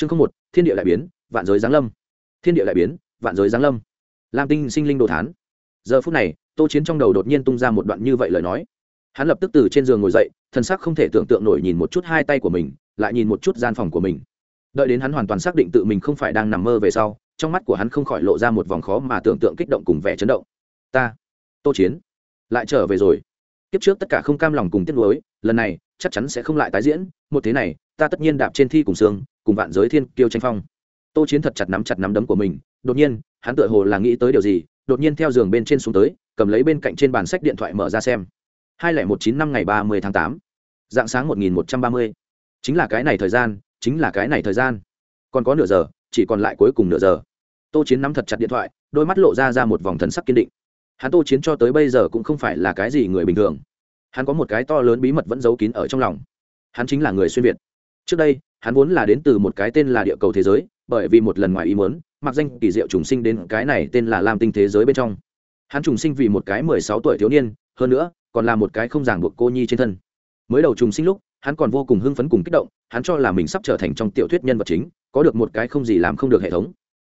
chương không một, thiên địa đại biến, vạn giới giáng lâm. Thiên địa đại biến, vạn giới giáng lâm. Lam tinh sinh linh đồ thán. Giờ phút này, tô chiến trong đầu đột nhiên tung ra một đoạn như vậy lời nói. Hắn lập tức từ trên giường ngồi dậy thân xác không thể tưởng tượng nổi nhìn một chút hai tay của mình, lại nhìn một chút gian phòng của mình. Đợi đến hắn hoàn toàn xác định tự mình không phải đang nằm mơ về sau, trong mắt của hắn không khỏi lộ ra một vòng khó mà tưởng tượng kích động cùng vẻ chấn động. Ta, tô chiến, lại trở về rồi. Kiếp trước tất cả không cam lòng cùng tiếc nuối, lần này chắc chắn sẽ không lại tái diễn. Một thế này ta tất nhiên đạp trên thi cùng xương, cùng vạn giới thiên kiêu tranh phong. Tô chiến thật chặt nắm chặt nắm đấm của mình, đột nhiên, hắn tựa hồ là nghĩ tới điều gì, đột nhiên theo giường bên trên xuống tới, cầm lấy bên cạnh trên bàn sách điện thoại mở ra xem. Hai lẻ một chín năm ngày ba mươi tháng tám, dạng sáng một nghìn một trăm ba mươi. Chính là cái này thời gian, chính là cái này thời gian. Còn có nửa giờ, chỉ còn lại cuối cùng nửa giờ. Tô chiến nắm thật chặt điện thoại, đôi mắt lộ ra ra một vòng thần sắc kiên định. Hắn tô chiến cho tới bây giờ cũng không phải là cái gì người bình thường. Hắn có một cái to lớn bí mật vẫn giấu kín ở trong lòng. Hắn chính là người xuyên việt trước đây, hắn vốn là đến từ một cái tên là địa cầu thế giới, bởi vì một lần ngoài ý muốn, mặc danh kỳ diệu trùng sinh đến cái này tên là lam tinh thế giới bên trong. Hắn trùng sinh vì một cái mười sáu tuổi thiếu niên, hơn nữa, còn là một cái không ràng buộc cô nhi trên thân. Mới đầu trùng sinh lúc, hắn còn vô cùng hưng phấn cùng kích động, hắn cho là mình sắp trở thành trong tiểu thuyết nhân vật chính, có được một cái không gì làm không được hệ thống.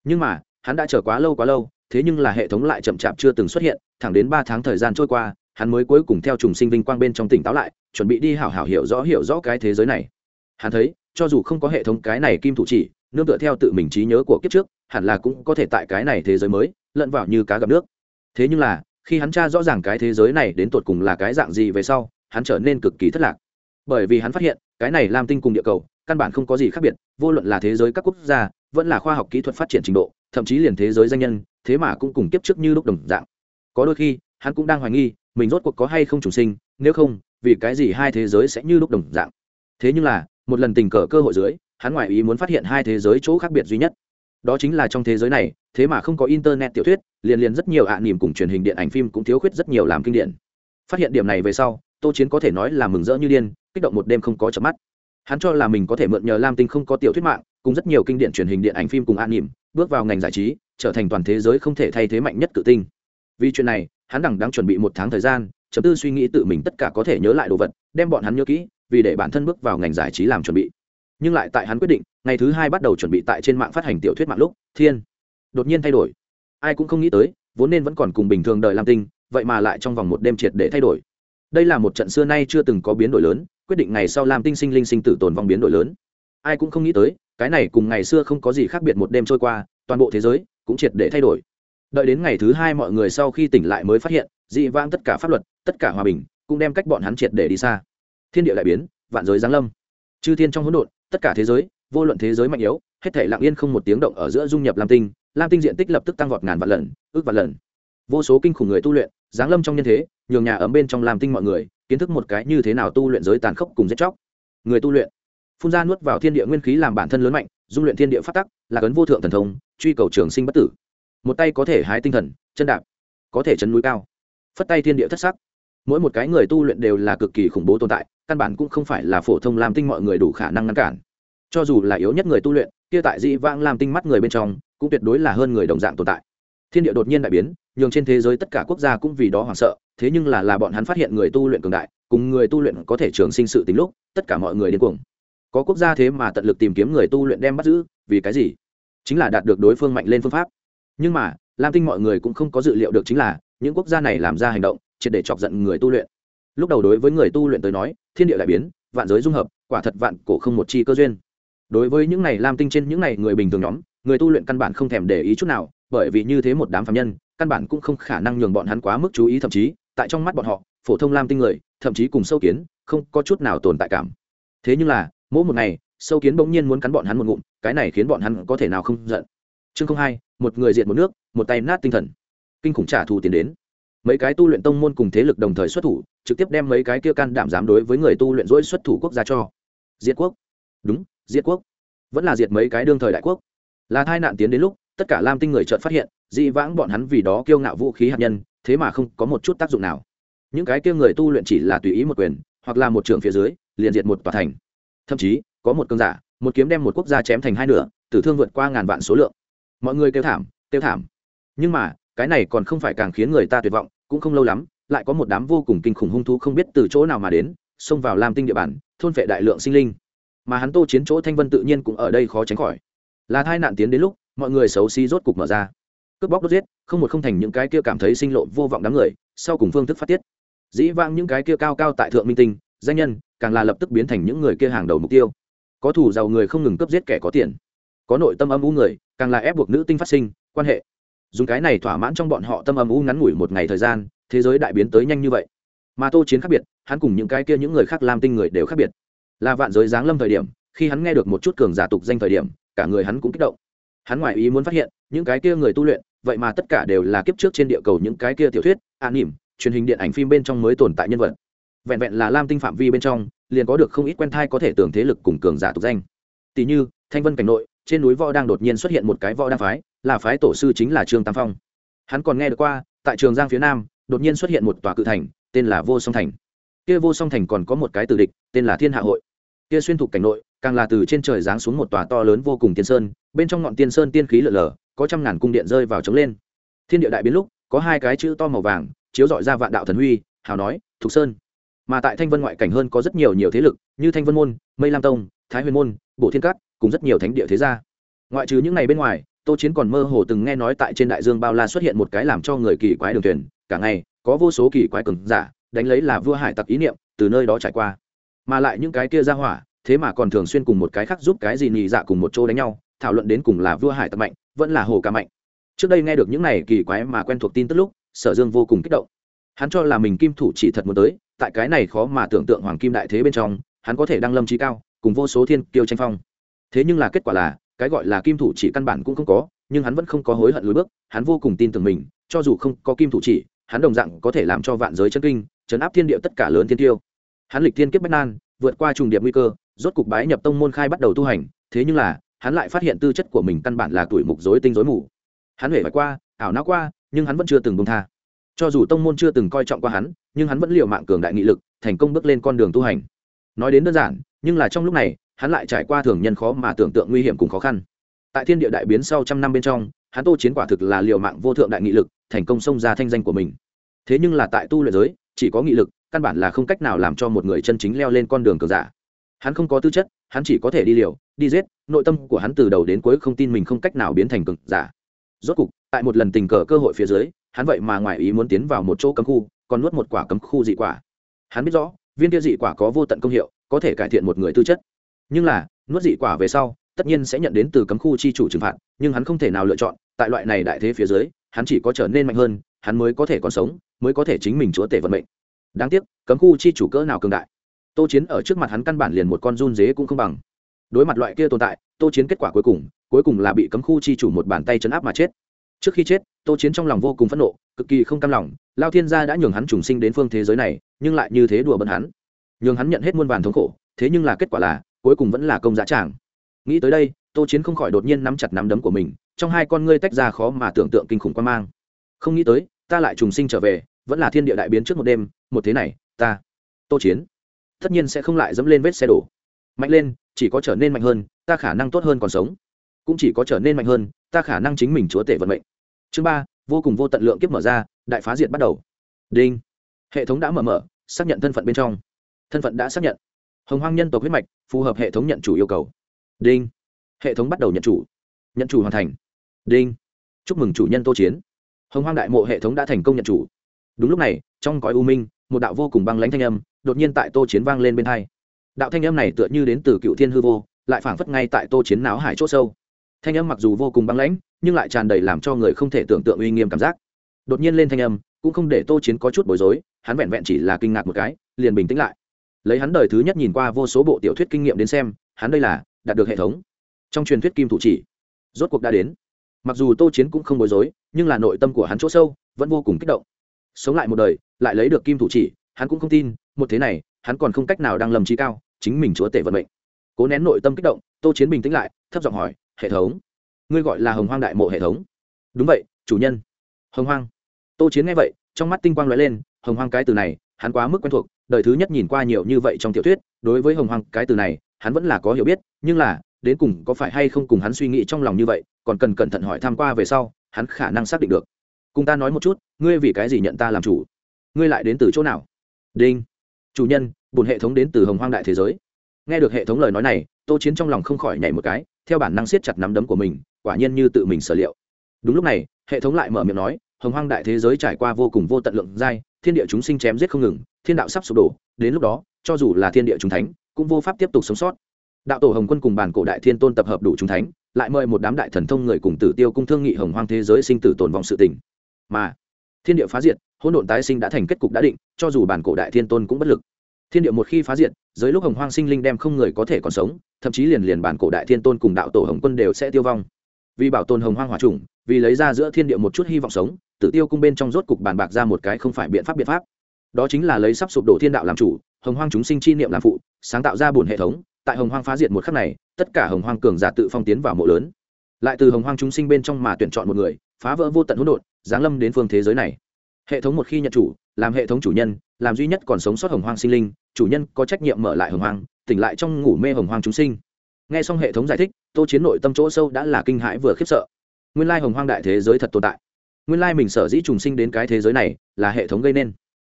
Nhưng mà, hắn đã chờ quá lâu quá lâu, thế nhưng là hệ thống lại chậm chạp chưa từng xuất hiện, thẳng đến ba tháng thời gian trôi qua, hắn mới cuối cùng theo trùng sinh vinh quang bên trong tỉnh táo lại, chuẩn bị đi hảo hảo hiểu rõ hiểu rõ cái thế giới này hắn thấy, cho dù không có hệ thống cái này kim thủ chỉ, nương tựa theo tự mình trí nhớ của kiếp trước, hẳn là cũng có thể tại cái này thế giới mới, lẫn vào như cá gặp nước. Thế nhưng là, khi hắn tra rõ ràng cái thế giới này đến tột cùng là cái dạng gì về sau, hắn trở nên cực kỳ thất lạc. Bởi vì hắn phát hiện, cái này lam tinh cùng địa cầu, căn bản không có gì khác biệt, vô luận là thế giới các quốc gia, vẫn là khoa học kỹ thuật phát triển trình độ, thậm chí liền thế giới danh nhân, thế mà cũng cùng kiếp trước như lúc đồng dạng. Có đôi khi, hắn cũng đang hoài nghi, mình rốt cuộc có hay không trùng sinh, nếu không, vì cái gì hai thế giới sẽ như lúc đồng dạng? Thế nhưng là một lần tình cờ cơ hội dưới, hắn ngoại ý muốn phát hiện hai thế giới chỗ khác biệt duy nhất. Đó chính là trong thế giới này, thế mà không có internet tiểu thuyết, liền liền rất nhiều ạ à nỉm cùng truyền hình điện ảnh phim cũng thiếu khuyết rất nhiều làm kinh điển. Phát hiện điểm này về sau, tô chiến có thể nói là mừng rỡ như điên, kích động một đêm không có chợp mắt. Hắn cho là mình có thể mượn nhờ lam tinh không có tiểu thuyết mạng, cùng rất nhiều kinh điển truyền hình điện ảnh phim cùng an nỉm bước vào ngành giải trí, trở thành toàn thế giới không thể thay thế mạnh nhất cự tinh. Vì chuyện này, hắn đằng đang chuẩn bị một tháng thời gian, chấm tư suy nghĩ tự mình tất cả có thể nhớ lại đồ vật, đem bọn hắn nhớ kỹ vì để bản thân bước vào ngành giải trí làm chuẩn bị. Nhưng lại tại hắn quyết định, ngày thứ hai bắt đầu chuẩn bị tại trên mạng phát hành tiểu thuyết mạng lúc, thiên, đột nhiên thay đổi. Ai cũng không nghĩ tới, vốn nên vẫn còn cùng bình thường đời lam tinh vậy mà lại trong vòng một đêm triệt để thay đổi. Đây là một trận xưa nay chưa từng có biến đổi lớn, quyết định ngày sau lam tinh sinh linh sinh tử tồn vong biến đổi lớn. Ai cũng không nghĩ tới, cái này cùng ngày xưa không có gì khác biệt một đêm trôi qua, toàn bộ thế giới cũng triệt để thay đổi. Đợi đến ngày thứ hai mọi người sau khi tỉnh lại mới phát hiện, dị vãng tất cả pháp luật, tất cả hòa bình, cũng đem cách bọn hắn triệt để đi xa thiên địa đại biến, vạn giới giáng lâm. Chư thiên trong hỗn độn, tất cả thế giới, vô luận thế giới mạnh yếu, hết thể lặng yên không một tiếng động ở giữa dung nhập lam tinh lam tinh diện tích lập tức tăng vọt ngàn vạn lần, ước vạn lần. Vô số kinh khủng người tu luyện, giáng lâm trong nhân thế, nhường nhà ấm bên trong lam tinh mọi người, kiến thức một cái như thế nào tu luyện giới tàn khốc cùng giết chóc. Người tu luyện, phun ra nuốt vào thiên địa nguyên khí làm bản thân lớn mạnh, dung luyện thiên địa phát tắc, là cấn vô thượng thần thông, truy cầu trường sinh bất tử. Một tay có thể hái tinh thần, chân đạp, có thể chấn núi cao. Phất tay thiên địa thất sắc. Mỗi một cái người tu luyện đều là cực kỳ khủng bố tồn tại căn bản cũng không phải là phổ thông lam tinh mọi người đủ khả năng ngăn cản. Cho dù là yếu nhất người tu luyện, kia tại dĩ vãng lam tinh mắt người bên trong, cũng tuyệt đối là hơn người đồng dạng tồn tại. Thiên địa đột nhiên đại biến, nhường trên thế giới tất cả quốc gia cũng vì đó hoảng sợ, thế nhưng là là bọn hắn phát hiện người tu luyện cường đại, cùng người tu luyện có thể trường sinh sự tính lúc, tất cả mọi người điên cuồng. Có quốc gia thế mà tận lực tìm kiếm người tu luyện đem bắt giữ, vì cái gì? Chính là đạt được đối phương mạnh lên phương pháp. Nhưng mà, lam tinh mọi người cũng không có dự liệu được chính là, những quốc gia này làm ra hành động, triệt để chọc giận người tu luyện lúc đầu đối với người tu luyện tới nói, thiên địa đại biến, vạn giới dung hợp, quả thật vạn cổ không một chi cơ duyên. Đối với những này lam tinh trên những này người bình thường nhóm, người tu luyện căn bản không thèm để ý chút nào, bởi vì như thế một đám phạm nhân, căn bản cũng không khả năng nhường bọn hắn quá mức chú ý, thậm chí, tại trong mắt bọn họ, phổ thông lam tinh người, thậm chí cùng sâu kiến, không có chút nào tồn tại cảm. Thế nhưng là, mỗi một ngày, sâu kiến bỗng nhiên muốn cắn bọn hắn một ngụm, cái này khiến bọn hắn có thể nào không giận. Chương không hai, một người diện một nước, một tay nát tinh thần. Kinh khủng trả thù tiền đến mấy cái tu luyện tông môn cùng thế lực đồng thời xuất thủ, trực tiếp đem mấy cái kia can đảm dám đối với người tu luyện dỗi xuất thủ quốc gia cho. Diệt quốc. Đúng, diệt quốc. Vẫn là diệt mấy cái đương thời đại quốc. Là thai nạn tiến đến lúc, tất cả lam tinh người chợt phát hiện, dị vãng bọn hắn vì đó kiêu ngạo vũ khí hạt nhân, thế mà không có một chút tác dụng nào. Những cái kia người tu luyện chỉ là tùy ý một quyền, hoặc là một trường phía dưới, liền diệt một tòa thành. Thậm chí, có một cơn giả, một kiếm đem một quốc gia chém thành hai nửa, tử thương vượt qua ngàn vạn số lượng. Mọi người kêu thảm kêu thảm. Nhưng mà cái này còn không phải càng khiến người ta tuyệt vọng, cũng không lâu lắm, lại có một đám vô cùng kinh khủng hung thú không biết từ chỗ nào mà đến, xông vào lam tinh địa bàn, thôn vệ đại lượng sinh linh. Mà hắn tô chiến chỗ thanh vân tự nhiên cũng ở đây khó tránh khỏi. Là thai nạn tiến đến lúc, mọi người xấu xí rốt cục mở ra. Cướp bóc đốt giết, không một không thành những cái kia cảm thấy sinh lộ vô vọng đám người, sau cùng phương thức phát tiết. Dĩ vãng những cái kia cao cao tại thượng minh tinh, danh nhân, càng là lập tức biến thành những người kia hàng đầu mục tiêu. Có thủ giàu người không ngừng cướp giết kẻ có tiền. Có nội tâm âm u người, càng là ép buộc nữ tinh phát sinh, quan hệ dùng cái này thỏa mãn trong bọn họ tâm âm u ngắn ngủi một ngày thời gian, thế giới đại biến tới nhanh như vậy. Mà tô chiến khác biệt, hắn cùng những cái kia những người khác làm tinh người đều khác biệt. Là vạn giới giáng lâm thời điểm, khi hắn nghe được một chút cường giả tục danh thời điểm, cả người hắn cũng kích động. Hắn ngoại ý muốn phát hiện, những cái kia người tu luyện, vậy mà tất cả đều là kiếp trước trên địa cầu những cái kia tiểu thuyết, an nỉm, truyền hình điện ảnh phim bên trong mới tồn tại nhân vật. Vẹn vẹn là lam tinh phạm vi bên trong, liền có được không ít quen thai có thể tưởng thế lực cùng cường giả tục danh. Tỷ như, thanh vân cảnh nội trên núi võ đang đột nhiên xuất hiện một cái võ đang phái, là phái tổ sư chính là trương tam phong. Hắn còn nghe được qua, tại trường giang phía nam, đột nhiên xuất hiện một tòa cự thành, tên là vô song thành. Kia vô song thành còn có một cái tử địch, tên là thiên hạ hội. Kia xuyên thục cảnh nội, càng là từ trên trời giáng xuống một tòa to lớn vô cùng tiên sơn, bên trong ngọn tiên sơn tiên khí lở lở, có trăm ngàn cung điện rơi vào trống lên. Thiên địa đại biến lúc, có hai cái chữ to màu vàng, chiếu dọi ra vạn đạo thần huy, hào nói, thục sơn. Mà tại thanh vân ngoại cảnh hơn có rất nhiều nhiều thế lực, như thanh vân môn, mây lam tông, thái huyền môn bộ thiên cát cùng rất nhiều thánh địa thế gia. Ngoại trừ những ngày bên ngoài, tô chiến còn mơ hồ từng nghe nói tại trên đại dương bao la xuất hiện một cái làm cho người kỳ quái đường thuyền, cả ngày, có vô số kỳ quái cường giả, đánh lấy là vua hải tặc ý niệm, từ nơi đó trải qua. Mà lại những cái kia ra hỏa, thế mà còn thường xuyên cùng một cái khác giúp cái gì nhì dạ cùng một chỗ đánh nhau, thảo luận đến cùng là vua hải tặc mạnh, vẫn là hồ ca mạnh. Trước đây nghe được những này kỳ quái mà quen thuộc tin tức lúc, sở dương vô cùng kích động. Hắn cho là mình kim thủ chỉ thật muốn tới, tại cái này khó mà tưởng tượng hoàng kim đại thế bên trong, hắn có thể đăng lâm trí cao, cùng vô số thiên kiêu tranh phong thế nhưng là kết quả là, cái gọi là kim thủ chỉ căn bản cũng không có, nhưng hắn vẫn không có hối hận lùi bước, hắn vô cùng tin tưởng mình, cho dù không có kim thủ chỉ, hắn đồng dạng có thể làm cho vạn giới chân kinh chấn áp thiên địa tất cả lớn thiên tiêu. Hắn lịch thiên kiếp bách nan, vượt qua trùng điệp nguy cơ, rốt cục bái nhập tông môn khai bắt đầu tu hành, thế nhưng là, hắn lại phát hiện tư chất của mình căn bản là tuổi mục dối tinh dối mù. Hắn hể phải qua, ảo não qua, nhưng hắn vẫn chưa từng bông tha. Cho dù tông môn chưa từng coi trọng qua hắn, nhưng hắn vẫn liều mạng cường đại nghị lực, thành công bước lên con đường tu hành. Nói đến đơn giản, nhưng là trong lúc này hắn lại trải qua thường nhân khó mà tưởng tượng nguy hiểm cùng khó khăn. Tại thiên địa đại biến sau trăm năm bên trong, hắn tô chiến quả thực là liều mạng vô thượng đại nghị lực, thành công xông ra thanh danh của mình. Thế nhưng là tại tu luyện giới, chỉ có nghị lực, căn bản là không cách nào làm cho một người chân chính leo lên con đường cường giả. Hắn không có tư chất, hắn chỉ có thể đi liều, đi giết, nội tâm của hắn từ đầu đến cuối không tin mình không cách nào biến thành cường giả. Rốt cục, tại một lần tình cờ cơ hội phía dưới, hắn vậy mà ngoài ý muốn tiến vào một chỗ cấm khu, còn nuốt một quả cấm khu dị quả. Hắn biết rõ, viên kia dị quả có vô tận công hiệu, có thể cải thiện một người tư chất nhưng là, nuốt dị quả về sau, tất nhiên sẽ nhận đến từ cấm khu chi chủ trừng phạt, nhưng hắn không thể nào lựa chọn, tại loại này đại thế phía dưới, hắn chỉ có trở nên mạnh hơn, hắn mới có thể còn sống, mới có thể chính mình chúa tể vận mệnh. Đáng tiếc, cấm khu chi chủ cỡ nào cường đại. Tô chiến ở trước mặt hắn căn bản liền một con run dế cũng không bằng. Đối mặt loại kia tồn tại, tô chiến kết quả cuối cùng cuối cùng là bị cấm khu chi chủ một bàn tay chấn áp mà chết. Trước khi chết, tô chiến trong lòng vô cùng phẫn nộ, cực kỳ không cam lòng, lao thiên gia đã nhường hắn trùng sinh đến phương thế giới này, nhưng lại như thế đùa bận hắn. Nhường hắn nhận hết muôn vàn thống khổ, thế nhưng là kết quả là cuối cùng vẫn là công giá tràng. Nghĩ tới đây, tô chiến không khỏi đột nhiên nắm chặt nắm đấm của mình, trong hai con ngươi tách ra khó mà tưởng tượng kinh khủng quan mang. Không nghĩ tới, ta lại trùng sinh trở về, vẫn là thiên địa đại biến trước một đêm, một thế này, ta, tô chiến, tất nhiên sẽ không lại dẫm lên vết xe đổ. Mạnh lên, chỉ có trở nên mạnh hơn, ta khả năng tốt hơn còn sống. Cũng chỉ có trở nên mạnh hơn, ta khả năng chính mình chúa tể vận mệnh. Chương ba, vô cùng vô tận lượng kiếp mở ra, đại phá diệt bắt đầu. Đinh. Hệ thống đã mở mở, xác nhận thân phận bên trong. Thân phận đã xác nhận hồng hoang nhân tộc huyết mạch phù hợp hệ thống nhận chủ yêu cầu. Đinh. Hệ thống bắt đầu nhận chủ. Nhận chủ hoàn thành. Đinh. Chúc mừng chủ nhân tô chiến. Hồng hoang đại mộ hệ thống đã thành công nhận chủ. Đúng lúc này, trong cõi u minh, một đạo vô cùng băng lãnh thanh âm đột nhiên tại tô chiến vang lên bên hai. Đạo thanh âm này tựa như đến từ cựu thiên hư vô, lại phảng phất ngay tại tô chiến náo hải c h ỗ sâu. Thanh âm mặc dù vô cùng băng lãnh, nhưng lại tràn đầy làm cho người không thể tưởng tượng uy nghiêm cảm giác. Đột nhiên lên thanh âm, cũng không để tô chiến có chút bối rối, hắn vẹn vẹn chỉ là kinh ngạc một cái, liền bình tĩnh lại lấy hắn đời thứ nhất nhìn qua vô số bộ tiểu thuyết kinh nghiệm đến xem, hắn đây là đạt được hệ thống. Trong truyền thuyết kim thủ chỉ, rốt cuộc đã đến. Mặc dù tô chiến cũng không bối rối, nhưng là nội tâm của hắn chỗ sâu, vẫn vô cùng kích động. Sống lại một đời, lại lấy được kim thủ chỉ, hắn cũng không tin, một thế này, hắn còn không cách nào đang lầm trí cao, chính mình chúa tể vận mệnh. Cố nén nội tâm kích động, tô chiến bình tĩnh lại, thấp giọng hỏi, hệ thống, ngươi gọi là hồng hoang đại mộ hệ thống? Đúng vậy, chủ nhân. Hồng hoang. Tô chiến nghe vậy, trong mắt tinh quang lóe lên, hồng hoang cái từ này hắn quá mức quen thuộc đời thứ nhất nhìn qua nhiều như vậy trong tiểu thuyết đối với hồng hoàng, cái từ này hắn vẫn là có hiểu biết nhưng là đến cùng có phải hay không cùng hắn suy nghĩ trong lòng như vậy còn cần cẩn thận hỏi tham q u a về sau hắn khả năng xác định được. Cùng ta nói một chút ngươi vì cái gì nhận ta làm chủ? Ngươi lại đến từ chỗ nào? Đinh. Chủ nhân bùn hệ thống đến từ hồng hoang đại thế giới. Nghe được hệ thống lời nói này tô chiến trong lòng không khỏi nhảy một cái theo bản năng siết chặt nắm đấm của mình quả nhiên như tự mình sở liệu. Đúng lúc này hệ thống lại mở miệng nói hồng hoang đại thế giới trải qua vô cùng vô tận lượng dai thiên địa chúng sinh chém giết không ngừng, thiên đạo sắp sụp đổ, đến lúc đó, cho dù là thiên địa chúng thánh, cũng vô pháp tiếp tục sống sót. Đạo tổ hồng quân cùng bản cổ đại thiên tôn tập hợp đủ chúng thánh, lại mời một đám đại thần thông người cùng tử tiêu cung thương nghị hồng hoang thế giới sinh tử tồn vong sự tình. Mà, thiên địa phá diệt, hỗn độn tái sinh đã thành kết cục đã định, cho dù bản cổ đại thiên tôn cũng bất lực. Thiên địa một khi phá diệt, giới lúc hồng hoang sinh linh đem không người có thể còn sống, thậm chí liền liền bản cổ đại thiên tôn cùng đạo tổ hồng quân đều sẽ tiêu vong. Vì bảo tồn hồng hoang hòa trùng vì lấy ra giữa thiên địa một chút hy vọng sống, tử tiêu cung bên trong rốt cục bàn bạc ra một cái không phải biện pháp biện pháp. Đó chính là lấy sắp sụp đổ thiên đạo làm chủ, hồng hoang chúng sinh chi niệm làm phụ, sáng tạo ra bổn hệ thống. Tại hồng hoang phá diệt một khắc này, tất cả hồng hoang cường giả tự phong tiến vào mộ lớn. Lại từ hồng hoang chúng sinh bên trong mà tuyển chọn một người, phá vỡ vô tận hỗn độn, giáng lâm đến phương thế giới này. Hệ thống một khi nhận chủ, làm hệ thống chủ nhân, làm duy nhất còn sống sót hồng hoang sinh linh, chủ nhân có trách nhiệm mở lại hồng hoang, tỉnh lại trong ngủ mê hồng hoang chúng sinh. Nghe xong hệ thống giải thích, tô chiến nội tâm chỗ sâu đã là kinh hãi vừa khiếp sợ nguyên lai hồng hoang đại thế giới thật tồn tại. Nguyên lai mình sở dĩ trùng sinh đến cái thế giới này là hệ thống gây nên.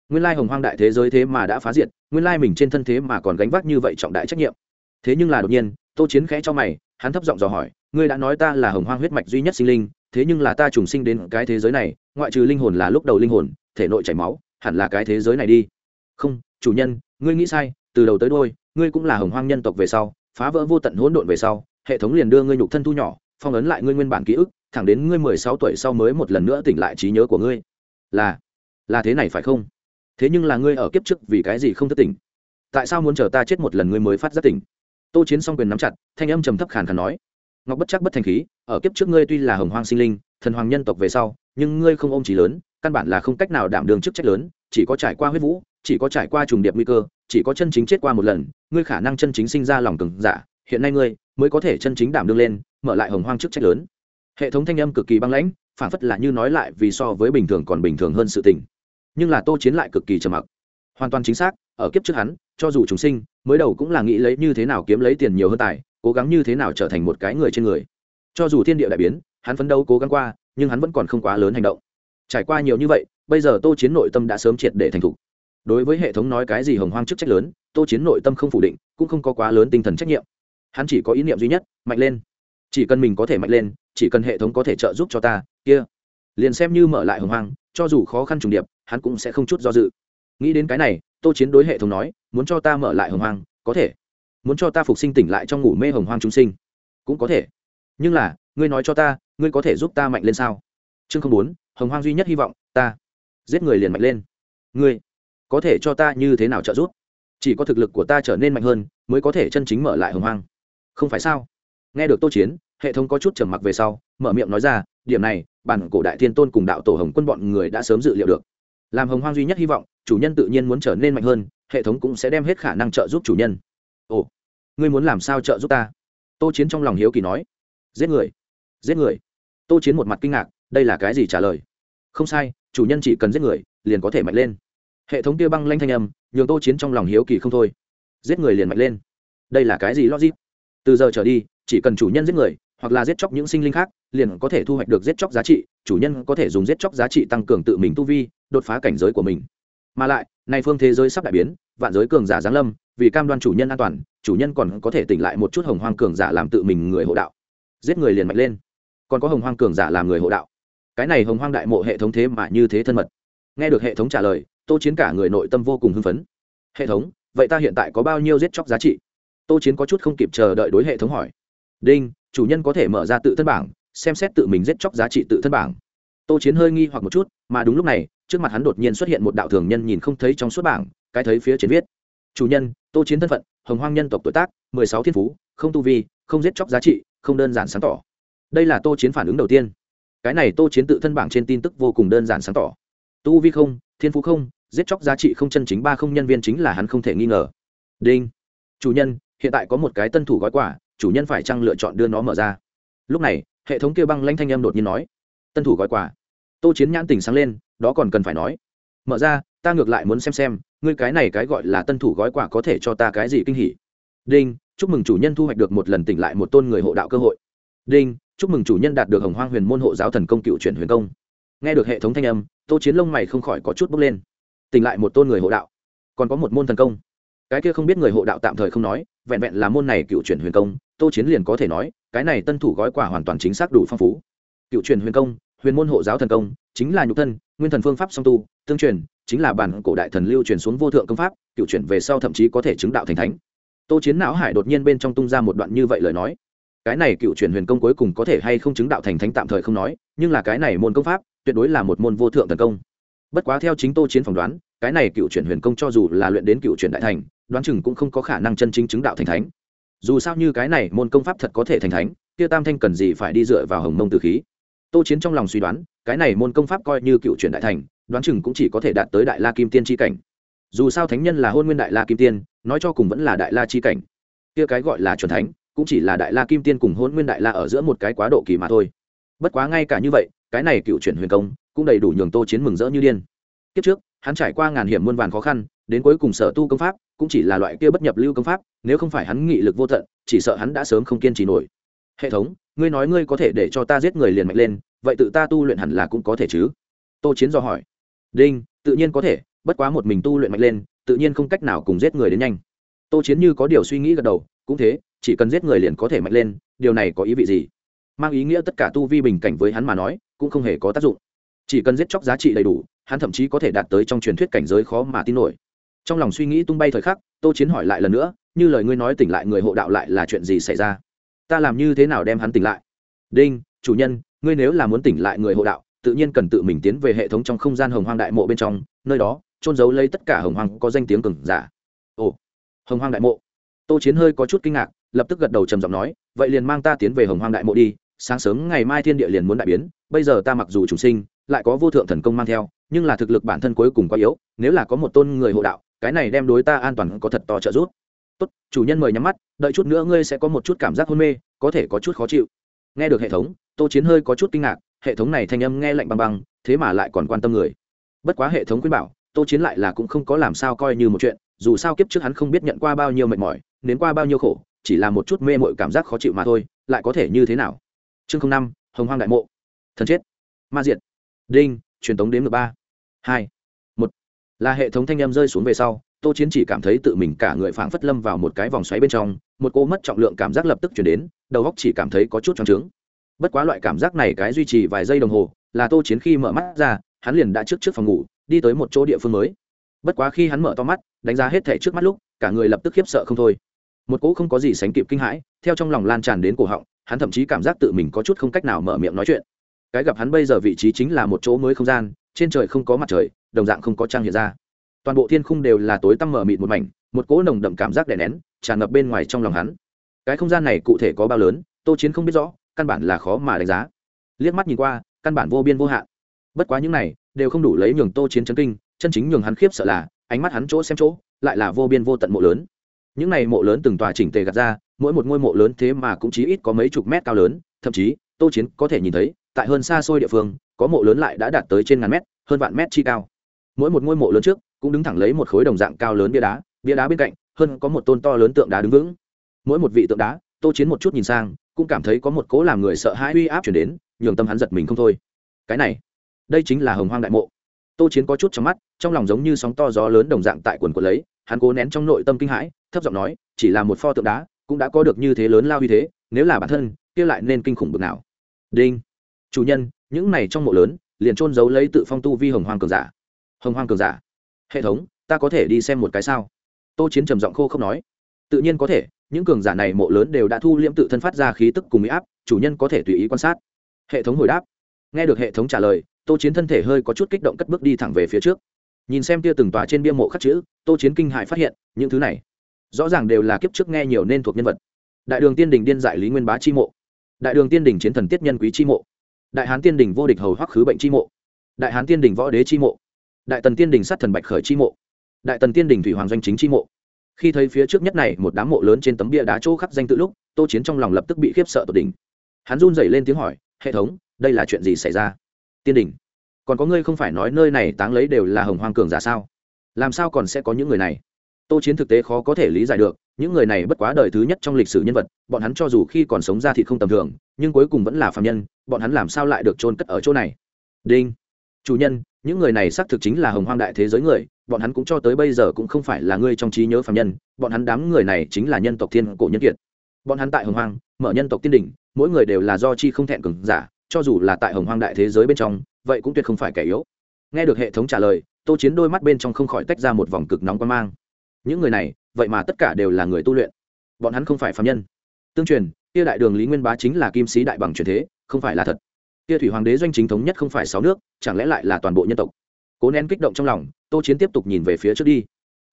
Nguyên lai hồng hoang đại thế giới thế mà đã phá diệt, nguyên lai mình trên thân thế mà còn gánh vác như vậy trọng đại trách nhiệm. Thế nhưng là đột nhiên, tô chiến khẽ cho mày, hắn thấp giọng dò hỏi, ngươi đã nói ta là hồng hoang huyết mạch duy nhất sinh linh, thế nhưng là ta trùng sinh đến cái thế giới này, ngoại trừ linh hồn là lúc đầu linh hồn, thể nội chảy máu, hẳn là cái thế giới này đi. Không, chủ nhân, ngươi nghĩ sai, từ đầu tới đôi ngươi cũng là hồng hoang nhân tộc về sau, phá vỡ vô tận hỗn độn về sau, hệ thống liền đưa ngươi nhục thân thu nhỏ, phong ấn lại ngươi nguyên bản ký ức thẳng đến ngươi mười sáu tuổi sau mới một lần nữa tỉnh lại trí nhớ của ngươi. Là là thế này phải không? Thế nhưng là ngươi ở kiếp trước vì cái gì không thất tỉnh? Tại sao muốn chờ ta chết một lần ngươi mới phát giác tỉnh? Tô chiến song quyền nắm chặt, thanh âm trầm thấp khàn khàn nói. Ngọc bất chắc bất thành khí, ở kiếp trước ngươi tuy là hồng hoang sinh linh, thần hoàng nhân tộc về sau, nhưng ngươi không ôm trí lớn, căn bản là không cách nào đảm đường chức trách lớn, chỉ có trải qua huyết vũ, chỉ có trải qua trùng điệp nguy cơ, chỉ có chân chính chết qua một lần, ngươi khả năng chân chính sinh ra lòng cứng giả, hiện nay ngươi mới có thể chân chính đảm đương lên, mở lại hồng hoang chức trách lớn hệ thống thanh âm cực kỳ băng lãnh phản phất là như nói lại vì so với bình thường còn bình thường hơn sự tình. Nhưng là tô chiến lại cực kỳ trầm mặc. Hoàn toàn chính xác, ở kiếp trước hắn, cho dù chúng sinh, mới đầu cũng là nghĩ lấy như thế nào kiếm lấy tiền nhiều hơn tài, cố gắng như thế nào trở thành một cái người trên người. Cho dù thiên địa đại biến, hắn phấn đấu cố gắng qua, nhưng hắn vẫn còn không quá lớn hành động. Trải qua nhiều như vậy, bây giờ tô chiến nội tâm đã sớm triệt để thành thục. Đối với hệ thống nói cái gì hồng hoang chức trách lớn, tô chiến nội tâm không phủ định, cũng không có quá lớn tinh thần trách nhiệm. Hắn chỉ có ý niệm duy nhất, mạnh lên chỉ cần mình có thể mạnh lên, chỉ cần hệ thống có thể trợ giúp cho ta, kia. Liền xem như mở lại hồng hoang, cho dù khó khăn trùng điệp, hắn cũng sẽ không chút do dự. Nghĩ đến cái này, tô chiến đối hệ thống nói, muốn cho ta mở lại hồng hoang, có thể. Muốn cho ta phục sinh tỉnh lại trong ngủ mê hồng hoang chúng sinh, cũng có thể. Nhưng là, ngươi nói cho ta, ngươi có thể giúp ta mạnh lên sao? Chương không bốn, hồng hoang duy nhất hy vọng, ta. Giết người liền mạnh lên. Ngươi, có thể cho ta như thế nào trợ giúp? Chỉ có thực lực của ta trở nên mạnh hơn, mới có thể chân chính mở lại hồng hoang. Không phải sao? Nghe được tô chiến, hệ thống có chút trầm mặc về sau, mở miệng nói ra, điểm này, bản cổ đại thiên tôn cùng đạo tổ hồng quân bọn người đã sớm dự liệu được. Làm hồng hoang duy nhất hy vọng, chủ nhân tự nhiên muốn trở nên mạnh hơn, hệ thống cũng sẽ đem hết khả năng trợ giúp chủ nhân. Ồ, ngươi muốn làm sao trợ giúp ta? Tô chiến trong lòng hiếu kỳ nói. Giết người giết người. Tô chiến một mặt kinh ngạc, đây là cái gì trả lời? Không sai, chủ nhân chỉ cần giết người, liền có thể mạnh lên. Hệ thống kia băng lanh thanh âm, nhường tô chiến trong lòng hiếu kỳ không thôi. Giết người liền mạnh lên. Đây là cái gì logic? Từ giờ trở đi chỉ cần chủ nhân giết người, hoặc là giết chóc những sinh linh khác, liền có thể thu hoạch được giết chóc giá trị, chủ nhân có thể dùng giết chóc giá trị tăng cường tự mình tu vi, đột phá cảnh giới của mình. Mà lại nay phương thế giới sắp đại biến, vạn giới cường giả giáng lâm, vì cam đoan chủ nhân an toàn, chủ nhân còn có thể tỉnh lại một chút hồng hoang cường giả làm tự mình người hộ đạo. Giết người liền mạnh lên. Còn có hồng hoang cường giả làm người hộ đạo. Cái này hồng hoang đại mộ hệ thống thế mà như thế thân mật. Nghe được hệ thống trả lời, tô chiến cả người nội tâm vô cùng hưng phấn. Hệ thống, vậy ta hiện tại có bao nhiêu giết chóc giá trị? Tô chiến có chút không kịp chờ đợi đối hệ thống hỏi đinh, chủ nhân có thể mở ra tự thân bảng, xem xét tự mình giết chóc giá trị tự thân bảng. Tô chiến hơi nghi hoặc một chút, mà đúng lúc này, trước mặt hắn đột nhiên xuất hiện một đạo thường nhân nhìn không thấy trong suốt bảng, cái thấy phía trên viết. Chủ nhân, tô chiến thân phận, hồng hoang nhân tộc tuổi tác, mười sáu thiên phú, không tu vi, không giết chóc giá trị, không đơn giản sáng tỏ. Đây là tô chiến phản ứng đầu tiên. Cái này tô chiến tự thân bảng trên tin tức vô cùng đơn giản sáng tỏ. Tu vi không, thiên phú không, giết chóc giá trị không chân chính ba không nhân viên chính là hắn không thể nghi ngờ. Đinh. Chủ nhân, hiện tại có một cái tân thủ gói quả chủ nhân phải chăng lựa chọn đưa nó mở ra? Lúc này, hệ thống kia băng lanh thanh âm đột nhiên nói, tân thủ gói quà. tô chiến nhãn tình sáng lên, đó còn cần phải nói. Mở ra, ta ngược lại muốn xem xem, ngươi cái này cái gọi là tân thủ gói quả có thể cho ta cái gì kinh hỉ? Đinh, chúc mừng chủ nhân thu hoạch được một lần tỉnh lại một tôn người hộ đạo cơ hội. Đinh, chúc mừng chủ nhân đạt được hồng hoang huyền môn hộ giáo thần công cựu chuyển huyền công. Nghe được hệ thống thanh âm, tô chiến lông mày không khỏi có chút bốc lên. Tỉnh lại một tôn người hộ đạo? Còn có một môn thần công? Cái kia không biết người hộ đạo tạm thời không nói vẹn vẹn là môn này cựu chuyển huyền công, tô chiến liền có thể nói, cái này tân thủ gói quả hoàn toàn chính xác đủ phong phú. Cựu truyền huyền công, huyền môn hộ giáo thần công, chính là nhục thân, nguyên thần phương pháp song tu, tương truyền, chính là bản cổ đại thần lưu truyền xuống vô thượng công pháp, cựu chuyển về sau thậm chí có thể chứng đạo thành thánh. Tô chiến não hải đột nhiên bên trong tung ra một đoạn như vậy lời nói. Cái này cựu chuyển huyền công cuối cùng có thể hay không chứng đạo thành thánh tạm thời không nói, nhưng là cái này môn công pháp, tuyệt đối là một môn vô thượng thần công. Bất quá theo chính tô chiến phỏng đoán, cái này cựu chuyển huyền công cho dù là luyện đến cựu chuyển đại thành đoán chừng cũng không có khả năng chân chính chứng đạo thành thánh. Dù sao như cái này, môn công pháp thật có thể thành thánh, kia tam thanh cần gì phải đi dựa vào hồng mông từ khí. Tô chiến trong lòng suy đoán, cái này môn công pháp coi như cựu truyền đại thành, đoán chừng cũng chỉ có thể đạt tới đại la kim tiên tri cảnh. Dù sao thánh nhân là hôn nguyên đại la kim tiên, nói cho cùng vẫn là đại la chi cảnh. Kia cái gọi là c thánh, cũng chỉ là đại la kim tiên cùng hôn nguyên đại la ở giữa một cái quá độ kỳ mà thôi. Bất quá ngay cả như vậy, cái này cựu chuyển huyền công, cũng đầy đủ nhường tô chiến mừng rỡ như điên. Kiếp trước, hắn trải qua ngàn hiểm muôn vàn khó khăn, đến cuối cùng sở tu công pháp cũng chỉ là loại kia bất nhập lưu công pháp, nếu không phải hắn nghị lực vô tận, chỉ sợ hắn đã sớm không kiên trì nổi. Hệ thống, ngươi nói ngươi có thể để cho ta giết người liền mạnh lên, vậy tự ta tu luyện hẳn là cũng có thể chứ? Tô chiến do hỏi. Đinh, tự nhiên có thể, bất quá một mình tu luyện mạnh lên, tự nhiên không cách nào cùng giết người đến nhanh. Tô chiến như có điều suy nghĩ gật đầu, cũng thế, chỉ cần giết người liền có thể mạnh lên, điều này có ý vị gì? Mang ý nghĩa tất cả tu vi bình cảnh với hắn mà nói, cũng không hề có tác dụng. Chỉ cần giết chóc giá trị đầy đủ, hắn thậm chí có thể đạt tới trong truyền thuyết cảnh giới khó mà tin nổi trong lòng suy nghĩ tung bay thời khắc, tô chiến hỏi lại lần nữa, như lời ngươi nói tỉnh lại người hộ đạo lại là chuyện gì xảy ra? Ta làm như thế nào đem hắn tỉnh lại? Đinh, chủ nhân, ngươi nếu là muốn tỉnh lại người hộ đạo, tự nhiên cần tự mình tiến về hệ thống trong không gian hồng hoang đại mộ bên trong, nơi đó trôn giấu lấy tất cả hồng hoang có danh tiếng cừng giả. Ồ, hồng hoang đại mộ? Tô chiến hơi có chút kinh ngạc, lập tức gật đầu trầm giọng nói, vậy liền mang ta tiến về hồng hoang đại mộ đi, sáng sớm ngày mai thiên địa liền muốn đại biến, bây giờ ta mặc dù chủ sinh lại có vô thượng thần công mang theo, nhưng là thực lực bản thân cuối cùng quá yếu, nếu là có một tôn người hộ đạo, cái này đem đối ta an toàn có thật to trợ giúp. Tốt, chủ nhân mời nhắm mắt, đợi chút nữa ngươi sẽ có một chút cảm giác hôn mê, có thể có chút khó chịu. Nghe được hệ thống, tô chiến hơi có chút kinh ngạc, hệ thống này thanh âm nghe lạnh băng băng, thế mà lại còn quan tâm người. Bất quá hệ thống khuyên bảo, tô chiến lại là cũng không có làm sao coi như một chuyện, dù sao kiếp trước hắn không biết nhận qua bao nhiêu mệt mỏi nến qua bao nhiêu khổ, chỉ là một chút mê mội cảm giác khó chịu mà thôi, lại có thể như thế nào? Chương năm, hồng hoang đại mộ. Thần chết. Ma diệt đinh, truyền tống đến mười ba. Hai. Một. Là hệ thống thanh âm rơi xuống về sau, tô chiến chỉ cảm thấy tự mình cả người phảng phất lâm vào một cái vòng xoáy bên trong, một cô mất trọng lượng cảm giác lập tức chuyển đến, đầu góc chỉ cảm thấy có chút choáng trướng bất quá loại cảm giác này cái duy trì vài giây đồng hồ, là tô chiến khi mở mắt ra, hắn liền đã trước trước phòng ngủ, đi tới một chỗ địa phương mới. Bất quá khi hắn mở to mắt, đánh giá hết thẻ trước mắt lúc, cả người lập tức khiếp sợ không thôi. Một cỗ không có gì sánh kịp kinh hãi, theo trong lòng lan tràn đến cổ họng, hắn thậm chí cảm giác tự mình có chút không cách nào mở miệng nói chuyện cái gặp hắn bây giờ vị trí chính là một chỗ mới không gian, trên trời không có mặt trời, đồng dạng không có trang hiện ra. Toàn bộ thiên khung đều là tối tăm mở mịt một mảnh, một cỗ nồng đậm cảm giác đè nén, tràn ngập bên ngoài trong lòng hắn. Cái không gian này cụ thể có bao lớn, tô chiến không biết rõ, căn bản là khó mà đánh giá. Liếc mắt nhìn qua, căn bản vô biên vô hạn. Bất quá những này đều không đủ lấy nhường tô chiến chấn kinh, chân chính nhường hắn khiếp sợ là, ánh mắt hắn chỗ xem chỗ, lại là vô biên vô tận mộ lớn. Những này mộ lớn từng tòa chỉnh tề gạt ra, mỗi một ngôi mộ lớn thế mà cũng chỉ ít có mấy chục mét cao lớn, thậm chí, tô chiến có thể nhìn thấy tại hơn xa xôi địa phương, có mộ lớn lại đã đạt tới trên ngàn mét, hơn vạn mét chi cao. Mỗi một ngôi mộ lớn trước cũng đứng thẳng lấy một khối đồng dạng cao lớn bia đá bia đá bên cạnh hơn có một tôn to lớn tượng đá đứng vững. Mỗi một vị tượng đá, tô chiến một chút nhìn sang, cũng cảm thấy có một cố làm người sợ hãi uy áp chuyển đến, nhường tâm hắn giật mình không thôi. Cái này, đây chính là hồng hoang đại mộ. Tô chiến có chút trong mắt, trong lòng giống như sóng to gió lớn đồng dạng tại quần quần lấy, hắn cố nén trong nội tâm kinh hãi, thấp giọng nói, chỉ là một pho tượng đá, cũng đã có được như thế lớn lao uy thế, nếu là bản thân, kia lại nên kinh khủng bực nào. Đinh chủ nhân, những này trong mộ lớn, liền trôn giấu lấy tự phong tu vi hồng hoàng cường giả. Hồng hoàng cường giả. Hệ thống, ta có thể đi xem một cái sao? Tô chiến trầm giọng khô không nói. Tự nhiên có thể, những cường giả này mộ lớn đều đã thu liễm tự thân phát ra khí tức cùng mỹ áp, chủ nhân có thể tùy ý quan sát. Hệ thống hồi đáp. Nghe được hệ thống trả lời, tô chiến thân thể hơi có chút kích động cất bước đi thẳng về phía trước. Nhìn xem tia từng tòa trên bia mộ khắc chữ, tô chiến kinh hại phát hiện, những thứ này rõ ràng đều là kiếp trước nghe nhiều nên thuộc nhân vật. Đại đường tiên đình điên dại lý nguyên bá chi mộ. Đại đường tiên đình chiến thần tiết nhân quý chi mộ đại hán tiên đình vô địch hầu hoắc khứ bệnh chi mộ. Đại hán tiên đình võ đế chi mộ. Đại tần tiên đình sát thần bạch khởi chi mộ. Đại tần tiên đình thủy hoàng doanh chính chi mộ. Khi thấy phía trước nhất này một đám mộ lớn trên tấm bia đá chỗ khắc danh tự lúc, tô chiến trong lòng lập tức bị khiếp sợ tột đỉnh. Hắn run rẩy lên tiếng hỏi, hệ thống, đây là chuyện gì xảy ra? Tiên đình, còn có ngươi không phải nói nơi này táng lấy đều là hồng hoang cường giả sao? Làm sao còn sẽ có những người này? Tô chiến thực tế khó có thể lý giải được những người này bất quá đời thứ nhất trong lịch sử nhân vật, bọn hắn cho dù khi còn sống ra thì không tầm thường, nhưng cuối cùng vẫn là phạm nhân, bọn hắn làm sao lại được trôn cất ở chỗ này? Đinh. Chủ nhân, những người này xác thực chính là hồng hoang đại thế giới người, bọn hắn cũng cho tới bây giờ cũng không phải là ngươi trong trí nhớ phạm nhân, bọn hắn đám người này chính là nhân tộc thiên cổ nhân kiệt. Bọn hắn tại hồng hoang, mở nhân tộc tiên đỉnh, mỗi người đều là do chi không thẹn cừng giả, cho dù là tại hồng hoang đại thế giới bên trong, vậy cũng tuyệt không phải kẻ yếu. Nghe được hệ thống trả lời, tô chiến đôi mắt bên trong không khỏi tách ra một vòng cực nóng quan mang. Những người này vậy mà tất cả đều là người tu luyện. Bọn hắn không phải phạm nhân. Tương truyền, kia đại đường lý nguyên bá chính là kim sĩ đại bằng truyền thế, không phải là thật. Kia thủy hoàng đế doanh chính thống nhất không phải sáu nước, chẳng lẽ lại là toàn bộ nhân tộc? Cố nén kích động trong lòng, tô chiến tiếp tục nhìn về phía trước đi.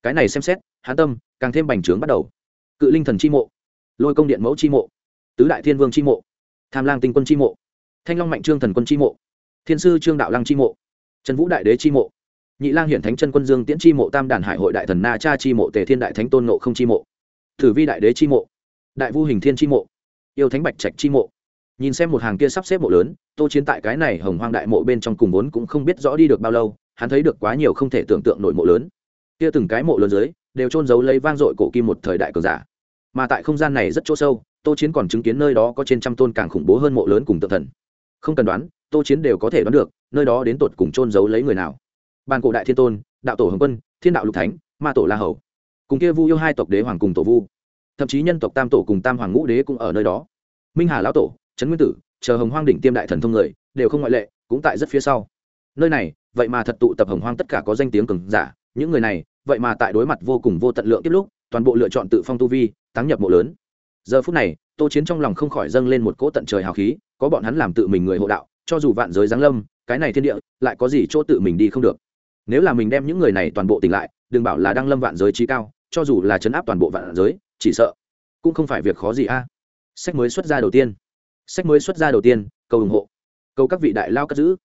Cái này xem xét hán tâm càng thêm bành trướng bắt đầu. Cự linh thần chi mộ, lôi công điện mẫu chi mộ, tứ đại thiên vương chi mộ, tham lang tinh quân chi mộ, thanh long mạnh trương thần quân chi mộ, thiên sư trương đạo lăng chi mộ, trần vũ đại đế chi mộ nhị lang hiển thánh chân quân dương tiễn chi mộ tam đàn hải hội đại thần na cha chi mộ tề thiên đại thánh tôn nộ không chi mộ thử vi đại đế chi mộ đại vu hình thiên chi mộ yêu thánh bạch trạch chi mộ nhìn xem một hàng kia sắp xếp mộ lớn tô chiến tại cái này hồng hoang đại mộ bên trong cùng vốn cũng không biết rõ đi được bao lâu hắn thấy được quá nhiều không thể tưởng tượng nổi mộ lớn kia từng cái mộ lớn dưới đều trôn giấu lấy vang dội cổ kim một thời đại cường giả mà tại không gian này rất chỗ sâu tô chiến còn chứng kiến nơi đó có trên trăm tôn càng khủng bố hơn mộ lớn cùng tự thần không cần đoán tô chiến đều có thể đoán được nơi đó đến tột cùng trôn giấu lấy người nào bàn cổ đại thiên tôn, đạo tổ hồng quân, thiên đạo lục thánh, ma tổ la hầu. Cùng kia vu yêu hai tộc đế hoàng cùng tổ vu. Thậm chí nhân tộc tam tổ cùng tam hoàng ngũ đế cũng ở nơi đó. Minh hà lão tổ, trấn nguyên tử, chờ hồng hoang đỉnh tiêm đại thần thông người, đều không ngoại lệ, cũng tại rất phía sau. Nơi này, vậy mà thật tụ tập hồng hoang tất cả có danh tiếng cường giả. Những người này, vậy mà tại đối mặt vô cùng vô tận lượng tiếp lúc, toàn bộ lựa chọn tự phong tu vi táng nhập mộ lớn. Giờ phút này, tô chiến trong lòng không khỏi dâng lên một cỗ tận trời hào khí, có bọn hắn làm tự mình người hộ đạo, cho dù vạn giới giáng lâm, cái này thiên địa, lại có gì chỗ tự mình đi không được nếu là mình đem những người này toàn bộ tỉnh lại, đừng bảo là đang lâm vạn giới trí cao, cho dù là chấn áp toàn bộ vạn giới, chỉ sợ cũng không phải việc khó gì a. Sách mới xuất ra đầu tiên. Sách mới xuất ra đầu tiên, cầu ủng hộ. Cầu các vị đại lao cất giữ.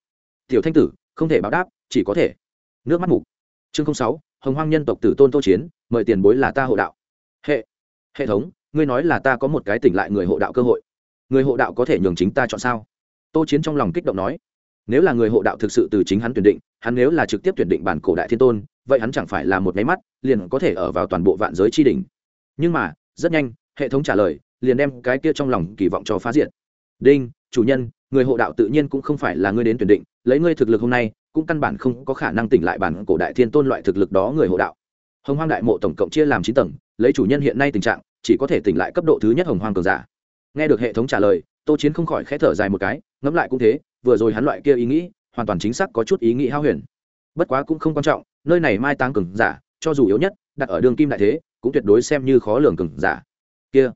Tiểu thanh tử, không thể báo đáp, chỉ có thể nước mắt mục. Chương sáu, hồng hoang nhân tộc tử tôn tô chiến, mời tiền bối là ta hộ đạo. Hệ hệ thống, ngươi nói là ta có một cái tỉnh lại người hộ đạo cơ hội. Người hộ đạo có thể nhường chính ta chọn sao? Tô chiến trong lòng kích động nói. Nếu là người hộ đạo thực sự từ chính hắn tuyển định hắn nếu là trực tiếp tuyển định bản cổ đại thiên tôn, vậy hắn chẳng phải là một máy mắt, liền có thể ở vào toàn bộ vạn giới tri đình nhưng mà, rất nhanh, hệ thống trả lời, liền đem cái kia trong lòng kỳ vọng cho phá diện đinh, chủ nhân, người hộ đạo tự nhiên cũng không phải là ngươi đến tuyển định, lấy ngươi thực lực hôm nay, cũng căn bản không có khả năng tỉnh lại bản cổ đại thiên tôn loại thực lực đó người hộ đạo. Hồng hoang đại mộ tổng cộng chia làm chín tầng, lấy chủ nhân hiện nay tình trạng, chỉ có thể tỉnh lại cấp độ thứ nhất hồng hoang cường giả. Nghe được hệ thống trả lời, tô chiến không khỏi k h ẽ thở dài một cái, ngẫm lại cũng thế, vừa rồi hắn loại kia ý nghĩ hoàn toàn chính xác có chút ý nghĩ hao huyền. Bất quá cũng không quan trọng, nơi này mai táng cường giả, cho dù yếu nhất, đặt ở đường kim đại thế, cũng tuyệt đối xem như khó lường cường giả. Kia,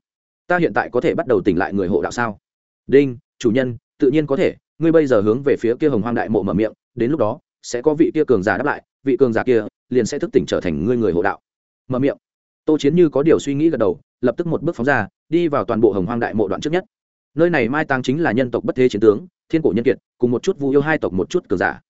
ta hiện tại có thể bắt đầu tỉnh lại người hộ đạo sao? Đinh, chủ nhân, tự nhiên có thể, ngươi bây giờ hướng về phía kia hồng hoang đại mộ mở miệng, đến lúc đó, sẽ có vị kia cường giả đáp lại, vị cường giả kia, liền sẽ thức tỉnh trở thành ngươi người hộ đạo. Mở miệng. Tô chiến như có điều suy nghĩ gật đầu, lập tức một bước phóng ra, đi vào toàn bộ hồng hoang đại mộ đoạn trước nhất. Nơi này mai táng chính là nhân tộc bất thế chiến tướng thiên cổ nhân kiệt, cùng một chút vu yêu hai tộc một chút cường giả.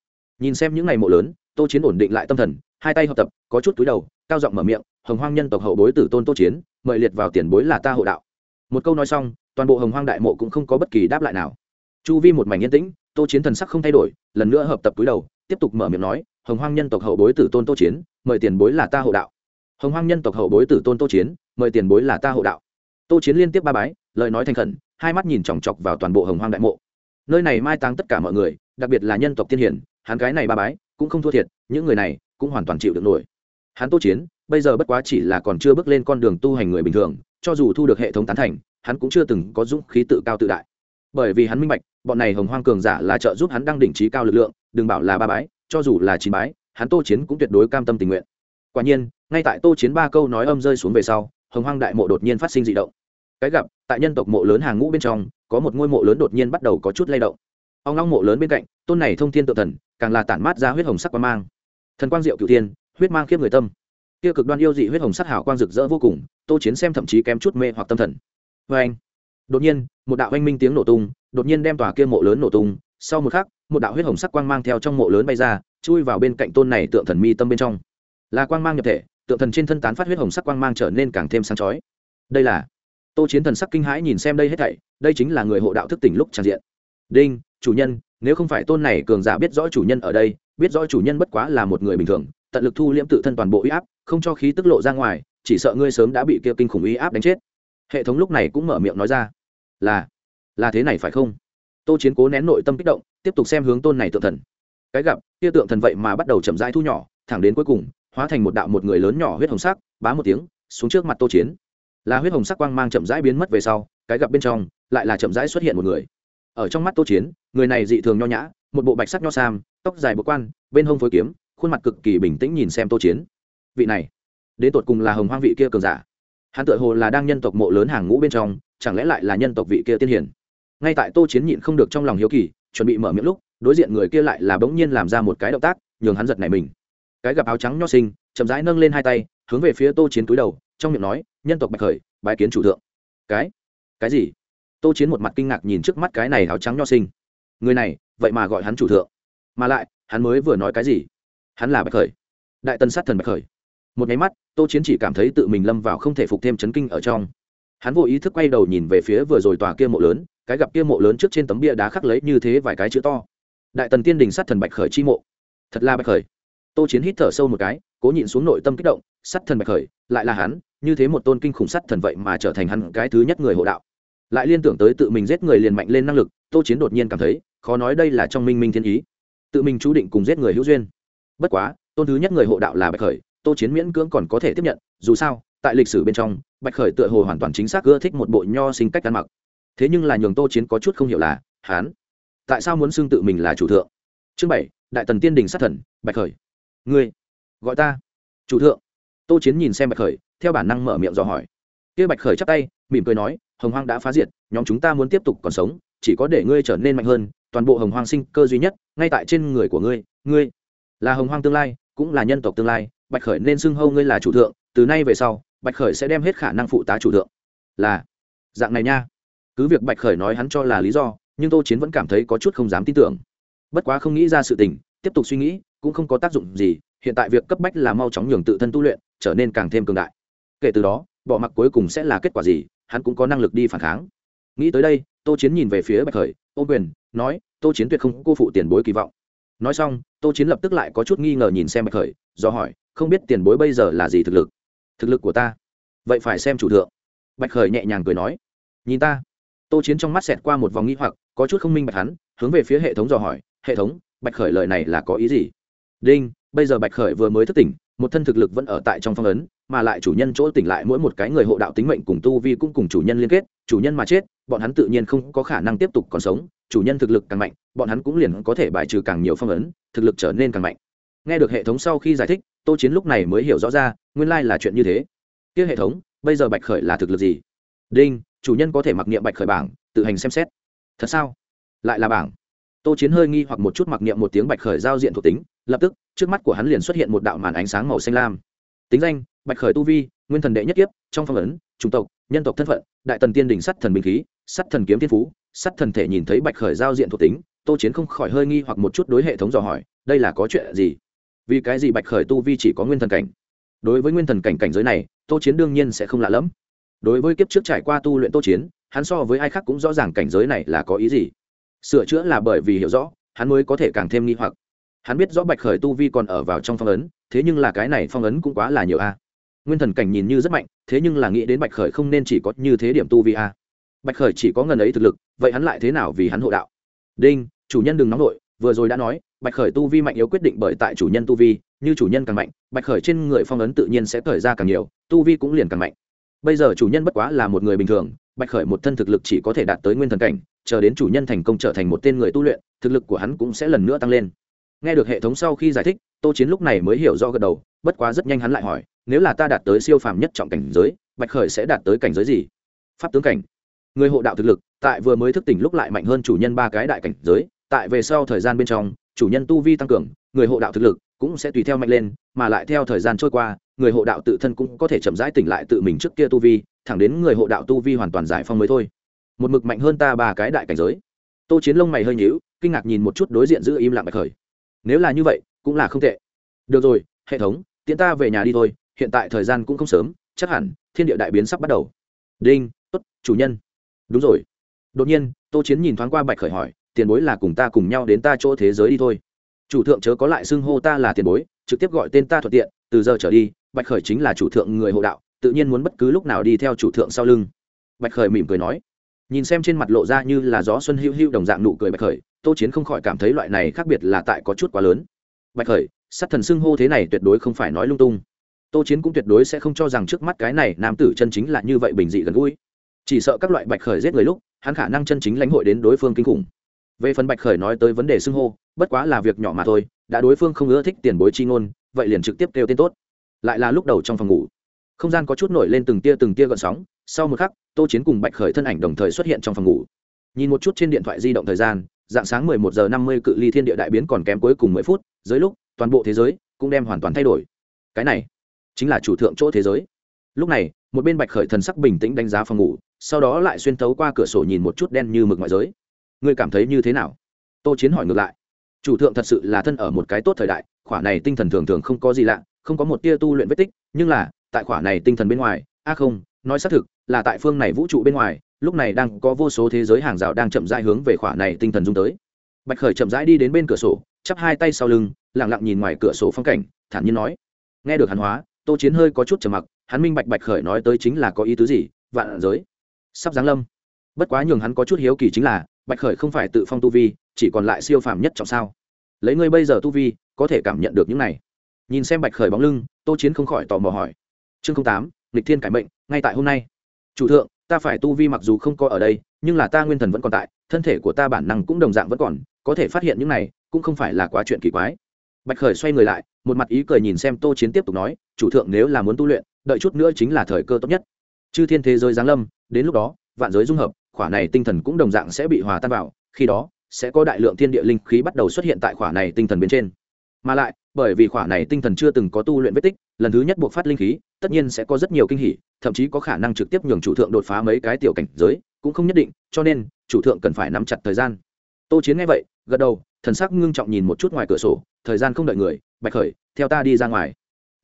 Nhìn xem những ngày mộ lớn, tô chiến ổn định lại tâm thần, hai tay hợp tập, có chút túi đầu, cao giọng mở miệng, hồng hoang nhân tộc hậu bối tử tôn tô chiến, mời liệt vào tiền bối là ta hộ đạo. Một câu nói xong, toàn bộ hồng hoang đại mộ cũng không có bất kỳ đáp lại nào. Chu vi một mảnh yên tĩnh, tô chiến thần sắc không thay đổi, lần nữa hợp tập túi đầu, tiếp tục mở miệng nói, hồng hoang nhân tộc hậu bối tử tôn tô chiến, mời tiền bối là ta hộ đạo. Hồng hoang nhân tộc hậu bối tử tôn tô chiến, mời tiền bối là ta hộ đạo. Tô chiến liên tiếp ba bái, lời nói thành khẩn, hai mắt nhìn chòng chọc vào toàn bộ hồng hoang đại mộ nơi này mai táng tất cả mọi người, đặc biệt là nhân tộc tiên hiển hắn cái này ba bái, cũng không thua thiệt, những người này cũng hoàn toàn chịu được nổi. Hắn tô chiến, bây giờ bất quá chỉ là còn chưa bước lên con đường tu hành người bình thường, cho dù thu được hệ thống tán thành, hắn cũng chưa từng có dũng khí tự cao tự đại. Bởi vì hắn minh bạch, bọn này hồng hoang cường giả là trợ giúp hắn đăng đỉnh trí cao lực lượng, đừng bảo là ba bái, cho dù là chín bái, hắn tô chiến cũng tuyệt đối cam tâm tình nguyện. Quả nhiên, ngay tại tô chiến ba câu nói âm rơi xuống về sau, hồng hoang đại mộ đột nhiên phát sinh dị động. Cái gặp tại nhân tộc mộ lớn hàng ngũ bên trong, có một ngôi mộ lớn đột nhiên bắt đầu có chút lay động. Ông long mộ lớn bên cạnh, tôn này thông thiên tự thần, càng là tản mát ra huyết hồng sắc quang mang. Thần quang diệu cựu tiên huyết mang khiếp người tâm. Kia cực đoan yêu dị huyết hồng sắc hảo quang rực rỡ vô cùng, tô chiến xem thậm chí kém chút mê hoặc tâm thần. Vê anh đột nhiên, một đạo anh minh tiếng nổ tung, đột nhiên đem tòa kia mộ lớn nổ tung. Sau một khắc, một đạo huyết hồng sắc quang mang theo trong mộ lớn bay ra, chui vào bên cạnh tôn này tượng thần mi tâm bên trong. Là quang mang nhập thể, tượng thần trên thân tán phát huyết hồng sắc quang mang trở nên càng thêm sáng chói. Đây là tô chiến thần sắc kinh hãi nhìn xem đây hết thảy, đây chính là người hộ đạo thức tỉnh lúc tràn diện. Đinh, chủ nhân, nếu không phải tôn này cường giả biết rõ chủ nhân ở đây, biết rõ chủ nhân bất quá là một người bình thường, tận lực thu liễm tự thân toàn bộ uy áp, không cho khí tức lộ ra ngoài, chỉ sợ ngươi sớm đã bị kia kinh khủng uy áp đánh chết. Hệ thống lúc này cũng mở miệng nói ra, là là thế này phải không? Tô chiến cố nén nội tâm kích động, tiếp tục xem hướng tôn này tượng thần. Cái gặp, kia tượng thần vậy mà bắt đầu chậm rãi thu nhỏ, thẳng đến cuối cùng, hóa thành một đạo một người lớn nhỏ huyết hồng sắc, bá một tiếng, xuống trước mặt tô chiến là huyết hồng sắc quang mang chậm rãi biến mất về sau, cái gặp bên trong, lại là chậm rãi xuất hiện một người. Ở trong mắt tô chiến, người này dị thường nho nhã, một bộ bạch sắc nho sam, tóc dài bộ quan, bên hông phối kiếm, khuôn mặt cực kỳ bình tĩnh nhìn xem tô chiến. Vị này, đến tột cùng là hồng hoang vị kia cường giả. Hắn tự hồ là đang nhân tộc mộ lớn hàng ngũ bên trong, chẳng lẽ lại là nhân tộc vị kia tiên hiển ngay tại tô chiến nhịn không được trong lòng hiếu kỳ, chuẩn bị mở miệng lúc, đối diện người kia lại là bỗng nhiên làm ra một cái động tác, nhường hắn giật này mình. Cái gặp áo trắng nho sinh chậm rãi nâng lên hai tay, hướng về phía tô chiến túi đầu, trong miệng nói nhân tộc bạch khởi, bái kiến chủ thượng. Cái? Cái gì? Tô chiến một mặt kinh ngạc nhìn trước mắt cái này áo trắng nho sinh. Người này, vậy mà gọi hắn chủ thượng. Mà lại, hắn mới vừa nói cái gì? Hắn là bạch khởi. Đại tân sát thần bạch khởi. Một nháy mắt, tô chiến chỉ cảm thấy tự mình lâm vào không thể phục thêm chấn kinh ở trong. Hắn vô ý thức quay đầu nhìn về phía vừa rồi tòa kia mộ lớn, cái gặp kia mộ lớn trước trên tấm bia đá khắc lấy như thế vài cái chữ to. Đại tần tiên đình sát thần bạch khởi chi mộ. Thật là bạch khởi. Tô chiến hít thở sâu một cái, cố nhịn xuống nội tâm kích động, sát thần bạch khởi, lại là hắn như thế một tôn kinh khủng sát thần vậy mà trở thành hắn cái thứ nhất người hộ đạo. Lại liên tưởng tới tự mình giết người liền mạnh lên năng lực, tô chiến đột nhiên cảm thấy, khó nói đây là trong minh minh thiên ý. Tự mình chú định cùng giết người hữu duyên. Bất quá, tôn thứ nhất người hộ đạo là bạch khởi, tô chiến miễn cưỡng còn có thể tiếp nhận, dù sao, tại lịch sử bên trong, bạch khởi tựa hồ hoàn toàn chính xác ưa thích một bộ nho sinh cách ăn mặc. Thế nhưng là nhường tô chiến có chút không hiểu là hán tại sao muốn xưng tự mình là chủ thượng? Chương bảy, đại tần tiên đình sát thần, bạch khởi. Ngươi gọi ta chủ thượng tô chiến nhìn xem bạch khởi, theo bản năng mở miệng dò hỏi. Kia bạch khởi chắp tay, mỉm cười nói, hồng hoang đã phá diệt, nhóm chúng ta muốn tiếp tục còn sống, chỉ có để ngươi trở nên mạnh hơn, toàn bộ hồng hoang sinh cơ duy nhất, ngay tại trên người của ngươi ngươi là hồng hoang tương lai, cũng là nhân tộc tương lai, bạch khởi nên xưng hâu ngươi là chủ thượng, từ nay về sau, bạch khởi sẽ đem hết khả năng phụ tá chủ thượng. Là, dạng này nha. Cứ việc bạch khởi nói hắn cho là lý do, nhưng tô chiến vẫn cảm thấy có chút không dám tin tưởng. Bất quá không nghĩ ra sự tình, tiếp tục suy nghĩ, cũng không có tác dụng gì hiện tại việc cấp bách là mau chóng nhường tự thân tu luyện, trở nên càng thêm cường đại. Kể từ đó, bỏ mặc cuối cùng sẽ là kết quả gì, hắn cũng có năng lực đi phản kháng. Nghĩ tới đây, tô chiến nhìn về phía bạch khởi ô quyền, nói, tô chiến tuyệt không cô phụ tiền bối kỳ vọng. Nói xong, tô chiến lập tức lại có chút nghi ngờ nhìn xem bạch khởi, do hỏi, không biết tiền bối bây giờ là gì thực lực? Thực lực của ta. Vậy phải xem chủ thượng. Bạch khởi nhẹ nhàng cười nói, nhìn ta. Tô chiến trong mắt xẹt qua một vòng nghi hoặc, có chút không minh bạch hắn, hướng về phía hệ thống dò hỏi, hệ thống, bạch khởi lời này là có ý gì? Đinh bây giờ bạch khởi vừa mới thức tỉnh, một thân thực lực vẫn ở tại trong phong ấn, mà lại chủ nhân chỗ tỉnh lại mỗi một cái người hộ đạo tính mệnh cùng tu vi cũng cùng chủ nhân liên kết, chủ nhân mà chết, bọn hắn tự nhiên không có khả năng tiếp tục còn sống, chủ nhân thực lực càng mạnh, bọn hắn cũng liền có thể bài trừ càng nhiều phong ấn, thực lực trở nên càng mạnh. Nghe được hệ thống sau khi giải thích, tô chiến lúc này mới hiểu rõ ra, nguyên lai là chuyện như thế. Kia hệ thống, bây giờ bạch khởi là thực lực gì? Đinh, chủ nhân có thể mặc niệm bạch khởi bảng, tự hành xem xét. Thật sao? Lại là bảng. Tô chiến hơi nghi hoặc một chút mặc niệm một tiếng bạch khởi giao diện thuộc tính lập tức, trước mắt của hắn liền xuất hiện một đạo màn ánh sáng màu xanh lam. Tính danh, bạch khởi tu vi, nguyên thần đệ nhất kiếp, trong phong ấn, chủng tộc, nhân tộc thân phận, đại tần tiên đình sắt thần binh khí sắt thần kiếm thiên phú sắt thần thể nhìn thấy bạch khởi giao diện thuộc tính, tô chiến không khỏi hơi nghi hoặc một chút đối hệ thống dò hỏi, đây là có chuyện gì? Vì cái gì bạch khởi tu vi chỉ có nguyên thần cảnh? Đối với nguyên thần cảnh cảnh giới này, tô chiến đương nhiên sẽ không lạ lẫm. Đối với kiếp trước trải qua tu luyện tô chiến, hắn so với ai khác cũng rõ ràng cảnh giới này là có ý gì. Sửa chữa là bởi vì hiểu rõ, hắn mới có thể càng thêm nghi hoặc hắn biết rõ bạch khởi tu vi còn ở vào trong phong ấn, thế nhưng là cái này phong ấn cũng quá là nhiều a. Nguyên thần cảnh nhìn như rất mạnh, thế nhưng là nghĩ đến bạch khởi không nên chỉ có như thế điểm tu vi a. Bạch khởi chỉ có ngần ấy thực lực, vậy hắn lại thế nào vì hắn hộ đạo? Đinh, chủ nhân đừng nóng nổi vừa rồi đã nói, bạch khởi tu vi mạnh yếu quyết định bởi tại chủ nhân tu vi, như chủ nhân càng mạnh, bạch khởi trên người phong ấn tự nhiên sẽ khởi ra càng nhiều, tu vi cũng liền càng mạnh. Bây giờ chủ nhân bất quá là một người bình thường, bạch khởi một thân thực lực chỉ có thể đạt tới nguyên thần cảnh, chờ đến chủ nhân thành công trở thành một tên người tu luyện, thực lực của hắn cũng sẽ lần nữa tăng lên nghe được hệ thống sau khi giải thích, tô chiến lúc này mới hiểu rõ gật đầu, bất quá rất nhanh hắn lại hỏi, nếu là ta đạt tới siêu phàm nhất trọng cảnh giới, bạch khởi sẽ đạt tới cảnh giới gì? Pháp tướng cảnh. Người hộ đạo thực lực, tại vừa mới thức tỉnh lúc lại mạnh hơn chủ nhân ba cái đại cảnh giới, tại về sau thời gian bên trong, chủ nhân tu vi tăng cường, người hộ đạo thực lực cũng sẽ tùy theo mạnh lên, mà lại theo thời gian trôi qua, người hộ đạo tự thân cũng có thể chậm rãi tỉnh lại tự mình trước kia tu vi, thẳng đến người hộ đạo tu vi hoàn toàn giải phong mới thôi. Một mực mạnh hơn ta ba cái đại cảnh giới. Tô chiến lông mày hơi nhíu, kinh ngạc nhìn một chút đối diện giữ im lặng bạch khởi nếu là như vậy, cũng là không tệ. Được rồi, hệ thống, tiễn ta về nhà đi thôi, hiện tại thời gian cũng không sớm, chắc hẳn thiên địa đại biến sắp bắt đầu. Đinh t ố t chủ nhân. Đúng rồi. Đột nhiên, tô chiến nhìn thoáng qua bạch khởi hỏi, tiền bối là cùng ta cùng nhau đến ta chỗ thế giới đi thôi. Chủ thượng chớ có lại xưng hô ta là tiền bối, trực tiếp gọi tên ta thuận tiện, từ giờ trở đi, bạch khởi chính là chủ thượng người hộ đạo, tự nhiên muốn bất cứ lúc nào đi theo chủ thượng sau lưng. Bạch khởi mỉm cười nói. Nhìn xem trên mặt lộ ra như là gió xuân hữu hữu đồng dạng nụ cười bạch khởi tô chiến không khỏi cảm thấy loại này khác biệt là tại có chút quá lớn. Bạch khởi, sát thần xưng hô thế này tuyệt đối không phải nói lung tung. Tô chiến cũng tuyệt đối sẽ không cho rằng trước mắt cái này nam tử chân chính là như vậy bình dị gần gũi. Chỉ sợ các loại bạch khởi giết người lúc, hắn khả năng chân chính lãnh hội đến đối phương kinh khủng. Về phần bạch khởi nói tới vấn đề xưng hô, bất quá là việc nhỏ mà thôi, đã đối phương không ưa thích tiền bối chi ngôn, vậy liền trực tiếp kêu tên tốt. Lại là lúc đầu trong phòng ngủ, không gian có chút nổi lên từng tia từng tia gợn sóng. Sau một khắc, tô chiến cùng bạch khởi thân ảnh đồng thời xuất hiện trong phòng ngủ. Nhìn một chút trên điện thoại di động thời gian dạng sáng 11 giờ 50 cự ly thiên địa đại biến còn kém cuối cùng 10 phút, dưới lúc, toàn bộ thế giới cũng đem hoàn toàn thay đổi. Cái này chính là chủ thượng chỗ thế giới. Lúc này, một bên bạch khởi thần sắc bình tĩnh đánh giá phòng ngủ, sau đó lại xuyên thấu qua cửa sổ nhìn một chút đen như mực ngoại giới. Ngươi cảm thấy như thế nào? Tô chiến hỏi ngược lại. Chủ thượng thật sự là thân ở một cái tốt thời đại, khỏa này tinh thần thường thường không có gì lạ, không có một tia tu luyện vết tích, nhưng là, tại khỏa này tinh thần bên ngoài, a không, nói xác thực, là tại phương này vũ trụ bên ngoài lúc này đang có vô số thế giới hàng rào đang chậm rãi hướng về khỏa này tinh thần dung tới. Bạch khởi chậm rãi đi đến bên cửa sổ, chắp hai tay sau lưng lẳng lặng nhìn ngoài cửa sổ phong cảnh, thản nhiên nói. Nghe được hắn hóa, tô chiến hơi có chút trầm mặc, hắn minh bạch bạch khởi nói tới chính là có ý tứ gì, vạn giới. Sắp giáng lâm. Bất quá nhường hắn có chút hiếu kỳ chính là, bạch khởi không phải tự phong tu vi, chỉ còn lại siêu phàm nhất trọng sao. Lấy ngươi bây giờ tu vi, có thể cảm nhận được những này. Nhìn xem bạch khởi bóng lưng, tô chiến không khỏi tò mò hỏi. Chương tám lịch thiên cải mệnh, ngay tại hôm nay. Chủ thượng ta phải tu vi mặc dù không có ở đây, nhưng là ta nguyên thần vẫn còn tại, thân thể của ta bản năng cũng đồng dạng vẫn còn, có thể phát hiện những này, cũng không phải là quá chuyện kỳ quái. Bạch khởi xoay người lại, một mặt ý cười nhìn xem tô chiến tiếp tục nói, chủ thượng nếu là muốn tu luyện, đợi chút nữa chính là thời cơ tốt nhất. Chư thiên thế giới giáng lâm, đến lúc đó, vạn giới dung hợp, khỏa này tinh thần cũng đồng dạng sẽ bị hòa tan vào, khi đó, sẽ có đại lượng thiên địa linh khí bắt đầu xuất hiện tại khỏa này tinh thần bên trên. Mà lại bởi vì khỏa này tinh thần chưa từng có tu luyện vết tích, lần thứ nhất buộc phát linh khí, tất nhiên sẽ có rất nhiều kinh hỉ, thậm chí có khả năng trực tiếp nhường chủ thượng đột phá mấy cái tiểu cảnh giới, cũng không nhất định, cho nên, chủ thượng cần phải nắm chặt thời gian. Tô chiến nghe vậy, gật đầu, thần sắc ngưng trọng nhìn một chút ngoài cửa sổ, thời gian không đợi người, bạch khởi, theo ta đi ra ngoài.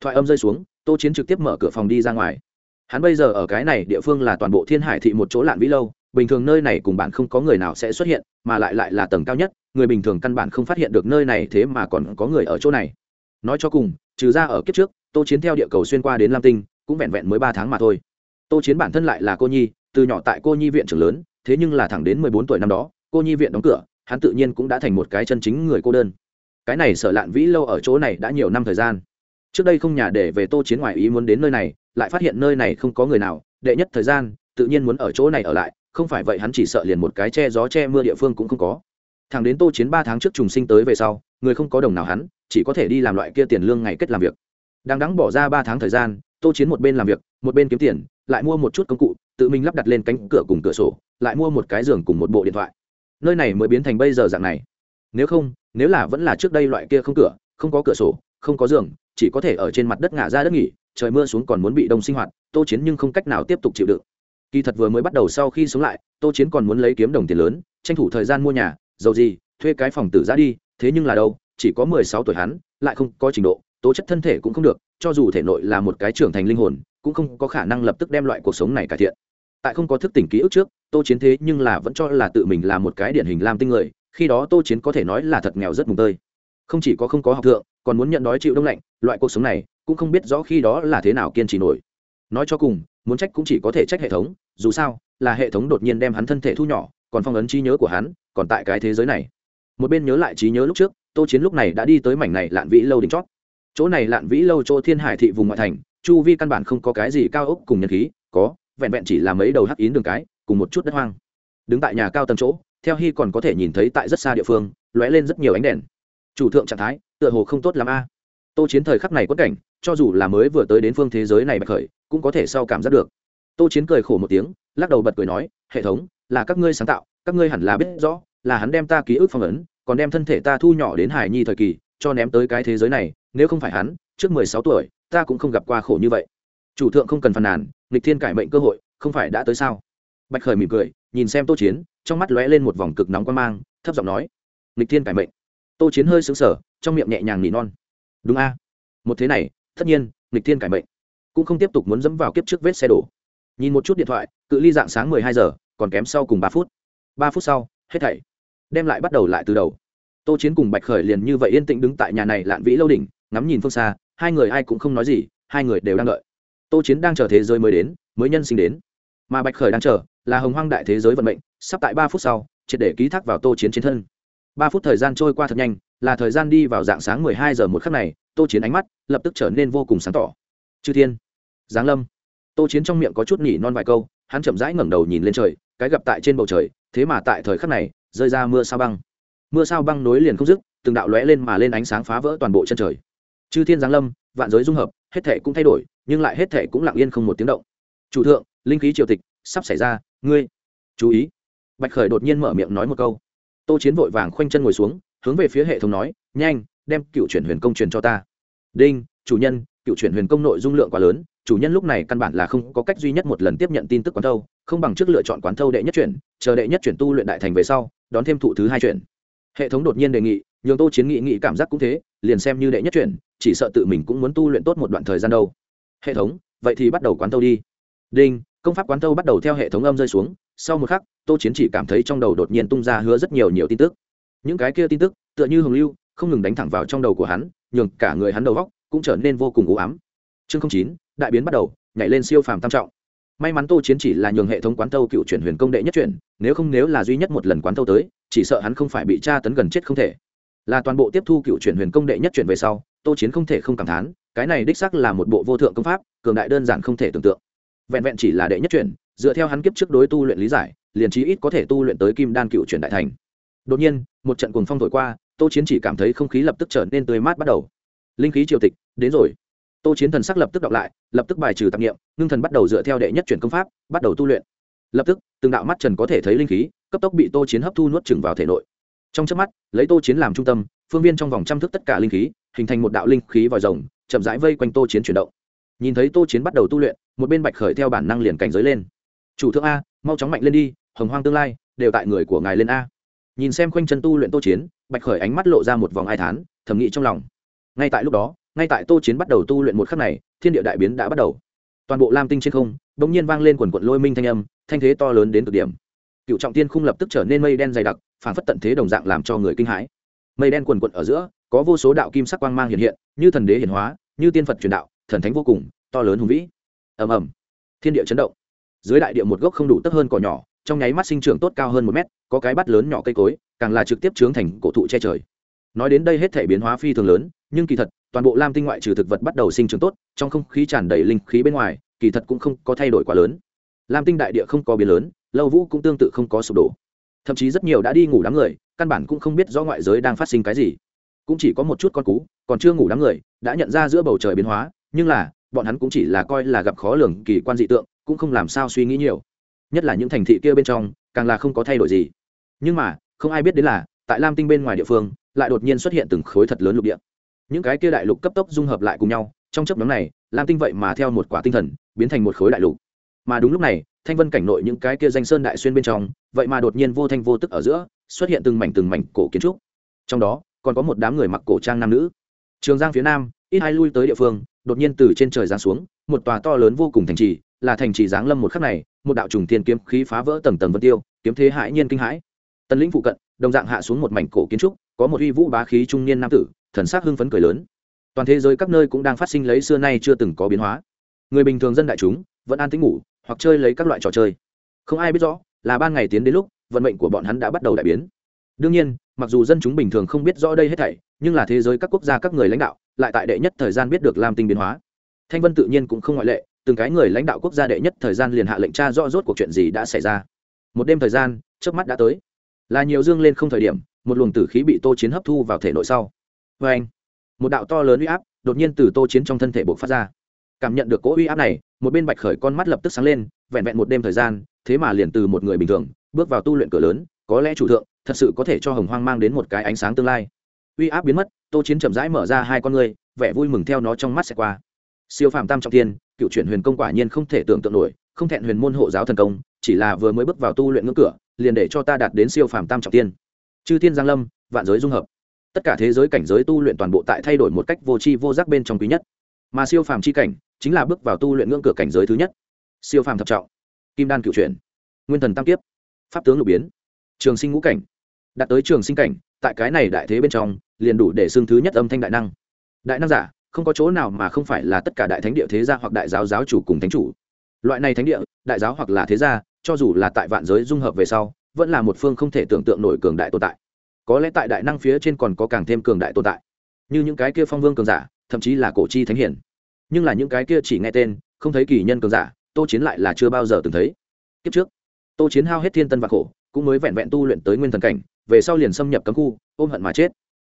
Thoại âm rơi xuống, tô chiến trực tiếp mở cửa phòng đi ra ngoài. Hắn bây giờ ở cái này địa phương là toàn bộ thiên hải thị một chỗ lạn vĩ lâu, bình thường nơi này cùng bạn không có người nào sẽ xuất hiện, mà lại lại là tầng cao nhất người bình thường căn bản không phát hiện được nơi này thế mà còn có người ở chỗ này. Nói cho cùng, trừ ra ở kiếp trước, tô chiến theo địa cầu xuyên qua đến lam tinh, cũng vẹn vẹn mới ba tháng mà thôi. Tô chiến bản thân lại là cô nhi, từ nhỏ tại cô nhi viện trường lớn, thế nhưng là thẳng đến mười bốn tuổi năm đó, cô nhi viện đóng cửa, hắn tự nhiên cũng đã thành một cái chân chính người cô đơn. Cái này sợ lạn vĩ lâu ở chỗ này đã nhiều năm thời gian. Trước đây không nhà để về tô chiến ngoài ý muốn đến nơi này, lại phát hiện nơi này không có người nào, đệ nhất thời gian, tự nhiên muốn ở chỗ này ở lại, không phải vậy hắn chỉ sợ liền một cái che gió che mưa địa phương cũng không có thằng đến tô chiến ba tháng trước trùng sinh tới về sau, người không có đồng nào hắn, chỉ có thể đi làm loại kia tiền lương ngày kết làm việc. Đang đắng bỏ ra ba tháng thời gian, tô chiến một bên làm việc, một bên kiếm tiền, lại mua một chút công cụ, tự mình lắp đặt lên cánh cửa cùng cửa sổ, lại mua một cái giường cùng một bộ điện thoại. Nơi này mới biến thành bây giờ dạng này. Nếu không, nếu là vẫn là trước đây loại kia không cửa, không có cửa sổ, không có giường, chỉ có thể ở trên mặt đất ngả ra đất nghỉ, trời mưa xuống còn muốn bị đông sinh hoạt, tô chiến nhưng không cách nào tiếp tục chịu đựng. Kỳ thật vừa mới bắt đầu sau khi sống lại, tô chiến còn muốn lấy kiếm đồng tiền lớn, tranh thủ thời gian mua nhà dầu gì, thuê cái phòng tử ra đi, thế nhưng là đâu, chỉ có mười sáu tuổi hắn, lại không có trình độ, tố chất thân thể cũng không được, cho dù thể nội là một cái trưởng thành linh hồn, cũng không có khả năng lập tức đem loại cuộc sống này cải thiện. Tại không có thức tỉnh ký ức trước, tô chiến thế nhưng là vẫn cho là tự mình là một cái điển hình lam tinh người, khi đó tô chiến có thể nói là thật nghèo rất mùng tơi. Không chỉ có không có học thượng, còn muốn nhận đói chịu đông lạnh, loại cuộc sống này cũng không biết rõ khi đó là thế nào kiên trì nổi. Nói cho cùng, muốn trách cũng chỉ có thể trách hệ thống, dù sao, là hệ thống đột nhiên đem hắn thân thể thu nhỏ, còn phong ấn trí nhớ của hắn còn tại cái thế giới này. Một bên nhớ lại trí nhớ lúc trước, tô chiến lúc này đã đi tới mảnh này lạn vĩ lâu đỉnh chót. Chỗ này lạn vĩ lâu chỗ thiên hải thị vùng ngoại thành, chu vi căn bản không có cái gì cao ốc cùng nhân khí, có, vẹn vẹn chỉ là mấy đầu hắc yến đường cái, cùng một chút đất hoang. Đứng tại nhà cao tầng chỗ, theo hy còn có thể nhìn thấy tại rất xa địa phương, lóe lên rất nhiều ánh đèn. Chủ thượng trạng thái, tựa hồ không tốt l a. Tô chiến thời khắc này quất cảnh, cho dù là mới vừa tới đến phương thế giới này bạch khởi, cũng có thể sau cảm giác được. Tô chiến cười khổ một tiếng, lắc đầu bật cười nói, hệ thống, là các ngươi sáng tạo, các ngươi hẳn là biết rõ là hắn đem ta ký ức phong ấn, còn đem thân thể ta thu nhỏ đến hải nhi thời kỳ, cho ném tới cái thế giới này, nếu không phải hắn, trước mười sáu tuổi, ta cũng không gặp qua khổ như vậy. Chủ thượng không cần phàn nàn, nghịch thiên cải mệnh cơ hội, không phải đã tới sao? Bạch khởi mỉm cười, nhìn xem tô chiến, trong mắt lóe lên một vòng cực nóng quan mang, thấp giọng nói, nghịch thiên cải mệnh. Tô chiến hơi xứng sở trong miệng nhẹ nhàng nỉ non, đúng a. Một thế này, tất nhiên, nghịch thiên cải mệnh. Cũng không tiếp tục muốn dẫm vào kiếp trước vết xe đổ. Nhìn một chút điện thoại, cự ly dạng sáng mười hai giờ, còn kém sau cùng ba phút. Ba phút sau, hết thảy đem lại bắt đầu lại từ đầu. Tô chiến cùng bạch khởi liền như vậy yên tĩnh đứng tại nhà này lạn vĩ lâu đỉnh, ngắm nhìn phương xa, hai người ai cũng không nói gì, hai người đều đang đợi. Tô chiến đang chờ thế giới mới đến, mới nhân sinh đến. Mà bạch khởi đang chờ, là hồng hoang đại thế giới vận mệnh, sắp tại ba phút sau, triệt để ký thác vào tô chiến chiến thân. Ba phút thời gian trôi qua thật nhanh, là thời gian đi vào dạng sáng mười hai giờ một khắc này, tô chiến ánh mắt lập tức trở nên vô cùng sáng tỏ. Chư thiên, giáng lâm. Tô chiến trong miệng có chút nỉ non vài câu, hắn chậm rãi ngẩng đầu nhìn lên trời, cái gặp tại trên bầu trời thế mà tại thời khắc này, rơi ra mưa sao băng. Mưa sao băng nối liền không dứt, từng đạo lóe lên mà lên ánh sáng phá vỡ toàn bộ chân trời. Chư thiên giáng lâm, vạn giới dung hợp, hết thể cũng thay đổi, nhưng lại hết thể cũng lặng yên không một tiếng động. Chủ thượng, linh khí triều tịch sắp xảy ra, ngươi chú ý. Bạch khởi đột nhiên mở miệng nói một câu. Tô chiến vội vàng khoanh chân ngồi xuống, hướng về phía hệ thống nói, nhanh, đem cựu chuyển huyền công truyền cho ta. Đinh, chủ nhân, cựu chuyển huyền công nội dung lượng quá lớn, chủ nhân lúc này căn bản là không có cách duy nhất một lần tiếp nhận tin tức quán thâu không bằng trước lựa chọn quán thâu đệ nhất chuyển, chờ đệ nhất chuyển tu luyện đại thành về sau, đón thêm thụ thứ hai chuyển. Hệ thống đột nhiên đề nghị, nhường tô chiến nghị nghị cảm giác cũng thế, liền xem như đệ nhất chuyển, chỉ sợ tự mình cũng muốn tu luyện tốt một đoạn thời gian đâu. Hệ thống, vậy thì bắt đầu quán thâu đi. Đinh, công pháp quán thâu bắt đầu theo hệ thống âm rơi xuống, sau một khắc, tô chiến chỉ cảm thấy trong đầu đột nhiên tung ra hứa rất nhiều nhiều tin tức. Những cái kia tin tức, tựa như hồng lưu, không ngừng đánh thẳng vào trong đầu của hắn, nhường cả người hắn đầu góc cũng trở nên vô cùng u ám. Chương chín, đại biến bắt đầu, nhảy lên siêu phàm tam trọng may mắn tô chiến chỉ là nhường hệ thống quán thâu cựu chuyển huyền công đệ nhất chuyển, nếu không nếu là duy nhất một lần quán thâu tới, chỉ sợ hắn không phải bị tra tấn gần chết không thể. Là toàn bộ tiếp thu cựu chuyển huyền công đệ nhất chuyển về sau, tô chiến không thể không cảm thán, cái này đích sắc là một bộ vô thượng công pháp, cường đại đơn giản không thể tưởng tượng. Vẹn vẹn chỉ là đệ nhất chuyển, dựa theo hắn kiếp trước đối tu luyện lý giải, liền trí ít có thể tu luyện tới kim đan cựu chuyển đại thành. Đột nhiên, một trận cuồng phong thổi qua, tô chiến chỉ cảm thấy không khí lập tức trở nên tươi mát bắt đầu. Linh khí triều tịch, đến rồi tô chiến thần sắc lập tức đọc lại, lập tức bài trừ tạp nghiệm ngưng thần bắt đầu dựa theo đệ nhất chuyển công pháp, bắt đầu tu luyện. Lập tức, từng đạo mắt trần có thể thấy linh khí, cấp tốc bị tô chiến hấp thu nuốt trừng vào thể nội. Trong trước mắt, lấy tô chiến làm trung tâm, phương viên trong vòng trăm thức tất cả linh khí, hình thành một đạo linh khí vòi rồng, chậm rãi vây quanh tô chiến chuyển động. Nhìn thấy tô chiến bắt đầu tu luyện, một bên bạch khởi theo bản năng liền cảnh giới lên. Chủ thượng a, mau chóng mạnh lên đi, hồng hoang tương lai, đều tại người của ngài lên a. Nhìn xem khoanh chân tu luyện tô chiến, bạch khởi ánh mắt lộ ra một vòng ai thán, thầm nghĩ trong lòng. Ngay tại lúc đó ngay tại tô chiến bắt đầu tu luyện một khắc này, thiên địa đại biến đã bắt đầu. Toàn bộ lam tinh trên không đ ỗ n g nhiên vang lên quần quận lôi minh thanh âm, thanh thế to lớn đến cực điểm. Cựu trọng tiên khung lập tức trở nên mây đen dày đặc, phản phất tận thế đồng dạng làm cho người kinh hãi. Mây đen quần quận ở giữa, có vô số đạo kim sắc quang mang hiện hiện, như thần đế hiển hóa, như tiên phật truyền đạo, thần thánh vô cùng, to lớn hùng vĩ. Ầm ầm. Thiên địa chấn động. Dưới đại địa một gốc không đủ tấp hơn cỏ nhỏ, trong nháy mắt sinh trưởng tốt cao hơn một mét, có cái bắt lớn nhỏ cây cối, càng là trực tiếp trướng thành cổ thụ che trời nói đến đây hết thể biến hóa phi thường lớn, nhưng kỳ thật, toàn bộ lam tinh ngoại trừ thực vật bắt đầu sinh trưởng tốt, trong không khí tràn đầy linh khí bên ngoài, kỳ thật cũng không có thay đổi quá lớn. Lam tinh đại địa không có biến lớn, lâu vũ cũng tương tự không có sụp đổ. Thậm chí rất nhiều đã đi ngủ đám người, căn bản cũng không biết rõ ngoại giới đang phát sinh cái gì. Cũng chỉ có một chút con cú, còn chưa ngủ đám người, đã nhận ra giữa bầu trời biến hóa, nhưng là, bọn hắn cũng chỉ là coi là gặp khó lường kỳ quan dị tượng, cũng không làm sao suy nghĩ nhiều. Nhất là những thành thị kia bên trong, càng là không có thay đổi gì. Nhưng mà, không ai biết đến là, tại lam tinh bên ngoài địa phương lại đột nhiên xuất hiện từng khối thật lớn lục địa. Những cái kia đại lục cấp tốc dung hợp lại cùng nhau, trong chấp nhóm này, lam tinh vậy mà theo một quả tinh thần, biến thành một khối đại lục. Mà đúng lúc này, thanh vân cảnh nội những cái kia danh sơn đại xuyên bên trong, vậy mà đột nhiên vô thanh vô tức ở giữa, xuất hiện từng mảnh từng mảnh cổ kiến trúc. Trong đó, còn có một đám người mặc cổ trang nam nữ. Trường giang phía nam, ít hai lui tới địa phương, đột nhiên từ trên trời giáng xuống, một tòa to lớn vô cùng thành trì, là thành trì giáng lâm một khắc này, một đạo trùng thiên kiếm khí phá vỡ tầng tầng vân tiêu, kiếm thế hãi nhiên kinh hãi tân lĩnh phụ cận, đồng dạng hạ xuống một mảnh cổ kiến trúc, có một uy vũ bá khí trung niên nam tử, thần sắc hưng phấn cười lớn. Toàn thế giới các nơi cũng đang phát sinh lấy xưa nay chưa từng có biến hóa. Người bình thường dân đại chúng, vẫn an tính ngủ, hoặc chơi lấy các loại trò chơi. Không ai biết rõ, là ban ngày tiến đến lúc, vận mệnh của bọn hắn đã bắt đầu đại biến. Đương nhiên, mặc dù dân chúng bình thường không biết rõ đây hết thảy, nhưng là thế giới các quốc gia các người lãnh đạo, lại tại đệ nhất thời gian biết được lam tinh biến hóa. Thanh vân tự nhiên cũng không ngoại lệ, từng cái người lãnh đạo quốc gia đệ nhất thời gian liền hạ lệnh tra rõ rốt cuộc chuyện gì đã xảy ra. Một đêm thời gian trước mắt đã tới là nhiều dương lên không thời điểm, một luồng tử khí bị tô chiến hấp thu vào thể nội sau. Vê anh, một đạo to lớn uy áp đột nhiên từ tô chiến trong thân thể buộc phát ra. Cảm nhận được cỗ uy áp này, một bên bạch khởi con mắt lập tức sáng lên, vẹn vẹn một đêm thời gian, thế mà liền từ một người bình thường, bước vào tu luyện cửa lớn, có lẽ chủ thượng, thật sự có thể cho hồng hoang mang đến một cái ánh sáng tương lai. Uy áp biến mất, tô chiến chậm rãi mở ra hai con người vẻ vui mừng theo nó trong mắt sẽ qua. Siêu Phạm tam trọng tiên cựu chuyển huyền công quả nhiên không thể tưởng tượng nổi, không thẹn huyền môn hộ giáo thần công chỉ là vừa mới bước vào tu luyện ngưỡng cửa, liền để cho ta đạt đến siêu phàm tam trọng tiên chư thiên giang lâm, vạn giới dung hợp. Tất cả thế giới cảnh giới tu luyện toàn bộ tại thay đổi một cách vô tri vô giác bên trong quý nhất. Mà siêu phàm chi cảnh, chính là bước vào tu luyện ngưỡng cửa cảnh giới thứ nhất. Siêu phàm thập trọng. Kim đan cựu chuyển. Nguyên thần tam kiếp. Pháp tướng lục biến. Trường sinh ngũ cảnh. Đạt tới trường sinh cảnh, tại cái này đại thế bên trong, liền đủ để xưng thứ nhất âm thanh đại năng. Đại năng giả, không có chỗ nào mà không phải là tất cả đại thánh địa thế gia hoặc đại giáo giáo chủ cùng thánh chủ. Loại này thánh địa đại giáo hoặc là thế gia, cho dù là tại vạn giới dung hợp về sau, vẫn là một phương không thể tưởng tượng nổi cường đại tồn tại. Có lẽ tại đại năng phía trên còn có càng thêm cường đại tồn tại. Như những cái kia phong vương cường giả, thậm chí là cổ chi thánh hiển nhưng là những cái kia chỉ nghe tên, không thấy kỳ nhân cường giả, tô chiến lại là chưa bao giờ từng thấy. Kiếp trước, tô chiến hao hết thiên tân và khổ, cũng mới vẹn vẹn tu luyện tới nguyên thần cảnh, về sau liền xâm nhập cấm khu, ôm hận mà chết.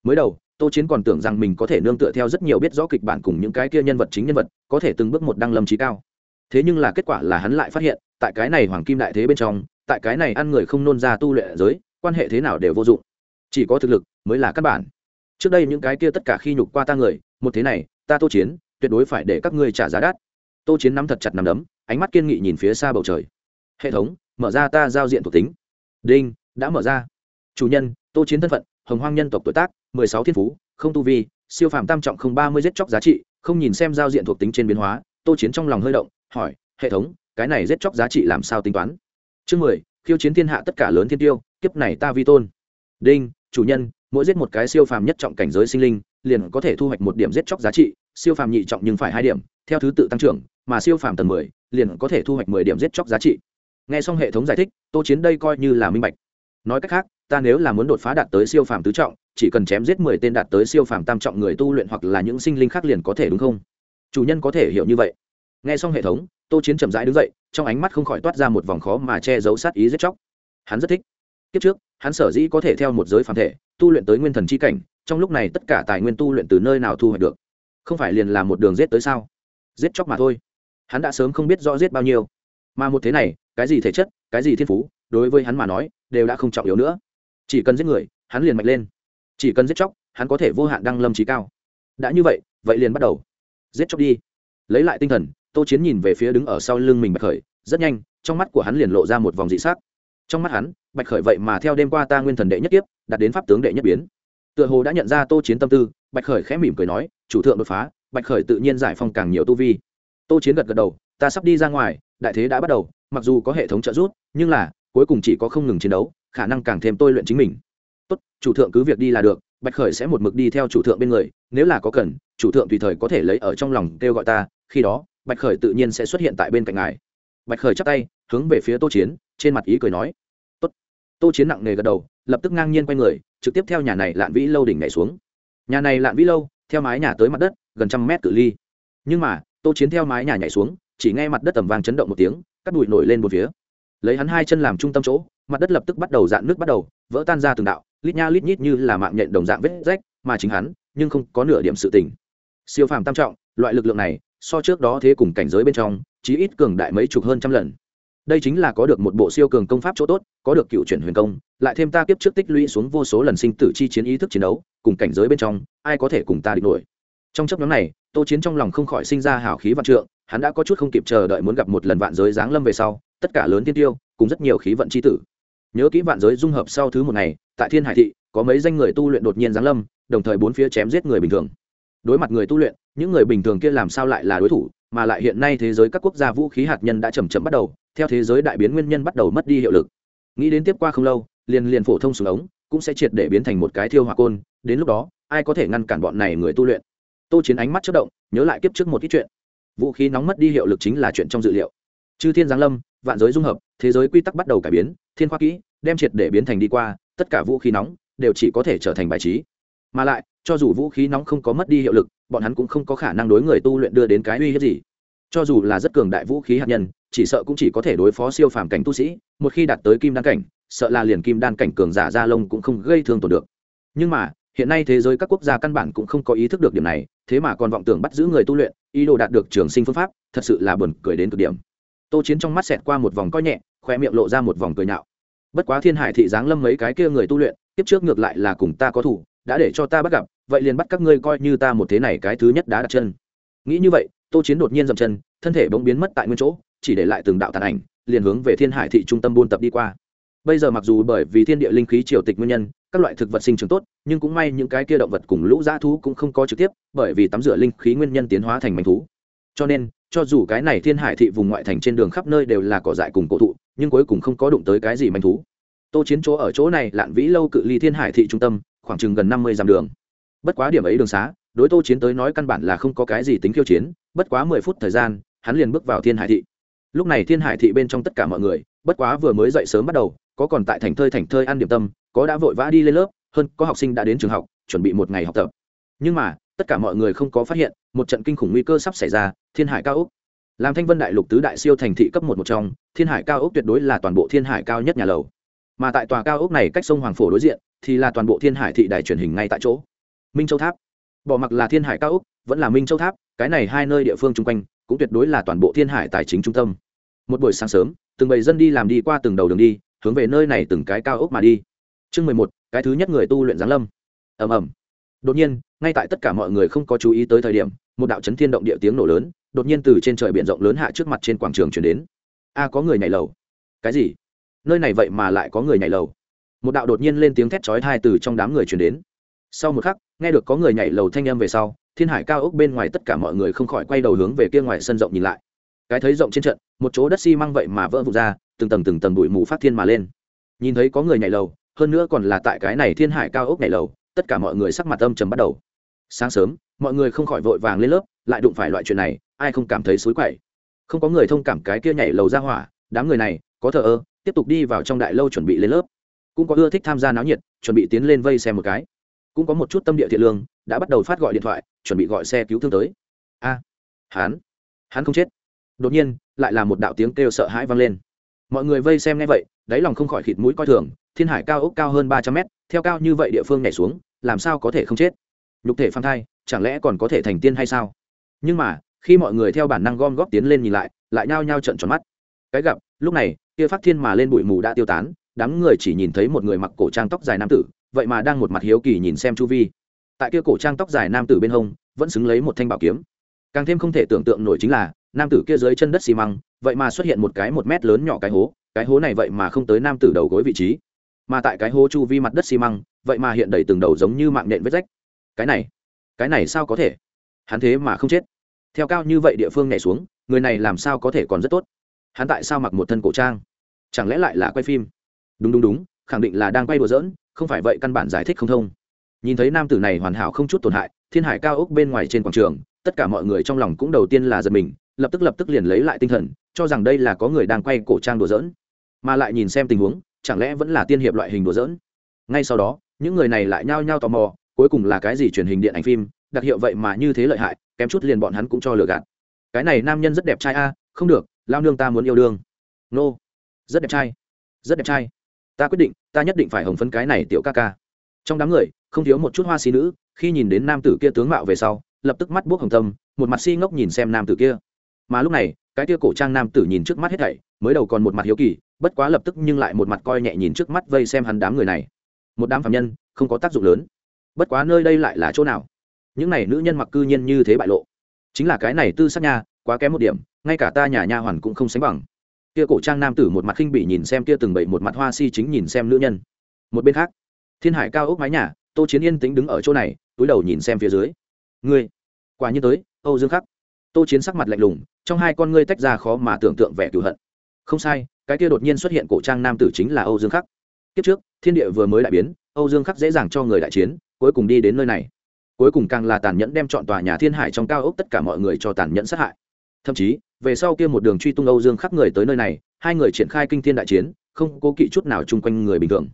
Mới đầu, tô chiến còn tưởng rằng mình có thể nương tựa theo rất nhiều biết rõ kịch bản cùng những cái kia nhân vật chính nhân vật, có thể từng bước một đăng lâm trí cao thế nhưng là kết quả là hắn lại phát hiện, tại cái này hoàng kim đại thế bên trong, tại cái này ăn người không nôn ra tu luyện giới, quan hệ thế nào đều vô dụng. Chỉ có thực lực mới là căn bản. Trước đây những cái kia tất cả khi nhục qua ta người, một thế này, ta tô chiến, tuyệt đối phải để các ngươi trả giá đắt. Tô chiến nắm thật chặt nắm đấm, ánh mắt kiên nghị nhìn phía xa bầu trời. Hệ thống, mở ra ta giao diện thuộc tính. Đinh, đã mở ra. Chủ nhân, tô chiến thân phận, hồng hoang nhân tộc tuổi tác, mười sáu thiên phú, không tu vi, siêu phàm tam trọng không ba mươi giết chóc giá trị, không nhìn xem giao diện thuộc tính trên biến hóa, tô chiến trong lòng hơi động hỏi, hệ thống, cái này giết chóc giá trị làm sao tính toán? Chương mười, khiêu chiến thiên hạ tất cả lớn thiên tiêu, kiếp này ta vi tôn. Đinh, chủ nhân, mỗi giết một cái siêu phàm nhất trọng cảnh giới sinh linh, liền có thể thu hoạch một điểm giết chóc giá trị, siêu phàm nhị trọng nhưng phải hai điểm, theo thứ tự tăng trưởng, mà siêu phàm tầng mười, liền có thể thu hoạch mười điểm giết chóc giá trị. Nghe xong hệ thống giải thích, tô chiến đây coi như là minh bạch. Nói cách khác, ta nếu là muốn đột phá đạt tới siêu phàm tứ trọng, chỉ cần chém giết mười tên đạt tới siêu phàm tam trọng người tu luyện hoặc là những sinh linh khác liền có thể, đúng không? Chủ nhân có thể hiểu như vậy nghe xong hệ thống, tô chiến chậm rãi đứng dậy, trong ánh mắt không khỏi toát ra một vòng khó mà che giấu sát ý giết chóc. Hắn rất thích. Kiếp trước, hắn sở dĩ có thể theo một giới phàm thể, tu luyện tới nguyên thần c h i cảnh, trong lúc này tất cả tài nguyên tu luyện từ nơi nào thu hoạch được? Không phải liền là một đường giết tới sao? Giết chóc mà thôi. Hắn đã sớm không biết rõ giết bao nhiêu. Mà một thế này, cái gì thể chất, cái gì thiên phú, đối với hắn mà nói, đều đã không trọng yếu nữa. Chỉ cần giết người, hắn liền mạnh lên. Chỉ cần giết chóc, hắn có thể vô hạn đăng lâm trí cao. Đã như vậy vậy liền bắt đầu. Giết chóc đi. Lấy lại tinh thần tô chiến nhìn về phía đứng ở sau lưng mình bạch khởi, rất nhanh, trong mắt của hắn liền lộ ra một vòng dị s á c trong mắt hắn, bạch khởi vậy mà theo đêm qua ta nguyên thần đệ nhất tiếp đặt đến pháp tướng đệ nhất biến. Tựa hồ đã nhận ra tô chiến tâm tư, bạch khởi khẽ mỉm cười nói, chủ thượng đột phá, bạch khởi tự nhiên giải phong càng nhiều tu vi. Tô chiến gật gật đầu, ta sắp đi ra ngoài, đại thế đã bắt đầu, mặc dù có hệ thống trợ giúp, nhưng là, cuối cùng chỉ có không ngừng chiến đấu, khả năng càng thêm tôi luyện chính mình. Tốt, chủ thượng cứ việc đi là được, bạch khởi sẽ một mực đi theo chủ thượng bên người, nếu là có cần, chủ thượng tùy thời có thể lấy ở trong lòng kêu gọi ta, khi đó bạch khởi tự nhiên sẽ xuất hiện tại bên cạnh ngài. Bạch khởi chắp tay, hướng về phía tô chiến, trên mặt ý cười nói. Tốt. Tô chiến nặng nề gật đầu, lập tức ngang nhiên quay người, trực tiếp theo nhà này lạn vĩ lâu đỉnh nhảy xuống. Nhà này lạn vĩ lâu, theo mái nhà tới mặt đất, gần trăm mét cự ly. Nhưng mà, tô chiến theo mái nhà nhảy xuống, chỉ nghe mặt đất tầm vàng chấn động một tiếng cắt bụi nổi lên một phía. Lấy hắn hai chân làm trung tâm chỗ, mặt đất lập tức bắt đầu dạn nước bắt đầu, vỡ tan ra từng đạo, lít nha lít nhít như là mạng nhện đồng dạng vết rách, mà chính hắn, nhưng không có nửa điểm sự tình. Siêu phàm tam trọng, loại lực lượng này so trước đó thế cùng cảnh giới bên trong, chí ít cường đại mấy chục hơn trăm lần. Đây chính là có được một bộ siêu cường công pháp chỗ tốt, có được cựu chuyển huyền công, lại thêm ta kiếp trước tích lũy xuống vô số lần sinh tử chi chiến ý thức chiến đấu, cùng cảnh giới bên trong, ai có thể cùng ta địch nổi? Trong chấp nhóm này, tô chiến trong lòng không khỏi sinh ra hào khí vạn trượng, hắn đã có chút không kịp chờ đợi muốn gặp một lần vạn giới giáng lâm về sau, tất cả lớn tiên tiêu, cùng rất nhiều khí vận c h i tử. Nhớ kỹ vạn giới dung hợp sau thứ một ngày, tại thiên hải thị, có mấy danh người tu luyện đột nhiên giáng lâm, đồng thời bốn phía chém giết người bình thường đối mặt người tu luyện, những người bình thường kia làm sao lại là đối thủ, mà lại hiện nay thế giới các quốc gia vũ khí hạt nhân đã chầm chậm bắt đầu, theo thế giới đại biến nguyên nhân bắt đầu mất đi hiệu lực. Nghĩ đến tiếp qua không lâu, liền liền phổ thông xuống ống cũng sẽ triệt để biến thành một cái thiêu hỏa côn, đến lúc đó, ai có thể ngăn cản bọn này người tu luyện? Tô chiến ánh mắt chất động, nhớ lại kiếp trước một ít chuyện. Vũ khí nóng mất đi hiệu lực chính là chuyện trong dự liệu. Chư thiên giáng lâm, vạn giới dung hợp, thế giới quy tắc bắt đầu cải biến, thiên khoa kỹ đem triệt để biến thành đi qua, tất cả vũ khí nóng đều chỉ có thể trở thành bài trí. Mà lại cho dù vũ khí nóng không có mất đi hiệu lực, bọn hắn cũng không có khả năng đối người tu luyện đưa đến cái uy hiếp gì. Cho dù là rất cường đại vũ khí hạt nhân, chỉ sợ cũng chỉ có thể đối phó siêu phàm cảnh tu sĩ, một khi đạt tới kim đan cảnh, sợ là liền kim đan cảnh cường giả gia lông cũng không gây thương tổn được. Nhưng mà, hiện nay thế giới các quốc gia căn bản cũng không có ý thức được điểm này, thế mà còn vọng tưởng bắt giữ người tu luyện, ý đồ đạt được trường sinh phương pháp, thật sự là buồn cười đến cực điểm. Tô chiến trong mắt xẹt qua một vòng coi nhẹ, khoe miệng lộ ra một vòng cười nhạo. Bất quá thiên hải thị giáng lâm mấy cái kia người tu luyện tiếp trước ngược lại là cùng ta có thủ, đã để cho ta bắt gặp vậy liền bắt các ngươi coi như ta một thế này cái thứ nhất đã đặt chân. Nghĩ như vậy, tô chiến đột nhiên dậm chân, thân thể bỗng biến mất tại nguyên chỗ, chỉ để lại từng đạo tàn ảnh, liền hướng về thiên hải thị trung tâm buôn tập đi qua. Bây giờ mặc dù bởi vì thiên địa linh khí triều tịch nguyên nhân, các loại thực vật sinh trưởng tốt, nhưng cũng may những cái kia động vật cùng lũ dã thú cũng không có trực tiếp, bởi vì tắm rửa linh khí nguyên nhân tiến hóa thành manh thú. Cho nên, cho dù cái này thiên hải thị vùng ngoại thành trên đường khắp nơi đều là cỏ dại cùng cổ thụ, nhưng cuối cùng không có đụng tới cái gì manh thú. Tô chiến chỗ ở chỗ này lạn vĩ lâu cự ly thiên hải thị trung tâm, khoảng chừng gần năm mươi dặm đường bất quá điểm ấy đường xá, đối tô chiến tới nói căn bản là không có cái gì tính khiêu chiến, bất quá mười phút thời gian, hắn liền bước vào thiên hải thị. Lúc này thiên hải thị bên trong tất cả mọi người, bất quá vừa mới dậy sớm bắt đầu, có còn tại thành thơi thành thơi ăn điểm tâm, có đã vội vã đi lên lớp, hơn, có học sinh đã đến trường học, chuẩn bị một ngày học tập. Nhưng mà, tất cả mọi người không có phát hiện, một trận kinh khủng nguy cơ sắp xảy ra, thiên hải cao ốc làm thanh vân đại lục tứ đại siêu thành thị cấp một một trong, thiên hải cao ốc tuyệt đối là toàn bộ thiên hải cao nhất nhà lầu. Mà tại tòa cao ốc này cách sông hoàng phổ đối diện, thì là toàn bộ thiên hải thị đài truyền hình ngay tại chỗ minh châu tháp bỏ mặc là thiên hải cao úc, vẫn là minh châu tháp cái này hai nơi địa phương chung quanh cũng tuyệt đối là toàn bộ thiên hải tài chính trung tâm một buổi sáng sớm từng bầy dân đi làm đi qua từng đầu đường đi hướng về nơi này từng cái cao ốc mà đi chương mười một cái thứ nhất người tu luyện giáng lâm ầm ầm đột nhiên ngay tại tất cả mọi người không có chú ý tới thời điểm một đạo chấn thiên động địa tiếng nổ lớn đột nhiên từ trên trời biển rộng lớn hạ trước mặt trên quảng trường chuyển đến a à, có người nhảy lầu cái gì nơi này vậy mà lại có người nhảy lầu một đạo đột nhiên lên tiếng thét chói tai từ trong đám người chuyển đến sau một khắc, nghe được có người nhảy lầu thanh âm về sau, thiên hải cao ốc bên ngoài tất cả mọi người không khỏi quay đầu hướng về kia ngoài sân rộng nhìn lại. Cái thấy rộng trên trận, một chỗ đất xi vậy mà vỡ vụt ra, từng tầng từng tầng bụi mù phát thiên mà lên. Nhìn thấy có người nhảy lầu, hơn nữa còn là tại cái này thiên hải cao ốc nhảy lầu, tất cả mọi người sắc mặt âm trầm bắt đầu. Sáng sớm, mọi người không khỏi vội vàng lên lớp, lại đụng phải loại chuyện này, ai không cảm thấy xối quậy. Không có người thông cảm cái kia nhảy lầu ra hỏa, đám người này, có thờ ơ, tiếp tục đi vào trong đại lâu chuẩn bị lên lớp. Cũng có ưa thích tham gia náo nhiệt, chuẩn bị tiến lên vây xem một cái cũng có một chút tâm địa thiện lương đã bắt đầu phát gọi điện thoại chuẩn bị gọi xe cứu thương tới. A à, hắn hắn không chết. Đột nhiên lại là một đạo tiếng kêu sợ hãi vang lên. Mọi người vây xem nghe vậy đáy lòng không khỏi khịt mũi coi thường thiên hải cao ốc cao hơn ba trăm mét theo cao như vậy địa phương nhảy xuống làm sao có thể không chết? Nhục thể phan thai chẳng lẽ còn có thể thành tiên hay sao? Nhưng mà khi mọi người theo bản năng gom góp tiến lên nhìn lại lại nhao nhao trận tròn mắt. Cái gặp lúc này kia phát thiên mà lên bụi mù đã tiêu tán đám người chỉ nhìn thấy một người mặc cổ trang tóc dài nam tử vậy mà đang một mặt hiếu kỳ nhìn xem chu vi. Tại kia cổ trang tóc dài nam tử bên hông, vẫn xứng lấy một thanh bảo kiếm. Càng thêm không thể tưởng tượng nổi chính là, nam tử kia dưới chân đất xi măng, vậy mà xuất hiện một cái một mét lớn nhỏ cái hố cái hố này vậy mà không tới nam tử đầu gối vị trí. Mà tại cái hố chu vi mặt đất xi măng, vậy mà hiện đầy từng đầu giống như mạng nện vết rách. Cái này cái này sao có thể? Hắn thế mà không chết. Theo cao như vậy địa phương nhảy xuống, người này làm sao có thể còn rất tốt? Hắn tại sao mặc một thân cổ trang? Chẳng lẽ lại là quay phim? Đúng đúng đúng, khẳng định là đang quay đùa dỡn không phải vậy căn bản giải thích không thông. Nhìn thấy nam tử này hoàn hảo không chút tổn hại, thiên hải cao ốc bên ngoài trên quảng trường, tất cả mọi người trong lòng cũng đầu tiên là giật mình, lập tức lập tức liền lấy lại tinh thần, cho rằng đây là có người đang quay cổ trang đùa giỡn. Mà lại nhìn xem tình huống, chẳng lẽ vẫn là tiên hiệp loại hình đùa giỡn? Ngay sau đó, những người này lại nhao nhao tò mò, cuối cùng là cái gì truyền hình điện ảnh phim, đặc hiệu vậy mà như thế lợi hại, kém chút liền bọn hắn cũng cho lừa gạt. Cái này nam nhân rất đẹp trai a, không được, lao nương ta muốn yêu đương. Nô、no. rất đẹp trai, rất đẹp trai ta quyết định, ta nhất định phải hồng phấn cái này tiểu ca ca. Trong đám người, không thiếu một chút hoa xí nữ, khi nhìn đến nam tử kia tướng mạo về sau, lập tức mắt buốc hồng tâm một mặt si ngốc nhìn xem nam tử kia. Mà lúc này, cái kia cổ trang nam tử nhìn trước mắt hết thảy, mới đầu còn một mặt hiếu kỳ, bất quá lập tức nhưng lại một mặt coi nhẹ nhìn trước mắt vây xem hắn đám người này. Một đám phạm nhân, không có tác dụng lớn. Bất quá nơi đây lại là chỗ nào? Những này nữ nhân mặc cư nhiên như thế bại lộ. Chính là cái này tư sắc nha, quá kém một điểm, ngay cả ta nhà nha hoàn cũng không sánh bằng kia cổ trang nam tử một mặt khinh bỉ nhìn xem kia từng bậy một mặt hoa si chính nhìn xem nữ nhân. Một bên khác, thiên hải cao ốc mái nhà, tô chiến yên tĩnh đứng ở chỗ này, túi đầu nhìn xem phía dưới. Ngươi, quả nhiên tới, âu dương khắc. Tô chiến sắc mặt lạnh lùng, trong hai con ngươi tách ra khó mà tưởng tượng vẻ cựu hận. Không sai, cái kia đột nhiên xuất hiện cổ trang nam tử chính là âu dương khắc. Kiếp trước, thiên địa vừa mới đại biến, âu dương khắc dễ dàng cho người đại chiến, cuối cùng đi đến nơi này. Cuối cùng càng là tàn nhẫn đem chọn tòa nhà thiên hải trong cao ốc tất cả mọi người cho tàn nhẫn sát hại. Thậm chí về sau kia một đường truy tung âu dương khắc người tới nơi này, hai người triển khai kinh thiên đại chiến, không cố kỵ chút nào chung quanh người bình thường.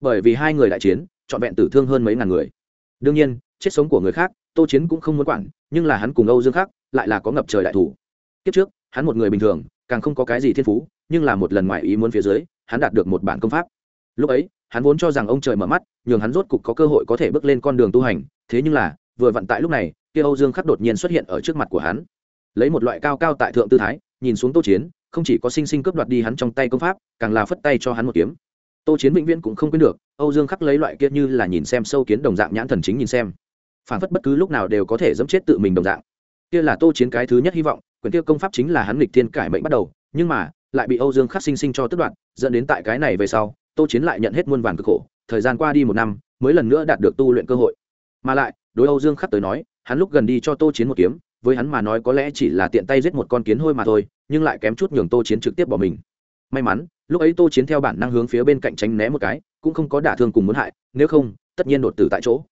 Bởi vì hai người đại chiến, trọn vẹn tử thương hơn mấy ngàn người. Đương nhiên, chết sống của người khác, tô chiến cũng không muốn quản, nhưng là hắn cùng âu dương khắc lại là có ngập trời đại thủ. Kiếp trước, hắn một người bình thường, càng không có cái gì thiên phú, nhưng là một lần ngoài ý muốn phía dưới, hắn đạt được một bản công pháp. Lúc ấy, hắn vốn cho rằng ông trời mở mắt, nhường hắn rốt cục có cơ hội có thể bước lên con đường tu hành, thế nhưng là, vừa vặn tại lúc này, kia âu dương khắc đột nhiên xuất hiện ở trước mặt của hắn lấy một loại cao cao tại thượng tư thái, nhìn xuống tô chiến, không chỉ có sinh sinh cướp đoạt đi hắn trong tay công pháp, càng là phất tay cho hắn một kiếm. Tô chiến vĩnh viễn cũng không quên được, âu dương khắc lấy loại kia như là nhìn xem sâu kiến đồng dạng nhãn thần chính nhìn xem. Phản phất bất cứ lúc nào đều có thể dẫm chết tự mình đồng dạng. Kia là tô chiến cái thứ nhất hy vọng, quyền kia công pháp chính là hắn lịch thiên cải mệnh bắt đầu, nhưng mà, lại bị âu dương khắc sinh sinh cho tức đoạn dẫn đến tại cái này về sau, tô chiến lại nhận hết muôn vàn cực khổ, thời gian qua đi một năm, mới lần nữa đạt được tu luyện cơ hội. Mà lại, đối âu dương khắc tới nói, hắn lúc gần đi cho tô chiến một kiếm với hắn mà nói có lẽ chỉ là tiện tay giết một con kiến hôi mà thôi, nhưng lại kém chút nhường tô chiến trực tiếp bỏ mình. May mắn, lúc ấy tô chiến theo bản năng hướng phía bên cạnh tránh né một cái, cũng không có đả thương cùng muốn hại, nếu không, tất nhiên đột tử tại chỗ.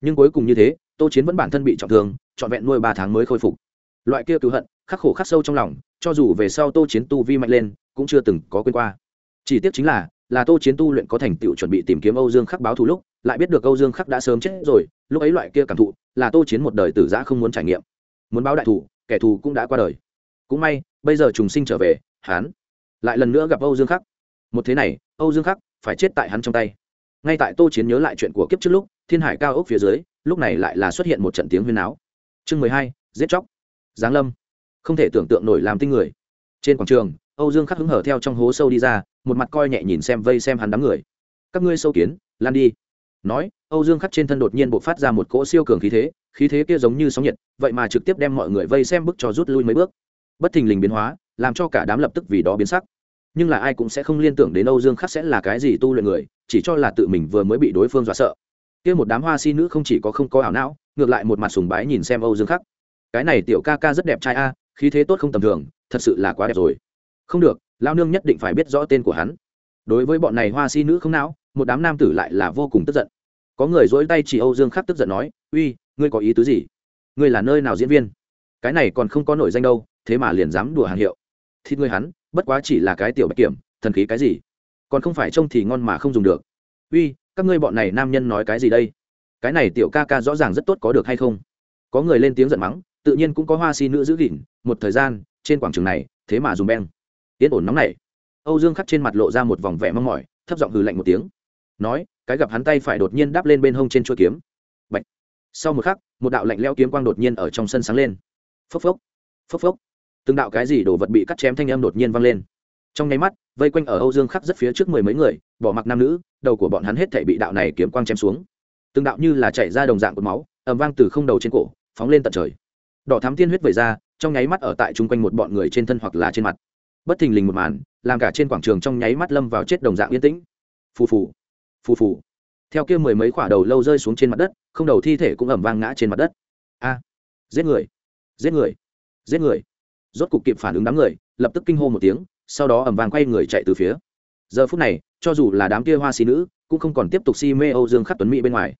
Nhưng cuối cùng như thế, tô chiến vẫn bản thân bị trọng thương, trọn vẹn nuôi ba tháng mới khôi phục. Loại kia cứu hận, khắc khổ khắc sâu trong lòng, cho dù về sau tô chiến tu vi mạnh lên, cũng chưa từng có quên qua. Chỉ tiếc chính là là tô chiến tu luyện có thành tựu chuẩn bị tìm kiếm âu dương khắc báo thù lúc, lại biết được âu dương khắc đã sớm chết rồi, lúc ấy loại kia cảm thụ, là tô chiến một đời tử giã không muốn trải nghiệm muốn báo đại thủ, kẻ thù cũng đã qua đời. Cũng may, bây giờ trùng sinh trở về hán lại lần nữa gặp âu dương khắc. Một thế này, âu dương khắc phải chết tại hắn trong tay. Ngay tại tô chiến nhớ lại chuyện của kiếp trước lúc, thiên hải cao ốc phía dưới, lúc này lại là xuất hiện một trận tiếng huyên áo chương mười hai, giết chóc. Giáng lâm. Không thể tưởng tượng nổi làm tinh người. Trên quảng trường, âu dương khắc hứng hở theo trong hố sâu đi ra, một mặt coi nhẹ nhìn xem vây xem hắn đám người. Các ngươi sâu kiến, lan đi nói, âu dương khắc trên thân đột nhiên b ộ c phát ra một cỗ siêu cường khí thế khí thế kia giống như sóng nhiệt, vậy mà trực tiếp đem mọi người vây xem bức cho rút lui mấy bước. Bất thình lình biến hóa, làm cho cả đám lập tức vì đó biến sắc. Nhưng là ai cũng sẽ không liên tưởng đến âu dương khắc sẽ là cái gì tu luyện người, chỉ cho là tự mình vừa mới bị đối phương dọa sợ. Kia một đám hoa si nữ không chỉ có không có ảo não, ngược lại một mặt sùng bái nhìn xem âu dương khắc. Cái này tiểu ca ca rất đẹp trai a à, khí thế tốt không tầm thường, thật sự là quá đẹp rồi. Không được lao nương nhất định phải biết rõ tên của hắn. Đối với bọn này hoa si nữ không não, một đám nam tử lại là vô cùng tức giận có người dỗi tay chỉ âu dương khắc tức giận nói, uy, ngươi có ý tứ gì? Ngươi là nơi nào diễn viên? Cái này còn không có nổi danh đâu, thế mà liền dám đùa hàng hiệu. Thịt ngươi hắn, bất quá chỉ là cái tiểu bạch kiểm, thần khí cái gì? Còn không phải trông thì ngon mà không dùng được. Uy, các ngươi bọn này nam nhân nói cái gì đây? Cái này tiểu ca ca rõ ràng rất tốt có được hay không? Có người lên tiếng giận mắng, tự nhiên cũng có hoa si nữ giữ gìn, một thời gian, trên quảng trường này, thế mà dùng beng. Yên ổn nóng này âu dương khắc trên mặt lộ ra một vòng vẻ mong mỏi, thấp giọng hừ lạnh một tiếng nói, cái gặp hắn tay phải đột nhiên đáp lên bên hông trên chuôi kiếm. Bạch. sau một khắc, một đạo lạnh leo kiếm quang đột nhiên ở trong sân sáng lên. Phốc phốc. Phốc phốc. Từng đạo cái gì đồ vật bị cắt chém thanh âm đột nhiên vang lên. Trong nháy mắt, vây quanh ở âu dương khắc rất phía trước mười mấy người, bỏ mặc nam nữ, đầu của bọn hắn hết thể bị đạo này kiếm quang chém xuống. Từng đạo như là chảy ra đồng dạng của máu ẩm vang từ không đầu trên cổ, phóng lên tận trời. Đỏ thám tiên huyết vẩy ra, trong nháy mắt ở tại chung quanh một bọn người trên thân hoặc là trên mặt. Bất thình lình một màn, làm cả trên quảng trường trong nháy mắt lâm vào chết đồng dạng yên tĩnh. Phù phù phù phù. Theo kia mười mấy quả đầu lâu rơi xuống trên mặt đất, không đầu thi thể cũng ẩm vang ngã trên mặt đất. A, giết người giết người giết người. Rốt cục kịp phản ứng đám người, lập tức kinh hô một tiếng, sau đó ẩm vàng quay người chạy từ phía. Giờ phút này, cho dù là đám kia hoa xí nữ, cũng không còn tiếp tục si mê âu dương khắc tuấn mỹ bên ngoài.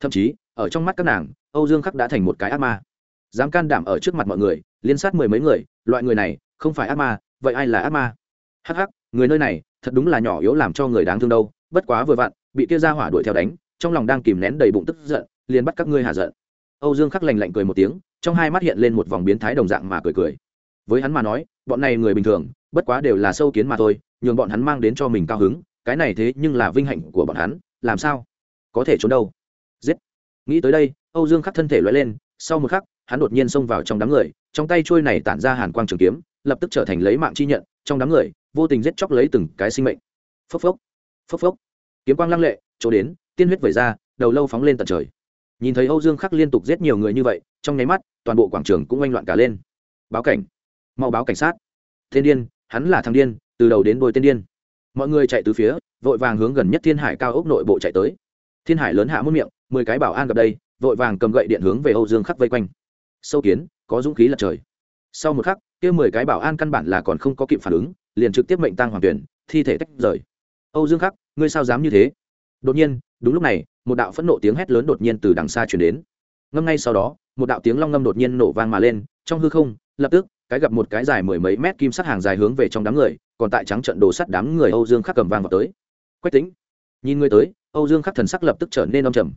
Thậm chí, ở trong mắt các nàng, âu dương khắc đã thành một cái ác ma. Dám can đảm ở trước mặt mọi người, liên sát mười mấy người, loại người này, không phải ác ma, vậy ai là ác ma? Hắc hắc, người nơi này, thật đúng là nhỏ yếu làm cho người đáng thương đâu, bất quá vừa vặn bị kia ra hỏa đuổi theo đánh, trong lòng đang kìm nén đầy bụng tức giận, liền bắt các ngươi hạ giận. Âu dương khắc lành lạnh cười một tiếng, trong hai mắt hiện lên một vòng biến thái đồng dạng mà cười cười. Với hắn mà nói, bọn này người bình thường, bất quá đều là sâu kiến mà thôi, nhường bọn hắn mang đến cho mình cao hứng, cái này thế nhưng là vinh hạnh của bọn hắn, làm sao? Có thể trốn đâu? Giết! Nghĩ tới đây, âu dương khắc thân thể loại lên, sau một khắc, hắn đột nhiên xông vào trong đám người, trong tay trôi này tản ra hàn quang trường kiếm, lập tức trở thành lấy mạng chi nhận, trong đám người, vô tình giết chóc lấy từng cái sinh mệnh. Phốc phốc! Phốc phốc! Kiếm quang lăng lệ, chỗ đến, tiên huyết vẩy ra, đầu lâu phóng lên tận trời. Nhìn thấy âu dương khắc liên tục giết nhiều người như vậy, trong nháy mắt, toàn bộ quảng trường cũng oanh loạn cả lên. Báo cảnh. Mau báo cảnh sát. Thiên điên, hắn là thằng điên, từ đầu đến đôi tên điên. Mọi người chạy từ phía, vội vàng hướng gần nhất thiên hải cao ốc nội bộ chạy tới. Thiên hải lớn hạ mất miệng, mười cái bảo an gặp đây, vội vàng cầm gậy điện hướng về âu dương khắc vây quanh. Sâu kiến, có dũng khí lật trời. Sau một khắc, kia mười cái bảo an căn bản là còn không có kịp phản ứng, liền trực tiếp mệnh tăng hoàng tuyển, thi thể tách rời âu dương khắc, ngươi sao dám như thế? Đột nhiên, đúng lúc này, một đạo phẫn nộ tiếng hét lớn đột nhiên từ đằng xa chuyển đến. Ngâm ngay sau đó, một đạo tiếng long ngâm đột nhiên nổ vang mà lên, trong hư không, lập tức, cái gặp một cái dài mười mấy mét kim sắt hàng dài hướng về trong đám người, còn tại trắng trận đồ sắt đám người âu dương khắc cầm vang vào tới. Quách tính nhìn ngươi tới, âu dương khắc thần sắc lập tức trở nên âm trầm.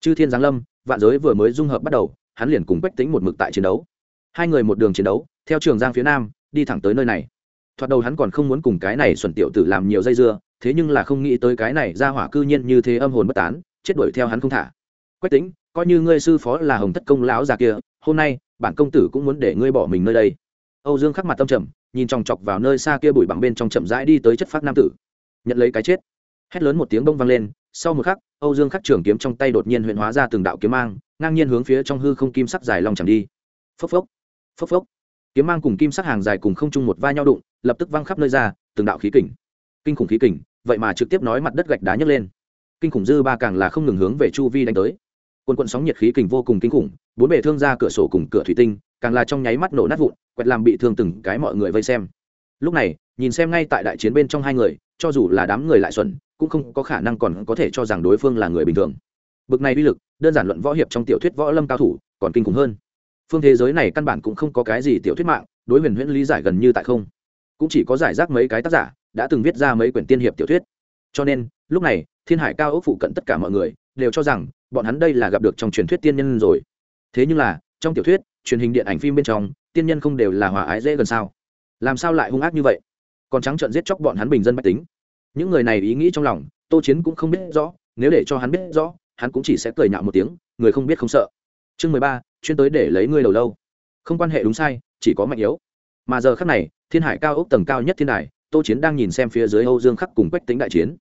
Chư thiên giáng lâm, vạn giới vừa mới dung hợp bắt đầu, hắn liền cùng quách tính một mực tại chiến đấu. Hai người một đường chiến đấu, theo trường giang phía nam, đi thẳng tới nơi này. Thoạt đầu hắn còn không muốn cùng cái này xuẩn tiểu tử làm nhiều dây dưa thế nhưng là không nghĩ tới cái này ra hỏa cư nhiên như thế âm hồn bất tán, chết đuổi theo hắn không thả. Quách tính coi như ngươi sư phó là hồng thất công lão già kia, hôm nay, bản công tử cũng muốn để ngươi bỏ mình nơi đây. Âu dương khắc mặt tâm trầm, nhìn chòng chọc vào nơi xa kia bụi bằng bên trong chậm rãi đi tới chất phát nam tử. Nhận lấy cái chết. Hét lớn một tiếng đông vang lên, sau một khắc, âu dương khắc trường kiếm trong tay đột nhiên huyện hóa ra từng đạo kiếm mang, ngang nhiên hướng phía trong hư không kim sắc dài lòng chẳng đi. Phốc phốc phốc phốc. Kiếm mang cùng kim sắc hàng dài cùng không chung một vai nhau đụng, lập tức văng khắp nơi ra, từng đạo khí kình kinh khủng khí kình, vậy mà trực tiếp nói mặt đất gạch đá nhấc lên. Kinh khủng dư ba càng là không ngừng hướng về chu vi đánh tới. Quân quận sóng nhiệt khí kình vô cùng kinh khủng, bốn bề thương ra cửa sổ cùng cửa thủy tinh, càng là trong nháy mắt nổ nát vụn, quẹt làm bị thương từng cái mọi người vây xem. Lúc này, nhìn xem ngay tại đại chiến bên trong hai người, cho dù là đám người lại xuẩn, cũng không có khả năng còn có thể cho rằng đối phương là người bình thường. Bực này uy lực, đơn giản luận võ hiệp trong tiểu thuyết võ lâm cao thủ, còn kinh khủng hơn. Phương thế giới này căn bản cũng không có cái gì tiểu thuyết mạng, đối huyền huyễn lý giải gần như tại không. Cũng chỉ có giải rác mấy cái tác giả đã từng viết ra mấy quyển tiên hiệp tiểu thuyết. Cho nên, lúc này, thiên hải cao ốc phụ cận tất cả mọi người đều cho rằng bọn hắn đây là gặp được trong truyền thuyết tiên nhân rồi. Thế nhưng là, trong tiểu thuyết, truyền hình điện ảnh phim bên trong, tiên nhân không đều là hòa ái dễ gần sao? Làm sao lại hung ác như vậy? Còn trắng trợn giết chóc bọn hắn bình dân mách tính. Những người này ý nghĩ trong lòng, tô chiến cũng không biết rõ, nếu để cho hắn biết rõ, hắn cũng chỉ sẽ cười nhạo một tiếng, người không biết không sợ. Chương mười ba, chuyên tới để lấy ngươi đầu lâu. Không quan hệ đúng sai, chỉ có mạnh yếu. Mà giờ khắc này, thiên hải cao ốc tầng cao nhất thiên đài tô chiến đang nhìn xem phía dưới âu dương khắc cùng quách tính đại chiến.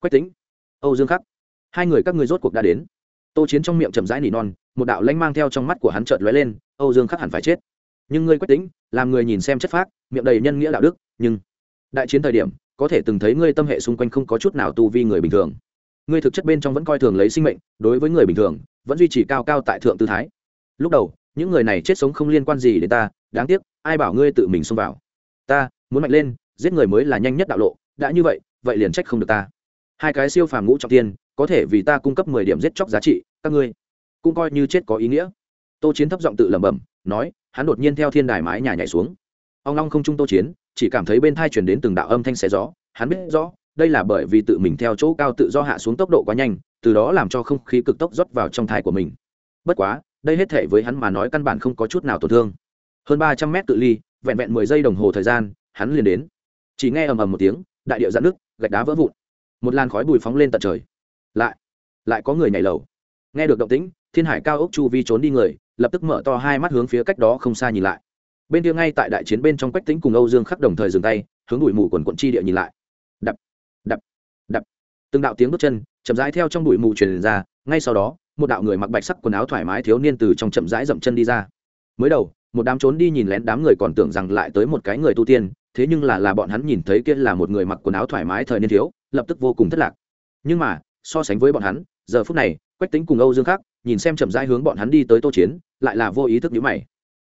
Quách tính âu dương khắc, hai người các ngươi rốt cuộc đã đến. Tô chiến trong miệng chậm rãi nỉ non, một đạo lanh mang theo trong mắt của hắn trợn lóe lên, âu dương khắc hẳn phải chết. Nhưng ngươi quách tính làm người nhìn xem chất phác, miệng đầy nhân nghĩa đạo đức, nhưng đại chiến thời điểm, có thể từng thấy ngươi tâm hệ xung quanh không có chút nào tu vi người bình thường. Ngươi thực chất bên trong vẫn coi thường lấy sinh mệnh, đối với người bình thường, vẫn duy trì cao cao tại thượng tư thái. Lúc đầu, những người này chết sống không liên quan gì đến ta, đáng tiếc, ai bảo ngươi tự mình xông vào? Ta, muốn mạnh lên giết người mới là nhanh nhất đạo lộ, đã như vậy vậy liền trách không được ta. Hai cái siêu phàm ngũ trọng tiên, có thể vì ta cung cấp mười điểm giết chóc giá trị, các ngươi cũng coi như chết có ý nghĩa. Tô chiến thấp giọng tự lẩm bẩm, nói, hắn đột nhiên theo thiên đài mái nhà nhảy xuống. Ông long không trung tô chiến, chỉ cảm thấy bên thai chuyển đến từng đạo âm thanh xé gió, hắn biết rõ, đây là bởi vì tự mình theo chỗ cao tự do hạ xuống tốc độ quá nhanh, từ đó làm cho không khí cực tốc rót vào trong thai của mình. Bất quá, đây hết thể với hắn mà nói căn bản không có chút nào tổn thương. Hơn ba trăm mét cự ly, vẹn vẹn mười giây đồng hồ thời gian, hắn liền đến chỉ nghe ầm ầm một tiếng, đại điệu dạn nước gạch đá vỡ vụn. Một làn khói bùi phóng lên tận trời. Lại lại có người nhảy lầu. Nghe được động tĩnh, thiên hải cao ốc chu vi trốn đi người, lập tức mở to hai mắt hướng phía cách đó không xa nhìn lại. Bên kia ngay tại đại chiến bên trong quách tính cùng âu dương khắc đồng thời dừng tay, hướng đuổi mù quần quận chi địa nhìn lại. Đập đập đập. Từng đạo tiếng bước chân chậm rãi theo trong đuổi mù truyền ra, ngay sau đó, một đạo người mặc bạch sắc quần áo thoải mái thiếu niên từ trong chậm rãi dậm chân đi ra. Mới đầu, một đám trốn đi nhìn lén đám người còn tưởng rằng lại tới một cái người tu tiên thế nhưng là là bọn hắn nhìn thấy kia là một người mặc quần áo thoải mái thời niên thiếu, lập tức vô cùng thất lạc. Nhưng mà, so sánh với bọn hắn, giờ phút này, quách tính cùng âu dương khác nhìn xem chậm rãi hướng bọn hắn đi tới tô chiến, lại là vô ý thức nhữ mày.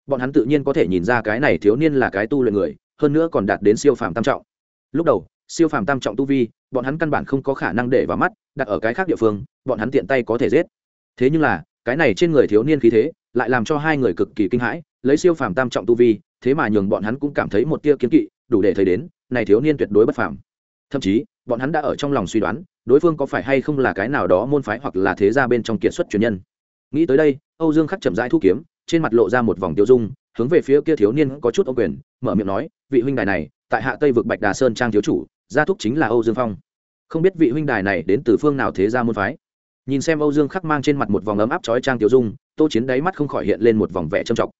Bọn hắn tự nhiên có thể nhìn ra cái này thiếu niên là cái tu luyện người, hơn nữa còn đạt đến siêu phàm tam trọng. Lúc đầu, siêu phàm tam trọng tu vi, bọn hắn căn bản không có khả năng để vào mắt, đặt ở cái khác địa phương, bọn hắn tiện tay có thể giết. Thế nhưng là, cái này trên người thiếu niên khí thế, lại làm cho hai người cực kỳ kinh hãi, lấy siêu phàm tam trọng tu vi, thế mà nhường bọn hắn cũng cảm thấy một tia kiến kỵ đủ để thấy đến, này thiếu niên tuyệt đối bất phàm. Thậm chí, bọn hắn đã ở trong lòng suy đoán, đối phương có phải hay không là cái nào đó môn phái hoặc là thế gia bên trong kiệt xuất truyền nhân. Nghĩ tới đây, âu dương khắc chậm rãi thu kiếm, trên mặt lộ ra một vòng tiêu dung, hướng về phía kia thiếu niên có chút ô quyền, mở miệng nói, vị huynh đài này, tại hạ tây vực bạch đà sơn trang thiếu chủ, gia thúc chính là âu dương phong. Không biết vị huynh đài này đến từ phương nào thế gia môn phái. Nhìn xem âu dương khắc mang trên mặt một vòng ấm áp trói trang tiêu dung, tô chiến đáy mắt không khỏi hiện lên một vòng vẻ trầm trọng.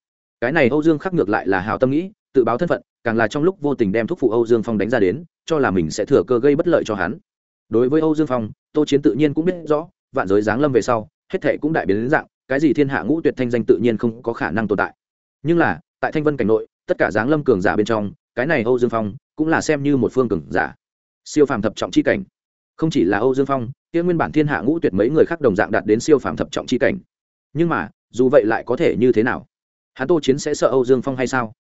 Cái này âu dương khắc ngược lại là hào tâm nghĩ, tự báo thân phận càng là trong lúc vô tình đem thúc phụ âu dương phong đánh ra đến, cho là mình sẽ thừa cơ gây bất lợi cho hắn. Đối với âu dương phong, tô chiến tự nhiên cũng biết rõ, vạn giới giáng lâm về sau, hết thệ cũng đại biến đến dạng, cái gì thiên hạ ngũ tuyệt thanh danh tự nhiên không có khả năng tồn tại. Nhưng là, tại thanh vân cảnh nội, tất cả giáng lâm cường giả bên trong, cái này âu dương phong cũng là xem như một phương cường giả. Siêu phàm thập trọng c h i cảnh. Không chỉ là âu dương phong, kia nguyên bản thiên hạ ngũ tuyệt mấy người khác đồng dạng đạt đến siêu phàm thập trọng c h i cảnh. Nhưng mà, dù vậy lại có thể như thế nào? Hắn tô chiến sẽ sợ âu dương phong hay sao?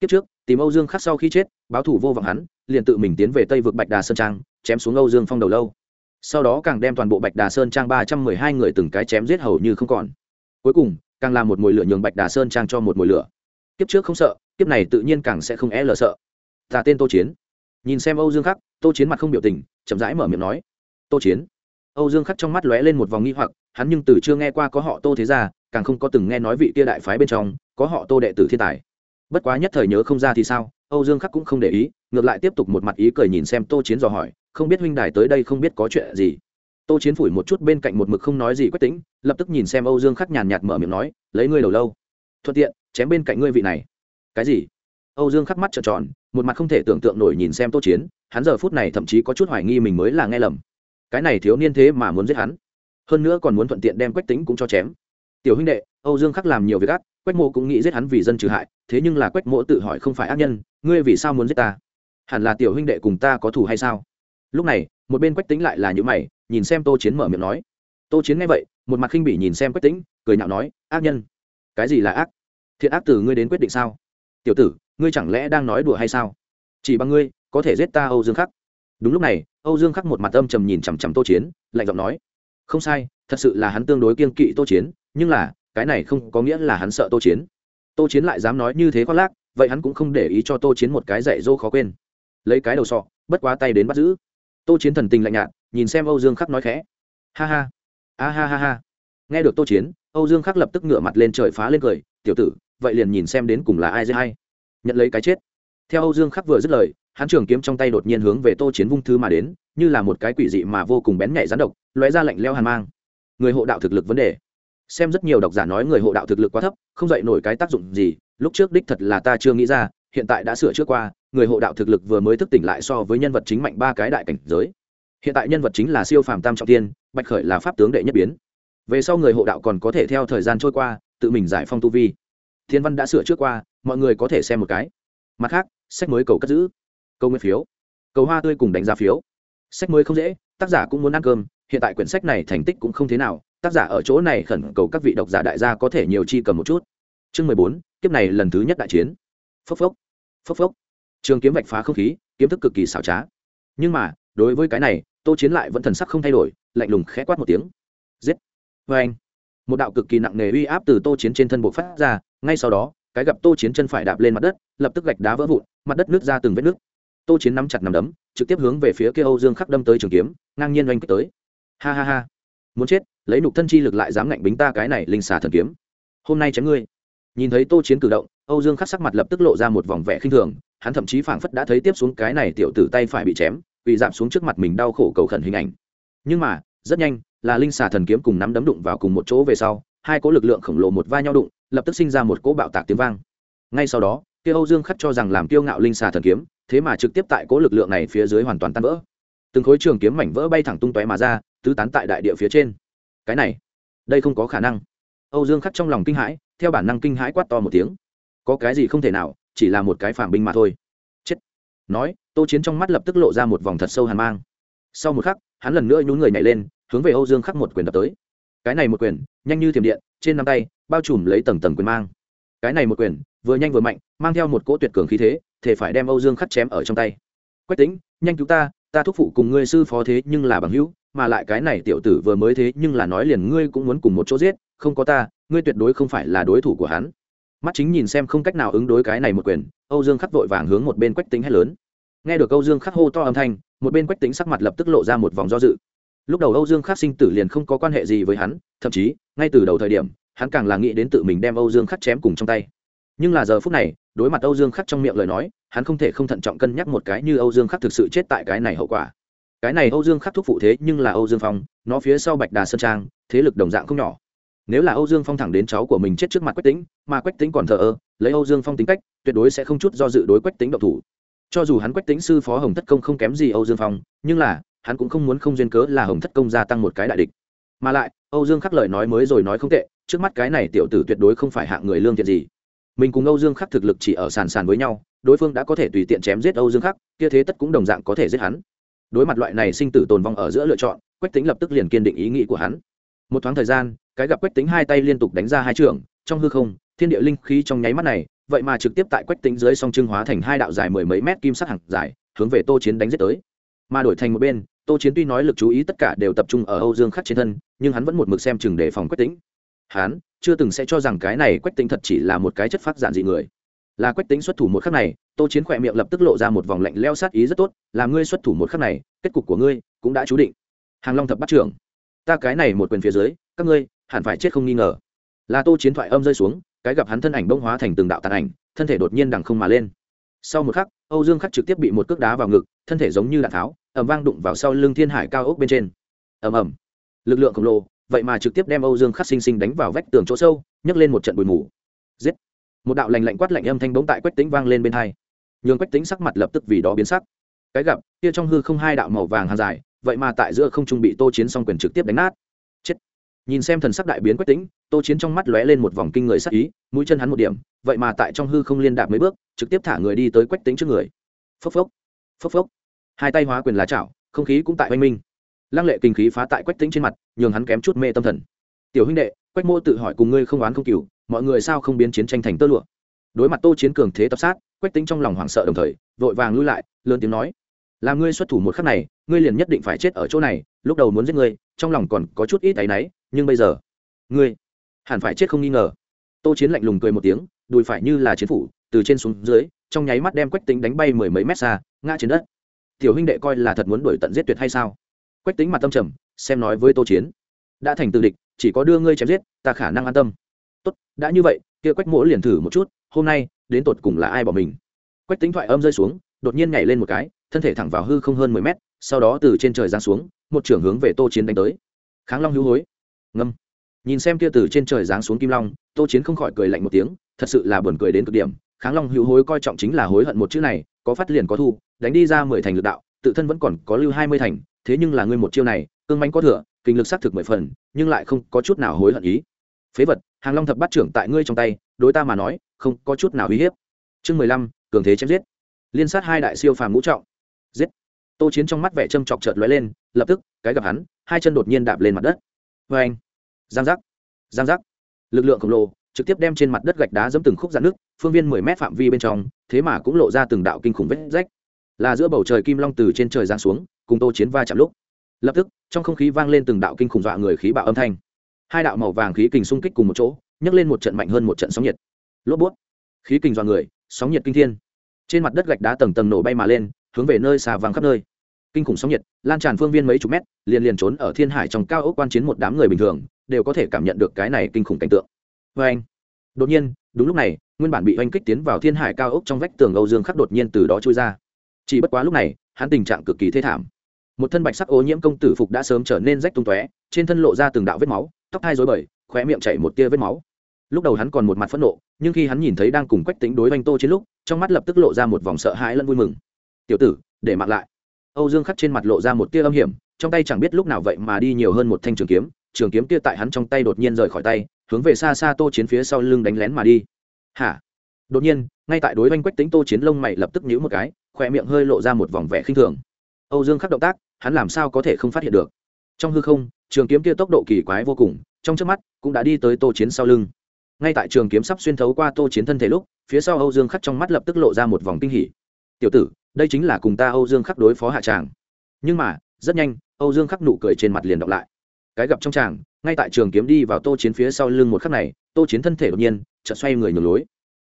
Kiếp trước, tìm âu dương khắc sau khi chết, báo thủ vô vọng hắn, liền tự mình tiến về tây vực bạch đà sơn trang, chém xuống âu dương phong đầu lâu. Sau đó càng đem toàn bộ bạch đà sơn trang ba trăm mười hai người từng cái chém giết hầu như không còn. Cuối cùng, càng làm một mồi lửa nhường bạch đà sơn trang cho một mồi lửa. Kiếp trước không sợ, kiếp này tự nhiên càng sẽ không é lờ sợ. Ta tên tô chiến. Nhìn xem âu dương khắc, tô chiến mặt không biểu tình, chậm rãi mở miệng nói. Tô chiến. Âu dương khắc trong mắt lóe lên một vòng nghi hoặc, hắn nhưng từ chưa nghe qua có họ tô thế gia, càng không có từng nghe nói vị kia đại phái bên trong, có họ tô đệ tử thiên tài bất quá nhất thời nhớ không ra thì sao, âu dương khắc cũng không để ý, ngược lại tiếp tục một mặt ý cười nhìn xem tô chiến dò hỏi, không biết huynh đài tới đây không biết có chuyện gì. Tô chiến phủi một chút bên cạnh một mực không nói gì quách tính, lập tức nhìn xem âu dương khắc nhàn nhạt mở miệng nói, lấy ngươi đầu lâu. Thuận tiện, chém bên cạnh ngươi vị này. Cái gì? Âu dương khắc mắt trợn tròn, một mặt không thể tưởng tượng nổi nhìn xem tô chiến, hắn giờ phút này thậm chí có chút hoài nghi mình mới là nghe lầm. Cái này thiếu niên thế mà muốn giết hắn. Hơn nữa còn muốn thuận tiện đem quách tính cũng cho chém tiểu huynh đệ, âu dương khắc làm nhiều việc ác, quách mộ cũng nghĩ giết hắn vì dân trừ hại, thế nhưng là quách mộ tự hỏi không phải ác nhân, ngươi vì sao muốn giết ta? Hẳn là tiểu huynh đệ cùng ta có thù hay sao? Lúc này, một bên quách tính lại là những mày, nhìn xem tô chiến mở miệng nói. Tô chiến nghe vậy, một mặt khinh bỉ nhìn xem quách tính cười nhạo nói, ác nhân? Cái gì là ác? Thiện ác từ ngươi đến quyết định sao? Tiểu tử, ngươi chẳng lẽ đang nói đùa hay sao? Chỉ bằng ngươi, có thể giết ta âu dương khắc. Đúng lúc này, âu dương khắc một mặt âm trầm nhìn chằm chằm tô chiến, lạnh giọng nói không sai, thật sự là hắn tương đối kiên kỵ tô chiến, nhưng là, cái này không có nghĩa là hắn sợ tô chiến. Tô chiến lại dám nói như thế khoác lác, vậy hắn cũng không để ý cho tô chiến một cái dạy dỗ khó quên. Lấy cái đầu sọ, bất quá tay đến bắt giữ. Tô chiến thần tình lạnh nhạt, nhìn xem âu dương khắc nói khẽ. Ha ha, a ha ha ha. Nghe được tô chiến, âu dương khắc lập tức ngửa mặt lên trời phá lên cười, tiểu tử, vậy liền nhìn xem đến cùng là ai dễ hay. Nhận lấy cái chết theo âu dương khắc vừa dứt lời, hắn trường kiếm trong tay đột nhiên hướng về tô chiến vung thứ mà đến, như là một cái quỷ dị mà vô cùng bén nhạy rán độc, lóe ra lạnh leo hàn mang. Người hộ đạo thực lực vấn đề. Xem rất nhiều độc giả nói người hộ đạo thực lực quá thấp, không dạy nổi cái tác dụng gì, lúc trước đích thật là ta chưa nghĩ ra, hiện tại đã sửa trước qua, người hộ đạo thực lực vừa mới thức tỉnh lại so với nhân vật chính mạnh ba cái đại cảnh giới. Hiện tại nhân vật chính là siêu phàm tam trọng tiên, bạch khởi là pháp tướng đệ nhất biến. Về sau người hộ đạo còn có thể theo thời gian trôi qua, tự mình giải phong tu vi. Thiên văn đã sửa trước qua, mọi người có thể xem một cái. Mặt khác sách mới cầu cất giữ câu nguyên phiếu, cầu hoa tươi cùng đánh giá phiếu. Sách mới không dễ, tác giả cũng muốn ăn cơm, hiện tại quyển sách này thành tích cũng không thế nào, tác giả ở chỗ này khẩn cầu các vị độc giả đại gia có thể nhiều chi cầm một chút. Chương mười bốn, kiếp này lần thứ nhất đại chiến. Phốc phốc phốc phốc. Trường kiếm vạch phá không khí, kiếm thức cực kỳ xảo trá. Nhưng mà, đối với cái này, tô chiến lại vẫn thần sắc không thay đổi, lạnh lùng khẽ quát một tiếng. Giết! Vê anh một đạo cực kỳ nặng nề uy áp từ tô chiến trên thân bộ phát ra, ngay sau đó cái gặp tô chiến chân phải đạp lên mặt đất, lập tức gạch đá vỡ vụn, mặt đất nước ra từng vết nước tô chiến nắm chặt nằm đấm, trực tiếp hướng về phía kia âu dương khắc đâm tới trường kiếm, ngang nhiên oanh kích tới. Ha ha ha. Muốn chết, lấy nục thân chi lực lại dám ngạnh bính ta cái này linh xà thần kiếm. Hôm nay chém ngươi. Nhìn thấy tô chiến cử động, âu dương khắc sắc mặt lập tức lộ ra một vòng vẻ khinh thường, hắn thậm chí phảng phất đã thấy tiếp xuống cái này tiểu tử tay phải bị chém bị giảm xuống trước mặt mình đau khổ cầu khẩn hình ảnh. Nhưng mà, rất nhanh, là linh xà thần kiếm cùng nắm đấm đụng vào cùng một chỗ về sau, hai cỗ lực lượng khổng lồ một va nhau đụng lập tức sinh ra một cỗ bạo tạc tiếng vang. Ngay sau đó, kia âu dương khắc cho rằng làm kiêu ngạo linh xà thần kiếm, thế mà trực tiếp tại cỗ lực lượng này phía dưới hoàn toàn tan vỡ. Từng khối trường kiếm mảnh vỡ bay thẳng tung tóe mà ra, tứ tán tại đại địa phía trên. Cái này, đây không có khả năng. Âu dương khắc trong lòng kinh hãi, theo bản năng kinh hãi quát to một tiếng. Có cái gì không thể nào, chỉ là một cái phản binh mà thôi. Chết. Nói, tô chiến trong mắt lập tức lộ ra một vòng thật sâu hàn mang. Sau một khắc, hắn lần nữa nhún người nhảy lên, hướng về âu dương khắc một quyền đập tới cái này một quyền, nhanh như thiểm điện, trên năm tay, bao trùm lấy tầng tầng quyền mang. Cái này một quyền, vừa nhanh vừa mạnh, mang theo một cỗ tuyệt cường khí thế, thể phải đem âu dương khắc chém ở trong tay. Quách tính nhanh cứu ta ta thúc phụ cùng ngươi sư phó thế nhưng là bằng hữu, mà lại cái này tiểu tử vừa mới thế nhưng là nói liền ngươi cũng muốn cùng một chỗ giết, không có ta, ngươi tuyệt đối không phải là đối thủ của hắn. Mắt chính nhìn xem không cách nào ứng đối cái này một quyền, âu dương khắc vội vàng hướng một bên quách tính hét lớn. Nghe được âu dương khắc hô to âm thanh, một bên quách tính sắc mặt lập tức lộ ra một vòng do dự lúc đầu âu dương khắc sinh tử liền không có quan hệ gì với hắn, thậm chí, ngay từ đầu thời điểm, hắn càng là nghĩ đến tự mình đem âu dương khắc chém cùng trong tay. Nhưng là giờ phút này, đối mặt âu dương khắc trong miệng lời nói, hắn không thể không thận trọng cân nhắc một cái như âu dương khắc thực sự chết tại cái này hậu quả. Cái này âu dương khắc thúc phụ thế nhưng là âu dương phong, nó phía sau bạch đà sơn trang, thế lực đồng dạng không nhỏ. Nếu là âu dương phong thẳng đến cháu của mình chết trước mặt quách tính mà quách tính còn thờ ơ, lấy âu dương phong tính cách, tuyệt đối sẽ không chút do dự đối quách tính độc thủ. Cho dù hắn quách tính sư phó hồng thất công không kém gì âu dương phong, nhưng là hắn cũng không muốn không duyên cớ là hồng thất công gia tăng một cái đại địch. Mà lại, âu dương khắc lời nói mới rồi nói không tệ, trước mắt cái này tiểu tử tuyệt đối không phải hạng người lương thiện gì. Mình cùng âu dương khắc thực lực chỉ ở sàn sàn với nhau, đối phương đã có thể tùy tiện chém giết âu dương khắc, kia thế tất cũng đồng dạng có thể giết hắn. Đối mặt loại này sinh tử tồn vong ở giữa lựa chọn, quách tính lập tức liền kiên định ý nghĩ của hắn. Một thoáng thời gian, cái gặp quách tính hai tay liên tục đánh ra hai trường, trong hư không, thiên địa linh khí trong nháy mắt này, vậy mà trực tiếp tại quách tính dưới song trưng hóa thành hai đạo dài mười mấy mét kim sắc hàng dài, hướng về tô chiến đánh giết tới mà đổi thành một bên, tô chiến tuy nói lực chú ý tất cả đều tập trung ở âu dương khắc trên thân, nhưng hắn vẫn một mực xem chừng đề phòng quách tính hắn chưa từng sẽ cho rằng cái này quách tính thật chỉ là một cái chất phát giản dị người. Là quách tính xuất thủ một khắc này, tô chiến khỏe miệng lập tức lộ ra một vòng lạnh leo sát ý rất tốt, là ngươi xuất thủ một khắc này, kết cục của ngươi cũng đã chú định. Hàng long thập bắt trưởng, ta cái này một quyền phía dưới, các ngươi hẳn phải chết không nghi ngờ. Là tô chiến thoại âm rơi xuống, cái gặp hắn thân ảnh bông hóa thành từng đạo tàn ảnh, thân thể đột nhiên đằng không mà lên. Sau một khắc, âu dương khắc trực tiếp bị một cước đá vào ngực, thân thể giống như đạn tháo ẩm vang đụng vào sau lưng thiên hải cao ốc bên trên. Ẩm ẩm lực lượng khổng lồ, vậy mà trực tiếp đem âu dương khắc sinh sinh đánh vào vách tường chỗ sâu, nhấc lên một trận bụi mù. Giết. Một đạo lành lạnh quát lạnh âm thanh bỗng tại quách tính vang lên bên hai. Nhường quách tính sắc mặt lập tức vì đó biến sắc. Cái gặp, kia trong hư không hai đạo màu vàng hàng dài, vậy mà tại giữa không trung bị tô chiến song quyền trực tiếp đánh nát. Chết. Nhìn xem thần sắc đại biến quách tính tô chiến trong mắt lóe lên một vòng kinh người sắc ý, mũi chân hắn một điểm, vậy mà tại trong hư không liên đạp mấy bước, trực tiếp thả người đi tới quách tính trước người. Phốc phốc. Phốc phốc hai tay hóa quyền lá chảo, không khí cũng tại oanh minh. Lăng lệ kinh khí phá tại quách tính trên mặt, nhường hắn kém chút mê tâm thần. Tiểu huynh đệ, quách mô tự hỏi cùng ngươi không oán không cừu, mọi người sao không biến chiến tranh thành tơ lụa? Đối mặt tô chiến cường thế tập sát, quách tính trong lòng hoảng sợ đồng thời, vội vàng lui lại, lớn tiếng nói, là ngươi xuất thủ một khắc này, ngươi liền nhất định phải chết ở chỗ này, lúc đầu muốn giết ngươi, trong lòng còn có chút ít áy náy, nhưng bây giờ, ngươi hẳn phải chết không nghi ngờ. Tô chiến lạnh lùng cười một tiếng, đùi phải như là chiến phủ, từ trên xuống dưới, trong nháy mắt đem quách tính đánh bay mười mấy mét xa, ngã trên đất tiểu huynh đệ coi là thật muốn đuổi tận giết tuyệt hay sao? Quách tính mặt tâm trầm, xem nói với tô chiến. Đã thành tự địch, chỉ có đưa ngươi chém giết, ta khả năng an tâm. Tốt, đã như vậy, kia quách mỗ liền thử một chút, hôm nay, đến tột cùng là ai bỏ mình? Quách tính thoại âm rơi xuống, đột nhiên nhảy lên một cái, thân thể thẳng vào hư không hơn mười mét, sau đó từ trên trời giáng xuống, một trưởng hướng về tô chiến đánh tới. Kháng long hữu hối. Ngâm. Nhìn xem kia từ trên trời giáng xuống kim long, tô chiến không khỏi cười lạnh một tiếng, thật sự là buồn cười đến cực điểm. Kháng long hữu hối coi trọng chính là hối hận một chữ này có phát liền có thu, đánh đi ra mười thành lực đạo, tự thân vẫn còn có lưu hai mươi thành, thế nhưng là ngươi một chiêu này, cương mánh có thừa, kinh lực xác thực mười phần, nhưng lại không có chút nào hối hận ý. Phế vật, hàng long thập bắt trưởng tại ngươi trong tay, đối ta mà nói, không có chút nào uy hiếp. Chương mười lăm, cường thế chém giết. Liên sát hai đại siêu phàm ngũ trọng. Giết. Tô chiến trong mắt vẻ châm chọc chợt lóe lên, lập tức, cái gặp hắn, hai chân đột nhiên đạp lên mặt đất. Vê anh. Giang giác. Giang giác. Lực lượng khổng lồ, trực tiếp đem trên mặt đất gạch đá dẫm từng khúc dạn nước phương viên mười mét phạm vi bên trong thế mà cũng lộ ra từng đạo kinh khủng vết rách. Là giữa bầu trời kim long từ trên trời giáng xuống, cùng tô chiến va chạm lúc. Lập tức, trong không khí vang lên từng đạo kinh khủng dọa người khí bạo âm thanh. Hai đạo màu vàng khí kình xung kích cùng một chỗ, nhấc lên một trận mạnh hơn một trận sóng nhiệt. Lốp bút. Khí kình dọa người, sóng nhiệt kinh thiên. Trên mặt đất gạch đá tầng tầng nổ bay mà lên, hướng về nơi xà vàng khắp nơi. Kinh khủng sóng nhiệt, lan tràn phương viên mấy chục mét, liền liền trốn ở thiên hải trong cao ốc quan chiến một đám người bình thường, đều có thể cảm nhận được cái này kinh khủng cảnh tượng. Vê anh đột nhiên, đúng lúc này nguyên bản bị oanh kích tiến vào thiên hải cao ốc trong vách tường âu dương khắc đột nhiên từ đó trôi ra. Chỉ bất quá lúc này, hắn tình trạng cực kỳ thê thảm. Một thân bạch sắc ô nhiễm công tử phục đã sớm trở nên rách tung tóe, trên thân lộ ra từng đạo vết máu, tóc hai dối bời, khóe miệng chảy một tia vết máu. Lúc đầu hắn còn một mặt phẫn nộ, nhưng khi hắn nhìn thấy đang cùng quách tính đối oanh tô chiến lúc, trong mắt lập tức lộ ra một vòng sợ hãi lẫn vui mừng. Tiểu tử, để mặc lại. Âu dương khắc trên mặt lộ ra một tia âm hiểm, trong tay chẳng biết lúc nào vậy mà đi nhiều hơn một thanh trường kiếm trường kiếm kia tại hắn trong tay đột nhiên rời khỏi tay, hướng về xa xa tô chiến phía sau lưng đánh lén mà đi hả? Đột nhiên, ngay tại đối oanh quách tính tô chiến lông mày lập tức nhíu một cái khỏe miệng hơi lộ ra một vòng vẻ khinh thường. Âu dương khắc động tác, hắn làm sao có thể không phát hiện được? Trong hư không, trường kiếm kia tốc độ kỳ quái vô cùng, trong trước mắt, cũng đã đi tới tô chiến sau lưng. Ngay tại trường kiếm sắp xuyên thấu qua tô chiến thân thể lúc, phía sau âu dương khắc trong mắt lập tức lộ ra một vòng kinh hỉ. Tiểu tử, đây chính là cùng ta âu dương khắc đối phó hạ tràng. Nhưng mà, rất nhanh, âu dương khắc nụ cười trên mặt liền đọc lại. Cái gặp trong tràng, ngay tại trường kiếm đi vào tô chiến phía sau lưng một khắc này, tô chiến thân thể đột nhiên chợt xoay người nhường lối.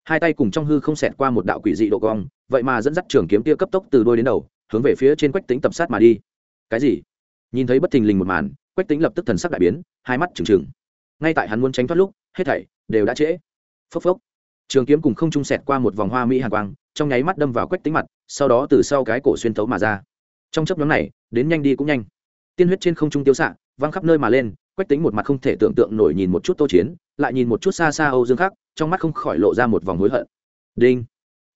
Hai tay cùng trong hư không xẹt qua một đạo quỷ dị độ cong, vậy mà dẫn dắt trường kiếm kia cấp tốc từ đôi đến đầu, hướng về phía trên quách tính tập sát mà đi. Cái gì? Nhìn thấy bất thình lình một màn, quách tính lập tức thần sắc đại biến, hai mắt trừng trừng. Ngay tại hắn muốn tránh thoát lúc, hết thảy đều đã trễ. Phốc phốc. Trường kiếm cùng không trung sẹt qua một vòng hoa mỹ hàn quang, trong nháy mắt đâm vào quách tính mặt, sau đó từ sau cái cổ xuyên thấu mà ra. Trong chấp nhóm này, đến nhanh đi cũng nhanh. Tiên huyết trên không trung tiêu xạ, văng khắp nơi mà lên, quách tính một mặt không thể tưởng tượng nổi nhìn một chút tô chiến, lại nhìn một chút xa xa âu dương khác trong mắt không khỏi lộ ra một vòng hối hận. Đinh.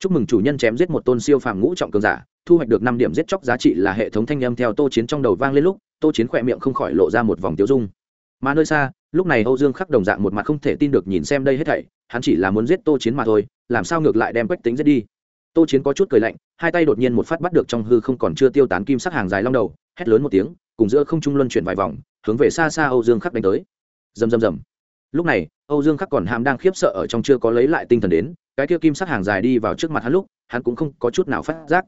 Chúc mừng chủ nhân chém giết một tôn siêu phàm ngũ trọng cường giả, thu hoạch được năm điểm giết chóc giá trị là hệ thống thanh âm theo tô chiến trong đầu vang lên lúc, tô chiến khỏe miệng không khỏi lộ ra một vòng tiêu dung. Mà nơi xa, lúc này âu dương khắc đồng dạng một mặt không thể tin được nhìn xem đây hết thảy, hắn chỉ là muốn giết tô chiến mà thôi, làm sao ngược lại đem quách tính giết đi? Tô chiến có chút cười lạnh, hai tay đột nhiên một phát bắt được trong hư không còn chưa tiêu tán kim sắc hàng dài long đầu, hét lớn một tiếng, cùng giữa không trung luân chuyển vài vòng, hướng về xa xa âu dương khắc đánh tới. Rầm rầm rầm lúc này, âu dương khắc còn hàm đang khiếp sợ ở trong chưa có lấy lại tinh thần đến, cái kia kim sắc hàng dài đi vào trước mặt hắn lúc, hắn cũng không có chút nào phát giác.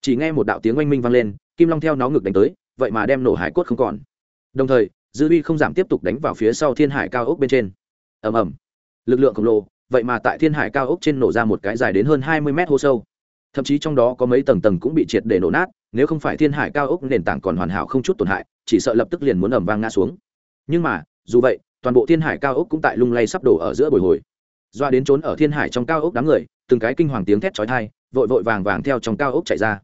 Chỉ nghe một đạo tiếng oanh minh vang lên, kim long theo nó ngực đánh tới, vậy mà đem nổ hải cốt không còn. Đồng thời, dư uy không giảm tiếp tục đánh vào phía sau thiên hải cao ốc bên trên. Ầm ầm. Lực lượng khổng lồ, vậy mà tại thiên hải cao ốc trên nổ ra một cái dài đến hơn hai mươi mét hô sâu. Thậm chí trong đó có mấy tầng tầng cũng bị triệt để nổ nát, nếu không phải thiên hải cao ốc nền tảng còn hoàn hảo không chút tổn hại, chỉ sợ lập tức liền muốn ẩm vang ngã xuống. Nhưng mà, dù vậy toàn bộ thiên hải cao ốc cũng tại lung lay sắp đổ ở giữa bồi hồi. Doa đến trốn ở thiên hải trong cao ốc đám người, từng cái kinh hoàng tiếng thét chói thai vội vội vàng vàng theo trong cao ốc chạy ra.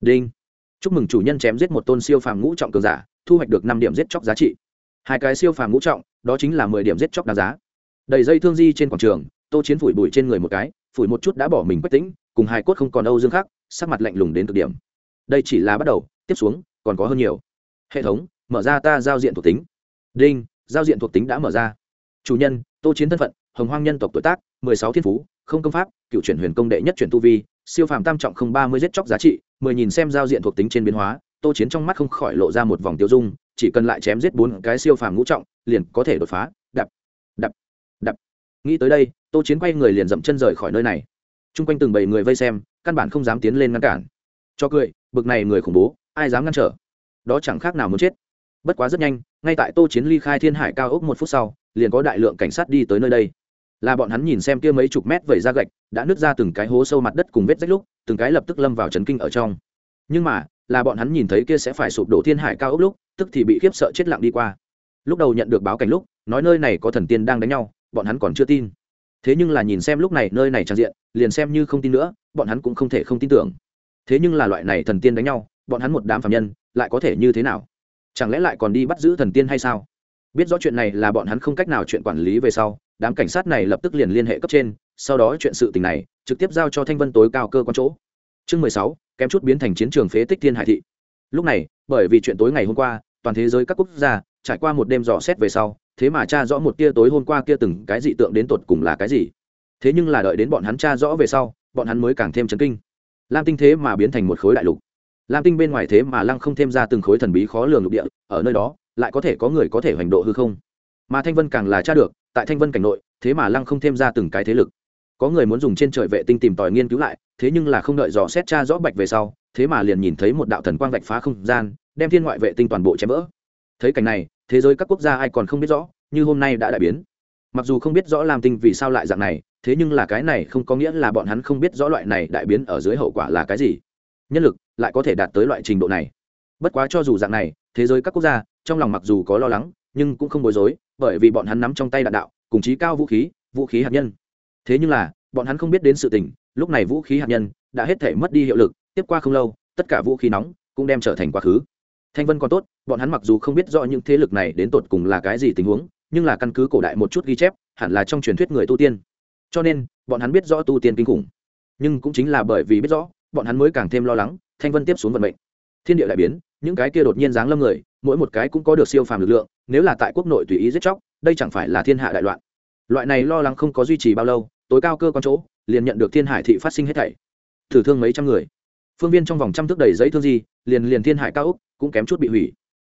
Đinh. Chúc mừng chủ nhân chém giết một tôn siêu phàm ngũ trọng cường giả, thu hoạch được năm điểm giết chóc giá trị. Hai cái siêu phàm ngũ trọng, đó chính là mười điểm giết chóc đáng giá. Đầy dây thương di trên quảng trường, tô chiến phủi bụi trên người một cái, phủi một chút đã bỏ mình bất tĩnh, cùng hai cốt không còn âu dương khác sắc mặt lạnh lùng đến cực điểm. Đây chỉ là bắt đầu, tiếp xuống, còn có hơn nhiều. Hệ thống, mở ra ta giao diện thuộc tính. Đinh giao diện thuộc tính đã mở ra. Chủ nhân, tô chiến thân phận, hồng hoang nhân tộc tuổi tác, mười sáu thiên phú, không công pháp, cựu chuyển huyền công đệ nhất chuyển tu vi, siêu phàm tam trọng không ba mươi giết chóc giá trị, mười nhìn xem giao diện thuộc tính trên biến hóa, tô chiến trong mắt không khỏi lộ ra một vòng tiêu dung, chỉ cần lại chém giết bốn cái siêu phàm ngũ trọng, liền có thể đột phá. Đập đập đập. Nghĩ tới đây, tô chiến quay người liền dậm chân rời khỏi nơi này. T r u n g quanh từng bảy người vây xem, căn bản không dám tiến lên ngăn cản. Cho cười, bực này người khủng bố, ai dám ngăn trở? Đó chẳng khác nào muốn chết bất quá rất nhanh, ngay tại tô chiến ly khai thiên hải cao ốc một phút sau, liền có đại lượng cảnh sát đi tới nơi đây. Là bọn hắn nhìn xem kia mấy chục mét vẩy ra gạch, đã nứt ra từng cái hố sâu mặt đất cùng vết rách lúc, từng cái lập tức lâm vào trấn kinh ở trong. Nhưng mà, là bọn hắn nhìn thấy kia sẽ phải sụp đổ thiên hải cao ốc lúc, tức thì bị khiếp sợ chết lặng đi qua. Lúc đầu nhận được báo cảnh lúc, nói nơi này có thần tiên đang đánh nhau, bọn hắn còn chưa tin. Thế nhưng là nhìn xem lúc này nơi này trang diện, liền xem như không tin nữa, bọn hắn cũng không thể không tin tưởng. Thế nhưng là loại này thần tiên đánh nhau, bọn hắn một đám phạm nhân, lại có thể như thế nào? Chẳng lẽ lại còn đi bắt giữ thần tiên hay sao? Biết rõ chuyện này là bọn hắn không cách nào chuyện quản lý về sau, đám cảnh sát này lập tức liền liên hệ cấp trên, sau đó chuyện sự tình này trực tiếp giao cho thanh vân tối cao cơ quan chỗ. Chương mười sáu, kém chút biến thành chiến trường phế tích thiên hải thị. Lúc này, bởi vì chuyện tối ngày hôm qua, toàn thế giới các quốc gia trải qua một đêm dò xét về sau, thế mà cha rõ một tia tối hôm qua kia từng cái dị tượng đến tột cùng là cái gì. Thế nhưng là đợi đến bọn hắn cha rõ về sau, bọn hắn mới càng thêm chấn kinh. Lam tinh thế mà biến thành một khối đại lục lam tinh bên ngoài thế mà lăng không thêm ra từng khối thần bí khó lường lục địa, ở nơi đó, lại có thể có người có thể hoành độ hư không? Mà thanh vân càng là cha được, tại thanh vân cảnh nội, thế mà lăng không thêm ra từng cái thế lực. Có người muốn dùng trên trời vệ tinh tìm tòi nghiên cứu lại, thế nhưng là không đợi dò xét cha rõ bạch về sau, thế mà liền nhìn thấy một đạo thần quang vạch phá không gian, đem thiên ngoại vệ tinh toàn bộ chém vỡ. Thấy cảnh này, thế giới các quốc gia ai còn không biết rõ, như hôm nay đã đại biến. Mặc dù không biết rõ lam tinh vì sao lại dạng này, thế nhưng là cái này không có nghĩa là bọn hắn không biết rõ loại này đại biến ở dưới hậu quả là cái gì nhân lực lại có thể đạt tới loại trình độ này. Bất quá cho dù dạng này, thế giới các quốc gia trong lòng mặc dù có lo lắng, nhưng cũng không bối rối, bởi vì bọn hắn nắm trong tay đạn đạo, cùng chí cao vũ khí vũ khí hạt nhân. Thế nhưng là, bọn hắn không biết đến sự tình, lúc này vũ khí hạt nhân đã hết thể mất đi hiệu lực, tiếp qua không lâu, tất cả vũ khí nóng cũng đem trở thành quá khứ. Thanh vân còn tốt, bọn hắn mặc dù không biết rõ những thế lực này đến tột cùng là cái gì tình huống, nhưng là căn cứ cổ đại một chút ghi chép, hẳn là trong truyền thuyết người tu tiên. Cho nên, bọn hắn biết rõ tu tiên kinh khủng. Nhưng cũng chính là bởi vì biết rõ bọn hắn mới càng thêm lo lắng, thanh vân tiếp xuống vận mệnh. Thiên địa đại biến, những cái kia đột nhiên giáng lâm người, mỗi một cái cũng có được siêu phàm lực lượng, nếu là tại quốc nội tùy ý giết chóc, đây chẳng phải là thiên hạ đại loạn. Loại này lo lắng không có duy trì bao lâu, tối cao cơ quan chỗ, liền nhận được thiên hải thị phát sinh hết thảy. Thử thương mấy trăm người. Phương viên trong vòng trăm thước đầy giấy thương gì liền liền thiên hải cao úc cũng kém chút bị hủy.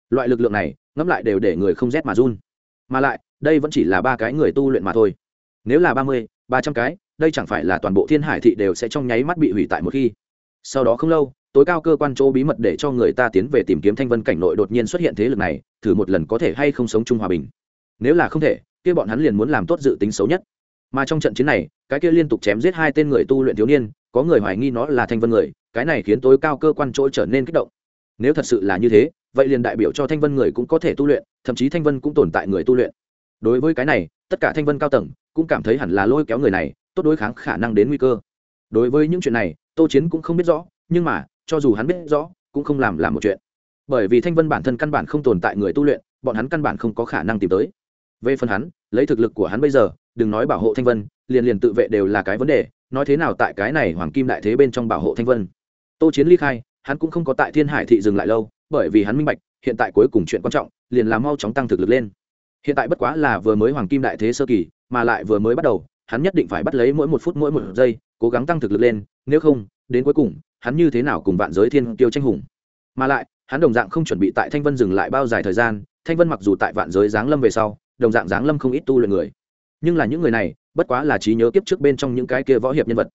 Loại lực lượng này, ngẫm lại đều để người không rét mà run. Mà lại, đây vẫn chỉ là ba cái người tu luyện mà thôi. Nếu là ba mươi, ba trăm cái, đây chẳng phải là toàn bộ thiên hải thị đều sẽ trong nháy mắt bị hủy tại một khi sau đó không lâu, tối cao cơ quan chỗ bí mật để cho người ta tiến về tìm kiếm thanh vân cảnh nội đột nhiên xuất hiện thế lực này, thử một lần có thể hay không sống chung hòa bình. Nếu là không thể, kia bọn hắn liền muốn làm tốt dự tính xấu nhất. Mà trong trận chiến này, cái kia liên tục chém giết hai tên người tu luyện thiếu niên, có người hoài nghi nó là thanh vân người, cái này khiến tối cao cơ quan chỗ trở nên kích động. Nếu thật sự là như thế, vậy liền đại biểu cho thanh vân người cũng có thể tu luyện, thậm chí thanh vân cũng tồn tại người tu luyện. Đối với cái này, tất cả thanh vân cao tầng cũng cảm thấy hẳn là lôi kéo người này, tốt đối kháng khả năng đến nguy cơ. Đối với những chuyện này tô chiến cũng không biết rõ, nhưng mà, cho dù hắn biết rõ, cũng không làm làm một chuyện. Bởi vì thanh vân bản thân căn bản không tồn tại người tu luyện, bọn hắn căn bản không có khả năng tìm tới. Về phần hắn, lấy thực lực của hắn bây giờ, đừng nói bảo hộ thanh vân, liền liền tự vệ đều là cái vấn đề, nói thế nào tại cái này hoàng kim đại thế bên trong bảo hộ thanh vân. Tô chiến ly khai, hắn cũng không có tại thiên hải thị dừng lại lâu, bởi vì hắn minh bạch, hiện tại cuối cùng chuyện quan trọng, liền là mau chóng tăng thực lực lên. Hiện tại bất quá là vừa mới hoàng kim đại thế sơ kỳ, mà lại vừa mới bắt đầu, hắn nhất định phải bắt lấy mỗi một phút mỗi một giây, cố gắng tăng thực lực lên nếu không, đến cuối cùng, hắn như thế nào cùng vạn giới thiên kiêu tranh hùng? Mà lại, hắn đồng dạng không chuẩn bị tại thanh vân dừng lại bao dài thời gian, thanh vân mặc dù tại vạn giới giáng lâm về sau, đồng dạng giáng lâm không ít tu luyện người. Nhưng là những người này, bất quá là trí nhớ kiếp trước bên trong những cái kia võ hiệp nhân vật.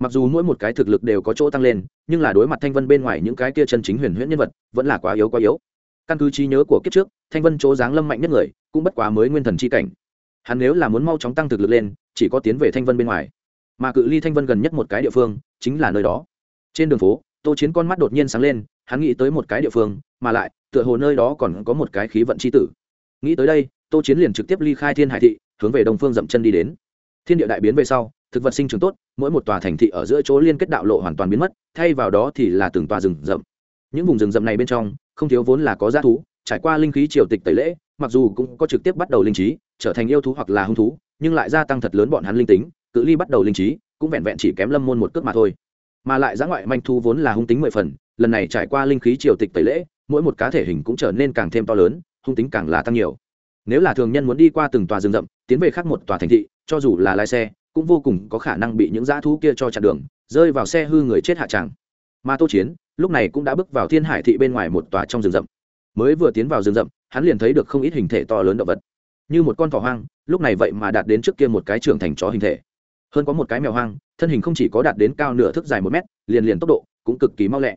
Mặc dù mỗi một cái thực lực đều có chỗ tăng lên, nhưng là đối mặt thanh vân bên ngoài những cái kia chân chính huyền huyễn nhân vật, vẫn là quá yếu quá yếu. Căn cứ trí nhớ của kiếp trước, thanh vân chỗ giáng lâm mạnh nhất người, cũng bất quá mới nguyên thần c h i cảnh. Hắn nếu là muốn mau chóng tăng thực lực lên, chỉ có tiến về thanh vân bên ngoài mà cự ly thanh vân gần nhất một cái địa phương chính là nơi đó. Trên đường phố, tô chiến con mắt đột nhiên sáng lên, hắn nghĩ tới một cái địa phương, mà lại, tựa hồ nơi đó còn có một cái khí vận c h i tử. Nghĩ tới đây, tô chiến liền trực tiếp ly khai thiên hải thị, hướng về đông phương dậm chân đi đến. Thiên địa đại biến về sau, thực vật sinh trưởng tốt, mỗi một tòa thành thị ở giữa chỗ liên kết đạo lộ hoàn toàn biến mất, thay vào đó thì là từng tòa rừng rậm. Những vùng rừng rậm này bên trong, không thiếu vốn là có giá thú, trải qua linh khí triều tịch tẩy lễ, mặc dù cũng có trực tiếp bắt đầu linh trí, trở thành yêu thú hoặc là hung thú, nhưng lại gia tăng thật lớn bọn hắn linh tính cự ly bắt đầu linh trí, cũng vẹn vẹn chỉ kém lâm môn một cước mà thôi. Mà lại giã ngoại manh thu vốn là hung tính mười phần, lần này trải qua linh khí triều tịch tẩy lễ, mỗi một cá thể hình cũng trở nên càng thêm to lớn, hung tính càng là tăng nhiều. Nếu là thường nhân muốn đi qua từng tòa rừng rậm, tiến về khác một tòa thành thị, cho dù là lái xe, cũng vô cùng có khả năng bị những dã thú kia cho chặn đường, rơi vào xe hư người chết hạ tràng. Mà tô chiến, lúc này cũng đã bước vào thiên hải thị bên ngoài một tòa trong rừng rậm. Mới vừa tiến vào rừng rậm, hắn liền thấy được không ít hình thể to lớn động vật. Như một con thỏ hoang, lúc này vậy mà đạt đến trước kia một cái trưởng thành chó hình thể hơn có một cái mèo hoang, thân hình không chỉ có đạt đến cao nửa thước dài một mét, liền liền tốc độ cũng cực kỳ mau lẹ.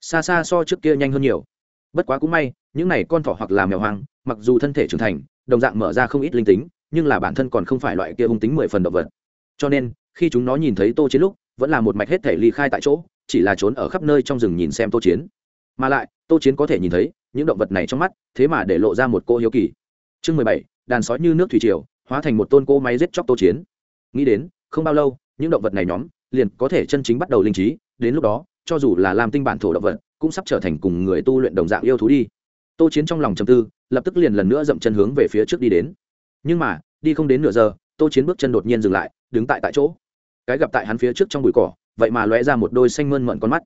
Xa xa so trước kia nhanh hơn nhiều. Bất quá cũng may, những này con thỏ hoặc là mèo hoang, mặc dù thân thể trưởng thành, đồng dạng mở ra không ít linh tính, nhưng là bản thân còn không phải loại kia hung tính mười phần động vật. Cho nên, khi chúng nó nhìn thấy tô chiến lúc, vẫn là một mạch hết thể ly khai tại chỗ, chỉ là trốn ở khắp nơi trong rừng nhìn xem tô chiến. Mà lại, tô chiến có thể nhìn thấy những động vật này trong mắt, thế mà để lộ ra một cô hiếu kỳ. Chương mười bảy, đàn sói như nước thủy triều, hóa thành một tôn cô máy giết chóc tô chiến. Nghĩ đến không bao lâu, những động vật này nhóm liền có thể chân chính bắt đầu linh trí. Đến lúc đó, cho dù là làm tinh bản thổ động vật, cũng sắp trở thành cùng người tu luyện đồng dạng yêu thú đi. Tô chiến trong lòng trầm tư, lập tức liền lần nữa dậm chân hướng về phía trước đi đến. Nhưng mà, đi không đến nửa giờ, tô chiến bước chân đột nhiên dừng lại, đứng tại tại chỗ. Cái gặp tại hắn phía trước trong bụi cỏ, vậy mà lóe ra một đôi xanh mơn mận con mắt.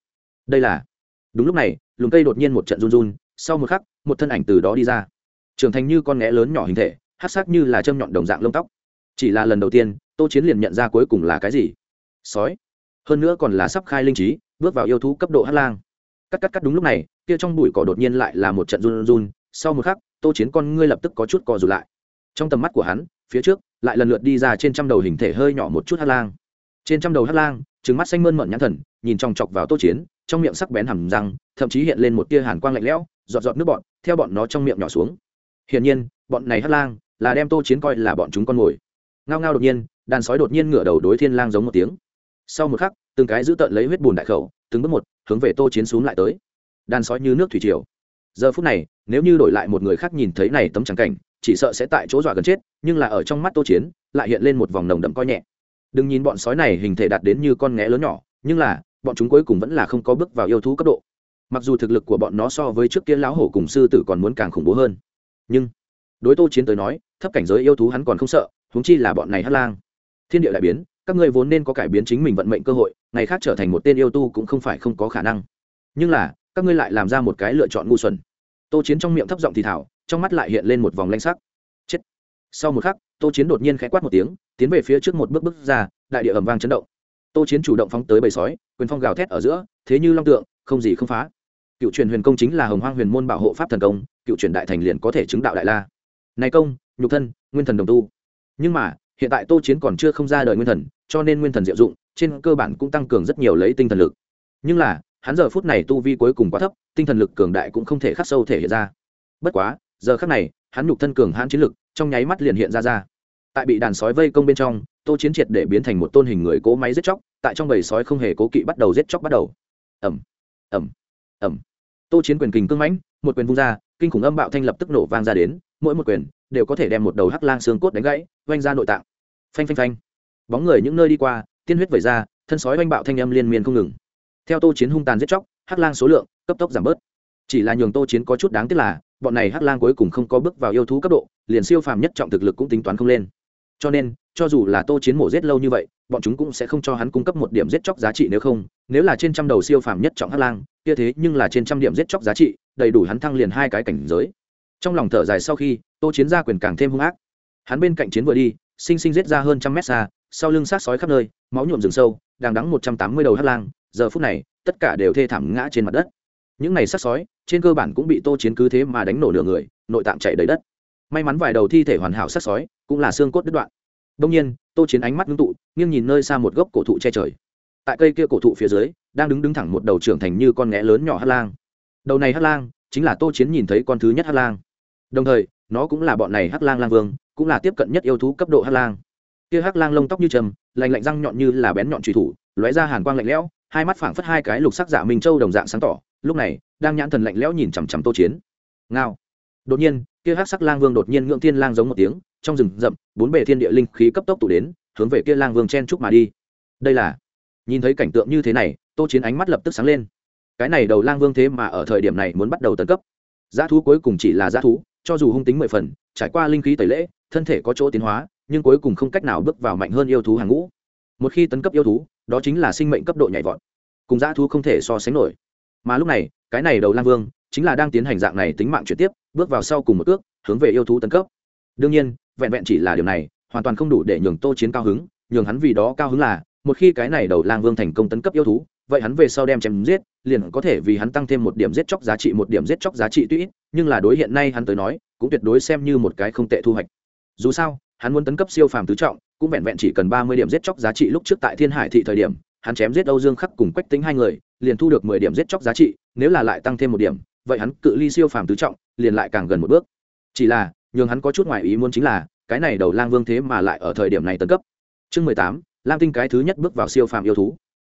Đây là, đúng lúc này, lùm cây đột nhiên một trận run run, sau một khắc, một thân ảnh từ đó đi ra. Trưởng thành như con nghé lớn nhỏ hình thể hát sắc như là châm nhọn đồng dạng lông tóc. Chỉ là lần đầu tiên tô chiến liền nhận ra cuối cùng là cái gì. Sói. Hơn nữa còn là sắp khai linh trí, bước vào yêu thú cấp độ hát lang. Cắt cắt cắt đúng lúc này, kia trong bụi cỏ đột nhiên lại là một trận run run sau một khắc, tô chiến con ngươi lập tức có chút cò rụt lại. Trong tầm mắt của hắn, phía trước, lại lần lượt đi ra trên trăm đầu hình thể hơi nhỏ một chút hát lang. Trên trăm đầu hát lang trứng mắt xanh mơn mận nhãn thần, nhìn chòng chọc vào tô chiến, trong miệng sắc bén hầm răng, thậm chí hiện lên một tia hàn quang lạnh lẽo, giọt giọt nước bọn theo bọn nó trong miệng nhỏ xuống. Hiển nhiên, bọn này hát lang là đem tô chiến coi là bọn chúng con mồi. Ngao ngao đột nhiên đàn sói đột nhiên ngửa đầu đối thiên lang giống một tiếng. Sau một khắc, từng cái giữ tợn lấy huyết bùn đại khẩu, từng bước một, hướng về tô chiến xuống lại tới. Đàn sói như nước thủy triều. Giờ phút này, nếu như đổi lại một người khác nhìn thấy này tấm trắng cảnh, chỉ sợ sẽ tại chỗ dọa gần chết, nhưng là ở trong mắt tô chiến, lại hiện lên một vòng nồng đậm coi nhẹ. Đừng nhìn bọn sói này hình thể đạt đến như con nghé lớn nhỏ, nhưng là, bọn chúng cuối cùng vẫn là không có bước vào yêu thú cấp độ. Mặc dù thực lực của bọn nó so với trước kia lão hổ cùng sư tử còn muốn càng khủng bố hơn, nhưng đối tô chiến tới nói, thấp cảnh giới yêu thú hắn còn không sợ, huống chi là bọn này hát lang thiên địa đại biến, các ngươi vốn nên có cải biến chính mình vận mệnh cơ hội, ngày khác trở thành một tên yêu tu cũng không phải không có khả năng. Nhưng là, các ngươi lại làm ra một cái lựa chọn ngu xuẩn. Tô chiến trong miệng thấp giọng thì thảo trong mắt lại hiện lên một vòng lanh sắc. Chết. Sau một khắc, tô chiến đột nhiên khẽ quát một tiếng, tiến về phía trước một bước bước ra, đại địa ầm vang chấn động. Tô chiến chủ động phóng tới bầy sói, quyền phong gào thét ở giữa, thế như long tượng, không gì không phá. Cựu truyền huyền công chính là hồng hoang huyền môn bảo hộ pháp thần công, cựu truyền đại thành liền có thể chứng đạo đại la. Này công, nhục thân, nguyên thần đồng tu. Nhưng mà hiện tại tô chiến còn chưa không ra đời nguyên thần, cho nên nguyên thần diệu dụng, trên cơ bản cũng tăng cường rất nhiều lấy tinh thần lực. Nhưng là, hắn giờ phút này tu vi cuối cùng quá thấp, tinh thần lực cường đại cũng không thể khắc sâu thể hiện ra. Bất quá, giờ khắc này, hắn nhục thân cường hãn chiến lực, trong nháy mắt liền hiện ra ra. Tại bị đàn sói vây công bên trong, tô chiến triệt để biến thành một tôn hình người cố máy giết chóc, tại trong bầy sói không hề cố kỵ bắt đầu giết chóc bắt đầu. Ẩm ẩm ẩm tô chiến quyền kình cưng mãnh, một quyền vung ra, kinh khủng âm bạo thanh lập tức nổ vang ra đến, mỗi một quyền đều có thể đem một đầu hắc lang xương cốt đánh gãy oanh ra nội tạng. Phanh phanh phanh. Bóng người những nơi đi qua, tiên huyết vẩy ra, thân sói oanh bạo thanh âm liên miên không ngừng. Theo tô chiến hung tàn giết chóc, hắc lang số lượng, cấp tốc giảm bớt. Chỉ là nhường tô chiến có chút đáng tiếc là, bọn này hắc lang cuối cùng không có bước vào yêu thú cấp độ, liền siêu phàm nhất trọng thực lực cũng tính toán không lên. Cho nên, cho dù là tô chiến mổ giết lâu như vậy, bọn chúng cũng sẽ không cho hắn cung cấp một điểm giết chóc giá trị nếu không, nếu là trên trăm đầu siêu phàm nhất trọng hắc lang, kia thế nhưng là trên trăm điểm giết chóc giá trị, đầy đủ hắn thăng liền hai cái cảnh giới trong lòng thở dài sau khi, tô chiến ra quyền càng thêm hung ác. Hắn bên cạnh chiến vừa đi, sinh sinh giết ra hơn trăm mét xa, sau lưng sát sói khắp nơi, máu nhuộm rừng sâu, đang đắng một trăm tám mươi đầu hắc lang, giờ phút này, tất cả đều thê thảm ngã trên mặt đất. Những này sát sói, trên cơ bản cũng bị tô chiến cứ thế mà đánh nổ nửa người, nội tạng chạy đầy đất. May mắn vài đầu thi thể hoàn hảo sát sói, cũng là xương cốt đứt đoạn. Đông nhiên, tô chiến ánh mắt ngưng tụ, nghiêng nhìn nơi xa một gốc cổ thụ che trời. Tại cây kia cổ thụ phía dưới, đang đứng đứng thẳng một đầu trưởng thành như con nghé lớn nhỏ hát lang. Đầu này hát lang, chính là tô chiến nhìn thấy con thứ nhất hát lang đồng thời, nó cũng là bọn này Hắc lang lang vương, cũng là tiếp cận nhất yêu thú cấp độ Hắc lang. Kia Hắc lang lông tóc như trầm lành lạnh răng nhọn như là bén nhọn trùy thủ, lóe ra hàn quang lạnh lẽo, hai mắt phảng phất hai cái lục sắc dạ minh châu đồng dạng sáng tỏ, lúc này, đang nhãn thần lạnh lẽo nhìn chằm chằm tô chiến. Ngao. Đột nhiên, kia hắc sắc lang vương đột nhiên ngưỡng thiên lang giống một tiếng, trong rừng rậm, bốn bề thiên địa linh khí cấp tốc tụ đến, hướng về kia lang vương chen trúc mà đi. Đây là, nhìn thấy cảnh tượng như thế này, tô chiến ánh mắt lập tức sáng lên. Cái này đầu lang vương thế mà ở thời điểm này muốn bắt đầu tấn cấp. Giá thú cuối cùng chỉ là giá thú cho dù hung tính mười phần, trải qua linh khí tẩy lễ, thân thể có chỗ tiến hóa, nhưng cuối cùng không cách nào bước vào mạnh hơn yêu thú hàng ngũ. Một khi tấn cấp yêu thú, đó chính là sinh mệnh cấp độ nhảy vọt, cùng dã thú không thể so sánh nổi. Mà lúc này, cái này đầu lang vương chính là đang tiến hành dạng này tính mạng chuyển tiếp, bước vào sau cùng một ước, hướng về yêu thú tấn cấp. Đương nhiên, vẹn vẹn chỉ là điều này, hoàn toàn không đủ để nhường tô chiến cao hứng, nhường hắn vì đó cao hứng là, một khi cái này đầu lang vương thành công tấn cấp yêu thú vậy hắn về sau đem chém giết, liền có thể vì hắn tăng thêm một điểm giết chóc giá trị, một điểm giết chóc giá trị tuy ít, nhưng là đối hiện nay hắn tới nói, cũng tuyệt đối xem như một cái không tệ thu hoạch. Dù sao, hắn muốn tấn cấp siêu phàm tứ trọng, cũng vẹn vẹn chỉ cần ba mươi điểm giết chóc giá trị lúc trước tại thiên hải thị thời điểm, hắn chém giết âu dương khắc cùng quách tính hai người, liền thu được mười điểm giết chóc giá trị, nếu là lại tăng thêm một điểm, vậy hắn cự ly siêu phàm tứ trọng, liền lại càng gần một bước. Chỉ là, nhường hắn có chút ngoài ý muốn chính là, cái này đầu lang vương thế mà lại ở thời điểm này tấn cấp. Chương mười tám, lam tinh cái thứ nhất bước vào siêu phàm yêu thú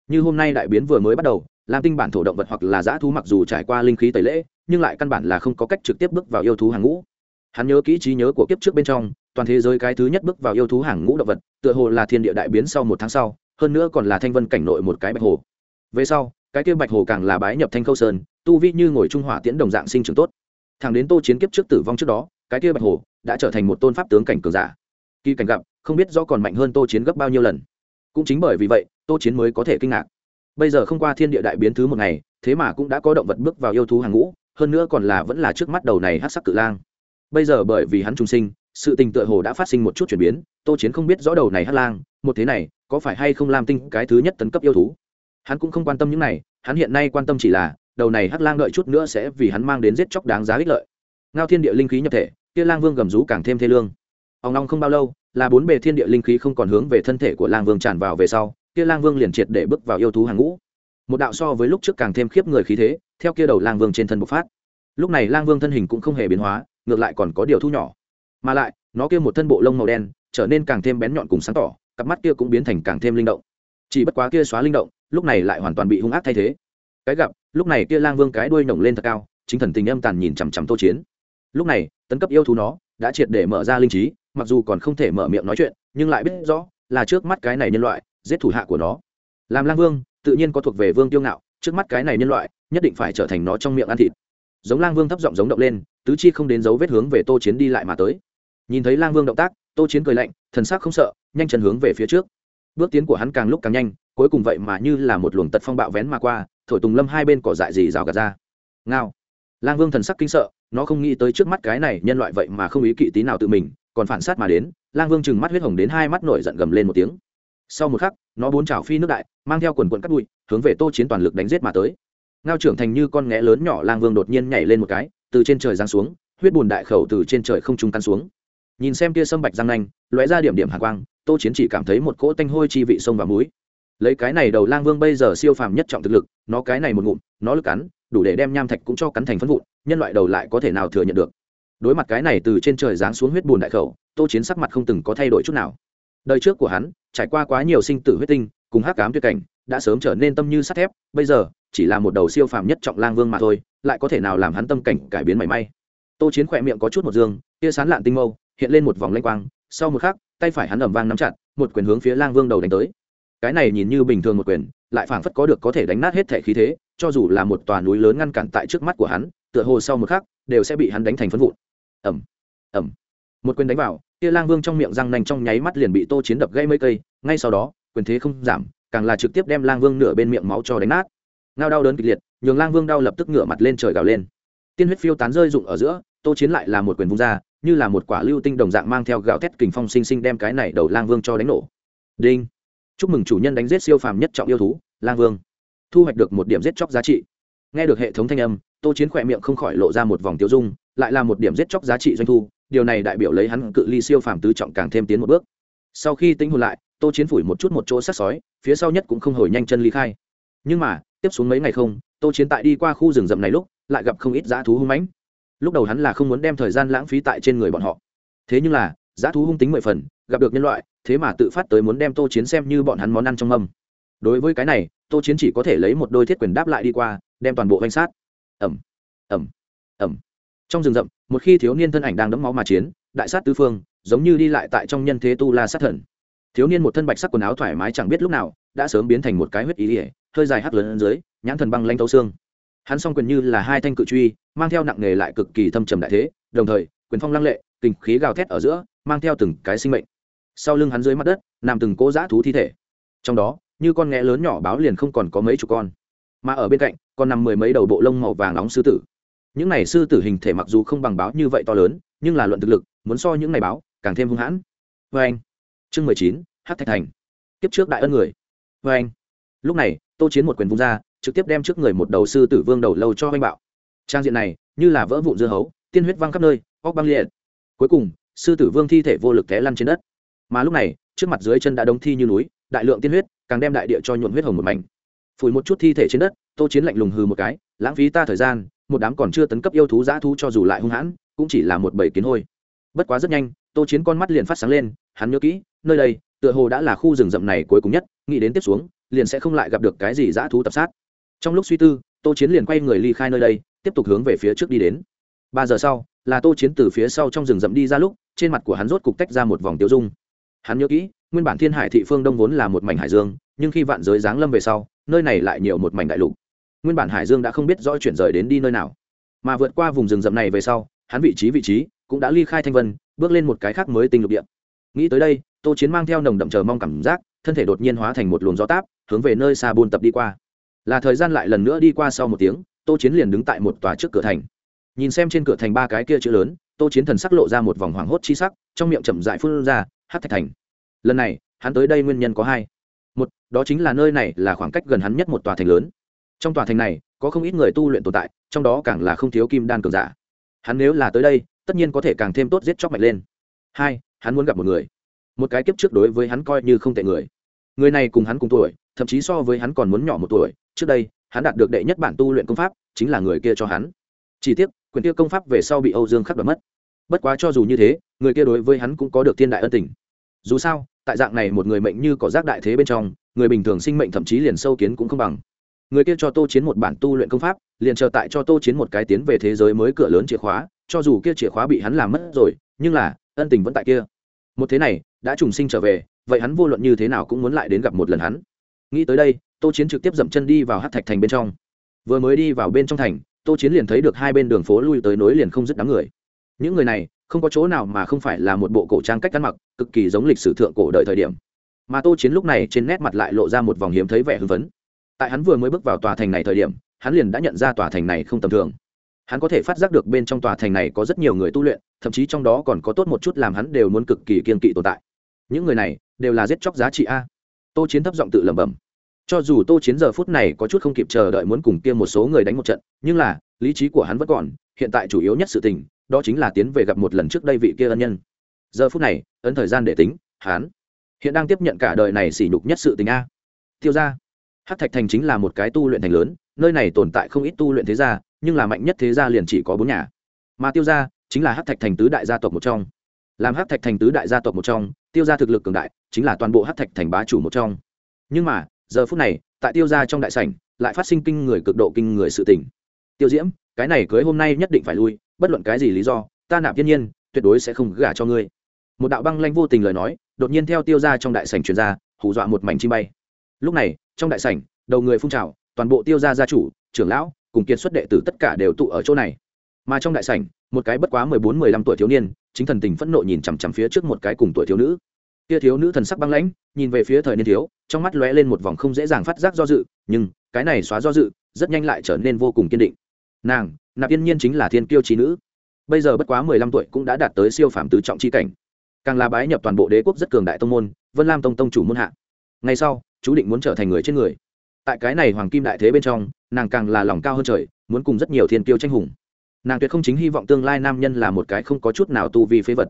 như hôm nay đại biến vừa mới bắt đầu lam tinh bản thổ động vật hoặc là dã thú mặc dù trải qua linh khí tẩy lễ, nhưng lại căn bản là không có cách trực tiếp bước vào yêu thú hàng ngũ. Hắn nhớ kỹ trí nhớ của kiếp trước bên trong, toàn thế giới cái thứ nhất bước vào yêu thú hàng ngũ động vật, tựa hồ là thiên địa đại biến sau một tháng sau, hơn nữa còn là thanh vân cảnh nội một cái bạch hồ. Về sau, cái kia bạch hồ càng là bái nhập thanh khâu sơn, tu vi như ngồi trung hỏa tiễn đồng dạng sinh trưởng tốt. Thằng đến tô chiến kiếp trước tử vong trước đó, cái kia bạch hồ đã trở thành một tôn pháp tướng cảnh cường giả. Kỳ cảnh gặp, không biết do còn mạnh hơn tô chiến gấp bao nhiêu lần. Cũng chính bởi vì vậy tô chiến mới có thể kinh ngạc. Bây giờ không qua thiên địa đại biến thứ một ngày, thế mà cũng đã có động vật bước vào yêu thú hàng ngũ, hơn nữa còn là vẫn là trước mắt đầu này hát sắc cự lang. Bây giờ bởi vì hắn trung sinh, sự tình tựa hồ đã phát sinh một chút chuyển biến, tô chiến không biết rõ đầu này hát lang, một thế này, có phải hay không làm tinh cái thứ nhất tấn cấp yêu thú. Hắn cũng không quan tâm những này, hắn hiện nay quan tâm chỉ là, đầu này hắc lang đợi chút nữa sẽ vì hắn mang đến giết chóc đáng giá ích lợi. Ngao thiên địa linh khí nhập thể, kia lang vương gầm rú càng thêm thê lương. Ông long không bao lâu, là bốn bề thiên địa linh khí không còn hướng về thân thể của lang vương tràn vào về sau kia lang vương liền triệt để bước vào yêu thú hàng ngũ. Một đạo so với lúc trước càng thêm khiếp người khí thế, theo kia đầu lang vương trên thân bộc phát. Lúc này lang vương thân hình cũng không hề biến hóa, ngược lại còn có điều thu nhỏ. Mà lại, nó kia một thân bộ lông màu đen, trở nên càng thêm bén nhọn cùng sáng tỏ, cặp mắt kia cũng biến thành càng thêm linh động. Chỉ bất quá kia xóa linh động, lúc này lại hoàn toàn bị hung ác thay thế. Cái gặp, lúc này kia lang vương cái đuôi nổng lên thật cao, chính thần tình âm tàn nhìn chằm chằm tô chiến. Lúc này, tấn cấp yêu thú nó, đã triệt để mở ra linh trí, mặc dù còn không thể mở miệng nói chuyện, nhưng lại biết rõ, là trước mắt cái này nhân loại giết thủ hạ của nó. Làm lang vương, tự nhiên có thuộc về vương tiêu ngạo, trước mắt cái này nhân loại, nhất định phải trở thành nó trong miệng ăn thịt. Giống lang vương thấp giọng giống động lên, tứ chi không đến dấu vết hướng về tô chiến đi lại mà tới. Nhìn thấy lang vương động tác, tô chiến cười lạnh, thần sắc không sợ, nhanh chân hướng về phía trước. Bước tiến của hắn càng lúc càng nhanh, cuối cùng vậy mà như là một luồng tật phong bạo vén mà qua, thổi tùng lâm hai bên cỏ dại gì rào gạt ra. Ngao. Lang vương thần sắc kinh sợ, nó không nghĩ tới trước mắt cái này nhân loại vậy mà không ý kỵ tí nào tự mình, còn phản sát mà đến, lang vương chừng mắt huyết hồng đến hai mắt nổi giận gầm lên một tiếng sau một khắc, nó bốn chảo phi nước đại, mang theo quần quận cắt bụi, hướng về tô chiến toàn lực đánh giết mà tới. Ngao trưởng thành như con nghẽ lớn nhỏ lang vương đột nhiên nhảy lên một cái, từ trên trời giáng xuống, huyết bùn đại khẩu từ trên trời không trung căn xuống. Nhìn xem kia sâm bạch răng nanh, lóe ra điểm điểm hạ quang, tô chiến chỉ cảm thấy một cỗ tanh hôi chi vị sông và muối lấy cái này đầu lang vương bây giờ siêu phàm nhất trọng thực lực, nó cái này một ngụm, nó lực cắn, đủ để đem nham thạch cũng cho cắn thành phân vụn, nhân loại đầu lại có thể nào thừa nhận được. Đối mặt cái này từ trên trời giáng xuống huyết bùn đại khẩu, tô chiến sắc mặt không từng có thay đổi chút nào. Đời trước của hắn trải qua quá nhiều sinh tử huyết tinh, cùng hắc cám tuyệt cảnh, đã sớm trở nên tâm như sắt thép, bây giờ, chỉ là một đầu siêu phàm nhất trọng lang vương mà thôi, lại có thể nào làm hắn tâm cảnh cải biến mảy may. Tô chiến khỏe miệng có chút một dương, tia sán lạn tinh mâu, hiện lên một vòng lanh quang, sau một khắc, tay phải hắn ẩm vang nắm chặt, một quyền hướng phía lang vương đầu đánh tới. Cái này nhìn như bình thường một quyền, lại phảng phất có được có thể đánh nát hết thể khí thế, cho dù là một tòa núi lớn ngăn cản tại trước mắt của hắn, tựa hồ sau một khắc, đều sẽ bị hắn đánh thành phân vụn. Ẩm ẩm một quyền đánh vào kia lang vương trong miệng răng nanh trong nháy mắt liền bị tô chiến đập gây mấy cây, ngay sau đó, quyền thế không giảm, càng là trực tiếp đem lang vương nửa bên miệng máu cho đánh nát. Ngao đau đớn kịch liệt, nhường lang vương đau lập tức ngửa mặt lên trời gào lên. Tiên huyết phiêu tán rơi rụng ở giữa, tô chiến lại là một quyền vung ra, như là một quả lưu tinh đồng dạng mang theo gạo thét kình phong sinh sinh đem cái này đầu lang vương cho đánh nổ. Đinh! Chúc mừng chủ nhân đánh giết siêu phàm nhất trọng yêu thú, lang vương. Thu hoạch được một điểm giết chóc giá trị. Nghe được hệ thống thanh âm, tô chiến khỏe miệng không khỏi lộ ra một vòng tiêu dung lại là một điểm giết chóc giá trị doanh thu, điều này đại biểu lấy hắn cự ly siêu phàm tứ trọng càng thêm tiến một bước. Sau khi tính hồn lại, tô chiến phủi một chút một chỗ sát sói, phía sau nhất cũng không hồi nhanh chân ly khai. Nhưng mà, tiếp xuống mấy ngày không, tô chiến tại đi qua khu rừng rậm này lúc, lại gặp không ít dã thú hung mãnh. Lúc đầu hắn là không muốn đem thời gian lãng phí tại trên người bọn họ. Thế nhưng là, dã thú hung tính mười phần, gặp được nhân loại, thế mà tự phát tới muốn đem tô chiến xem như bọn hắn món ăn trong mâm. Đối với cái này, tô chiến chỉ có thể lấy một đôi thiết quyền đáp lại đi qua, đem toàn bộ danh sát. Ẩm ẩm ẩm trong rừng rậm, một khi thiếu niên thân ảnh đang đẫm máu mà chiến, đại sát tứ phương, giống như đi lại tại trong nhân thế tu la sát thần. Thiếu niên một thân bạch sắc quần áo thoải mái chẳng biết lúc nào, đã sớm biến thành một cái huyết ý ỉa, hơi dài hắt lớn dưới, nhãn thần băng lanh tấu xương. Hắn song quyền như là hai thanh cự truy, mang theo nặng nghề lại cực kỳ thâm trầm đại thế, đồng thời, quyền phong lăng lệ, kinh khí gào thét ở giữa, mang theo từng cái sinh mệnh. Sau lưng hắn dưới mặt đất, nằm từng cố giã thú thi thể. Trong đó, như con nghe lớn nhỏ báo liền không còn có mấy chục con. Mà ở bên cạnh, còn nằm mười mấy đầu bộ lông màu vàng nóng sư tử những này sư tử hình thể mặc dù không bằng báo như vậy to lớn, nhưng là luận thực lực, muốn so những này báo, càng thêm hung hãn. Vê anh. Chương mười chín hát thạch thành. Tiếp trước đại ân người. Vê anh. Lúc này, tô chiến một quyền vung ra, trực tiếp đem trước người một đầu sư tử vương đầu lâu cho oanh bạo. Trang diện này, như là vỡ vụn dưa hấu, tiên huyết văng khắp nơi, óc băng liệt. Cuối cùng, sư tử vương thi thể vô lực té lăn trên đất. Mà lúc này, trước mặt dưới chân đã đống thi như núi, đại lượng tiên huyết, càng đem đại địa cho nhuộn huyết hồng một mảnh. Phủi một chút thi thể trên đất, tô chiến lạnh lùng hừ một cái, lãng phí ta thời gian một đám còn chưa tấn cấp yêu thú giã thú cho dù lại hung hãn, cũng chỉ là một bầy kiến hôi. Bất quá rất nhanh, tô chiến con mắt liền phát sáng lên, hắn nhớ kỹ, nơi đây, tựa hồ đã là khu rừng rậm này cuối cùng nhất, nghĩ đến tiếp xuống, liền sẽ không lại gặp được cái gì giã thú tập sát. Trong lúc suy tư, tô chiến liền quay người ly khai nơi đây, tiếp tục hướng về phía trước đi đến. Ba giờ sau, là tô chiến từ phía sau trong rừng rậm đi ra lúc, trên mặt của hắn rốt cục tách ra một vòng tiêu dung. Hắn nhớ kỹ, nguyên bản thiên hải thị phương đông vốn là một mảnh hải dương, nhưng khi vạn giới giáng lâm về sau, nơi này lại nhiều một mảnh đại lục nguyên bản hải dương đã không biết rõ chuyển rời đến đi nơi nào. Mà vượt qua vùng rừng rậm này về sau, hắn vị trí vị trí cũng đã ly khai thanh vân, bước lên một cái khác mới tinh lục địa. Nghĩ tới đây, tô chiến mang theo nồng đậm chờ mong cảm giác, thân thể đột nhiên hóa thành một luồng gió táp, hướng về nơi xa buôn tập đi qua. Là thời gian lại lần nữa đi qua sau một tiếng, tô chiến liền đứng tại một tòa trước cửa thành. Nhìn xem trên cửa thành ba cái kia chữ lớn, tô chiến thần sắc lộ ra một vòng hoảng hốt chi sắc, trong miệng chậm dại phun ra hát thạch thành. Lần này, hắn tới đây nguyên nhân có hai. Một, đó chính là nơi này là khoảng cách gần hắn nhất một tòa thành lớn trong tòa thành này, có không ít người tu luyện tồn tại, trong đó càng là không thiếu kim đan cường giả. Hắn nếu là tới đây, tất nhiên có thể càng thêm tốt giết chóc mạnh lên. Hai, hắn muốn gặp một người. Một cái kiếp trước đối với hắn coi như không tệ người. Người này cùng hắn cùng tuổi, thậm chí so với hắn còn muốn nhỏ một tuổi. Trước đây, hắn đạt được đệ nhất bản tu luyện công pháp, chính là người kia cho hắn. Chỉ tiếc, quyền kia công pháp về sau bị âu dương khắc đoạt mất. Bất quá cho dù như thế, người kia đối với hắn cũng có được thiên đại ân tình. Dù sao, tại dạng này một người mệnh như có giác đại thế bên trong, người bình thường sinh mệnh thậm chí liền sâu kiến cũng không bằng người kia cho tô chiến một bản tu luyện công pháp, liền chờ tại cho tô chiến một cái tiến về thế giới mới cửa lớn chìa khóa, cho dù kia chìa khóa bị hắn làm mất rồi, nhưng là, ân tình vẫn tại kia. Một thế này, đã trùng sinh trở về, vậy hắn vô luận như thế nào cũng muốn lại đến gặp một lần hắn. Nghĩ tới đây, tô chiến trực tiếp dậm chân đi vào hát thạch thành bên trong. Vừa mới đi vào bên trong thành, tô chiến liền thấy được hai bên đường phố lui tới nối liền không dứt đám người. Những người này, không có chỗ nào mà không phải là một bộ cổ trang cách ăn mặc, cực kỳ giống lịch sử thượng cổ đời thời điểm. Mà tô chiến lúc này trên nét mặt lại lộ ra một vòng hiếm thấy vẻ hưng phấn tại hắn vừa mới bước vào tòa thành này thời điểm, hắn liền đã nhận ra tòa thành này không tầm thường. Hắn có thể phát giác được bên trong tòa thành này có rất nhiều người tu luyện, thậm chí trong đó còn có tốt một chút làm hắn đều muốn cực kỳ kiên kỵ tồn tại. Những người này đều là giết chóc giá trị a. Tô chiến thấp giọng tự lẩm bẩm. Cho dù tô chiến giờ phút này có chút không kịp chờ đợi muốn cùng kia một số người đánh một trận, nhưng là, lý trí của hắn vẫn còn, hiện tại chủ yếu nhất sự tình, đó chính là tiến về gặp một lần trước đây vị kia ân nhân. Giờ phút này, ấn thời gian để tính, hắn hiện đang tiếp nhận cả đời này sỉ nhục nhất sự tình a. Tiêu ra hát thạch thành chính là một cái tu luyện thành lớn, nơi này tồn tại không ít tu luyện thế gia, nhưng là mạnh nhất thế gia liền chỉ có bốn nhà. Mà tiêu gia chính là hát thạch thành tứ đại gia tộc một trong. Làm hát thạch thành tứ đại gia tộc một trong, tiêu gia thực lực cường đại, chính là toàn bộ hát thạch thành bá chủ một trong. Nhưng mà, giờ phút này, tại tiêu gia trong đại sảnh, lại phát sinh kinh người cực độ kinh người sự tình. Tiêu diễm, cái này cưới hôm nay nhất định phải lui, bất luận cái gì lý do, ta nạp thiên nhiên, tuyệt đối sẽ không gả cho ngươi. Một đạo băng lanh vô tình lời nói, đột nhiên theo tiêu ra trong đại sảnh truyền ra, hù dọa một mảnh chim bay lúc này, trong đại sảnh, đầu người phun trào, toàn bộ tiêu gia gia chủ, trưởng lão, cùng kiệt xuất đệ tử tất cả đều tụ ở chỗ này. Mà trong đại sảnh, một cái bất quá mười bốn mười lăm tuổi thiếu niên, chính thần tình phẫn nộ nhìn chằm chằm phía trước một cái cùng tuổi thiếu nữ. Kia thiếu nữ thần sắc băng lãnh, nhìn về phía thời niên thiếu, trong mắt lóe lên một vòng không dễ dàng phát giác do dự, nhưng, cái này xóa do dự, rất nhanh lại trở nên vô cùng kiên định. Nàng, nạp yên nhiên chính là thiên kiêu trí nữ. Bây giờ bất quá mười lăm tuổi cũng đã đạt tới siêu phàm tứ trọng c h i cảnh. Càng là bái nhập toàn bộ đế quốc rất cường đại tông môn, vân lam tông tông chủ môn hạ. Ngay sau chú định muốn trở thành người trên người. Tại cái này hoàng kim đại thế bên trong, nàng càng là lòng cao hơn trời, muốn cùng rất nhiều thiên kiêu tranh hùng. Nàng tuyệt không chính hy vọng tương lai nam nhân là một cái không có chút nào tu vi phế vật.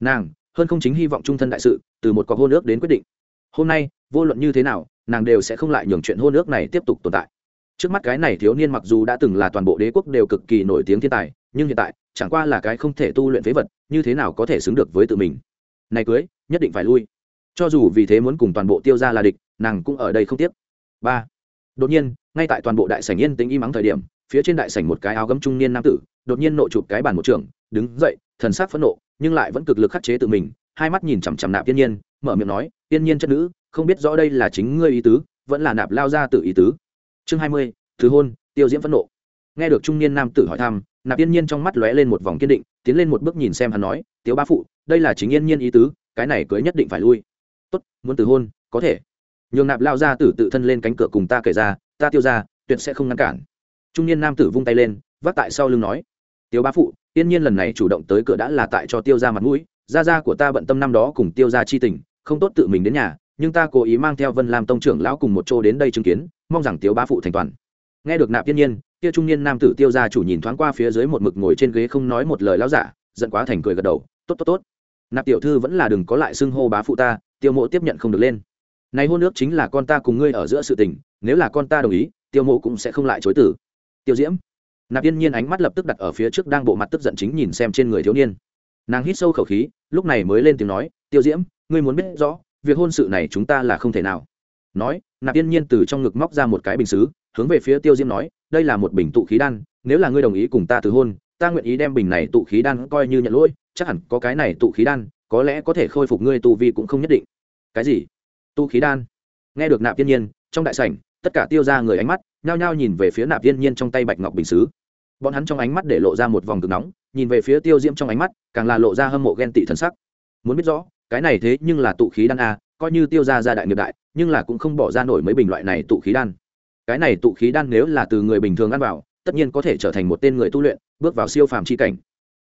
Nàng, hơn không chính hy vọng trung thân đại sự, từ một cọc hôn ước đến quyết định. Hôm nay, vô luận như thế nào, nàng đều sẽ không lại nhường chuyện hôn ước này tiếp tục tồn tại. Trước mắt cái này thiếu niên mặc dù đã từng là toàn bộ đế quốc đều cực kỳ nổi tiếng thiên tài, nhưng hiện tại, chẳng qua là cái không thể tu luyện phế vật, như thế nào có thể xứng được với tự mình? Này cưới, nhất định phải lui. Cho dù vì thế muốn cùng toàn bộ tiêu gia là địch nàng cũng ở đây không tiếc. Ba. Đột nhiên, ngay tại toàn bộ đại sảnh yên tĩnh im mắng thời điểm, phía trên đại sảnh một cái áo gấm trung niên nam tử, đột nhiên nộ chụp cái bàn một trường, đứng dậy, thần sắc phẫn nộ, nhưng lại vẫn cực lực khắc chế tự mình, hai mắt nhìn chằm chằm nạp tiên nhiên, mở miệng nói, tiên nhiên chất nữ, không biết rõ đây là chính ngươi ý tứ, vẫn là nạp lao ra tự ý tứ. Chương hai mươi, thứ hôn, tiêu diễm phẫn nộ. Nghe được trung niên nam tử hỏi thăm, nạp tiên nhiên trong mắt lóe lên một vòng kiên định, tiến lên một bước nhìn xem hắn nói, tiếu ba phụ, đây là chính yên nhiên ý tứ, cái này cưới nhất định phải lui. Tốt, muốn từ hôn, có thể nhường nạp lao ra tử tự thân lên cánh cửa cùng ta kể ra, ta tiêu ra tuyệt sẽ không ngăn cản. Trung niên nam tử vung tay lên, vác tại sau lưng nói, tiêu bá phụ, yên nhiên lần này chủ động tới cửa đã là tại cho tiêu ra mặt mũi, gia gia của ta bận tâm năm đó cùng tiêu ra chi tình, không tốt tự mình đến nhà, nhưng ta cố ý mang theo vân làm tông trưởng lão cùng một chỗ đến đây chứng kiến, mong rằng tiêu bá phụ thành toàn. Nghe được nạp tiên nhiên, kia trung niên nam tử tiêu gia chủ nhìn thoáng qua phía dưới một mực ngồi trên ghế không nói một lời lão giả, giận quá thành cười gật đầu, tốt tốt tốt. Nạp tiểu thư vẫn là đừng có lại xưng hô bá phụ ta, tiêu mộ tiếp nhận không được lên này hôn nước chính là con ta cùng ngươi ở giữa sự tình, nếu là con ta đồng ý, tiêu mộ cũng sẽ không lại chối tử tiêu diễm. Nạp yên nhiên ánh mắt lập tức đặt ở phía trước đang bộ mặt tức giận chính nhìn xem trên người thiếu niên. Nàng hít sâu khẩu khí, lúc này mới lên tiếng nói, tiêu diễm, ngươi muốn biết rõ, việc hôn sự này chúng ta là không thể nào. Nói, nạp yên nhiên từ trong ngực móc ra một cái bình xứ, hướng về phía tiêu diễm nói, đây là một bình tụ khí đan, nếu là ngươi đồng ý cùng ta từ hôn, ta nguyện ý đem bình này tụ khí đan coi như nhận lỗi, chắc hẳn có cái này tụ khí đan, có lẽ có thể khôi phục ngươi tu vi cũng không nhất định. Cái gì? Tu khí đan. Nghe được nạp thiên nhiên, trong đại sảnh, tất cả tiêu ra người ánh mắt, nhao nhao nhìn về phía nạp thiên nhiên trong tay bạch ngọc bình xứ. Bọn hắn trong ánh mắt để lộ ra một vòng cực nóng, nhìn về phía tiêu diễm trong ánh mắt, càng là lộ ra hâm mộ ghen tị thần sắc. Muốn biết rõ, cái này thế nhưng là tụ khí đan a, coi như tiêu ra ra đại nghiệp đại, nhưng là cũng không bỏ ra nổi mấy bình loại này tụ khí đan. Cái này tụ khí đan nếu là từ người bình thường ăn vào, tất nhiên có thể trở thành một tên người tu luyện, bước vào siêu phàm c h i cảnh.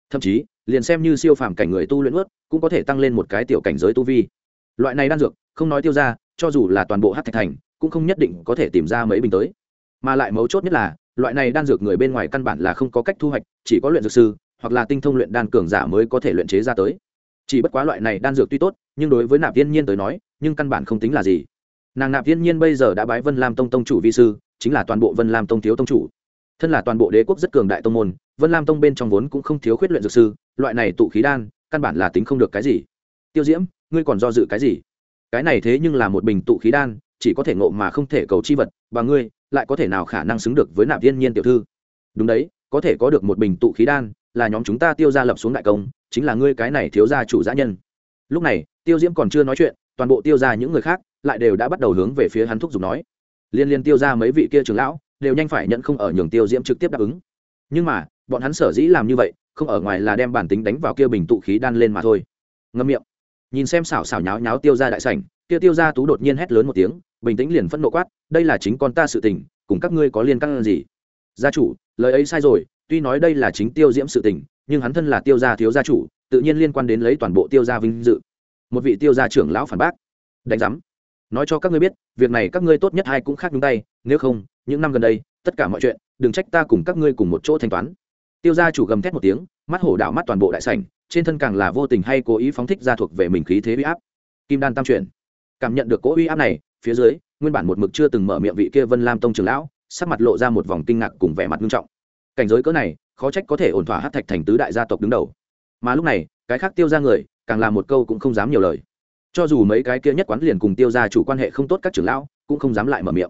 Thậm chí, liền xem như siêu phàm cảnh người tu luyện ướt, cũng có thể tăng lên một cái tiểu cảnh giới tu vi. Loại này đan dược không nói tiêu ra, cho dù là toàn bộ hát thạch thành, cũng không nhất định có thể tìm ra mấy bình tới. Mà lại mấu chốt nhất là, loại này đan dược người bên ngoài căn bản là không có cách thu hoạch, chỉ có luyện dược sư, hoặc là tinh thông luyện đan cường giả mới có thể luyện chế ra tới. Chỉ bất quá loại này đan dược tuy tốt, nhưng đối với nạp viên nhiên tới nói, nhưng căn bản không tính là gì. Nàng nạp viên nhiên bây giờ đã bái vân lam tông tông chủ vi sư, chính là toàn bộ vân lam tông thiếu tông chủ. Thân là toàn bộ đế quốc rất cường đại tông môn, vân lam tông bên trong vốn cũng không thiếu khuyết luyện dược sư, loại này tụ khí đan, căn bản là tính không được cái gì. Tiêu diễm, ngươi còn do dự cái gì? Cái này thế nhưng là một bình tụ khí đan, chỉ có thể ngộ mà không thể cầu chi vật, và ngươi lại có thể nào khả năng xứng được với nạp viên nhiên tiểu thư? Đúng đấy, có thể có được một bình tụ khí đan, là nhóm chúng ta tiêu ra lập xuống đại công, chính là ngươi cái này thiếu gia chủ giã nhân. Lúc này, tiêu diễm còn chưa nói chuyện, toàn bộ tiêu ra những người khác lại đều đã bắt đầu hướng về phía hắn thúc giục nói. Liên liên tiêu ra mấy vị kia trưởng lão, đều nhanh phải nhận không ở nhường tiêu diễm trực tiếp đáp ứng. Nhưng mà, bọn hắn sở dĩ làm như vậy, không ở ngoài là đem bản tính đánh vào kia bình tụ khí đan lên mà thôi. Ngâm miệng nhìn xem xảo xảo nháo nháo tiêu ra đại sảnh, kia tiêu ra tú đột nhiên hét lớn một tiếng, bình tĩnh liền phẫn nộ quát, đây là chính con ta sự tình, cùng các ngươi có liên căn gì? Gia chủ, lời ấy sai rồi, tuy nói đây là chính tiêu diễm sự tình, nhưng hắn thân là tiêu gia thiếu gia chủ, tự nhiên liên quan đến lấy toàn bộ tiêu gia vinh dự. Một vị tiêu gia trưởng lão phản bác. Đánh giám, nói cho các ngươi biết, việc này các ngươi tốt nhất hai cũng khác nhúng tay, nếu không, những năm gần đây, tất cả mọi chuyện, đừng trách ta cùng các ngươi cùng một chỗ thanh toán. Tiêu gia chủ gầm thét một tiếng mắt hổ đạo mắt toàn bộ đại sảnh, trên thân càng là vô tình hay cố ý phóng thích ra thuộc về mình khí thế uy áp. Kim đan tam chuyển. Cảm nhận được cỗ uy áp này, phía dưới, nguyên bản một mực chưa từng mở miệng vị kia vân lam tông trưởng lão, sắc mặt lộ ra một vòng kinh ngạc cùng vẻ mặt nghiêm trọng. Cảnh giới cỡ này, khó trách có thể ổn thỏa hát thạch thành tứ đại gia tộc đứng đầu. Mà lúc này, cái khác tiêu ra người, càng làm một câu cũng không dám nhiều lời. Cho dù mấy cái kia nhất quán liền cùng tiêu ra chủ quan hệ không tốt các trưởng lão, cũng không dám lại mở miệng.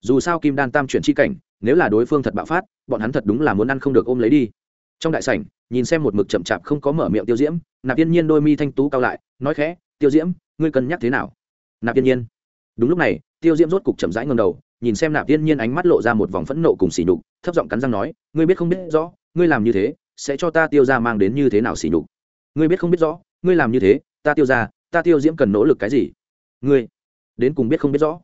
Dù sao kim đan tam chuyển chi cảnh, nếu là đối phương thật bạo phát, bọn hắn thật đúng là muốn ăn không được ôm lấy đi trong đại sảnh, nhìn xem một mực chậm chạp không có mở miệng tiêu diễm, nạp yên nhiên đôi mi thanh tú cao lại, nói khẽ, tiêu diễm, ngươi cân nhắc thế nào? Nạp yên nhiên. Đúng lúc này, tiêu diễm rốt cục chậm rãi ngầm đầu, nhìn xem nạp yên nhiên ánh mắt lộ ra một vòng phẫn nộ cùng xỉ nhục, thấp giọng cắn răng nói, ngươi biết không biết rõ, ngươi làm như thế, sẽ cho ta tiêu ra mang đến như thế nào xỉ nhục? Ngươi biết không biết rõ, ngươi làm như thế, ta tiêu ra ta tiêu diễm cần nỗ lực cái gì? Ngươi, đến cùng biết không biết rõ?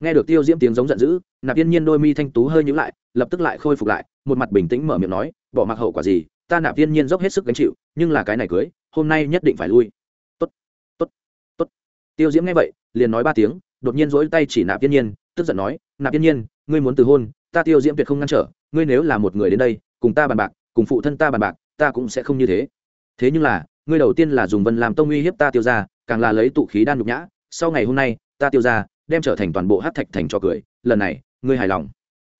Nghe được tiêu diễm tiếng giống giận dữ, nạp yên nhiên đôi mi thanh tú hơi nhữ lại, lập tức lại khôi phục lại, một mặt bình tĩnh mở miệng nói, bỏ mặc hậu quả gì, ta nạp yên nhiên dốc hết sức gánh chịu, nhưng là cái này cưới, hôm nay nhất định phải lui. Tốt tốt tốt. Tiêu diễm nghe vậy, liền nói ba tiếng, đột nhiên rỗi tay chỉ nạp yên nhiên, tức giận nói, nạp yên nhiên, ngươi muốn từ hôn, ta tiêu diễm tuyệt không ngăn trở, ngươi nếu là một người đến đây, cùng ta bàn bạc, cùng phụ thân ta bàn bạc, ta cũng sẽ không như thế. Thế nhưng là, ngươi đầu tiên là dùng vân làm tông uy hiếp ta tiêu ra càng là lấy tụ khí đan nhục nhã, sau ngày hôm nay, ta tiêu ra đem trở thành toàn bộ hát thạch thành trò cười, lần này, ngươi hài lòng.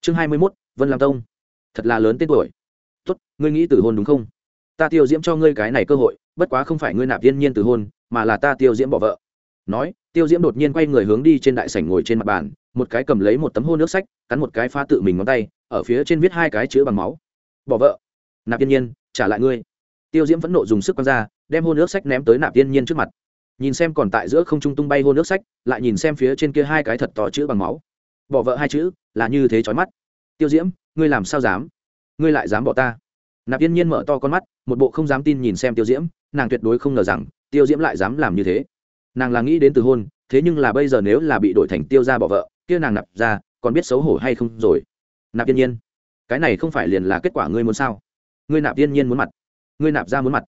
Chương hai mươi mốt, vân lam tông. Thật là lớn tên tuổi. Tốt, ngươi nghĩ từ hôn đúng không? Ta tiêu diễm cho ngươi cái này cơ hội, bất quá không phải ngươi nạp viên nhiên từ hôn, mà là ta tiêu diễm bỏ vợ. Nói, tiêu diễm đột nhiên quay người hướng đi trên đại sảnh ngồi trên mặt bàn, một cái cầm lấy một tấm hô nước sách, cắn một cái pha tự mình ngón tay, ở phía trên viết hai cái chữ bằng máu. Bỏ vợ. Nạp tiên nhiên, trả lại ngươi. Tiêu diễm vẫn nộ dùng sức quăng ra, đem hô nước sách ném tới nạp tiên nhiên trước mặt nhìn xem còn tại giữa không trung tung bay hô nước sách, lại nhìn xem phía trên kia hai cái thật to chữ bằng máu. Bỏ vợ hai chữ, là như thế chói mắt. Tiêu diễm, ngươi làm sao dám? Ngươi lại dám bỏ ta? Nạp yên nhiên mở to con mắt, một bộ không dám tin nhìn xem tiêu diễm, nàng tuyệt đối không ngờ rằng, tiêu diễm lại dám làm như thế. Nàng là nghĩ đến từ hôn, thế nhưng là bây giờ nếu là bị đổi thành tiêu ra bỏ vợ, kia nàng nạp ra, còn biết xấu hổ hay không rồi? Nạp yên nhiên, cái này không phải liền là kết quả ngươi muốn sao? Ngươi nạp yên nhiên muốn mặt. Ngươi nạp ra muốn mặt.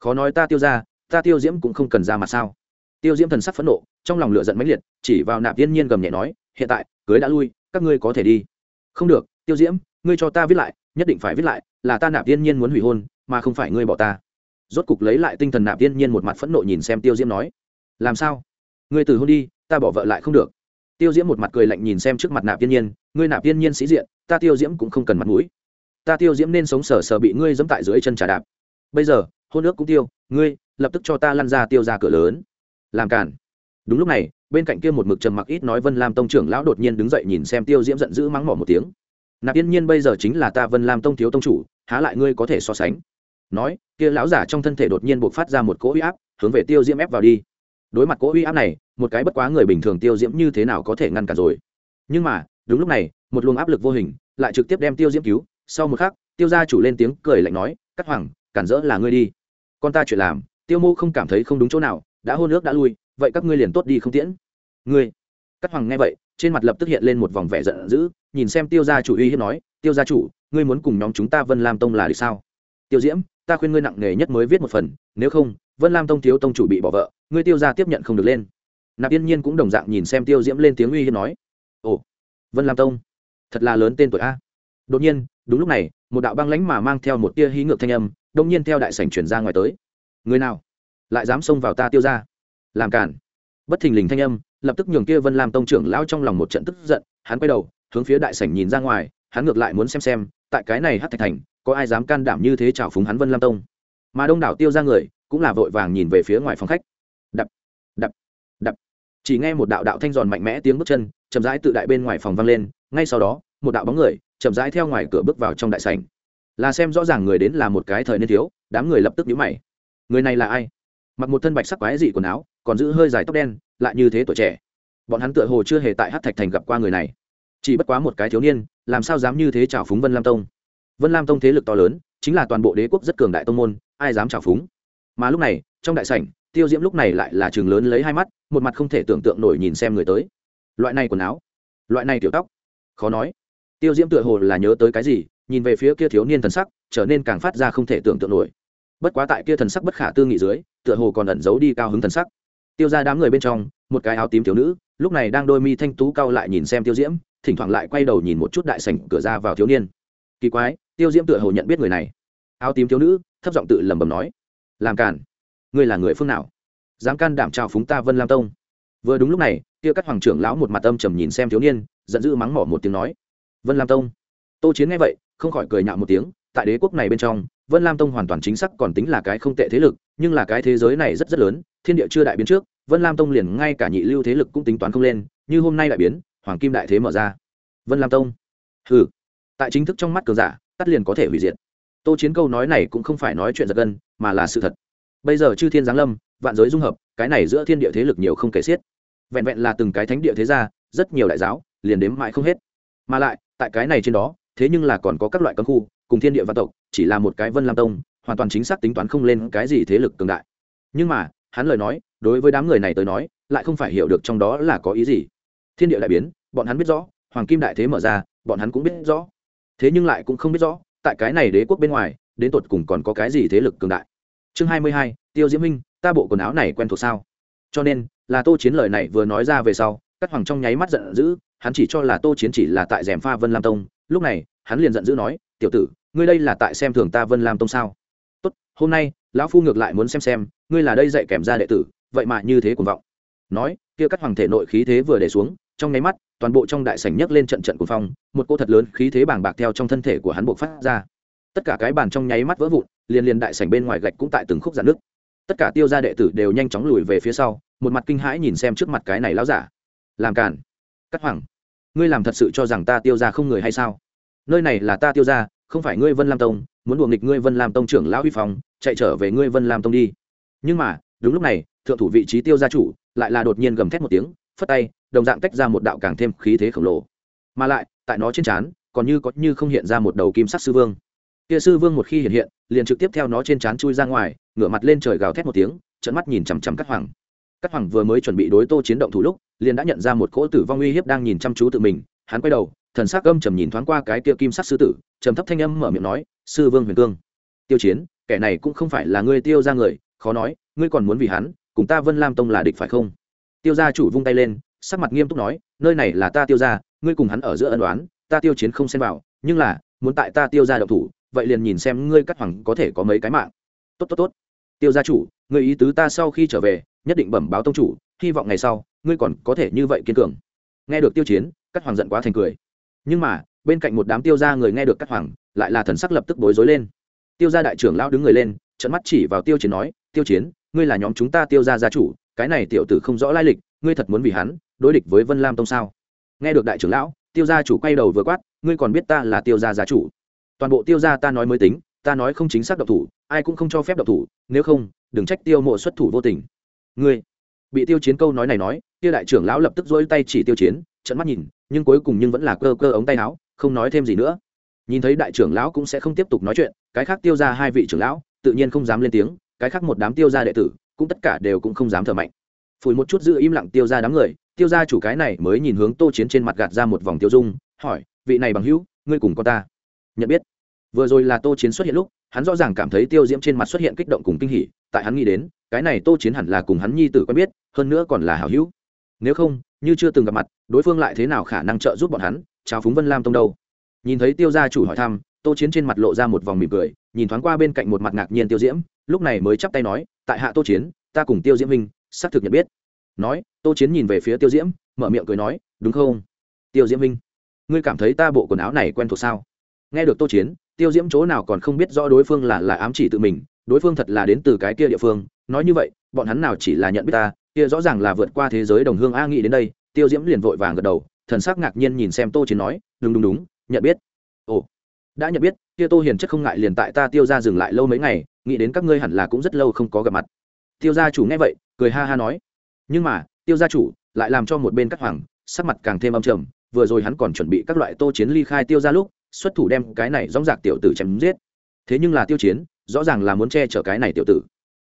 Khó nói ta tiêu ra ta tiêu diễm cũng không cần ra mặt sao? Tiêu diễm thần sắc phẫn nộ, trong lòng lửa giận mãnh liệt, chỉ vào nạp yên nhiên gầm nhẹ nói, hiện tại, cưới đã lui, các ngươi có thể đi. Không được, tiêu diễm, ngươi cho ta viết lại, nhất định phải viết lại, là ta nạp yên nhiên muốn hủy hôn, mà không phải ngươi bỏ ta. Rốt cục lấy lại tinh thần nạp yên nhiên một mặt phẫn nộ nhìn xem tiêu diễm nói, làm sao? Ngươi từ hôn đi, ta bỏ vợ lại không được. Tiêu diễm một mặt cười lạnh nhìn xem trước mặt nạp tiên nhiên, ngươi nạp tiên nhiên sĩ diện, ta tiêu diễm cũng không cần mặt mũi. Ta tiêu diễm nên sống sờ sờ bị ngươi dẫm tại dưới chân trà đạp. Bây giờ hôn ước cũng tiêu, ngươi, lập tức cho ta lăn ra tiêu ra cửa lớn. Làm cản đúng lúc này, bên cạnh kia một mực trầm mặc ít nói vân lam tông trưởng lão đột nhiên đứng dậy nhìn xem tiêu diễm giận dữ mắng mỏ một tiếng. Nạp tiên nhiên bây giờ chính là ta vân lam tông thiếu tông chủ, há lại ngươi có thể so sánh? Nói, kia lão giả trong thân thể đột nhiên buộc phát ra một cỗ uy áp, hướng về tiêu diễm ép vào đi. Đối mặt cỗ uy áp này, một cái bất quá người bình thường tiêu diễm như thế nào có thể ngăn cản rồi? Nhưng mà, đúng lúc này, một luồng áp lực vô hình, lại trực tiếp đem tiêu diễm cứu. Sau một khắc, tiêu gia chủ lên tiếng cười lạnh nói cắt hoàng cản rỡ là ngươi đi. Con ta chuyện làm, tiêu mô không cảm thấy không đúng chỗ nào, đã hôn ước đã lui, vậy các ngươi liền tốt đi không tiễn. Ngươi. Cát hoàng nghe vậy, trên mặt lập tức hiện lên một vòng vẻ giận dữ, nhìn xem tiêu gia chủ uy hiếp nói, tiêu gia chủ, ngươi muốn cùng nhóm chúng ta vân lam tông là được sao? Tiêu diễm, ta khuyên ngươi nặng nề nhất mới viết một phần, nếu không, vân lam tông thiếu tông chủ bị bỏ vợ, ngươi tiêu gia tiếp nhận không được lên. Nạp yên nhiên cũng đồng dạng nhìn xem tiêu diễm lên tiếng uy hiếp nói, ồ, vân lam tông, thật là lớn tên tuổi a. Đột nhiên, đúng lúc này, một đạo băng lãnh mà mang theo một tia hí ngược thanh âm đông nhiên theo đại sảnh chuyển ra ngoài tới. Người nào? Lại dám xông vào ta tiêu ra làm cản. Bất thình lình thanh âm, lập tức nhường kia vân lam tông trưởng lão trong lòng một trận tức giận, hắn quay đầu, hướng phía đại sảnh nhìn ra ngoài, hắn ngược lại muốn xem xem, tại cái này hát thạch thành, có ai dám can đảm như thế trào phúng hắn vân lam tông. Mà đông đảo tiêu ra người, cũng là vội vàng nhìn về phía ngoài phòng khách. Đập đập đập. Chỉ nghe một đạo đạo thanh giòn mạnh mẽ tiếng bước chân, chậm rãi tự đại bên ngoài phòng vang lên, ngay sau đó, một đạo bóng người, chậm rãi theo ngoài cửa bước vào trong đại sảnh là xem rõ ràng người đến là một cái thời niên thiếu, đám người lập tức nhũ mày. Người này là ai? Mặc một thân bạch sắc quái dị quần áo, còn giữ hơi dài tóc đen, lại như thế tuổi trẻ. Bọn hắn tựa hồ chưa hề tại hát thạch thành gặp qua người này. Chỉ bất quá một cái thiếu niên, làm sao dám như thế trào phúng vân lam tông? Vân lam tông thế lực to lớn, chính là toàn bộ đế quốc rất cường đại tông môn, ai dám trào phúng? Mà lúc này, trong đại sảnh, tiêu diễm lúc này lại là trường lớn lấy hai mắt, một mặt không thể tưởng tượng nổi nhìn xem người tới. Loại này quần áo, loại này tiểu tóc, khó nói. Tiêu diễm tựa hồ là nhớ tới cái gì nhìn về phía kia thiếu niên thần sắc, trở nên càng phát ra không thể tưởng tượng nổi. Bất quá tại kia thần sắc bất khả tư nghị dưới, tựa hồ còn ẩn giấu đi cao hứng thần sắc. Tiêu ra đám người bên trong, một cái áo tím thiếu nữ, lúc này đang đôi mi thanh tú cao lại nhìn xem tiêu diễm, thỉnh thoảng lại quay đầu nhìn một chút đại sảnh cửa ra vào thiếu niên. Kỳ quái, tiêu diễm tựa hồ nhận biết người này. Áo tím thiếu nữ, thấp giọng tự lẩm bẩm nói, làm cản ngươi là người phương nào? Dám can đảm chào phúng ta vân lam tông? Vừa đúng lúc này, kia các hoàng trưởng lão một mặt âm trầm nhìn xem thiếu niên, giận dữ mắng mỏ một tiếng nói, vân lam tông, tô chiến nghe vậy không khỏi cười nhạo một tiếng, tại đế quốc này bên trong, vân lam tông hoàn toàn chính xác còn tính là cái không tệ thế lực, nhưng là cái thế giới này rất rất lớn, thiên địa chưa đại biến trước, vân lam tông liền ngay cả nhị lưu thế lực cũng tính toán không lên, như hôm nay đại biến, hoàng kim đại thế mở ra. Vân lam tông. Ừ tại chính thức trong mắt cường giả tắt liền có thể hủy diệt. Tô chiến câu nói này cũng không phải nói chuyện giật gân, mà là sự thật. Bây giờ chư thiên giáng lâm, vạn giới dung hợp, cái này giữa thiên địa thế lực nhiều không kể xiết. Vẹn vẹn là từng cái thánh địa thế gia, rất nhiều đại giáo, liền đếm mãi không hết. Mà lại, tại cái này trên đó thế nhưng là còn có các loại cấm khu, cùng thiên địa văn tộc, chỉ là một cái vân lam tông, hoàn toàn chính xác tính toán không lên cái gì thế lực cường đại. Nhưng mà, hắn lời nói, đối với đám người này tới nói, lại không phải hiểu được trong đó là có ý gì. Thiên địa đại biến, bọn hắn biết rõ, hoàng kim đại thế mở ra, bọn hắn cũng biết rõ. Thế nhưng lại cũng không biết rõ, tại cái này đế quốc bên ngoài, đến tột cùng còn có cái gì thế lực cường đại. Chương hai mươi hai, tiêu diễm minh, ta bộ quần áo này quen thuộc sao? Cho nên, là tô chiến lời này vừa nói ra về sau các hoàng trong nháy mắt giận dữ, hắn chỉ cho là tô chiến chỉ là tại rèm pha vân lam tông lúc này, hắn liền giận dữ nói, tiểu tử, ngươi đây là tại xem thường ta vân lam tông sao? Tốt, hôm nay, lão phu ngược lại muốn xem xem, ngươi là đây dạy kèm ra đệ tử, vậy mà như thế cuồng vọng. Nói, kia các hoàng thể nội khí thế vừa để xuống, trong nháy mắt, toàn bộ trong đại sảnh nhấc lên trận trận cuồng phong, một cô thật lớn khí thế bàng bạc theo trong thân thể của hắn buộc phát ra. Tất cả cái bàn trong nháy mắt vỡ vụn, liền liền đại sảnh bên ngoài gạch cũng tại từng khúc giãn nước tất cả tiêu gia đệ tử đều nhanh chóng lùi về phía sau, một mặt kinh hãi nhìn xem trước mặt cái này lão giả. Làm cản cắt hoàng ngươi làm thật sự cho rằng ta tiêu gia không người hay sao? Nơi này là ta tiêu gia, không phải ngươi vân lam tông, muốn đùa nghịch ngươi vân lam tông trưởng lão huy phong, chạy trở về ngươi vân lam tông đi. Nhưng mà, đúng lúc này, thượng thủ vị trí tiêu gia chủ lại là đột nhiên gầm thét một tiếng, phất tay, đồng dạng tách ra một đạo càng thêm khí thế khổng lồ. Mà lại, tại nó trên trán, còn như có như không hiện ra một đầu kim sắc sư vương. Kia sư vương một khi hiện hiện, liền trực tiếp theo nó trên trán chui ra ngoài, ngửa mặt lên trời gào thét một tiếng trận mắt nhìn chằm chằm cắt hoàng các hoàng vừa mới chuẩn bị đối tô chiến động thủ lúc, liền đã nhận ra một cỗ tử vong uy hiếp đang nhìn chăm chú tự mình. Hắn quay đầu, thần sắc âm trầm nhìn thoáng qua cái kia kim sắc sư tử, trầm thấp thanh âm mở miệng nói, sư vương huyền cương, tiêu chiến, kẻ này cũng không phải là ngươi tiêu ra người, khó nói, ngươi còn muốn vì hắn, cùng ta vân lam tông là địch phải không? Tiêu gia chủ vung tay lên, sắc mặt nghiêm túc nói, nơi này là ta tiêu gia, ngươi cùng hắn ở giữa ân đoán ta tiêu chiến không xen vào, nhưng là, muốn tại ta tiêu gia động thủ, vậy liền nhìn xem ngươi cắt hoàng có thể có mấy cái mạng. Tốt tốt tốt. Tiêu gia chủ người ý tứ ta sau khi trở về, nhất định bẩm báo tông chủ, hy vọng ngày sau, ngươi còn có thể như vậy kiên cường. Nghe được tiêu chiến các hoàng giận quá thành cười. Nhưng mà, bên cạnh một đám tiêu gia người nghe được các hoàng, lại là thần sắc lập tức bối rối lên. Tiêu gia đại trưởng lão đứng người lên trận mắt chỉ vào tiêu chiến nói, tiêu chiến, ngươi là nhóm chúng ta tiêu gia gia chủ, cái này tiểu tử không rõ lai lịch, ngươi thật muốn vì hắn đối địch với vân lam tông sao? Nghe được đại trưởng lão, tiêu gia chủ quay đầu vừa quát, ngươi còn biết ta là tiêu gia gia chủ? Toàn bộ tiêu gia ta nói mới tính, ta nói không chính xác độc thủ, ai cũng không cho phép độc thủ, nếu không đừng trách tiêu mộ xuất thủ vô tình. Ngươi, bị tiêu chiến câu nói này nói tiêu đại trưởng lão lập tức dỗi tay chỉ tiêu chiến trận mắt nhìn, nhưng cuối cùng nhưng vẫn là cơ cơ ống tay áo, không nói thêm gì nữa. Nhìn thấy đại trưởng lão cũng sẽ không tiếp tục nói chuyện, cái khác tiêu ra hai vị trưởng lão, tự nhiên không dám lên tiếng, cái khác một đám tiêu ra đệ tử, cũng tất cả đều cũng không dám thở mạnh. Phủi một chút giữ im lặng tiêu ra đám người, tiêu ra chủ cái này mới nhìn hướng tô chiến trên mặt gạt ra một vòng tiêu dung, hỏi, vị này bằng hữu, ngươi cùng con ta? Nhận biết, vừa rồi là tô chiến xuất hiện lúc hắn rõ ràng cảm thấy tiêu diễm trên mặt xuất hiện kích động cùng kinh hỉ, tại hắn nghĩ đến, cái này tô chiến hẳn là cùng hắn nhi tử quen biết, hơn nữa còn là hảo hữu. Nếu không, như chưa từng gặp mặt, đối phương lại thế nào khả năng trợ giúp bọn hắn, chào phúng vân lam tông đâu? Nhìn thấy tiêu gia chủ hỏi thăm, tô chiến trên mặt lộ ra một vòng mỉm cười, nhìn thoáng qua bên cạnh một mặt ngạc nhiên tiêu diễm, lúc này mới chắp tay nói, tại hạ tô chiến, ta cùng tiêu diễm minh xác thực nhận biết. Nói, tô chiến nhìn về phía tiêu diễm, mở miệng cười nói, đúng không? Tiêu diễm minh ngươi cảm thấy ta bộ quần áo này quen thuộc sao? Nghe được tô chiến tiêu diễm chỗ nào còn không biết rõ đối phương là là ám chỉ tự mình, đối phương thật là đến từ cái kia địa phương. Nói như vậy, bọn hắn nào chỉ là nhận biết ta, kia rõ ràng là vượt qua thế giới đồng hương a nghĩ đến đây, tiêu diễm liền vội vàng gật đầu, thần sắc ngạc nhiên nhìn xem tô chiến nói, đúng đúng đúng, nhận biết. Ồ, đã nhận biết, kia tô hiền chất không ngại liền tại ta tiêu ra dừng lại lâu mấy ngày, nghĩ đến các ngươi hẳn là cũng rất lâu không có gặp mặt. Tiêu gia chủ nghe vậy, cười ha ha nói, nhưng mà, tiêu gia chủ lại làm cho một bên các hoàng sắc mặt càng thêm âm trầm, vừa rồi hắn còn chuẩn bị các loại tô chiến ly khai tiêu ra lúc xuất thủ đem cái này dóng dạc tiểu tử chém giết. Thế nhưng là tiêu chiến, rõ ràng là muốn che chở cái này tiểu tử.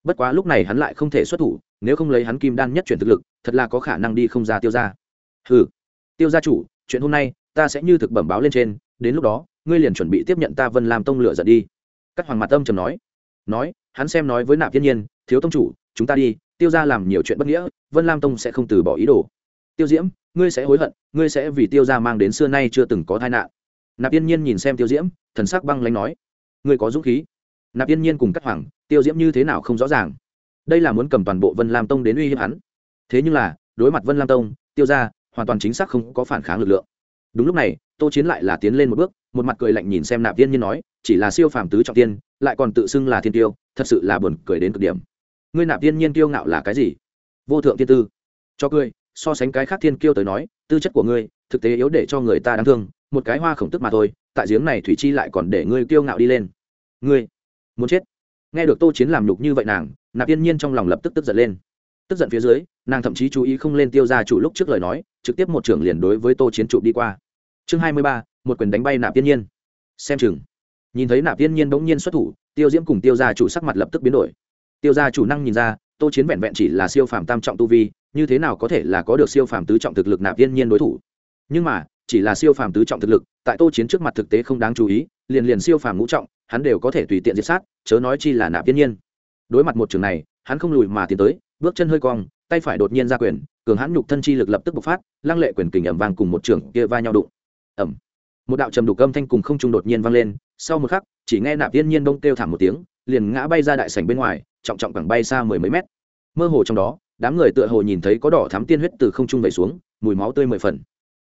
Bất quá lúc này hắn lại không thể xuất thủ, nếu không lấy hắn kim đan nhất chuyển thực lực, thật là có khả năng đi không ra tiêu ra hừ. Tiêu gia chủ, chuyện hôm nay, ta sẽ như thực bẩm báo lên trên, đến lúc đó, ngươi liền chuẩn bị tiếp nhận ta vân làm tông lửa giận đi. Các hoàng mặt âm trầm nói. Nói, hắn xem nói với nạp thiên nhiên, thiếu tông chủ, chúng ta đi, tiêu ra làm nhiều chuyện bất nghĩa, vân lam tông sẽ không từ bỏ ý đồ. Tiêu diễm, ngươi sẽ hối hận, ngươi sẽ vì tiêu ra mang đến xưa nay chưa từng có tai nạn nạp yên nhiên nhìn xem tiêu diễm thần sắc băng lanh nói ngươi có dũng khí nạp yên nhiên cùng cắt hoàng tiêu diễm như thế nào không rõ ràng đây là muốn cầm toàn bộ vân lam tông đến uy hiếp hắn thế nhưng là đối mặt vân lam tông tiêu ra hoàn toàn chính xác không có phản kháng lực lượng đúng lúc này tô chiến lại là tiến lên một bước một mặt cười lạnh nhìn xem nạp tiên nhiên nói chỉ là siêu phàm tứ trọng tiên lại còn tự xưng là thiên tiêu thật sự là buồn cười đến cực điểm ngươi nạp tiên nhiên kiêu ngạo là cái gì vô thượng tiên tư cho cười so sánh cái khác thiên kiêu tới nói tư chất của ngươi thực tế yếu để cho người ta đáng thương một cái hoa khổng tức mà thôi, tại giếng này thủy chi lại còn để ngươi kiêu ngạo đi lên. Ngươi, muốn chết? Nghe được tô chiến làm nhục như vậy nàng, nạp yên nhiên trong lòng lập tức tức giận lên. Tức giận phía dưới, nàng thậm chí chú ý không lên tiêu ra chủ lúc trước lời nói, trực tiếp một trưởng liền đối với tô chiến trụ đi qua. Chương hai mươi ba, một quyền đánh bay nạp Yên nhiên. Xem chừng. Nhìn thấy nạp Yên nhiên bỗng nhiên xuất thủ, tiêu diễm cùng tiêu gia chủ sắc mặt lập tức biến đổi. Tiêu gia chủ năng nhìn ra, tô chiến vẹn vẹn chỉ là siêu phàm tam trọng tu vi, như thế nào có thể là có được siêu phàm tứ trọng thực lực nạp Yên nhiên đối thủ? Nhưng mà chỉ là siêu phàm tứ trọng thực lực, tại tô chiến trước mặt thực tế không đáng chú ý, liền liền siêu phàm ngũ trọng, hắn đều có thể tùy tiện diệt sát, chớ nói chi là nạp tiên nhiên. Đối mặt một trường này, hắn không lùi mà tiến tới, bước chân hơi cong, tay phải đột nhiên ra quyền, cường hãn nhục thân chi lực lập tức bộc phát, lăng lệ quyền kình ẩm vang cùng một trường kia va nhau đụng. Ẩm một đạo trầm đục âm thanh cùng không trung đột nhiên vang lên, sau một khắc, chỉ nghe nạp tiên nhiên đông kêu thảm một tiếng, liền ngã bay ra đại sảnh bên ngoài, trọng trọng cẳng bay xa mười mấy mét. Mơ hồ trong đó, đám người tựa hồ nhìn thấy có đỏ thắm tiên huyết từ không trung vẩy xuống, mùi máu tươi mười phần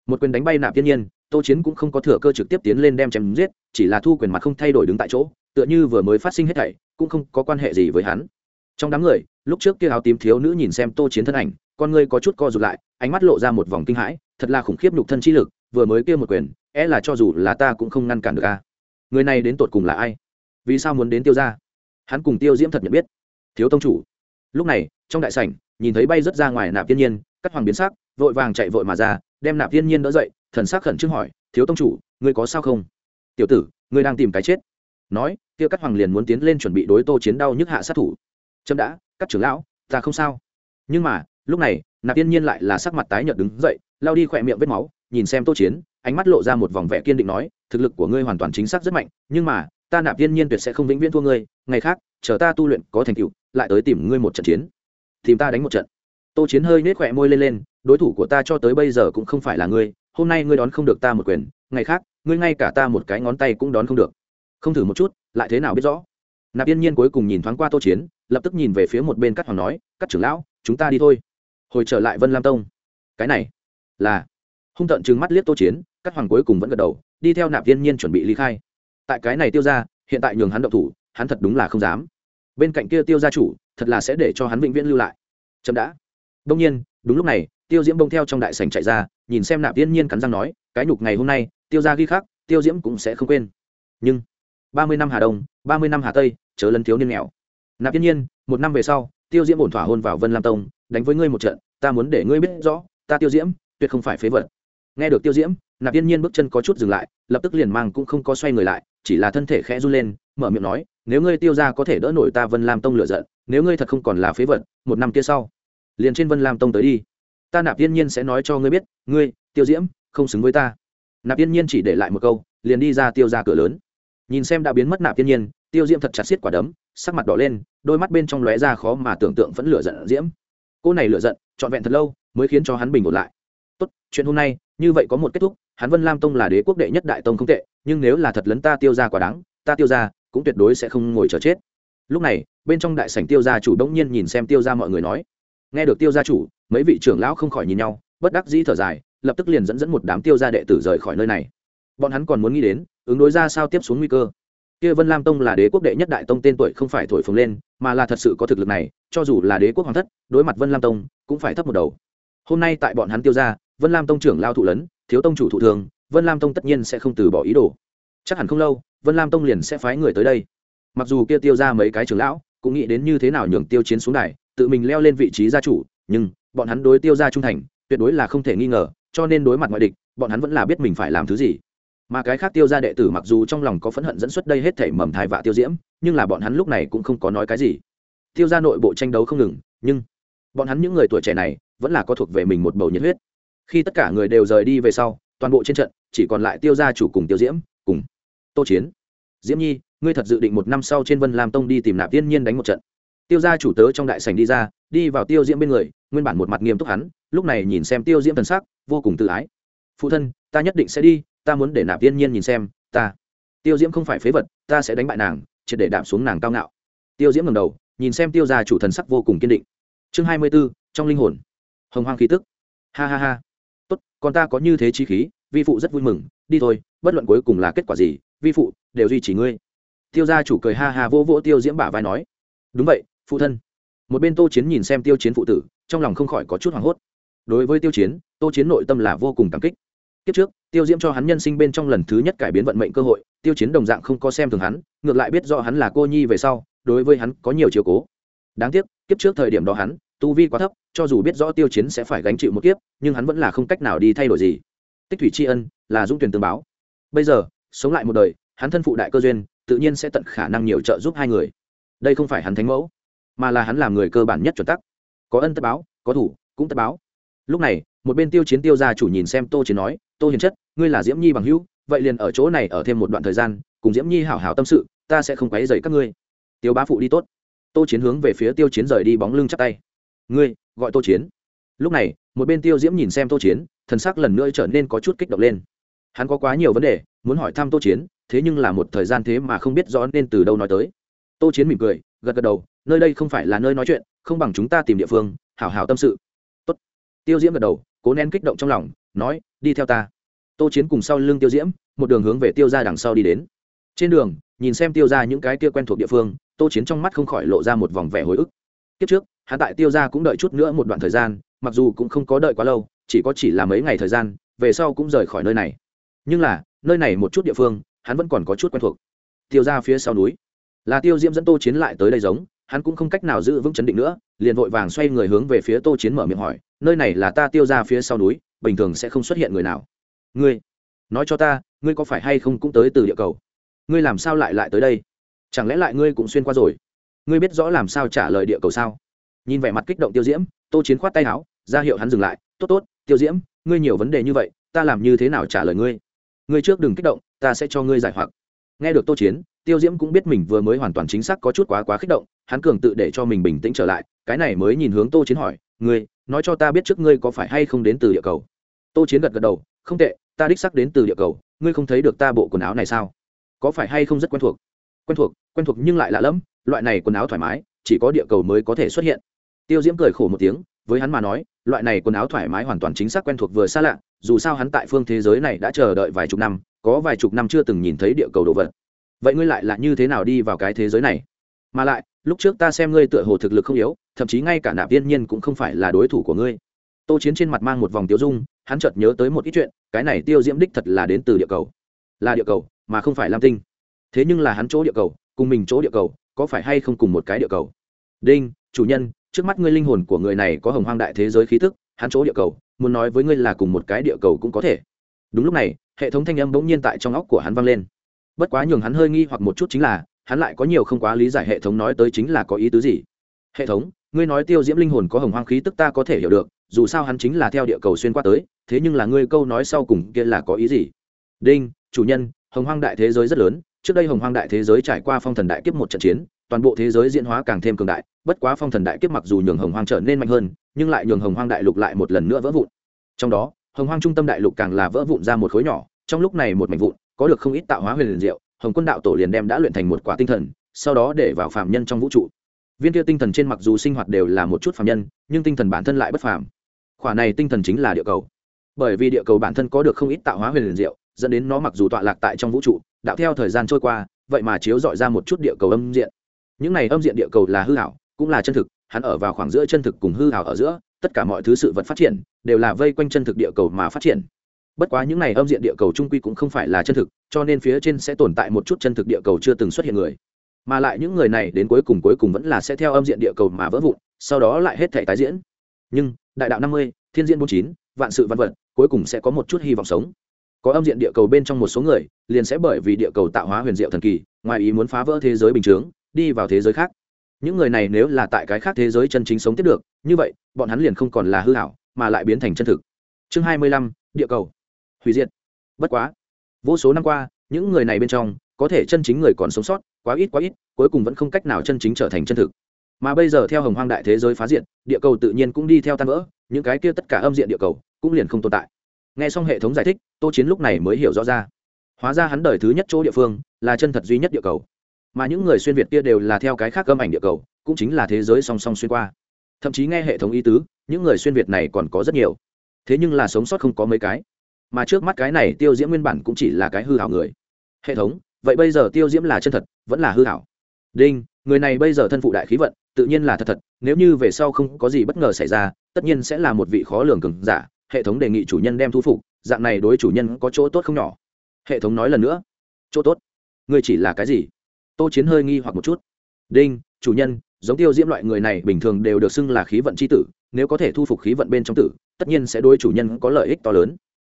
một quyền đánh bay nạp thiên nhiên, tô chiến cũng không có thừa cơ trực tiếp tiến lên đem chém giết, chỉ là thu quyền mặt không thay đổi đứng tại chỗ, tựa như vừa mới phát sinh hết thảy, cũng không có quan hệ gì với hắn. Trong đám người, lúc trước kia áo tím thiếu nữ nhìn xem tô chiến thân ảnh, con ngươi có chút co rụt lại, ánh mắt lộ ra một vòng kinh hãi, thật là khủng khiếp nhục thân chi lực, vừa mới kia một quyền é là cho dù là ta cũng không ngăn cản được a. Người này đến tột cùng là ai? Vì sao muốn đến tiêu ra hắn cùng tiêu diễm thật nhận biết. Thiếu tông chủ. Lúc này, trong đại sảnh, nhìn thấy bay rất ra ngoài nạp thiên nhiên, cắt hoàng biến sắc, vội vàng chạy vội mà ra đem nạp thiên nhiên đỡ dậy, thần sắc khẩn trương hỏi, thiếu tông chủ, ngươi có sao không? Tiểu tử, ngươi đang tìm cái chết. Nói, kia cắt hoàng liền muốn tiến lên chuẩn bị đối tô chiến đau nhức hạ sát thủ. Trâm đã cắt trưởng lão, ta không sao. Nhưng mà, lúc này, nạp thiên nhiên lại là sắc mặt tái nhợt đứng dậy lao đi khỏe miệng vết máu, nhìn xem tô chiến, ánh mắt lộ ra một vòng vẻ kiên định nói, thực lực của ngươi hoàn toàn chính xác rất mạnh, nhưng mà, ta nạp thiên nhiên tuyệt sẽ không vĩnh viễn thua ngươi, ngày khác, chờ ta tu luyện có thành tựu, lại tới tìm ngươi một trận chiến. Tìm ta đánh một trận tô chiến hơi nết khỏe môi lên lên, đối thủ của ta cho tới bây giờ cũng không phải là ngươi, hôm nay ngươi đón không được ta một quyền, ngày khác, ngươi ngay cả ta một cái ngón tay cũng đón không được. Không thử một chút, lại thế nào biết rõ? Nạp yên nhiên cuối cùng nhìn thoáng qua tô chiến, lập tức nhìn về phía một bên cắt hoàng nói cắt trưởng lão, chúng ta đi thôi. Hồi trở lại vân lam tông. Cái này là hung tận trừng mắt liếc tô chiến cắt hoàng cuối cùng vẫn gật đầu, đi theo nạp yên nhiên chuẩn bị ly khai. Tại cái này tiêu ra hiện tại nhường hắn động thủ, hắn thật đúng là không dám. Bên cạnh kia tiêu gia chủ, thật là sẽ để cho hắn vĩnh viễn lưu lại. Chậm đã đông nhiên, đúng lúc này, tiêu diễm bông theo trong đại sảnh chạy ra, nhìn xem nạp tiên nhiên cắn răng nói, cái nhục ngày hôm nay, tiêu gia ghi khắc, tiêu diễm cũng sẽ không quên. Nhưng, ba mươi năm hà đông, ba mươi năm hà tây, chớ lấn thiếu niên nghèo. Nạp tiên nhiên, một năm về sau, tiêu diễm ổn thỏa hôn vào vân lam tông, đánh với ngươi một trận, ta muốn để ngươi biết rõ, ta tiêu diễm, tuyệt không phải phế vật. Nghe được tiêu diễm, nạp tiên nhiên bước chân có chút dừng lại, lập tức liền mang cũng không có xoay người lại, chỉ là thân thể khẽ run lên, mở miệng nói, nếu ngươi tiêu gia có thể đỡ nổi ta vân lam tông lửa giận, nếu ngươi thật không còn là phế vật, một năm kia sau liền trên vân lam tông tới đi. Ta nạp yên nhiên sẽ nói cho ngươi biết, ngươi, tiêu diễm, không xứng với ta. Nạp yên nhiên chỉ để lại một câu, liền đi ra tiêu ra cửa lớn. Nhìn xem đã biến mất nạp yên nhiên, tiêu diễm thật chặt xiết quả đấm, sắc mặt đỏ lên, đôi mắt bên trong lóe ra khó mà tưởng tượng vẫn lửa giận diễm. Cô này lửa giận, trọn vẹn thật lâu, mới khiến cho hắn bình ổn lại. Tốt, chuyện hôm nay, như vậy có một kết thúc, hắn vân lam tông là đế quốc đệ nhất đại tông không tệ, nhưng nếu là thật lấn ta tiêu ra quả đáng, ta tiêu ra cũng tuyệt đối sẽ không ngồi chờ chết. Lúc này, bên trong đại sảnh tiêu gia chủ đông nhiên nhìn xem tiêu ra mọi người nói nghe được tiêu gia chủ, mấy vị trưởng lão không khỏi nhìn nhau, bất đắc dĩ thở dài, lập tức liền dẫn dẫn một đám tiêu gia đệ tử rời khỏi nơi này. Bọn hắn còn muốn nghĩ đến, ứng đối ra sao tiếp xuống nguy cơ. Kia vân lam tông là đế quốc đệ nhất đại tông tên tuổi không phải thổi phồng lên, mà là thật sự có thực lực này, cho dù là đế quốc hoàng thất, đối mặt vân lam tông, cũng phải thấp một đầu. Hôm nay tại bọn hắn tiêu ra vân lam tông trưởng lao thụ lấn, thiếu tông chủ thụ thường, vân lam tông tất nhiên sẽ không từ bỏ ý đồ. Chắc hẳn không lâu, vân lam tông liền sẽ phái người tới đây. Mặc dù kia tiêu ra mấy cái trưởng lão, cũng nghĩ đến như thế nào nhường tiêu chiến xuống đài tự mình leo lên vị trí gia chủ, nhưng bọn hắn đối tiêu ra trung thành, tuyệt đối là không thể nghi ngờ, cho nên đối mặt ngoại địch, bọn hắn vẫn là biết mình phải làm thứ gì. Mà cái khác tiêu ra đệ tử mặc dù trong lòng có phẫn hận dẫn xuất đây hết thể mầm thai vạ tiêu diễm, nhưng là bọn hắn lúc này cũng không có nói cái gì. Tiêu ra nội bộ tranh đấu không ngừng, nhưng bọn hắn những người tuổi trẻ này vẫn là có thuộc về mình một bầu nhiệt huyết. Khi tất cả người đều rời đi về sau, toàn bộ trên trận, chỉ còn lại tiêu gia chủ cùng tiêu diễm, cùng tô chiến. Diễm nhi, ngươi thật dự định một năm sau trên vân lam tông đi tìm nạp tiên nhiên đánh một trận? Tiêu gia chủ tớ trong đại sành đi ra, đi vào tiêu diễm bên người, nguyên bản một mặt nghiêm túc hắn, lúc này nhìn xem tiêu diễm thần sắc, vô cùng tự ái. Phụ thân, ta nhất định sẽ đi, ta muốn để nạp tiên nhiên nhìn xem, ta. Tiêu diễm không phải phế vật, ta sẽ đánh bại nàng, triệt để đạp xuống nàng cao ngạo. Tiêu diễm ngầm đầu, nhìn xem tiêu gia chủ thần sắc vô cùng kiên định. Chương hai mươi b ố trong linh hồn. Hồng hoang khí tức. Ha ha ha. Tốt, còn ta có như thế chi khí, vi phụ rất vui mừng, đi thôi, bất luận cuối cùng là kết quả gì, vi phụ đều duy trì ngươi. Tiêu gia chủ cười ha ha vỗ vỗ tiêu diễm bả vai nói. Đúng vậy phụ thân. Một bên tô chiến nhìn xem tiêu chiến phụ tử, trong lòng không khỏi có chút hoảng hốt. Đối với tiêu chiến, tô chiến nội tâm là vô cùng cảm kích. Kiếp trước, tiêu diễm cho hắn nhân sinh bên trong lần thứ nhất cải biến vận mệnh cơ hội, tiêu chiến đồng dạng không có xem thường hắn, ngược lại biết rõ hắn là cô nhi về sau, đối với hắn có nhiều chiều cố. Đáng tiếc, kiếp trước thời điểm đó hắn, tu vi quá thấp, cho dù biết rõ tiêu chiến sẽ phải gánh chịu một kiếp, nhưng hắn vẫn là không cách nào đi thay đổi gì. Tích thủy tri ân là dũng tuyển tương báo. Bây giờ, sống lại một đời, hắn thân phụ đại cơ duyên, tự nhiên sẽ tận khả năng nhiều trợ giúp hai người. Đây không phải hắn thánh mẫu mà là hắn làm người cơ bản nhất chuẩn tắc. Có ân tất báo, có thủ, cũng tất báo. Lúc này, một bên tiêu chiến tiêu gia chủ nhìn xem tô chiến nói, tô hiền chất, ngươi là diễm nhi bằng hữu, vậy liền ở chỗ này ở thêm một đoạn thời gian, cùng diễm nhi hảo hảo tâm sự, ta sẽ không quấy dày các ngươi. Tiêu bá phụ đi tốt. Tô chiến hướng về phía tiêu chiến rời đi bóng lưng chắp tay. Ngươi, gọi tô chiến. Lúc này, một bên tiêu diễm nhìn xem tô chiến, thần sắc lần nữa trở nên có chút kích động lên. Hắn có quá nhiều vấn đề, muốn hỏi thăm tô chiến, thế nhưng là một thời gian thế mà không biết rõ nên từ đâu nói tới. Tô chiến mỉm cười gật gật đầu, nơi đây không phải là nơi nói chuyện, không bằng chúng ta tìm địa phương, hảo hảo tâm sự. Tốt. tiêu diễm gật đầu, cố nén kích động trong lòng, nói, đi theo ta. Tô chiến cùng sau lưng tiêu diễm, một đường hướng về tiêu ra đằng sau đi đến. Trên đường, nhìn xem tiêu ra những cái kia quen thuộc địa phương, tô chiến trong mắt không khỏi lộ ra một vòng vẻ hồi ức. Kiếp trước, hắn tại tiêu ra cũng đợi chút nữa một đoạn thời gian, mặc dù cũng không có đợi quá lâu, chỉ có chỉ là mấy ngày thời gian, về sau cũng rời khỏi nơi này. Nhưng là, nơi này một chút địa phương, hắn vẫn còn có chút quen thuộc. Tiêu ra phía sau núi là tiêu diễm dẫn tô chiến lại tới đây giống, hắn cũng không cách nào giữ vững chấn định nữa, liền vội vàng xoay người hướng về phía tô chiến mở miệng hỏi, nơi này là ta tiêu ra phía sau núi, bình thường sẽ không xuất hiện người nào? Ngươi, nói cho ta, ngươi có phải hay không cũng tới từ địa cầu? Ngươi làm sao lại lại tới đây? Chẳng lẽ lại ngươi cũng xuyên qua rồi? Ngươi biết rõ làm sao trả lời địa cầu sao? Nhìn vẻ mặt kích động tiêu diễm, tô chiến khoát tay áo, ra hiệu hắn dừng lại, tốt tốt, tiêu diễm, ngươi nhiều vấn đề như vậy, ta làm như thế nào trả lời ngươi? Ngươi trước đừng kích động, ta sẽ cho ngươi giải hoặc nghe được tô chiến, tiêu diễm cũng biết mình vừa mới hoàn toàn chính xác có chút quá quá kích động, hắn cường tự để cho mình bình tĩnh trở lại, cái này mới nhìn hướng tô chiến hỏi, ngươi, nói cho ta biết trước ngươi có phải hay không đến từ địa cầu? Tô chiến gật gật đầu, không tệ, ta đích sắc đến từ địa cầu, ngươi không thấy được ta bộ quần áo này sao? Có phải hay không rất quen thuộc? Quen thuộc quen thuộc nhưng lại lạ lẫm, loại này quần áo thoải mái, chỉ có địa cầu mới có thể xuất hiện. Tiêu diễm cười khổ một tiếng, với hắn mà nói, loại này quần áo thoải mái hoàn toàn chính xác quen thuộc vừa xa lạ, dù sao hắn tại phương thế giới này đã chờ đợi vài chục năm có vài chục năm chưa từng nhìn thấy địa cầu đồ vật. Vậy ngươi lại là như thế nào đi vào cái thế giới này? Mà lại, lúc trước ta xem ngươi tựa hồ thực lực không yếu, thậm chí ngay cả nạp viên nhiên cũng không phải là đối thủ của ngươi. Tô chiến trên mặt mang một vòng tiêu dung, hắn chợt nhớ tới một ít chuyện, cái này tiêu diễm đích thật là đến từ địa cầu. Là địa cầu, mà không phải lam tinh. Thế nhưng là hắn chỗ địa cầu, cùng mình chỗ địa cầu, có phải hay không cùng một cái địa cầu? Đinh, chủ nhân, trước mắt ngươi linh hồn của người này có hồng hoang đại thế giới khí tức hắn chỗ địa cầu, muốn nói với ngươi là cùng một cái địa cầu cũng có thể đúng lúc này, hệ thống thanh âm bỗng nhiên tại trong óc của hắn vang lên. Bất quá nhường hắn hơi nghi hoặc một chút chính là, hắn lại có nhiều không quá lý giải hệ thống nói tới chính là có ý tứ gì. Hệ thống, ngươi nói tiêu diễm linh hồn có hồng hoang khí tức ta có thể hiểu được, dù sao hắn chính là theo địa cầu xuyên qua tới, thế nhưng là ngươi câu nói sau cùng kia là có ý gì? Đinh, chủ nhân, hồng hoang đại thế giới rất lớn, trước đây hồng hoang đại thế giới trải qua phong thần đại kiếp một trận chiến, toàn bộ thế giới diễn hóa càng thêm cường đại, bất quá phong thần đại kiếp mặc dù nhường hồng hoang trở nên mạnh hơn, nhưng lại nhường hồng hoang đại lục lại một lần nữa vỡ vụn. Trong đó hồng hoang trung tâm đại lục càng là vỡ vụn ra một khối nhỏ, trong lúc này một mảnh vụn, có được không ít tạo hóa huyền liền diệu, hồng quân đạo tổ liền đem đã luyện thành một quả tinh thần, sau đó để vào phạm nhân trong vũ trụ. Viên kia tinh thần trên mặc dù sinh hoạt đều là một chút phạm nhân, nhưng tinh thần bản thân lại bất phàm. Khỏa này tinh thần chính là địa cầu. Bởi vì địa cầu bản thân có được không ít tạo hóa huyền liền diệu, dẫn đến nó mặc dù tọa lạc tại trong vũ trụ, đạo theo thời gian trôi qua, vậy mà chiếu dọi ra một chút địa cầu âm diện. Những này âm diện địa cầu là hư hảo cũng là chân thực, hắn ở vào khoảng giữa chân thực cùng hư hảo ở giữa tất cả mọi thứ sự vật phát triển đều là vây quanh chân thực địa cầu mà phát triển. Bất quá những này âm diện địa cầu trung quy cũng không phải là chân thực, cho nên phía trên sẽ tồn tại một chút chân thực địa cầu chưa từng xuất hiện người. Mà lại những người này đến cuối cùng cuối cùng vẫn là sẽ theo âm diện địa cầu mà vỡ vụn, sau đó lại hết thể tái diễn. Nhưng, đại đạo năm mươi, thiên diễn bốn chín, vạn sự văn vật, cuối cùng sẽ có một chút hy vọng sống. Có âm diện địa cầu bên trong một số người, liền sẽ bởi vì địa cầu tạo hóa huyền diệu thần kỳ, ngoài ý muốn phá vỡ thế giới bình chướng, đi vào thế giới khác những người này nếu là tại cái khác thế giới chân chính sống tiếp được, như vậy, bọn hắn liền không còn là hư hảo, mà lại biến thành chân thực. Chương hai mươi lăm, địa cầu. Hủy diệt. Bất quá, vô số năm qua, những người này bên trong, có thể chân chính người còn sống sót, quá ít quá ít, cuối cùng vẫn không cách nào chân chính trở thành chân thực. Mà bây giờ theo hồng hoang đại thế giới phá diện địa cầu tự nhiên cũng đi theo tan vỡ, những cái kia tất cả âm diện địa cầu cũng liền không tồn tại. N g h e xong hệ thống giải thích, tô chiến lúc này mới hiểu rõ ra. Hóa ra hắn đời thứ nhất chỗ địa phương là chân thật duy nhất địa cầu mà những người xuyên việt kia đều là theo cái khác âm ảnh địa cầu, cũng chính là thế giới song song xuyên qua. Thậm chí nghe hệ thống ý tứ, những người xuyên việt này còn có rất nhiều. Thế nhưng là sống sót không có mấy cái. Mà trước mắt cái này tiêu diễm nguyên bản cũng chỉ là cái hư hảo người. Hệ thống, vậy bây giờ tiêu diễm là chân thật, vẫn là hư hảo? Đinh, người này bây giờ thân phụ đại khí vận, tự nhiên là thật thật, nếu như về sau không có gì bất ngờ xảy ra, tất nhiên sẽ là một vị khó lường cường giả. Hệ thống đề nghị chủ nhân đem thu phục, dạng này đối chủ nhân có chỗ tốt không nhỏ. Hệ thống nói lần nữa. Chỗ tốt? Người chỉ là cái gì? Tô chiến hơi nghi hoặc một chút. Đinh, chủ nhân, giống tiêu diễm loại người này bình thường đều được xưng là khí vận c h i tử, nếu có thể thu phục khí vận bên trong tử, tất nhiên sẽ đối chủ nhân có lợi ích to lớn.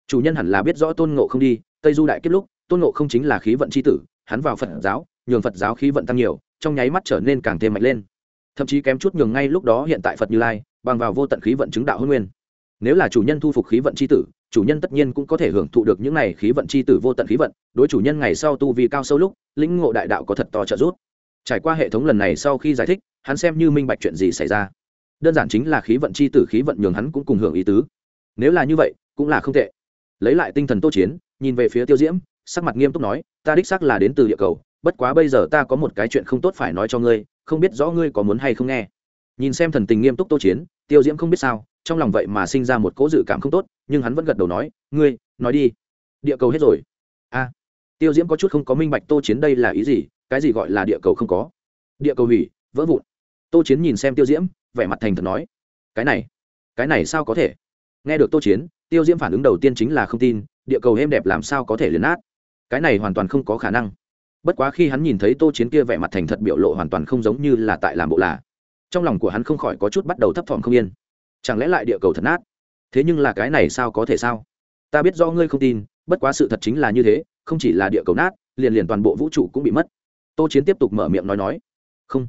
Chủ nhân hẳn là biết rõ tôn ngộ không đi, tây du đại kết lúc, tôn ngộ không chính là khí vận c h i tử, hắn vào phật giáo, nhường phật giáo khí vận tăng nhiều, trong nháy mắt trở nên càng thêm mạnh lên. Thậm chí kém chút nhường ngay lúc đó hiện tại phật như lai, bằng vào vô tận khí vận chứng đạo hôn nguyên. Nếu là chủ nhân thu phục khí vận c h i tử, chủ nhân tất nhiên cũng có thể hưởng thụ được những n à y khí vận c h i tử vô tận khí vận, đối chủ nhân ngày sau tu vì cao sâu lúc lĩnh ngộ đại đạo có thật to trợ giúp. Trải qua hệ thống lần này sau khi giải thích, hắn xem như minh bạch chuyện gì xảy ra. Đơn giản chính là khí vận chi tử, khí vận nhường hắn cũng cùng hưởng ý tứ. Nếu là như vậy, cũng là không tệ. Lấy lại tinh thần tô chiến, nhìn về phía tiêu diễm, sắc mặt nghiêm túc nói, ta đích xác là đến từ địa cầu, bất quá bây giờ ta có một cái chuyện không tốt phải nói cho ngươi, không biết rõ ngươi có muốn hay không nghe. Nhìn xem thần tình nghiêm túc tô chiến, tiêu diễm không biết sao, trong lòng vậy mà sinh ra một cỗ dự cảm không tốt, nhưng hắn vẫn gật đầu nói, ngươi, nói đi. Địa cầu hết rồi. A tiêu diễm có chút không có minh bạch tô chiến đây là ý gì, cái gì gọi là địa cầu không có? Địa cầu hủy, vỡ vụn. Tô chiến nhìn xem tiêu diễm, vẻ mặt thành thật nói, cái này cái này sao có thể? Nghe được tô chiến, tiêu diễm phản ứng đầu tiên chính là không tin, địa cầu êm đẹp làm sao có thể liền át cái này hoàn toàn không có khả năng. Bất quá khi hắn nhìn thấy tô chiến kia vẻ mặt thành thật biểu lộ hoàn toàn không giống như là tại làm bộ là. Trong lòng của hắn không khỏi có chút bắt đầu thấp thỏm không yên. Chẳng lẽ lại địa cầu thật nát? Thế nhưng là cái này sao có thể sao? Ta biết do ngươi không tin bất quá sự thật chính là như thế, không chỉ là địa cầu nát, liền liền toàn bộ vũ trụ cũng bị mất. Tô chiến tiếp tục mở miệng nói nói. Không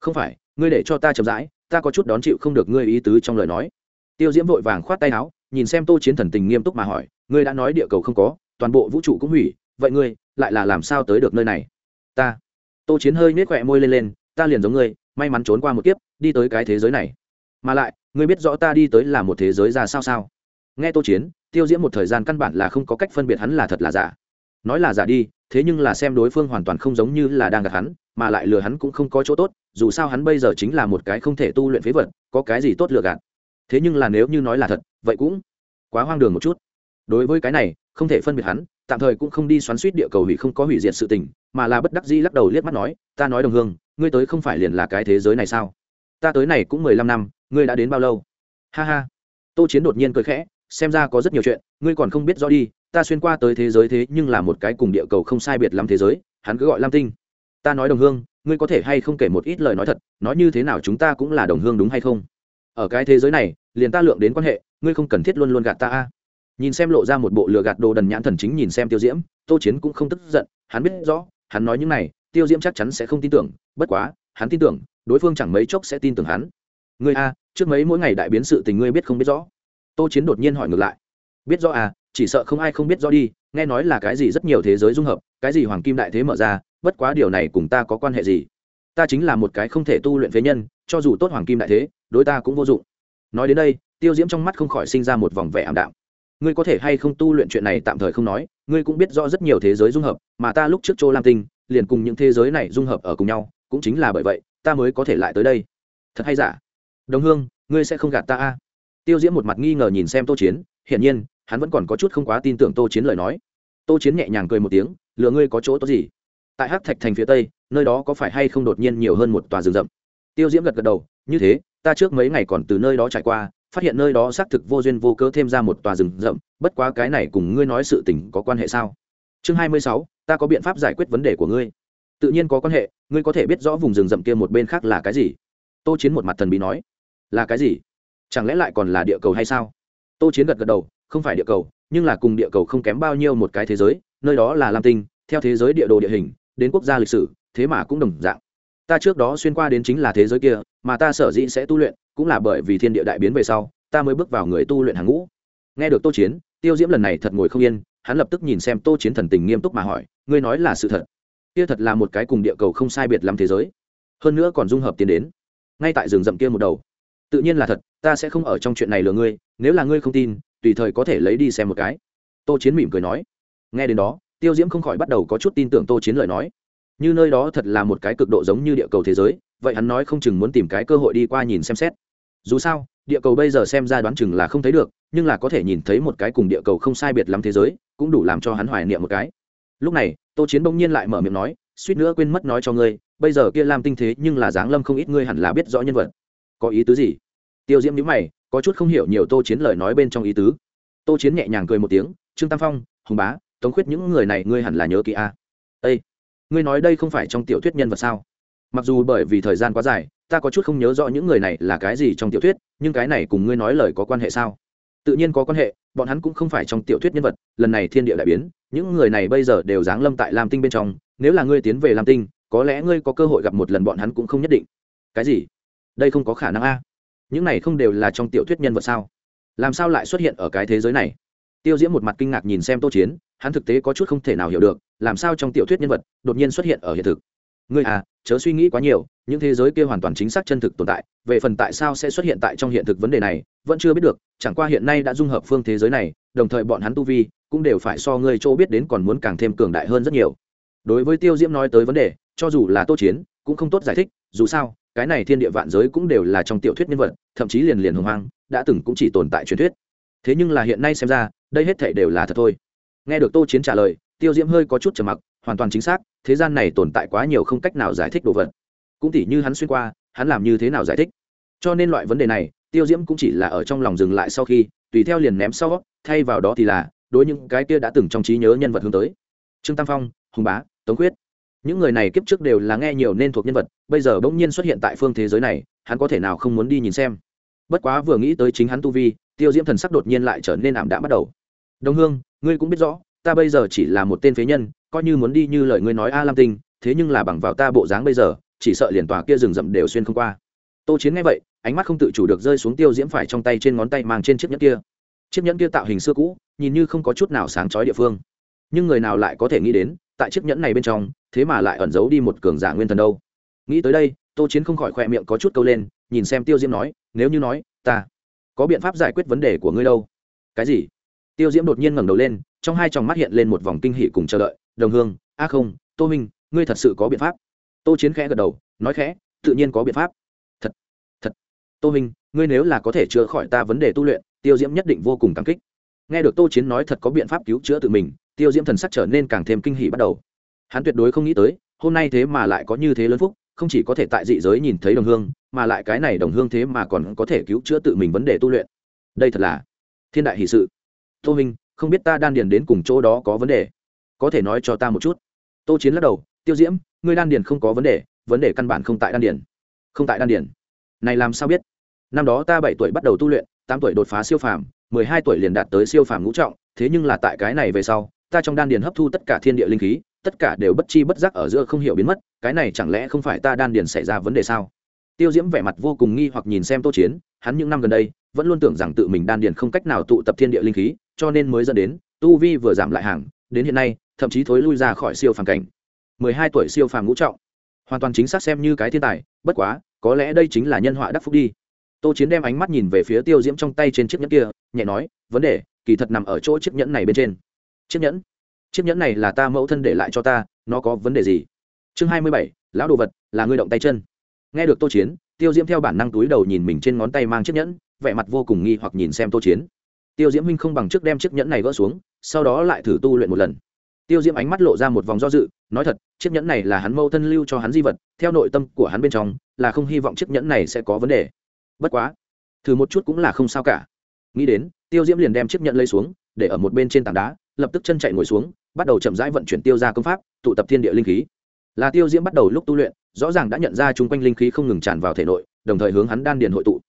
không phải, ngươi để cho ta chậm rãi, ta có chút đón chịu không được ngươi ý tứ trong lời nói. Tiêu diễm vội vàng khoát tay áo, nhìn xem tô chiến thần tình nghiêm túc mà hỏi, ngươi đã nói địa cầu không có, toàn bộ vũ trụ cũng hủy, vậy ngươi lại là làm sao tới được nơi này? Ta, tô chiến hơi nết khỏe môi lên lên, ta liền giống ngươi, may mắn trốn qua một kiếp, đi tới cái thế giới này. Mà lại, ngươi biết rõ ta đi tới là một thế giới ra sao sao? Nghe tô chiến, tiêu diễm một thời gian căn bản là không có cách phân biệt hắn là thật là giả. Nói là giả đi, thế nhưng là xem đối phương hoàn toàn không giống như là đang gặp hắn, mà lại lừa hắn cũng không có chỗ tốt, dù sao hắn bây giờ chính là một cái không thể tu luyện phế vật, có cái gì tốt lừa gạt. Thế nhưng là nếu như nói là thật, vậy cũng quá hoang đường một chút. Đối với cái này, không thể phân biệt hắn, tạm thời cũng không đi xoắn suýt địa cầu hủy không có hủy diệt sự tình, mà là bất đắc dĩ lắc đầu liếc mắt nói, ta nói đồng hương, ngươi tới không phải liền là cái thế giới này sao? Ta tới này cũng mười lăm năm, ngươi đã đến bao lâu? Ha ha. Tô chiến đột nhiên cười khẽ xem ra có rất nhiều chuyện, ngươi còn không biết rõ đi, ta xuyên qua tới thế giới thế nhưng là một cái cùng địa cầu không sai biệt lắm thế giới, hắn cứ gọi lam tinh. Ta nói đồng hương, ngươi có thể hay không kể một ít lời nói thật, nói như thế nào chúng ta cũng là đồng hương đúng hay không? Ở cái thế giới này, liền ta lượng đến quan hệ, ngươi không cần thiết luôn luôn gạt ta a. Nhìn xem lộ ra một bộ lừa gạt đồ đần nhãn thần chính nhìn xem tiêu diễm, tô chiến cũng không tức giận, hắn biết rõ, hắn nói những này, tiêu diễm chắc chắn sẽ không tin tưởng, bất quá, hắn tin tưởng, đối phương chẳng mấy chốc sẽ tin tưởng hắn. Ngươi a, trước mấy mỗi ngày đại biến sự tình ngươi biết không biết rõ tô chiến đột nhiên hỏi ngược lại. Biết rõ à chỉ sợ không ai không biết rõ đi, nghe nói là cái gì rất nhiều thế giới dung hợp, cái gì hoàng kim đại thế mở ra, bất quá điều này cùng ta có quan hệ gì? Ta chính là một cái không thể tu luyện phế nhân, cho dù tốt hoàng kim đại thế, đối ta cũng vô dụng. Nói đến đây, tiêu diễm trong mắt không khỏi sinh ra một vòng vẻ ảm đạm. Ngươi có thể hay không tu luyện chuyện này tạm thời không nói, ngươi cũng biết rõ rất nhiều thế giới dung hợp, mà ta lúc trước chỗ lam tinh, liền cùng những thế giới này dung hợp ở cùng nhau, cũng chính là bởi vậy, ta mới có thể lại tới đây. Thật hay giả? Đồng hương, ngươi sẽ không gạt ta a tiêu diễm một mặt nghi ngờ nhìn xem tô chiến, hiển nhiên, hắn vẫn còn có chút không quá tin tưởng tô chiến lời nói. Tô chiến nhẹ nhàng cười một tiếng, lừa ngươi có chỗ tốt gì? Tại hắc thạch thành phía tây, nơi đó có phải hay không đột nhiên nhiều hơn một tòa rừng rậm? Tiêu diễm gật gật đầu, như thế, ta trước mấy ngày còn từ nơi đó trải qua, phát hiện nơi đó xác thực vô duyên vô cớ thêm ra một tòa rừng rậm, bất quá cái này cùng ngươi nói sự tình có quan hệ sao? Chương hai mươi sáu, ta có biện pháp giải quyết vấn đề của ngươi. Tự nhiên có quan hệ, ngươi có thể biết rõ vùng rừng rậm kia một bên khác là cái gì. Tô chiến một mặt thần bí nói. Là cái gì? Chẳng lẽ lại còn là địa cầu hay sao? Tô chiến gật gật đầu, không phải địa cầu, nhưng là cùng địa cầu không kém bao nhiêu một cái thế giới, nơi đó là lam tinh, theo thế giới địa đồ địa hình, đến quốc gia lịch sử, thế mà cũng đồng dạng. Ta trước đó xuyên qua đến chính là thế giới kia, mà ta sở dĩ sẽ tu luyện, cũng là bởi vì thiên địa đại biến về sau, ta mới bước vào người tu luyện hàng ngũ. Nghe được tô chiến, tiêu diễm lần này thật ngồi không yên, hắn lập tức nhìn xem tô chiến thần tình nghiêm túc mà hỏi, ngươi nói là sự thật? Kia thật là một cái cùng địa cầu không sai biệt lắm thế giới. Hơn nữa còn dung hợp tiến đến. Ngay tại rừng rậm kia một đầu tự nhiên là thật, ta sẽ không ở trong chuyện này lừa ngươi, nếu là ngươi không tin, tùy thời có thể lấy đi xem một cái. Tô chiến mỉm cười nói. Nghe đến đó, tiêu diễm không khỏi bắt đầu có chút tin tưởng tô chiến lời nói. Như nơi đó thật là một cái cực độ giống như địa cầu thế giới, vậy hắn nói không chừng muốn tìm cái cơ hội đi qua nhìn xem xét. Dù sao, địa cầu bây giờ xem ra đoán chừng là không thấy được, nhưng là có thể nhìn thấy một cái cùng địa cầu không sai biệt lắm thế giới, cũng đủ làm cho hắn hoài niệm một cái. Lúc này, tô chiến bỗng nhiên lại mở miệng nói, suýt nữa quên mất nói cho ngươi, bây giờ kia làm tinh thế nhưng là giáng lâm không ít ngươi hẳn là biết rõ nhân vật có ý tứ gì? Tiêu diễm nhữ mày, có chút không hiểu nhiều tô chiến lời nói bên trong ý tứ. Tô chiến nhẹ nhàng cười một tiếng, trương tam phong, hùng bá, tống khuyết những người này ngươi hẳn là nhớ kỹ à? a ây ngươi nói đây không phải trong tiểu thuyết nhân vật sao? Mặc dù bởi vì thời gian quá dài, ta có chút không nhớ rõ những người này là cái gì trong tiểu thuyết, nhưng cái này cùng ngươi nói lời có quan hệ sao? Tự nhiên có quan hệ, bọn hắn cũng không phải trong tiểu thuyết nhân vật, lần này thiên địa đại biến, những người này bây giờ đều giáng lâm tại lam tinh bên trong, nếu là ngươi tiến về lam tinh, có lẽ ngươi có cơ hội gặp một lần bọn hắn cũng không nhất định. Cái gì? Đây không có khả năng a. Những này không đều là trong tiểu thuyết nhân vật sao? Làm sao lại xuất hiện ở cái thế giới này? Tiêu diễm một mặt kinh ngạc nhìn xem tô chiến, hắn thực tế có chút không thể nào hiểu được, làm sao trong tiểu thuyết nhân vật đột nhiên xuất hiện ở hiện thực? Ngươi à chớ suy nghĩ quá nhiều, những thế giới kia hoàn toàn chính xác chân thực tồn tại, về phần tại sao sẽ xuất hiện tại trong hiện thực vấn đề này, vẫn chưa biết được, chẳng qua hiện nay đã dung hợp phương thế giới này, đồng thời bọn hắn tu vi cũng đều phải so ngươi chỗ biết đến còn muốn càng thêm cường đại hơn rất nhiều. Đối với tiêu diễm nói tới vấn đề, cho dù là tô chiến, cũng không tốt giải thích, dù sao cái này thiên địa vạn giới cũng đều là trong tiểu thuyết nhân vật, thậm chí liền liền hồng hoang đã từng cũng chỉ tồn tại truyền thuyết. Thế nhưng là hiện nay xem ra, đây hết thể đều là thật thôi. Nghe được tô chiến trả lời, tiêu diễm hơi có chút trầm mặc, hoàn toàn chính xác, thế gian này tồn tại quá nhiều không cách nào giải thích đồ vật. Cũng tỉ như hắn xuyên qua, hắn làm như thế nào giải thích. Cho nên loại vấn đề này, tiêu diễm cũng chỉ là ở trong lòng dừng lại sau khi, tùy theo liền ném sau, thay vào đó thì là, đối những cái kia đã từng trong trí nhớ nhân vật hướng tới. Trương tam phong, hùng bá, tống quyết những người này kiếp trước đều là nghe nhiều nên thuộc nhân vật, bây giờ bỗng nhiên xuất hiện tại phương thế giới này, hắn có thể nào không muốn đi nhìn xem? Bất quá vừa nghĩ tới chính hắn tu vi, tiêu diễm thần sắc đột nhiên lại trở nên ảm đạm bắt đầu. Đồng hương, ngươi cũng biết rõ, ta bây giờ chỉ là một tên phế nhân, coi như muốn đi như lời ngươi nói a lam tinh, thế nhưng là bằng vào ta bộ dáng bây giờ, chỉ sợ liền tòa kia rừng rậm đều xuyên không qua. Tô chiến nghe vậy, ánh mắt không tự chủ được rơi xuống tiêu diễm phải trong tay trên ngón tay mang trên chiếc nhẫn kia. Chiếc nhẫn kia tạo hình xưa cũ, nhìn như không có chút nào sáng chói địa phương. Nhưng người nào lại có thể nghĩ đến, tại chiếc nhẫn này bên trong thế mà lại ẩn giấu đi một cường giả nguyên thần đâu. Nghĩ tới đây, tô chiến không khỏi khoe miệng có chút câu lên, nhìn xem tiêu diễm nói, nếu như nói, ta có biện pháp giải quyết vấn đề của ngươi đâu. Cái gì? Tiêu diễm đột nhiên ngẩng đầu lên, trong hai tròng mắt hiện lên một vòng kinh hỉ cùng chờ đợi, đồng hương, a không, tô minh, ngươi thật sự có biện pháp? Tô chiến khẽ gật đầu, nói khẽ, tự nhiên có biện pháp. Thật thật, tô minh, ngươi nếu là có thể chữa khỏi ta vấn đề tu luyện, tiêu diễm nhất định vô cùng cảm kích. Nghe được tô chiến nói thật có biện pháp cứu chữa tự mình, tiêu diễm thần sắc trở nên càng thêm kinh hỉ bắt đầu hắn tuyệt đối không nghĩ tới, hôm nay thế mà lại có như thế lớn phúc, không chỉ có thể tại dị giới nhìn thấy đồng hương, mà lại cái này đồng hương thế mà còn có thể cứu chữa tự mình vấn đề tu luyện. Đây thật là thiên đại hì sự. Tô minh, không biết ta đan điền đến cùng chỗ đó có vấn đề? Có thể nói cho ta một chút. Tô chiến lắc đầu, tiêu diễm, ngươi đan điền không có vấn đề vấn đề căn bản không tại đan điền. Không tại đan điền? Này làm sao biết? Năm đó ta bảy tuổi bắt đầu tu luyện, tám tuổi đột phá siêu phàm, mười hai tuổi liền đạt tới siêu phàm ngũ trọng, thế nhưng là tại cái này về sau, ta trong đan điền hấp thu tất cả thiên địa linh khí tất cả đều bất chi bất giác ở giữa không hiểu biến mất, cái này chẳng lẽ không phải ta đan điền xảy ra vấn đề sao? Tiêu diễm vẻ mặt vô cùng nghi hoặc nhìn xem tô chiến, hắn những năm gần đây, vẫn luôn tưởng rằng tự mình đan điền không cách nào tụ tập thiên địa linh khí, cho nên mới dẫn đến, tu vi vừa giảm lại hàng, đến hiện nay, thậm chí thối lui ra khỏi siêu phàm cảnh. Mười hai tuổi siêu phàm ngũ trọng. Hoàn toàn chính xác xem như cái thiên tài, bất quá, có lẽ đây chính là nhân họa đắc phúc đi. Tô chiến đem ánh mắt nhìn về phía tiêu diễm trong tay trên chiếc nhẫn kia, nhẹ nói, vấn đề, kỳ thật nằm ở chỗ chiếc nhẫn này bên trên. Chiếc nhẫn? Chiếc nhẫn này là ta mẫu thân để lại cho ta, nó có vấn đề gì? Chương hai mươi bảy, lão đồ vật, là ngươi động tay chân. Nghe được tô chiến, tiêu diễm theo bản năng túi đầu nhìn mình trên ngón tay mang chiếc nhẫn, vẻ mặt vô cùng nghi hoặc nhìn xem tô chiến. Tiêu diễm minh không bằng trước đem chiếc nhẫn này gỡ xuống, sau đó lại thử tu luyện một lần. Tiêu diễm ánh mắt lộ ra một vòng do dự, nói thật, chiếc nhẫn này là hắn mâu thân lưu cho hắn di vật, theo nội tâm của hắn bên trong, là không hy vọng chiếc nhẫn này sẽ có vấn đề. Bất quá, thử một chút cũng là không sao cả. Nghĩ đến, tiêu diễm liền đem chiếc nhẫn lấy xuống, để ở một bên trên tảng đá, lập tức chân chạy ngồi xuống bắt đầu chậm rãi vận chuyển tiêu ra công pháp, tụ tập thiên địa linh khí. Là tiêu diễm bắt đầu lúc tu luyện, rõ ràng đã nhận ra chung quanh linh khí không ngừng tràn vào thể nội, đồng thời hướng hắn đan điền hội tụ.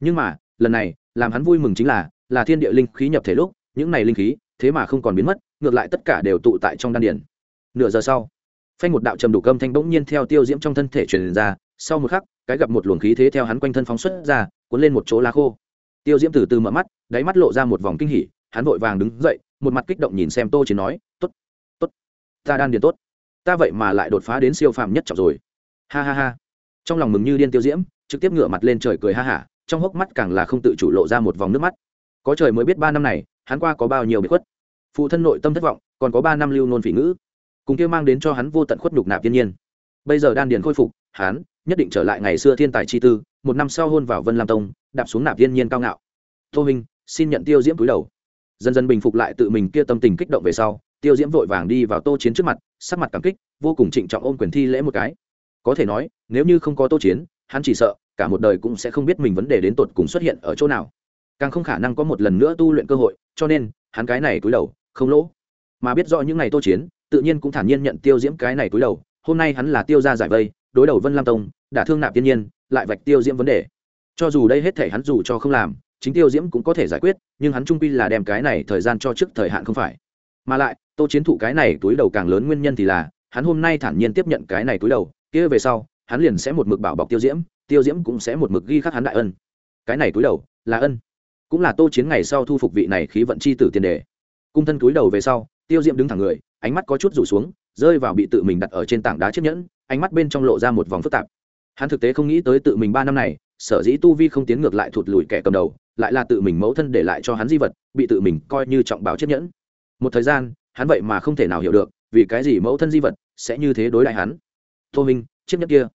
Nhưng mà, lần này, làm hắn vui mừng chính là là thiên địa linh khí nhập thể lúc, những này linh khí, thế mà không còn biến mất, ngược lại tất cả đều tụ tại trong đan điền. Nửa giờ sau, phanh một đạo trầm đủ cơm thanh bỗng nhiên theo tiêu diễm trong thân thể truyền ra, sau một khắc, cái gặp một luồng khí thế theo hắn quanh thân phóng xuất ra, cuốn lên một chỗ lá khô. Tiêu diễm từ từ mở mắt, đáy mắt lộ ra một vòng kinh hỉ, hắn vội vàng đứng dậy, một mặt kích động nhìn xem tô chiến nói ta đan điền tốt. Ta vậy mà lại đột phá đến siêu phàm nhất trọng rồi. Ha ha ha. Trong lòng mừng như điên tiêu diễm, trực tiếp ngửa mặt lên trời cười ha hả, trong hốc mắt càng là không tự chủ lộ ra một vòng nước mắt. Có trời mới biết ba năm này, hắn qua có bao nhiêu bị khuất. Phụ thân nội tâm thất vọng, còn có ba năm lưu nôn phỉ ngữ. Cùng kia mang đến cho hắn vô tận khuất nhục nạp thiên nhiên. Bây giờ đan điền khôi phục, hắn nhất định trở lại ngày xưa thiên tài chi tư, một năm sau hôn vào vân lam tông, đạp xuống nạp thiên nhiên cao ngạo. Tô minh, xin nhận tiêu diễm túi đầu. Dần dần bình phục lại tự mình kia tâm tình kích động về sau tiêu diễm vội vàng đi vào tô chiến trước mặt, sắc mặt cảm kích, vô cùng trịnh trọng ôm quyền thi lễ một cái. Có thể nói, nếu như không có tô chiến, hắn chỉ sợ, cả một đời cũng sẽ không biết mình vấn đề đến tột cùng xuất hiện ở chỗ nào. Càng không khả năng có một lần nữa tu luyện cơ hội, cho nên, hắn cái này cúi đầu, không lỗ. Mà biết rõ những ngày tô chiến, tự nhiên cũng thản nhiên nhận tiêu diễm cái này cúi đầu, hôm nay hắn là tiêu ra giải vây, đối đầu vân lam tông đã thương nạp tiên nhiên, lại vạch tiêu diễm vấn đề. Cho dù đây hết thể hắn dù cho không làm, chính tiêu diễm cũng có thể giải quyết, nhưng hắn trung quy là đem cái này thời gian cho trước thời hạn không phải. Mà lại tô chiến thụ cái này túi đầu càng lớn nguyên nhân thì là, hắn hôm nay thản nhiên tiếp nhận cái này túi đầu, kia về sau, hắn liền sẽ một mực bảo bọc tiêu diễm tiêu diễm cũng sẽ một mực ghi khắc hắn đại ân. Cái này túi đầu, là ân. Cũng là tô chiến ngày sau thu phục vị này khí vận chi tử tiền đề. Cung thân túi đầu về sau, tiêu diễm đứng thẳng người, ánh mắt có chút rủ xuống, rơi vào bị tự mình đặt ở trên tảng đá chiếc nhẫn, ánh mắt bên trong lộ ra một vòng phức tạp. Hắn thực tế không nghĩ tới tự mình ba năm này, sở dĩ tu vi không tiến ngược lại thụt lùi kẻ cầm đầu, lại là tự mình mẫu thân để lại cho hắn di vật, bị tự mình coi như trọng báo chiếc nhẫn. Một thời gian hắn vậy mà không thể nào hiểu được, vì cái gì mẫu thân di vật sẽ như thế đối lại hắn. Tô minh, chiếc nhẫn kia.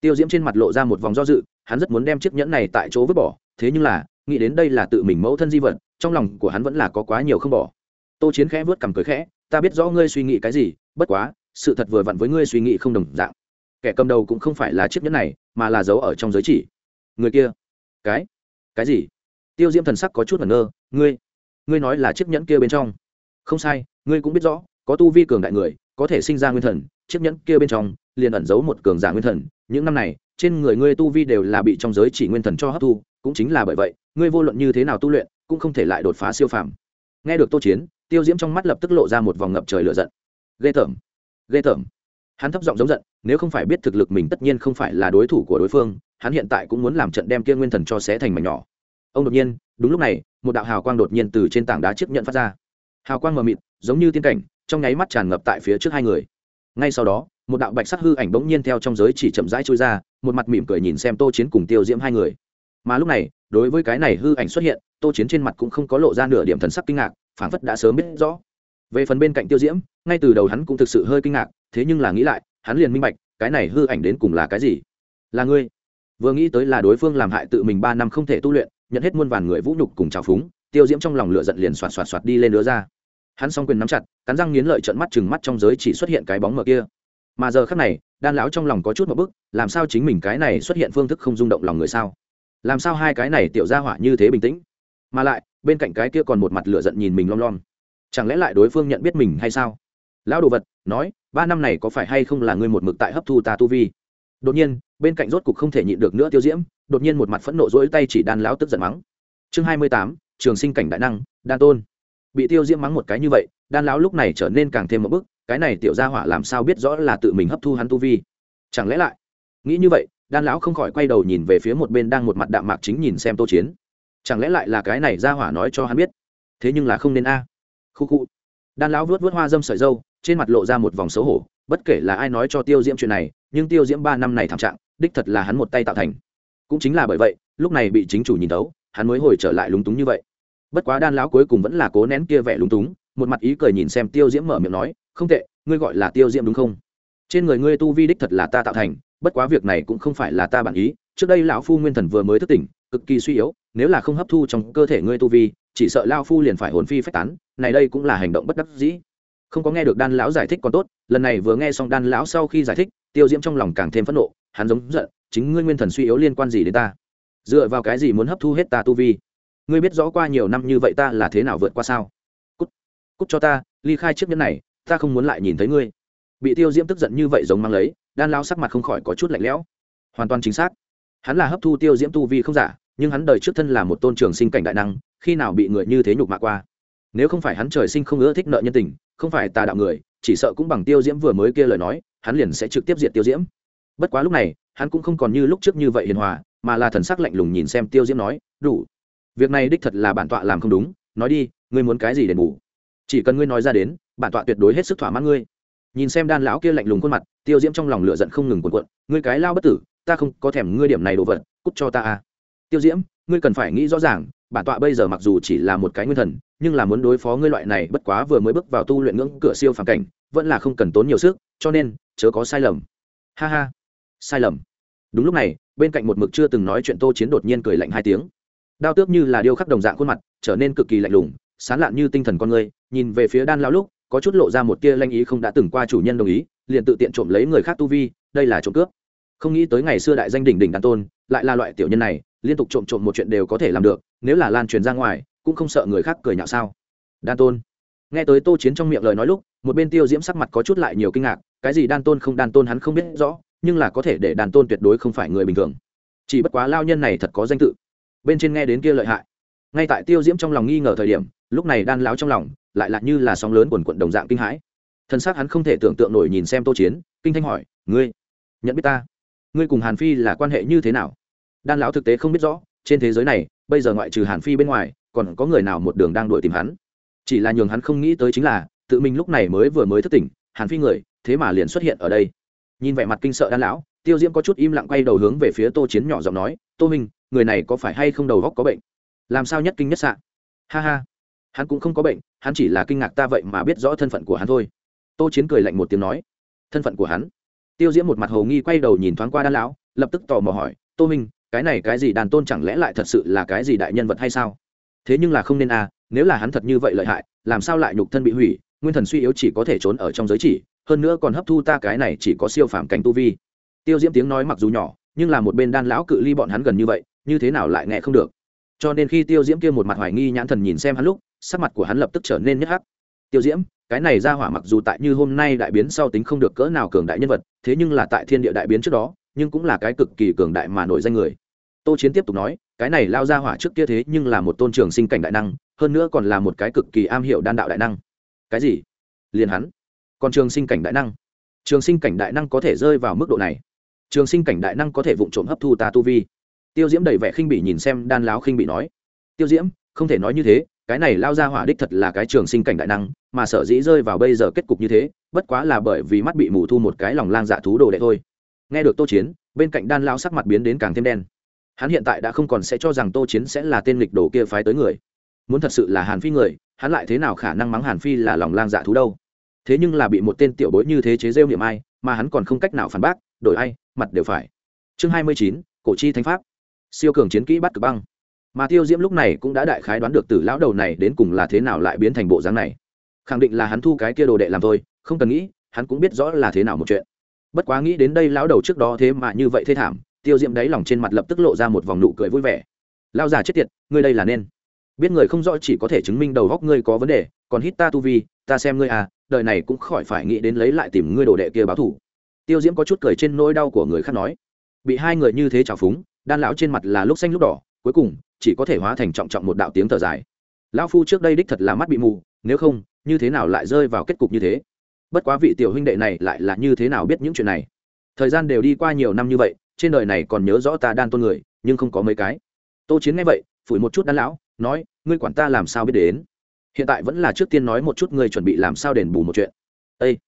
Tiêu diễm trên mặt lộ ra một vòng do dự, hắn rất muốn đem chiếc nhẫn này tại chỗ vứt bỏ, thế nhưng là, nghĩ đến đây là tự mình mẫu thân di vật, trong lòng của hắn vẫn là có quá nhiều không bỏ. Tô chiến khẽ vớt cằm cười khẽ, ta biết rõ ngươi suy nghĩ cái gì, bất quá, sự thật vừa vặn với ngươi suy nghĩ không đồng dạng. Kẻ cầm đầu cũng không phải là chiếc nhẫn này, mà là giấu ở trong giới chỉ. Người kia. Cái? Cái gì? Tiêu diễm thần sắc có chút ngẩn ngơ, ngươi ngươi nói là chiếc nhẫn kia bên trong. Không sai ngươi cũng biết rõ, có tu vi cường đại người, có thể sinh ra nguyên thần, chiếc nhẫn kia bên trong liền ẩn giấu một cường giả nguyên thần. Những năm này, trên người ngươi tu vi đều là bị trong giới chỉ nguyên thần cho hấp thu, cũng chính là bởi vậy, ngươi vô luận như thế nào tu luyện, cũng không thể lại đột phá siêu phàm. Nghe được tô chiến, tiêu diễm trong mắt lập tức lộ ra một vòng ngập trời lửa giận. Ghê tởm ghê tởm. Hắn thấp giọng giống giận, nếu không phải biết thực lực mình tất nhiên không phải là đối thủ của đối phương, hắn hiện tại cũng muốn làm trận đem kia nguyên thần cho xé thành mảnh nhỏ. Ông đột nhiên, đúng lúc này, một đạo hào quang đột nhiên từ trên tảng đá chiếc nhận phát ra. Hào quang mờ mịt giống như tiên cảnh, trong nháy mắt tràn ngập tại phía trước hai người. Ngay sau đó, một đạo bạch sắc hư ảnh bỗng nhiên theo trong giới chỉ chậm rãi trôi ra, một mặt mỉm cười nhìn xem tô chiến cùng tiêu diễm hai người. Mà lúc này, đối với cái này hư ảnh xuất hiện, tô chiến trên mặt cũng không có lộ ra nửa điểm thần sắc kinh ngạc, phảng phất đã sớm biết rõ. Về phần bên cạnh tiêu diễm, ngay từ đầu hắn cũng thực sự hơi kinh ngạc, thế nhưng là nghĩ lại, hắn liền minh bạch, cái này hư ảnh đến cùng là cái gì? Là ngươi. Vừa nghĩ tới là đối phương làm hại tự mình ba năm không thể tu luyện, nhận hết muôn vàn người vũ nhục cùng trào phúng, tiêu diễm trong lòng lửa giận liền xoạt xoạt xoạt đi lên đứa ra hắn s o n g quyền nắm chặt, cắn răng nghiến lợi trận mắt chừng mắt trong giới chỉ xuất hiện cái bóng mờ kia. Mà giờ khác này, đan lão trong lòng có chút một bức, làm sao chính mình cái này xuất hiện phương thức không rung động lòng người sao? Làm sao hai cái này tiểu ra hỏa như thế bình tĩnh? Mà lại, bên cạnh cái kia còn một mặt lửa giận nhìn mình lom lom. Chẳng lẽ lại đối phương nhận biết mình hay sao? Lão đồ vật, nói, ba năm này có phải hay không là ngươi một mực tại hấp thu ta tu vi? Đột nhiên, bên cạnh rốt cục không thể nhịn được nữa tiêu diễm, đột nhiên một mặt phẫn nộ rỗi tay chỉ đan lão tức giận mắng. Chương hai mươi tám, trường sinh cảnh đại năng, đan tôn bị tiêu diễm mắng một cái như vậy, đan lão lúc này trở nên càng thêm một bức, cái này tiểu gia hỏa làm sao biết rõ là tự mình hấp thu hắn tu vi? Chẳng lẽ lại? Nghĩ như vậy, đan lão không khỏi quay đầu nhìn về phía một bên đang một mặt đạm mạc chính nhìn xem tô chiến. Chẳng lẽ lại là cái này gia hỏa nói cho hắn biết? Thế nhưng là không nên a. À. khu khu. Đan lão vuốt vuốt hoa dâm sợi dâu, trên mặt lộ ra một vòng xấu hổ, bất kể là ai nói cho tiêu diễm chuyện này, nhưng tiêu diễm ba năm này thảm trạng, đích thật là hắn một tay tạo thành. Cũng chính là bởi vậy, lúc này bị chính chủ nhìn tấu hắn mới hồi trở lại lúng túng như vậy bất quá đan lão cuối cùng vẫn là cố nén kia vẻ lúng túng, một mặt ý cười nhìn xem tiêu diễm mở miệng nói, không tệ, ngươi gọi là tiêu diễm đúng không? Trên người ngươi tu vi đích thật là ta tạo thành, bất quá việc này cũng không phải là ta bản ý, trước đây lão phu nguyên thần vừa mới thức tỉnh, cực kỳ suy yếu, nếu là không hấp thu trong cơ thể ngươi tu vi, chỉ sợ lao phu liền phải hồn phi phách tán, này đây cũng là hành động bất đắc dĩ. Không có nghe được đan lão giải thích còn tốt, lần này vừa nghe xong đan lão sau khi giải thích, tiêu diễm trong lòng càng thêm phẫn nộ, hắn giống giận, chính ngươi nguyên thần suy yếu liên quan gì đến ta? Dựa vào cái gì muốn hấp thu hết ta tu vi? Ngươi biết rõ qua nhiều năm như vậy ta là thế nào vượt qua sao? Cút cút cho ta, ly khai chiếc nhẫn này, ta không muốn lại nhìn thấy ngươi. Bị tiêu diễm tức giận như vậy giống mang lấy, đan lao sắc mặt không khỏi có chút lạnh lẽo. Hoàn toàn chính xác. Hắn là hấp thu tiêu diễm tu vi không giả, nhưng hắn đời trước thân là một tôn trường sinh cảnh đại năng, khi nào bị người như thế nhục mạ qua? Nếu không phải hắn trời sinh không ưa thích nợ nhân tình, không phải tà đạo người, chỉ sợ cũng bằng tiêu diễm vừa mới kia lời nói, hắn liền sẽ trực tiếp diệt tiêu diễm. Bất quá lúc này, hắn cũng không còn như lúc trước như vậy hiền hòa, mà là thần sắc lạnh lùng nhìn xem tiêu diễm nói, đủ việc này đích thật là bản tọa làm không đúng, nói đi, ngươi muốn cái gì để ngủ chỉ cần ngươi nói ra đến, bản tọa tuyệt đối hết sức thỏa mãn ngươi. Nhìn xem đan lão kia lạnh lùng khuôn mặt, tiêu diễm trong lòng lửa giận không ngừng cuộn cuộn, ngươi cái lao bất tử, ta không có thèm ngươi điểm này đồ vật, cút cho ta à tiêu diễm, ngươi cần phải nghĩ rõ ràng, bản tọa bây giờ mặc dù chỉ là một cái nguyên thần, nhưng là muốn đối phó ngươi loại này bất quá vừa mới bước vào tu luyện ngưỡng cửa siêu phàm cảnh, vẫn là không cần tốn nhiều sức, cho nên, chớ có sai lầm. Ha ha, sai lầm. Đúng lúc này, bên cạnh một mực chưa từng nói chuyện tô chiến đột nhiên cười lạnh hai tiếng đao tước như là điêu khắc đồng dạng khuôn mặt, trở nên cực kỳ lạnh lùng, sán lạn như tinh thần con người, nhìn về phía đan lao lúc, có chút lộ ra một tia lanh ý không đã từng qua chủ nhân đồng ý, liền tự tiện trộm lấy người khác tu vi, đây là trộm cướp. Không nghĩ tới ngày xưa đại danh đỉnh đỉnh đan tôn, lại là loại tiểu nhân này, liên tục trộm trộm một chuyện đều có thể làm được, nếu là lan truyền ra ngoài, cũng không sợ người khác cười nhạo sao. Đan tôn. Nghe tới tô chiến trong miệng lời nói lúc, một bên tiêu diễm sắc mặt có chút lại nhiều kinh ngạc, cái gì đan tôn không đan tôn hắn không biết rõ, nhưng là có thể để đan tôn tuyệt đối không phải người bình thường. Chỉ bất quá lao nhân này thật có danh tự bên trên nghe đến kia lợi hại. Ngay tại tiêu diễm trong lòng nghi ngờ thời điểm, lúc này đan láo trong lòng lại là như là sóng lớn quần quận đồng dạng kinh hãi. Thân xác hắn không thể tưởng tượng nổi nhìn xem tô chiến, kinh thanh hỏi, ngươi, nhận biết ta? Ngươi cùng hàn phi là quan hệ như thế nào? Đan lão thực tế không biết rõ, trên thế giới này, bây giờ ngoại trừ hàn phi bên ngoài, còn có người nào một đường đang đuổi tìm hắn? Chỉ là nhường hắn không nghĩ tới chính là, tự mình lúc này mới vừa mới thức tỉnh, hàn phi người, thế mà liền xuất hiện ở đây. Nhìn vẻ mặt kinh sợ đan lão tiêu diễm có chút im lặng quay đầu hướng về phía tô chiến nhỏ giọng nói, tô minh người này có phải hay không đầu góc có bệnh? Làm sao nhất kinh nhất sạn ha ha. Hắn cũng không có bệnh, hắn chỉ là kinh ngạc ta vậy mà biết rõ thân phận của hắn thôi. Tô chiến cười lạnh một tiếng nói. Thân phận của hắn? Tiêu diễm một mặt hồ nghi quay đầu nhìn thoáng qua đan lão, lập tức tò mò hỏi, tô minh, cái này cái gì đàn tôn chẳng lẽ lại thật sự là cái gì đại nhân vật hay sao? Thế nhưng là không nên à nếu là hắn thật như vậy lợi hại, làm sao lại nhục thân bị hủy? Nguyên thần suy yếu chỉ có thể trốn ở trong giới chỉ, hơn nữa còn hấp thu ta cái này chỉ có siêu phàm cảnh tu vi. Tiêu diễm tiếng nói mặc dù nhỏ, nhưng là một bên đan lão cự ly bọn hắn gần như vậy như thế nào lại nghe không được. Cho nên khi tiêu diễm kia một mặt hoài nghi nhãn thần nhìn xem hắn lúc, sắc mặt của hắn lập tức trở nên nhất hắc. Tiêu diễm, cái này ra hỏa mặc dù tại như hôm nay đại biến sau tính không được cỡ nào cường đại nhân vật, thế nhưng là tại thiên địa đại biến trước đó, nhưng cũng là cái cực kỳ cường đại mà nổi danh người. Tô chiến tiếp tục nói, cái này lao ra hỏa trước kia thế nhưng là một tôn trường sinh cảnh đại năng, hơn nữa còn là một cái cực kỳ am hiểu đan đạo đại năng. Cái gì? Liền hắn. Còn trường sinh cảnh đại năng. Trường sinh cảnh đại năng có thể rơi vào mức độ này. Trường sinh cảnh đại năng có thể vụng trộm hấp thu ta tu vi tiêu diễm đầy vẻ khinh bỉ nhìn xem đan láo khinh bỉ nói, tiêu diễm, không thể nói như thế, cái này lao ra hỏa đích thật là cái trường sinh cảnh đại năng, mà sở dĩ rơi vào bây giờ kết cục như thế, bất quá là bởi vì mắt bị mù thu một cái lòng lang dạ thú đồ đệ thôi. Nghe được tô chiến, bên cạnh đan lao sắc mặt biến đến càng thêm đen. Hắn hiện tại đã không còn sẽ cho rằng tô chiến sẽ là tên lịch đồ kia phái tới người. Muốn thật sự là hàn phi người, hắn lại thế nào khả năng mắng hàn phi là lòng lang dạ thú đâu? Thế nhưng là bị một tên tiểu bối như thế chế rêu niệm ai, mà hắn còn không cách nào phản bác, đổi ai, mặt đều phải. Chương hai mươi chín, cổ chi thánh pháp siêu cường chiến kỹ bắt cực băng. Mà tiêu diễm lúc này cũng đã đại khái đoán được từ lão đầu này đến cùng là thế nào lại biến thành bộ dáng này. Khẳng định là hắn thu cái kia đồ đệ làm thôi, không cần nghĩ, hắn cũng biết rõ là thế nào một chuyện. Bất quá nghĩ đến đây lão đầu trước đó thế mà như vậy thê thảm, tiêu diễm đáy lòng trên mặt lập tức lộ ra một vòng nụ cười vui vẻ. Lao già chết tiệt, ngươi đây là nên. Biết người không rõ chỉ có thể chứng minh đầu góc ngươi có vấn đề, còn hít ta tu vi, ta xem ngươi à đời này cũng khỏi phải nghĩ đến lấy lại tìm ngươi đồ đệ kia báo thủ tiêu diễm có chút cười trên nỗi đau của người khác nói. Bị hai người như thế trào phúng đan lão trên mặt là lúc xanh lúc đỏ, cuối cùng, chỉ có thể hóa thành trọng trọng một đạo tiếng thở dài. Lão phu trước đây đích thật là mắt bị mù, nếu không, như thế nào lại rơi vào kết cục như thế? Bất quá vị tiểu huynh đệ này lại là như thế nào biết những chuyện này? Thời gian đều đi qua nhiều năm như vậy, trên đời này còn nhớ rõ ta đan tôn người, nhưng không có mấy cái. Tô chiến nghe vậy, phủi một chút đan lão, nói, ngươi quản ta làm sao biết đến? Hiện tại vẫn là trước tiên nói một chút ngươi chuẩn bị làm sao đền bù một chuyện. Ây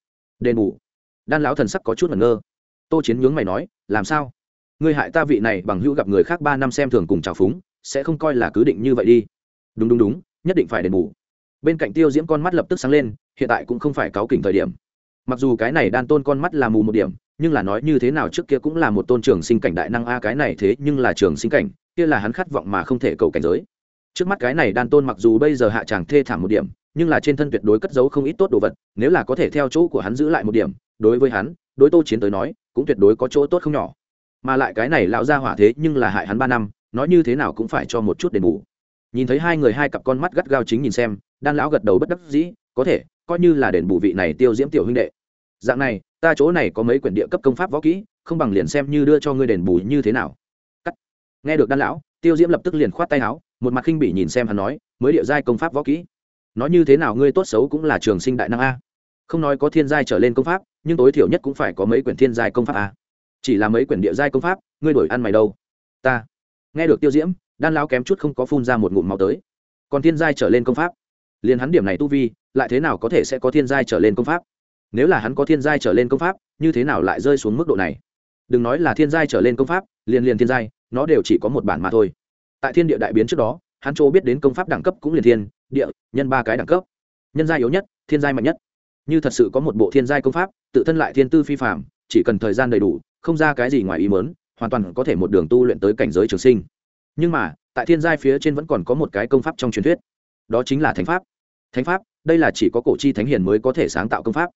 đền bù? Đan lão thần sắc có chút ngẩn ngơ. Tô chiến nhướng mày nói, làm sao? Ngươi hại ta vị này bằng hữu gặp người khác ba năm xem thường cùng trào phúng, sẽ không coi là cứ định như vậy đi. Đúng đúng đúng, nhất định phải đền bù. Bên cạnh tiêu diễm con mắt lập tức sáng lên, hiện tại cũng không phải cáu kỉnh thời điểm. Mặc dù cái này đan tôn con mắt là mù một điểm, nhưng là nói như thế nào trước kia cũng là một tôn trường sinh cảnh đại năng a à, cái này thế nhưng là trường sinh cảnh, kia là hắn khát vọng mà không thể cầu cảnh giới. Trước mắt cái này đan tôn mặc dù bây giờ hạ tràng thê thảm một điểm, nhưng là trên thân tuyệt đối cất giấu không ít tốt đồ vật, nếu là có thể theo chỗ của hắn giữ lại một điểm, đối với hắn, đối tô chiến tới nói, cũng tuyệt đối có chỗ tốt không nhỏ mà lại cái này lão ra hỏa thế nhưng là hại hắn ba năm, nói như thế nào cũng phải cho một chút đền bù. Nhìn thấy hai người hai cặp con mắt gắt gao chính nhìn xem, đan lão gật đầu bất đắc dĩ, có thể, coi như là đền bù vị này tiêu diễm tiểu huynh đệ. Dạng này, ta chỗ này có mấy quyển địa cấp công pháp võ kỹ, không bằng liền xem như đưa cho ngươi đền bù như thế nào. Cắt. Nghe được đan lão, tiêu diễm lập tức liền khoát tay áo, một mặt khinh bỉ nhìn xem hắn nói, mới địa giai công pháp võ kỹ. Nói như thế nào ngươi tốt xấu cũng là trường sinh đại năng a. Không nói có thiên giai trở lên công pháp, nhưng tối thiểu nhất cũng phải có mấy quyển thiên giai công pháp a chỉ là mấy quyển địa giai công pháp, ngươi đổi ăn mày đâu? Ta. Nghe được tiêu diễm, đan lao kém chút không có phun ra một ngụm máu tới. Còn thiên giai trở lên công pháp. Liền hắn điểm này tu vi, lại thế nào có thể sẽ có thiên giai trở lên công pháp? Nếu là hắn có thiên giai trở lên công pháp, như thế nào lại rơi xuống mức độ này? Đừng nói là thiên giai trở lên công pháp, liền liền thiên giai, nó đều chỉ có một bản mà thôi. Tại thiên địa đại biến trước đó, hắn chỗ biết đến công pháp đẳng cấp cũng liền thiên, địa, nhân ba cái đẳng cấp. Nhân giai yếu nhất, thiên giai mạnh nhất. Như thật sự có một bộ thiên giai công pháp, tự thân lại thiên tư phi phạm chỉ cần thời gian đầy đủ không ra cái gì ngoài ý mớn hoàn toàn có thể một đường tu luyện tới cảnh giới trường sinh. Nhưng mà, tại thiên giai phía trên vẫn còn có một cái công pháp trong truyền thuyết. Đó chính là thánh pháp. Thánh pháp, đây là chỉ có cổ chi thánh hiền mới có thể sáng tạo công pháp.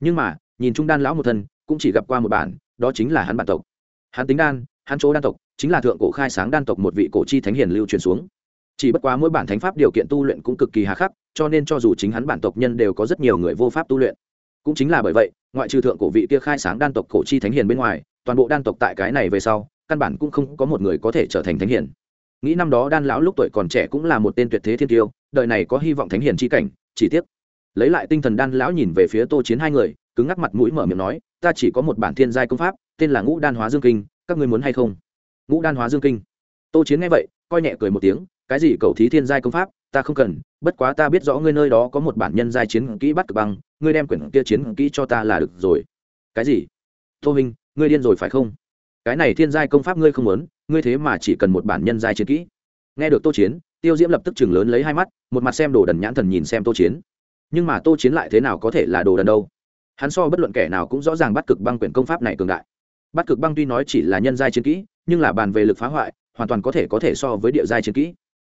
Nhưng mà, nhìn trung đan lão một thân, cũng chỉ gặp qua một bản, đó chính là hắn bản tộc. Hắn tính đan, hắn chỗ đan tộc, chính là thượng cổ khai sáng đan tộc một vị cổ chi thánh hiền lưu truyền xuống. Chỉ bất quá mỗi bản thánh pháp điều kiện tu luyện cũng cực kỳ hà khắc, cho nên cho dù chính hắn bản tộc nhân đều có rất nhiều người vô pháp tu luyện. Cũng chính là bởi vậy, ngoại trừ thượng cổ vị kia khai sáng đan tộc cổ chi thánh hiền bên ngoài toàn bộ đan tộc tại cái này về sau, căn bản cũng không có một người có thể trở thành thánh hiền. Nghĩ năm đó đan lão lúc tuổi còn trẻ cũng là một tên tuyệt thế thiên tiêu, đời này có hy vọng thánh hiền chi cảnh, chỉ tiếc. Lấy lại tinh thần đan lão nhìn về phía tô chiến hai người, cứng ngắc mặt mũi mở miệng nói, ta chỉ có một bản thiên giai công pháp, tên là ngũ đan hóa dương kinh, các ngươi muốn hay không? Ngũ đan hóa dương kinh? Tô chiến nghe vậy, coi nhẹ cười một tiếng, cái gì cầu thí thiên giai công pháp, ta không cần, bất quá ta biết rõ ngươi nơi đó có một bản nhân giai chiến kỹ bắt cực băng, ngươi đem quyển kia chiến kỹ cho ta là được rồi. Cái gì? Tô minh ngươi điên rồi phải không? Cái này thiên giai công pháp ngươi không muốn, ngươi thế mà chỉ cần một bản nhân giai chiến kỹ. Nghe được tô chiến, tiêu diễm lập tức chừng lớn lấy hai mắt, một mặt xem đồ đần nhãn thần nhìn xem tô chiến. Nhưng mà tô chiến lại thế nào có thể là đồ đần đâu? Hắn so bất luận kẻ nào cũng rõ ràng bắt cực băng quyển công pháp này cường đại. Bắt cực băng tuy nói chỉ là nhân giai chiến kỹ, nhưng là bàn về lực phá hoại, hoàn toàn có thể có thể so với địa giai chiến kỹ.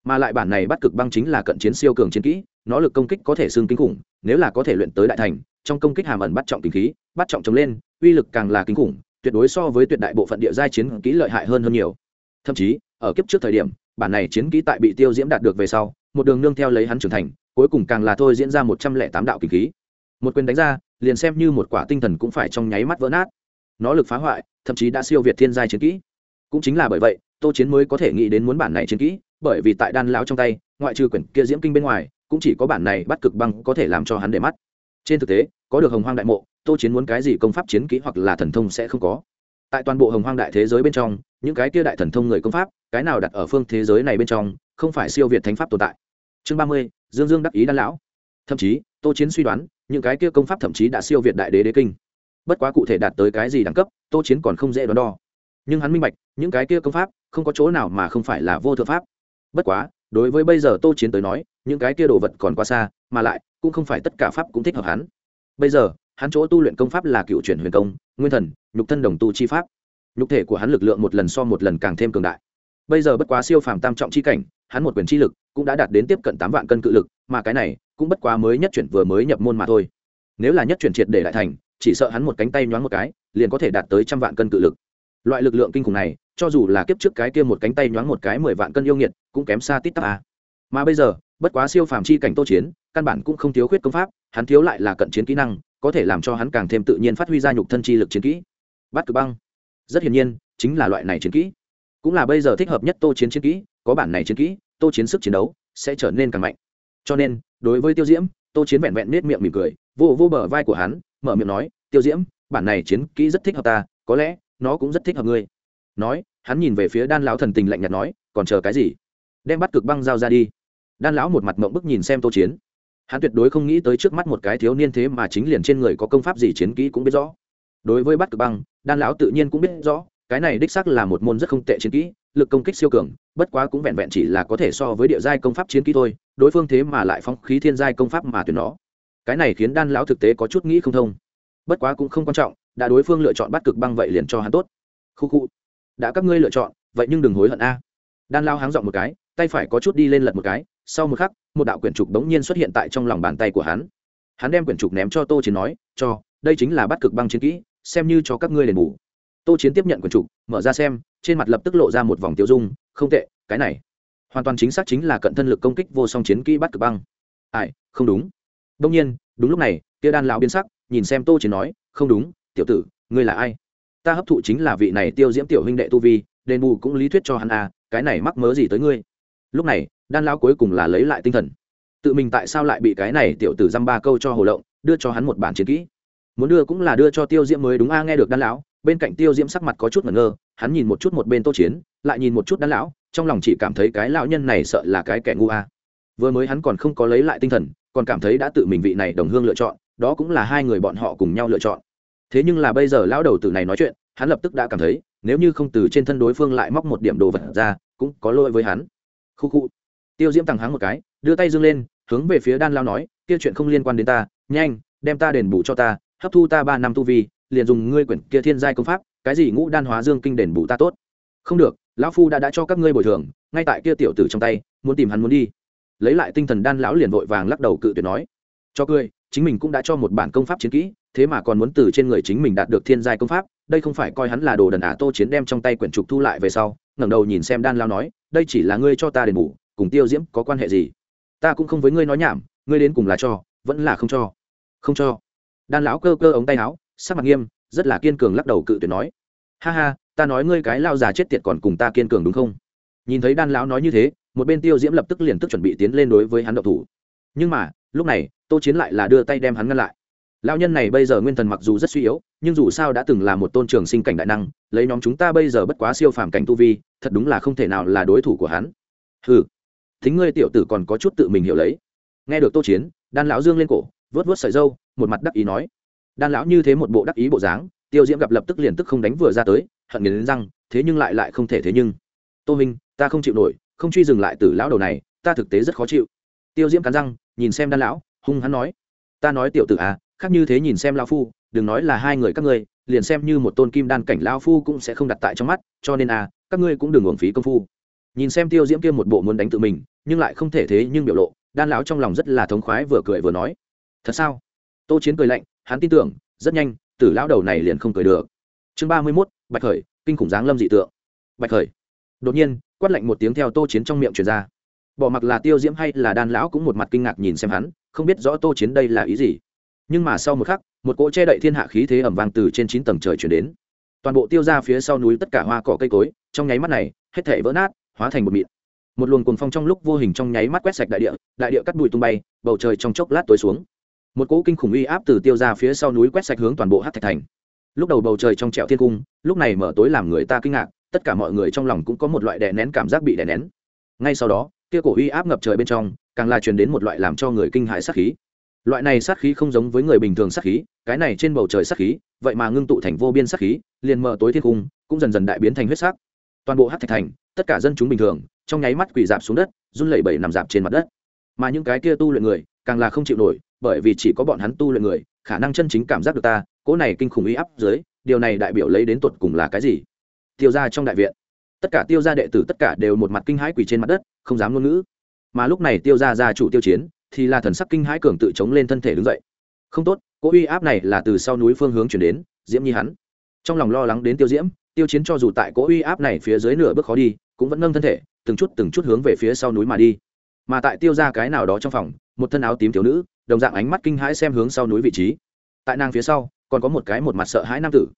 Mà lại bản này bắt cực băng chính là cận chiến siêu cường chiến kỹ, nó lực công kích có thể xương kinh khủng, nếu là có thể luyện tới đại thành, trong công kích hàm ẩn bắt trọng kinh khí, bắt trọng chống lên, uy lực càng là kinh khủng tuyệt đối so với tuyệt đại bộ phận địa giai chiến kỹ lợi hại hơn hơn nhiều. Thậm chí, ở kiếp trước thời điểm, bản này chiến kỹ tại bị tiêu diễm đạt được về sau, một đường nương theo lấy hắn trưởng thành, cuối cùng càng là thôi diễn ra một trăm lẻ tám đạo kinh khí. Một quyền đánh ra, liền xem như một quả tinh thần cũng phải trong nháy mắt vỡ nát. Nó lực phá hoại, thậm chí đã siêu việt thiên giai chiến kỹ. Cũng chính là bởi vậy, tô chiến mới có thể nghĩ đến muốn bản này chiến kỹ, bởi vì tại đan lão trong tay, ngoại trừ quyển kia diễm kinh bên ngoài, cũng chỉ có bản này bắt cực băng có thể làm cho hắn để mắt. Trên thực tế, có được hồng hoang đại mộ tô chiến muốn cái gì công pháp chiến kỹ hoặc là thần thông sẽ không có. Tại toàn bộ hồng hoang đại thế giới bên trong, những cái kia đại thần thông người công pháp, cái nào đặt ở phương thế giới này bên trong, không phải siêu việt thánh pháp tồn tại. Chương ba mươi, dương dương đắc ý đan lão. Thậm chí, tô chiến suy đoán, những cái kia công pháp thậm chí đã siêu việt đại đế đế kinh. Bất quá cụ thể đạt tới cái gì đẳng cấp, tô chiến còn không dễ đoán đo. Nhưng hắn minh bạch, những cái kia công pháp, không có chỗ nào mà không phải là vô thượng pháp. Bất quá, đối với bây giờ tô chiến tới nói, những cái kia đồ vật còn quá xa, mà lại cũng không phải tất cả pháp cũng thích hợp hắn. Bây giờ hắn chỗ tu luyện công pháp là cựu chuyển huyền công, nguyên thần, nhục thân đồng tu chi pháp. Nhục thể của hắn lực lượng một lần so một lần càng thêm cường đại. Bây giờ bất quá siêu phàm tam trọng chi cảnh, hắn một quyền chi lực cũng đã đạt đến tiếp cận tám vạn cân cự lực, mà cái này cũng bất quá mới nhất chuyển vừa mới nhập môn mà thôi. Nếu là nhất chuyển triệt để lại thành, chỉ sợ hắn một cánh tay nhoáng một cái, liền có thể đạt tới trăm vạn cân cự lực. Loại lực lượng kinh khủng này, cho dù là kiếp trước cái kia một cánh tay nhoáng một cái mười vạn cân yêu nghiệt, cũng kém xa tít tắc à? mà bây giờ, bất quá siêu phàm chi cảnh tô chiến, căn bản cũng không thiếu khuyết công pháp, hắn thiếu lại là cận chiến kỹ năng có thể làm cho hắn càng thêm tự nhiên phát huy ra nhục thân chi lực chiến kỹ. Bắt cực băng. Rất hiển nhiên, chính là loại này chiến kỹ. Cũng là bây giờ thích hợp nhất tô chiến chiến kỹ, có bản này chiến kỹ, tô chiến sức chiến đấu sẽ trở nên càng mạnh. Cho nên, đối với tiêu diễm, tô chiến vẹn vẹn nết miệng mỉm cười, vô vô bờ vai của hắn, mở miệng nói, tiêu diễm, bản này chiến kỹ rất thích hợp ta, có lẽ nó cũng rất thích hợp ngươi. Nói, hắn nhìn về phía đan lão thần tình lạnh nhạt nói, còn chờ cái gì? Đem bắt cực băng giao ra đi. Đan lão một mặt mộng bức nhìn xem tô chiến hắn tuyệt đối không nghĩ tới trước mắt một cái thiếu niên thế mà chính liền trên người có công pháp gì chiến kỹ cũng biết rõ. Đối với bắt cực băng, đan lão tự nhiên cũng biết rõ, cái này đích xác là một môn rất không tệ chiến kỹ, lực công kích siêu cường, bất quá cũng vẹn vẹn chỉ là có thể so với địa giai công pháp chiến kỹ thôi, đối phương thế mà lại phong khí thiên giai công pháp mà tuyển nó. Cái này khiến đan lão thực tế có chút nghĩ không thông. Bất quá cũng không quan trọng, đã đối phương lựa chọn bắt cực băng vậy liền cho hắn tốt. Khu khu. Đã các ngươi lựa chọn, vậy nhưng đừng hối hận a. Đan lao háng dọn một cái, tay phải có chút đi lên lật một cái sau một khắc, một đạo quyển trục đống nhiên xuất hiện tại trong lòng bàn tay của hắn. Hắn đem quyển trục ném cho tô chiến nói, cho, đây chính là bắt cực băng chiến kỹ, xem như cho các ngươi đền bù. Tô chiến tiếp nhận quyển trục, mở ra xem, trên mặt lập tức lộ ra một vòng tiêu dung, không tệ, cái này hoàn toàn chính xác chính là cận thân lực công kích vô song chiến kỹ bắt cực băng. Ai, không đúng. Đông nhiên, đúng lúc này tia đan lão biến sắc, nhìn xem tô chiến nói, không đúng, tiểu tử, ngươi là ai? Ta hấp thụ chính là vị này tiêu diễm tiểu huynh đệ tu vi, đền bù cũng lý thuyết cho hắn à cái này mắc mớ gì tới ngươi? Lúc này, đan lão cuối cùng là lấy lại tinh thần. Tự mình tại sao lại bị cái này tiểu tử dăm ba câu cho hồ lộng, đưa cho hắn một bản chiến kỹ. Muốn đưa cũng là đưa cho tiêu diễm mới đúng a, nghe được đan lão, bên cạnh tiêu diễm sắc mặt có chút ngẩn ngơ, hắn nhìn một chút một bên tô chiến, lại nhìn một chút đan lão, trong lòng chỉ cảm thấy cái lão nhân này sợ là cái kẻ ngu a. Vừa mới hắn còn không có lấy lại tinh thần, còn cảm thấy đã tự mình vị này đồng hương lựa chọn, đó cũng là hai người bọn họ cùng nhau lựa chọn. Thế nhưng là bây giờ lão đầu tử này nói chuyện, hắn lập tức đã cảm thấy, nếu như không từ trên thân đối phương lại móc một điểm đồ vật ra, cũng có lỗi với hắn khu khu. Tiêu diễm tằng háng một cái, đưa tay dâng lên, hướng về phía đan lao nói, kia chuyện không liên quan đến ta, nhanh, đem ta đền bù cho ta, hấp thu ta ba năm tu vi, liền dùng ngươi quyển kia thiên giai công pháp, cái gì ngũ đan hóa dương kinh đền bù ta tốt. Không được, lão phu đã đã cho các ngươi bồi thường, ngay tại kia tiểu tử trong tay, muốn tìm hắn muốn đi. Lấy lại tinh thần đan lão liền vội vàng lắc đầu cự tuyệt nói, cho cười, chính mình cũng đã cho một bản công pháp chiến kỹ, thế mà còn muốn từ trên người chính mình đạt được thiên giai công pháp, đây không phải coi hắn là đồ đần ả tô chiến đem trong tay quyển trục thu lại về sau, ngẩng đầu nhìn xem đan lao nói đây chỉ là ngươi cho ta đền bù, cùng tiêu diễm có quan hệ gì? Ta cũng không với ngươi nói nhảm, ngươi đến cùng là cho, vẫn là không cho. Không cho. Đan lão cơ cơ ống tay áo, sắc mặt nghiêm, rất là kiên cường lắc đầu cự tuyệt nói. Ha ha, ta nói ngươi cái lao già chết tiệt còn cùng ta kiên cường đúng không? Nhìn thấy đan lão nói như thế, một bên tiêu diễm lập tức liền tức chuẩn bị tiến lên đối với hắn độc thủ. Nhưng mà, lúc này, tô chiến lại là đưa tay đem hắn ngăn lại lão nhân này bây giờ nguyên thần mặc dù rất suy yếu, nhưng dù sao đã từng là một tôn trường sinh cảnh đại năng, lấy nhóm chúng ta bây giờ bất quá siêu phàm cảnh tu vi, thật đúng là không thể nào là đối thủ của hắn. Hừ, thính ngươi tiểu tử còn có chút tự mình hiểu lấy. Nghe được tô chiến, đan lão dương lên cổ vớt vớt sợi dâu một mặt đắc ý nói. Đan lão như thế một bộ đắc ý bộ dáng, tiêu diễm gặp lập tức liền tức không đánh vừa ra tới, hận nghiến răng, thế nhưng lại lại không thể thế nhưng. Tô minh, ta không chịu nổi, không truy dừng lại từ lão đầu này, ta thực tế rất khó chịu. Tiêu diễm cắn răng, nhìn xem đan lão, hung hắn nói. Ta nói tiểu tử à khác như thế nhìn xem lão phu, đừng nói là hai người các ngươi, liền xem như một tôn kim đan cảnh lão phu cũng sẽ không đặt tại trong mắt, cho nên à các ngươi cũng đừng uổng phí công phu. Nhìn xem tiêu diễm kia một bộ muốn đánh tự mình, nhưng lại không thể thế nhưng biểu lộ, đan lão trong lòng rất là thống khoái vừa cười vừa nói, thật sao? Tô chiến cười lạnh, hắn tin tưởng, rất nhanh, tử lão đầu này liền không cười được. Chương ba mươi mốt, bạch khởi, kinh khủng giáng lâm dị tượng. Bạch khởi. Đột nhiên, quát lạnh một tiếng theo tô chiến trong miệng truyền ra. Bỏ mặc là tiêu diễm hay là đan lão cũng một mặt kinh ngạc nhìn xem hắn, không biết rõ tô chiến đây là ý gì nhưng mà sau một khắc, một cỗ che đậy thiên hạ khí thế ẩm vang từ trên chín tầng trời chuyển đến. Toàn bộ tiêu ra phía sau núi tất cả hoa cỏ cây cối, trong nháy mắt này, hết thể vỡ nát, hóa thành một mịn. Một luồng cuồng phong trong lúc vô hình trong nháy mắt quét sạch đại địa đại địa cắt bụi tung bay, bầu trời trong chốc lát tối xuống. Một cỗ kinh khủng uy áp từ tiêu ra phía sau núi quét sạch hướng toàn bộ hát thạch thành. Lúc đầu bầu trời trong trẹo thiên cung, lúc này mở tối làm người ta kinh ngạc, tất cả mọi người trong lòng cũng có một loại đè nén cảm giác bị đè nén. Ngay sau đó, kia cổ uy áp ngập trời bên trong, càng là truyền đến một loại làm cho người kinh hãi sát khí loại này sát khí không giống với người bình thường sát khí, cái này trên bầu trời sát khí, vậy mà ngưng tụ thành vô biên sát khí, liền mở tối thiên cung, cũng dần dần đại biến thành huyết sắc. Toàn bộ hát thạch thành, tất cả dân chúng bình thường, trong nháy mắt quỳ dạp xuống đất, run lẩy bẩy nằm dạp trên mặt đất. Mà những cái kia tu luyện người, càng là không chịu nổi, bởi vì chỉ có bọn hắn tu luyện người, khả năng chân chính cảm giác được ta, cỗ này kinh khủng uy áp dưới, điều này đại biểu lấy đến tuột cùng là cái gì? Tiêu ra trong đại viện, tất cả tiêu gia đệ tử tất cả đều một mặt kinh hãi quỳ trên mặt đất, không dám ngôn ngữ. Mà lúc này tiêu gia gia chủ tiêu chiến thì là thần sắc kinh hãi cường tự chống lên thân thể đứng dậy. Không tốt, cỗ uy áp này là từ sau núi phương hướng chuyển đến, diễm nhi hắn. Trong lòng lo lắng đến tiêu diễm, tiêu chiến cho dù tại cỗ uy áp này phía dưới nửa bước khó đi, cũng vẫn nâng thân thể, từng chút từng chút hướng về phía sau núi mà đi. Mà tại tiêu ra cái nào đó trong phòng, một thân áo tím thiếu nữ, đồng dạng ánh mắt kinh hãi xem hướng sau núi vị trí. Tại nàng phía sau, còn có một cái một mặt sợ hãi nam tử.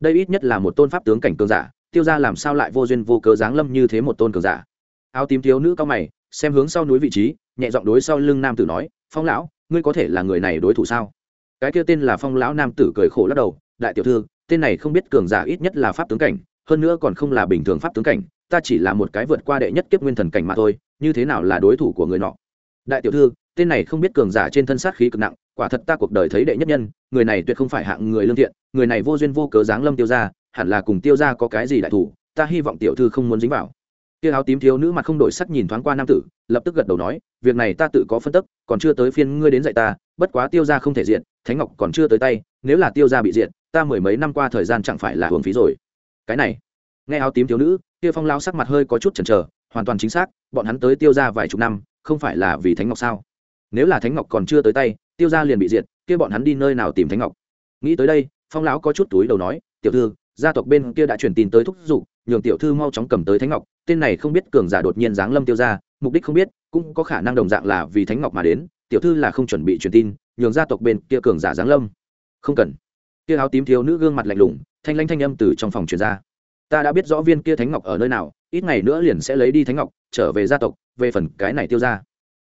Đây ít nhất là một tôn pháp tướng cảnh cường giả, tiêu ra làm sao lại vô duyên vô cớ giáng lâm như thế một tôn cường giả. Áo tím thiếu nữ cao mày, xem hướng sau núi vị trí nhẹ giọng đối sau lưng nam tử nói, phong lão, ngươi có thể là người này đối thủ sao? Cái kia tên là phong lão nam tử cười khổ lắc đầu, đại tiểu thư, tên này không biết cường giả ít nhất là pháp tướng cảnh, hơn nữa còn không là bình thường pháp tướng cảnh, ta chỉ là một cái vượt qua đệ nhất kiếp nguyên thần cảnh mà thôi, như thế nào là đối thủ của người nọ? Đại tiểu thư, tên này không biết cường giả trên thân sát khí cực nặng, quả thật ta cuộc đời thấy đệ nhất nhân, người này tuyệt không phải hạng người lương thiện, người này vô duyên vô cớ giáng lâm tiêu ra hẳn là cùng tiêu ra có cái gì đại thủ, ta hy vọng tiểu thư không muốn dính vào kia áo tím thiếu nữ mặt không đổi sắc nhìn thoáng qua nam tử, lập tức gật đầu nói, việc này ta tự có phân tức, còn chưa tới phiên ngươi đến dạy ta, bất quá tiêu ra không thể diện thánh ngọc còn chưa tới tay, nếu là tiêu ra bị diện ta mười mấy năm qua thời gian chẳng phải là hưởng phí rồi. Cái này, nghe áo tím thiếu nữ, kia phong lao sắc mặt hơi có chút chần chờ, hoàn toàn chính xác, bọn hắn tới tiêu ra vài chục năm, không phải là vì thánh ngọc sao? Nếu là thánh ngọc còn chưa tới tay, tiêu ra liền bị diệt, kia bọn hắn đi nơi nào tìm thánh ngọc? Nghĩ tới đây, phong lão có chút túi đầu nói, tiểu thư, gia tộc bên kia đã truyền tin tới thúc giục, nhường tiểu thư mau chóng cầm tới thánh ngọc tên này không biết cường giả đột nhiên giáng lâm tiêu ra mục đích không biết, cũng có khả năng đồng dạng là vì thánh ngọc mà đến, tiểu thư là không chuẩn bị truyền tin, nhường gia tộc bên kia cường giả giáng lâm. Không cần. Kia áo tím thiếu nữ gương mặt lạnh lùng, thanh lanh thanh âm từ trong phòng truyền ra. Ta đã biết rõ viên kia thánh ngọc ở nơi nào, ít ngày nữa liền sẽ lấy đi thánh ngọc, trở về gia tộc, về phần cái này tiêu ra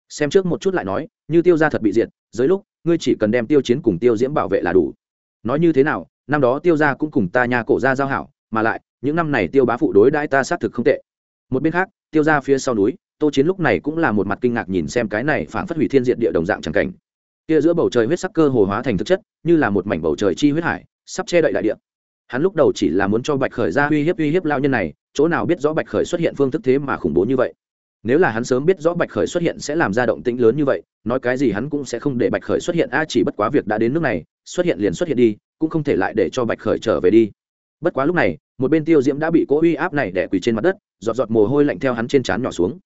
xem trước một chút lại nói, như tiêu ra thật bị diệt, dưới lúc, ngươi chỉ cần đem tiêu chiến cùng tiêu diễm bảo vệ là đủ. Nói như thế nào, năm đó tiêu ra cũng cùng ta nhà cổ ra giao hảo, mà lại, những năm này tiêu bá phụ đối đãi ta xác thực không tệ một bên khác, tiêu ra phía sau núi, tô chiến lúc này cũng là một mặt kinh ngạc nhìn xem cái này phản phát hủy thiên diện địa đồng dạng tràng cảnh. Kia giữa bầu trời huyết sắc cơ hồ hóa thành thực chất, như là một mảnh bầu trời chi huyết hải, sắp che đậy đại địa. Hắn lúc đầu chỉ là muốn cho bạch khởi ra uy hiếp uy hiếp lao nhân này, chỗ nào biết rõ bạch khởi xuất hiện phương thức thế mà khủng bố như vậy. Nếu là hắn sớm biết rõ bạch khởi xuất hiện sẽ làm ra động tĩnh lớn như vậy, nói cái gì hắn cũng sẽ không để bạch khởi xuất hiện, a, chỉ bất quá việc đã đến nước này, xuất hiện liền xuất hiện đi, cũng không thể lại để cho bạch khởi trở về đi. Bất quá lúc này một bên tiêu diễm đã bị cỗ uy áp này đẻ quỳ trên mặt đất, giọt giọt mồ hôi lạnh theo hắn trên trán nhỏ xuống.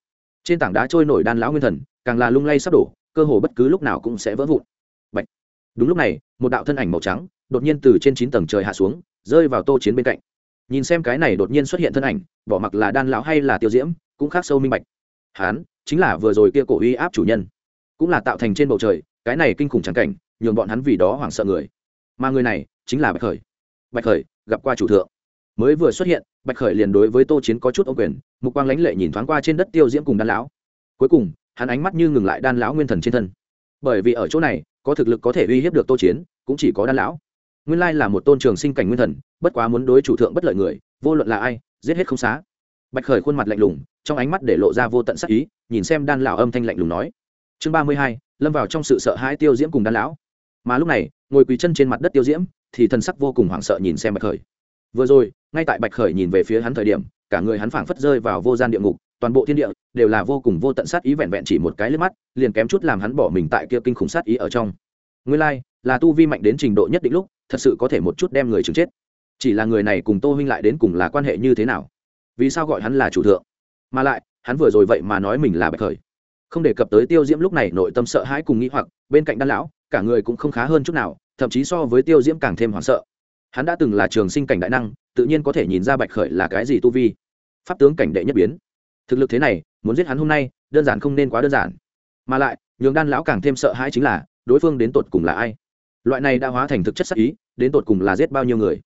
Trên tảng đá trôi nổi đan lão nguyên thần, càng là lung lay sắp đổ, cơ hồ bất cứ lúc nào cũng sẽ vỡ vụn. Bạch. đúng lúc này, một đạo thân ảnh màu trắng đột nhiên từ trên chín tầng trời hạ xuống, rơi vào tô chiến bên cạnh. Nhìn xem cái này đột nhiên xuất hiện thân ảnh, bỏ mặc là đan lão hay là tiêu diễm, cũng khác sâu minh bạch. Hán, chính là vừa rồi kia cổ uy áp chủ nhân. Cũng là tạo thành trên bầu trời, cái này kinh khủng trắng cảnh, nhường bọn hắn vì đó hoảng sợ người. Mà người này, chính là bạch khởi. Bạch khởi, gặp qua chủ thượng mới vừa xuất hiện, bạch khởi liền đối với tô chiến có chút ô quyền, mục quang lãnh lệ nhìn thoáng qua trên đất tiêu diễm cùng đan lão. Cuối cùng, hắn ánh mắt như ngừng lại đan lão nguyên thần trên thân. Bởi vì ở chỗ này, có thực lực có thể uy hiếp được tô chiến, cũng chỉ có đan lão. Nguyên lai là một tôn trường sinh cảnh nguyên thần, bất quá muốn đối chủ thượng bất lợi người, vô luận là ai, giết hết không xá. Bạch khởi khuôn mặt lạnh lùng, trong ánh mắt để lộ ra vô tận sắc ý, nhìn xem đan lão âm thanh lạnh lùng nói. Chương ba mươi hai, lâm vào trong sự sợ hãi tiêu diễm cùng đan lão. Mà lúc này, ngồi quỳ chân trên mặt đất tiêu diễm, thì thần sắc vô cùng hoảng sợ nhìn xem bạch khởi vừa rồi, ngay tại bạch khởi nhìn về phía hắn thời điểm, cả người hắn phảng phất rơi vào vô gian địa ngục, toàn bộ thiên địa đều là vô cùng vô tận sát ý vẹn vẹn chỉ một cái liếc mắt, liền kém chút làm hắn bỏ mình tại kia kinh khủng sát ý ở trong. Nguyên lai, là tu vi mạnh đến trình độ nhất định lúc, thật sự có thể một chút đem người chứng chết. Chỉ là người này cùng tô huynh lại đến cùng là quan hệ như thế nào? Vì sao gọi hắn là chủ thượng? Mà lại, hắn vừa rồi vậy mà nói mình là bạch khởi. Không đề cập tới tiêu diễm lúc này nội tâm sợ hãi cùng nghĩ hoặc, bên cạnh đan lão, cả người cũng không khá hơn chút nào, thậm chí so với tiêu diễm càng thêm hoảng sợ hắn đã từng là trường sinh cảnh đại năng, tự nhiên có thể nhìn ra bạch khởi là cái gì tu vi. Pháp tướng cảnh đệ nhất biến. Thực lực thế này, muốn giết hắn hôm nay, đơn giản không nên quá đơn giản. Mà lại, nhường đan lão càng thêm sợ hãi chính là, đối phương đến tột cùng là ai? Loại này đã hóa thành thực chất sắc ý, đến tột cùng là giết bao nhiêu người?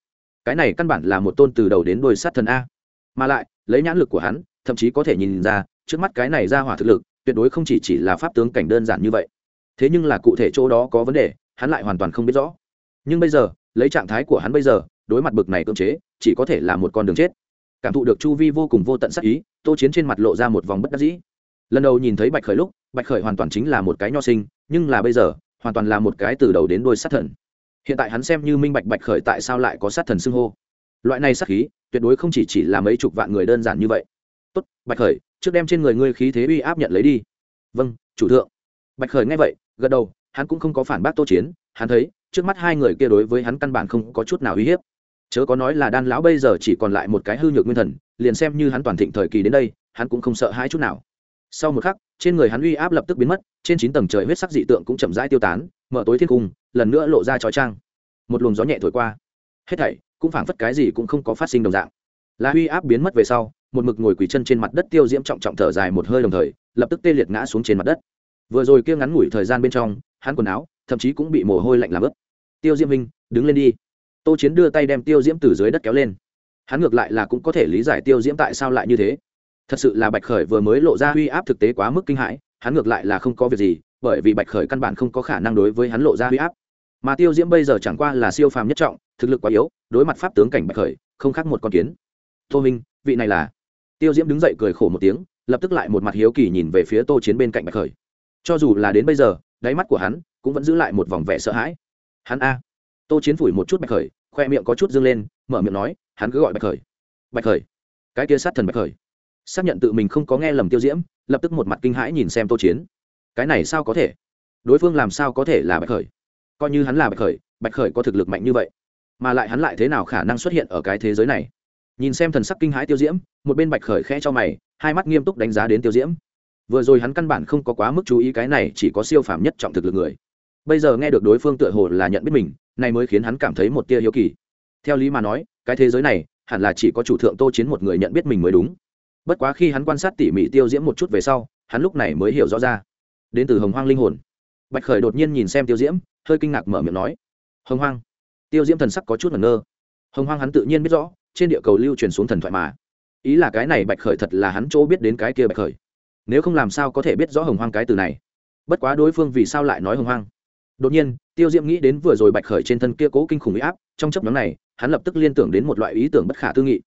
Cái này căn bản là một tôn từ đầu đến đôi sát thần a. Mà lại, lấy nhãn lực của hắn, thậm chí có thể nhìn ra, trước mắt cái này ra hỏa thực lực, tuyệt đối không chỉ chỉ là pháp tướng cảnh đơn giản như vậy. Thế nhưng là cụ thể chỗ đó có vấn đề, hắn lại hoàn toàn không biết rõ. Nhưng bây giờ lấy trạng thái của hắn bây giờ, đối mặt bực này cưỡng chế, chỉ có thể là một con đường chết. Cảm thụ được chu vi vô cùng vô tận sắc ý, tô chiến trên mặt lộ ra một vòng bất đắc dĩ. Lần đầu nhìn thấy bạch khởi lúc, bạch khởi hoàn toàn chính là một cái nho sinh, nhưng là bây giờ, hoàn toàn là một cái từ đầu đến đôi sát thần. Hiện tại hắn xem như minh bạch bạch khởi tại sao lại có sát thần xưng hô. Loại này sát khí, tuyệt đối không chỉ chỉ là mấy chục vạn người đơn giản như vậy. Tốt, bạch khởi, trước đem trên người ngươi khí thế uy áp nhận lấy đi. Vâng chủ thượng. Bạch khởi nghe vậy, gật đầu, hắn cũng không có phản bác tô chiến, hắn thấy trước mắt hai người kia đối với hắn căn bản không có chút nào uy hiếp. Chớ có nói là đan lão bây giờ chỉ còn lại một cái hư nhược nguyên thần, liền xem như hắn toàn thịnh thời kỳ đến đây, hắn cũng không sợ hãi chút nào. Sau một khắc, trên người hắn uy áp lập tức biến mất, trên chín tầng trời huyết sắc dị tượng cũng chậm rãi tiêu tán, mở tối thiên cung, lần nữa lộ ra trói trang một luồng gió nhẹ thổi qua. Hết thảy cũng phảng phất cái gì cũng không có phát sinh đồng dạng. Là uy áp biến mất về sau, một mực ngồi quỳ chân trên mặt đất tiêu diễm trọng trọng thở dài một hơi đồng thời, lập tức tê liệt ngã xuống trên mặt đất. Vừa rồi kia ngắn ngủi thời gian bên trong, hắn quần áo thậm chí cũng bị mồ hôi lạnh làm ướt. Tiêu diễm minh đứng lên đi. Tô chiến đưa tay đem tiêu diễm từ dưới đất kéo lên. Hắn ngược lại là cũng có thể lý giải tiêu diễm tại sao lại như thế. Thật sự là bạch khởi vừa mới lộ ra uy áp thực tế quá mức kinh hãi, hắn ngược lại là không có việc gì, bởi vì bạch khởi căn bản không có khả năng đối với hắn lộ ra uy áp. Mà tiêu diễm bây giờ chẳng qua là siêu phàm nhất trọng, thực lực quá yếu, đối mặt pháp tướng cảnh bạch khởi, không khác một con kiến. Tô minh, vị này là? Tiêu diễm đứng dậy cười khổ một tiếng, lập tức lại một mặt hiếu kỳ nhìn về phía tô chiến bên cạnh bạch khởi. Cho dù là đến bây giờ đáy mắt của hắn cũng vẫn giữ lại một vòng vẻ sợ hãi. Hắn a. Tô chiến phủi một chút bạch khởi, khoe miệng có chút dâng lên, mở miệng nói, hắn cứ gọi bạch khởi. Bạch khởi. Cái kia sát thần bạch khởi. Xác nhận tự mình không có nghe lầm tiêu diễm, lập tức một mặt kinh hãi nhìn xem tô chiến. Cái này sao có thể? Đối phương làm sao có thể là bạch khởi? Coi như hắn là bạch khởi bạch khởi có thực lực mạnh như vậy, mà lại hắn lại thế nào khả năng xuất hiện ở cái thế giới này? Nhìn xem thần sắc kinh hãi tiêu diễm, một bên bạch khởi khẽ cho mày, hai mắt nghiêm túc đánh giá đến tiêu diễm vừa rồi hắn căn bản không có quá mức chú ý cái này, chỉ có siêu phàm nhất trọng thực lực người. Bây giờ nghe được đối phương tựa hồ là nhận biết mình, này mới khiến hắn cảm thấy một tia hiếu kỳ. Theo lý mà nói, cái thế giới này, hẳn là chỉ có chủ thượng tô chiến một người nhận biết mình mới đúng. Bất quá khi hắn quan sát tỉ mỉ tiêu diễm một chút về sau, hắn lúc này mới hiểu rõ ra. Đến từ hồng hoang linh hồn. Bạch khởi đột nhiên nhìn xem tiêu diễm, hơi kinh ngạc mở miệng nói, hồng hoang. Tiêu diễm thần sắc có chút ngẩn ngơ. Hồng hoang hắn tự nhiên biết rõ, trên địa cầu lưu truyền xuống thần thoại mà. Ý là cái này bạch khởi thật là hắn chỗ biết đến cái kia bạch khởi nếu không làm sao có thể biết rõ hồng hoang cái từ này. Bất quá đối phương vì sao lại nói hồng hoang? Đột nhiên, tiêu diễm nghĩ đến vừa rồi bạch khởi trên thân kia cố kinh khủng huy áp, trong chấp nhóm này, hắn lập tức liên tưởng đến một loại ý tưởng bất khả tư nghị.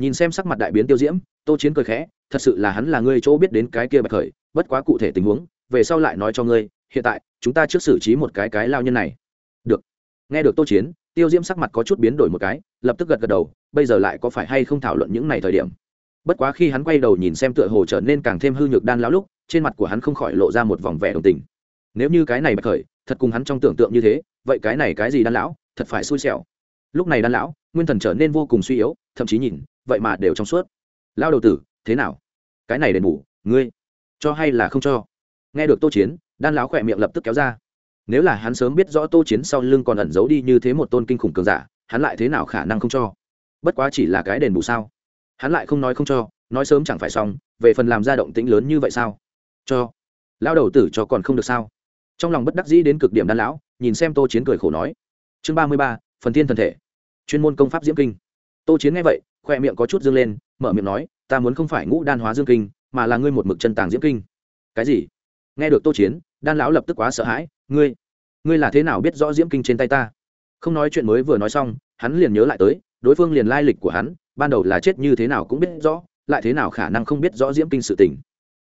Nhìn xem sắc mặt đại biến tiêu diễm, tô chiến cười khẽ, thật sự là hắn là ngươi chỗ biết đến cái kia bạch khởi, bất quá cụ thể tình huống, về sau lại nói cho ngươi, hiện tại, chúng ta trước xử trí một cái cái lao nhân này. Được. Nghe được tô chiến, tiêu diễm sắc mặt có chút biến đổi một cái, lập tức gật gật đầu, bây giờ lại có phải hay không thảo luận những này thời điểm? Bất quá khi hắn quay đầu nhìn xem tựa hồ trở nên càng thêm hư nhược đan lão lúc, trên mặt của hắn không khỏi lộ ra một vòng vẻ đồng tình. Nếu như cái này bạch khởi, thật cùng hắn trong tưởng tượng như thế, vậy cái này cái gì đan lão, thật phải xui xẻo. Lúc này đan lão, nguyên thần trở nên vô cùng suy yếu, thậm chí nhìn, vậy mà đều trong suốt. Lao đầu tử, thế nào? Cái này đền bù, ngươi cho hay là không cho? Nghe được tô chiến, đan lão khỏe miệng lập tức kéo ra. Nếu là hắn sớm biết rõ tô chiến sau lưng còn ẩn giấu đi như thế một tôn kinh khủng cường giả, hắn lại thế nào khả năng không cho? Bất quá chỉ là cái đền bù sao? Hắn lại không nói không cho, nói sớm chẳng phải xong, về phần làm ra động tĩnh lớn như vậy sao? Cho. Lão đầu tử cho còn không được sao? Trong lòng bất đắc dĩ đến cực điểm đan lão, nhìn xem tô chiến cười khổ nói. Chương ba mươi ba, phần thiên thần thể. Chuyên môn công pháp diễm kinh. Tô chiến nghe vậy, khoe miệng có chút dương lên, mở miệng nói, ta muốn không phải ngũ đan hóa dương kinh, mà là ngươi một mực chân tàng diễm kinh. Cái gì? Nghe được tô chiến, đan lão lập tức quá sợ hãi, ngươi ngươi là thế nào biết rõ diễm kinh trên tay ta? Không nói chuyện mới vừa nói xong, hắn liền nhớ lại tới, đối phương liền lai lịch của hắn ban đầu là chết như thế nào cũng biết rõ, lại thế nào khả năng không biết rõ diễm kinh sự tình.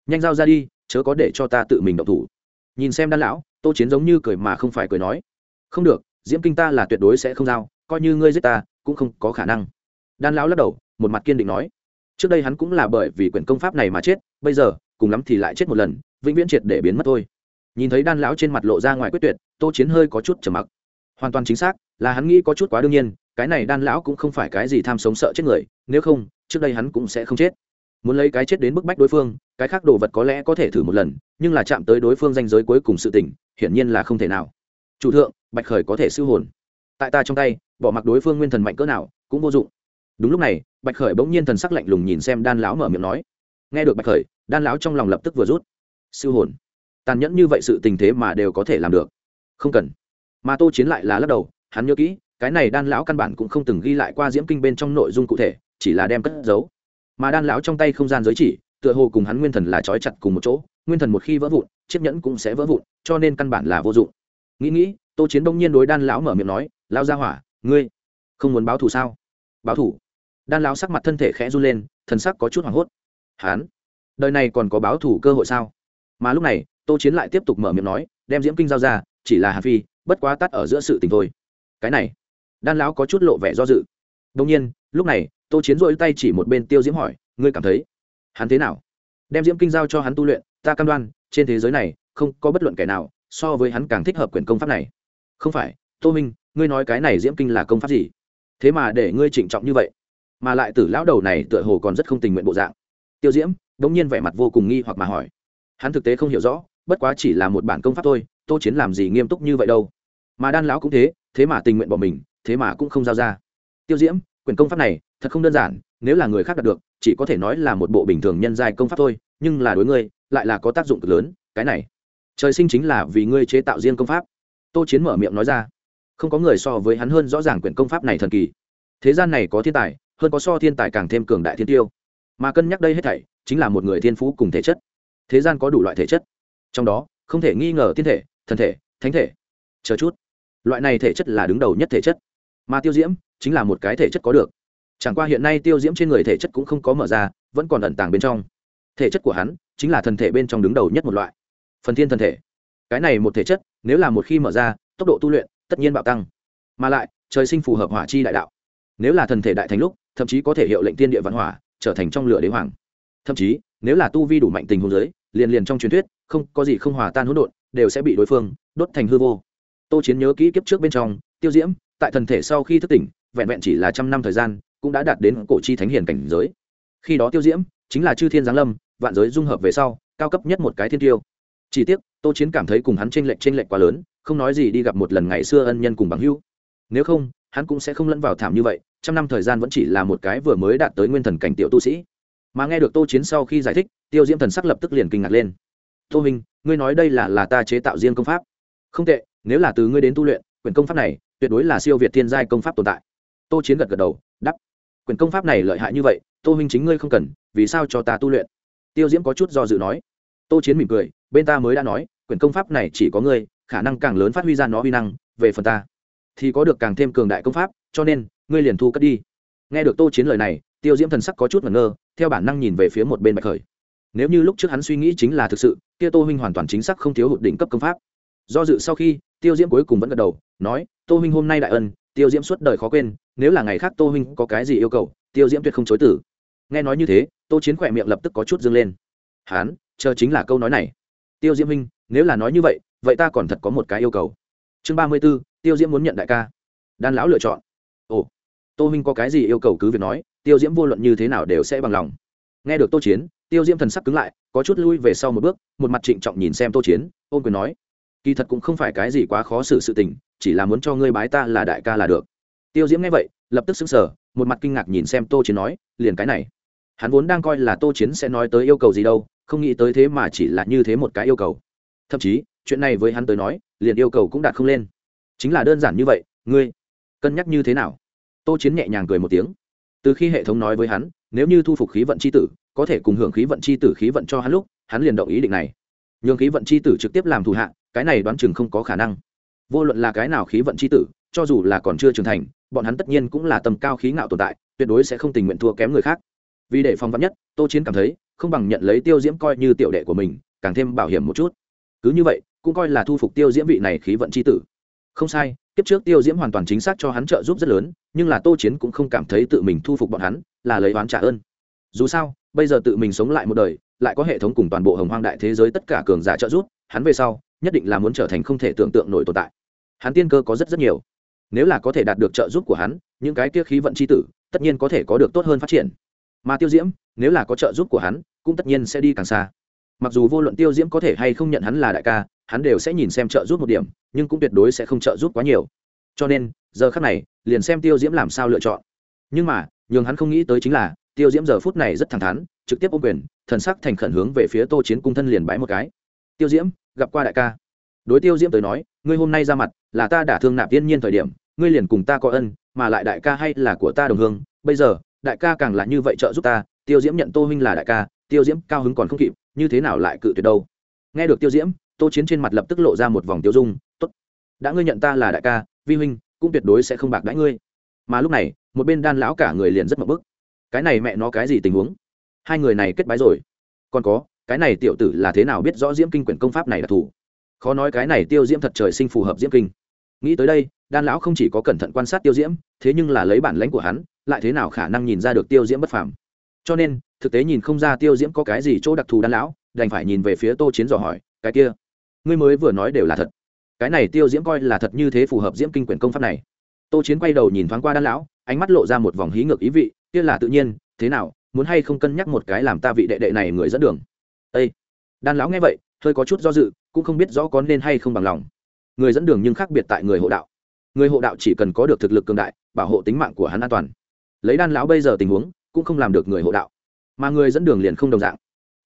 Nhanh giao ra đi, chớ có để cho ta tự mình động thủ. Nhìn xem đan lão, tô chiến giống như cười mà không phải cười nói. Không được, diễm kinh ta là tuyệt đối sẽ không giao, coi như ngươi giết ta, cũng không có khả năng. Đan lão lắc đầu, một mặt kiên định nói. Trước đây hắn cũng là bởi vì quyển công pháp này mà chết, bây giờ, cùng lắm thì lại chết một lần, vĩnh viễn triệt để biến mất thôi. Nhìn thấy đan lão trên mặt lộ ra ngoài quyết tuyệt, tô chiến hơi có chút trầm mặc hoàn toàn chính xác, là hắn nghĩ có chút quá đương nhiên, cái này đan lão cũng không phải cái gì tham sống sợ chết người, nếu không, trước đây hắn cũng sẽ không chết. Muốn lấy cái chết đến bức bách đối phương, cái khác đồ vật có lẽ có thể thử một lần, nhưng là chạm tới đối phương danh giới cuối cùng sự tình, hiển nhiên là không thể nào. Chủ thượng, bạch khởi có thể siêu hồn. Tại ta trong tay, bỏ mặc đối phương nguyên thần mạnh cỡ nào, cũng vô dụng. Đúng lúc này, bạch khởi bỗng nhiên thần sắc lạnh lùng nhìn xem đan lão mở miệng nói. Nghe được bạch khởi, đan lão trong lòng lập tức vừa rút. Siêu hồn. Tàn nhẫn như vậy sự tình thế mà đều có thể làm được. Không cần mà tô chiến lại là lắc đầu, hắn nhớ kỹ, cái này đan lão căn bản cũng không từng ghi lại qua diễm kinh bên trong nội dung cụ thể, chỉ là đem cất giấu. Mà đan lão trong tay không gian giới chỉ, tựa hồ cùng hắn nguyên thần là trói chặt cùng một chỗ, nguyên thần một khi vỡ vụn, chiếc nhẫn cũng sẽ vỡ vụn, cho nên căn bản là vô dụng. Nghĩ nghĩ, tô chiến đông nhiên đối đan lão mở miệng nói, lão gia hỏa, ngươi không muốn báo thù sao? Báo thù? Đan lão sắc mặt thân thể khẽ run lên, thần sắc có chút hoảng hốt. Hán đời này còn có báo thù cơ hội sao? Mà lúc này, tô chiến lại tiếp tục mở miệng nói, đem diễm kinh giao ra, chỉ là hà phi bất quá tắt ở giữa sự tình thôi. Cái này, đan lão có chút lộ vẻ do dự. Đông nhiên, lúc này, tô chiến rỗi tay chỉ một bên tiêu diễm hỏi, ngươi cảm thấy hắn thế nào? Đem diễm kinh giao cho hắn tu luyện, ta cam đoan, trên thế giới này, không có bất luận kẻ nào so với hắn càng thích hợp quyền công pháp này. Không phải, tô minh, ngươi nói cái này diễm kinh là công pháp gì? Thế mà để ngươi trịnh trọng như vậy, mà lại tử lão đầu này tựa hồ còn rất không tình nguyện bộ dạng. Tiêu diễm đ ỗ n g nhiên vẻ mặt vô cùng nghi hoặc mà hỏi. Hắn thực tế không hiểu rõ, bất quá chỉ là một bản công pháp thôi tô chiến làm gì nghiêm túc như vậy đâu? Mà đan lão cũng thế thế mà tình nguyện bỏ mình, thế mà cũng không giao ra. Tiêu diễm quyền công pháp này, thật không đơn giản, nếu là người khác đạt được, chỉ có thể nói là một bộ bình thường nhân giai công pháp thôi, nhưng là đối ngươi, lại là có tác dụng cực lớn, cái này. Trời sinh chính là vì ngươi chế tạo riêng công pháp. Tô chiến mở miệng nói ra. Không có người so với hắn hơn rõ ràng quyển công pháp này thần kỳ. Thế gian này có thiên tài, hơn có so thiên tài càng thêm cường đại thiên tiêu. Mà cân nhắc đây hết thảy, chính là một người thiên phú cùng thể chất. Thế gian có đủ loại thể chất. Trong đó, không thể nghi ngờ thiên thể thần thể, thánh thể. Chờ chút. Loại này thể chất là đứng đầu nhất thể chất. Mà tiêu diễm chính là một cái thể chất có được. Chẳng qua hiện nay tiêu diễm trên người thể chất cũng không có mở ra, vẫn còn ẩn tàng bên trong. Thể chất của hắn chính là thần thể bên trong đứng đầu nhất một loại. Phần thiên thần thể. Cái này một thể chất, nếu là một khi mở ra, tốc độ tu luyện tất nhiên bạo tăng. Mà lại, trời sinh phù hợp hỏa chi đại đạo. Nếu là thần thể đại thành lúc, thậm chí có thể hiệu lệnh tiên địa văn hỏa, trở thành trong lửa đế hoàng. Thậm chí, nếu là tu vi đủ mạnh tình hôn giới liền liền trong truyền thuyết, không có gì không hòa tan hỗn độn đều sẽ bị đối phương đốt thành hư vô. Tô chiến nhớ kỹ kiếp trước bên trong, tiêu diễm, tại thần thể sau khi thức tỉnh, vẹn vẹn chỉ là trăm năm thời gian, cũng đã đạt đến cổ chi thánh hiền cảnh giới. Khi đó tiêu diễm, chính là chư thiên giáng lâm, vạn giới dung hợp về sau, cao cấp nhất một cái thiên tiêu. Chỉ tiếc, tô chiến cảm thấy cùng hắn tranh lệch tranh lệch quá lớn, không nói gì đi gặp một lần ngày xưa ân nhân cùng bằng hữu. Nếu không, hắn cũng sẽ không lẫn vào thảm như vậy, trăm năm thời gian vẫn chỉ là một cái vừa mới đạt tới nguyên thần cảnh tiểu tu sĩ. Mà nghe được tô chiến sau khi giải thích, tiêu diễm thần sắc lập tức liền kinh ngạc lên tô minh ngươi nói đây là là ta chế tạo riêng công pháp. Không tệ, nếu là từ ngươi đến tu luyện quyền công pháp này tuyệt đối là siêu việt thiên giai công pháp tồn tại. Tô chiến gật gật đầu đắp quyền công pháp này lợi hại như vậy, tô minh chính ngươi không cần, vì sao cho ta tu luyện? Tiêu diễm có chút do dự nói. Tô chiến mỉm cười, bên ta mới đã nói quyền công pháp này chỉ có ngươi, khả năng càng lớn phát huy ra nó huy năng, về phần ta thì có được càng thêm cường đại công pháp, cho nên, ngươi liền thu cất đi. Nghe được tô chiến lời này, tiêu diễm thần sắc có chút ngẩn ngơ, theo bản năng nhìn về phía một bên bạch khởi. Nếu như lúc trước hắn suy nghĩ chính là thực sự kia tô huynh hoàn toàn chính xác không thiếu hụt đỉnh cấp công pháp. Do dự sau khi, tiêu diễm cuối cùng vẫn gật đầu, nói, tô huynh hôm nay đại ân, tiêu diễm suốt đời khó quên, nếu là ngày khác tô huynh có cái gì yêu cầu, tiêu diễm tuyệt không chối tử nghe nói như thế, tô chiến khỏe miệng lập tức có chút dâng lên. Hán, chờ chính là câu nói này. Tiêu diễm huynh, nếu là nói như vậy vậy ta còn thật có một cái yêu cầu. Chương ba mươi b ố tiêu diễm muốn nhận đại ca. Đan lão lựa chọn. Ồ, tô huynh có cái gì yêu cầu cứ việc nói, tiêu diễm vô luận như thế nào đều sẽ bằng lòng. Nghe được tô chiến, tiêu diễm thần sắc cứng lại có chút lui về sau một bước, một mặt trịnh trọng nhìn xem tô chiến ôm quyền nói, kỳ thật cũng không phải cái gì quá khó xử sự tình, chỉ là muốn cho ngươi bái ta là đại ca là được. Tiêu diễm nghe vậy, lập tức xứng sở một mặt kinh ngạc nhìn xem tô chiến nói, liền cái này, hắn vốn đang coi là tô chiến sẽ nói tới yêu cầu gì đâu, không nghĩ tới thế mà chỉ là như thế một cái yêu cầu. Thậm chí, chuyện này với hắn tới nói, liền yêu cầu cũng đạt không lên. Chính là đơn giản như vậy, ngươi cân nhắc như thế nào? Tô chiến nhẹ nhàng cười một tiếng từ khi hệ thống nói với hắn, nếu như thu phục khí vận c h i tử, có thể cùng hưởng khí vận c h i tử khí vận cho hắn lúc, hắn liền động ý định này. Nhường khí vận c h i tử trực tiếp làm thủ hạ, cái này đoán chừng không có khả năng. Vô luận là cái nào khí vận c h i tử, cho dù là còn chưa trưởng thành, bọn hắn tất nhiên cũng là tầm cao khí ngạo tồn tại, tuyệt đối sẽ không tình nguyện thua kém người khác. Vì để phòng vắn nhất, tô chiến cảm thấy, không bằng nhận lấy tiêu diễm coi như tiểu đệ của mình, càng thêm bảo hiểm một chút. Cứ như vậy, cũng coi là thu phục tiêu diễm vị này khí vận c h i tử không sai, kiếp trước tiêu diễm hoàn toàn chính xác cho hắn trợ giúp rất lớn, nhưng là tô chiến cũng không cảm thấy tự mình thu phục bọn hắn, là lấy oán trả ơn. Dù sao, bây giờ tự mình sống lại một đời, lại có hệ thống cùng toàn bộ hồng hoang đại thế giới tất cả cường giả trợ giúp, hắn về sau, nhất định là muốn trở thành không thể tưởng tượng nổi tồn tại. Hắn tiên cơ có rất rất nhiều. Nếu là có thể đạt được trợ giúp của hắn, những cái kia khí vận c h i tử, tất nhiên có thể có được tốt hơn phát triển. Mà tiêu diễm, nếu là có trợ giúp của hắn, cũng tất nhiên sẽ đi càng xa mặc dù vô luận tiêu diễm có thể hay không nhận hắn là đại ca, hắn đều sẽ nhìn xem trợ giúp một điểm, nhưng cũng tuyệt đối sẽ không trợ giúp quá nhiều. Cho nên, giờ khắc này, liền xem tiêu diễm làm sao lựa chọn. Nhưng mà, nhường hắn không nghĩ tới chính là, tiêu diễm giờ phút này rất thẳng thắn, trực tiếp ô quyền, thần sắc thành khẩn hướng về phía tô chiến cung thân liền bái một cái. Tiêu diễm, gặp qua đại ca. Đối tiêu diễm tới nói, ngươi hôm nay ra mặt, là ta đã thương nạp tiên nhiên thời điểm, ngươi liền cùng ta có ân, mà lại đại ca hay là của ta đồng hương. Bây giờ, đại ca càng là như vậy trợ giúp ta, tiêu diễm nhận tô huynh là đại ca tiêu diễm cao hứng còn không kịp, như thế nào lại cự tuyệt đâu? Nghe được tiêu diễm, tô chiến trên mặt lập tức lộ ra một vòng tiêu dung t ố t đã ngươi nhận ta là đại ca, vi huynh, cũng tuyệt đối sẽ không bạc đãi ngươi. Mà lúc này, một bên đan lão cả người liền rất mập bức cái này mẹ nó cái gì tình huống? Hai người này kết bái rồi. Còn có, cái này tiểu tử là thế nào biết rõ diễm kinh quyển công pháp này là thủ? Khó nói cái này tiêu diễm thật trời sinh phù hợp diễm kinh. Nghĩ tới đây, đan lão không chỉ có cẩn thận quan sát tiêu diễm, thế nhưng là lấy bản lãnh của hắn, lại thế nào khả năng nhìn ra được tiêu diễm bất phàm? Cho nên, thực tế nhìn không ra tiêu diễm có cái gì chỗ đặc thù đan lão, đành phải nhìn về phía tô chiến dò hỏi, cái kia, ngươi mới vừa nói đều là thật. Cái này tiêu diễm coi là thật như thế phù hợp diễm kinh quyển công pháp này. Tô chiến quay đầu nhìn thoáng qua đan lão, ánh mắt lộ ra một vòng hí ngược ý vị, kia là tự nhiên, thế nào, muốn hay không cân nhắc một cái làm ta vị đệ đệ này người dẫn đường? Ây đan lão nghe vậy, hơi có chút do dự, cũng không biết rõ có nên hay không bằng lòng. Người dẫn đường nhưng khác biệt tại người hộ đạo. Người hộ đạo chỉ cần có được thực lực cường đại, bảo hộ tính mạng của hắn an toàn. Lấy đan lão bây giờ tình huống cũng không làm được người hộ đạo. Mà người dẫn đường liền không đồng dạng.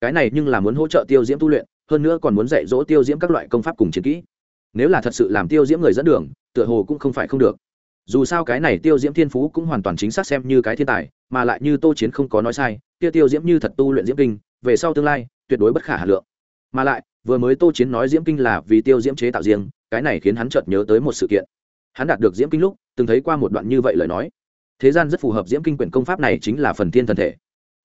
Cái này nhưng là muốn hỗ trợ tiêu diễm tu luyện, hơn nữa còn muốn dạy dỗ tiêu diễm các loại công pháp cùng chiến kỹ. Nếu là thật sự làm tiêu diễm người dẫn đường, tựa hồ cũng không phải không được. Dù sao cái này tiêu diễm thiên phú cũng hoàn toàn chính xác xem như cái thiên tài, mà lại như tô chiến không có nói sai tiêu tiêu diễm như thật tu luyện diễm kinh, về sau tương lai, tuyệt đối bất khả hà lượng. Mà lại, vừa mới tô chiến nói diễm kinh là vì tiêu diễm chế tạo riêng, cái này khiến hắn chợt nhớ tới một sự kiện. Hắn đạt được diễm kinh lúc, từng thấy qua một đoạn như vậy lời nói thế gian rất phù hợp diễm kinh quyển công pháp này chính là phần thiên thần thể.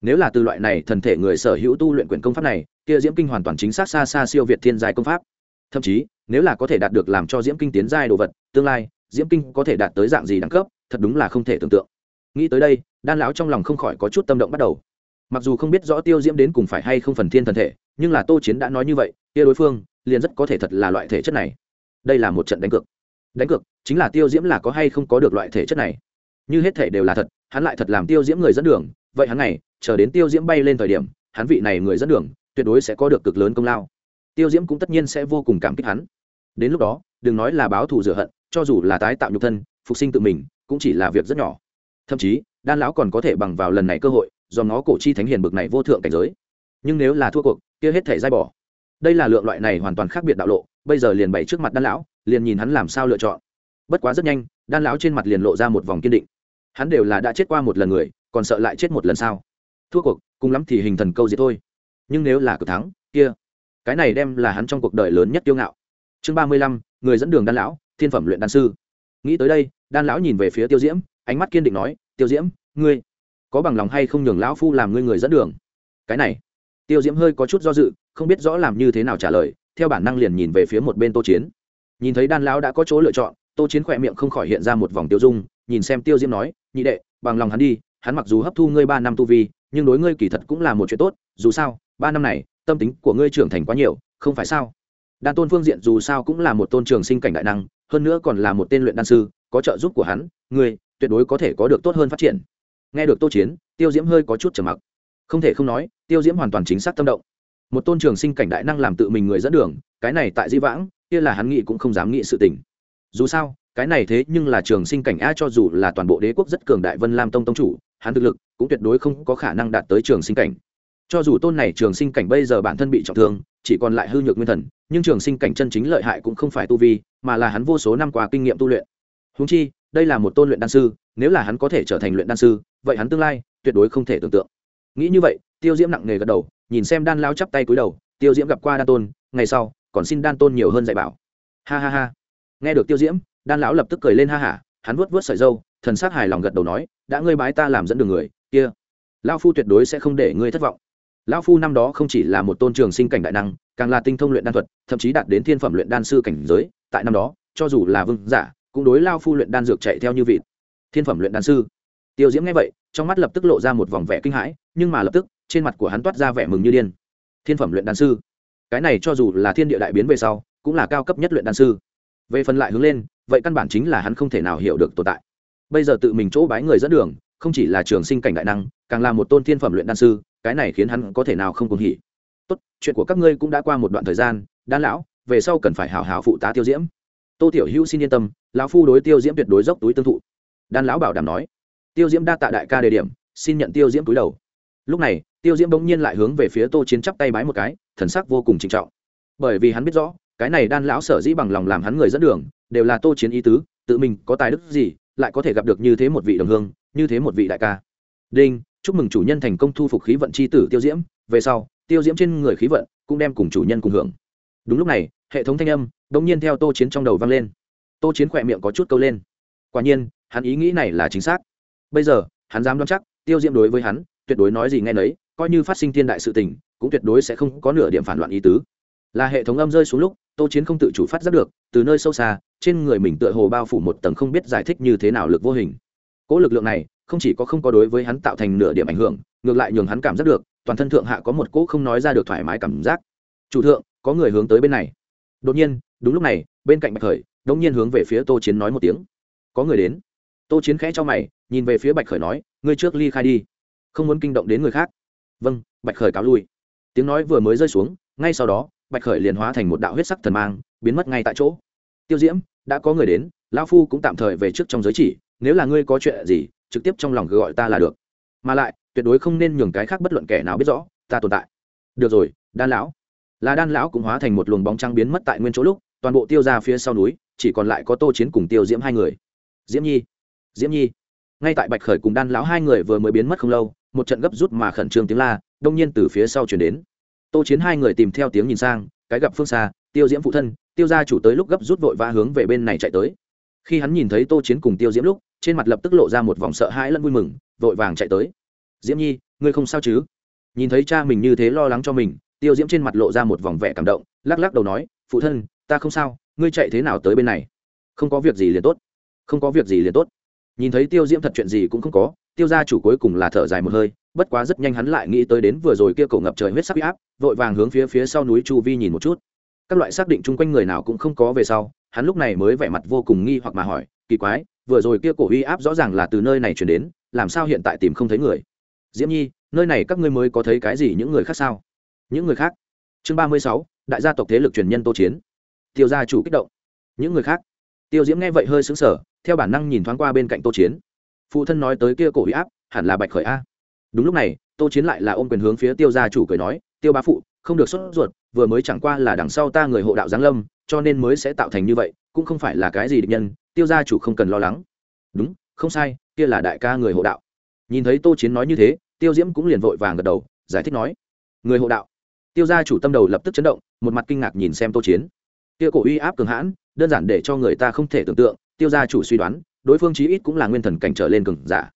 Nếu là từ loại này thần thể người sở hữu tu luyện quyển công pháp này, kia diễm kinh hoàn toàn chính xác xa xa siêu việt thiên giai công pháp. Thậm chí, nếu là có thể đạt được làm cho diễm kinh tiến giai đồ vật, tương lai, diễm kinh có thể đạt tới dạng gì đẳng cấp, thật đúng là không thể tưởng tượng. Nghĩ tới đây, đan lão trong lòng không khỏi có chút tâm động bắt đầu. Mặc dù không biết rõ tiêu diễm đến cùng phải hay không phần thiên thần thể, nhưng là tô chiến đã nói như vậy, kia đối phương, liền rất có thể thật là loại thể chất này. Đây là một trận đánh cược. Đánh cược, chính là tiêu diễm là có hay không có được loại thể chất này như hết thể đều là thật, hắn lại thật làm tiêu diễm người dẫn đường, vậy hắn này, chờ đến tiêu diễm bay lên thời điểm, hắn vị này người dẫn đường, tuyệt đối sẽ có được cực lớn công lao. Tiêu diễm cũng tất nhiên sẽ vô cùng cảm kích hắn. Đến lúc đó, đừng nói là báo thù rửa hận, cho dù là tái tạo nhục thân, phục sinh tự mình, cũng chỉ là việc rất nhỏ. Thậm chí, đan lão còn có thể bằng vào lần này cơ hội, do nó cổ chi thánh hiền bực này vô thượng cảnh giới. Nhưng nếu là thua cuộc, kia hết thể dai bỏ. Đây là lượng loại này hoàn toàn khác biệt đạo lộ, bây giờ liền bày trước mặt đan lão, liền nhìn hắn làm sao lựa chọn. Bất quá rất nhanh, đan lão trên mặt liền lộ ra một vòng kiên định hắn đều là đã chết qua một lần người, còn sợ lại chết một lần sao? Thua cuộc, cùng lắm thì hình thần câu diệt thôi. Nhưng nếu là cực thắng, kia, cái này đem là hắn trong cuộc đời lớn nhất tiêu ngạo. Chương ba mươi lăm, người dẫn đường đan lão, thiên phẩm luyện đan sư. Nghĩ tới đây, đan lão nhìn về phía tiêu diễm, ánh mắt kiên định nói, tiêu diễm, ngươi có bằng lòng hay không nhường lão phu làm ngươi người dẫn đường? Cái này, tiêu diễm hơi có chút do dự, không biết rõ làm như thế nào trả lời, theo bản năng liền nhìn về phía một bên tô chiến. Nhìn thấy đan lão đã có chỗ lựa chọn, tô chiến khỏe miệng không khỏi hiện ra một vòng tiêu dung, nhìn xem tiêu diễm nói nhị đệ, bằng lòng hắn đi, hắn mặc dù hấp thu ngươi ba năm tu vi, nhưng đối ngươi kỳ thật cũng là một chuyện tốt, dù sao, ba năm này, tâm tính của ngươi trưởng thành quá nhiều, không phải sao? Đan tôn phương diện dù sao cũng là một tôn trường sinh cảnh đại năng, hơn nữa còn là một tên luyện đan sư, có trợ giúp của hắn, ngươi tuyệt đối có thể có được tốt hơn phát triển. Nghe được tô chiến, tiêu diễm hơi có chút trầm mặc. Không thể không nói, tiêu diễm hoàn toàn chính xác tâm động. Một tôn trường sinh cảnh đại năng làm tự mình người dẫn đường, cái này tại di vãng, kia là hắn nghĩ cũng không dám nghĩ sự tình. Dù sao cái này thế nhưng là trường sinh cảnh a cho dù là toàn bộ đế quốc rất cường đại vân lam tông tông chủ, hắn thực lực cũng tuyệt đối không có khả năng đạt tới trường sinh cảnh. Cho dù tôn này trường sinh cảnh bây giờ bản thân bị trọng thương, chỉ còn lại hư nhược nguyên thần, nhưng trường sinh cảnh chân chính lợi hại cũng không phải tu vi, mà là hắn vô số năm qua kinh nghiệm tu luyện. Húng chi, đây là một tôn luyện đan sư, nếu là hắn có thể trở thành luyện đan sư, vậy hắn tương lai tuyệt đối không thể tưởng tượng. Nghĩ như vậy, tiêu diễm nặng nề gật đầu, nhìn xem đan lao chắp tay cúi đầu, tiêu diễm gặp qua đan tôn, ngày sau còn xin đan tôn nhiều hơn dạy bảo. Ha ha ha. Nghe được tiêu diễm đan lão lập tức cười lên ha hả, hắn vuốt vuốt sợi dâu, thần s á c hài lòng gật đầu nói, đã ngươi bái ta làm dẫn đường người, kia lao phu tuyệt đối sẽ không để ngươi thất vọng. Lao phu năm đó không chỉ là một tôn trường sinh cảnh đại năng, càng là tinh thông luyện đan thuật, thậm chí đạt đến thiên phẩm luyện đan sư cảnh giới, tại năm đó, cho dù là vương giả, cũng đối lao phu luyện đan dược chạy theo như vịt. Thiên phẩm luyện đan sư. Tiêu diễm nghe vậy, trong mắt lập tức lộ ra một vòng vẻ kinh hãi, nhưng mà lập tức, trên mặt của hắn toát ra vẻ mừng như điên. Thiên phẩm luyện đan sư. Cái này cho dù là thiên địa đại biến về sau, cũng là cao cấp nhất luyện đan sư. Về phần lại hướng lên vậy căn bản chính là hắn không thể nào hiểu được tồn tại. Bây giờ tự mình chỗ bái người dẫn đường, không chỉ là trường sinh cảnh đại năng, càng là một tôn thiên phẩm luyện đan sư, cái này khiến hắn có thể nào không cùng hỉ. Tốt, chuyện của các ngươi cũng đã qua một đoạn thời gian, đan lão, về sau cần phải hào hào phụ tá tiêu diễm. Tô tiểu hữu xin yên tâm, lão phu đối tiêu diễm tuyệt đối dốc túi tương thụ. Đan lão bảo đảm nói. Tiêu diễm đa tạ đại ca đề điểm, xin nhận tiêu diễm túi đầu. Lúc này, tiêu diễm bỗng nhiên lại hướng về phía tô chiến chắp tay bái một cái, thần sắc vô cùng trịnh trọng. Bởi vì hắn biết rõ cái này đan lão sở dĩ bằng lòng làm hắn người dẫn đường, đều là tô chiến ý tứ, tự mình có tài đức gì, lại có thể gặp được như thế một vị đồng hương, như thế một vị đại ca. Đinh, chúc mừng chủ nhân thành công thu phục khí vận c h i tử tiêu diễm, về sau, tiêu diễm trên người khí vận cũng đem cùng chủ nhân cùng hưởng. Đúng lúc này, hệ thống thanh âm đ ỗ n g nhiên theo tô chiến trong đầu vang lên. Tô chiến khỏe miệng có chút câu lên. Quả nhiên, hắn ý nghĩ này là chính xác. Bây giờ, hắn dám đoán chắc, tiêu diễm đối với hắn, tuyệt đối nói gì nghe nấy, coi như phát sinh thiên đại sự tình, cũng tuyệt đối sẽ không có nửa điểm phản loạn ý tứ. Là hệ thống âm rơi xuống lúc tô chiến không tự chủ phát giác được, từ nơi sâu xa, trên người mình tựa hồ bao phủ một tầng không biết giải thích như thế nào lực vô hình. Cỗ lực lượng này, không chỉ có không có đối với hắn tạo thành nửa điểm ảnh hưởng, ngược lại nhường hắn cảm giác được, toàn thân thượng hạ có một cỗ không nói ra được thoải mái cảm giác. Chủ thượng, có người hướng tới bên này. Đột nhiên, đúng lúc này, bên cạnh bạch khởi đông nhiên hướng về phía tô chiến nói một tiếng. Có người đến. Tô chiến khẽ cho mày, nhìn về phía bạch khởi nói, ngươi trước ly khai đi, không muốn kinh động đến người khác. Vâng bạch khởi cáo lui. Tiếng nói vừa mới rơi xuống, ngay sau đó bạch khởi liền hóa thành một đạo huyết sắc thần mang, biến mất ngay tại chỗ. Tiêu diễm, đã có người đến, lão phu cũng tạm thời về trước trong giới chỉ, nếu là ngươi có chuyện gì, trực tiếp trong lòng gọi ta là được. Mà lại, tuyệt tuyệt đối không nên nhường cái khác bất luận kẻ nào biết rõ, ta tồn tại. Được rồi, đan lão. Là đan lão cũng hóa thành một luồng bóng trăng biến mất tại nguyên chỗ lúc, toàn bộ tiêu ra phía sau núi, chỉ còn lại có tô chiến cùng tiêu diễm hai người. Diễm nhi diễm nhi. Ngay tại bạch khởi cùng đan lão hai người vừa mới biến mất không lâu, một trận gấp rút mà khẩn trương tiếng la, đông nhiên từ phía sau chuyển đến tô chiến hai người tìm theo tiếng nhìn sang, cái gặp phương xa, tiêu diễm phụ thân, tiêu gia chủ tới lúc gấp rút vội vã hướng về bên này chạy tới. Khi hắn nhìn thấy tô chiến cùng tiêu diễm lúc, trên mặt lập tức lộ ra một vòng sợ hãi lẫn vui mừng, vội vàng chạy tới. Diễm nhi, ngươi không sao chứ? Nhìn thấy cha mình như thế lo lắng cho mình, tiêu diễm trên mặt lộ ra một vòng vẻ cảm động, lắc lắc đầu nói, phụ thân, ta không sao, ngươi chạy thế nào tới bên này? Không có việc gì liền tốt, không có việc gì liền tốt. Nhìn thấy tiêu diễm thật chuyện gì cũng không có, tiêu gia chủ cuối cùng là thở dài một hơi bất quá rất nhanh hắn lại nghĩ tới đến vừa rồi kia cổ ngập trời huyết sắc huy áp, vội vàng hướng phía phía sau núi chu vi nhìn một chút. Các loại xác định chung quanh người nào cũng không có về sau, hắn lúc này mới vẻ mặt vô cùng nghi hoặc mà hỏi, kỳ quái, vừa rồi kia cổ uy áp rõ ràng là từ nơi này chuyển đến, làm sao hiện tại tìm không thấy người? Diễm nhi, nơi này các ngươi mới có thấy cái gì những người khác sao? Những người khác? Chương ba mươi sáu, đại gia tộc thế lực truyền nhân tô chiến. Tiêu gia chủ kích động. Những người khác? Tiêu diễm nghe vậy hơi xứng sở theo bản năng nhìn thoáng qua bên cạnh tô chiến. Phụ thân nói tới kia cổ uy áp, hẳn là bạch khởi a đúng lúc này, tô chiến lại là ôm quyền hướng phía tiêu gia chủ cười nói, tiêu bá phụ, không được sốt ruột, vừa mới chẳng qua là đằng sau ta người hộ đạo giáng lâm, cho nên mới sẽ tạo thành như vậy, cũng không phải là cái gì địch nhân, tiêu gia chủ không cần lo lắng. Đúng, không sai, kia là đại ca người hộ đạo. Nhìn thấy tô chiến nói như thế, tiêu diễm cũng liền vội vàng gật đầu, giải thích nói, người hộ đạo. Tiêu gia chủ tâm đầu lập tức chấn động, một mặt kinh ngạc nhìn xem tô chiến. Kia cổ uy áp cường hãn, đơn giản để cho người ta không thể tưởng tượng, tiêu gia chủ suy đoán, đối phương chí ít cũng là nguyên thần cảnh trở lên cường giả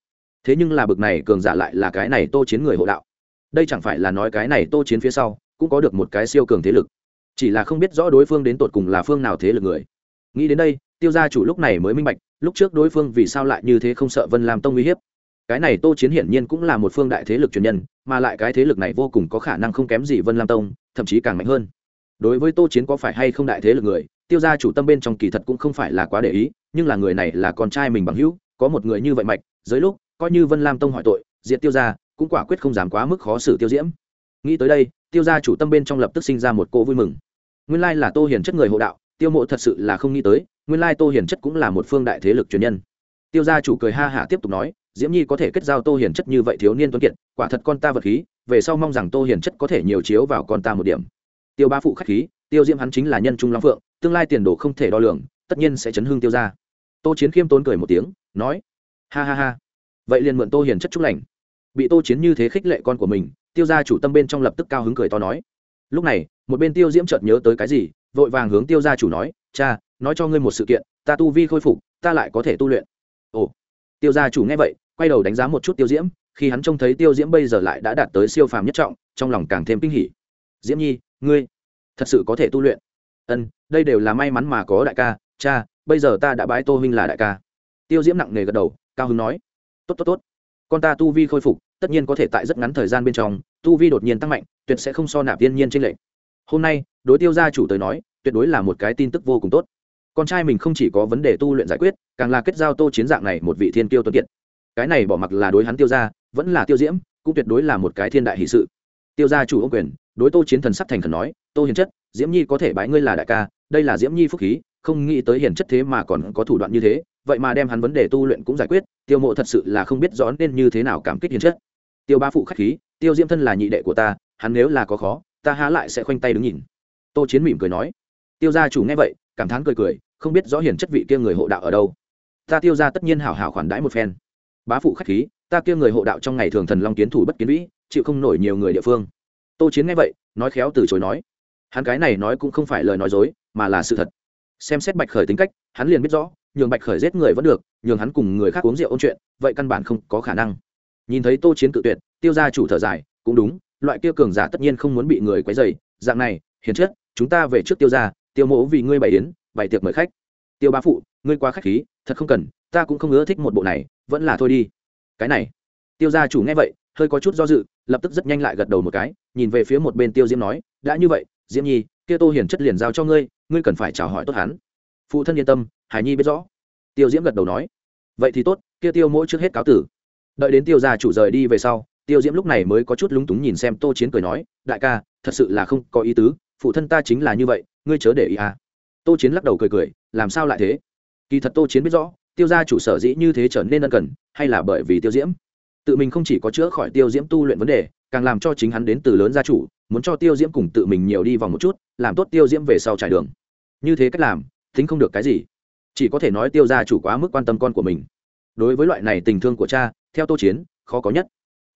thế nhưng là bực này cường giả lại là cái này tô chiến người hộ đạo. Đây chẳng phải là nói cái này tô chiến phía sau cũng có được một cái siêu cường thế lực. Chỉ là không biết rõ đối phương đến tột cùng là phương nào thế lực người. Nghĩ đến đây, tiêu gia chủ lúc này mới minh bạch, lúc trước đối phương vì sao lại như thế không sợ vân lam tông uy hiếp. Cái này tô chiến hiển nhiên cũng là một phương đại thế lực truyền nhân, mà lại cái thế lực này vô cùng có khả năng không kém gì vân lam tông, thậm chí càng mạnh hơn. Đối với tô chiến có phải hay không đại thế lực người, tiêu gia chủ tâm bên trong kỳ thật cũng không phải là quá để ý, nhưng là người này là con trai mình bằng hữu, có một người như vậy mạnh dưới lúc coi như vân lam tông hỏi tội, diệt tiêu gia, cũng quả quyết không dám quá mức khó xử tiêu diễm. Nghĩ tới đây, tiêu gia chủ tâm bên trong lập tức sinh ra một cô vui mừng. Nguyên lai là tô hiền chất người hộ đạo, tiêu mộ thật sự là không nghĩ tới, nguyên lai tô hiền chất cũng là một phương đại thế lực truyền nhân. Tiêu gia chủ cười ha hả tiếp tục nói, diễm nhi có thể kết giao tô hiền chất như vậy thiếu niên tuấn kiệt, quả thật con ta vật khí, về sau mong rằng tô hiền chất có thể nhiều chiếu vào con ta một điểm. Tiêu ba phụ khách khí, tiêu diễm hắn chính là nhân trung long phượng, tương lai tiền đồ không thể đo lường, tất nhiên sẽ chấn hương tiêu gia. Tô chiến khiêm tốn cười một tiếng, nói, ha ha ha vậy liền mượn tô hiền chất chúc lành. Bị tô chiến như thế khích lệ con của mình, tiêu gia chủ tâm bên trong lập tức cao hứng cười to nói. Lúc này, một bên tiêu diễm chợt nhớ tới cái gì, vội vàng hướng tiêu gia chủ nói, cha, nói cho ngươi một sự kiện, ta tu vi khôi phục, ta lại có thể tu luyện. Ồ. Tiêu gia chủ nghe vậy, quay đầu đánh giá một chút tiêu diễm, khi hắn trông thấy tiêu diễm bây giờ lại đã đạt tới siêu phàm nhất trọng, trong lòng càng thêm kinh hỉ. Diễm nhi, ngươi thật sự có thể tu luyện? Ân, đây đều là may mắn mà có đại ca, cha, bây giờ ta đã bái tô huynh là đại ca. Tiêu diễm nặng nề gật đầu, cao hứng nói tốt tốt tốt. Con ta tu vi khôi phục, tất nhiên có thể tại rất ngắn thời gian bên trong, tu vi đột nhiên tăng mạnh, tuyệt sẽ không so nạp tiên nhiên trên lệnh hôm nay, đối tiêu gia chủ tới nói, tuyệt đối là một cái tin tức vô cùng tốt. Con trai mình không chỉ có vấn đề tu luyện giải quyết, càng là kết giao tô chiến dạng này một vị thiên tiêu tuấn kiệt. Cái này bỏ mặc là đối hắn tiêu gia, vẫn là tiêu diễm, cũng tuyệt đối là một cái thiên đại hỷ sự. Tiêu gia chủ ô quyền, đối tô chiến thần sắc thành thần nói, tô hiền chất, diễm nhi có thể bái ngươi là đại ca, đây là diễm nhi phúc khí, không nghĩ tới hiền chất thế mà còn có thủ đoạn như thế vậy mà đem hắn vấn đề tu luyện cũng giải quyết, tiêu mộ thật sự là không biết rõ nên như thế nào cảm kích hiền chất. Tiêu ba phụ khách khí, tiêu diễm thân là nhị đệ của ta, hắn nếu là có khó, ta há lại sẽ khoanh tay đứng nhìn. Tô chiến mỉm cười nói. Tiêu gia chủ nghe vậy, cảm thán cười cười, không biết rõ hiền chất vị kia người hộ đạo ở đâu. Ta tiêu ra tất nhiên hảo hảo khoản đãi một phen. Bá phụ khách khí, ta kia người hộ đạo trong ngày thường thần long kiến thủ bất kiến vĩ, chịu không nổi nhiều người địa phương. Tô chiến nghe vậy, nói khéo từ chối nói. Hắn cái này nói cũng không phải lời nói dối, mà là sự thật. Xem xét bạch khởi tính cách, hắn liền biết rõ nhường bạch khởi giết người vẫn được, nhường hắn cùng người khác uống rượu ôn chuyện, vậy căn bản không có khả năng. Nhìn thấy tô chiến cự tuyệt, tiêu ra chủ thở dài, cũng đúng, loại kia cường giả tất nhiên không muốn bị người quấy dày dạng này, hiền chất, chúng ta về trước tiêu ra tiêu mỗ vì ngươi bày yến, bày tiệc mời khách. Tiêu bá phụ, ngươi quá khách khí, thật không cần, ta cũng không ưa thích một bộ này, vẫn là thôi đi. Cái này. Tiêu gia chủ nghe vậy, hơi có chút do dự, lập tức rất nhanh lại gật đầu một cái, nhìn về phía một bên tiêu diễm nói, đã như vậy, diễm nhi, kia tô hiền chất liền giao cho ngươi ngươi cần phải chào hỏi tốt hắn phụ thân yên tâm, hải nhi biết rõ. Tiêu diễm gật đầu nói, vậy thì tốt, kia tiêu mỗi trước hết cáo tử. Đợi đến tiêu gia chủ rời đi về sau, tiêu diễm lúc này mới có chút lúng túng nhìn xem tô chiến cười nói, đại ca, thật sự là không có ý tứ, phụ thân ta chính là như vậy, ngươi chớ để ý à. Tô chiến lắc đầu cười cười, làm sao lại thế? Kỳ thật tô chiến biết rõ, tiêu gia chủ sở dĩ như thế trở nên ân cần, hay là bởi vì tiêu diễm. Tự mình không chỉ có chữa khỏi tiêu diễm tu luyện vấn đề, càng làm cho chính hắn đến từ lớn gia chủ, muốn cho tiêu diễm cùng tự mình nhiều đi vòng một chút, làm tốt tiêu diễm về sau trải đường. Như thế cách làm tính không được cái gì. Chỉ có thể nói tiêu gia chủ quá mức quan tâm con của mình. Đối với loại này tình thương của cha, theo tô chiến, khó có nhất.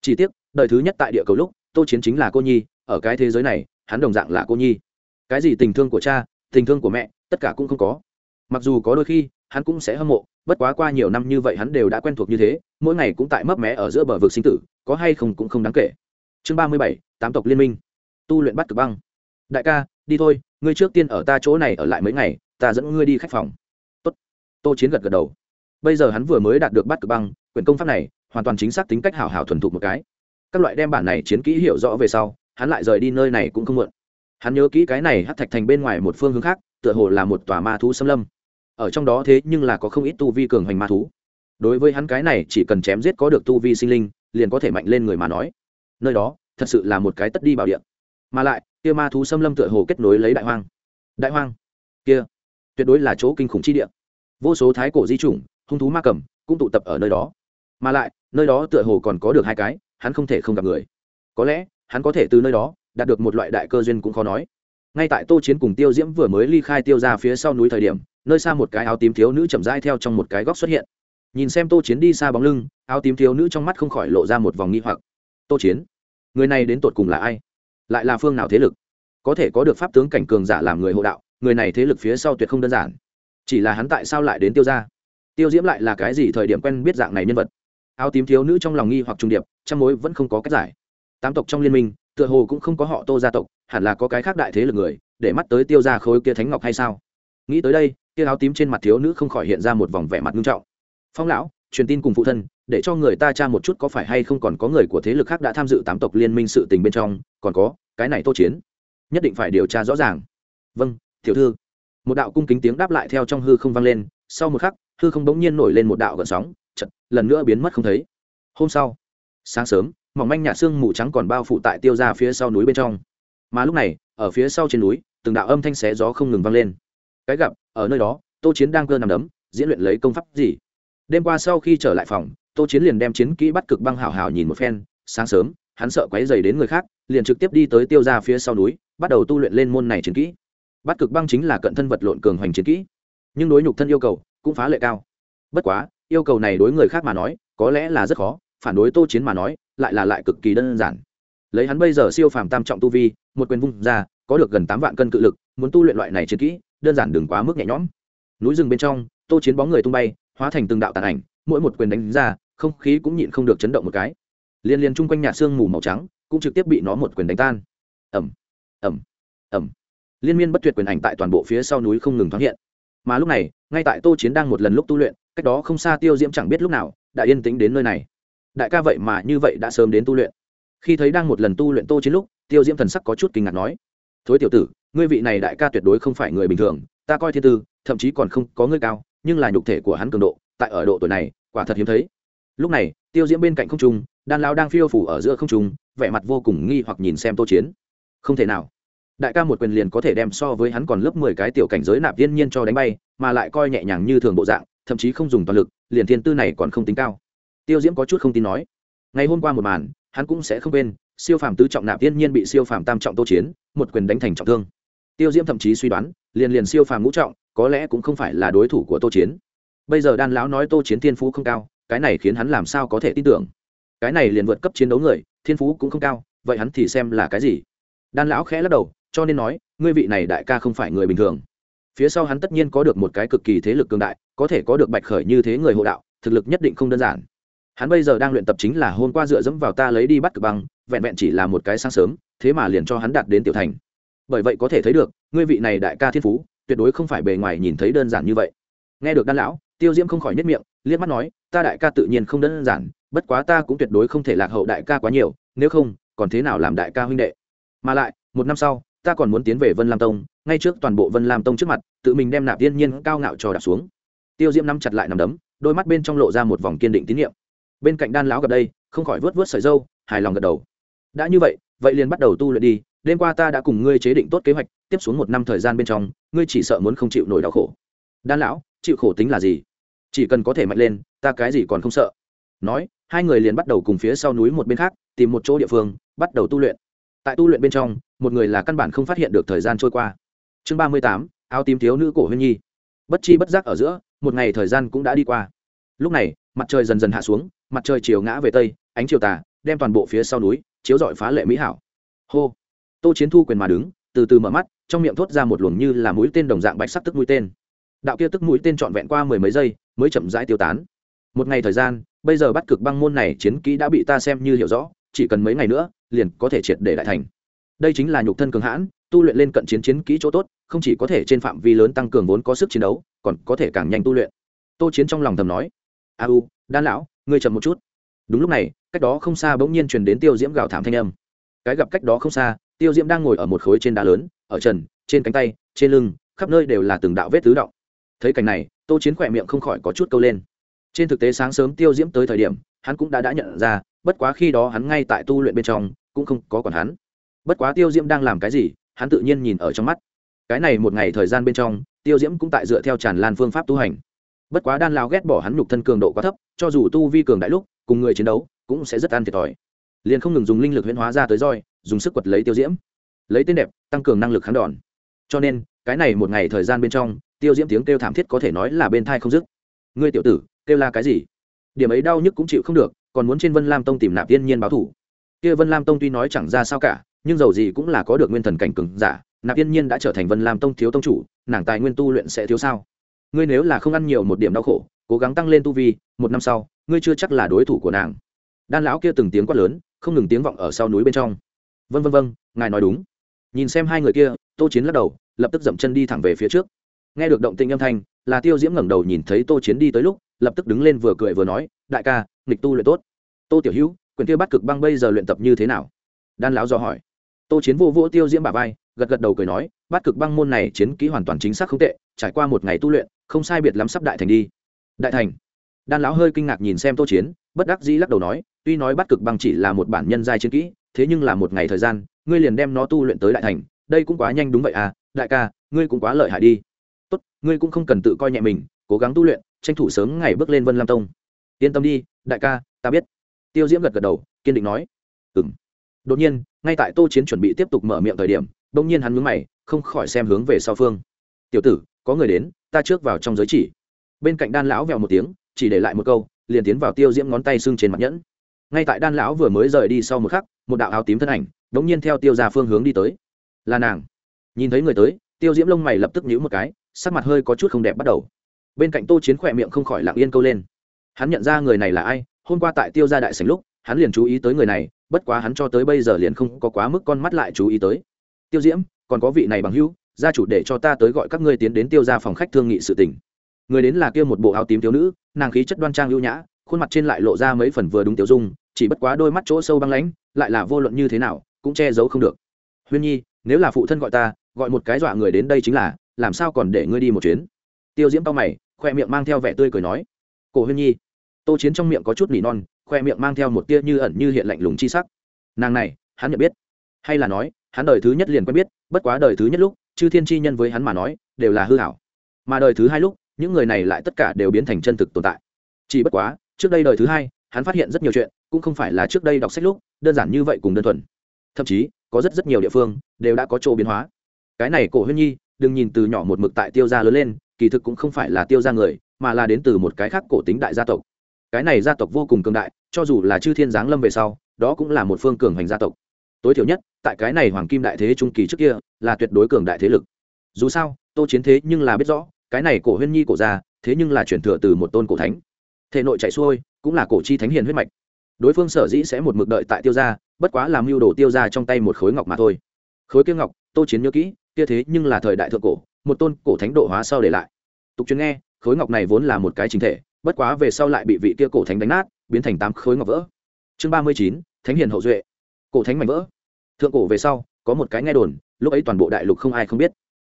Chỉ tiếc, đời thứ nhất tại địa cầu lúc, tô chiến chính là cô nhi, ở cái thế giới này, hắn đồng dạng là cô nhi. Cái gì tình thương của cha, tình thương của mẹ, tất cả cũng không có. Mặc dù có đôi khi, hắn cũng sẽ hâm mộ, bất quá qua nhiều năm như vậy hắn đều đã quen thuộc như thế, mỗi ngày cũng tại mấp mé ở giữa bờ vực sinh tử, có hay không cũng không đáng kể. Chương ba mươi bảy, tám tộc liên minh. Tu luyện bắt cực băng. Đại ca, đi thôi, ngươi trước tiên ở ta chỗ này ở lại mấy ngày ta dẫn ngươi đi khách phòng. Tốt. Tô chiến gật gật đầu. Bây giờ hắn vừa mới đạt được bắt cực băng, quyển công pháp này hoàn toàn chính xác tính cách hảo hảo thuần thục một cái. Các loại đem bản này chiến kỹ hiểu rõ về sau, hắn lại rời đi nơi này cũng không muộn. Hắn nhớ kỹ cái này hát thạch thành bên ngoài một phương hướng khác, tựa hồ là một tòa ma thú xâm lâm. Ở trong đó thế nhưng là có không ít tu vi cường hoành ma thú. Đối với hắn cái này chỉ cần chém giết có được tu vi sinh linh, liền có thể mạnh lên người mà nói. Nơi đó, thật sự là một cái tất đi bảo địa. Mà lại, kia ma thú xâm lâm tựa hồ kết nối lấy đại hoang. Đại hoang. Kia tuyệt đối là chỗ kinh khủng chi địa. Vô số thái cổ di chủng, hung thú ma cầm, cũng tụ tập ở nơi đó. Mà lại, nơi đó tựa hồ còn có được hai cái, hắn không thể không gặp người. Có lẽ, hắn có thể từ nơi đó đạt được một loại đại cơ duyên cũng khó nói. Ngay tại tô chiến cùng tiêu diễm vừa mới ly khai tiêu ra phía sau núi thời điểm, nơi xa một cái áo tím thiếu nữ chậm rãi theo trong một cái góc xuất hiện. Nhìn xem tô chiến đi xa bóng lưng, áo tím thiếu nữ trong mắt không khỏi lộ ra một vòng nghi hoặc. Tô chiến, người này đến tột cùng là ai? Lại là phương nào thế lực? Có thể có được pháp tướng cảnh cường giả làm người hộ đạo? Người này thế lực phía sau tuyệt không đơn giản. Chỉ là hắn tại sao lại đến tiêu ra tiêu diễm lại là cái gì thời điểm quen biết dạng này nhân vật? Áo tím thiếu nữ trong lòng nghi hoặc trung điệp trong mối vẫn không có cách giải. Tám tộc trong liên minh, tựa hồ cũng không có họ tô gia tộc, hẳn là có cái khác đại thế lực người, để mắt tới tiêu ra khối kia thánh ngọc hay sao? Nghĩ tới đây, kia áo tím trên mặt thiếu nữ không khỏi hiện ra một vòng vẻ mặt nghiêm trọng. Phong lão, truyền tin cùng phụ thân, để cho người ta tra một chút có phải hay không còn có người của thế lực khác đã tham dự tám tộc liên minh sự tình bên trong, còn có, cái này tô chiến, nhất định phải điều tra rõ ràng. Vâng tiểu thư. Một đạo cung kính tiếng đáp lại theo trong hư không vang lên, sau một khắc, hư không bỗng nhiên nổi lên một đạo gợn sóng chật lần nữa biến mất không thấy. Hôm sau, sáng sớm, mỏng manh nhạt xương mù trắng còn bao phủ tại tiêu ra phía sau núi bên trong. Mà lúc này, ở phía sau trên núi, từng đạo âm thanh xé gió không ngừng vang lên. Cái gặp, ở nơi đó, tô chiến đang cơ nằm đấm, diễn luyện lấy công pháp gì? Đêm qua sau khi trở lại phòng, tô chiến liền đem chiến kỹ bắt cực băng hảo hảo nhìn một phen, sáng sớm, hắn sợ quấy dày đến người khác, liền trực tiếp đi tới tiêu ra phía sau núi, bắt đầu tu luyện lên môn này chiến kỹ bắt cực băng chính là cận thân vật lộn cường hoành chiến kỹ, nhưng đối nhục thân yêu cầu cũng phá lệ cao. Bất quá, yêu cầu này đối người khác mà nói, có lẽ là rất khó, phản đối tô chiến mà nói, lại là lại cực kỳ đơn giản. Lấy hắn bây giờ siêu phàm tam trọng tu vi, một quyền vung ra, có được gần tám vạn cân cự lực, muốn tu luyện loại này chiến kỹ, đơn giản đừng quá mức nhẹ nhõm. Núi rừng bên trong, tô chiến bóng người tung bay, hóa thành từng đạo tàn ảnh, mỗi một quyền đánh ra, không khí cũng nhịn không được chấn động một cái. Liên liên chung quanh nhà xương mù màu trắng, cũng trực tiếp bị nó một quyền đánh tan. Ẩm ẩm ẩm liên miên bất tuyệt quyền ảnh tại toàn bộ phía sau núi không ngừng thoáng hiện. Mà lúc này, ngay tại tô chiến đang một lần lúc tu luyện, cách đó không xa tiêu diễm chẳng biết lúc nào, đã yên tĩnh đến nơi này. Đại ca vậy mà như vậy đã sớm đến tu luyện. Khi thấy đang một lần tu luyện tô chiến lúc, tiêu diễm thần sắc có chút kinh ngạc nói, thối tiểu tử, ngươi vị này đại ca tuyệt đối không phải người bình thường, ta coi thiên tư, thậm chí còn không có ngươi cao, nhưng là nhục thể của hắn cường độ, tại ở độ tuổi này, quả thật hiếm thấy. Lúc này, tiêu diễm bên cạnh không trung, đan lao đang phiêu phủ ở giữa không trung, vẻ mặt vô cùng nghi hoặc nhìn xem tô chiến. Không thể nào đại ca một quyền liền có thể đem so với hắn còn lớp mười cái tiểu cảnh giới nạp thiên nhiên cho đánh bay, mà lại coi nhẹ nhàng như thường bộ dạng, thậm chí không dùng toàn lực, liền thiên tư này còn không tính cao. Tiêu diễm có chút không tin nói, ngày hôm qua một màn, hắn cũng sẽ không quên, siêu phàm tứ trọng nạp thiên nhiên bị siêu phàm tam trọng tô chiến, một quyền đánh thành trọng thương. Tiêu diễm thậm chí suy đoán, liền liền siêu phàm ngũ trọng, có lẽ cũng không phải là đối thủ của tô chiến. Bây giờ đan lão nói tô chiến thiên phú không cao, cái này khiến hắn làm sao có thể tin tưởng? Cái này liền vượt cấp chiến đấu người, thiên phú cũng không cao, vậy hắn thì xem là cái gì? Đan lão khẽ lắc đầu cho nên nói, ngươi vị này đại ca không phải người bình thường. Phía sau hắn tất nhiên có được một cái cực kỳ thế lực cường đại, có thể có được bạch khởi như thế người hộ đạo, thực lực nhất định không đơn giản. Hắn bây giờ đang luyện tập chính là hôm qua dựa dẫm vào ta lấy đi bắt cực băng, vẹn vẹn chỉ là một cái sáng sớm, thế mà liền cho hắn đạt đến tiểu thành. Bởi vậy có thể thấy được, ngươi vị này đại ca thiên phú, tuyệt đối không phải bề ngoài nhìn thấy đơn giản như vậy. Nghe được đan lão, tiêu diễm không khỏi nhất miệng, liếc mắt nói, ta đại ca tự nhiên không đơn giản, bất quá ta cũng tuyệt đối không thể lạc hậu đại ca quá nhiều, nếu không, còn thế nào làm đại ca huynh đệ? Mà lại, một năm sau ta còn muốn tiến về vân lam tông, ngay trước toàn bộ vân lam tông trước mặt, tự mình đem nạp tiên nhiên cao ngạo cho đạp xuống. Tiêu diễm nắm chặt lại nằm đấm, đôi mắt bên trong lộ ra một vòng kiên định tín nhiệm. Bên cạnh đan lão gặp đây, không khỏi vớt vớt sợi dâu hài lòng gật đầu. Đã như vậy vậy liền bắt đầu tu luyện đi, đêm qua ta đã cùng ngươi chế định tốt kế hoạch, tiếp xuống một năm thời gian bên trong, ngươi chỉ sợ muốn không chịu nổi đau khổ. Đan lão, chịu khổ tính là gì? Chỉ cần có thể mạnh lên, ta cái gì còn không sợ. Nói, hai người liền bắt đầu cùng phía sau núi một bên khác, tìm một chỗ địa phương, bắt đầu tu luyện. Tại tu luyện bên trong một người là căn bản không phát hiện được thời gian trôi qua. Chương ba mươi tám, áo tím thiếu nữ cổ huyên nhi. Bất chi bất giác ở giữa, một ngày thời gian cũng đã đi qua. Lúc này, mặt trời dần dần hạ xuống, mặt trời chiều ngã về tây, ánh chiều tà, đem toàn bộ phía sau núi, chiếu rọi phá lệ mỹ hảo. Hô! Tô chiến thu quyền mà đứng, từ từ mở mắt, trong miệng thốt ra một luồng như là mũi tên đồng dạng bạch sắc tức mũi tên. Đạo kia tức mũi tên trọn vẹn qua mười mấy giây, mới chậm rãi tiêu tán. Một ngày thời gian, bây giờ bắt cực băng môn này chiến kỹ đã bị ta xem như hiểu rõ, chỉ cần mấy ngày nữa, liền có thể triệt để đại thành đây chính là nhục thân cường hãn, tu luyện lên cận chiến chiến kỹ chỗ tốt, không chỉ có thể trên phạm vi lớn tăng cường vốn có sức chiến đấu, còn có thể càng nhanh tu luyện. Tô chiến trong lòng thầm nói, a u, đan lão, ngươi chậm một chút. Đúng lúc này, cách đó không xa bỗng nhiên truyền đến tiêu diễm gào thảm thanh âm. Cái gặp cách đó không xa, tiêu diễm đang ngồi ở một khối trên đá lớn, ở trần, trên cánh tay, trên lưng, khắp nơi đều là từng đạo vết tứ động. Thấy cảnh này, tô chiến khỏe miệng không khỏi có chút câu lên. Trên thực tế sáng sớm tiêu diễm tới thời điểm, hắn cũng đã đã nhận ra, bất quá khi đó hắn ngay tại tu luyện bên trong, cũng không có còn hắn bất quá tiêu diễm đang làm cái gì, hắn tự nhiên nhìn ở trong mắt. Cái này một ngày thời gian bên trong, tiêu diễm cũng tại dựa theo tràn lan phương pháp tu hành. Bất quá đan lao ghét bỏ hắn nhục thân cường độ quá thấp, cho dù tu vi cường đại lúc, cùng người chiến đấu, cũng sẽ rất ăn thiệt thòi. Liền không ngừng dùng linh lực huyễn hóa ra tới roi, dùng sức quật lấy tiêu diễm. Lấy tên đẹp, tăng cường năng lực kháng đòn. Cho nên, cái này một ngày thời gian bên trong, tiêu diễm tiếng kêu thảm thiết có thể nói là bên thai không dứt. Ngươi tiểu tử, kêu là cái gì? Điểm ấy đau nhức cũng chịu không được, còn muốn trên vân lam tông tìm nạp tiên nhiên báo thủ. Kia vân lam tông tuy nói chẳng ra sao cả nhưng dầu gì cũng là có được nguyên thần cảnh cường giả, nạp yên nhiên đã trở thành vân lam tông thiếu tông chủ, nàng tài nguyên tu luyện sẽ thiếu sao? Ngươi nếu là không ăn nhiều một điểm đau khổ, cố gắng tăng lên tu vi, một năm sau, ngươi chưa chắc là đối thủ của nàng. Đan lão kia từng tiếng quát lớn, không ngừng tiếng vọng ở sau núi bên trong. Vân vân vân ngài nói đúng. Nhìn xem hai người kia, tô chiến lắc đầu, lập tức dậm chân đi thẳng về phía trước. Nghe được động tĩnh âm thanh, là tiêu diễm ngẩng đầu nhìn thấy tô chiến đi tới lúc, lập tức đứng lên vừa cười vừa nói, đại ca, nghịch tu luyện tốt. Tô tiểu hữu quyền kia bắt cực băng bây giờ luyện tập như thế nào? Đan lão dò hỏi tô chiến vô vỗ tiêu diễm bà vai, gật gật đầu cười nói bắt cực băng môn này chiến kỹ hoàn toàn chính xác không tệ, trải qua một ngày tu luyện, không sai biệt lắm sắp đại thành đi. Đại thành? Đan lão hơi kinh ngạc nhìn xem tô chiến, bất đắc dĩ lắc đầu nói, tuy nói bắt cực băng chỉ là một bản nhân giai chiến kỹ, thế nhưng là một ngày thời gian, ngươi liền đem nó tu luyện tới đại thành, đây cũng quá nhanh đúng vậy à đại ca, ngươi cũng quá lợi hại đi. Tốt, ngươi cũng không cần tự coi nhẹ mình, cố gắng tu luyện, tranh thủ sớm ngày bước lên vân lam tông. Yên tâm đi, đại ca, ta biết. Tiêu diễm gật gật đầu, kiên định nói. Ừ đột nhiên, ngay tại tô chiến chuẩn bị tiếp tục mở miệng thời điểm đ ỗ n g nhiên hắn mướn mày, không khỏi xem hướng về sau phương. Tiểu tử, có người đến, ta trước vào trong giới chỉ. Bên cạnh đan lão vèo một tiếng, chỉ để lại một câu, liền tiến vào tiêu diễm ngón tay xương trên mặt nhẫn. Ngay tại đan lão vừa mới rời đi sau một khắc, một đạo áo tím thân ảnh đ ỗ n g nhiên theo tiêu ra phương hướng đi tới. Là nàng. Nhìn thấy người tới, tiêu diễm lông mày lập tức nhũ một cái, sắc mặt hơi có chút không đẹp bắt đầu. Bên cạnh tô chiến khỏe miệng không khỏi lặng yên câu lên. Hắn nhận ra người này là ai, hôm qua tại tiêu gia đại sành lúc, hắn liền chú ý tới người này bất quá hắn cho tới bây giờ liền không có quá mức con mắt lại chú ý tới. Tiêu diễm, còn có vị này bằng hữu, gia chủ để cho ta tới gọi các ngươi tiến đến tiêu ra phòng khách thương nghị sự tình. Người đến là kia một bộ áo tím thiếu nữ, nàng khí chất đoan trang ưu nhã, khuôn mặt trên lại lộ ra mấy phần vừa đúng tiêu dung, chỉ bất quá đôi mắt chỗ sâu băng lãnh, lại là vô luận như thế nào, cũng che giấu không được. Huyên nhi, nếu là phụ thân gọi ta, gọi một cái dọa người đến đây chính là, làm sao còn để ngươi đi một chuyến? Tiêu diễm tao mày, khoe miệng mang theo vẻ tươi cười nói. Cổ huyên nhi, tô chiến trong miệng có chút nỉ non khoe miệng mang theo một tia như ẩn như hiện lạnh lùng chi sắc. Nàng này, hắn nhận biết. Hay là nói, hắn đời thứ nhất liền quen biết, bất quá đời thứ nhất lúc, chư thiên chi nhân với hắn mà nói, đều là hư hảo mà đời thứ hai lúc, những người này lại tất cả đều biến thành chân thực tồn tại. Chỉ bất quá, trước đây đời thứ hai, hắn phát hiện rất nhiều chuyện, cũng không phải là trước đây đọc sách lúc, đơn giản như vậy cùng đơn thuần. Thậm chí, có rất rất nhiều địa phương, đều đã có chỗ biến hóa. Cái này cổ huyên nhi, đừng nhìn từ nhỏ một mực tại tiêu gia lớn lên, kỳ thực cũng không phải là tiêu gia người, mà là đến từ một cái khác cổ tính đại gia tộc. Cái này gia tộc vô cùng cường đại cho dù là chư thiên giáng lâm về sau, đó cũng là một phương cường hành gia tộc. Tối thiểu nhất, tại cái này hoàng kim đại thế trung kỳ trước kia, là tuyệt đối cường đại thế lực. Dù sao, tô chiến thế nhưng là biết rõ, cái này cổ huyên nhi cổ gia, thế nhưng là chuyển thừa từ một tôn cổ thánh. Thể nội chạy xuôi, cũng là cổ chi thánh hiền huyết mạch. Đối phương sở dĩ sẽ một mực đợi tại tiêu gia, bất quá làm mưu đồ tiêu gia trong tay một khối ngọc mà thôi. Khối kia ngọc, tô chiến nhớ kỹ, kia thế nhưng là thời đại thượng cổ, một tôn cổ thánh độ hóa sau để lại. Tục truyền nghe, khối ngọc này vốn là một cái chính thể, bất quá về sau lại bị vị kia cổ thánh đánh nát biến thành tám khối ngọc vỡ. Chương ba mươi chín, thánh hiền hậu duệ. Cổ thánh mảnh vỡ. Thượng cổ về sau, có một cái nghe đồn, lúc ấy toàn bộ đại lục không ai không biết.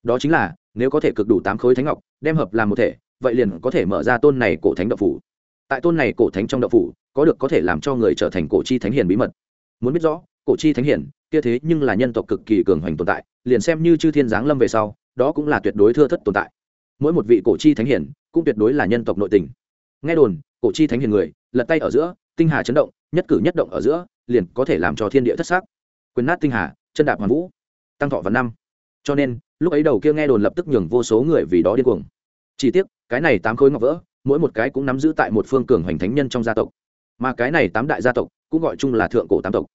Đó chính là, nếu có thể cực đủ tám khối thánh ngọc, đem hợp làm một thể, vậy liền có thể mở ra tôn này cổ thánh đậu phủ. Tại tôn này cổ thánh trong đậu phủ, có được có thể làm cho người trở thành cổ chi thánh hiền bí mật. Muốn biết rõ, cổ chi thánh hiền, kia thế nhưng là nhân tộc cực kỳ cường hoành tồn tại, liền xem như chư thiên giáng lâm về sau, đó cũng là tuyệt đối thưa thất tồn tại. Mỗi một vị cổ chi thánh hiền, cũng tuyệt đối là nhân tộc nội tình. Nghe đồn, cổ chi thánh hiền người lật tay ở giữa, tinh hà chấn động, nhất cử nhất động ở giữa, liền có thể làm cho thiên địa thất sắc. Quyền nát tinh hà, chân đạp hoàn vũ, tăng thọ vào năm. Cho nên, lúc ấy đầu kia nghe đồn lập tức nhường vô số người vì đó điên cuồng. Chỉ tiếc, cái này tám khối ngọc vỡ, mỗi một cái cũng nắm giữ tại một phương cường hoành thánh nhân trong gia tộc. Mà cái này tám đại gia tộc, cũng gọi chung là thượng cổ tám tộc.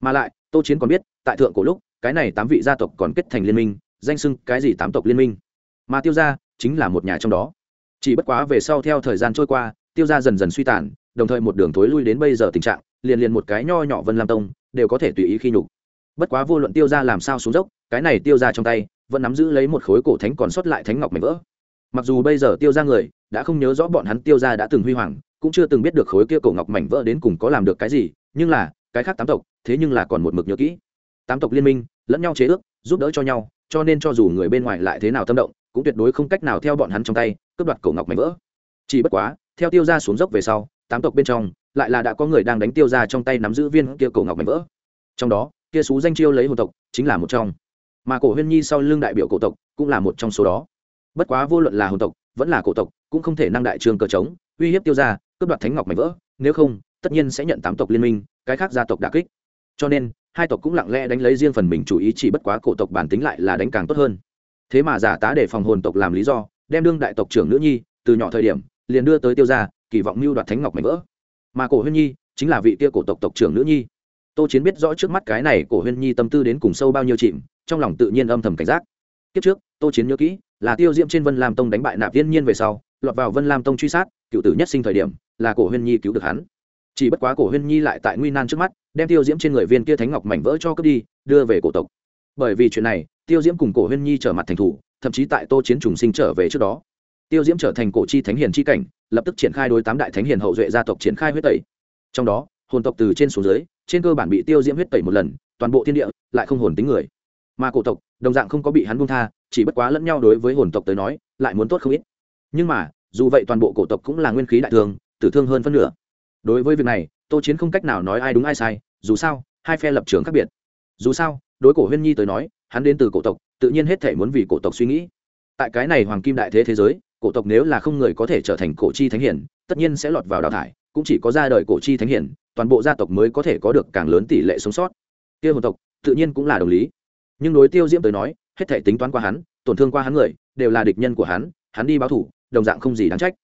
Mà lại, tô chiến còn biết, tại thượng cổ lúc, cái này tám vị gia tộc còn kết thành liên minh, danh sưng cái gì tám tộc liên minh. Mà tiêu gia chính là một nhà trong đó. Chỉ bất quá về sau theo thời gian trôi qua, tiêu gia dần dần suy tàn đồng thời một đường thối lui đến bây giờ tình trạng, liền liền một cái nho nhỏ vân lam tông, đều có thể tùy ý khi nhục. Bất quá vô luận tiêu gia làm sao xuống dốc, cái này tiêu gia trong tay, vẫn nắm giữ lấy một khối cổ thánh còn sót lại thánh ngọc mảnh vỡ. Mặc dù bây giờ tiêu ra người, đã không nhớ rõ bọn hắn tiêu gia đã từng huy hoàng, cũng chưa từng biết được khối kia cổ ngọc mảnh vỡ đến cùng có làm được cái gì, nhưng là, cái khác tám tộc, thế nhưng là còn một mực nhớ kỹ. Tám tộc liên minh, lẫn nhau chế ước, giúp đỡ cho nhau, cho nên cho dù người bên ngoài lại thế nào tâm động, cũng tuyệt đối không cách nào theo bọn hắn trong tay, cướp đoạt cổ ngọc mảnh vỡ. Chỉ bất quá, theo tiêu gia xuống dốc về sau tám tộc bên trong, lại là đã có người đang đánh tiêu gia trong tay nắm giữ viên kia cổ ngọc mảnh vỡ. Trong đó, kia xú danh chiêu lấy hồn tộc, chính là một trong. Mà cổ huyên nhi sau lưng đại biểu cổ tộc, cũng là một trong số đó. Bất quá vô luận là hồn tộc, vẫn là cổ tộc, cũng không thể năng đại trường cờ trống uy hiếp tiêu gia cướp đoạt thánh ngọc mảnh vỡ, nếu không, tất nhiên sẽ nhận tám tộc liên minh, cái khác gia tộc đà kích. Cho nên, hai tộc cũng lặng lẽ đánh lấy riêng phần mình chủ ý chỉ bất quá cổ tộc bản tính lại là đánh càng tốt hơn. Thế mà giả tá để phòng hồn tộc làm lý do, đem đương đại tộc trưởng nữ nhi, từ nhỏ thời điểm, liền đưa tới tiêu gia kỳ vọng mưu đoạt thánh ngọc mảnh vỡ. Mà cổ huyên nhi chính là vị kia cổ tộc tộc trưởng nữ nhi. Tô chiến biết rõ trước mắt cái này cổ huyên nhi tâm tư đến cùng sâu bao nhiêu chìm, trong lòng tự nhiên âm thầm cảnh giác. Kiếp trước, tô chiến nhớ kỹ, là tiêu diễm trên vân lam tông đánh bại nạp thiên nhiên về sau, lọt vào vân lam tông truy sát, cựu tử nhất sinh thời điểm, là cổ huyên nhi cứu được hắn. Chỉ bất quá cổ huyên nhi lại tại nguy nan trước mắt, đem tiêu diễm trên người viên kia thánh ngọc mảnh vỡ cho cướp đi, đưa về cổ tộc. Bởi vì chuyện này, tiêu diễm cùng cổ huyên nhi trở mặt thành thủ, thậm chí tại tô chiến trùng sinh trở về trước đó tiêu diễm trở thành cổ chi thánh hiền chi cảnh, lập tức triển khai đối tám đại thánh hiền hậu duệ gia tộc triển khai huyết tẩy. Trong đó, hồn tộc từ trên xuống dưới, trên cơ bản bị tiêu diễm huyết tẩy một lần, toàn bộ thiên địa lại không hồn tính người. Mà cổ tộc, đồng dạng không có bị hắn buông tha, chỉ bất quá lẫn nhau đối với hồn tộc tới nói, lại muốn tốt không ít. Nhưng mà, dù vậy toàn bộ cổ tộc cũng là nguyên khí đại thương, tử thương hơn phân nửa. Đối với việc này, tô chiến không cách nào nói ai đúng ai sai, dù sao, hai phe lập trường khác biệt. Dù sao, đối cổ huyên nhi tới nói, hắn đến từ cổ tộc, tự nhiên hết thể muốn vì cổ tộc suy nghĩ. Tại cái này hoàng kim đại thế thế giới cổ tộc nếu là không người có thể trở thành cổ chi thánh hiển, tất nhiên sẽ lọt vào đào thải, cũng chỉ có ra đời cổ chi thánh hiển, toàn bộ gia tộc mới có thể có được càng lớn tỷ lệ sống sót. Kia hồn tộc, tự nhiên cũng là đồng lý. Nhưng đối tiêu diễm tới nói, hết thể tính toán qua hắn, tổn thương qua hắn người, đều là địch nhân của hắn hắn đi báo thủ, đồng dạng không gì đáng trách.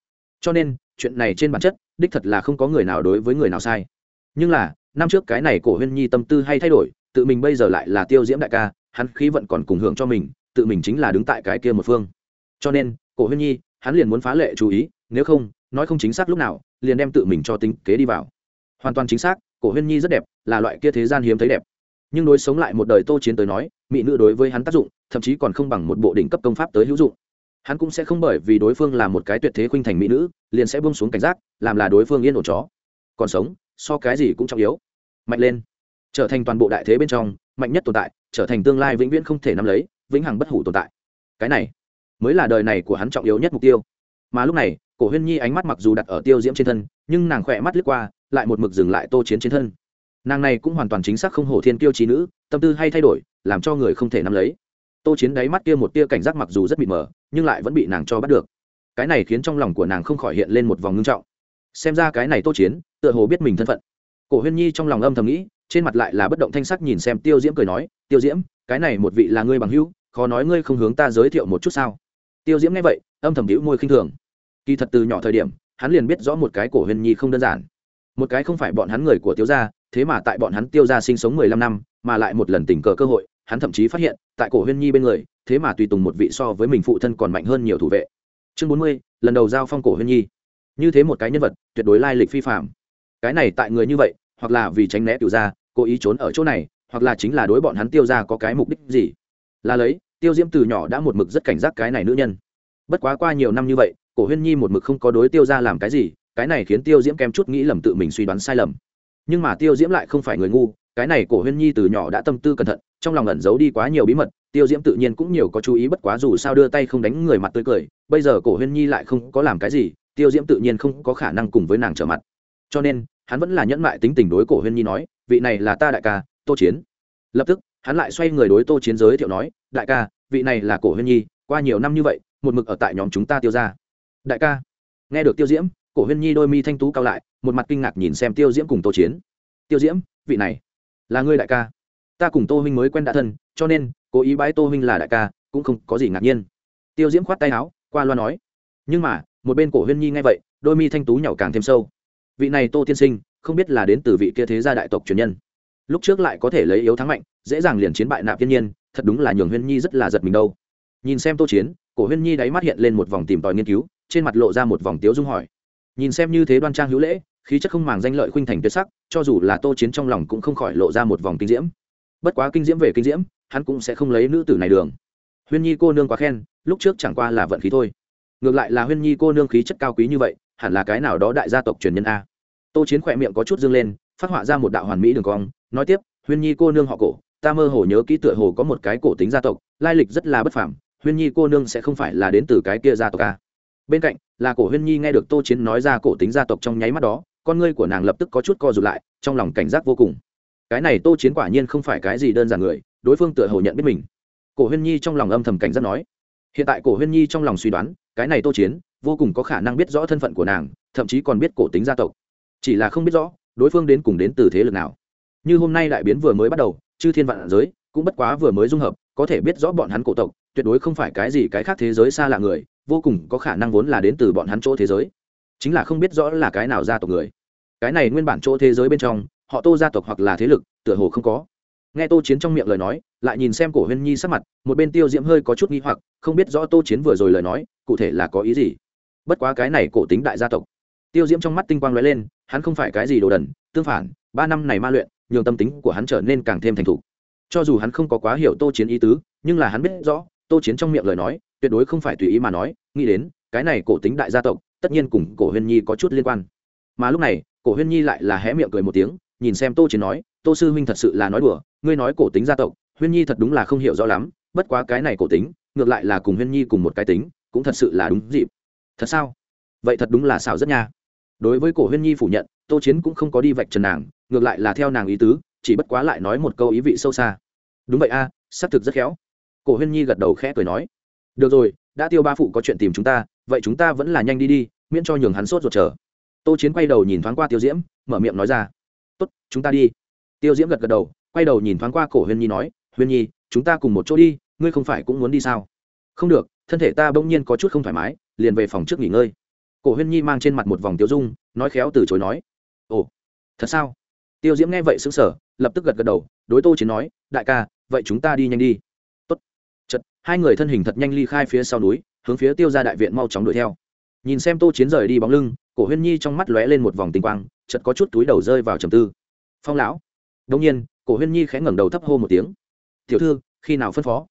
Cho nên, chuyện này trên bản chất, đích thật là không có người nào đối với người nào sai. Nhưng là, năm trước cái này cổ huyên nhi tâm tư hay thay đổi, tự mình bây giờ lại là tiêu diễm đại ca, hắn khí vận còn cùng hưởng cho mình, tự mình chính là đứng tại cái kia một phương. Cho nên, cổ huyên nhi hắn liền muốn phá lệ chú ý, nếu không, nói không chính xác lúc nào, liền đem tự mình cho tính kế đi vào. Hoàn toàn chính xác, cổ huyên nhi rất đẹp, là loại kia thế gian hiếm thấy đẹp. Nhưng đối sống lại một đời tô chiến tới nói, mỹ nữ đối với hắn tác dụng, thậm chí còn không bằng một bộ đỉnh cấp công pháp tới hữu dụng. Hắn cũng sẽ không bởi vì đối phương là một cái tuyệt thế khuynh thành mỹ nữ, liền sẽ bông xuống cảnh giác, làm là đối phương yên ổn chó. Còn sống, so cái gì cũng trọng yếu. Mạnh lên. Trở thành toàn bộ đại thế bên trong, mạnh nhất tồn tại, trở thành tương lai vĩnh viễn không thể nắm lấy, vĩnh hằng bất hủ tồn tại. Cái này mới là đời này của hắn trọng yếu nhất mục tiêu. Mà lúc này, cổ huyên nhi ánh mắt mặc dù đặt ở tiêu diễm trên thân, nhưng nàng khỏe mắt lướt qua, lại một mực dừng lại tô chiến trên thân. Nàng này cũng hoàn toàn chính xác không hổ thiên kiêu trí nữ, tâm tư hay thay đổi, làm cho người không thể nắm lấy. Tô chiến đáy mắt kia một tia cảnh giác mặc dù rất bị mờ, nhưng lại vẫn bị nàng cho bắt được. Cái này khiến trong lòng của nàng không khỏi hiện lên một vòng ngưng trọng. Xem ra cái này tô chiến, tựa hồ biết mình thân phận. Cổ huyên nhi trong lòng âm thầm nghĩ, trên mặt lại là bất động thanh sắc nhìn xem tiêu diễm cười nói, tiêu diễm, cái này một vị là ngươi bằng hữu, khó nói ngươi không hướng ta giới thiệu một chút sao? Tiêu diễm nghe vậy, âm thầm hữu môi khinh thường. Kỳ thật từ nhỏ thời điểm, hắn liền biết rõ một cái cổ huyên nhi không đơn giản. Một cái không phải bọn hắn người của tiêu gia, thế mà tại bọn hắn tiêu gia sinh sống mười lăm năm, mà lại một lần tình cờ cơ hội, hắn thậm chí phát hiện, tại cổ huyên nhi bên người, thế mà tùy tùng một vị so với mình phụ thân còn mạnh hơn nhiều thủ vệ. Chương bốn mươi, lần đầu giao phong cổ huyên nhi. Như thế một cái nhân vật, tuyệt đối lai lịch phi phạm cái này tại người như vậy, hoặc là vì tránh né Tiêu gia, cố ý trốn ở chỗ này, hoặc là chính là đối bọn hắn tiêu ra có cái mục đích gì? Là lấy tiêu diễm từ nhỏ đã một mực rất cảnh giác cái này nữ nhân. Bất quá qua nhiều năm như vậy, cổ huyên nhi một mực không có đối tiêu ra làm cái gì, cái này khiến tiêu diễm kém chút nghĩ lầm tự mình suy đoán sai lầm. Nhưng mà tiêu diễm lại không phải người ngu, cái này cổ huyên nhi từ nhỏ đã tâm tư cẩn thận, trong lòng ẩn giấu đi quá nhiều bí mật, tiêu diễm tự nhiên cũng nhiều có chú ý bất quá dù sao đưa tay không đánh người mặt tươi cười, bây giờ cổ huyên nhi lại không có làm cái gì, tiêu diễm tự nhiên không có khả năng cùng với nàng trở mặt. Cho nên, hắn vẫn là nhẫn mại tính tình đối cổ huyên nhi nói, vị này là ta đại ca, tô chiến. Lập tức hắn lại xoay người đối tô chiến giới thiệu nói, đại ca, vị này là cổ huyên nhi, qua nhiều năm như vậy, một mực ở tại nhóm chúng ta tiêu ra đại ca. Nghe được tiêu diễm, cổ huyên nhi đôi mi thanh tú cao lại, một mặt kinh ngạc nhìn xem tiêu diễm cùng tô chiến. Tiêu diễm, vị này là ngươi đại ca. Ta cùng tô huynh mới quen đã thân, cho nên, cố ý bái tô huynh là đại ca, cũng không có gì ngạc nhiên. Tiêu diễm khoát tay áo, qua loa nói. Nhưng mà, một bên cổ huyên nhi nghe vậy, đôi mi thanh tú nhỏ càng thêm sâu. Vị này tô tiên sinh, không biết là đến từ vị kia thế gia đại tộc truyền nhân lúc trước lại có thể lấy yếu thắng mạnh, dễ dàng liền chiến bại nạp thiên nhiên, thật đúng là nhường huyên nhi rất là giật mình đâu. Nhìn xem tô chiến, cổ huyên nhi đáy mắt hiện lên một vòng tìm tòi nghiên cứu, trên mặt lộ ra một vòng tiếu dung hỏi. Nhìn xem như thế đoan trang hữu lễ, khí chất không màng danh lợi khuynh thành tuyệt sắc, cho dù là tô chiến trong lòng cũng không khỏi lộ ra một vòng kinh diễm. Bất quá kinh diễm về kinh diễm, hắn cũng sẽ không lấy nữ tử này đường. Huyên nhi cô nương quá khen, lúc trước chẳng qua là vận khí thôi. Ngược lại là huyên nhi cô nương khí chất cao quý như vậy, hẳn là cái nào đó đại gia tộc truyền nhân a. Tô chiến khỏe miệng có chút dương lên, phát họa ra một đạo hoàn mỹ đường cong nói tiếp, huyên nhi cô nương họ cổ, ta mơ hồ nhớ kỹ tựa hồ có một cái cổ tính gia tộc, lai lịch rất là bất phàm. huyên nhi cô nương sẽ không phải là đến từ cái kia gia tộc a bên cạnh, là cổ huyên nhi nghe được tô chiến nói ra cổ tính gia tộc trong nháy mắt đó, con ngươi của nàng lập tức có chút co rụt lại, trong lòng cảnh giác vô cùng. Cái này tô chiến quả nhiên không phải cái gì đơn giản người, đối phương tựa hồ nhận biết mình. Cổ huyên nhi trong lòng âm thầm cảnh giác nói. Hiện tại cổ huyên nhi trong lòng suy đoán, cái này tô chiến, vô cùng có khả năng biết rõ thân phận của nàng, thậm chí còn biết cổ tính gia tộc. Chỉ là không biết rõ, đối phương đến cùng đến từ thế lực nào như hôm nay đại biến vừa mới bắt đầu, chư thiên vạn giới cũng bất quá vừa mới dung hợp, có thể biết rõ bọn hắn cổ tộc, tuyệt đối không phải cái gì cái khác thế giới xa lạ người, vô cùng có khả năng vốn là đến từ bọn hắn chỗ thế giới. Chính là không biết rõ là cái nào gia tộc người. Cái này nguyên bản chỗ thế giới bên trong, họ tô gia tộc hoặc là thế lực, tựa hồ không có. Nghe tô chiến trong miệng lời nói, lại nhìn xem cổ huyên nhi sắc mặt, một bên tiêu diễm hơi có chút nghi hoặc, không biết rõ tô chiến vừa rồi lời nói, cụ thể là có ý gì. Bất quá cái này cổ tính đại gia tộc. Tiêu diễm trong mắt tinh quang lóe lên, hắn không phải cái gì đồ đần, tương phản, ba năm này ma luyện nhường tâm tính của hắn trở nên càng thêm thành thục. Cho dù hắn không có quá hiểu tô chiến ý tứ, nhưng là hắn biết rõ, tô chiến trong miệng lời nói, tuyệt đối không phải tùy ý mà nói, nghĩ đến, cái này cổ tính đại gia tộc, tất nhiên cùng cổ huyên nhi có chút liên quan. Mà lúc này, cổ huyên nhi lại là hé miệng cười một tiếng, nhìn xem tô chiến nói, tô sư huynh thật sự là nói đùa, ngươi nói cổ tính gia tộc, huyên nhi thật đúng là không hiểu rõ lắm, bất quá cái này cổ tính, ngược lại là cùng huyên nhi cùng một cái tính, cũng thật sự là đúng dịp. Thật sao? Vậy thật đúng là xảo rất nha. Đối với cổ huyên nhi phủ nhận, tô chiến cũng không có đi vạch trần nàng ngược lại là theo nàng ý tứ chỉ bất quá lại nói một câu ý vị sâu xa. Đúng vậy a à, xác thực rất khéo. Cổ huyên nhi gật đầu khẽ cười nói. Được rồi đã tiêu ba phụ có chuyện tìm chúng ta vậy chúng ta vẫn là nhanh đi đi miễn cho nhường hắn sốt ruột chờ. Tô chiến quay đầu nhìn thoáng qua tiêu diễm mở miệng nói ra. Tốt chúng ta đi. Tiêu diễm gật gật đầu quay đầu nhìn thoáng qua cổ huyên nhi nói huyên nhi chúng ta cùng một chỗ đi ngươi không phải cũng muốn đi sao? Không được thân thể ta bỗng nhiên có chút không thoải mái liền về phòng trước nghỉ ngơi. Cổ huyên nhi mang trên mặt một vòng tiêu dung nói khéo từ chối nói. Ồ thật sao? Tiêu diễm nghe vậy xứng sở lập tức gật gật đầu, đối tô chiến nói, đại ca, vậy chúng ta đi nhanh đi. Tốt. Chật hai người thân hình thật nhanh ly khai phía sau núi, hướng phía tiêu ra đại viện mau chóng đuổi theo. Nhìn xem tô chiến rời đi bóng lưng, cổ huyên nhi trong mắt lóe lên một vòng tinh quang chật có chút túi đầu rơi vào trầm tư. Phong lão. Đông nhiên, cổ huyên nhi khẽ ngẩng đầu thấp hô một tiếng. Tiểu thư, khi nào phân phó?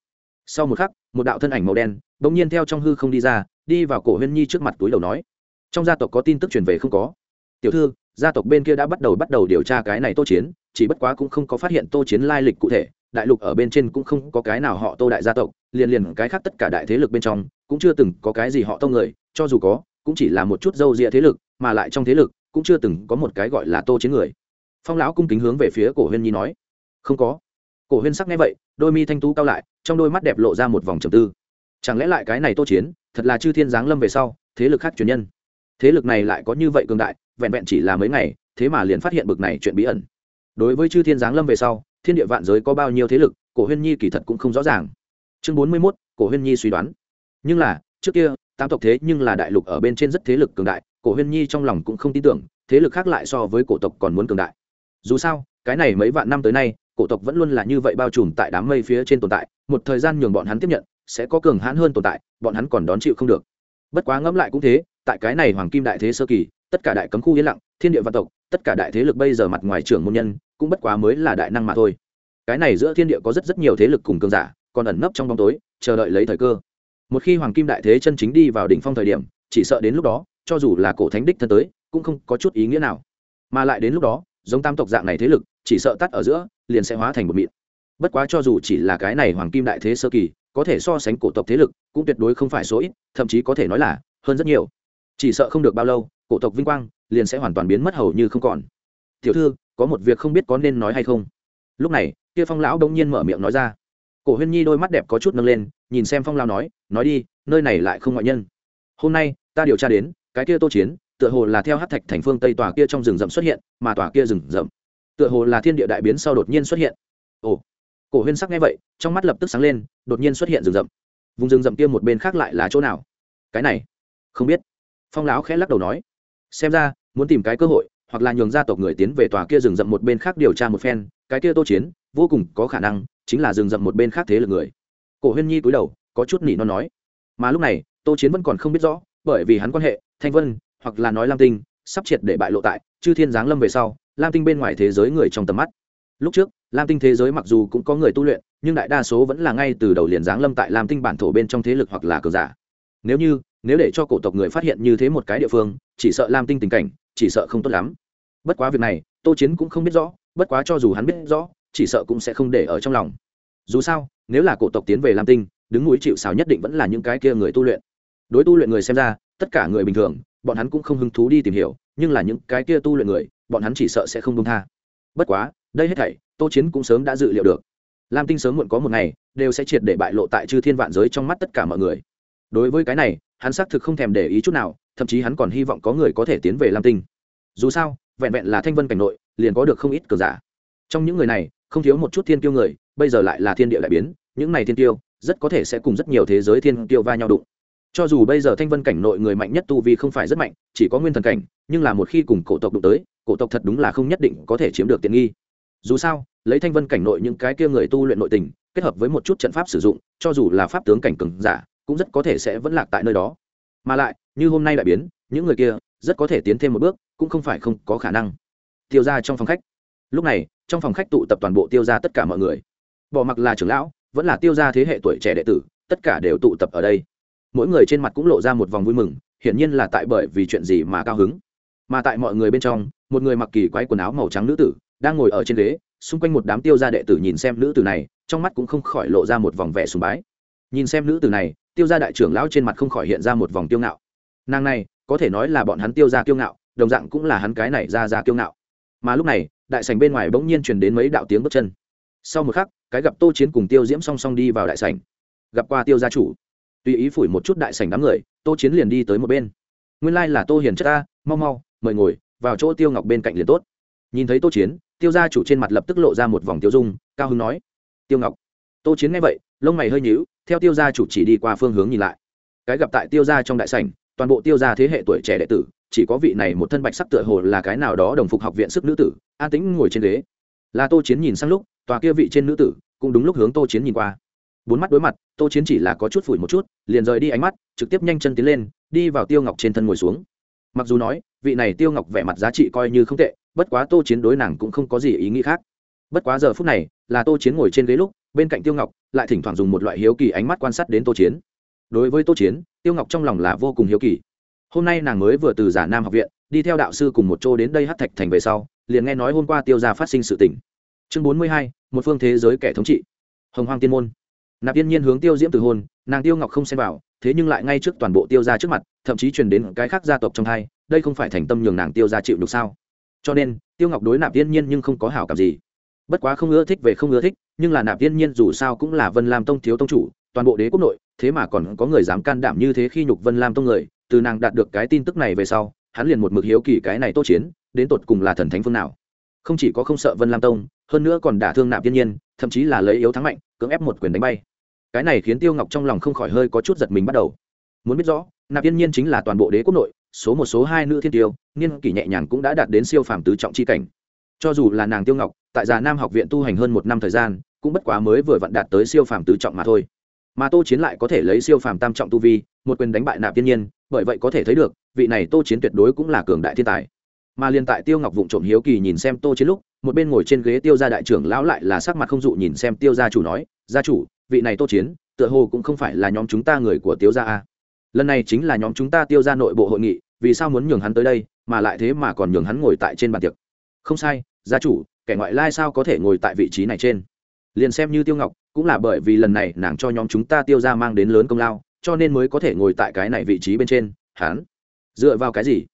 Sau một khắc, một đạo thân ảnh màu đen bỗng nhiên theo trong hư không đi ra, đi vào cổ huyên nhi trước mặt túi đầu nói. Trong gia tộc có tin tức truyền về không có. Tiểu thư gia tộc bên kia đã bắt đầu bắt đầu điều tra cái này tô chiến, chỉ bất quá cũng không có phát hiện tô chiến lai lịch cụ thể, đại lục ở bên trên cũng không có cái nào họ tô đại gia tộc, liền liền cái khác tất cả đại thế lực bên trong, cũng chưa từng có cái gì họ tô người, cho dù có, cũng chỉ là một chút dâu rịa thế lực, mà lại trong thế lực, cũng chưa từng có một cái gọi là tô chiến người. Phong lão cung kính hướng về phía cổ huyên nhi nói, không có. Cổ huyên sắc nghe vậy, đôi mi thanh tú cao lại, trong đôi mắt đẹp lộ ra một vòng trầm tư. Chẳng lẽ lại cái này tô chiến, thật là chư thiên giáng lâm về sau, thế lực khác truyền nhân? Thế lực này lại có như vậy cường đại, vẹn vẹn chỉ là mấy ngày, thế mà liền phát hiện bực này chuyện bí ẩn. Đối với chư thiên giáng lâm về sau, thiên địa vạn giới có bao nhiêu thế lực, cổ huyên nhi kỳ thật cũng không rõ ràng. Chương bốn mươi mốt, cổ huyên nhi suy đoán. Nhưng là, trước kia tam tộc thế nhưng là đại lục ở bên trên rất thế lực cường đại, cổ huyên nhi trong lòng cũng không tin tưởng, thế lực khác lại so với cổ tộc còn muốn cường đại. Dù sao, cái này mấy vạn năm tới nay, cổ tộc vẫn luôn là như vậy bao trùm tại đám mây phía trên tồn tại, một thời gian nhường bọn hắn tiếp nhận, sẽ có cường hãn hơn tồn tại, bọn hắn còn đón chịu không được. Bất quá ngẫm lại cũng thế tại cái này hoàng kim đại thế sơ kỳ, tất cả đại cấm khu yên lặng, thiên địa văn tộc, tất cả đại thế lực bây giờ mặt ngoài trưởng môn nhân, cũng bất quá mới là đại năng mà thôi. Cái này giữa thiên địa có rất rất nhiều thế lực cùng cường giả, còn ẩn nấp trong bóng tối, chờ đợi lấy thời cơ. Một khi hoàng kim đại thế chân chính đi vào đỉnh phong thời điểm, chỉ sợ đến lúc đó, cho dù là cổ thánh đích thân tới, cũng không có chút ý nghĩa nào. Mà lại đến lúc đó, giống tam tộc dạng này thế lực, chỉ sợ tắt ở giữa, liền sẽ hóa thành một mịn. Bất quá cho dù chỉ là cái này hoàng kim đại thế sơ kỳ, có thể so sánh cổ tộc thế lực, cũng tuyệt đối không phải số ít, thậm chí có thể nói là hơn rất nhiều chỉ sợ không được bao lâu, cổ tộc vinh quang liền sẽ hoàn toàn biến mất hầu như không còn. Tiểu thư, có một việc không biết có nên nói hay không? Lúc này, kia phong lão đông nhiên mở miệng nói ra. Cổ huyên nhi đôi mắt đẹp có chút nâng lên, nhìn xem phong lão nói nói đi, nơi này lại không ngoại nhân. Hôm nay, ta điều tra đến, cái kia tô chiến, tựa hồ là theo hát thạch thành phương tây tòa kia trong rừng rậm xuất hiện, mà tòa kia rừng rậm, tựa hồ là thiên địa đại biến sau đột nhiên xuất hiện. Ồ, cổ huyên sắc nghe vậy, trong mắt lập tức sáng lên, đột nhiên xuất hiện rừng rậm. Vùng rừng rậm kia một bên khác lại là chỗ nào? Cái này, không biết phong lão khẽ lắc đầu nói, xem ra, muốn tìm cái cơ hội, hoặc là nhường gia tộc người tiến về tòa kia rừng rậm một bên khác điều tra một phen, cái kia tô chiến, vô cùng có khả năng chính là rừng rậm một bên khác thế lực người. Cổ huyên nhi cúi đầu, có chút nỉ non nói, mà lúc này, tô chiến vẫn còn không biết rõ, bởi vì hắn quan hệ, thanh vân, hoặc là nói lam tinh, sắp triệt để bại lộ tại chư thiên giáng lâm về sau, lam tinh bên ngoài thế giới người trong tầm mắt. Lúc trước, lam tinh thế giới mặc dù cũng có người tu luyện, nhưng đại đa số vẫn là ngay từ đầu liền giáng lâm tại lam tinh bản thổ bên trong thế lực hoặc là cờ giả. Nếu như nếu để cho cổ tộc người phát hiện như thế một cái địa phương, chỉ sợ lam tinh tình cảnh, chỉ sợ không tốt lắm. Bất quá việc này, tô chiến cũng không biết rõ, bất quá cho dù hắn biết rõ, chỉ sợ cũng sẽ không để ở trong lòng. Dù sao, nếu là cổ tộc tiến về lam tinh, đứng núi chịu xào nhất định vẫn là những cái kia người tu luyện. Đối tu luyện người xem ra, tất cả người bình thường, bọn hắn cũng không hứng thú đi tìm hiểu, nhưng là những cái kia tu luyện người, bọn hắn chỉ sợ sẽ không công tha. Bất quá, đây hết thảy, tô chiến cũng sớm đã dự liệu được. Lam tinh sớm muộn có một ngày, đều sẽ triệt để bại lộ tại chư thiên vạn giới trong mắt tất cả mọi người. Đối với cái này hắn xác thực không thèm để ý chút nào thậm chí hắn còn hy vọng có người có thể tiến về lam tinh. Dù sao vẹn vẹn là thanh vân cảnh nội liền có được không ít cờ giả. Trong những người này không thiếu một chút thiên tiêu người bây giờ lại là thiên địa đại biến những này thiên tiêu, rất có thể sẽ cùng rất nhiều thế giới thiên tiêu va nhau đụng. Cho dù bây giờ thanh vân cảnh nội người mạnh nhất tu vi không phải rất mạnh chỉ có nguyên thần cảnh nhưng là một khi cùng cổ tộc đụng tới cổ tộc thật đúng là không nhất định có thể chiếm được tiện nghi. Dù sao lấy thanh vân cảnh nội những cái kia người tu luyện nội tình kết hợp với một chút trận pháp sử dụng cho dù là pháp tướng cảnh cường giả cũng rất có thể sẽ vẫn lạc tại nơi đó. Mà lại, như hôm nay đại biến, những người kia rất có thể tiến thêm một bước, cũng không phải không có khả năng. Tiêu ra trong phòng khách. Lúc này, trong phòng khách tụ tập toàn bộ tiêu ra tất cả mọi người. Bỏ mặc là trưởng lão, vẫn là tiêu ra thế hệ tuổi trẻ đệ tử, tất cả đều tụ tập ở đây. Mỗi người trên mặt cũng lộ ra một vòng vui mừng, hiển nhiên là tại bởi vì chuyện gì mà cao hứng. Mà tại mọi người bên trong, một người mặc kỳ quái quần áo màu trắng nữ tử, đang ngồi ở trên ghế, xung quanh một đám tiêu gia đệ tử nhìn xem nữ tử này, trong mắt cũng không khỏi lộ ra một vòng vẻ sùng bái. Nhìn xem nữ tử này tiêu gia đại trưởng lão trên mặt không khỏi hiện ra một vòng tiêu ngạo. Nàng này, có thể nói là bọn hắn tiêu gia kiêu ngạo, đồng dạng cũng là hắn cái này ra ra kiêu ngạo. Mà lúc này, đại sảnh bên ngoài bỗng nhiên truyền đến mấy đạo tiếng bước chân. Sau một khắc, cái gặp tô chiến cùng tiêu diễm song song đi vào đại sảnh. Gặp qua tiêu gia chủ. Tùy ý phủi một chút đại sảnh đám người, tô chiến liền đi tới một bên. Nguyên lai là tô hiền chất ta, mau mau, mời ngồi, vào chỗ tiêu ngọc bên cạnh liền tốt. Nhìn thấy tô chiến, tiêu gia chủ trên mặt lập tức lộ ra một vòng tiêu dung, cao hưng nói. Tiêu ngọc. Tô chiến nghe vậy lông mày hơi nhíu, theo tiêu gia chủ chỉ đi qua phương hướng nhìn lại. Cái gặp tại tiêu gia trong đại sảnh, toàn bộ tiêu gia thế hệ tuổi trẻ đệ tử, chỉ có vị này một thân bạch sắc tựa hồ là cái nào đó đồng phục học viện sức nữ tử, an tĩnh ngồi trên ghế. Là tô chiến nhìn sang lúc, tòa kia vị trên nữ tử, cũng đúng lúc hướng tô chiến nhìn qua. Bốn mắt đối mặt, tô chiến chỉ là có chút phủi một chút, liền rời đi ánh mắt, trực tiếp nhanh chân tiến lên, đi vào tiêu ngọc trên thân ngồi xuống. Mặc dù nói, vị này tiêu ngọc vẻ mặt giá trị coi như không tệ, bất quá tô chiến đối nàng cũng không có gì ý nghĩ khác. Bất quá giờ phút này, là tô chiến ngồi trên ghế lúc bên cạnh tiêu ngọc lại thỉnh thoảng dùng một loại hiếu kỳ ánh mắt quan sát đến tô chiến đối với tô chiến tiêu ngọc trong lòng là vô cùng hiếu kỳ hôm nay nàng mới vừa từ giả nam học viện đi theo đạo sư cùng một chỗ đến đây hát thạch thành về sau liền nghe nói hôm qua tiêu gia phát sinh sự tỉnh chương bốn mươi hai một phương thế giới kẻ thống trị hồng hoang tiên môn nạp yên nhiên hướng tiêu diễm từ hôn nàng tiêu ngọc không xem vào thế nhưng lại ngay trước toàn bộ tiêu gia trước mặt thậm chí truyền đến cái khác gia tộc trong hai đây không phải thành tâm nhường nàng tiêu gia chịu được sao cho nên tiêu ngọc đối nạp yên nhiên nhưng không có hảo cảm gì bất quá không ưa thích về không ưa thích, nhưng là nạp thiên nhiên dù sao cũng là vân lam tông thiếu tông chủ, toàn bộ đế quốc nội, thế mà còn có người dám can đảm như thế khi nhục vân lam tông người, từ nàng đạt được cái tin tức này về sau, hắn liền một mực hiếu kỳ cái này tốt chiến, đến tột cùng là thần thánh phương nào. Không chỉ có không sợ vân lam tông, hơn nữa còn đả thương nạp thiên nhiên, thậm chí là lấy yếu thắng mạnh, cưỡng ép một quyền đánh bay. Cái này khiến tiêu ngọc trong lòng không khỏi hơi có chút giật mình bắt đầu. Muốn biết rõ, nạp thiên nhiên chính là toàn bộ đế quốc nội, số một, số hai nữ thiên tiêu, niên kỷ nhẹ nhàng cũng đã đạt đến siêu phàm tứ trọng c h i cảnh cho dù là nàng tiêu ngọc, tại già nam học viện tu hành hơn một năm thời gian, cũng bất quá mới vừa vặn đạt tới siêu phàm tứ trọng mà thôi. Mà tô chiến lại có thể lấy siêu phàm tam trọng tu vi, một quyền đánh bại nạp thiên nhiên, bởi vậy có thể thấy được, vị này tô chiến tuyệt đối cũng là cường đại thiên tài. Mà liền tại tiêu ngọc vụng trộm hiếu kỳ nhìn xem tô chiến lúc, một bên ngồi trên ghế tiêu gia đại trưởng lão lại là sắc mặt không dụ nhìn xem tiêu gia chủ nói, gia chủ, vị này tô chiến, tựa hồ cũng không phải là nhóm chúng ta người của tiêu gia a. Lần này chính là nhóm chúng ta tiêu gia nội bộ hội nghị, vì sao muốn nhường hắn tới đây, mà lại thế mà còn nhường hắn ngồi tại trên bàn tiệc? Không sai, gia chủ, kẻ ngoại lai sao có thể ngồi tại vị trí này trên? Liền xem như tiêu ngọc, cũng là bởi vì lần này nàng cho nhóm chúng ta tiêu ra mang đến lớn công lao, cho nên mới có thể ngồi tại cái này vị trí bên trên hắn dựa vào cái gì?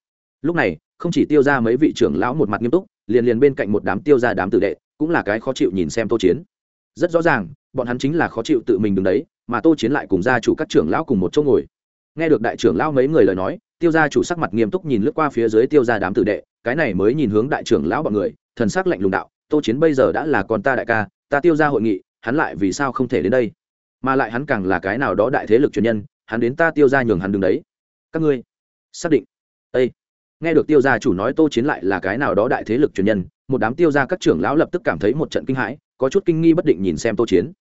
Lúc này, không chỉ tiêu ra mấy vị trưởng lão một mặt nghiêm túc, liền liền bên cạnh một đám tiêu ra đám tử đệ, cũng là cái khó chịu nhìn xem tô chiến. Rất rõ ràng, bọn hắn chính là khó chịu tự mình đứng đấy, mà tô chiến lại cùng gia chủ các trưởng lão cùng một chỗ ngồi. Nghe được đại trưởng lão mấy người lời nói, tiêu gia chủ sắc mặt nghiêm túc nhìn lướt qua phía dưới tiêu gia đám tử đệ cái này mới nhìn hướng đại trưởng lão bọn người, thần sắc lạnh lùng đạo, tô chiến bây giờ đã là con ta đại ca, ta tiêu gia hội nghị, hắn lại vì sao không thể đến đây? Mà lại hắn càng là cái nào đó đại thế lực truyền nhân, hắn đến ta tiêu gia nhường hắn đứng đấy. Các ngươi, xác định. Đây. nghe được tiêu gia chủ nói tô chiến lại là cái nào đó đại thế lực truyền nhân, một đám tiêu gia các trưởng lão lập tức cảm thấy một trận kinh hãi, có chút kinh nghi bất định nhìn xem tô chiến.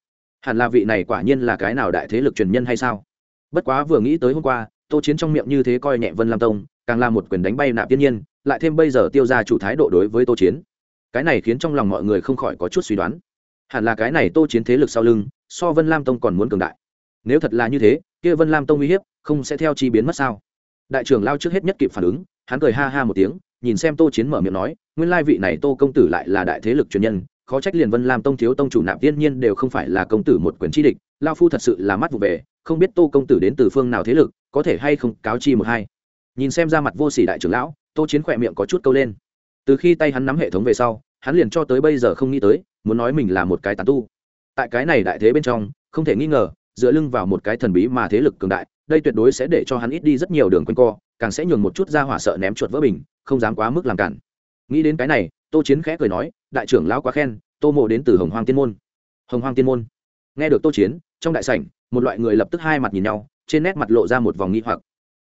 Hẳn là vị này quả nhiên là cái nào đại thế lực truyền nhân hay sao? Bất quá vừa nghĩ tới hôm qua, tô chiến trong miệng như thế coi nhẹ vân lam tông, càng là một quyền đánh bay nạp tiên nhiên lại thêm bây giờ tiêu ra chủ thái độ đối với tô chiến. Cái này khiến trong lòng mọi người không khỏi có chút suy đoán. Hẳn là cái này tô chiến thế lực sau lưng, so vân lam tông còn muốn cường đại. Nếu thật là như thế, kia vân lam tông uy hiếp, không sẽ theo chi biến mất sao? Đại trưởng lao trước hết nhất kịp phản ứng, hắn cười ha ha một tiếng, nhìn xem tô chiến mở miệng nói, nguyên lai vị này tô công tử lại là đại thế lực truyền nhân, khó trách liền vân lam tông thiếu tông chủ nạp tiên nhiên đều không phải là công tử một quyền chi địch, lao phu thật sự là mắt vụ về, không biết tô công tử đến từ phương nào thế lực, có thể hay không cáo chi một hai. Nhìn xem ra mặt vô sỉ đại trưởng lão tô chiến khỏe miệng có chút câu lên. Từ khi tay hắn nắm hệ thống về sau, hắn liền cho tới bây giờ không nghĩ tới, muốn nói mình là một cái tàn tu. Tại cái này đại thế bên trong, không thể nghi ngờ, dựa lưng vào một cái thần bí mà thế lực cường đại, đây tuyệt đối sẽ để cho hắn ít đi rất nhiều đường quanh co, càng sẽ nhường một chút ra hỏa sợ ném chuột vỡ bình, không dám quá mức làm cản. Nghĩ đến cái này, tô chiến khẽ cười nói, đại trưởng lão quá khen, tô mộ đến từ hồng Hoàng tiên môn. Hồng Hoàng tiên môn. Nghe được tô chiến, trong đại sảnh, một loại người lập tức hai mặt nhìn nhau, trên nét mặt lộ ra một vòng nghi hoặc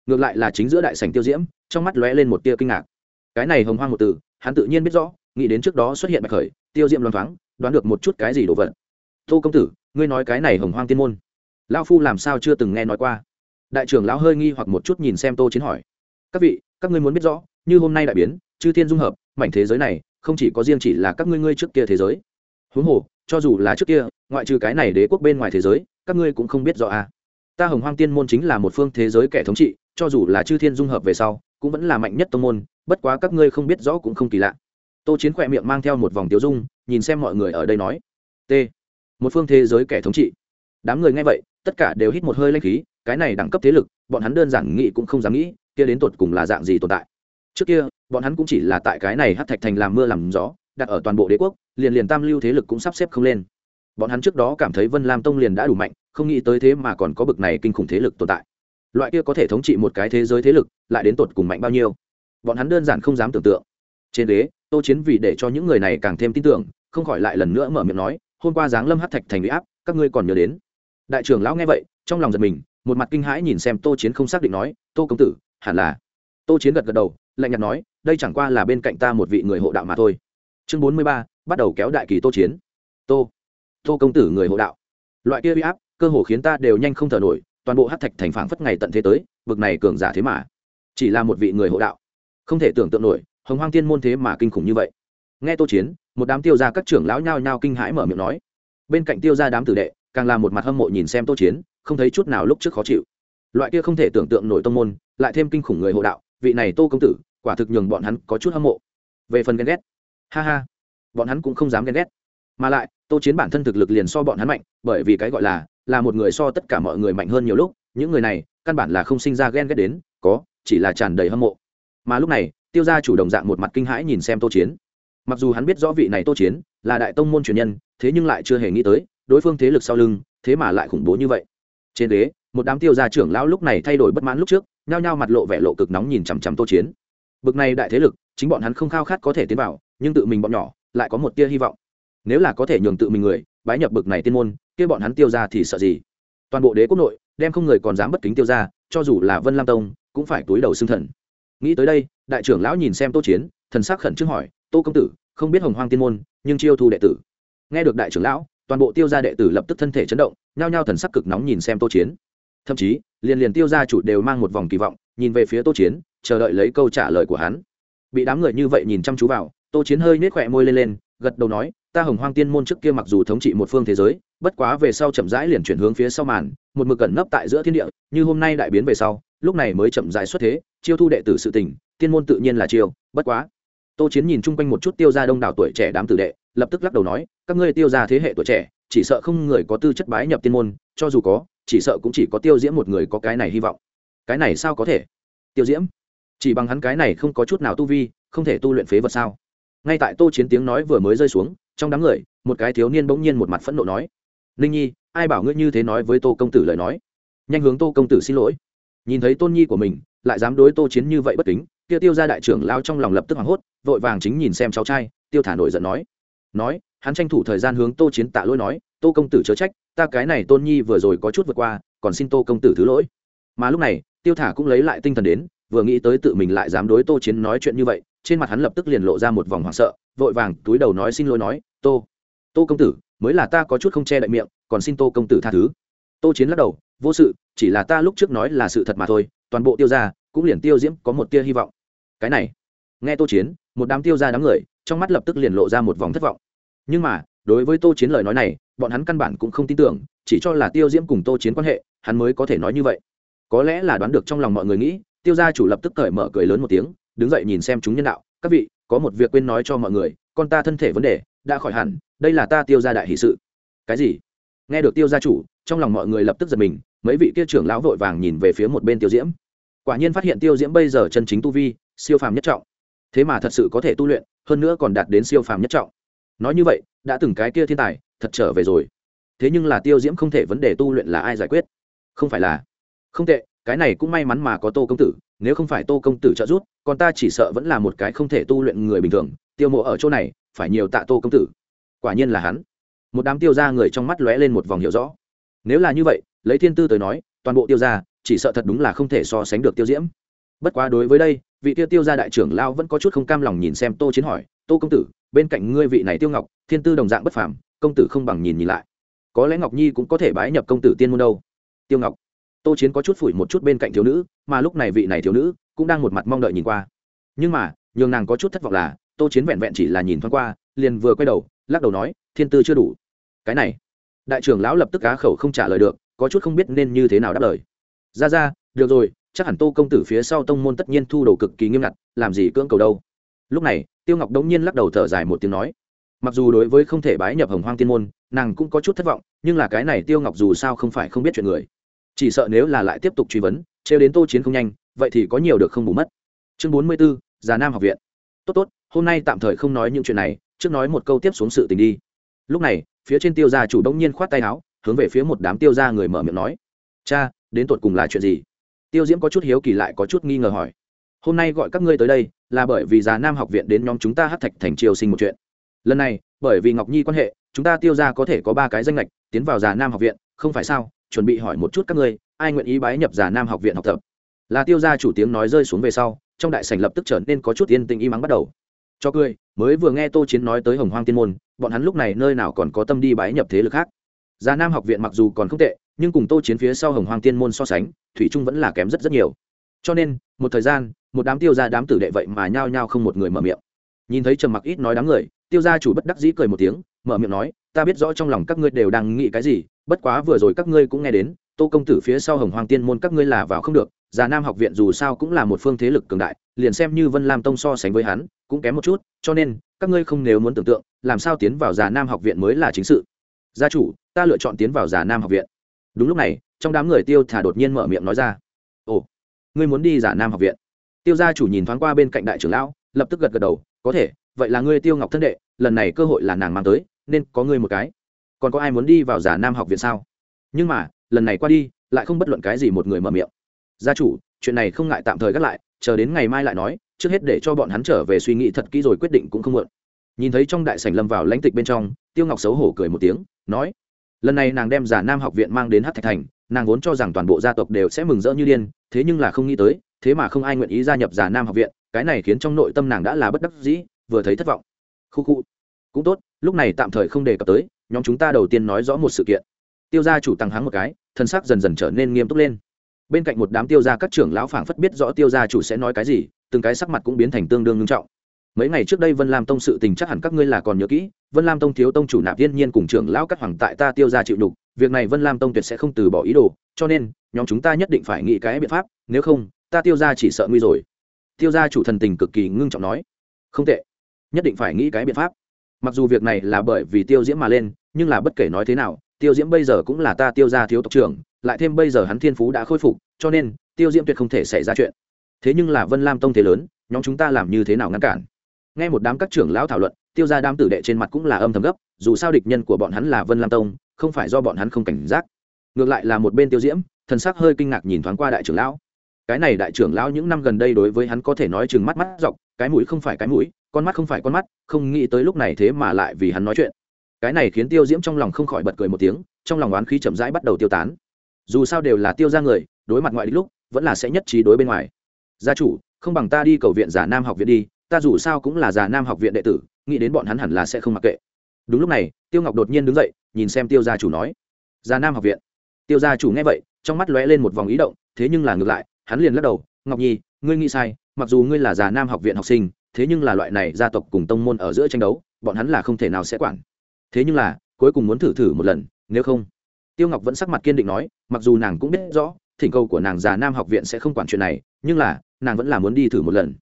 ngược lại là chính giữa đại sảnh tiêu diễm, trong mắt lóe lên một tia kinh ngạc. Cái này hồng hoang một từ, hắn tự nhiên biết rõ, nghĩ đến trước đó xuất hiện bạch khởi, tiêu diễm loáng thoáng, đoán được một chút cái gì đồ vật. Tô công tử, ngươi nói cái này hồng hoang tiên môn. Lão phu làm sao chưa từng nghe nói qua? Đại trưởng lão hơi nghi hoặc một chút nhìn xem tô chiến hỏi. Các vị, các ngươi muốn biết rõ, như hôm nay đại biến, chư thiên dung hợp, mảnh thế giới này, không chỉ có riêng chỉ là các ngươi ngươi trước kia thế giới. Huống hồ, cho dù là trước kia, ngoại trừ cái này đế quốc bên ngoài thế giới, các ngươi cũng không biết rõ à ta hồng hoang tiên môn chính là một phương thế giới kẻ thống trị, cho dù là chư thiên dung hợp về sau, cũng vẫn là mạnh nhất tông môn, bất quá các ngươi không biết rõ cũng không kỳ lạ. Tô chiến khỏe miệng mang theo một vòng tiêu dung, nhìn xem mọi người ở đây nói. T. Một phương thế giới kẻ thống trị. Đám người nghe vậy, tất cả đều hít một hơi lanh khí, cái này đẳng cấp thế lực, bọn hắn đơn giản nghĩ cũng không dám nghĩ, kia đến tột cùng là dạng gì tồn tại. Trước kia, bọn hắn cũng chỉ là tại cái này hát thạch thành làm mưa làm gió, đặt ở toàn bộ đế quốc, liền liền tam lưu thế lực cũng sắp xếp không lên bọn hắn trước đó cảm thấy vân lam tông liền đã đủ mạnh, không nghĩ tới thế mà còn có bực này kinh khủng thế lực tồn tại. Loại kia có thể thống trị một cái thế giới thế lực, lại đến tột cùng mạnh bao nhiêu? Bọn hắn đơn giản không dám tưởng tượng. Trên đế, tô chiến vì để cho những người này càng thêm tin tưởng, không khỏi lại lần nữa mở miệng nói, hôm qua giáng lâm hát thạch thành huy áp, các ngươi còn nhớ đến? Đại trưởng lão nghe vậy, trong lòng giật mình, một mặt kinh hãi nhìn xem tô chiến không xác định nói, tô công tử, hẳn là. Tô chiến gật gật đầu, lạnh nhạt nói, đây chẳng qua là bên cạnh ta một vị người hộ đạo mà thôi. Chương bốn mươi ba, bắt đầu kéo đại kỳ tô chiến. Tô tô công tử người hộ đạo. Loại kia bị áp, cơ hồ khiến ta đều nhanh không thở nổi, toàn bộ hát thạch thành phảng phất ngày tận thế tới vực này cường giả thế mà. Chỉ là một vị người hộ đạo. Không thể tưởng tượng nổi, hồng hoang tiên môn thế mà kinh khủng như vậy. Nghe tô chiến, một đám tiêu gia các trưởng lão nhao nhao kinh hãi mở miệng nói. Bên cạnh tiêu gia đám tử đệ, càng là một mặt hâm mộ nhìn xem tô chiến, không thấy chút nào lúc trước khó chịu. Loại kia không thể tưởng tượng nổi tông môn, lại thêm kinh khủng người hộ đạo, vị này tô công tử, quả thực nhường bọn hắn có chút hâm mộ. Về phần ghen ghét. Ha ha. Bọn hắn cũng không dám ghen ghét mà lại, tô chiến bản thân thực lực liền so bọn hắn mạnh, bởi vì cái gọi là là một người so tất cả mọi người mạnh hơn nhiều lúc, những người này, căn bản là không sinh ra ghen ghét đến, có, chỉ là tràn đầy hâm mộ. Mà lúc này, tiêu gia chủ động dạng một mặt kinh hãi nhìn xem tô chiến. Mặc dù hắn biết rõ vị này tô chiến, là đại tông môn truyền nhân, thế nhưng lại chưa hề nghĩ tới, đối phương thế lực sau lưng, thế mà lại khủng bố như vậy. Trên đế, một đám tiêu gia trưởng lão lúc này thay đổi bất mãn lúc trước, nhao nhao mặt lộ vẻ lộ cực nóng nhìn chằm chằm tô chiến. Bực này đại thế lực, chính bọn hắn không khao khát có thể tiến vào, nhưng tự mình bọn nhỏ, lại có một tia hy vọng nếu là có thể nhường tự mình người, bái nhập bực này tiên môn, kia bọn hắn tiêu ra thì sợ gì? Toàn bộ đế quốc nội, đem không người còn dám bất kính tiêu ra, cho dù là vân lam tông, cũng phải túi đầu xưng thần. Nghĩ tới đây, đại trưởng lão nhìn xem tô chiến, thần sắc khẩn trương hỏi, tô công tử, không biết hồng hoang tiên môn, nhưng chiêu thu đệ tử? Nghe được đại trưởng lão, toàn bộ tiêu gia đệ tử lập tức thân thể chấn động, nhao nhao thần sắc cực nóng nhìn xem tô chiến. Thậm chí, liền liền tiêu gia chủ đều mang một vòng kỳ vọng, nhìn về phía tô chiến, chờ đợi lấy câu trả lời của hắn. Bị đám người như vậy nhìn chăm chú vào, tô chiến hơi nết khỏe môi lên lên, gật đầu nói ta hồng hoang tiên môn trước kia mặc dù thống trị một phương thế giới, bất quá về sau chậm rãi liền chuyển hướng phía sau màn, một mực cẩn nấp tại giữa thiên địa, như hôm nay đại biến về sau, lúc này mới chậm rãi xuất thế, chiêu thu đệ tử sự tình, tiên môn tự nhiên là chiêu, bất quá. Tô chiến nhìn chung quanh một chút tiêu ra đông đảo tuổi trẻ đám tử đệ, lập tức lắc đầu nói, các ngươi tiêu ra thế hệ tuổi trẻ, chỉ sợ không người có tư chất bái nhập tiên môn, cho dù có, chỉ sợ cũng chỉ có tiêu diễm một người có cái này hy vọng. Cái này sao có thể? Tiêu diễm? Chỉ bằng hắn cái này không có chút nào tu vi, không thể tu luyện phế vật sao? Ngay tại tô chiến tiếng nói vừa mới rơi xuống trong đám người, một cái thiếu niên bỗng nhiên một mặt phẫn nộ nói, ninh nhi, ai bảo ngươi như thế nói với tô công tử lời nói? Nhanh hướng tô công tử xin lỗi. Nhìn thấy tôn nhi của mình, lại dám đối tô chiến như vậy bất kính, kia tiêu ra đại trưởng lao trong lòng lập tức hoảng hốt, vội vàng chính nhìn xem cháu trai, tiêu thả nổi giận nói nói, hắn tranh thủ thời gian hướng tô chiến tạ lỗi nói, tô công tử chớ trách, ta cái này tôn nhi vừa rồi có chút vượt qua, còn xin tô công tử thứ lỗi. Mà lúc này, tiêu thả cũng lấy lại tinh thần đến, vừa nghĩ tới tự mình lại dám đối tô chiến nói chuyện như vậy, trên mặt hắn lập tức liền lộ ra một vòng hoảng sợ, vội vàng túi đầu nói xin lỗi nói tô. Tô công tử, mới là ta có chút không che đậy miệng, còn xin tô công tử tha thứ. Tô chiến lắc đầu, vô sự, chỉ là ta lúc trước nói là sự thật mà thôi, toàn bộ tiêu ra cũng liền tiêu diễm có một tia hy vọng. Cái này, nghe tô chiến, một đám tiêu ra đám người, trong mắt lập tức liền lộ ra một vòng thất vọng. Nhưng mà, đối với tô chiến lời nói này, bọn hắn căn bản cũng không tin tưởng, chỉ cho là tiêu diễm cùng tô chiến quan hệ, hắn mới có thể nói như vậy. Có lẽ là đoán được trong lòng mọi người nghĩ, tiêu gia chủ lập tức cởi mở cười lớn một tiếng, đứng dậy nhìn xem chúng nhân đạo. Các vị, có một việc quên nói cho mọi người, con ta thân thể vấn đề đã khỏi hẳn, đây là ta tiêu gia đại hỷ sự. Cái gì? Nghe được tiêu gia chủ, trong lòng mọi người lập tức giật mình, mấy vị kia trưởng lão vội vàng nhìn về phía một bên tiêu diễm. Quả nhiên phát hiện tiêu diễm bây giờ chân chính tu vi, siêu phàm nhất trọng. Thế mà thật sự có thể tu luyện, hơn nữa còn đạt đến siêu phàm nhất trọng. Nói như vậy, đã từng cái kia thiên tài, thật trở về rồi. Thế nhưng là tiêu diễm không thể vấn đề tu luyện là ai giải quyết? Không phải là. Không tệ, cái này cũng may mắn mà có tô công tử, nếu không phải tô công tử trợ giúp, còn ta chỉ sợ vẫn là một cái không thể tu luyện người bình thường, tiêu mộ ở chỗ này phải nhiều tạ tô công tử. Quả nhiên là hắn. Một đám tiêu ra người trong mắt lóe lên một vòng hiểu rõ. Nếu là như vậy, lấy thiên tư tới nói, toàn bộ tiêu ra chỉ sợ thật đúng là không thể so sánh được tiêu diễm. Bất quá đối với đây, vị tiêu tiêu gia đại trưởng lao vẫn có chút không cam lòng nhìn xem tô chiến hỏi, tô công tử, bên cạnh ngươi vị này tiêu ngọc, thiên tư đồng dạng bất phàm, công tử không bằng nhìn nhìn lại. Có lẽ ngọc nhi cũng có thể bái nhập công tử tiên môn đâu. Tiêu ngọc. Tô chiến có chút phủi một chút bên cạnh thiếu nữ, mà lúc này vị này thiếu nữ cũng đang một mặt mong đợi nhìn qua. Nhưng mà, nhường nàng có chút thất vọng là tô chiến vẹn vẹn chỉ là nhìn thoáng qua, liền vừa quay đầu, lắc đầu nói, thiên tư chưa đủ. Cái này. Đại trưởng lão lập tức cá khẩu không trả lời được, có chút không biết nên như thế nào đáp lời. Ra ra, được rồi, chắc hẳn tô công tử phía sau tông môn tất nhiên thu đồ cực kỳ nghiêm ngặt, làm gì cưỡng cầu đâu. Lúc này, tiêu ngọc đống nhiên lắc đầu thở dài một tiếng nói, mặc dù đối với không thể bái nhập hồng hoang tiên môn, nàng cũng có chút thất vọng, nhưng là cái này tiêu ngọc dù sao không phải không biết chuyện người. Chỉ sợ nếu là lại tiếp tục truy vấn, trêu đến tô chiến không nhanh, vậy thì có nhiều được không bù mất. Chương bốn mươi b ố già nam học viện. Tốt tốt hôm nay tạm thời không nói những chuyện này, trước nói một câu tiếp xuống sự tình đi. Lúc này, phía trên tiêu gia chủ đông nhiên khoát tay áo, hướng về phía một đám tiêu gia người mở miệng nói, cha, đến tột cùng là chuyện gì? Tiêu diễm có chút hiếu kỳ lại có chút nghi ngờ hỏi, hôm nay gọi các ngươi tới đây, là bởi vì già nam học viện đến nhóm chúng ta hát thạch thành triều sinh một chuyện. Lần này, bởi vì ngọc nhi quan hệ, chúng ta tiêu ra có thể có ba cái danh lệch tiến vào già nam học viện, không phải sao? Chuẩn bị hỏi một chút các ngươi, ai nguyện ý bái nhập già nam học viện học tập? Là tiêu gia chủ tiếng nói rơi xuống về sau, trong đại sảnh lập tức trở nên có chút yên tĩnh y mắng bắt đầu cho cười, mới vừa nghe tô chiến nói tới hồng hoang tiên môn, bọn hắn lúc này nơi nào còn có tâm đi bái nhập thế lực khác. Già nam học viện mặc dù còn không tệ, nhưng cùng tô chiến phía sau hồng hoang tiên môn so sánh, thủy trung vẫn là kém rất rất nhiều. Cho nên, một thời gian, một đám tiêu ra đám tử đệ vậy mà nhao nhao không một người mở miệng. Nhìn thấy trầm mặc ít nói đám người, tiêu gia chủ bất đắc dĩ cười một tiếng, mở miệng nói, ta biết rõ trong lòng các ngươi đều đang nghĩ cái gì, bất quá vừa rồi các ngươi cũng nghe đến, tô công tử phía sau hồng hoàng tiên môn các ngươi là vào không được, già nam học viện dù sao cũng là một phương thế lực cường đại, liền xem như vân lam tông so sánh với hắn cũng kém một chút, cho nên, các ngươi không nếu muốn tưởng tượng, làm sao tiến vào già nam học viện mới là chính sự. Gia chủ, ta lựa chọn tiến vào già nam học viện. Đúng lúc này, trong đám người tiêu thả đột nhiên mở miệng nói ra. Ồ, ngươi muốn đi giả nam học viện? Tiêu gia chủ nhìn thoáng qua bên cạnh đại trưởng lão, lập tức gật gật đầu, có thể, vậy là ngươi tiêu ngọc thân đệ, lần này cơ hội là nàng mang tới, nên có ngươi một cái. Còn có ai muốn đi vào giả nam học viện sao? Nhưng mà, lần này qua đi, lại không bất luận cái gì một người mở miệng. Gia chủ, chuyện này không ngại tạm thời gác lại, chờ đến ngày mai lại nói trước hết để cho bọn hắn trở về suy nghĩ thật kỹ rồi quyết định cũng không muộn. Nhìn thấy trong đại sảnh lâm vào lãnh tịch bên trong, tiêu ngọc xấu hổ cười một tiếng, nói, lần này nàng đem giả nam học viện mang đến hát thạch thành, nàng vốn cho rằng toàn bộ gia tộc đều sẽ mừng rỡ như điên, thế nhưng là không nghĩ tới, thế mà không ai nguyện ý gia nhập giả nam học viện, cái này khiến trong nội tâm nàng đã là bất đắc dĩ, vừa thấy thất vọng. Khu khu. Cũng tốt, lúc này tạm thời không đề cập tới, nhóm chúng ta đầu tiên nói rõ một sự kiện. Tiêu gia chủ tăng háng một cái, thân xác dần dần trở nên nghiêm túc lên bên cạnh một đám tiêu gia các trưởng lão phảng phất biết rõ tiêu gia chủ sẽ nói cái gì, từng cái sắc mặt cũng biến thành tương đương nghiêm trọng. Mấy ngày trước đây vân lam tông sự tình chắc hẳn các ngươi là còn nhớ kỹ, vân lam tông thiếu tông chủ nạp thiên nhiên cùng trưởng lão các hoàng tại ta tiêu gia chịu đục việc này vân lam tông tuyệt sẽ không từ bỏ ý đồ, cho nên, nhóm chúng ta nhất định phải nghĩ cái biện pháp, nếu không, ta tiêu gia chỉ sợ nguy rồi. Tiêu gia chủ thần tình cực kỳ ngưng trọng nói. Không tệ, nhất định phải nghĩ cái biện pháp. Mặc dù việc này là bởi vì tiêu diễm mà lên, nhưng là bất kể nói thế nào tiêu diễm bây giờ cũng là ta tiêu ra thiếu tộc trưởng, lại thêm bây giờ hắn thiên phú đã khôi phục, cho nên, tiêu diễm tuyệt không thể xảy ra chuyện. Thế nhưng là vân lam tông thế lớn, nhóm chúng ta làm như thế nào ngăn cản? Nghe một đám các trưởng lão thảo luận, tiêu ra đám tử đệ trên mặt cũng là âm thầm gấp, dù sao địch nhân của bọn hắn là vân lam tông, không phải do bọn hắn không cảnh giác. Ngược lại là một bên tiêu diễm, thần sắc hơi kinh ngạc nhìn thoáng qua đại trưởng lão. Cái này đại trưởng lão những năm gần đây đối với hắn có thể nói chừng mắt mắt dọc, cái mũi không phải cái mũi, con mắt không phải con mắt, không nghĩ tới lúc này thế mà lại vì hắn nói chuyện cái này khiến tiêu diễm trong lòng không khỏi bật cười một tiếng, trong lòng oán khí chậm rãi bắt đầu tiêu tán. Dù sao đều là tiêu ra người, đối mặt ngoại đích lúc, vẫn là sẽ nhất trí đối bên ngoài. Gia chủ, không bằng ta đi cầu viện giả nam học viện đi, ta dù sao cũng là giả nam học viện đệ tử, nghĩ đến bọn hắn hẳn là sẽ không mặc kệ. Đúng lúc này, tiêu ngọc đột nhiên đứng dậy, nhìn xem tiêu gia chủ nói, giả nam học viện. Tiêu gia chủ nghe vậy, trong mắt lóe lên một vòng ý động, thế nhưng là ngược lại, hắn liền lắc đầu, ngọc nhi, ngươi nghĩ sai, mặc dù ngươi là già nam học viện học sinh, thế nhưng là loại này gia tộc cùng tông môn ở giữa tranh đấu, bọn hắn là không thể nào sẽ quản thế nhưng là, cuối cùng muốn thử thử một lần, nếu không. Tiêu ngọc vẫn sắc mặt kiên định nói, mặc dù nàng cũng biết rõ, thỉnh cầu của nàng già nam học viện sẽ không quản chuyện này, nhưng là, nàng vẫn là muốn đi thử một lần.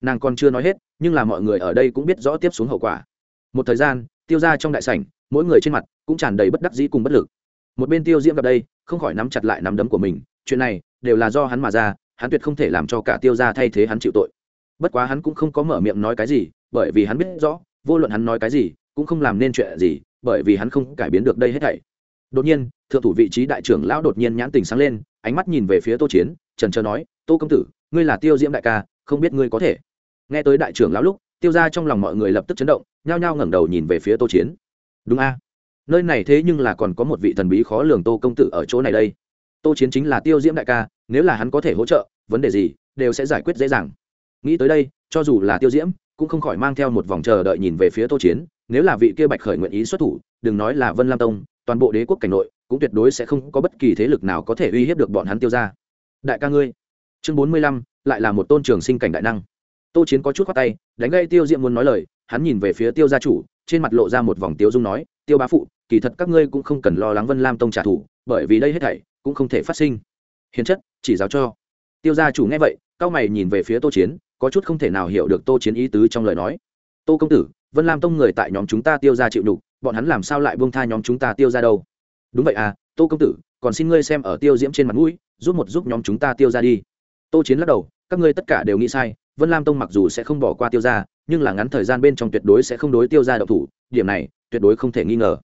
Nàng còn chưa nói hết, nhưng là mọi người ở đây cũng biết rõ tiếp xuống hậu quả. Một thời gian, tiêu ra trong đại sảnh, mỗi người trên mặt cũng tràn đầy bất đắc dĩ cùng bất lực. Một bên tiêu diễm gặp đây, không khỏi nắm chặt lại nắm đấm của mình, chuyện này đều là do hắn mà ra, hắn tuyệt không thể làm cho cả tiêu ra thay thế hắn chịu tội. Bất quá hắn cũng không có mở miệng nói cái gì, bởi vì hắn biết rõ, vô luận hắn nói cái gì cũng không làm nên chuyện gì, bởi vì hắn không cải biến được đây hết thảy. Đột nhiên, thượng thủ vị trí đại trưởng lão đột nhiên nhãn tình sáng lên, ánh mắt nhìn về phía tô chiến, trần trờ nói, tô công tử, ngươi là tiêu diễm đại ca, không biết ngươi có thể. Nghe tới đại trưởng lão lúc, tiêu ra trong lòng mọi người lập tức chấn động, nhao nhao ngẩng đầu nhìn về phía tô chiến. Đúng a, nơi này thế nhưng là còn có một vị thần bí khó lường tô công tử ở chỗ này đây. Tô chiến chính là tiêu diễm đại ca, nếu là hắn có thể hỗ trợ, vấn đề gì đều sẽ giải quyết dễ dàng. Nghĩ tới đây, cho dù là tiêu diễm, cũng không khỏi mang theo một vòng chờ đợi nhìn về phía tô chiến nếu là vị kia bạch khởi nguyện ý xuất thủ, đừng nói là vân lam tông, toàn bộ đế quốc cảnh nội, cũng tuyệt đối sẽ không có bất kỳ thế lực nào có thể uy hiếp được bọn hắn tiêu ra đại ca ngươi, chương bốn mươi lăm, lại là một tôn trường sinh cảnh đại năng. Tô chiến có chút khoát tay, đánh gây tiêu diệm muốn nói lời, hắn nhìn về phía tiêu gia chủ, trên mặt lộ ra một vòng tiêu dung nói, tiêu bá phụ, kỳ thật các ngươi cũng không cần lo lắng vân lam tông trả thù, bởi vì đây hết thảy cũng không thể phát sinh. Hiền chất, chỉ giáo cho. Tiêu gia chủ nghe vậy, cao mày nhìn về phía tô chiến, có chút không thể nào hiểu được tô chiến ý tứ trong lời nói. Tô công tử vân lam tông người tại nhóm chúng ta tiêu ra chịu đục bọn hắn làm sao lại buông tha nhóm chúng ta tiêu ra đâu? Đúng vậy à tô công tử, còn xin ngươi xem ở tiêu diễm trên mặt mũi, giúp một giúp nhóm chúng ta tiêu ra đi. Tô chiến lắc đầu, các ngươi tất cả đều nghĩ sai, vân lam tông mặc dù sẽ không bỏ qua tiêu ra, nhưng là ngắn thời gian bên trong tuyệt đối sẽ không đối tiêu ra độc thủ, điểm này, tuyệt đối không thể nghi ngờ.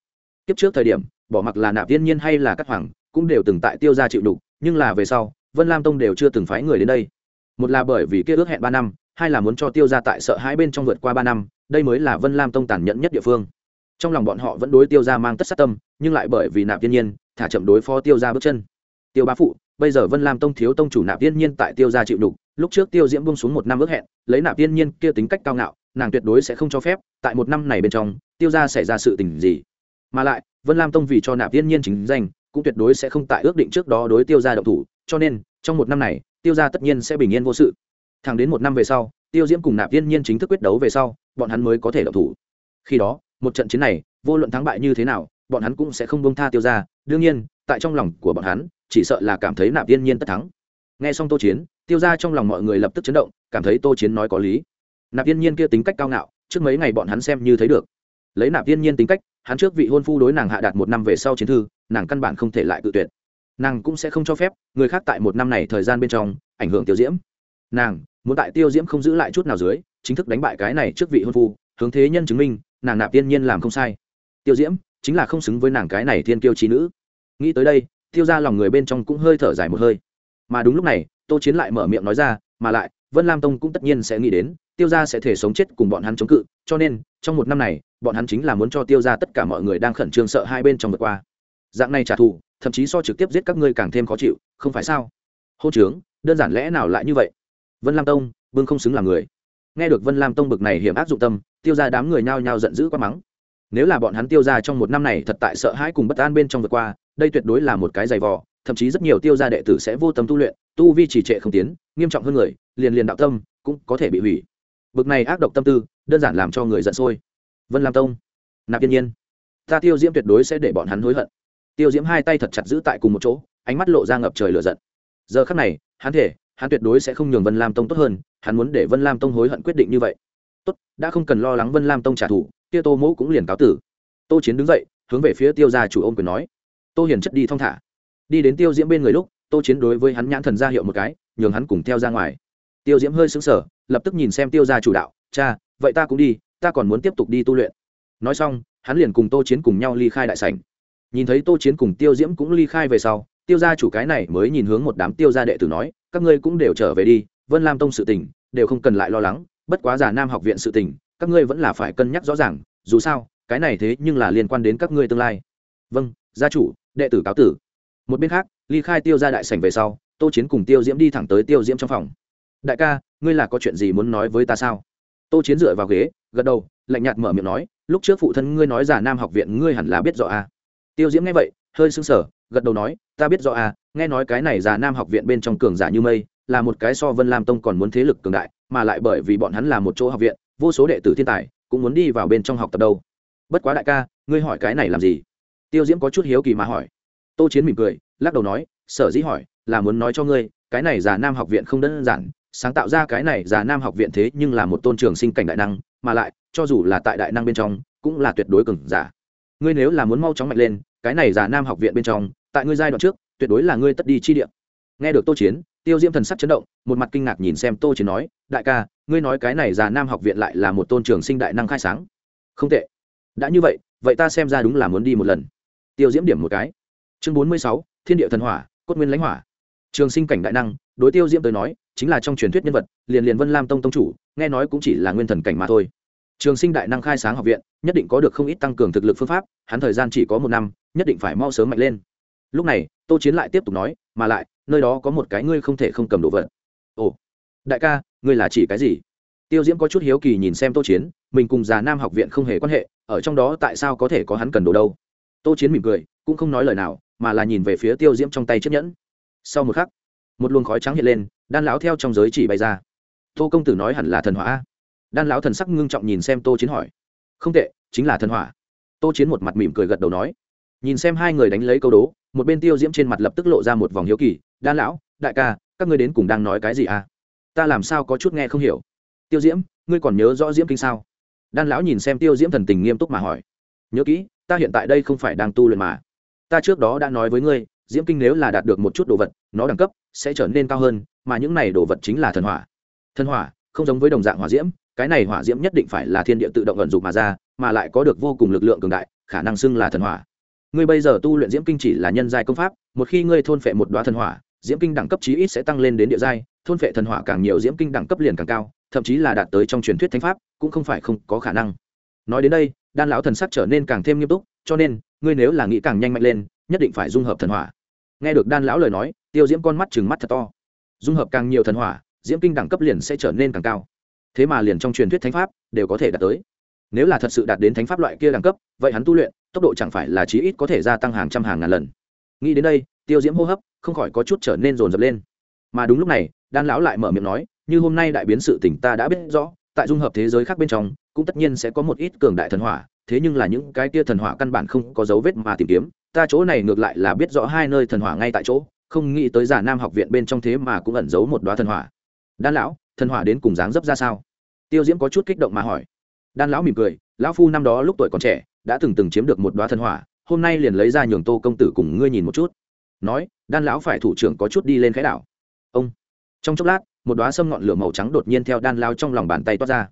Tiếp trước thời điểm, bỏ mặc là nạp tiên nhiên hay là các hoàng, cũng đều từng tại tiêu ra chịu đục nhưng là về sau, vân lam tông đều chưa từng phái người đến đây. Một là bởi vì kia ước hẹn ba năm, hai là muốn cho tiêu ra tại sợ hãi bên trong vượt qua ba năm đây mới là vân lam tông tàn nhẫn nhất địa phương. Trong lòng bọn họ vẫn đối tiêu ra mang tất sát tâm, nhưng lại bởi vì nạp thiên nhiên, thả chậm đối phó tiêu ra bước chân. Tiêu bá phụ, bây giờ vân lam tông thiếu tông chủ nạp thiên nhiên tại tiêu ra chịu đục, lúc trước tiêu diễm bung xuống một năm ước hẹn, lấy nạp thiên nhiên kia tính cách cao ngạo, nàng tuyệt đối sẽ không cho phép, tại một năm này bên trong, tiêu ra xảy ra sự tình gì. Mà lại, vân lam tông vì cho nạp thiên nhiên chính danh, cũng tuyệt đối sẽ không tại ước định trước đó đối tiêu ra động thủ, cho nên, trong một năm này, tiêu ra tất nhiên sẽ bình yên vô sự thẳng đến một năm về sau, tiêu diễm cùng nạp tiên nhiên chính thức quyết đấu về sau, bọn hắn mới có thể động thủ. Khi đó, một trận chiến này, vô luận thắng bại như thế nào, bọn hắn cũng sẽ không bông tha tiêu ra đương nhiên, tại trong lòng của bọn hắn, chỉ sợ là cảm thấy nạp tiên nhiên tất thắng. Nghe xong tô chiến, tiêu ra trong lòng mọi người lập tức chấn động, cảm thấy tô chiến nói có lý. Nạp tiên nhiên kia tính cách cao ngạo, trước mấy ngày bọn hắn xem như thấy được. Lấy nạp tiên nhiên tính cách, hắn trước vị hôn phu đối nàng hạ đạt một năm về sau chiến thư, nàng căn bản không thể lại tự tuyệt. Nàng cũng sẽ không cho phép người khác tại một năm này thời gian bên trong ảnh hưởng tiêu diễm nàng muốn tại tiêu diễm không giữ lại chút nào dưới chính thức đánh bại cái này trước vị hôn phu hướng thế nhân chứng minh nàng nạp tiên nhiên làm không sai tiêu diễm chính là không xứng với nàng cái này thiên kiêu trí nữ nghĩ tới đây tiêu ra lòng người bên trong cũng hơi thở dài một hơi mà đúng lúc này tô chiến lại mở miệng nói ra mà lại vân lam tông cũng tất nhiên sẽ nghĩ đến tiêu ra sẽ thể sống chết cùng bọn hắn chống cự cho nên trong một năm này bọn hắn chính là muốn cho tiêu ra tất cả mọi người đang khẩn trương sợ hai bên trong vượt qua dạng này trả thù thậm chí so trực tiếp giết các ngươi càng thêm khó chịu không phải sao hô trướng đơn giản lẽ nào lại như vậy vân lam tông vương không xứng là người nghe được vân lam tông bực này hiểm ác dụng tâm tiêu ra đám người nhao nhao giận dữ quá mắng nếu là bọn hắn tiêu ra trong một năm này thật tại sợ hãi cùng bất an bên trong vượt qua đây tuyệt đối là một cái giày vò thậm chí rất nhiều tiêu gia đệ tử sẽ vô tâm tu luyện tu vi chỉ trệ không tiến nghiêm trọng hơn người liền liền đạo tâm cũng có thể bị hủy bực này ác độc tâm tư đơn giản làm cho người giận sôi vân lam tông nạp yên nhiên ta tiêu diễm tuyệt đối sẽ để bọn hắn hối hận tiêu diễm hai tay thật chặt giữ tại cùng một chỗ ánh mắt lộ ra ngập trời lửa giận giờ khắc này hắn thể hắn tuyệt đối sẽ không nhường vân lam tông tốt hơn, hắn muốn để vân lam tông hối hận quyết định như vậy. Tốt, đã không cần lo lắng vân lam tông trả thù, kia tô mỗ cũng liền cáo tử. Tô chiến đứng dậy, hướng về phía tiêu gia chủ ôm quyền nói, tô hiền chất đi thong thả. Đi đến tiêu diễm bên người lúc, tô chiến đối với hắn nhãn thần ra hiệu một cái, nhường hắn cùng theo ra ngoài. Tiêu diễm hơi sững sờ, lập tức nhìn xem tiêu gia chủ đạo, cha, vậy ta cũng đi, ta còn muốn tiếp tục đi tu luyện. Nói xong, hắn liền cùng tô chiến cùng nhau ly khai đại sảnh. Nhìn thấy tô chiến cùng tiêu diễm cũng ly khai về sau, tiêu gia chủ cái này mới nhìn hướng một đám tiêu gia đệ tử nói các ngươi cũng đều trở về đi, vân lam tông sự tình, đều không cần lại lo lắng, bất quá già nam học viện sự tình, các ngươi vẫn là phải cân nhắc rõ ràng, dù sao, cái này thế nhưng là liên quan đến các ngươi tương lai. Vâng gia chủ, đệ tử cáo tử. Một bên khác, ly khai tiêu ra đại sảnh về sau, tô chiến cùng tiêu diễm đi thẳng tới tiêu diễm trong phòng. Đại ca, ngươi là có chuyện gì muốn nói với ta sao? Tô chiến dựa vào ghế, gật đầu, lạnh nhạt mở miệng nói, lúc trước phụ thân ngươi nói già nam học viện ngươi hẳn là biết rõ à. tiêu diễm nghe vậy, hơi sưng sở gật đầu nói, ta biết rõ à nghe nói cái này già nam học viện bên trong cường giả như mây, là một cái so vân lam tông còn muốn thế lực cường đại, mà lại bởi vì bọn hắn là một chỗ học viện, vô số đệ tử thiên tài cũng muốn đi vào bên trong học tập đâu. Bất quá đại ca, ngươi hỏi cái này làm gì? Tiêu diễm có chút hiếu kỳ mà hỏi. Tô chiến mỉm cười, lắc đầu nói, sở dĩ hỏi, là muốn nói cho ngươi, cái này già nam học viện không đơn giản, sáng tạo ra cái này già nam học viện thế nhưng là một tôn trường sinh cảnh đại năng, mà lại, cho dù là tại đại năng bên trong, cũng là tuyệt đối cường giả. Ngươi nếu là muốn mau chóng mạnh lên, cái này già nam học viện bên trong, tại ngươi giai đoạn trước tuyệt đối là ngươi tất đi chi địa. Nghe được tô chiến, tiêu diễm thần sắc chấn động, một mặt kinh ngạc nhìn xem tô chiến nói, đại ca, ngươi nói cái này già nam học viện lại là một tôn trường sinh đại năng khai sáng. Không tệ. Đã như vậy vậy ta xem ra đúng là muốn đi một lần. Tiêu diễm điểm một cái. Chương bốn mươi sáu, thiên địa thần hỏa, cốt nguyên lãnh hỏa. Trường sinh cảnh đại năng, đối tiêu diễm tới nói, chính là trong truyền thuyết nhân vật, liền liền vân lam tông tông chủ, nghe nói cũng chỉ là nguyên thần cảnh mà thôi. Trường sinh đại năng khai sáng học viện, nhất định có được không ít tăng cường thực lực phương pháp, hắn thời gian chỉ có một năm, nhất định phải mau sớm mạnh lên lúc này, tô chiến lại tiếp tục nói, mà lại, nơi đó có một cái ngươi không thể không cầm đồ vật. Ồ, đại ca, ngươi là chỉ cái gì? Tiêu diễm có chút hiếu kỳ nhìn xem tô chiến, mình cùng già nam học viện không hề quan hệ, ở trong đó tại sao có thể có hắn cần đồ đâu? Tô chiến mỉm cười, cũng không nói lời nào, mà là nhìn về phía tiêu diễm trong tay chiếc nhẫn. Sau một khắc, một luồng khói trắng hiện lên, đan lão theo trong giới chỉ bay ra. Tô công tử nói hẳn là thần hỏa đan lão thần sắc ngưng trọng nhìn xem tô chiến hỏi. Không tệ, chính là thần hỏa. Tô chiến một mặt mỉm cười gật đầu nói nhìn xem hai người đánh lấy câu đố, một bên tiêu diễm trên mặt lập tức lộ ra một vòng hiếu kỳ, đan lão, đại ca, các ngươi đến cùng đang nói cái gì à? Ta làm sao có chút nghe không hiểu. Tiêu diễm, ngươi còn nhớ rõ diễm kinh sao? Đan lão nhìn xem tiêu diễm thần tình nghiêm túc mà hỏi. Nhớ kỹ, ta hiện tại đây không phải đang tu luyện mà. Ta trước đó đã nói với ngươi, diễm kinh nếu là đạt được một chút đồ vật, nó đẳng cấp sẽ trở nên cao hơn, mà những này đồ vật chính là thần hỏa. Thần hỏa? Không giống với đồng dạng hỏa diễm, cái này hỏa diễm nhất định phải là thiên địa tự động vận dụng mà ra, mà lại có được vô cùng lực lượng cường đại, khả năng xưng là thần hỏa ngươi bây giờ tu luyện diễm kinh chỉ là nhân giai công pháp, một khi ngươi thôn phệ một đoá thần hỏa, diễm kinh đẳng cấp chí ít sẽ tăng lên đến địa giai, thôn phệ thần hỏa càng nhiều diễm kinh đẳng cấp liền càng cao, thậm chí là đạt tới trong truyền thuyết thánh pháp, cũng không phải không có khả năng. Nói đến đây, đan lão thần sắc trở nên càng thêm nghiêm túc, cho nên, ngươi nếu là nghĩ càng nhanh mạnh lên, nhất định phải dung hợp thần hỏa. Nghe được đan lão lời nói, tiêu diễm con mắt chừng mắt thật to. Dung hợp càng nhiều thần hỏa, diễm kinh đẳng cấp liền sẽ trở nên càng cao. Thế mà liền trong truyền thuyết thánh pháp, đều có thể đạt tới nếu là thật sự đạt đến thánh pháp loại kia đẳng cấp, vậy hắn tu luyện, tốc độ chẳng phải là chí ít có thể gia tăng hàng trăm hàng ngàn lần. Nghĩ đến đây, tiêu diễm hô hấp, không khỏi có chút trở nên rồn rập lên. Mà đúng lúc này, đan lão lại mở miệng nói, như hôm nay đại biến sự tỉnh ta đã biết rõ, tại dung hợp thế giới khác bên trong, cũng tất nhiên sẽ có một ít cường đại thần hỏa, thế nhưng là những cái kia thần hỏa căn bản không có dấu vết mà tìm kiếm. Ta chỗ này ngược lại là biết rõ hai nơi thần hỏa ngay tại chỗ, không nghĩ tới giả nam học viện bên trong thế mà cũng ẩn giấu một đoá thần hỏa. Đan lão, thần hỏa đến cùng dáng dấp ra sao? Tiêu diễm có chút kích động mà hỏi đan lão mỉm cười, lão phu năm đó lúc tuổi còn trẻ, đã từng từng chiếm được một đoá thần hỏa, hôm nay liền lấy ra nhường tô công tử cùng ngươi nhìn một chút. Nói, đan lão phải thủ trưởng có chút đi lên khái đảo. Ông. Trong chốc lát, một đoá sâm ngọn lửa màu trắng đột nhiên theo đan lao trong lòng bàn tay toát ra.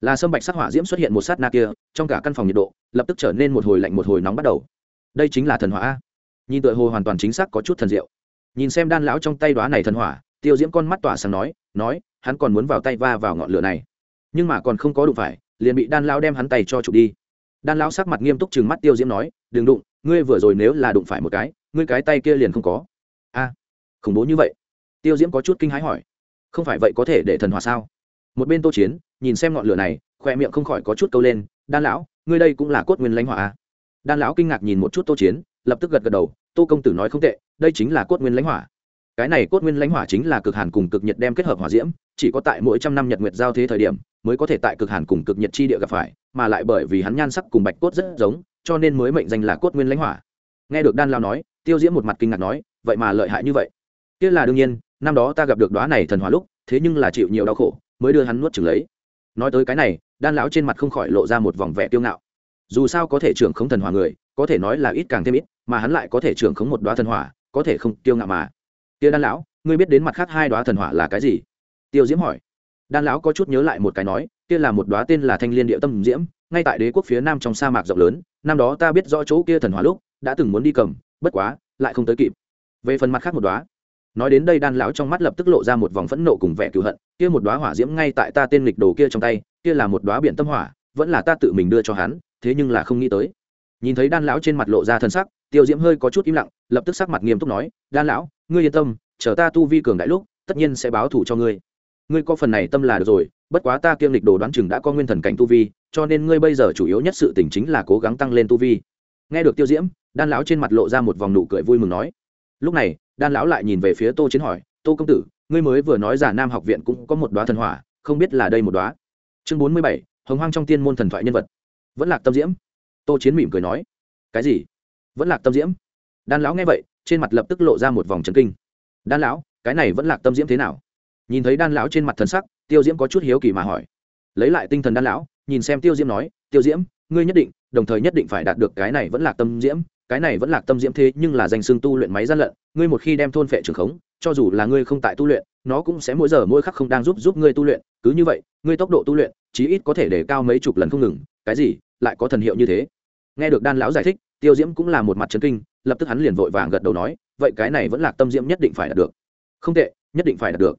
Là sâm bạch sắc hỏa diễm xuất hiện một sát na kia, trong cả căn phòng nhiệt độ, lập tức trở nên một hồi lạnh một hồi nóng bắt đầu. Đây chính là thần hỏa nhìn tựa hồ hoàn toàn chính xác có chút thần diệu. Nhìn xem đan lão trong tay đoá này thần hỏa, tiêu diễm con mắt tỏa sáng nói nói, hắn còn muốn vào tay va vào ngọn lửa này. Nhưng mà còn không có đụng phải liền bị đan lão đem hắn tay cho chụp đi. Đan lão sắc mặt nghiêm túc chừng mắt tiêu diễm nói, đừng đụng, ngươi vừa rồi nếu là đụng phải một cái, ngươi cái tay kia liền không có. A, khủng bố như vậy? Tiêu diễm có chút kinh hãi hỏi. Không phải vậy có thể để thần hỏa sao? Một bên tô chiến, nhìn xem ngọn lửa này khoe miệng không khỏi có chút câu lên, đan lão, ngươi đây cũng là cốt nguyên lãnh hỏa a? Đan lão kinh ngạc nhìn một chút tô chiến, lập tức gật gật đầu, tô công tử nói không tệ, đây chính là cốt nguyên lãnh hỏa cái này cốt nguyên lãnh hỏa chính là cực hàn cùng cực nhiệt đem kết hợp hỏa diễm, chỉ có tại mỗi trăm năm nhật nguyệt giao thế thời điểm, mới có thể tại cực hàn cùng cực nhiệt chi địa gặp phải, mà lại bởi vì hắn nhan sắc cùng bạch cốt rất giống, cho nên mới mệnh danh là cốt nguyên lãnh hỏa. Nghe được đan lao nói, tiêu diễm một mặt kinh ngạc nói, vậy mà lợi hại như vậy. Kia là đương nhiên, năm đó ta gặp được đoá này thần hỏa lúc, thế nhưng là chịu nhiều đau khổ, mới đưa hắn nuốt chừng lấy. Nói tới cái này, đan lão trên mặt không khỏi lộ ra một vòng vẻ tiêu ngạo. Dù sao có thể trưởng không thần hỏa người, có thể nói là ít càng thêm ít, mà hắn lại có thể trưởng không một đoá thần hỏa, có thể không tiêu ngạo mà tiêu đan lão, ngươi biết đến mặt khác hai đoá thần hỏa là cái gì? Tiêu diễm hỏi. Đan lão có chút nhớ lại một cái nói, kia là một đoá tên là thanh liên địa tâm diễm, ngay tại đế quốc phía nam trong sa mạc rộng lớn, năm đó ta biết rõ chỗ kia thần hỏa lúc, đã từng muốn đi cầm, bất quá, lại không tới kịp. Về phần mặt khác một đoá nói đến đây đan lão trong mắt lập tức lộ ra một vòng phẫn nộ cùng vẻ cựu hận, kia một đoá hỏa diễm ngay tại ta tên lịch đồ kia trong tay, kia là một đoá biển tâm hỏa, vẫn là ta tự mình đưa cho hắn, thế nhưng là không nghĩ tới. Nhìn thấy đan lão trên mặt lộ ra thân sắc, tiêu diễm hơi có chút im lặng, lập tức sắc mặt nghiêm túc nói, đan lão ngươi yên tâm, chờ ta tu vi cường đại lúc, tất nhiên sẽ báo thù cho ngươi. Ngươi có phần này tâm là được rồi, bất quá ta kiêm lịch đồ đoán chừng đã có nguyên thần cảnh tu vi, cho nên ngươi bây giờ chủ yếu nhất sự tình chính là cố gắng tăng lên tu vi. Nghe được tiêu diễm, đan lão trên mặt lộ ra một vòng nụ cười vui mừng nói. Lúc này, đan lão lại nhìn về phía tô chiến hỏi, tô công tử, ngươi mới vừa nói giả nam học viện cũng có một đoá thần hỏa, không biết là đây một đoá chương bốn mươi bảy, hồng hoang trong tiên môn thần thoại nhân vật. Vẫn lạc tâm diễm. Tô chiến mỉm cười nói. Cái gì? Vẫn lạc tâm diễm đan lão nghe vậy, trên mặt lập tức lộ ra một vòng trấn kinh. Đan lão, cái này vẫn lạc tâm diễm thế nào? Nhìn thấy đan lão trên mặt thần sắc, tiêu diễm có chút hiếu kỳ mà hỏi. Lấy lại tinh thần đan lão, nhìn xem tiêu diễm nói, tiêu diễm, ngươi nhất định, đồng thời nhất định phải đạt được cái này vẫn lạc tâm diễm, cái này vẫn lạc tâm diễm thế nhưng là danh xương tu luyện máy gian lận, ngươi một khi đem thôn phệ trường khống, cho dù là ngươi không tại tu luyện, nó cũng sẽ mỗi giờ mỗi khắc không đang giúp giúp ngươi tu luyện, cứ như vậy, ngươi tốc độ tu luyện, chí ít có thể để cao mấy chục lần không ngừng, cái gì, lại có thần hiệu như thế. Nghe được đan lão giải thích, tiêu diễm cũng là một mặt trấn kinh lập tức hắn liền vội vàng gật đầu nói, vậy cái này vẫn là tâm diễm nhất định phải đạt được. Không tệ, nhất định phải đạt được.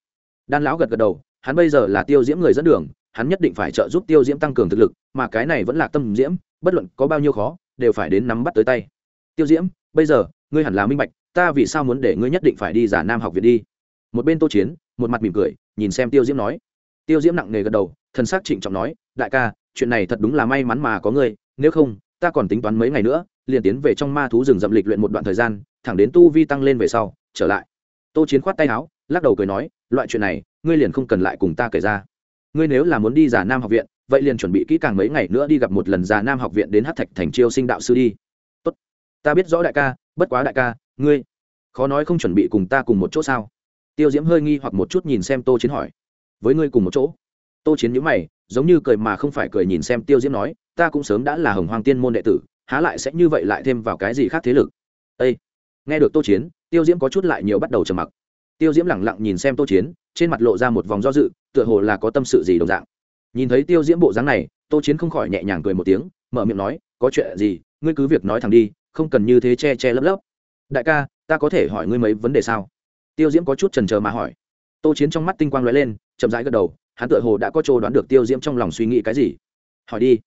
Đan lão gật gật đầu, hắn bây giờ là tiêu diễm người dẫn đường, hắn nhất định phải trợ giúp tiêu diễm tăng cường thực lực, mà cái này vẫn là tâm diễm, bất luận có bao nhiêu khó, đều phải đến nắm bắt tới tay. Tiêu diễm, bây giờ, ngươi hẳn là minh bạch, ta vì sao muốn để ngươi nhất định phải đi giả nam học viện đi? Một bên tô chiến, một mặt mỉm cười, nhìn xem tiêu diễm nói. Tiêu diễm nặng nề gật đầu, thần s ắ c trịnh trọng nói, đại ca, chuyện này thật đúng là may mắn mà có ngươi, nếu không, ta còn tính toán mấy ngày nữa liền tiến về trong ma thú rừng rậm lịch luyện một đoạn thời gian, thẳng đến tu vi tăng lên về sau, trở lại. Tô chiến khoát tay áo, lắc đầu cười nói, loại chuyện này, ngươi liền không cần lại cùng ta kể ra. Ngươi nếu là muốn đi giả nam học viện, vậy liền chuẩn bị kỹ càng mấy ngày nữa đi gặp một lần giả nam học viện đến hát thạch thành chiêu sinh đạo sư đi. Tốt. Ta biết rõ đại ca, bất quá đại ca, ngươi khó nói không chuẩn bị cùng ta cùng một chỗ sao? Tiêu diễm hơi nghi hoặc một chút nhìn xem tô chiến hỏi. Với ngươi cùng một chỗ? Tô chiến nhữ mày, giống như cười mà không phải cười nhìn xem tiêu diễm nói, ta cũng sớm đã là hồng hoàng tiên môn đệ tử há lại sẽ như vậy lại thêm vào cái gì khác thế lực. Ê, nghe được tô chiến tiêu diễm có chút lại nhiều bắt đầu trầm mặc. Tiêu diễm lẳng lặng nhìn xem tô chiến trên mặt lộ ra một vòng do dự tựa hồ là có tâm sự gì đồng dạng. Nhìn thấy tiêu diễm bộ dáng này tô chiến không khỏi nhẹ nhàng cười một tiếng mở miệng nói có chuyện gì? Ngươi cứ việc nói thẳng đi không cần như thế che che lấp lấp. Đại ca ta có thể hỏi ngươi mấy vấn đề sao? Tiêu diễm có chút trần trờ mà hỏi. Tô chiến trong mắt tinh quang l ó e lên chậm rãi gật đầu hắn tựa hồ đã có chỗ đoán được tiêu diễm trong lòng suy nghĩ cái gì. Hỏi đi.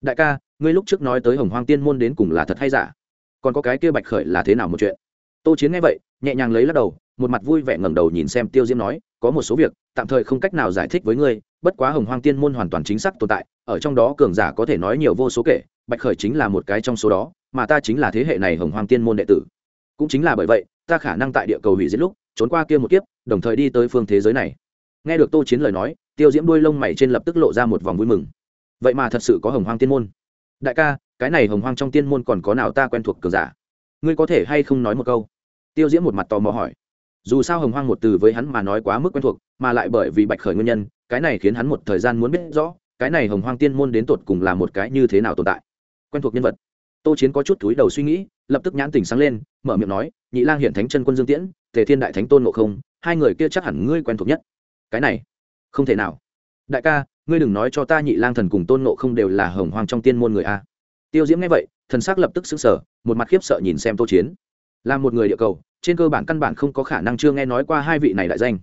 Đại ca ngươi lúc trước nói tới hồng hoang tiên môn đến cùng là thật hay giả? Còn có cái kia bạch khởi là thế nào một chuyện? Tô chiến nghe vậy, nhẹ nhàng lấy lắc đầu, một mặt vui vẻ ngẩng đầu nhìn xem tiêu diễm nói, có một số việc, tạm thời không cách nào giải thích với ngươi, bất quá hồng hoang tiên môn hoàn toàn chính xác tồn tại, ở trong đó cường giả có thể nói nhiều vô số kể, bạch khởi chính là một cái trong số đó, mà ta chính là thế hệ này hồng hoang tiên môn đệ tử. Cũng chính là bởi vậy, ta khả năng tại địa cầu hủy diệt lúc, trốn qua kia một kiếp, đồng thời đi tới phương thế giới này. Nghe được tô chiến lời nói, tiêu diễm đuôi lông mày trên lập tức lộ ra một vòng vui mừng. Vậy mà thật sự có hồng hoang tiên môn? Đại ca, cái này hồng hoang trong tiên môn còn có nào ta quen thuộc cường giả? Ngươi có thể hay không nói một câu? Tiêu diễm một mặt tò mò hỏi. Dù sao hồng hoang một từ với hắn mà nói quá mức quen thuộc, mà lại bởi vì bạch khởi nguyên nhân, cái này khiến hắn một thời gian muốn biết rõ, cái này hồng hoang tiên môn đến tột cùng là một cái như thế nào tồn tại. Quen thuộc nhân vật. Tô chiến có chút túi đầu suy nghĩ, lập tức nhãn tỉnh sáng lên, mở miệng nói, nhị lang hiện thánh chân quân dương tiễn, tề thiên đại thánh tôn ngộ không, hai người kia chắc hẳn ngươi quen thuộc nhất. Cái này, không thể nào. Đại ca ngươi đừng nói cho ta nhị lang thần cùng tôn ngộ không đều là hồng hoang trong tiên môn người a. Tiêu diễm nghe vậy, thần s ắ c lập tức xứng sở một mặt khiếp sợ nhìn xem tô chiến. Là một người địa cầu, trên cơ bản căn bản không có khả năng chưa nghe nói qua hai vị này đại danh.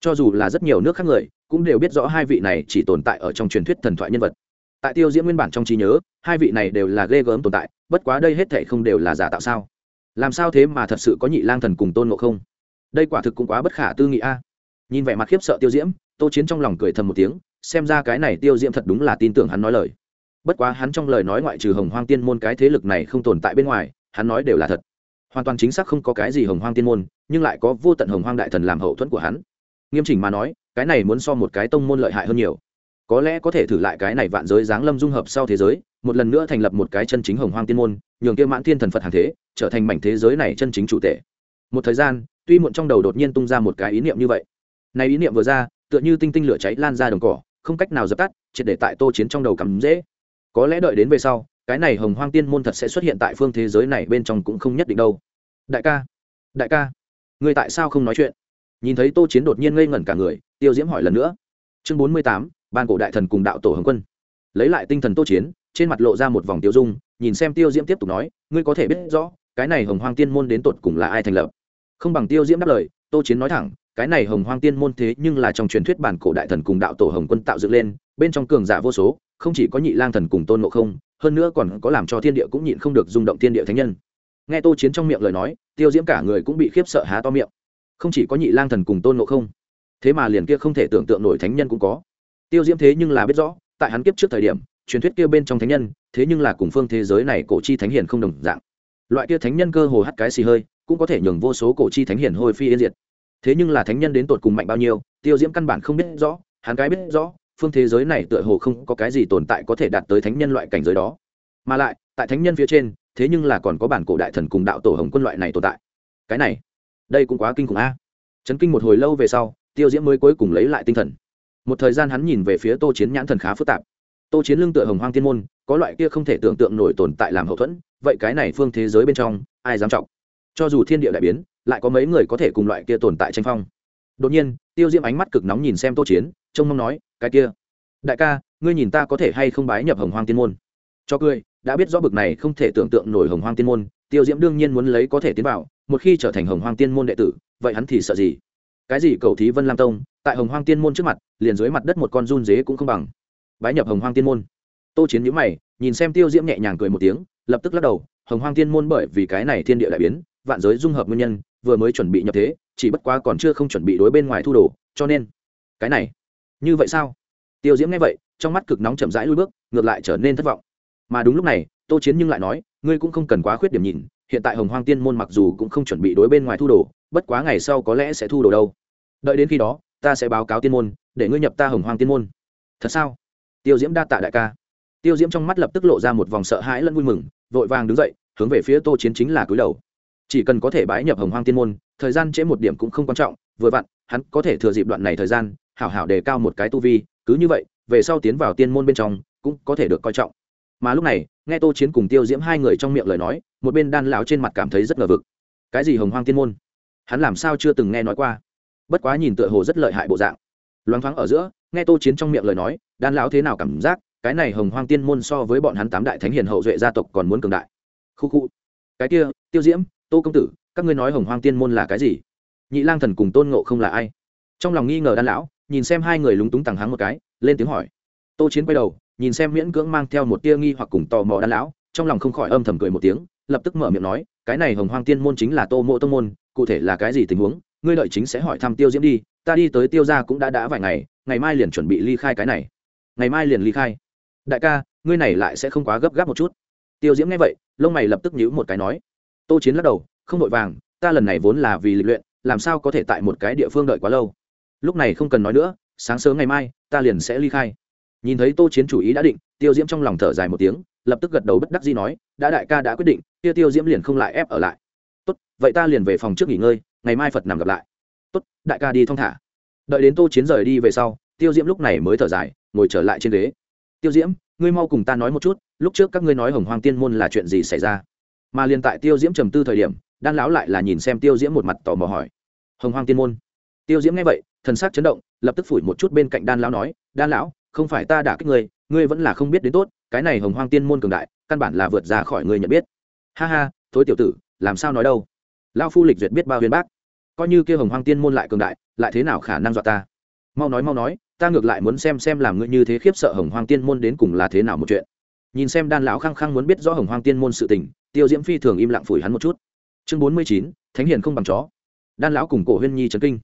Cho dù là rất nhiều nước khác người, cũng đều biết rõ hai vị này chỉ tồn tại ở trong truyền thuyết thần thoại nhân vật. Tại tiêu diễm nguyên bản trong trí nhớ, hai vị này đều là ghê gớm tồn tại, bất quá đây hết thệ không đều là giả tạo sao? Làm sao thế mà thật sự có nhị lang thần cùng tôn ngộ không? Đây quả thực cũng quá bất khả tư nghị a. Nhìn vẻ mặt khiếp sợ tiêu diễm, tô chiến trong lòng cười thầm một tiếng xem ra cái này tiêu diễm thật đúng là tin tưởng hắn nói lời. Bất quá hắn trong lời nói ngoại trừ hồng hoang tiên môn cái thế lực này không tồn tại bên ngoài, hắn nói đều là thật. Hoàn toàn chính xác không có cái gì hồng hoang tiên môn, nhưng lại có vô tận hồng hoang đại thần làm hậu thuẫn của hắn. Nghiêm chỉnh mà nói, cái này muốn so một cái tông môn lợi hại hơn nhiều. Có lẽ có thể thử lại cái này vạn giới giáng lâm dung hợp sau thế giới, một lần nữa thành lập một cái chân chính hồng hoang tiên môn, nhường kia mãn thiên thần phật hàng thế, trở thành mảnh thế giới này chân chính chủ tể. Một thời gian, tuy muộn trong đầu đột nhiên tung ra một cái ý niệm như vậy. Này ý niệm vừa ra, tựa như tinh tinh lửa cháy lan ra đồng cỏ không cách nào dập tắt, triệt để tại tô chiến trong đầu cắm dễ. Có lẽ đợi đến về sau, cái này hồng hoang tiên môn thật sẽ xuất hiện tại phương thế giới này bên trong cũng không nhất định đâu. Đại ca đại ca người tại sao không nói chuyện? Nhìn thấy tô chiến đột nhiên ngây ngẩn cả người, tiêu diễm hỏi lần nữa. Chương bốn mươi tám, ban cổ đại thần cùng đạo tổ hồng quân. Lấy lại tinh thần tô chiến, trên mặt lộ ra một vòng tiêu dung, nhìn xem tiêu diễm tiếp tục nói, ngươi có thể biết rõ, cái này hồng hoang tiên môn đến tột cùng là ai thành lập? Không bằng tiêu diễm đáp lời, tô chiến nói thẳng cái này hồng hoang tiên môn thế nhưng là trong truyền thuyết bản cổ đại thần cùng đạo tổ hồng quân tạo dựng lên, bên trong cường giả vô số, không chỉ có nhị lang thần cùng tôn ngộ không, hơn nữa còn có làm cho thiên địa cũng nhịn không được rung động thiên địa thánh nhân. Nghe tô chiến trong miệng lời nói, tiêu diễm cả người cũng bị khiếp sợ há to miệng. Không chỉ có nhị lang thần cùng tôn ngộ không, thế mà liền kia không thể tưởng tượng nổi thánh nhân cũng có. Tiêu diễm thế nhưng là biết rõ, tại hắn kiếp trước thời điểm, truyền thuyết kia bên trong thánh nhân, thế nhưng là cùng phương thế giới này cổ chi thánh hiền không đồng dạng. Loại kia thánh nhân cơ hồ hắt cái xì hơi, cũng có thể nhường vô số cổ chi thánh hiền hôi phi yên diệt thế nhưng là thánh nhân đến tột cùng mạnh bao nhiêu, tiêu diễm căn bản không biết rõ, hắn cái biết rõ, phương thế giới này tựa hồ không có cái gì tồn tại có thể đạt tới thánh nhân loại cảnh giới đó. Mà lại, tại thánh nhân phía trên, thế nhưng là còn có bản cổ đại thần cùng đạo tổ hồng quân loại này tồn tại. Cái này, đây cũng quá kinh khủng a. Chấn kinh một hồi lâu về sau, tiêu diễm mới cuối cùng lấy lại tinh thần. Một thời gian hắn nhìn về phía tô chiến nhãn thần khá phức tạp. Tô chiến lưng tựa hồng hoang tiên môn, có loại kia không thể tưởng tượng nổi tồn tại làm hậu thuẫn, vậy cái này phương thế giới bên trong, ai dám trọng? Cho dù thiên địa đại biến, lại có mấy người có thể cùng loại kia tồn tại tranh phong. Đột nhiên, tiêu diễm ánh mắt cực nóng nhìn xem tô chiến, trông mong nói, cái kia, đại ca, ngươi nhìn ta có thể hay không bái nhập hồng hoang tiên môn? Cho cười, đã biết rõ bực này không thể tưởng tượng nổi hồng hoang tiên môn, tiêu diễm đương nhiên muốn lấy có thể tiến vào, một khi trở thành hồng hoang tiên môn đệ tử, vậy hắn thì sợ gì? Cái gì cầu thí vân lam tông, tại hồng hoang tiên môn trước mặt, liền dưới mặt đất một con run dế cũng không bằng. Bái nhập hồng hoang tiên môn. Tô chiến nhữ mày, nhìn xem tiêu diễm nhẹ nhàng cười một tiếng, lập tức lắc đầu, hồng hoang tiên môn bởi vì cái này thiên địa đại biến vạn giới dung hợp nguyên nhân, vừa mới chuẩn bị nhập thế, chỉ bất quá còn chưa không chuẩn bị đối bên ngoài thu đồ, cho nên, cái này, như vậy sao? Tiêu diễm nghe vậy, trong mắt cực nóng chậm rãi lui bước, ngược lại trở nên thất vọng. Mà đúng lúc này, tô chiến nhưng lại nói, ngươi cũng không cần quá khuyết điểm nhìn, hiện tại hồng hoang tiên môn mặc dù cũng không chuẩn bị đối bên ngoài thu đồ, bất quá ngày sau có lẽ sẽ thu đồ đâu. Đợi đến khi đó, ta sẽ báo cáo tiên môn, để ngươi nhập ta hồng hoang tiên môn. Thật sao? Tiêu diễm đa tạ đại ca. Tiêu diễm trong mắt lập tức lộ ra một vòng sợ hãi lẫn vui mừng, vội vàng đứng dậy, hướng về phía tô chiến chính là cúi đầu chỉ cần có thể bái nhập hồng hoang tiên môn, thời gian trễ một điểm cũng không quan trọng, vừa vặn, hắn có thể thừa dịp đoạn này thời gian, hảo hảo đề cao một cái tu vi, cứ như vậy, về sau tiến vào tiên môn bên trong, cũng có thể được coi trọng. Mà lúc này, nghe tô chiến cùng tiêu diễm hai người trong miệng lời nói, một bên đan lão trên mặt cảm thấy rất ngờ vực. Cái gì hồng hoang tiên môn? Hắn làm sao chưa từng nghe nói qua? Bất quá nhìn tựa hồ rất lợi hại bộ dạng. Loáng thoáng ở giữa, nghe tô chiến trong miệng lời nói, đan lão thế nào cảm giác, cái này hồng hoang tiên môn so với bọn hắn tám đại thánh hiền hậu duệ gia tộc còn muốn cường đại. Khu khu. Cái kia, tiêu diễm tô công tử, các ngươi nói hồng hoang tiên môn là cái gì? Nhị lang thần cùng tôn ngộ không là ai? Trong lòng nghi ngờ đan lão, nhìn xem hai người lúng túng tàng hắng một cái, lên tiếng hỏi. Tô chiến quay đầu, nhìn xem miễn cưỡng mang theo một tia nghi hoặc cùng tò mò đan lão, trong lòng không khỏi âm thầm cười một tiếng, lập tức mở miệng nói, cái này hồng hoang tiên môn chính là tô mộ tông môn, cụ thể là cái gì tình huống, ngươi đợi chính sẽ hỏi thăm tiêu diễm đi, ta đi tới tiêu ra cũng đã đã vài ngày ngày mai liền chuẩn bị ly khai cái này. Ngày mai liền ly khai. Đại ca, ngươi này lại sẽ không quá gấp gáp một chút. Tiêu diễm nghe vậy, lông mày lập tức nhíu một cái nói tô chiến lắc đầu, không vội vàng, ta lần này vốn là vì lịch luyện, làm sao có thể tại một cái địa phương đợi quá lâu? Lúc này không cần nói nữa, sáng sớm ngày mai, ta liền sẽ ly khai. Nhìn thấy tô chiến chủ ý đã định, tiêu diễm trong lòng thở dài một tiếng, lập tức gật đầu bất đắc dĩ nói, đã đại ca đã quyết định, kia tiêu diễm liền không lại ép ở lại. Tốt, vậy ta liền về phòng trước nghỉ ngơi, ngày mai phật nằm gặp lại. Tốt, đại ca đi thong thả. Đợi đến tô chiến rời đi về sau, tiêu diễm lúc này mới thở dài, ngồi trở lại trên ghế. Tiêu diễm, ngươi mau cùng ta nói một chút, lúc trước các ngươi nói hồng hoàng tiên môn là chuyện gì xảy ra? Mà liền tại tiêu diễm trầm tư thời điểm, đan lão lại là nhìn xem tiêu diễm một mặt tò mò hỏi. Hồng Hoang tiên môn. Tiêu diễm nghe vậy, thần sắc chấn động, lập tức phủi một chút bên cạnh đan lão nói, đan lão, không phải ta đả kích ngươi ngươi vẫn là không biết đến tốt, cái này hồng hoang tiên môn cường đại, căn bản là vượt ra khỏi ngươi nhận biết. Ha ha, thối tiểu tử, làm sao nói đâu? Lao phu lịch duyệt biết bao huyền bác. Coi như kia hồng hoang tiên môn lại cường đại, lại thế nào khả năng dọa ta? Mau nói mau nói, ta ngược lại muốn xem xem làm ngươi như thế khiếp sợ hồng hoang tiên môn đến cùng là thế nào một chuyện nhìn xem đan lão khăng khăng muốn biết rõ hồng hoang tiên môn sự tình, tiêu diễm phi thường im lặng phủi hắn một chút. Chương bốn mươi chín, thánh hiền không bằng chó. Đan lão cùng cổ huyên nhi trấn kinh.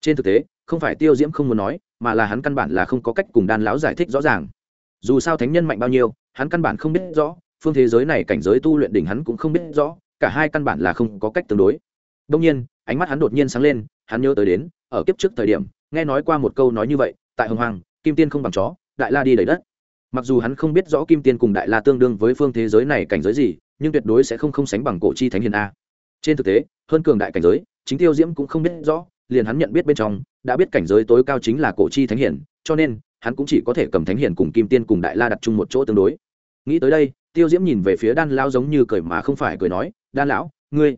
Trên thực tế, không phải tiêu diễm không muốn nói, mà là hắn căn bản là không có cách cùng đan lão giải thích rõ ràng. Dù sao thánh nhân mạnh bao nhiêu, hắn căn bản không biết rõ, phương thế giới này cảnh giới tu luyện đỉnh hắn cũng không biết rõ, cả hai căn bản là không có cách tương đối. Đông nhiên, ánh mắt hắn đột nhiên sáng lên, hắn nhớ tới đến, ở kiếp trước thời điểm, nghe nói qua một câu nói như vậy, tại hồng hoàng kim tiên không bằng chó, đại la đi đầy đất mặc dù hắn không biết rõ kim tiên cùng đại la tương đương với phương thế giới này cảnh giới gì, nhưng tuyệt đối sẽ không không sánh bằng cổ chi thánh hiền a. Trên thực tế, hơn cường đại cảnh giới, chính tiêu diễm cũng không biết rõ, liền hắn nhận biết bên trong, đã biết cảnh giới tối cao chính là cổ chi thánh hiền, cho nên, hắn cũng chỉ có thể cầm thánh hiền cùng kim tiên cùng đại la đặt chung một chỗ tương đối. Nghĩ tới đây, tiêu diễm nhìn về phía đan lão giống như cười mà không phải cười nói, đan lão, ngươi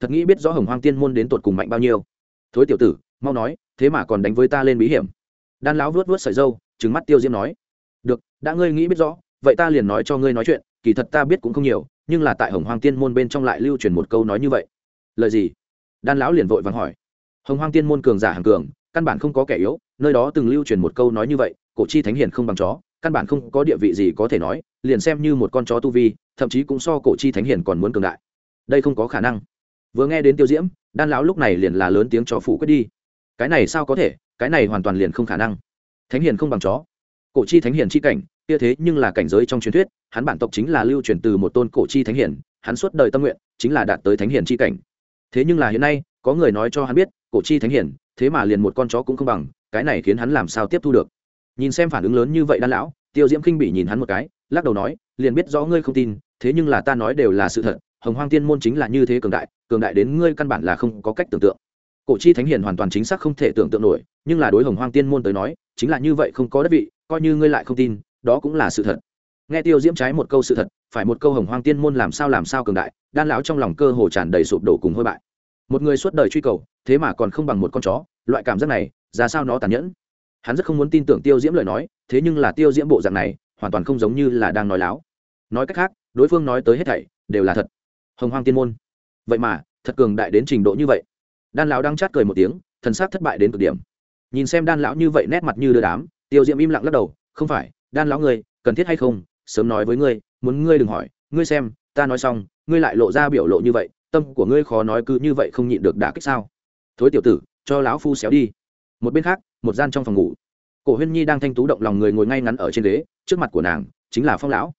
thật nghĩ biết rõ hồng hoang tiên môn đến tột cùng mạnh bao nhiêu? Thối tiểu tử, mau nói, thế mà còn đánh với ta lên bí hiểm. Đan lão vuốt vuốt sợi dâu trứng mắt tiêu diễm nói được, đã ngươi nghĩ biết rõ, vậy ta liền nói cho ngươi nói chuyện, kỳ thật ta biết cũng không nhiều, nhưng là tại hồng hoang tiên môn bên trong lại lưu truyền một câu nói như vậy. Lời gì? Đan lão liền vội vàng hỏi. Hồng hoang tiên môn cường giả hàng cường, căn bản không có kẻ yếu, nơi đó từng lưu truyền một câu nói như vậy, cổ chi thánh hiền không bằng chó, căn bản không có địa vị gì có thể nói, liền xem như một con chó tu vi, thậm chí cũng so cổ chi thánh hiền còn muốn cường đại. Đây không có khả năng. Vừa nghe đến tiêu diễm, đan lão lúc này liền là lớn tiếng cho phụ quyết đi. Cái này sao có thể? Cái này hoàn toàn liền không khả năng. Thánh hiền không bằng chó cổ chi thánh hiền chi cảnh, kia thế nhưng là cảnh giới trong truyền thuyết, hắn bản tộc chính là lưu truyền từ một tôn cổ chi thánh hiền hắn suốt đời tâm nguyện, chính là đạt tới thánh hiền chi cảnh. Thế nhưng là hiện nay, có người nói cho hắn biết, cổ chi thánh hiền thế mà liền một con chó cũng không bằng, cái này khiến hắn làm sao tiếp thu được? Nhìn xem phản ứng lớn như vậy đan lão, tiêu diễm khinh bị nhìn hắn một cái, lắc đầu nói, liền biết rõ ngươi không tin, thế nhưng là ta nói đều là sự thật, hồng hoang tiên môn chính là như thế cường đại cường đại đến ngươi căn bản là không có cách tưởng tượng. Cổ chi thánh hiền hoàn toàn chính xác không thể tưởng tượng nổi, nhưng là đối hồng hoang tiên môn tới nói chính là như vậy không có đất vị, coi như ngươi lại không tin, đó cũng là sự thật. Nghe tiêu diễm trái một câu sự thật, phải một câu hồng hoang tiên môn làm sao làm sao cường đại, đan lão trong lòng cơ hồ tràn đầy sụp đổ cùng hôi bại. Một người suốt đời truy cầu, thế mà còn không bằng một con chó, loại cảm giác này, ra sao nó tàn nhẫn? Hắn rất không muốn tin tưởng tiêu diễm lời nói, thế nhưng là tiêu diễm bộ dạng này, hoàn toàn không giống như là đang nói láo. Nói cách khác, đối phương nói tới hết thảy, đều là thật. Hồng hoang tiên môn. Vậy mà, thật cường đại đến trình độ như vậy. Đan lão đang chát cười một tiếng, thần sắc thất bại đến cực điểm nhìn xem đan lão như vậy nét mặt như đưa đám, tiêu diễm im lặng lắc đầu, không phải, đan lão ngươi, cần thiết hay không? Sớm nói với ngươi, muốn ngươi đừng hỏi. Ngươi xem, ta nói xong, ngươi lại lộ ra biểu lộ như vậy, tâm của ngươi khó nói cứ như vậy không nhịn được đả kích sao? Thối tiểu tử, cho lão phu xéo đi. Một bên khác, một gian trong phòng ngủ. Cổ huyên nhi đang thanh tú động lòng người ngồi ngay ngắn ở trên ghế, trước mặt của nàng chính là phong lão.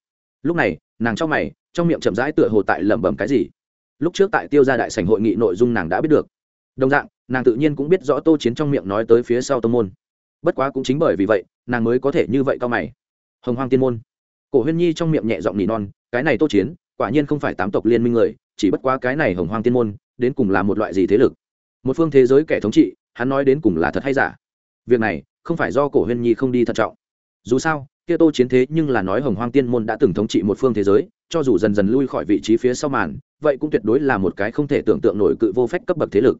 Lúc này, nàng trong mày, trong miệng chậm rãi tựa hồ tại lẩm bẩm cái gì. Lúc trước tại tiêu gia đại sảnh hội nghị nội dung nàng đã biết được. Đồng dạng nàng tự nhiên cũng biết rõ tô chiến trong miệng nói tới phía sau tô môn. Bất quá cũng chính bởi vì vậy, nàng mới có thể như vậy cao mày. Hồng hoang tiên môn. Cổ huyên nhi trong miệng nhẹ giọng nỉ non, cái này tô chiến, quả nhiên không phải tám tộc liên minh người, chỉ bất quá cái này hồng hoang tiên môn, đến cùng là một loại gì thế lực? Một phương thế giới kẻ thống trị, hắn nói đến cùng là thật hay giả? Việc này, không phải do cổ huyên nhi không đi thận trọng. Dù sao, kia tô chiến thế nhưng là nói hồng hoang tiên môn đã từng thống trị một phương thế giới, cho dù dần dần lui khỏi vị trí phía sau màn, vậy cũng tuyệt đối là một cái không thể tưởng tượng nổi cự vô phách cấp bậc thế lực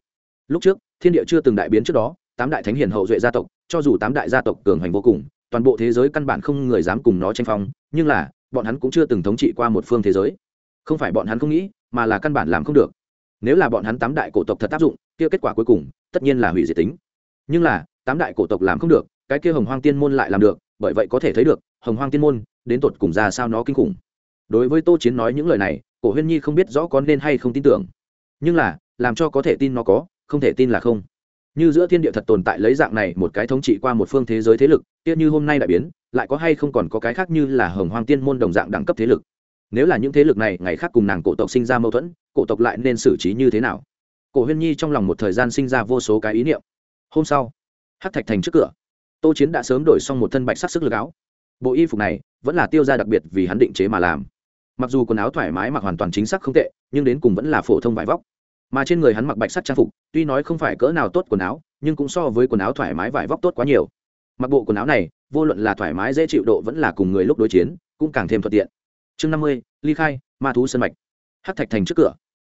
lúc trước, thiên địa chưa từng đại biến trước đó, tám đại thánh hiền hậu duệ gia tộc, cho dù tám đại gia tộc cường hành vô cùng, toàn bộ thế giới căn bản không người dám cùng nó tranh phong, nhưng là, bọn hắn cũng chưa từng thống trị qua một phương thế giới. Không phải bọn hắn không nghĩ, mà là căn bản làm không được. Nếu là bọn hắn tám đại cổ tộc thật áp dụng, kia kết quả cuối cùng, tất nhiên là hủy diệt tính. Nhưng là, tám đại cổ tộc làm không được, cái kia hồng hoang tiên môn lại làm được, bởi vậy có thể thấy được, hồng hoang tiên môn, đến tột cùng ra sao nó kinh khủng. Đối với tô chiến nói những lời này, cổ huyên nhi không biết rõ có nên hay không tin tưởng. Nhưng là, làm cho có thể tin nó có không thể tin là không. Như giữa thiên địa thật tồn tại lấy dạng này một cái thống trị qua một phương thế giới thế lực, kia như hôm nay đại biến, lại có hay không còn có cái khác như là hồng hoang tiên môn đồng dạng đẳng cấp thế lực. Nếu là những thế lực này, ngày khác cùng nàng cổ tộc sinh ra mâu thuẫn, cổ tộc lại nên xử trí như thế nào? Cổ huyên nhi trong lòng một thời gian sinh ra vô số cái ý niệm. Hôm sau, hắc thạch thành trước cửa. Tô chiến đã sớm đổi xong một thân bạch sắc sức lực áo. Bộ y phục này vẫn là tiêu ra đặc biệt vì hắn định chế mà làm. Mặc dù quần áo thoải mái mặc hoàn toàn chính xác không tệ, nhưng đến cùng vẫn là phổ thông vải vóc mà trên người hắn mặc bạch sắt trang phục, tuy nói không phải cỡ nào tốt quần áo, nhưng cũng so với quần áo thoải mái vải vóc tốt quá nhiều. Mặc bộ quần áo này, vô luận là thoải mái dễ chịu độ vẫn là cùng người lúc đối chiến, cũng càng thêm thuận tiện. Chương năm mươi, ly khai, ma thú sân mạch. Hắc thạch thành trước cửa.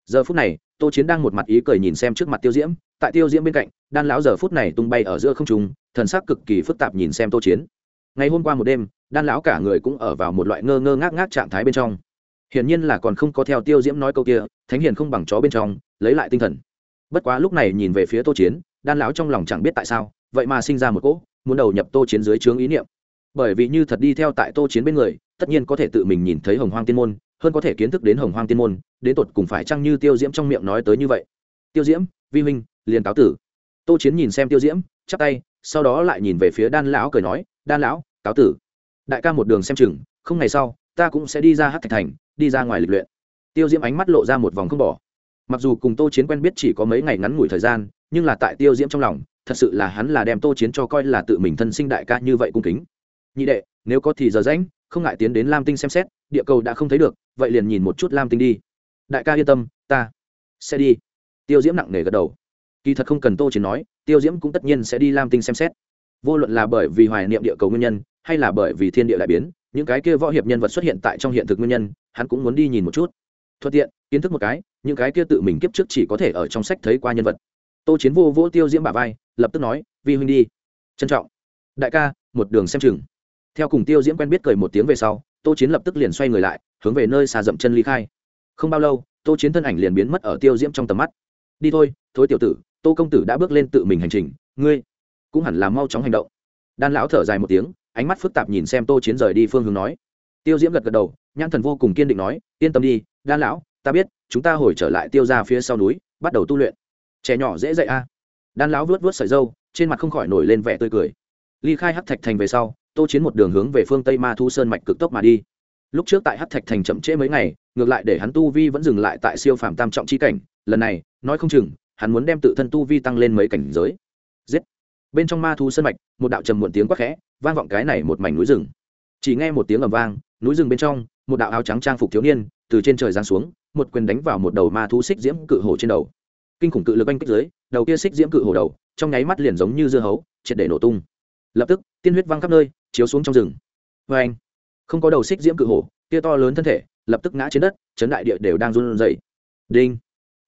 Giờ phút này, tô chiến đang một mặt ý cười nhìn xem trước mặt tiêu diễm, tại tiêu diễm bên cạnh, đan lão giờ phút này tung bay ở giữa không trung, thần sắc cực kỳ phức tạp nhìn xem tô chiến. Ngày hôm qua một đêm, đan lão cả người cũng ở vào một loại ngơ ngơ ngác ngác trạng thái bên trong. Hiển nhiên là còn không có theo tiêu diễm nói câu kia, thánh hiền không bằng chó bên trong lấy lại tinh thần. Bất quá lúc này nhìn về phía tô chiến, đan lão trong lòng chẳng biết tại sao, vậy mà sinh ra một cỗ, muốn đầu nhập tô chiến dưới trướng ý niệm. Bởi vì như thật đi theo tại tô chiến bên người, tất nhiên có thể tự mình nhìn thấy hồng hoang tiên môn, hơn có thể kiến thức đến hồng hoang tiên môn, đến tột cùng phải chăng như tiêu diễm trong miệng nói tới như vậy. Tiêu diễm, vi huynh, liền cáo tử. Tô chiến nhìn xem tiêu diễm, chắp tay, sau đó lại nhìn về phía đan lão cười nói, đan lão, cáo tử. Đại ca một đường xem chừng, không ngày sau, ta cũng sẽ đi ra hát thạch thành, đi ra ngoài lịch luyện. Tiêu diễm ánh mắt lộ ra một vòng không bỏ mặc dù cùng tô chiến quen biết chỉ có mấy ngày ngắn ngủi thời gian, nhưng là tại tiêu diễm trong lòng, thật sự là hắn là đem tô chiến cho coi là tự mình thân sinh đại ca như vậy cung kính. Nhị đệ, nếu có thì giờ rãnh không ngại tiến đến lam tinh xem xét, địa cầu đã không thấy được, vậy liền nhìn một chút lam tinh đi. Đại ca yên tâm, ta sẽ đi. Tiêu diễm nặng nề gật đầu. Kỳ thật không cần tô chiến nói, tiêu diễm cũng tất nhiên sẽ đi lam tinh xem xét. Vô luận là bởi vì hoài niệm địa cầu nguyên nhân, hay là bởi vì thiên địa đại biến, những cái kia võ hiệp nhân vật xuất hiện tại trong hiện thực nguyên nhân, hắn cũng muốn đi nhìn một chút. Thuận tiện, kiến thức một cái những cái kia tự mình kiếp trước chỉ có thể ở trong sách thấy qua nhân vật. Tô chiến vô vỗ tiêu diễm bà vai, lập tức nói, vi huynh đi. Trân trọng. Đại ca, một đường xem chừng. Theo cùng tiêu diễm quen biết cười một tiếng về sau, tô chiến lập tức liền xoay người lại, hướng về nơi xà dậm chân ly khai. Không bao lâu, tô chiến thân ảnh liền biến mất ở tiêu diễm trong tầm mắt. Đi thôi, thối tiểu tử, tô công tử đã bước lên tự mình hành trình, ngươi cũng hẳn là mau chóng hành động. Đan lão thở dài một tiếng, ánh mắt phức tạp nhìn xem tô chiến rời đi phương hướng nói. Tiêu diễm gật gật đầu, nhãn thần vô cùng kiên định nói, yên tâm đi, đan lão ta biết, chúng ta hồi trở lại tiêu ra phía sau núi, bắt đầu tu luyện. Trẻ nhỏ dễ dạy a. Đan lão vớt vớt sợi dâu trên mặt không khỏi nổi lên vẻ tươi cười. Ly khai hắc thạch thành về sau, tô chiến một đường hướng về phương tây ma thu sơn mạch cực tốc mà đi. Lúc trước tại hắc thạch thành chậm trễ mấy ngày, ngược lại để hắn tu vi vẫn dừng lại tại siêu phàm tam trọng chi cảnh, lần này, nói không chừng, hắn muốn đem tự thân tu vi tăng lên mấy cảnh giới. Giết. Bên trong ma thu sơn mạch, một đạo trầm muộn tiếng quắc khẽ, vang vọng cái này một mảnh núi rừng. Chỉ nghe một tiếng ầm vang, núi rừng bên trong, một đạo áo trắng trang phục thiếu niên từ trên trời giáng xuống, một quyền đánh vào một đầu ma thú xích diễm cự hổ trên đầu. Kinh khủng cự lực anh kích dưới, đầu kia xích diễm cự hổ đầu, trong nháy mắt liền giống như dưa hấu, triệt để nổ tung. Lập tức, tiên huyết văng khắp nơi, chiếu xuống trong rừng. Vê anh, không có đầu xích diễm cự hổ, kia to lớn thân thể, lập tức ngã trên đất, chấn đại địa đều đang run rẩy. Đinh.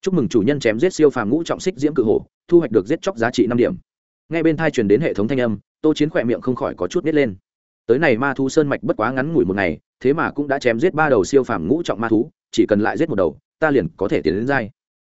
Chúc mừng chủ nhân chém giết siêu phàm ngũ trọng xích diễm cự hổ, thu hoạch được giết chóc giá trị năm điểm. Ngay bên thai truyền đến hệ thống thanh âm, tô chiến khỏe miệng không khỏi có chút nít lên. Tới này ma thú sơn mạch bất quá ngắn ngủi một ngày thế mà cũng đã chém giết ba đầu siêu phàm ngũ trọng ma thú, chỉ cần lại giết một đầu, ta liền có thể tiến đến dai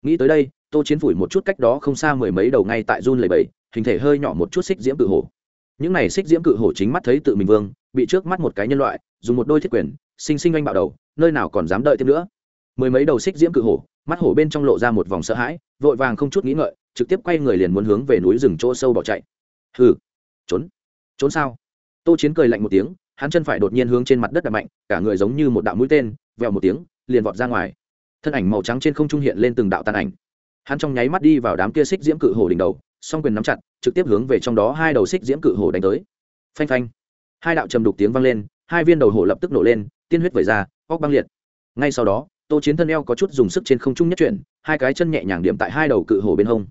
nghĩ tới đây, tô chiến phủi một chút cách đó không xa mười mấy đầu ngay tại run lầy bầy hình thể hơi nhỏ một chút xích diễm cự hổ. Những này xích diễm cự hổ chính mắt thấy tự mình vương, bị trước mắt một cái nhân loại, dùng một đôi thiết quyền, sinh sinh oanh bạo đầu, nơi nào còn dám đợi thêm nữa. Mười mấy đầu xích diễm cự hổ, mắt hổ bên trong lộ ra một vòng sợ hãi, vội vàng không chút nghĩ ngợi, trực tiếp quay người liền muốn hướng về núi rừng chỗ sâu bỏ chạy. Hừ, trốn. Trốn sao? Tô chiến cười lạnh một tiếng hắn chân phải đột nhiên hướng trên mặt đất đập mạnh, cả người giống như một đạo mũi tên, vèo một tiếng, liền vọt ra ngoài. Thân ảnh màu trắng trên không trung hiện lên từng đạo tàn ảnh. Hắn trong nháy mắt đi vào đám kia xích diễm cự hổ đỉnh đầu, song quyền nắm chặt, trực tiếp hướng về trong đó hai đầu xích diễm cự hổ đánh tới. Phanh phanh. Hai đạo trầm đục tiếng vang lên, hai viên đầu hổ lập tức nổ lên, tiên huyết vẩy ra, óc băng liệt. Ngay sau đó, tô chiến thân eo có chút dùng sức trên không trung nhất chuyển, hai cái chân nhẹ nhàng điểm tại hai đầu cự hổ bên hông.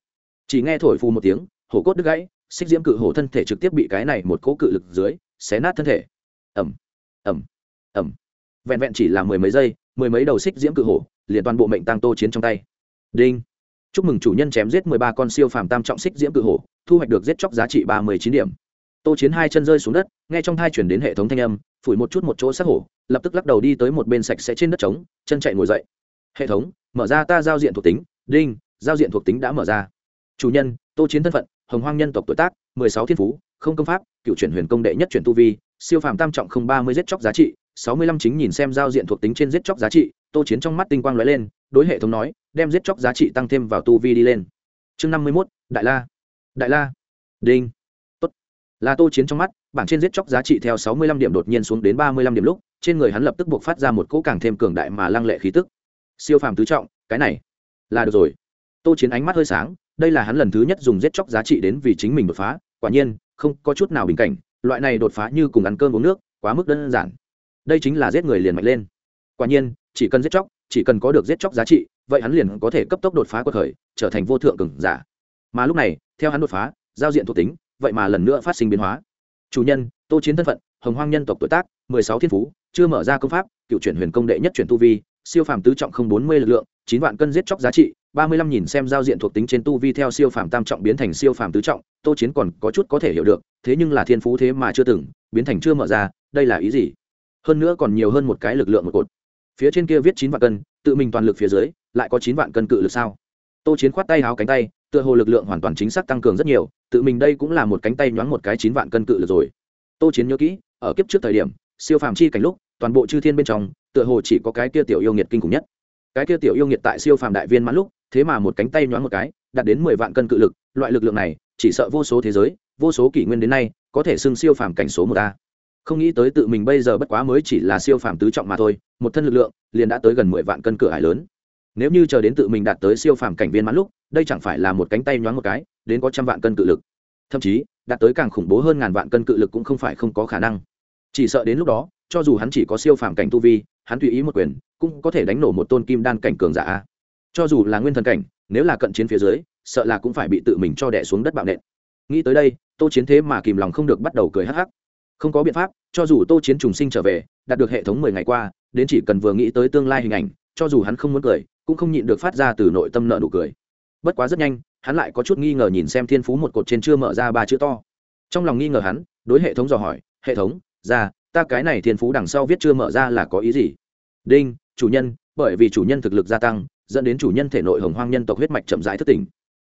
Chỉ nghe thổi phù một tiếng, hổ cốt đứt gãy, xích diễm cự hổ thân thể trực tiếp bị cái này một cỗ cự lực dưới, xé nát thân thể ẩm ẩm ẩm vẹn vẹn chỉ là mười mấy giây, mười mấy đầu xích diễm cự hổ, liền toàn bộ mệnh tăng tô chiến trong tay. Đinh. Chúc mừng chủ nhân chém giết mười ba con siêu phàm tam trọng xích diễm cự hổ, thu hoạch được giết chóc giá trị ba mươi chín điểm. Tô chiến hai chân rơi xuống đất, nghe trong thai chuyển đến hệ thống thanh âm, phủi một chút một chỗ sắc hổ, lập tức lắc đầu đi tới một bên sạch sẽ trên đất trống, chân chạy ngồi dậy. Hệ thống, mở ra ta giao diện thuộc tính. Đinh, giao diện thuộc tính đã mở ra. Chủ nhân, tô chiến thân phận, hồng hoang nhân tộc tuổi tác, mười sáu thiên phú, không công pháp, cựu chuyển huyền công đệ nhất chuyển tu vi siêu phàm tam trọng không ba mươi giết chóc giá trị, sáu mươi lăm chính nhìn xem giao diện thuộc tính trên giết chóc giá trị, tô chiến trong mắt tinh quang lóe lên, đối hệ thống nói, đem giết chóc giá trị tăng thêm vào tu vi đi lên. Chương năm mươi mốt, đại la. Đại la. Đinh. Tốt. Là tô chiến trong mắt, bảng trên giết chóc giá trị theo sáu mươi lăm điểm đột nhiên xuống đến ba mươi lăm điểm lúc, trên người hắn lập tức buộc phát ra một cỗ càng thêm cường đại mà lăng lệ khí tức. Siêu phàm tứ trọng, cái này, là được rồi. Tô chiến ánh mắt hơi sáng, đây là hắn lần thứ nhất dùng giết chóc giá trị đến vì chính mình đột phá, quả nhiên, không có chút nào bình cảnh loại này đột phá như cùng ăn cơm uống nước, quá mức đơn giản. Đây chính là giết người liền mạnh lên. Quả nhiên, chỉ cần giết chóc, chỉ cần có được giết chóc giá trị, vậy hắn liền có thể cấp tốc đột phá cuộc khởi, trở thành vô thượng cường giả. Mà lúc này, theo hắn đột phá, giao diện thuộc tính, vậy mà lần nữa phát sinh biến hóa. Chủ nhân, tô chiến thân phận, hồng hoang nhân tộc tuổi tác, mười sáu thiên phú, chưa mở ra công pháp, cựu chuyển huyền công đệ nhất chuyển tu vi, siêu phàm tứ trọng không bốn mươi lực lượng, chín vạn cân giết chóc giá trị ba mươi lăm nhìn xem giao diện thuộc tính trên tu vi theo siêu phàm tam trọng biến thành siêu phàm tứ trọng, tô chiến còn có chút có thể hiểu được, thế nhưng là thiên phú thế mà chưa từng, biến thành chưa mở ra, đây là ý gì? Hơn nữa còn nhiều hơn một cái lực lượng một cột. Phía trên kia viết chín vạn cân, tự mình toàn lực phía dưới, lại có chín vạn cân cự lực sao? Tô chiến khoát tay háo cánh tay, tựa hồ lực lượng hoàn toàn chính xác tăng cường rất nhiều, tự mình đây cũng là một cánh tay nhoáng một cái chín vạn cân cự lực rồi. Tô chiến nhớ kỹ, ở kiếp trước thời điểm, siêu phàm chi cảnh lúc, toàn bộ chư thiên bên trong, tựa hồ chỉ có cái kia tiểu yêu nghiệt kinh khủng nhất. Cái kia tiểu yêu nghiệt tại siêu phàm đại viên mãn lúc thế mà một cánh tay nhoáng một cái, đạt đến mười vạn cân cự lực, loại lực lượng này, chỉ sợ vô số thế giới, vô số kỷ nguyên đến nay, có thể xưng siêu phàm cảnh số một a. Không nghĩ tới tự mình bây giờ bất quá mới chỉ là siêu phàm tứ trọng mà thôi, một thân lực lượng, liền đã tới gần mười vạn cân cửa hải lớn. Nếu như chờ đến tự mình đạt tới siêu phàm cảnh viên mãn lúc, đây chẳng phải là một cánh tay nhoáng một cái, đến có trăm vạn cân cự lực. Thậm chí, đạt tới càng khủng bố hơn ngàn vạn cân cự lực cũng không phải không có khả năng. Chỉ sợ đến lúc đó, cho dù hắn chỉ có siêu phàm cảnh tu vi, hắn tùy ý một quyền, cũng có thể đánh nổ một tôn kim đan cảnh cường giả cho dù là nguyên thần cảnh, nếu là cận chiến phía dưới, sợ là cũng phải bị tự mình cho đẻ xuống đất bạo nện. Nghĩ tới đây, tô chiến thế mà kìm lòng không được bắt đầu cười hắc hắc. Không có biện pháp, cho dù tô chiến trùng sinh trở về, đạt được hệ thống mười ngày qua, đến chỉ cần vừa nghĩ tới tương lai hình ảnh, cho dù hắn không muốn cười, cũng không nhịn được phát ra từ nội tâm nợ nụ cười. Bất quá rất nhanh, hắn lại có chút nghi ngờ nhìn xem thiên phú một cột trên chưa mở ra ba chữ to. Trong lòng nghi ngờ hắn, đối hệ thống dò hỏi, hệ thống, ra, ta cái này thiên phú đằng sau viết chưa mở ra là có ý gì? Đinh, chủ nhân, bởi vì chủ nhân thực lực gia tăng dẫn đến chủ nhân thể nội hồng hoang nhân tộc huyết mạch chậm rãi thất tỉnh.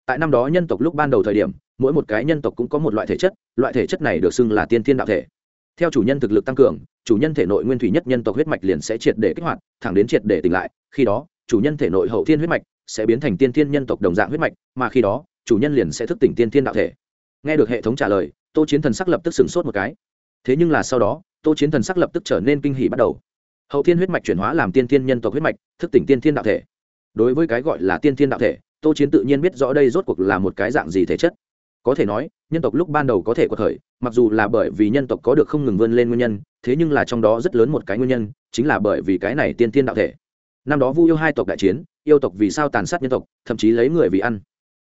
Tại năm đó nhân tộc lúc ban đầu thời điểm, mỗi một cái nhân tộc cũng có một loại thể chất, loại thể chất này được xưng là tiên thiên đạo thể. Theo chủ nhân thực lực tăng cường, chủ nhân thể nội nguyên thủy nhất nhân tộc huyết mạch liền sẽ triệt để kích hoạt, thẳng đến triệt để tỉnh lại, khi đó, chủ nhân thể nội hậu thiên huyết mạch sẽ biến thành tiên thiên nhân tộc đồng dạng huyết mạch, mà khi đó, chủ nhân liền sẽ thức tỉnh tiên thiên đạo thể. Nghe được hệ thống trả lời, tô chiến thần sắc lập tức sửng sốt một cái. Thế nhưng là sau đó, tô chiến thần sắc lập tức trở nên kinh hỉ bắt đầu. Hậu thiên huyết mạch chuyển hóa làm tiên thiên nhân tộc huyết mạch, thức tỉnh tiên thiên đạo thể đối với cái gọi là tiên thiên đạo thể, tô chiến tự nhiên biết rõ đây rốt cuộc là một cái dạng gì thể chất. Có thể nói, nhân tộc lúc ban đầu có thể có thời mặc dù là bởi vì nhân tộc có được không ngừng vươn lên nguyên nhân, thế nhưng là trong đó rất lớn một cái nguyên nhân, chính là bởi vì cái này tiên thiên đạo thể. Năm đó vu yêu hai tộc đại chiến, yêu tộc vì sao tàn sát nhân tộc, thậm chí lấy người vì ăn.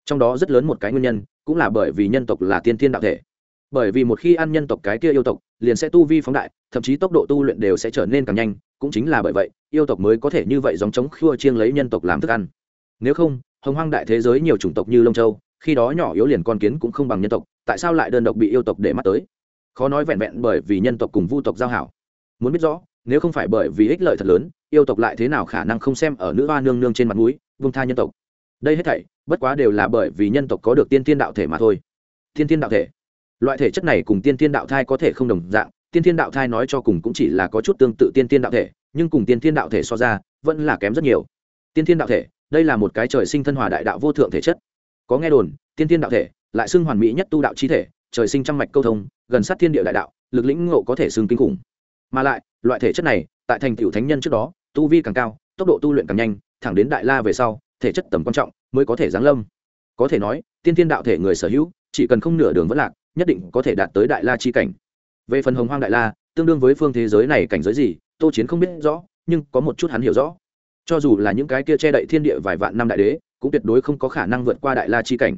Trong đó rất lớn một cái nguyên nhân, cũng là bởi vì nhân tộc là tiên thiên đạo thể bởi vì một khi ăn nhân tộc cái kia yêu tộc, liền sẽ tu vi phóng đại, thậm chí tốc độ tu luyện đều sẽ trở nên càng nhanh, cũng chính là bởi vậy, yêu tộc mới có thể như vậy dòng chống khua chiêng lấy nhân tộc làm thức ăn. Nếu không, hồng hoang đại thế giới nhiều chủng tộc như lông châu, khi đó nhỏ yếu liền con kiến cũng không bằng nhân tộc, tại sao lại đơn độc bị yêu tộc để mắt tới? Khó nói vẹn vẹn bởi vì nhân tộc cùng vu tộc giao hảo. Muốn biết rõ, nếu không phải bởi vì ích lợi thật lớn, yêu tộc lại thế nào khả năng không xem ở nữ hoa nương nương trên mặt núi vung tha nhân tộc? Đây hết thảy, bất quá đều là bởi vì nhân tộc có được tiên tiên đạo thể mà thôi. Tiên tiên đạo thể loại thể chất này cùng tiên tiên đạo thai có thể không đồng dạng, tiên tiên đạo thai nói cho cùng cũng chỉ là có chút tương tự tiên tiên đạo thể, nhưng cùng tiên tiên đạo thể so ra, vẫn là kém rất nhiều. Tiên tiên đạo thể, đây là một cái trời sinh thân hòa đại đạo vô thượng thể chất. Có nghe đồn, tiên tiên đạo thể lại xưng hoàn mỹ nhất tu đạo chi thể, trời sinh trăm mạch câu thông, gần sát thiên địa đại đạo, lực lĩnh ngộ có thể xưng kinh khủng. Mà lại, loại thể chất này, tại thành tiểu thánh nhân trước đó, tu vi càng cao, tốc độ tu luyện càng nhanh, thẳng đến đại la về sau, thể chất tầm quan trọng mới có thể giáng lâm. Có thể nói, tiên tiên đạo thể người sở hữu, chỉ cần không nửa đường vẫn lạc nhất định có thể đạt tới đại la chi cảnh. Về phần hồng hoang đại la, tương đương với phương thế giới này cảnh giới gì, tô chiến không biết rõ, nhưng có một chút hắn hiểu rõ. Cho dù là những cái kia che đậy thiên địa vài vạn năm đại đế, cũng tuyệt đối không có khả năng vượt qua đại la chi cảnh.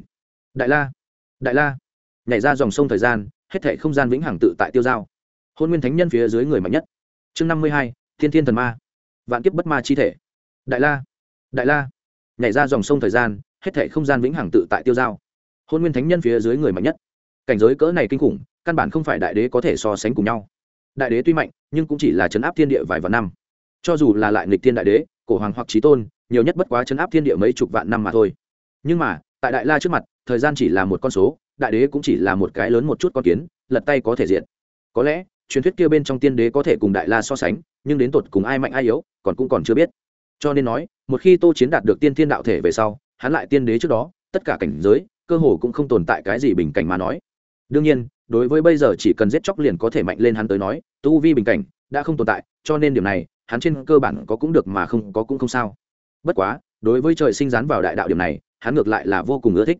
Đại la đại la, nhảy ra dòng sông thời gian, hết thể không gian vĩnh hằng tự tại tiêu giao hôn nguyên thánh nhân phía dưới người mạnh nhất. Chương năm mươi hai, thiên thiên thần ma, vạn kiếp bất ma chi thể. Đại la đại la, nhảy ra dòng sông thời gian, hết thể không gian vĩnh hằng tự tại tiêu giao hôn nguyên thánh nhân phía dưới người mạnh nhất cảnh giới cỡ này kinh khủng, căn bản không phải đại đế có thể so sánh cùng nhau. Đại đế tuy mạnh, nhưng cũng chỉ là chấn áp thiên địa vài vạn năm. Cho dù là lại nghịch thiên đại đế, cổ hoàng hoặc trí tôn, nhiều nhất bất quá chấn áp thiên địa mấy chục vạn năm mà thôi. Nhưng mà, tại đại la trước mặt, thời gian chỉ là một con số, đại đế cũng chỉ là một cái lớn một chút con kiến, lật tay có thể diện có lẽ, truyền thuyết kia bên trong tiên đế có thể cùng đại la so sánh, nhưng đến tột cùng ai mạnh ai yếu, còn cũng còn chưa biết. Cho nên nói, một khi tô chiến đạt được tiên thiên đạo thể về sau, hắn lại tiên đế trước đó, tất cả cảnh giới, cơ hồ cũng không tồn tại cái gì bình cảnh mà nói đương nhiên, đối với bây giờ chỉ cần giết chóc liền có thể mạnh lên hắn tới nói, tu vi bình cảnh đã không tồn tại, cho nên điểm này, hắn trên cơ bản có cũng được mà không có cũng không sao. Bất quá, đối với trời sinh rán vào đại đạo điểm này, hắn ngược lại là vô cùng ưa thích.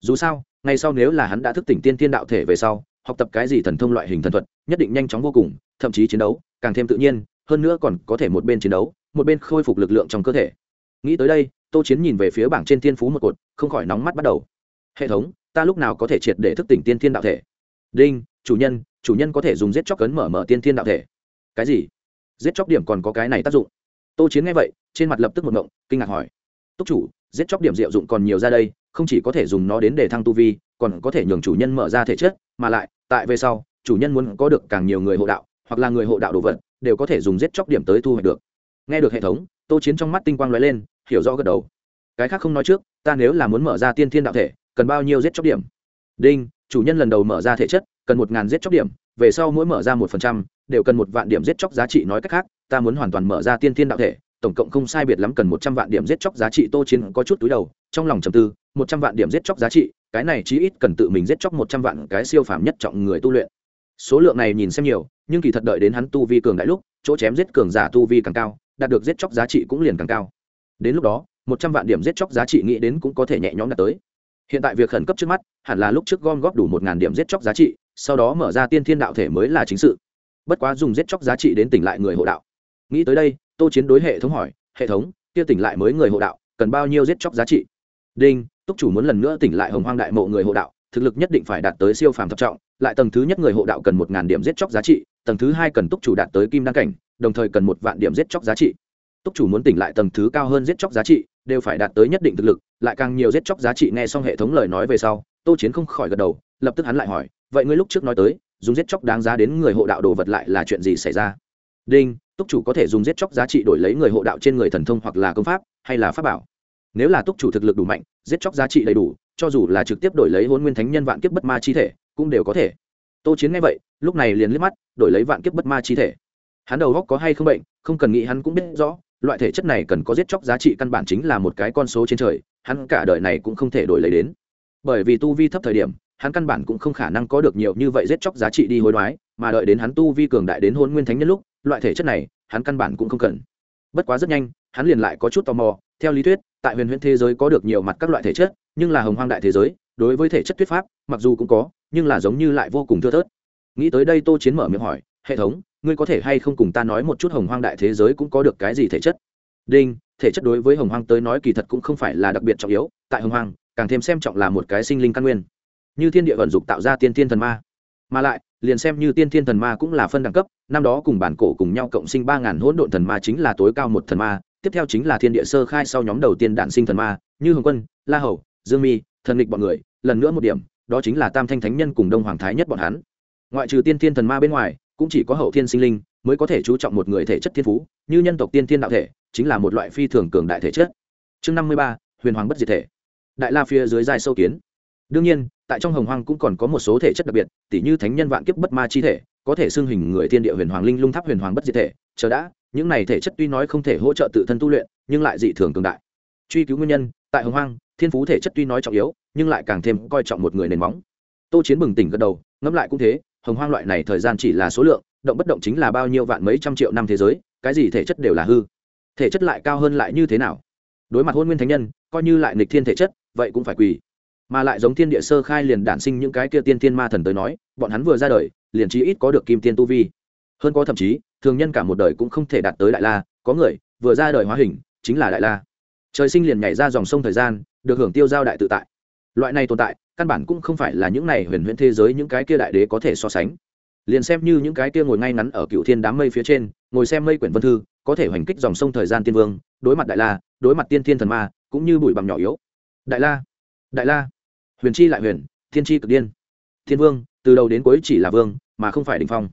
Dù sao, ngay sau nếu là hắn đã thức tỉnh tiên thiên đạo thể về sau, học tập cái gì thần thông loại hình thần thuật, nhất định nhanh chóng vô cùng, thậm chí chiến đấu, càng thêm tự nhiên, hơn nữa còn có thể một bên chiến đấu, một bên khôi phục lực lượng trong cơ thể. Nghĩ tới đây, tô chiến nhìn về phía bảng trên thiên phú một cột, không khỏi nóng mắt bắt đầu. Hệ thống ta lúc nào có thể triệt để thức tỉnh tiên thiên đạo thể? Đinh, chủ nhân chủ nhân có thể dùng giết chóc cấn mở mở tiên thiên đạo thể. Cái gì? Giết chóc điểm còn có cái này tác dụng? Tô chiến nghe vậy, trên mặt lập tức một ngộng, kinh ngạc hỏi. Túc chủ, giết chóc điểm diệu dụng còn nhiều ra đây, không chỉ có thể dùng nó đến để thăng tu vi, còn có thể nhường chủ nhân mở ra thể chất, mà lại, tại về sau, chủ nhân muốn có được càng nhiều người hộ đạo, hoặc là người hộ đạo đồ vật, đều có thể dùng giết chóc điểm tới thu hoạch được. Nghe được hệ thống, tô chiến trong mắt tinh quang lóe lên, hiểu rõ gật đầu. Cái khác không nói trước, ta nếu là muốn mở ra tiên thiên đạo thể cần bao nhiêu giết chóc điểm? Đinh, chủ nhân lần đầu mở ra thể chất, cần một ngàn giết chóc điểm, về sau mỗi mở ra một phần trăm, đều cần một vạn điểm giết chóc giá trị, nói cách khác, ta muốn hoàn toàn mở ra tiên thiên đạo thể, tổng cộng không sai biệt lắm cần một trăm vạn điểm giết chóc giá trị, tô chiến có chút túi đầu, trong lòng trầm tư, một trăm vạn điểm giết chóc giá trị, cái này chí ít cần tự mình giết chóc một trăm vạn cái siêu phàm nhất trọng người tu luyện. Số lượng này nhìn xem nhiều, nhưng kỳ thật đợi đến hắn tu vi cường đại lúc, chỗ chém giết cường giả tu vi càng cao, đạt được giết chóc giá trị cũng liền càng cao. Đến lúc đó, một trăm vạn điểm giết chóc giá trị nghĩ đến cũng có thể nhẹ nhõm đạt tới hiện tại việc khẩn cấp trước mắt, hẳn là lúc trước gom góp đủ một ngàn điểm giết chóc giá trị, sau đó mở ra tiên thiên đạo thể mới là chính sự. Bất quá dùng giết chóc giá trị đến tỉnh lại người hộ đạo. Nghĩ tới đây, tô chiến đối hệ thống hỏi, hệ thống, kia tỉnh lại mới người hộ đạo, cần bao nhiêu giết chóc giá trị? Đinh, túc chủ muốn lần nữa tỉnh lại hồng hoang đại mộ người hộ đạo, thực lực nhất định phải đạt tới siêu phàm thập trọng, lại tầng thứ nhất người hộ đạo cần một ngàn điểm giết chóc giá trị, tầng thứ hai cần túc chủ đạt tới kim đăng cảnh, đồng thời cần một vạn điểm giết chóc giá trị. Túc chủ muốn tỉnh lại tầng thứ cao hơn giết chóc giá trị, đều phải đạt tới nhất định thực lực lại càng nhiều giết chóc giá trị nghe xong hệ thống lời nói về sau, tô chiến không khỏi gật đầu, lập tức hắn lại hỏi, vậy ngươi lúc trước nói tới, dùng giết chóc đáng giá đến người hộ đạo đồ vật lại là chuyện gì xảy ra? Đinh, túc chủ có thể dùng giết chóc giá trị đổi lấy người hộ đạo trên người thần thông hoặc là công pháp, hay là pháp bảo? Nếu là túc chủ thực lực đủ mạnh, giết chóc giá trị đầy đủ, cho dù là trực tiếp đổi lấy hôn nguyên thánh nhân vạn kiếp bất ma chi thể, cũng đều có thể. Tô chiến nghe vậy, lúc này liền liếc mắt, đổi lấy vạn kiếp bất ma chi thể? Hắn đầu góc có hay không bệnh, không cần nghĩ, hắn cũng biết rõ loại thể chất này cần có giết chóc giá trị căn bản chính là một cái con số trên trời, hắn cả đời này cũng không thể đổi lấy đến. Bởi vì tu vi thấp thời điểm, hắn căn bản cũng không khả năng có được nhiều như vậy giết chóc giá trị đi hối đoái, mà đợi đến hắn tu vi cường đại đến hôn nguyên thánh nhân lúc, loại thể chất này, hắn căn bản cũng không cần. Bất quá rất nhanh, hắn liền lại có chút tò mò, theo lý thuyết, tại huyền huyễn thế giới có được nhiều mặt các loại thể chất, nhưng là hồng hoang đại thế giới, đối với thể chất thuyết pháp, mặc dù cũng có, nhưng là giống như lại vô cùng thưa thớt. Nghĩ tới đây tô chiến mở miệng hỏi, hệ thống ngươi có thể hay không cùng ta nói một chút hồng hoang đại thế giới cũng có được cái gì thể chất? Đinh, thể chất đối với hồng hoang tới nói kỳ thật cũng không phải là đặc biệt trọng yếu, tại hồng hoang, càng thêm xem trọng là một cái sinh linh căn nguyên. Như thiên địa vận dục tạo ra tiên thiên thần ma. Mà lại, liền xem như tiên thiên thần ma cũng là phân đẳng cấp, năm đó cùng bản cổ cùng nhau cộng sinh ba ngàn hỗn độn thần ma chính là tối cao một thần ma, tiếp theo chính là thiên địa sơ khai sau nhóm đầu tiên đản sinh thần ma, như hồng quân, la hầu, dương mi, thần địch bọn người, lần nữa một điểm, đó chính là tam thanh thánh nhân cùng đông hoàng thái nhất bọn hắn. Ngoại trừ tiên thiên thần ma bên ngoài cũng chỉ có hậu thiên sinh linh mới có thể chú trọng một người thể chất thiên phú, như nhân tộc tiên thiên đạo thể, chính là một loại phi thường cường đại thể chất. Chương năm mươi ba, huyền hoàng bất diệt thể. Đại la phía dưới dài sâu kiến. Đương nhiên, tại trong hồng hoang cũng còn có một số thể chất đặc biệt tỷ như thánh nhân vạn kiếp bất ma chi thể, có thể xưng hình người thiên địa huyền hoàng linh lung tháp huyền hoàng bất diệt thể. Chờ đã, những này thể chất tuy nói không thể hỗ trợ tự thân tu luyện, nhưng lại dị thường cường đại. Truy cứu nguyên nhân, tại hồng hoang, thiên phú thể chất tuy nói trọng yếu, nhưng lại càng thêm coi trọng một người nền móng. Tô chiến bừng tỉnh gật đầu, ngẫm lại cũng thế hồng hoang loại này thời gian chỉ là số lượng, động bất động chính là bao nhiêu vạn mấy trăm triệu năm thế giới, cái gì thể chất đều là hư. Thể chất lại cao hơn lại như thế nào? Đối mặt hôn nguyên thánh nhân, coi như lại nịch thiên thể chất, vậy cũng phải quỳ. Mà lại giống thiên địa sơ khai liền đản sinh những cái kia tiên thiên ma thần tới nói, bọn hắn vừa ra đời, liền chí ít có được kim tiên tu vi. Hơn có thậm chí, thường nhân cả một đời cũng không thể đạt tới đại la, có người, vừa ra đời hóa hình, chính là đại la. Trời sinh liền nhảy ra dòng sông thời gian, được hưởng tiêu giao đại tự tại. Loại này tồn tại căn bản cũng không phải là những này huyền huyễn thế giới những cái kia đại đế có thể so sánh. Liền xem như những cái kia ngồi ngay ngắn ở cựu thiên đám mây phía trên, ngồi xem mây quyển vân thư, có thể hoành kích dòng sông thời gian tiên vương, đối mặt đại la, đối mặt tiên thiên thần ma, cũng như bụi bằng nhỏ yếu. Đại la đại la, huyền chi lại huyền, thiên chi cực điên. Thiên vương, từ đầu đến cuối chỉ là vương, mà không phải đình phong.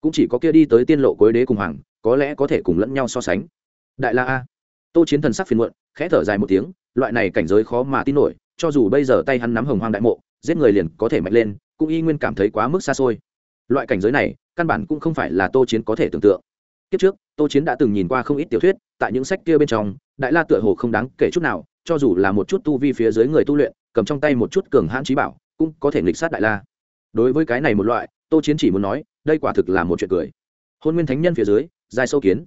Cũng chỉ có kia đi tới tiên lộ cuối đế cùng hoàng, có lẽ có thể cùng lẫn nhau so sánh. Đại la a. Tô chiến thần sắc phiền muộn, khẽ thở dài một tiếng, loại này cảnh giới khó mà tin nổi cho dù bây giờ tay hắn nắm hồng hoang đại mộ, giết người liền có thể mạnh lên, cũng y nguyên cảm thấy quá mức xa xôi. Loại cảnh giới này, căn bản cũng không phải là tô chiến có thể tưởng tượng. Kiếp trước, tô chiến đã từng nhìn qua không ít tiểu thuyết, tại những sách kia bên trong, đại la tựa hồ không đáng kể chút nào, cho dù là một chút tu vi phía dưới người tu luyện, cầm trong tay một chút cường hãn trí bảo, cũng có thể nghịch sát đại la. Đối với cái này một loại, tô chiến chỉ muốn nói, đây quả thực là một chuyện cười. Hôn nguyên thánh nhân phía dưới, dài sâu kiến.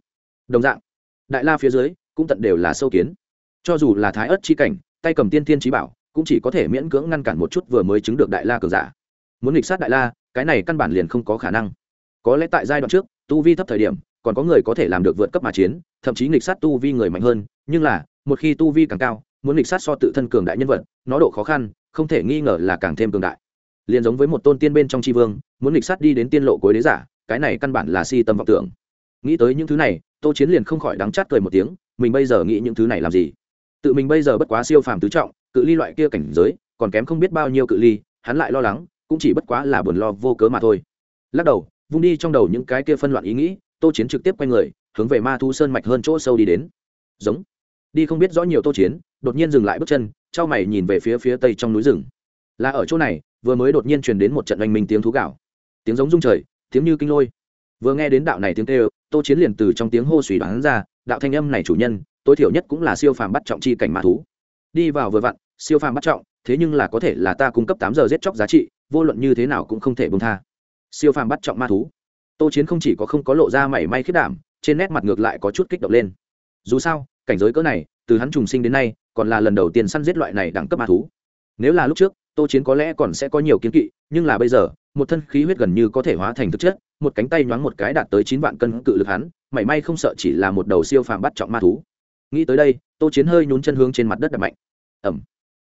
Đồng dạng, đại la phía dưới, cũng tận đều là sâu kiến. Cho dù là thái ớt chi cảnh, tay cầm tiên tiên trí bảo cũng chỉ có thể miễn cưỡng ngăn cản một chút vừa mới chứng được đại la cường giả. Muốn nghịch sát đại la, cái này căn bản liền không có khả năng. Có lẽ tại giai đoạn trước, tu vi thấp thời điểm, còn có người có thể làm được vượt cấp mà chiến, thậm chí nghịch sát tu vi người mạnh hơn, nhưng là, một khi tu vi càng cao, muốn nghịch sát so tự thân cường đại nhân vật, nó độ khó khăn, không thể nghi ngờ là càng thêm cường đại. Liền giống với một tôn tiên bên trong tri vương, muốn nghịch sát đi đến tiên lộ cuối đế giả, cái này căn bản là si tâm vọng tưởng. Nghĩ tới những thứ này, tô chiến liền không khỏi đắng chát cười một tiếng, mình bây giờ nghĩ những thứ này làm gì? Tự mình bây giờ bất quá siêu phàm tứ trọng cự ly loại kia cảnh giới, còn kém không biết bao nhiêu cự ly, hắn lại lo lắng, cũng chỉ bất quá là buồn lo vô cớ mà thôi. Lắc đầu, vung đi trong đầu những cái kia phân loạn ý nghĩ, tô chiến trực tiếp quay người, hướng về ma thu sơn mạch hơn chỗ sâu đi đến. Giống. Đi không biết rõ nhiều tô chiến, đột nhiên dừng lại bước chân trao mày nhìn về phía phía tây trong núi rừng. Là ở chỗ này, vừa mới đột nhiên truyền đến một trận oanh minh tiếng thú gạo. Tiếng giống rung trời, tiếng như kinh lôi. Vừa nghe đến đạo này tiếng kêu, tô chiến liền từ trong tiếng hô suy đoán ra, đạo thanh âm này chủ nhân, tối thiểu nhất cũng là siêu phàm bắt trọng chi cảnh ma thú. Đi vào vừa vặn siêu phàm bắt trọng, thế nhưng là có thể là ta cung cấp tám giờ giết chóc giá trị, vô luận như thế nào cũng không thể bông tha. Siêu phàm bắt trọng ma thú. Tô chiến không chỉ có không có lộ ra mảy may khiết đảm, trên nét mặt ngược lại có chút kích động lên. Dù sao, cảnh giới cỡ này, từ hắn trùng sinh đến nay, còn là lần đầu tiên săn giết loại này đẳng cấp ma thú. Nếu là lúc trước, tô chiến có lẽ còn sẽ có nhiều kiến kỵ, nhưng là bây giờ, một thân khí huyết gần như có thể hóa thành thực chất, một cánh tay nhoáng một cái đạt tới chín vạn cân cự lực hắn, mảy may không sợ chỉ là một đầu siêu phàm bắt trọng ma thú. Nghĩ tới đây, tô chiến hơi nhún chân hướng trên mặt đất đập mạnh. Ẩm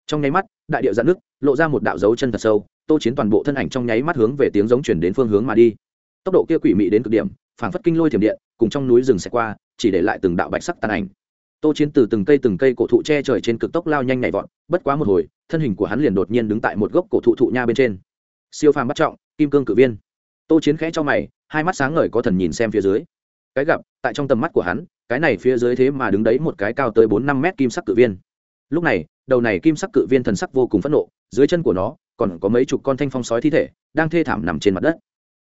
trong nháy mắt, đại điệu dạn nước lộ ra một đạo dấu chân thật sâu, tô chiến toàn bộ thân ảnh trong nháy mắt hướng về tiếng giống chuyển đến phương hướng mà đi. Tốc độ kia quỷ mị đến cực điểm, phảng phất kinh lôi thiểm điện, cùng trong núi rừng xẹt qua, chỉ để lại từng đạo bạch sắc tàn ảnh. Tô chiến từ từng cây từng cây cổ thụ che trời trên cực tốc lao nhanh nhảy vọt, bất quá một hồi, thân hình của hắn liền đột nhiên đứng tại một gốc cổ thụ thụ nha bên trên. Siêu phàm bắt trọng, kim cương cử viên. Tô chiến khẽ cho mày, hai mắt sáng ngời có thần nhìn xem phía dưới. Cái gặp, tại trong tầm mắt của hắn, cái này phía dưới thế mà đứng đấy một cái cao tới bốn năm mét kim sắc cử viên. Lúc này đầu này kim sắc cự viên thần sắc vô cùng phẫn nộ, dưới chân của nó còn có mấy chục con thanh phong sói thi thể đang thê thảm nằm trên mặt đất.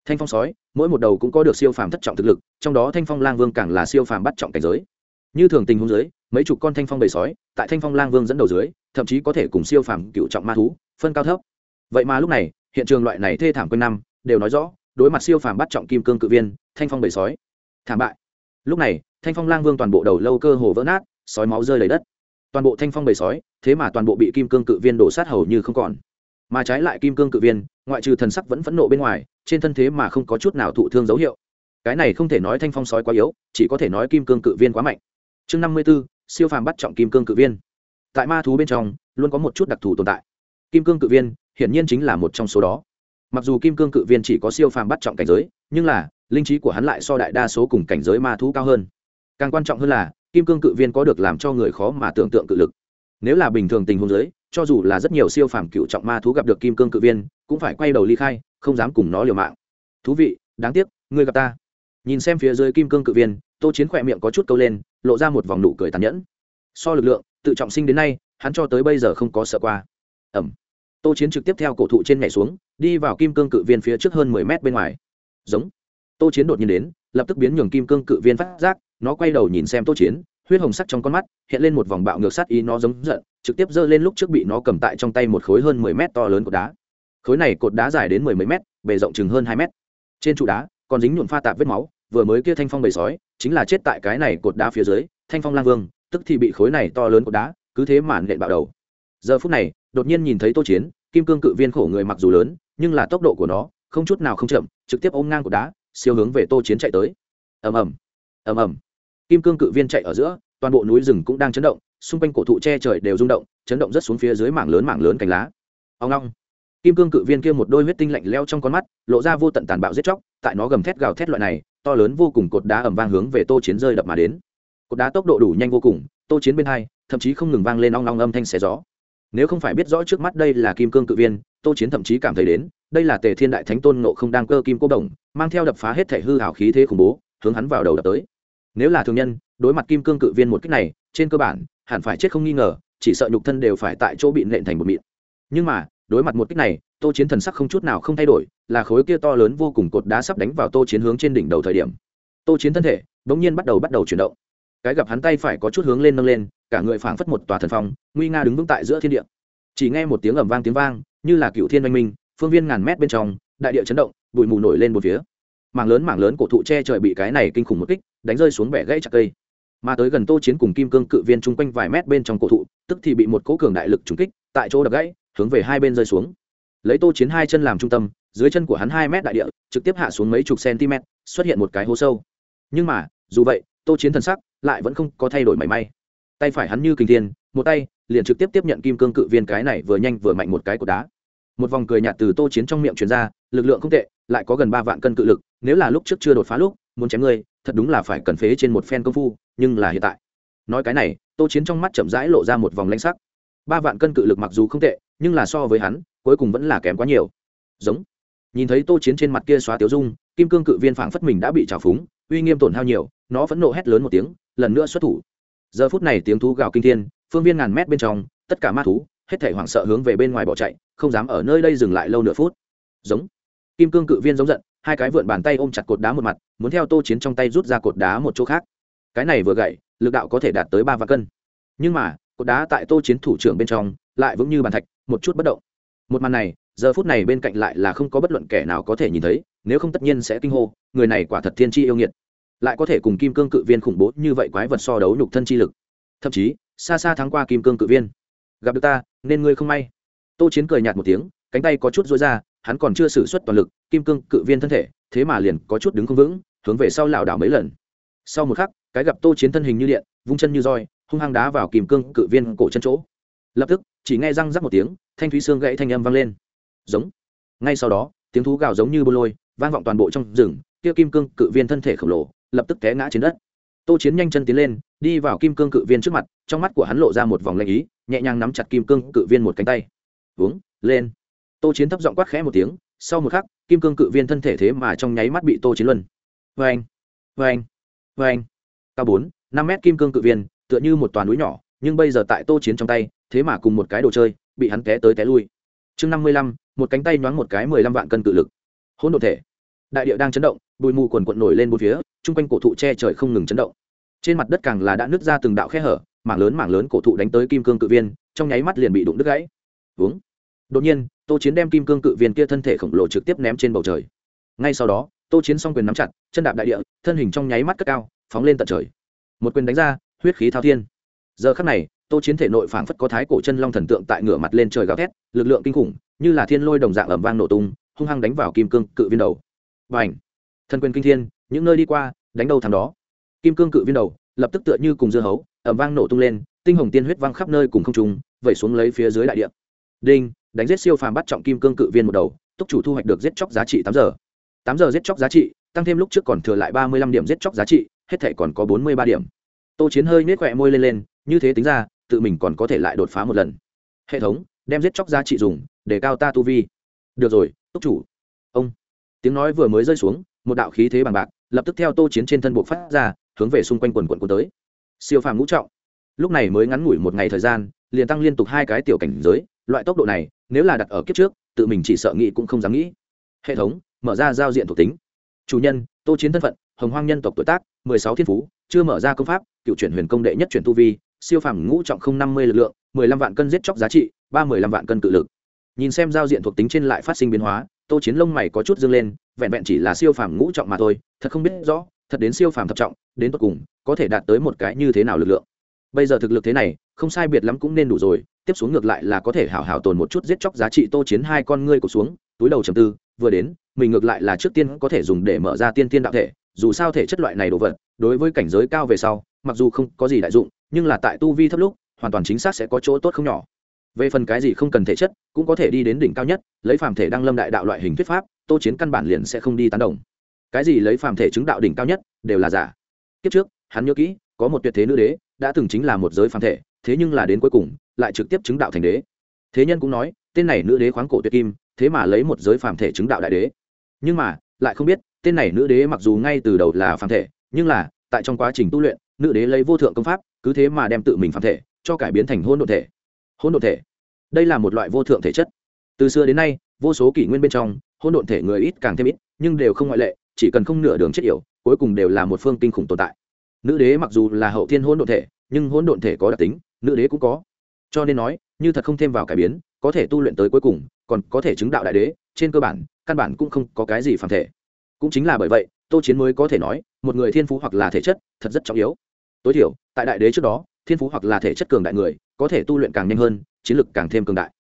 Thanh phong sói, mỗi một đầu cũng có được siêu phàm thất trọng thực lực, trong đó thanh phong lang vương càng là siêu phàm bắt trọng cảnh giới. Như thường tình huống dưới, mấy chục con thanh phong bầy sói tại thanh phong lang vương dẫn đầu dưới, thậm chí có thể cùng siêu phàm cựu trọng ma thú phân cao thấp. Vậy mà lúc này, hiện trường loại này thê thảm quanh năm đều nói rõ, đối mặt siêu phàm bắt trọng kim cương cự viên, thanh phong bầy sói thảm bại. Lúc này, thanh phong lang vương toàn bộ đầu lâu cơ hồ vỡ nát, sói máu rơi lấy đất toàn bộ thanh phong bầy sói, thế mà toàn bộ bị kim cương cự viên đổ sát hầu như không còn. Mà trái lại kim cương cự viên, ngoại trừ thần sắc vẫn phẫn nộ bên ngoài, trên thân thế mà không có chút nào thụ thương dấu hiệu. Cái này không thể nói thanh phong sói quá yếu, chỉ có thể nói kim cương cự viên quá mạnh. Chương năm mươi b ố siêu phàm bắt trọng kim cương cự viên. Tại ma thú bên trong, luôn có một chút đặc thù tồn tại. Kim cương cự viên, hiển nhiên chính là một trong số đó. Mặc dù kim cương cự viên chỉ có siêu phàm bắt trọng cảnh giới, nhưng là, linh trí của hắn lại so đại đa số cùng cảnh giới ma thú cao hơn. Càng quan trọng hơn là kim cương cự viên có được làm cho người khó mà tưởng tượng cự lực. Nếu là bình thường tình huống giới cho dù là rất nhiều siêu phàm cựu trọng ma thú gặp được kim cương cự viên, cũng phải quay đầu ly khai, không dám cùng nó liều mạng. Thú vị, đáng tiếc, ngươi gặp ta. Nhìn xem phía dưới kim cương cự viên, tô chiến khỏe miệng có chút câu lên, lộ ra một vòng nụ cười tàn nhẫn. So lực lượng, tự trọng sinh đến nay, hắn cho tới bây giờ không có sợ qua. Ẩm. Tô chiến trực tiếp theo cổ thụ trên nhảy xuống, đi vào kim cương cự viên phía trước hơn mười mét bên ngoài. Giống. Tô chiến đột nhiên đến lập tức biến nhường kim cương cự viên phát giác, nó quay đầu nhìn xem tô chiến, huyết hồng sắc trong con mắt, hiện lên một vòng bạo ngược sát ý, nó giống giận, trực tiếp giơ lên lúc trước bị nó cầm tại trong tay một khối hơn mười mét to lớn cột đá. Khối này cột đá dài đến mười mấy mét, bề rộng chừng hơn hai mét. Trên trụ đá, còn dính nhuộm pha tạp vết máu, vừa mới kia thanh phong bầy sói, chính là chết tại cái này cột đá phía dưới, thanh phong lang vương, tức thì bị khối này to lớn cột đá, cứ thế màn nện bạo đầu. Giờ phút này, đột nhiên nhìn thấy tô chiến, kim cương cự viên khổ người mặc dù lớn, nhưng là tốc độ của nó không chút nào không chậm, trực tiếp ôm ngang cột đá siêu hướng về tô chiến chạy tới. Ầm ầm ầm ầm. Kim cương cự viên chạy ở giữa, toàn bộ núi rừng cũng đang chấn động, xung quanh cổ thụ che trời đều rung động, chấn động rất xuống phía dưới mảng lớn mảng lớn cành lá. Ông long kim cương cự viên kia một đôi huyết tinh lạnh leo trong con mắt, lộ ra vô tận tàn bạo giết chóc, tại nó gầm thét gào thét loại này, to lớn vô cùng cột đá ẩm vang hướng về tô chiến rơi đập mà đến. Cột đá tốc độ đủ nhanh vô cùng, tô chiến bên hai, thậm chí không ngừng vang lên ong ong âm thanh xé gió. Nếu không phải biết rõ trước mắt đây là kim cương cự viên, tô chiến thậm chí cảm thấy đến đây là tề thiên đại thánh tôn nộ không đang cơ kim cô đồng, mang theo đập phá hết thể hư hảo khí thế khủng bố, hướng hắn vào đầu đập tới. Nếu là thường nhân, đối mặt kim cương cự viên một cách này, trên cơ bản, hẳn phải chết không nghi ngờ, chỉ sợ nhục thân đều phải tại chỗ bị nện thành một mịn. Nhưng mà, đối mặt một cách này, tô chiến thần sắc không chút nào không thay đổi, là khối kia to lớn vô cùng cột đá sắp đánh vào tô chiến hướng trên đỉnh đầu thời điểm. Tô chiến thân thể đ ỗ n g nhiên bắt đầu bắt đầu chuyển động. Cái gặp hắn tay phải có chút hướng lên nâng lên, cả người phảng phất một tòa thần phong, nguy nga đứng vững tại giữa thiên địa. Chỉ nghe một tiếng ẩm vang tiếng vang, như là cựu thiên oanh minh phương viên ngàn mét bên trong, đại địa chấn động, bụi mù nổi lên một phía. Mảng lớn mảng lớn cổ thụ che trời bị cái này kinh khủng một kích, đánh rơi xuống bẻ gãy chặt cây. Mà tới gần tô chiến cùng kim cương cự viên chung quanh vài mét bên trong cổ thụ, tức thì bị một cỗ cường đại lực trúng kích, tại chỗ đập gãy, hướng về hai bên rơi xuống. Lấy tô chiến hai chân làm trung tâm, dưới chân của hắn hai mét đại địa, trực tiếp hạ xuống mấy chục cm xuất hiện một cái hố sâu. Nhưng mà, dù vậy, tô chiến thần sắc lại vẫn không có thay đổi mảy may. Tay phải hắn như kình thiên, một tay liền trực tiếp tiếp nhận kim cương cự viên cái này vừa nhanh vừa mạnh một cái của đá một vòng cười nhạt từ tô chiến trong miệng truyền ra, lực lượng không tệ, lại có gần ba vạn cân cự lực, nếu là lúc trước chưa đột phá lúc, muốn chém ngươi, thật đúng là phải cần phế trên một phen công phu, nhưng là hiện tại. Nói cái này, tô chiến trong mắt chậm rãi lộ ra một vòng lanh sắc. Ba vạn cân cự lực mặc dù không tệ, nhưng là so với hắn, cuối cùng vẫn là kém quá nhiều. Giống. Nhìn thấy tô chiến trên mặt kia xóa tiếu dung, kim cương cự viên phảng phất mình đã bị trào phúng, uy nghiêm tổn hao nhiều, nó vẫn nộ hét lớn một tiếng, lần nữa xuất thủ. Giờ phút này tiếng thú gào kinh thiên, phương viên ngàn mét bên trong, tất cả ma thú hết thể hoảng sợ hướng về bên ngoài bỏ chạy, không dám ở nơi đây dừng lại lâu nửa phút. Giống. Kim cương cự viên giống giận, hai cái vượn bàn tay ôm chặt cột đá một mặt, muốn theo tô chiến trong tay rút ra cột đá một chỗ khác. Cái này vừa gậy lực đạo có thể đạt tới ba vạn cân. Nhưng mà, cột đá tại tô chiến thủ trưởng bên trong, lại vững như bàn thạch, một chút bất động. Một màn này, giờ phút này bên cạnh lại là không có bất luận kẻ nào có thể nhìn thấy, nếu không tất nhiên sẽ kinh hô, người này quả thật thiên tri yêu nghiệt. Lại có thể cùng kim cương cự viên khủng bố như vậy quái vật so đấu nhục thân chi lực. Thậm chí, xa xa thắng qua kim cương cự viên. Gặp được ta nên ngươi không may. Tô chiến cười nhạt một tiếng, cánh tay có chút dối ra, hắn còn chưa xử suất toàn lực, kim cương cự viên thân thể, thế mà liền có chút đứng không vững, hướng về sau lảo đảo mấy lần. Sau một khắc, cái gặp tô chiến thân hình như điện, vung chân như roi, hung hăng đá vào kìm cương cự viên cổ chân chỗ. Lập tức, chỉ nghe răng rắc một tiếng, thanh thúy xương gãy thanh âm vang lên. Giống. Ngay sau đó, tiếng thú gào giống như bô lôi, vang vọng toàn bộ trong rừng, kia kim cương cự viên thân thể khổng lồ, lập tức té ngã trên đất tô chiến nhanh chân tiến lên, đi vào kim cương cự viên trước mặt, trong mắt của hắn lộ ra một vòng lanh ý, nhẹ nhàng nắm chặt kim cương cự viên một cánh tay. Uống lên. Tô chiến thấp giọng quát khẽ một tiếng, sau một khắc, kim cương cự viên thân thể thế mà trong nháy mắt bị tô chiến luân. Vê anh vê anh vê anh cao bốn, năm mét kim cương cự viên, tựa như một toàn núi nhỏ, nhưng bây giờ tại tô chiến trong tay, thế mà cùng một cái đồ chơi, bị hắn té tới té lui. Chương năm mươi lăm, một cánh tay nhoáng một cái mười lăm vạn cân cự lực. Hỗn độn thể. Đại địa đang chấn động bụi mù quần quận nổi lên bốn phía, chung quanh cổ thụ che trời không ngừng chấn động. Trên mặt đất càng là đã nứt ra từng đạo khe hở, mảng lớn mảng lớn cổ thụ đánh tới kim cương cự viên, trong nháy mắt liền bị đụng đứt gãy. Uống đột nhiên, tô chiến đem kim cương cự viên kia thân thể khổng lồ trực tiếp ném trên bầu trời. Ngay sau đó, tô chiến s o n g quyền nắm chặt, chân đạp đại địa, thân hình trong nháy mắt cất cao, phóng lên tận trời. Một quyền đánh ra, huyết khí thao thiên. Giờ khắc này, tô chiến thể nội phảng phất có thái cổ chân long thần tượng tại ngửa mặt lên trời gào thét, lực lượng kinh khủng, như là thiên lôi đồng dạng ẩm vang nổ tung, hung hăng đánh vào kim cương cự viên đầu. Và ảnh thần quyền kinh thiên, những nơi đi qua, đánh đâu thằng đó. Kim cương cự viên đầu, lập tức tựa như cùng dưa hấu ẩm vang nổ tung lên, tinh hồng tiên huyết văng khắp nơi cùng không trùng vẩy xuống lấy phía dưới đại địa. Đinh, đánh giết siêu phàm bắt trọng kim cương cự viên một đầu, túc chủ thu hoạch được giết chóc giá trị tám giờ. Tám giờ giết chóc giá trị, tăng thêm lúc trước còn thừa lại ba mươi lăm điểm giết chóc giá trị, hết thể còn có bốn mươi ba điểm. Tô chiến hơi nết khỏe môi lên lên, như thế tính ra, tự mình còn có thể lại đột phá một lần. Hệ thống, đem giết chóc giá trị dùng, để cao ta tu vi. Được rồi, túc chủ. Ông, tiếng nói vừa mới rơi xuống một đạo khí thế bằng bạc, lập tức theo tô chiến trên thân buộc phát ra, hướng về xung quanh quần quần cuốn tới. Siêu phàm ngũ trọng. Lúc này mới ngắn ngủi một ngày thời gian, liền tăng liên tục hai cái tiểu cảnh giới, loại tốc độ này, nếu là đặt ở kiếp trước, tự mình chỉ sợ nghĩ cũng không dám nghĩ. Hệ thống, mở ra giao diện thuộc tính. Chủ nhân, tô chiến thân phận, hồng hoang nhân tộc tuổi tác, mười sáu thiên phú, chưa mở ra công pháp, cựu chuyển huyền công đệ nhất chuyển tu vi, siêu phàm ngũ trọng không năm mươi lực lượng, mười lăm vạn cân giết chóc giá trị, ba mười lăm vạn cân cự lực. Nhìn xem giao diện thuộc tính trên lại phát sinh biến hóa tô chiến lông mày có chút dâng lên, vẹn vẹn chỉ là siêu phàm ngũ trọng mà thôi, thật không biết rõ, thật đến siêu phàm thập trọng, đến tột cùng, có thể đạt tới một cái như thế nào lực lượng. Bây giờ thực lực thế này, không sai biệt lắm cũng nên đủ rồi, tiếp xuống ngược lại là có thể hảo hảo tồn một chút giết chóc giá trị tô chiến hai con ngươi cụt xuống, túi đầu trầm tư, vừa đến, mình ngược lại là trước tiên có thể dùng để mở ra tiên tiên đạo thể, dù sao thể chất loại này đồ vật, đối với cảnh giới cao về sau, mặc dù không có gì đại dụng, nhưng là tại tu vi thấp lúc, hoàn toàn chính xác sẽ có chỗ tốt không nhỏ về phần cái gì không cần thể chất, cũng có thể đi đến đỉnh cao nhất, lấy phàm thể đăng lâm đại đạo loại hình thuyết pháp, tô chiến căn bản liền sẽ không đi tán đồng. Cái gì lấy phàm thể chứng đạo đỉnh cao nhất, đều là giả. Kiếp trước, hắn nhớ kỹ, có một tuyệt thế nữ đế, đã từng chính là một giới phàm thể, thế nhưng là đến cuối cùng, lại trực tiếp chứng đạo thành đế. Thế nhân cũng nói, tên này nữ đế khoáng cổ tuyệt kim, thế mà lấy một giới phàm thể chứng đạo đại đế. Nhưng mà, lại không biết, tên này nữ đế mặc dù ngay từ đầu là phàm thể, nhưng là, tại trong quá trình tu luyện, nữ đế lấy vô thượng công pháp, cứ thế mà đem tự mình phàm thể, cho cải biến thành hôn đ ộ thể hôn độn thể. Đây là một loại vô thượng thể chất. Từ xưa đến nay, vô số kỷ nguyên bên trong hôn độn thể người ít càng thêm ít, nhưng đều không ngoại lệ, chỉ cần không nửa đường chết yểu, cuối cùng đều là một phương kinh khủng tồn tại. Nữ đế mặc dù là hậu thiên hôn độn thể, nhưng hôn độn thể có đặc tính, nữ đế cũng có. Cho nên nói, như thật không thêm vào cải biến, có thể tu luyện tới cuối cùng, còn có thể chứng đạo đại đế, trên cơ bản, căn bản cũng không có cái gì phản thể. Cũng chính là bởi vậy, tô chiến mới có thể nói, một người thiên phú hoặc là thể chất, thật rất trọng yếu. Tối thiểu, tại đại đế trước đó thiên phú hoặc là thể chất cường đại người, có thể tu luyện càng nhanh hơn, chiến lực càng thêm cường đại.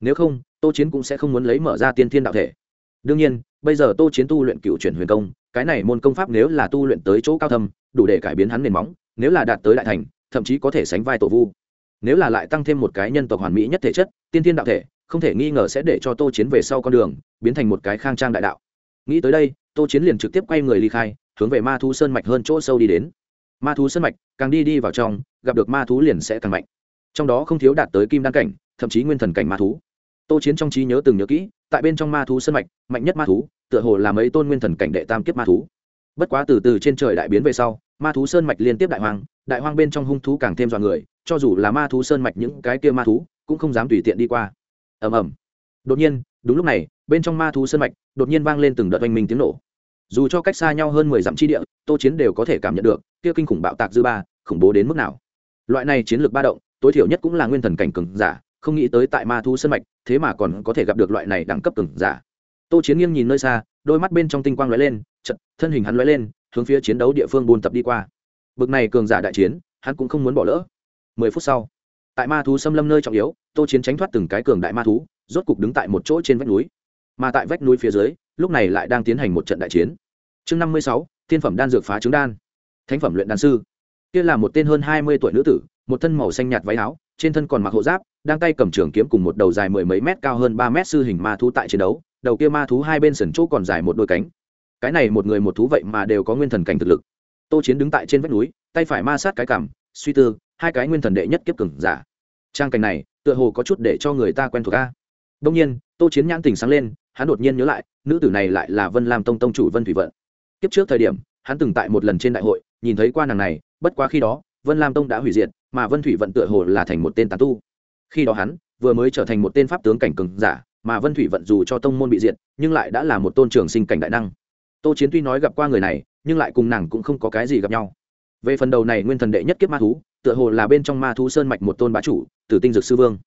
Nếu không, tô chiến cũng sẽ không muốn lấy mở ra tiên thiên đạo thể. Đương nhiên, bây giờ tô chiến tu luyện cựu chuyển huyền công, cái này môn công pháp nếu là tu luyện tới chỗ cao thâm, đủ để cải biến hắn nền móng, nếu là đạt tới đại thành, thậm chí có thể sánh vai tổ vu. Nếu là lại tăng thêm một cái nhân tộc hoàn mỹ nhất thể chất, tiên thiên đạo thể, không thể nghi ngờ sẽ để cho tô chiến về sau con đường, biến thành một cái khang trang đại đạo. Nghĩ tới đây, tô chiến liền trực tiếp quay người ly khai, hướng về ma thu sơn mạch hơn chỗ sâu đi đến ma thú sân mạch, càng đi đi vào trong, gặp được ma thú liền sẽ càng mạnh. Trong đó không thiếu đạt tới kim đan cảnh, thậm chí nguyên thần cảnh ma thú. Tô chiến trong trí nhớ từng nhớ kỹ, tại bên trong ma thú sân mạch, mạnh nhất ma thú, tựa hồ là mấy tôn nguyên thần cảnh đệ tam kiếp ma thú. Bất quá từ từ trên trời đại biến về sau, ma thú sơn mạch liên tiếp đại hoang đại hoang bên trong hung thú càng thêm dọa người, cho dù là ma thú sơn mạch những cái kia ma thú, cũng không dám tùy tiện đi qua. Ầm ầm. Đột nhiên, đúng lúc này, bên trong ma thú sơn mạch, đột nhiên vang lên từng đợt oanh minh tiếng nổ dù cho cách xa nhau hơn mười dặm chi địa, tô chiến đều có thể cảm nhận được, kia kinh khủng bạo tạc dư ba, khủng bố đến mức nào. Loại này chiến lược ba động, tối thiểu nhất cũng là nguyên thần cảnh cường giả, không nghĩ tới tại ma thu sân mạch, thế mà còn có thể gặp được loại này đẳng cấp cường giả. Tô chiến nghiêng nhìn nơi xa, đôi mắt bên trong tinh quang lóe lên chật thân hình hắn lóe lên, hướng phía chiến đấu địa phương buôn tập đi qua. Bực này cường giả đại chiến, hắn cũng không muốn bỏ lỡ. Mười phút sau, tại ma thú xâm lâm nơi trọng yếu, tô chiến tránh thoát từng cái cường đại ma thú, rốt cục đứng tại một chỗ trên vách núi. Mà tại vách núi phía dưới, lúc này lại đang tiến hành một trận đại chiến chương năm mươi sáu thiên phẩm đan dược phá trứng đan. Thánh phẩm luyện đan sư. Kia là một tên hơn hai mươi tuổi nữ tử một thân màu xanh nhạt váy áo trên thân còn mặc hộ giáp đang tay cầm trường kiếm cùng một đầu dài mười mấy mét cao hơn ba mét sư hình ma thú tại chiến đấu đầu kia ma thú hai bên sườn chỗ còn dài một đôi cánh. Cái này một người một thú vậy mà đều có nguyên thần cảnh thực lực. Tô chiến đứng tại trên vách núi tay phải ma sát cái cảm, suy tư hai cái nguyên thần đệ nhất kiếp cừng giả. Trang cảnh này tựa hồ có chút để cho người ta quen thuộc ca đông nhiên tô chiến nhãn tình sáng lên hắn đột nhiên nhớ lại nữ tử này lại là vân lam tông tông chủ vân thủy vận kiếp trước thời điểm, hắn từng tại một lần trên đại hội, nhìn thấy qua nàng này, bất quá khi đó, vân lam tông đã hủy diệt, mà vân thủy vận tựa hồ là thành một tên tán tu. Khi đó hắn vừa mới trở thành một tên pháp tướng cảnh cường giả, mà vân thủy vận dù cho tông môn bị diệt, nhưng lại đã là một tôn trường sinh cảnh đại năng. Tô chiến tuy nói gặp qua người này, nhưng lại cùng nàng cũng không có cái gì gặp nhau. Về phần đầu này nguyên thần đệ nhất kiếp ma thú, tựa hồ là bên trong ma thú sơn mạch một tôn bá chủ, tử tinh dược sư vương.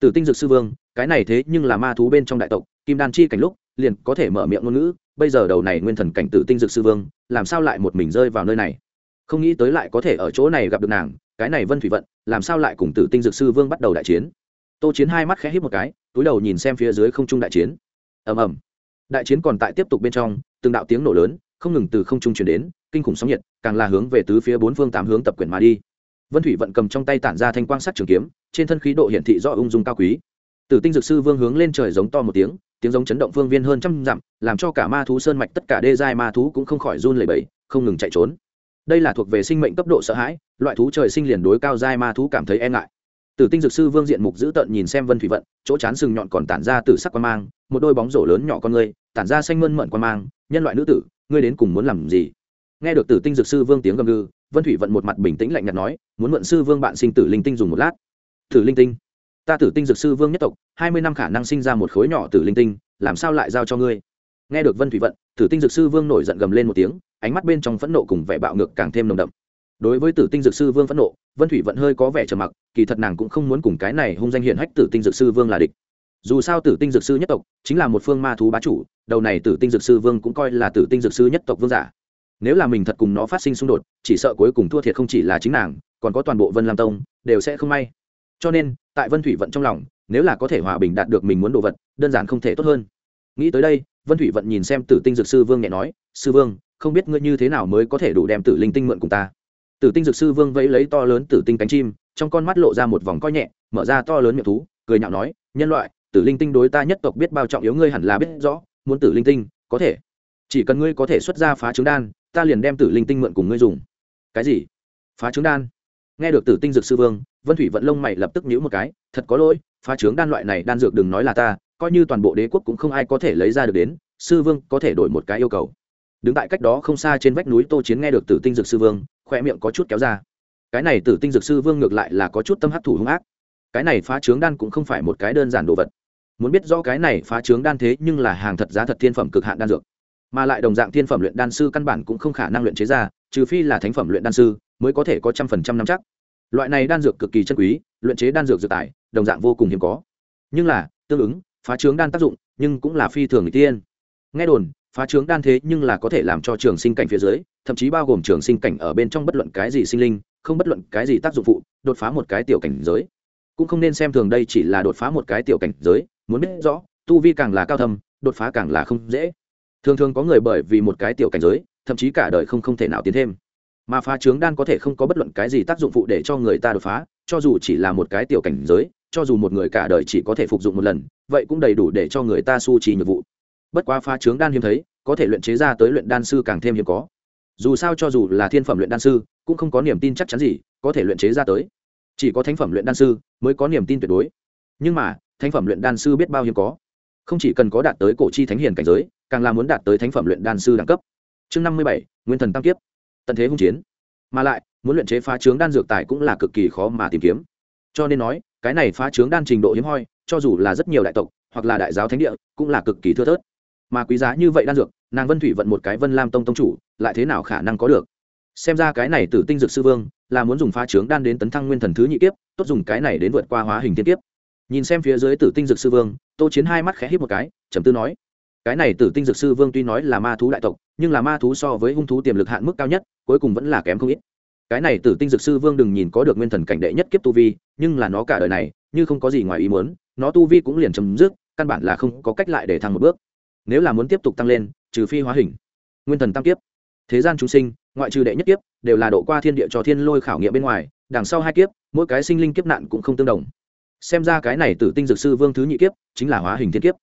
Tử tinh dược sư vương, cái này thế nhưng là ma thú bên trong đại tộc, kim đan chi cảnh lúc, liền có thể mở miệng ngôn ngữ bây giờ đầu này nguyên thần cảnh tử tinh dược sư vương, làm sao lại một mình rơi vào nơi này? Không nghĩ tới lại có thể ở chỗ này gặp được nàng, cái này vân thủy vận, làm sao lại cùng tử tinh dược sư vương bắt đầu đại chiến? Tô chiến hai mắt khẽ hít một cái, túi đầu nhìn xem phía dưới không trung đại chiến. Ầm ầm. Đại chiến còn tại tiếp tục bên trong, từng đạo tiếng nổ lớn, không ngừng từ không trung chuyển đến, kinh khủng sóng nhiệt, càng là hướng về tứ phía bốn phương tám hướng tập quyển mà đi. Vân thủy vận cầm trong tay tản ra thanh quang sắc trường kiếm, trên thân khí độ hiển thị do ung dung cao quý. Tử tinh dược sư vương hướng lên trời giống to một tiếng tiếng giống chấn động phương viên hơn trăm dặm, làm cho cả ma thú sơn mạch tất cả đê giai ma thú cũng không khỏi run lẩy bẩy, không ngừng chạy trốn. Đây là thuộc về sinh mệnh cấp độ sợ hãi, loại thú trời sinh liền đối cao giai ma thú cảm thấy e ngại. Tử tinh dược sư vương diện mục dữ tợn nhìn xem vân thủy vận, chỗ chán sừng nhọn còn tản ra từ sắc quan mang, một đôi bóng rổ lớn nhỏ con ngươi, tản ra xanh mơn mận quan mang, nhân loại nữ tử, ngươi đến cùng muốn làm gì? Nghe được tử tinh dược sư vương tiếng gầm gừ, vân thủy vận một mặt bình tĩnh lạnh nhạt nói, muốn mượn sư vương bạn sinh tử linh tinh dùng một lát. Tử linh tinh? Ta tử tinh dược sư vương nhất tộc, hai mươi năm khả năng sinh ra một khối nhỏ tử linh tinh, làm sao lại giao cho ngươi? Nghe được vân thủy vận, tử tinh dược sư vương nổi giận gầm lên một tiếng, ánh mắt bên trong phẫn nộ cùng vẻ bạo ngược càng thêm nồng đậm. Đối với tử tinh dược sư vương phẫn nộ, vân thủy vận hơi có vẻ trầm mặc, kỳ thật nàng cũng không muốn cùng cái này hung danh hiển hách tử tinh dược sư vương là địch. Dù sao tử tinh dược sư nhất tộc chính là một phương ma thú bá chủ, đầu này tử tinh dược sư vương cũng coi là tử tinh dược sư nhất tộc vương giả. Nếu là mình thật cùng nó phát sinh xung đột, chỉ sợ cuối cùng thua thiệt không chỉ là chính nàng, còn có toàn bộ vân lam tông, đều sẽ không may cho nên, tại vân thủy vận trong lòng, nếu là có thể hòa bình đạt được mình muốn đồ vật, đơn giản không thể tốt hơn. Nghĩ tới đây, vân thủy vận nhìn xem tử tinh dược sư vương nhẹ nói, sư vương, không biết ngươi như thế nào mới có thể đủ đem tử linh tinh mượn cùng ta? Tử tinh dược sư vương vẫy lấy to lớn tử tinh cánh chim, trong con mắt lộ ra một vòng coi nhẹ, mở ra to lớn miệng thú, cười nhạo nói, nhân loại, tử linh tinh đối ta nhất tộc biết bao trọng yếu ngươi hẳn là biết rõ, muốn tử linh tinh, có thể. Chỉ cần ngươi có thể xuất ra phá trứng đan, ta liền đem tử linh tinh mượn cùng ngươi dùng. Cái gì? Phá trứng đan? Nghe được tử tinh dược sư vương, vân thủy vận lông mày lập tức nhíu một cái, thật có lỗi, phá trứng đan loại này đan dược đừng nói là ta, coi như toàn bộ đế quốc cũng không ai có thể lấy ra được đến, sư vương có thể đổi một cái yêu cầu. Đứng tại cách đó không xa trên vách núi tô chiến nghe được tử tinh dược sư vương khoe miệng có chút kéo ra. Cái này tử tinh dược sư vương ngược lại là có chút tâm hắc thủ hung ác. Cái này phá trướng đan cũng không phải một cái đơn giản đồ vật. Muốn biết rõ cái này phá trướng đan thế nhưng là hàng thật giá thật thiên phẩm cực hạn đan dược. Mà lại đồng dạng thiên phẩm luyện đan sư căn bản cũng không khả năng luyện chế ra, trừ phi là thánh phẩm luyện đan sư mới có thể có trăm phần trăm năm chắc. Loại này đan dược cực kỳ chân quý, luyện chế đan dược dược tài, đồng dạng vô cùng hiếm có. Nhưng là, tương ứng, phá trướng đan tác dụng, nhưng cũng là phi thường người tiên nghe đồn, phá trướng đan thế nhưng là có thể làm cho trường sinh cảnh phía dưới, thậm chí bao gồm trường sinh cảnh ở bên trong bất luận cái gì sinh linh, không bất luận cái gì tác dụng phụ, đột phá một cái tiểu cảnh giới. Cũng không nên xem thường đây chỉ là đột phá một cái tiểu cảnh giới, muốn biết rõ, tu vi càng là cao thâm, đột phá càng là không dễ. Thường thường có người bởi vì một cái tiểu cảnh giới, thậm chí cả đời không không thể nào tiến thêm mà phá trướng đan có thể không có bất luận cái gì tác dụng phụ để cho người ta đột phá, cho dù chỉ là một cái tiểu cảnh giới, cho dù một người cả đời chỉ có thể phục dụng một lần, vậy cũng đầy đủ để cho người ta su trì nhiệm vụ. Bất quá phá trướng đan hiếm thấy, có thể luyện chế ra tới luyện đan sư càng thêm hiếm có. Dù sao cho dù là thiên phẩm luyện đan sư, cũng không có niềm tin chắc chắn gì, có thể luyện chế ra tới. Chỉ có thánh phẩm luyện đan sư mới có niềm tin tuyệt đối. Nhưng mà, thánh phẩm luyện đan sư biết bao hiếm có. Không chỉ cần có đạt tới cổ chi thánh hiền cảnh giới, càng là muốn đạt tới thánh phẩm luyện đan sư đẳng cấp. Chương năm mươi bảy, nguyên thần tam kiếp tận thế hung chiến. Mà lại, muốn luyện chế phá trướng đan dược tài cũng là cực kỳ khó mà tìm kiếm. Cho nên nói, cái này phá trướng đan trình độ hiếm hoi, cho dù là rất nhiều đại tộc, hoặc là đại giáo thánh địa, cũng là cực kỳ thưa thớt. Mà quý giá như vậy đan dược, nàng vân thủy vận một cái vân lam tông tông chủ, lại thế nào khả năng có được? Xem ra cái này tử tinh dược sư vương, là muốn dùng phá trướng đan đến tấn thăng nguyên thần thứ nhị kiếp, tốt dùng cái này đến vượt qua hóa hình tiên kiếp. Nhìn xem phía dưới tử tinh dược sư vương, tô chiến hai mắt khẽ hít một cái, trầm tư nói cái này tử tinh dược sư vương tuy nói là ma thú đại tộc, nhưng là ma thú so với hung thú tiềm lực hạn mức cao nhất, cuối cùng vẫn là kém không ít. Cái này tử tinh dược sư vương đừng nhìn có được nguyên thần cảnh đệ nhất kiếp tu vi, nhưng là nó cả đời này, như không có gì ngoài ý muốn, nó tu vi cũng liền chấm dứt, căn bản là không có cách lại để thăng một bước. Nếu là muốn tiếp tục tăng lên, trừ phi hóa hình. Nguyên thần tam kiếp. Thế gian chúng sinh, ngoại trừ đệ nhất kiếp, đều là độ qua thiên địa cho thiên lôi khảo nghiệm bên ngoài, đằng sau hai kiếp, mỗi cái sinh linh kiếp nạn cũng không tương đồng. Xem ra cái này tử tinh dược sư vương thứ nhị kiếp, chính là hóa hình thiên kiếp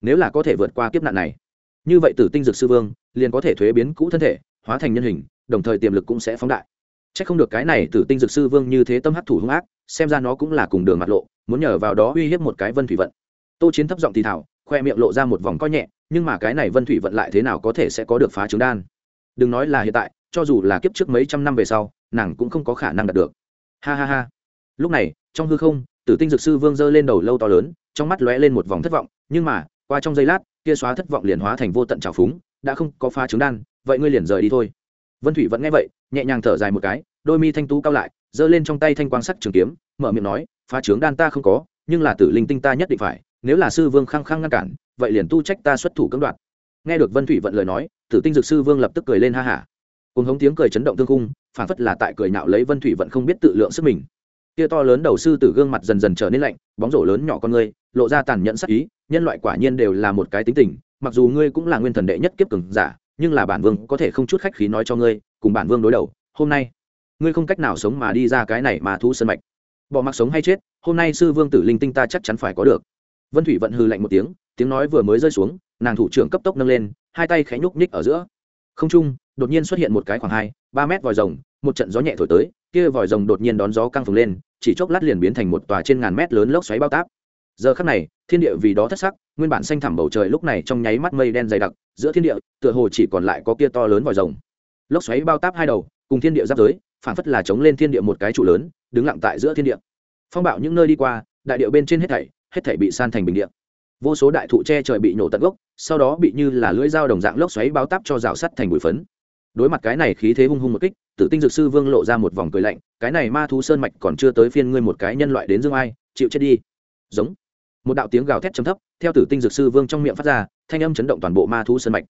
nếu là có thể vượt qua kiếp nạn này. Như vậy tử tinh dược sư vương liền có thể thuế biến cũ thân thể, hóa thành nhân hình, đồng thời tiềm lực cũng sẽ phóng đại. C h ắ c không được cái này tử tinh dược sư vương như thế tâm hấp thủ hung ác, xem ra nó cũng là cùng đường mặt lộ, muốn nhờ vào đó uy hiếp một cái vân thủy vận. Tô chiến thấp giọng thì thảo khoe miệng lộ ra một vòng coi nhẹ, nhưng mà cái này vân thủy vận lại thế nào có thể sẽ có được phá trứng đan? Đừng nói là hiện tại, cho dù là kiếp trước mấy trăm năm về sau, nàng cũng không có khả năng đạt được. Ha ha ha. Lúc này, trong hư không, tử tinh dược sư vương giơ lên đầu lâu to lớn, trong mắt lóe lên một vòng thất vọng, nhưng mà qua trong giây lát, kia xóa thất vọng liền hóa thành vô tận trào phúng, đã không có pha trứng đan, vậy ngươi liền rời đi thôi. Vân thủy vẫn nghe vậy, nhẹ nhàng thở dài một cái, đôi mi thanh tú cao lại, giơ lên trong tay thanh quang sắc trường kiếm, mở miệng nói, phá trướng đan ta không có, nhưng là tử linh tinh ta nhất định phải, nếu là sư vương khăng khăng ngăn cản, vậy liền tu trách ta xuất thủ cưỡng đoạt. Nghe được vân thủy vận lời nói, tử tinh dược sư vương lập tức cười lên ha hả. Cùng hống tiếng cười chấn động thương cung phản phất là tại cười nhạo lấy vân thủy vận không biết tự lượng sức mình. Kia to lớn đầu sư tử gương mặt dần dần trở nên lạnh, bóng rổ lớn nhỏ con người lộ ra tàn nhẫn sắc ý nhân loại quả nhiên đều là một cái tính tình, mặc dù ngươi cũng là nguyên thần đệ nhất kiếp cường giả, nhưng là bản vương có thể không chút khách khí nói cho ngươi, cùng bản vương đối đầu, hôm nay, ngươi không cách nào sống mà đi ra cái này mà thu sân mạch. Bỏ mặc sống hay chết, hôm nay sư vương tử linh tinh ta chắc chắn phải có được. Vân thủy vận hư lạnh một tiếng tiếng nói vừa mới rơi xuống, nàng thủ trưởng cấp tốc nâng lên, hai tay khẽ nhúc nhích ở giữa. Không trung, đột nhiên xuất hiện một cái khoảng hai, ba mét vòi rồng, một trận gió nhẹ thổi tới, kia vòi rồng đột nhiên đón gió căng phồng lên, chỉ chốc lát liền biến thành một tòa trên ngàn mét lớn lốc xoáy bao táp giờ khắc này, thiên địa vì đó thất sắc, nguyên bản xanh thẳm bầu trời lúc này trong nháy mắt mây đen dày đặc, giữa thiên địa, tựa hồ chỉ còn lại có kia to lớn vòi rồng. Lốc xoáy bao táp hai đầu, cùng thiên địa giáp giới, phản phất là chống lên thiên địa một cái trụ lớn, đứng lặng tại giữa thiên địa. Phong bạo những nơi đi qua, đại điệu bên trên hết thảy hết thảy bị san thành bình địa. Vô số đại thụ che trời bị nổ tận gốc, sau đó bị như là lưỡi dao đồng dạng lốc xoáy bao táp cho rào sắt thành bụi phấn. Đối mặt cái này khí thế hung hung một kích, tử tinh dược sư vương lộ ra một vòng cười lạnh, cái này ma thú sơn mạch còn chưa tới phiên ngươi một cái nhân loại đến dương ai, chịu chết đi. Giống một đạo tiếng gào thét chấm thấp, theo tử tinh dược sư vương trong miệng phát ra, thanh âm chấn động toàn bộ ma thú sân mạch.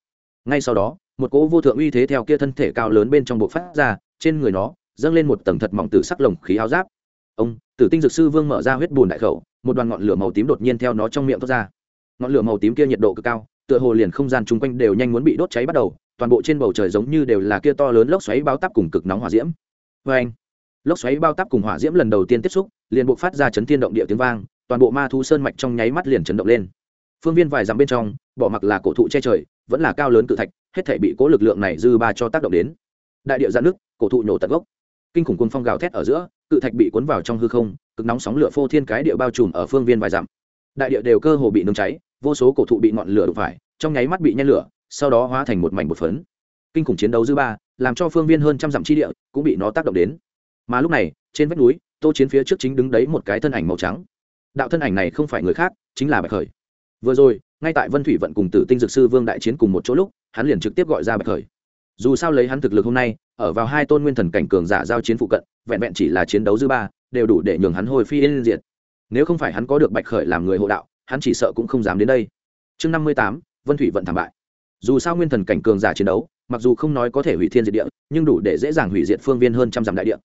Ngay sau đó, một cỗ vô thượng uy thế theo kia thân thể cao lớn bên trong bộ phát ra, trên người nó dâng lên một tầng thật mỏng tử sắc lồng khí áo giáp. Ông, tử tinh dược sư vương mở ra huyết bùn đại khẩu, một đoàn ngọn lửa màu tím đột nhiên theo nó trong miệng thoát ra. Ngọn lửa màu tím kia nhiệt độ cực cao, tựa hồ liền không gian chung quanh đều nhanh muốn bị đốt cháy bắt đầu, toàn bộ trên bầu trời giống như đều là kia to lớn lốc xoáy bao tắp cùng cực nóng hỏa diễm. Vê anh lốc xoáy bao tắp cùng hỏa diễm lần đầu tiên tiếp xúc, liền buộc phát ra chấn thiên động địa tiếng vang toàn bộ ma thú sơn mạch trong nháy mắt liền chấn động lên. Phương viên vài dặm bên trong, bỏ mặc là cổ thụ che trời, vẫn là cao lớn cự thạch, hết thể bị cố lực lượng này dư ba cho tác động đến. Đại địa giãn nước, cổ thụ nhổ tận gốc. Kinh khủng quân phong gào thét ở giữa, cự thạch bị cuốn vào trong hư không, cực nóng sóng lửa phô thiên cái địa bao trùm ở phương viên vài dặm. Đại địa đều cơ hồ bị nung cháy, vô số cổ thụ bị ngọn lửa đụng phải, trong nháy mắt bị nhen lửa, sau đó hóa thành một mảnh bột phấn. Kinh khủng chiến đấu dư ba, làm cho phương viên hơn trăm dặm chi địa cũng bị nó tác động đến. Mà lúc này, trên vách núi, tô chiến phía trước chính đứng đấy một cái thân ảnh màu trắng đạo thân ảnh này không phải người khác, chính là bạch khởi. Vừa rồi, ngay tại vân thủy vận cùng tử tinh dược sư vương đại chiến cùng một chỗ lúc, hắn liền trực tiếp gọi ra bạch khởi. Dù sao lấy hắn thực lực hôm nay, ở vào hai tôn nguyên thần cảnh cường giả giao chiến phụ cận, vẹn vẹn chỉ là chiến đấu dư ba, đều đủ để nhường hắn hồi phi yên diệt. Nếu không phải hắn có được bạch khởi làm người hộ đạo, hắn chỉ sợ cũng không dám đến đây. Chương năm mươi tám, vân thủy vận thảm bại. Dù sao nguyên thần cảnh cường giả chiến đấu, mặc dù không nói có thể hủy thiên diệt địa, nhưng đủ để dễ dàng hủy diệt phương viên hơn trăm dặm đại địa.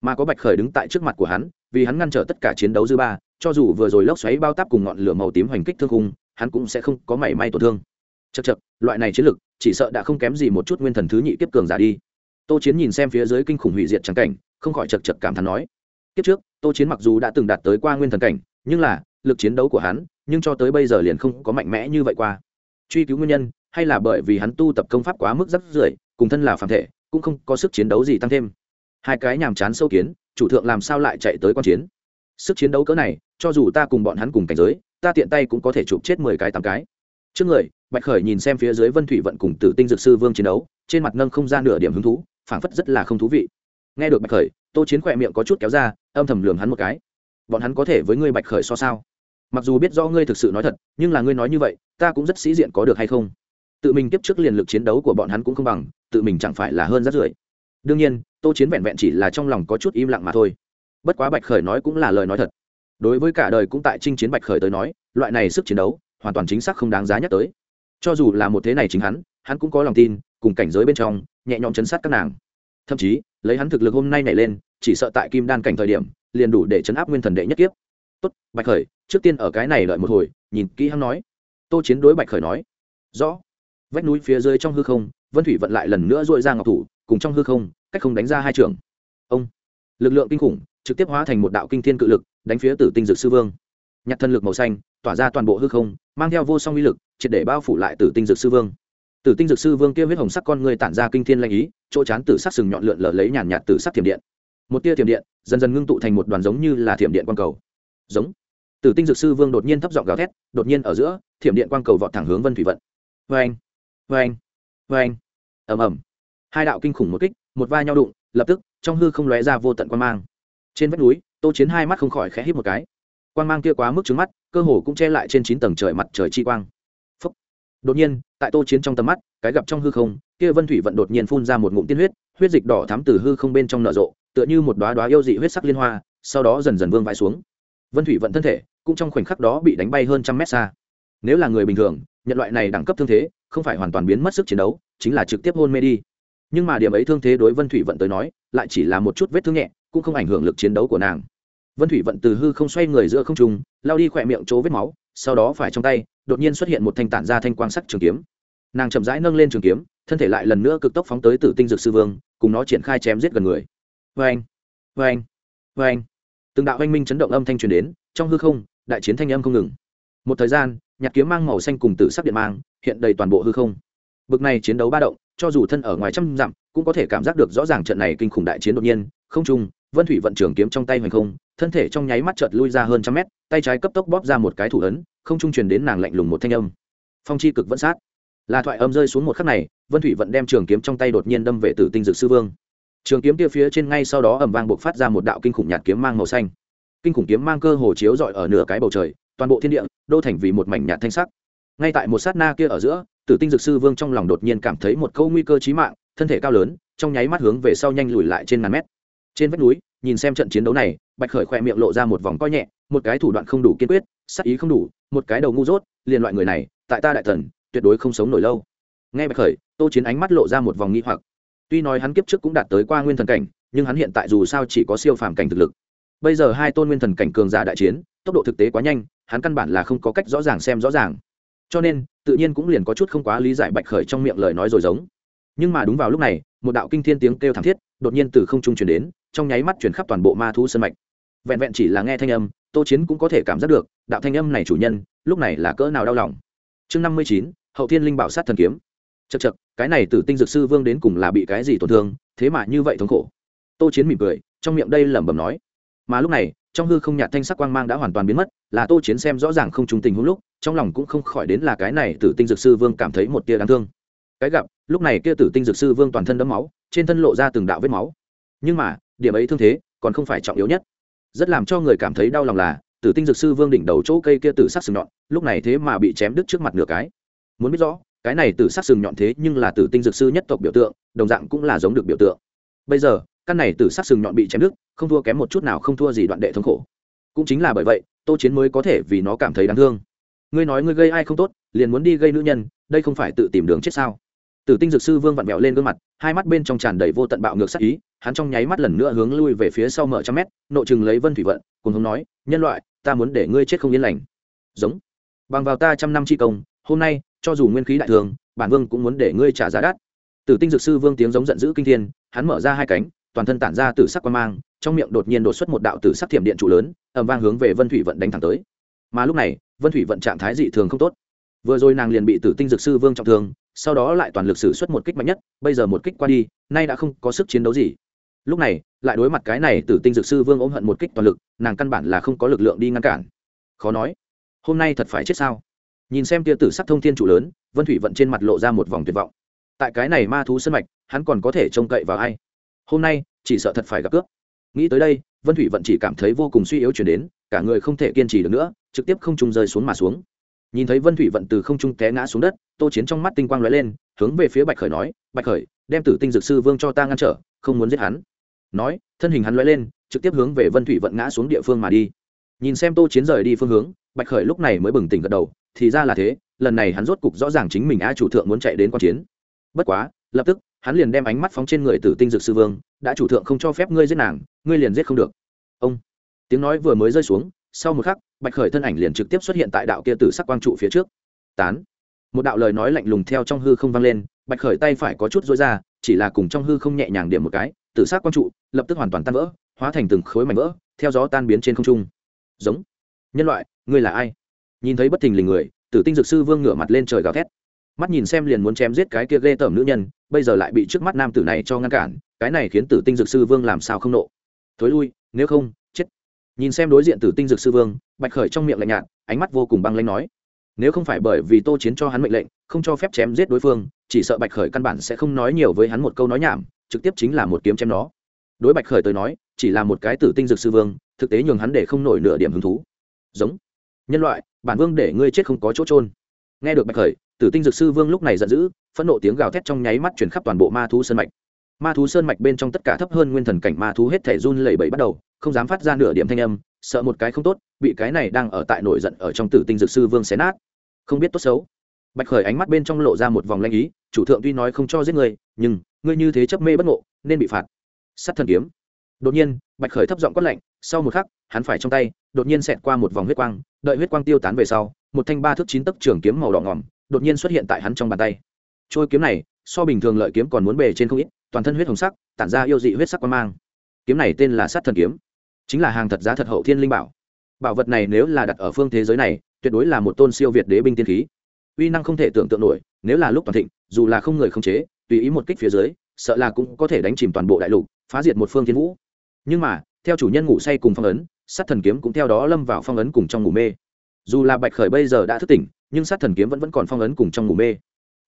Mà có bạch khởi đứng tại trước mặt của hắn vì hắn ngăn trở tất cả chiến đấu dư ba, cho dù vừa rồi lốc xoáy bao táp cùng ngọn lửa màu tím hoành kích thương khung, hắn cũng sẽ không có mảy may tổn thương. Chật chật loại này chiến lực, chỉ sợ đã không kém gì một chút nguyên thần thứ nhị kiếp cường giả đi. Tô chiến nhìn xem phía dưới kinh khủng hủy diệt trắng cảnh, không khỏi chật chật cảm thán nói, kiếp trước, tô chiến mặc dù đã từng đạt tới qua nguyên thần cảnh, nhưng là, lực chiến đấu của hắn, nhưng cho tới bây giờ liền không có mạnh mẽ như vậy qua. Truy cứu nguyên nhân, hay là bởi vì hắn tu tập công pháp quá mức rất rưởi, cùng thân là phàm thể, cũng không có sức chiến đấu gì tăng thêm. Hai cái nhàm chán sâu kiến chủ thượng làm sao lại chạy tới quan chiến? Sức chiến đấu cỡ này, cho dù ta cùng bọn hắn cùng cảnh giới, ta tiện tay cũng có thể chụp chết mười cái, tám cái. Trước người, bạch khởi nhìn xem phía dưới vân thủy vận cùng tử tinh dược sư vương chiến đấu, trên mặt nâng không ra nửa điểm hứng thú, phảng phất rất là không thú vị. Nghe được bạch khởi, tô chiến khỏe miệng có chút kéo ra, âm thầm lường hắn một cái. Bọn hắn có thể với ngươi bạch khởi so sao? Mặc dù biết do ngươi thực sự nói thật, nhưng là ngươi nói như vậy, ta cũng rất sĩ diện có được hay không? Tự mình tiếp trước liền lực chiến đấu của bọn hắn cũng không bằng, tự mình chẳng phải là hơn rất rưỡi? Đương nhiên, tô chiến vẹn vẹn chỉ là trong lòng có chút im lặng mà thôi. Bất quá bạch khởi nói cũng là lời nói thật. Đối với cả đời cũng tại chinh chiến bạch khởi tới nói, loại này sức chiến đấu, hoàn toàn chính xác không đáng giá nhắc tới. Cho dù là một thế này chính hắn hắn cũng có lòng tin, cùng cảnh giới bên trong, nhẹ nhõm chấn sát các nàng. Thậm chí, lấy hắn thực lực hôm nay nảy lên, chỉ sợ tại kim đan cảnh thời điểm, liền đủ để chấn áp nguyên thần đệ nhất kiếp. Tốt, bạch khởi, trước tiên ở cái này đợi một hồi, nhìn kỹ hắn nói. Tô chiến đối bạch khởi nói. Rõ. Vách núi phía dưới trong hư không, vân thủy vận lại lần nữa dội ra ngọc thủ cùng trong hư không, cách không đánh ra hai trường. Ông, lực lượng kinh khủng, trực tiếp hóa thành một đạo kinh thiên cự lực, đánh phía tử tinh dược sư vương. Nhặt thân lực màu xanh, tỏa ra toàn bộ hư không, mang theo vô song uy lực, triệt để bao phủ lại tử tinh dược sư vương. Tử tinh dược sư vương kia huyết hồng sắc con người tản ra kinh thiên lanh ý, chỗ chán tử sắc sừng nhọn lượn lờ lấy nhàn nhạt tử sắc thiểm điện. Một tia thiểm điện, dần dần ngưng tụ thành một đoàn giống như là thiểm điện quang cầu. Giống. Tử tinh dược sư vương đột nhiên thấp giọng gào thét, đột nhiên ở giữa, thiểm điện quang cầu vọt thẳng hướng vân thủy vận. Vê anh vê anh vê anh ầm ầm hai đạo kinh khủng một kích, một vai nhau đụng, lập tức, trong hư không lóe ra vô tận quan mang. Trên vách núi, tô chiến hai mắt không khỏi khẽ hít một cái. Quang mang kia quá mức trứng mắt, cơ hồ cũng che lại trên chín tầng trời mặt trời chi quang. Phúc. đột nhiên, tại tô chiến trong tầm mắt, cái gặp trong hư không, kia vân thủy vận đột nhiên phun ra một ngụm tiên huyết huyết dịch đỏ thắm từ hư không bên trong nở rộ, tựa như một đoá đoá yêu dị huyết sắc liên hoa, sau đó dần dần vương vãi xuống. Vân thủy vận thân thể, cũng trong khoảnh khắc đó bị đánh bay hơn trăm mét xa. Nếu là người bình thường, nhận loại này đẳng cấp thương thế, không phải hoàn toàn biến mất sức chiến đấu, chính là trực tiếp hôn mê đi nhưng mà điểm ấy thương thế đối vân thủy vận tới nói, lại chỉ là một chút vết thương nhẹ, cũng không ảnh hưởng lực chiến đấu của nàng. Vân thủy vận từ hư không xoay người giữa không trung, lao đi khỏe miệng chỗ vết máu, sau đó phải trong tay, đột nhiên xuất hiện một thanh tản ra thanh quang sắc trường kiếm. Nàng chậm rãi nâng lên trường kiếm, thân thể lại lần nữa cực tốc phóng tới tử tinh dược sư vương, cùng nó triển khai chém giết gần người. Vê anh vê anh vê anh từng đạo oanh minh chấn động âm thanh truyền đến, trong hư không, đại chiến thanh âm không ngừng. Một thời gian, nhạc kiếm mang màu xanh cùng tử sắc điện mang, hiện đầy toàn bộ hư không. Bực này chiến đấu ba động cho dù thân ở ngoài trăm dặm, cũng có thể cảm giác được rõ ràng trận này kinh khủng đại chiến đột nhiên, không trung, vân thủy vận trường kiếm trong tay hoành không, thân thể trong nháy mắt chợt lui ra hơn trăm mét, tay trái cấp tốc bóp ra một cái thủ ấn, không trung truyền đến nàng lạnh lùng một thanh âm. Phong chi cực vẫn sát. Là thoại âm rơi xuống một khắc này, vân thủy vận đem trường kiếm trong tay đột nhiên đâm về tử tinh dược sư vương. Trường kiếm kia phía trên ngay sau đó ầm vang buộc phát ra một đạo kinh khủng nhạt kiếm mang màu xanh. Kinh khủng kiếm mang cơ hồ chiếu rọi ở nửa cái bầu trời, toàn bộ thiên địa, đô thành vì một mảnh nhạt thanh sắc. Ngay tại một sát na kia ở giữa tử tinh dược sư vương trong lòng đột nhiên cảm thấy một câu nguy cơ chí mạng, thân thể cao lớn, trong nháy mắt hướng về sau nhanh lùi lại trên ngàn mét. Trên vách núi, nhìn xem trận chiến đấu này, bạch khởi khoe miệng lộ ra một vòng coi nhẹ, một cái thủ đoạn không đủ kiên quyết sắc ý không đủ, một cái đầu ngu dốt, liền loại người này, tại ta đại thần, tuyệt đối không sống nổi lâu. Nghe bạch khởi, tô chiến ánh mắt lộ ra một vòng nghi hoặc. Tuy nói hắn kiếp trước cũng đạt tới qua nguyên thần cảnh, nhưng hắn hiện tại dù sao chỉ có siêu phàm cảnh thực lực. Bây giờ hai tôn nguyên thần cảnh cường giả đại chiến, tốc độ thực tế quá nhanh, hắn căn bản là không có cách rõ ràng xem rõ ràng cho nên, tự nhiên cũng liền có chút không quá lý giải bạch khởi trong miệng lời nói rồi giống. Nhưng mà đúng vào lúc này, một đạo kinh thiên tiếng kêu thảm thiết đột nhiên từ không trung truyền đến, trong nháy mắt chuyển khắp toàn bộ ma thú sân mạch. Vẹn vẹn chỉ là nghe thanh âm, tô chiến cũng có thể cảm giác được, đạo thanh âm này chủ nhân, lúc này là cỡ nào đau lòng. Chương năm mươi chín, hậu thiên linh bảo sát thần kiếm. Chật chật cái này tử tinh dược sư vương đến cùng là bị cái gì tổn thương, thế mà như vậy thống khổ. Tô chiến mỉm cười, trong miệng đây lẩm bẩm nói. Mà lúc này, trong hư không nhạt thanh sắc quang mang đã hoàn toàn biến mất là tô chiến xem rõ ràng không trung tình hữu lúc, trong lòng cũng không khỏi đến là cái này tử tinh dược sư vương cảm thấy một tia đáng thương. Cái gặp, lúc này kia tử tinh dược sư vương toàn thân đấm máu, trên thân lộ ra từng đạo vết máu. Nhưng mà, điểm ấy thương thế, còn không phải trọng yếu nhất. Rất làm cho người cảm thấy đau lòng là, tử tinh dược sư vương đỉnh đầu chỗ cây kia tử sắc sừng nhọn, lúc này thế mà bị chém đứt trước mặt nửa cái. Muốn biết rõ, cái này tử sắc sừng nhọn thế nhưng là tử tinh dược sư nhất tộc biểu tượng, đồng dạng cũng là giống được biểu tượng. Bây giờ, căn này tử sắc sừng nhọn bị chém đứt, không thua kém một chút nào không thua gì đoạn đệ thống khổ cũng chính là bởi vậy, tô chiến mới có thể vì nó cảm thấy đáng thương. Ngươi nói ngươi gây ai không tốt, liền muốn đi gây nữ nhân, đây không phải tự tìm đường chết sao? Tử tinh dược sư vương vặn vẹo lên gương mặt, hai mắt bên trong tràn đầy vô tận bạo ngược sắc ý, hắn trong nháy mắt lần nữa hướng lui về phía sau mở trăm mét, nộ chừng lấy vân thủy vận, cùng hướng nói, nhân loại, ta muốn để ngươi chết không yên lành. Giống. Bằng vào ta trăm năm chi công, hôm nay, cho dù nguyên khí đại thường, bản vương cũng muốn để ngươi trả giá đắt. Tử tinh dược sư vương tiếng giống giận dữ kinh thiên, hắn mở ra hai cánh toàn thân tản ra từ sắc quan mang, trong miệng đột nhiên đột xuất một đạo từ sắc thiểm điện trụ lớn ẩm vang hướng về vân thủy vận đánh thẳng tới. Mà lúc này, vân thủy vận trạng thái dị thường không tốt. Vừa rồi nàng liền bị tử tinh dược sư vương trọng thương, sau đó lại toàn lực sử xuất một kích mạnh nhất, bây giờ một kích qua đi, nay đã không có sức chiến đấu gì. Lúc này, lại đối mặt cái này tử tinh dược sư vương ôm hận một kích toàn lực, nàng căn bản là không có lực lượng đi ngăn cản. Khó nói, hôm nay thật phải chết sao? Nhìn xem tia tử sắc thông thiên trụ lớn, vân thủy vận trên mặt lộ ra một vòng tuyệt vọng. Tại cái này ma thú sân mạch, hắn còn có thể trông cậy vào ai? Hôm nay chỉ sợ thật phải gặp cướp. Nghĩ tới đây, vân thủy vận chỉ cảm thấy vô cùng suy yếu chuyển đến, cả người không thể kiên trì được nữa, trực tiếp không trung rơi xuống mà xuống. Nhìn thấy vân thủy vận từ không trung té ngã xuống đất, tô chiến trong mắt tinh quang lóe lên, hướng về phía bạch khởi nói, bạch khởi, đem tử tinh dược sư vương cho ta ngăn trở, không muốn giết hắn. Nói, thân hình hắn lóe lên, trực tiếp hướng về vân thủy vận ngã xuống địa phương mà đi. Nhìn xem tô chiến rời đi phương hướng, bạch khởi lúc này mới bừng tỉnh gật đầu, thì ra là thế, lần này hắn rốt cục rõ ràng chính mình a chủ thượng muốn chạy đến q chiến. Bất quá, lập tức hắn liền đem ánh mắt phóng trên người tử tinh dược sư vương, đã chủ thượng không cho phép ngươi giết nàng, ngươi liền giết không được. Ông. Tiếng nói vừa mới rơi xuống, sau một khắc, bạch khởi thân ảnh liền trực tiếp xuất hiện tại đạo kia tử sắc quang trụ phía trước. Tán. Một đạo lời nói lạnh lùng theo trong hư không vang lên, bạch khởi tay phải có chút dối ra, chỉ là cùng trong hư không nhẹ nhàng điểm một cái, tử sắc quang trụ lập tức hoàn toàn tan vỡ, hóa thành từng khối mảnh vỡ, theo gió tan biến trên không trung. Giống. Nhân loại, ngươi là ai? Nhìn thấy bất thình lình người, tử tinh dược sư vương ngửa mặt lên trời gào thét mắt nhìn xem liền muốn chém giết cái kia ghê tởm nữ nhân, bây giờ lại bị trước mắt nam tử này cho ngăn cản, cái này khiến tử tinh dược sư vương làm sao không nộ. Thối lui, nếu không, chết. Nhìn xem đối diện tử tinh dược sư vương, bạch khởi trong miệng lạnh nhạt, ánh mắt vô cùng băng lanh nói, nếu không phải bởi vì tô chiến cho hắn mệnh lệnh, không cho phép chém giết đối phương, chỉ sợ bạch khởi căn bản sẽ không nói nhiều với hắn một câu nói nhảm, trực tiếp chính là một kiếm chém nó. Đối bạch khởi tới nói, chỉ là một cái tử tinh dược sư vương, thực tế nhường hắn để không nổi nửa điểm hứng thú. Giống. Nhân loại, bản vương để ngươi chết không có chỗ trôn nghe được bạch khởi tử tinh dược sư vương lúc này giận dữ, phẫn nộ tiếng gào thét trong nháy mắt chuyển khắp toàn bộ ma thú sơn mạch. Ma thú sơn mạch bên trong tất cả thấp hơn nguyên thần cảnh ma thú hết thể run lẩy bẩy bắt đầu, không dám phát ra nửa điểm thanh âm, sợ một cái không tốt, bị cái này đang ở tại nổi giận ở trong tử tinh dược sư vương xé nát. Không biết tốt xấu. Bạch khởi ánh mắt bên trong lộ ra một vòng lanh ý, chủ thượng tuy nói không cho giết người, nhưng ngươi như thế chấp mê bất ngộ, nên bị phạt. Sắt thần kiếm. Đột nhiên, bạch khởi thấp giọng quát lạnh, sau một khắc, hắn phải trong tay, đột nhiên xẹt qua một vòng huyết quang, đợi huyết quang tiêu tán về sau, một thanh ba thước chín tấc trường kiếm màu đỏ ngỏm đột nhiên xuất hiện tại hắn trong bàn tay. Trôi kiếm này, so bình thường lợi kiếm còn muốn bề trên không ít, toàn thân huyết hồng sắc, tản ra yêu dị huyết sắc quan mang. Kiếm này tên là sát thần kiếm, chính là hàng thật giá thật hậu thiên linh bảo. Bảo vật này nếu là đặt ở phương thế giới này, tuyệt đối là một tôn siêu việt đế binh tiên khí. Uy năng không thể tưởng tượng nổi, nếu là lúc toàn thịnh, dù là không người không chế, tùy ý một kích phía dưới, sợ là cũng có thể đánh chìm toàn bộ đại lục, phá diệt một phương thiên vũ. Nhưng mà, theo chủ nhân ngủ say cùng phong ấn, sát thần kiếm cũng theo đó lâm vào phong ấn cùng trong ngủ mê. Dù là bạch khởi bây giờ đã thức tỉnh nhưng sát thần kiếm vẫn vẫn còn phong ấn cùng trong ngủ mê.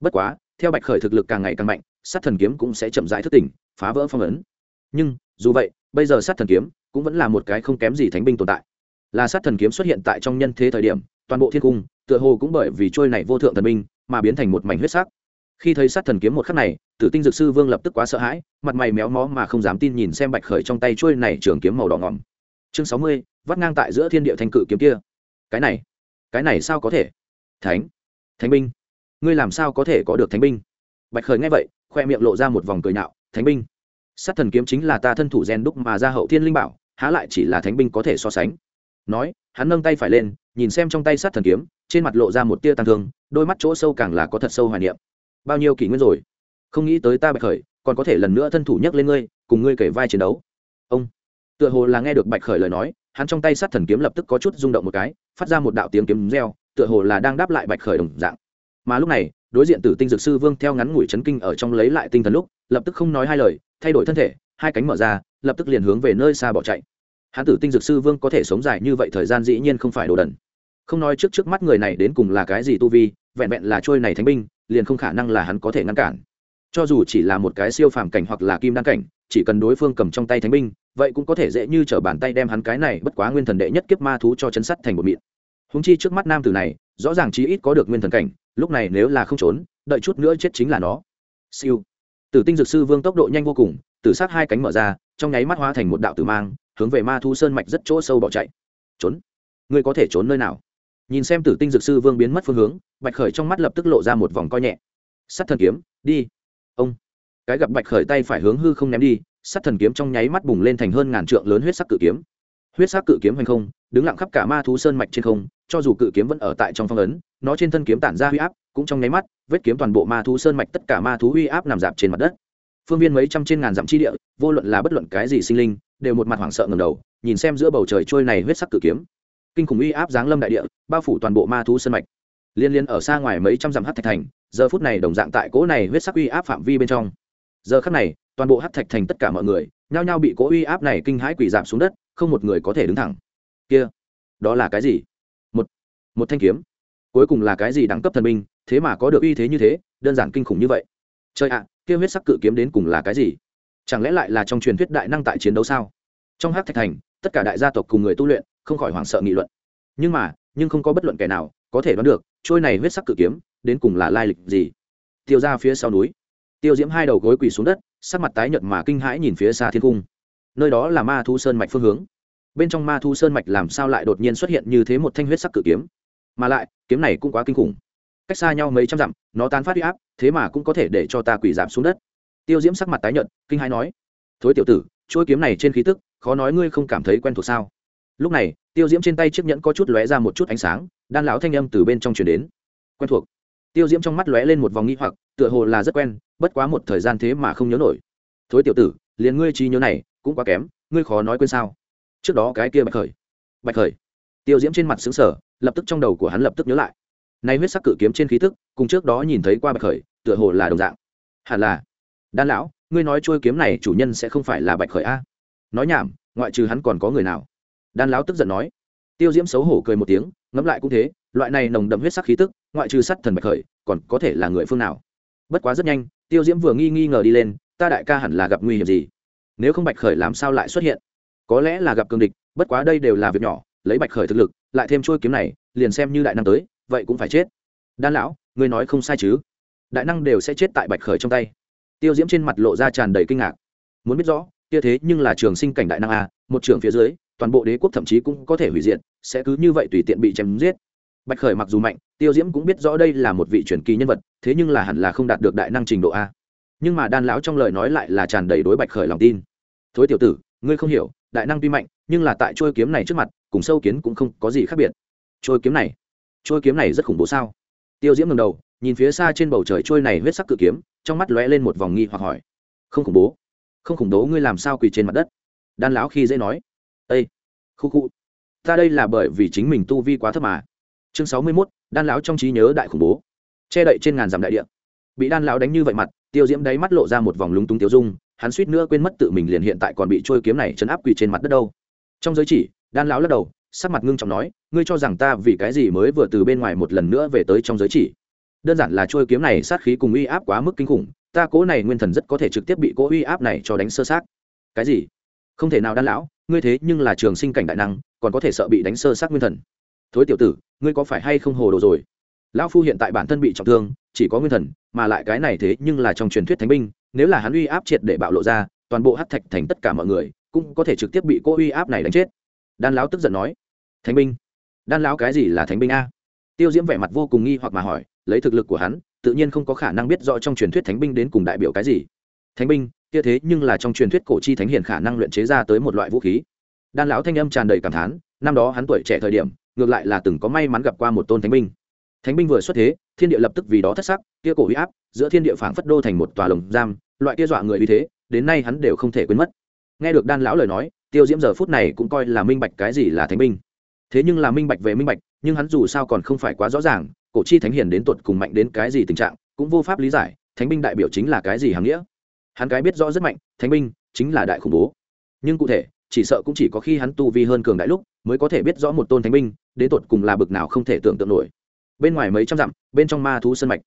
Bất quá, theo bạch khởi thực lực càng ngày càng mạnh, sát thần kiếm cũng sẽ chậm rãi thức tỉnh, phá vỡ phong ấn. Nhưng, dù vậy, bây giờ sát thần kiếm cũng vẫn là một cái không kém gì thánh binh tồn tại. Là sát thần kiếm xuất hiện tại trong nhân thế thời điểm, toàn bộ thiên cung, tựa hồ cũng bởi vì trôi này vô thượng thần binh mà biến thành một mảnh huyết sắc. Khi thấy sát thần kiếm một khắc này, tử tinh dược sư vương lập tức quá sợ hãi, mặt mày méo mó mà không dám tin nhìn xem bạch khởi trong tay trôi này trường kiếm màu đỏ ngỏm. Chương sáu mươi, vắt ngang tại giữa thiên địa thanh cự kiếm kia. Cái này cái này sao có thể? Thánh thánh binh. Ngươi làm sao có thể có được thánh binh? Bạch khởi nghe vậy, khoe miệng lộ ra một vòng cười nhạo, thánh binh? Sát thần kiếm chính là ta thân thủ gen đúc mà ra hậu thiên linh bảo, há lại chỉ là thánh binh có thể so sánh? Nói, hắn nâng tay phải lên, nhìn xem trong tay sát thần kiếm, trên mặt lộ ra một tia tăng thương, đôi mắt chỗ sâu càng là có thật sâu hoài niệm. Bao nhiêu kỷ nguyên rồi? Không nghĩ tới ta bạch khởi, còn có thể lần nữa thân thủ nhắc lên ngươi, cùng ngươi kể vai chiến đấu. Ông, tựa hồ là nghe được bạch khởi lời nói, hắn trong tay sát thần kiếm lập tức có chút rung động một cái, phát ra một đạo tiếng kiếm reo tựa hồ là đang đáp lại bạch khởi đồng dạng. Mà lúc này, đối diện tử tinh dược sư vương theo ngắn ngủi chấn kinh ở trong lấy lại tinh thần lúc, lập tức không nói hai lời, thay đổi thân thể, hai cánh mở ra, lập tức liền hướng về nơi xa bỏ chạy. Hắn tử tinh dược sư vương có thể sống dài như vậy thời gian dĩ nhiên không phải đồ đần. Không nói trước trước mắt người này đến cùng là cái gì tu vi, vẹn vẹn là trôi này thánh binh, liền không khả năng là hắn có thể ngăn cản. Cho dù chỉ là một cái siêu phàm cảnh hoặc là kim đan cảnh, chỉ cần đối phương cầm trong tay thánh binh, vậy cũng có thể dễ như t r ở bàn tay đem hắn cái này bất quá nguyên thần đệ nhất kiếp ma thú cho chấn sắt thành một mịn húng chi trước mắt nam tử này, rõ ràng chí ít có được nguyên thần cảnh, lúc này nếu là không trốn, đợi chút nữa chết chính là nó. Siêu. Tử tinh dược sư vương tốc độ nhanh vô cùng, tử sát hai cánh mở ra, trong nháy mắt hóa thành một đạo tử mang, hướng về ma thu sơn mạch rất chỗ sâu bỏ chạy. Trốn. Ngươi có thể trốn nơi nào? Nhìn xem tử tinh dược sư vương biến mất phương hướng, bạch khởi trong mắt lập tức lộ ra một vòng coi nhẹ. Sắt thần kiếm, đi. Ông. Cái gặp bạch khởi tay phải hướng hư không ném đi, sắt thần kiếm trong nháy mắt bùng lên thành hơn ngàn trượng lớn huyết sắc cự kiếm. Huyết sắc cự kiếm hành không đứng lặng khắp cả ma thú sơn mạch trên không, cho dù cự kiếm vẫn ở tại trong phong ấn, nó trên thân kiếm tản ra huy áp, cũng trong nháy mắt, vết kiếm toàn bộ ma thú sơn mạch tất cả ma thú huy áp nằm dạp trên mặt đất. Phương viên mấy trăm trên ngàn dặm chi địa, vô luận là bất luận cái gì sinh linh, đều một mặt hoảng sợ ngầm đầu, nhìn xem giữa bầu trời trôi này huyết sắc cự kiếm. Kinh khủng uy áp giáng lâm đại địa, bao phủ toàn bộ ma thú sơn mạch. Liên liên ở xa ngoài mấy trăm dặm hát thạch thành, giờ phút này đồng dạng tại cỗ này huyết sắc uy áp phạm vi bên trong. Giờ khắc này, toàn bộ hát thạch thành tất cả mọi người, nhao nhao bị cỗ uy áp này kinh hãi quỷ giảm xuống đất, không một người có thể đứng thẳng kia, đó là cái gì? Một một thanh kiếm. Cuối cùng là cái gì đẳng cấp thần minh thế mà có được uy thế như thế, đơn giản kinh khủng như vậy. Trời ạ, kia huyết sắc cự kiếm đến cùng là cái gì? Chẳng lẽ lại là trong truyền thuyết đại năng tại chiến đấu sao? Trong hát thạch thành, tất cả đại gia tộc cùng người tu luyện, không khỏi hoảng sợ nghị luận. Nhưng mà, nhưng không có bất luận kẻ nào có thể đoán được, trôi này huyết sắc cự kiếm đến cùng là lai lịch gì. Tiêu ra phía sau núi. Tiêu diễm hai đầu gối quỳ xuống đất, sắc mặt tái nhợt mà kinh hãi nhìn phía xa thiên cung. Nơi đó là ma thu sơn mạch phương hướng bên trong ma thu sơn mạch làm sao lại đột nhiên xuất hiện như thế một thanh huyết sắc cự kiếm? Mà lại, kiếm này cũng quá kinh khủng. Cách xa nhau mấy trăm dặm, nó tán phát huy áp, thế mà cũng có thể để cho ta quỷ giảm xuống đất. Tiêu diễm sắc mặt tái nhợt, kinh hãi nói, thối tiểu tử, chuôi kiếm này trên khí tức, khó nói ngươi không cảm thấy quen thuộc sao? Lúc này, tiêu diễm trên tay chiếc nhẫn có chút lóe ra một chút ánh sáng, đan lão thanh âm từ bên trong truyền đến. Quen thuộc. Tiêu diễm trong mắt lóe lên một vòng nghi hoặc, tựa hồ là rất quen, bất quá một thời gian thế mà không nhớ nổi. Thối tiểu tử, liền ngươi trí nhớ này cũng quá kém, ngươi khó nói quên sao? Trước đó cái kia bạch khởi. Bạch khởi. Tiêu diễm trên mặt xứng sở lập tức trong đầu của hắn lập tức nhớ lại. Nay huyết sắc cự kiếm trên khí thức cùng trước đó nhìn thấy qua bạch khởi, tựa hồ là đồng dạng. Hẳn là. Đan lão, ngươi nói trôi kiếm này chủ nhân sẽ không phải là bạch khởi a? Nói nhảm, ngoại trừ hắn còn có người nào? Đan lão tức giận nói. Tiêu diễm xấu hổ cười một tiếng, ngẫm lại cũng thế, loại này nồng đậm huyết sắc khí tức, ngoại trừ sắt thần bạch khởi, còn có thể là người phương nào? Bất quá rất nhanh, tiêu diễm vừa nghi nghi ngờ đi lên, ta đại ca hẳn là gặp nguy hiểm gì? Nếu không bạch khởi làm sao lại xuất hiện? Có lẽ là gặp cường địch, bất quá đây đều là việc nhỏ, lấy bạch khởi thực lực, lại thêm chuôi kiếm này, liền xem như đại năng tới, vậy cũng phải chết. Đan lão, ngươi nói không sai chứ? Đại năng đều sẽ chết tại bạch khởi trong tay. Tiêu diễm trên mặt lộ ra tràn đầy kinh ngạc. Muốn biết rõ, kia thế nhưng là trường sinh cảnh đại năng a, một trường phía dưới, toàn bộ đế quốc thậm chí cũng có thể hủy diệt, sẽ cứ như vậy tùy tiện bị chém giết. Bạch khởi mặc dù mạnh, tiêu diễm cũng biết rõ đây là một vị truyền kỳ nhân vật, thế nhưng là hẳn là không đạt được đại năng trình độ a. Nhưng mà đan lão trong lời nói lại là tràn đầy đối bạch khởi lòng tin. Thối tiểu tử ngươi không hiểu, đại năng tuy mạnh, nhưng là tại trôi kiếm này trước mặt, cùng sâu kiến cũng không có gì khác biệt. Trôi kiếm này trôi kiếm này rất khủng bố sao? Tiêu diễm ngầm đầu, nhìn phía xa trên bầu trời trôi này huyết sắc cự kiếm, trong mắt lóe lên một vòng nghi hoặc hỏi. Không khủng bố. Không khủng bố ngươi làm sao quỳ trên mặt đất? Đan lão khi dễ nói. Ây khu khu. Ta đây là bởi vì chính mình tu vi quá thấp mà. Chương sáu mươi mốt, đan lão trong trí nhớ đại khủng bố. Che đậy trên ngàn dặm đại địa. Bị đan lão đánh như vậy mặt, tiêu diễm đáy mắt lộ ra một vòng lúng túng tiêu dung hắn suýt nữa quên mất tự mình liền hiện tại còn bị trôi kiếm này chấn áp quỳ trên mặt đất đâu. Trong giới chỉ, đan lão lắc đầu, sắc mặt ngưng trọng nói, ngươi cho rằng ta vì cái gì mới vừa từ bên ngoài một lần nữa về tới trong giới chỉ? Đơn giản là trôi kiếm này sát khí cùng uy áp quá mức kinh khủng, ta cố này nguyên thần rất có thể trực tiếp bị cố uy áp này cho đánh sơ sát. Cái gì? Không thể nào đan lão, ngươi thế nhưng là trường sinh cảnh đại năng, còn có thể sợ bị đánh sơ sát nguyên thần. Thối tiểu tử, ngươi có phải hay không hồ đồ rồi? Lão phu hiện tại bản thân bị trọng thương chỉ có nguyên thần, mà lại cái này thế nhưng là trong truyền thuyết thánh binh, nếu là hắn uy áp triệt để bạo lộ ra, toàn bộ hát thạch thành tất cả mọi người cũng có thể trực tiếp bị cô uy áp này đánh chết. Đan lão tức giận nói, thánh binh? Đan lão cái gì là thánh binh a? Tiêu diễm vẻ mặt vô cùng nghi hoặc mà hỏi, lấy thực lực của hắn, tự nhiên không có khả năng biết rõ trong truyền thuyết thánh binh đến cùng đại biểu cái gì. Thánh binh, kia thế nhưng là trong truyền thuyết cổ chi thánh hiền khả năng luyện chế ra tới một loại vũ khí. Đan lão thanh âm tràn đầy cảm thán, năm đó hắn tuổi trẻ thời điểm, ngược lại là từng có may mắn gặp qua một tôn thánh binh thánh binh vừa xuất thế, thiên địa lập tức vì đó thất sắc, kia cổ huy áp giữa thiên địa phảng phất đô thành một tòa lồng giam, loại kia dọa người uy thế, đến nay hắn đều không thể quên mất. Nghe được đan lão lời nói, tiêu diễm giờ phút này cũng coi là minh bạch cái gì là thánh binh. Thế nhưng là minh bạch về minh bạch, nhưng hắn dù sao còn không phải quá rõ ràng, cổ chi thánh hiền đến tột cùng mạnh đến cái gì tình trạng, cũng vô pháp lý giải, thánh binh đại biểu chính là cái gì hàm nghĩa. Hắn cái biết rõ rất mạnh, thánh binh chính là đại khủng bố. Nhưng cụ thể, chỉ sợ cũng chỉ có khi hắn tu vi hơn cường đại lúc, mới có thể biết rõ một tôn thánh binh, đến tột cùng là bực nào không thể tưởng tượng nổi bên ngoài mấy trăm dặm, bên trong ma thú sân mạch.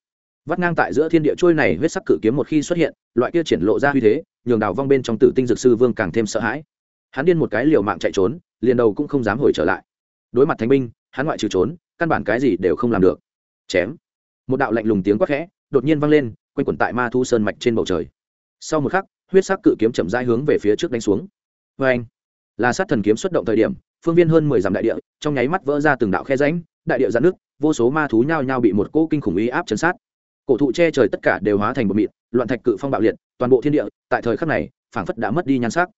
Vắt ngang tại giữa thiên địa trôi này huyết sắc cự kiếm một khi xuất hiện, loại kia triển lộ ra uy thế, nhường đào vong bên trong tử tinh dược sư vương càng thêm sợ hãi. Hắn điên một cái liều mạng chạy trốn, liền đầu cũng không dám hồi trở lại. Đối mặt thánh binh, hắn ngoại trừ trốn, căn bản cái gì đều không làm được. Chém. Một đạo lạnh lùng tiếng quát khẽ, đột nhiên vang lên, quanh quẩn tại ma thu sơn mạch trên bầu trời. Sau một khắc, huyết sắc cự kiếm chậm rãi hướng về phía trước đánh xuống. Vê anh là sát thần kiếm xuất động thời điểm, phương viên hơn mười dặm đại địa, trong nháy mắt vỡ ra từng đạo khe ránh đại địa giãn nước vô số ma thú nhao nhao bị một cỗ kinh khủng uy áp chấn sát. Cổ thụ che trời tất cả đều hóa thành một mịn, loạn thạch cự phong bạo liệt, toàn bộ thiên địa, tại thời khắc này, phảng phất đã mất đi nhan sắc.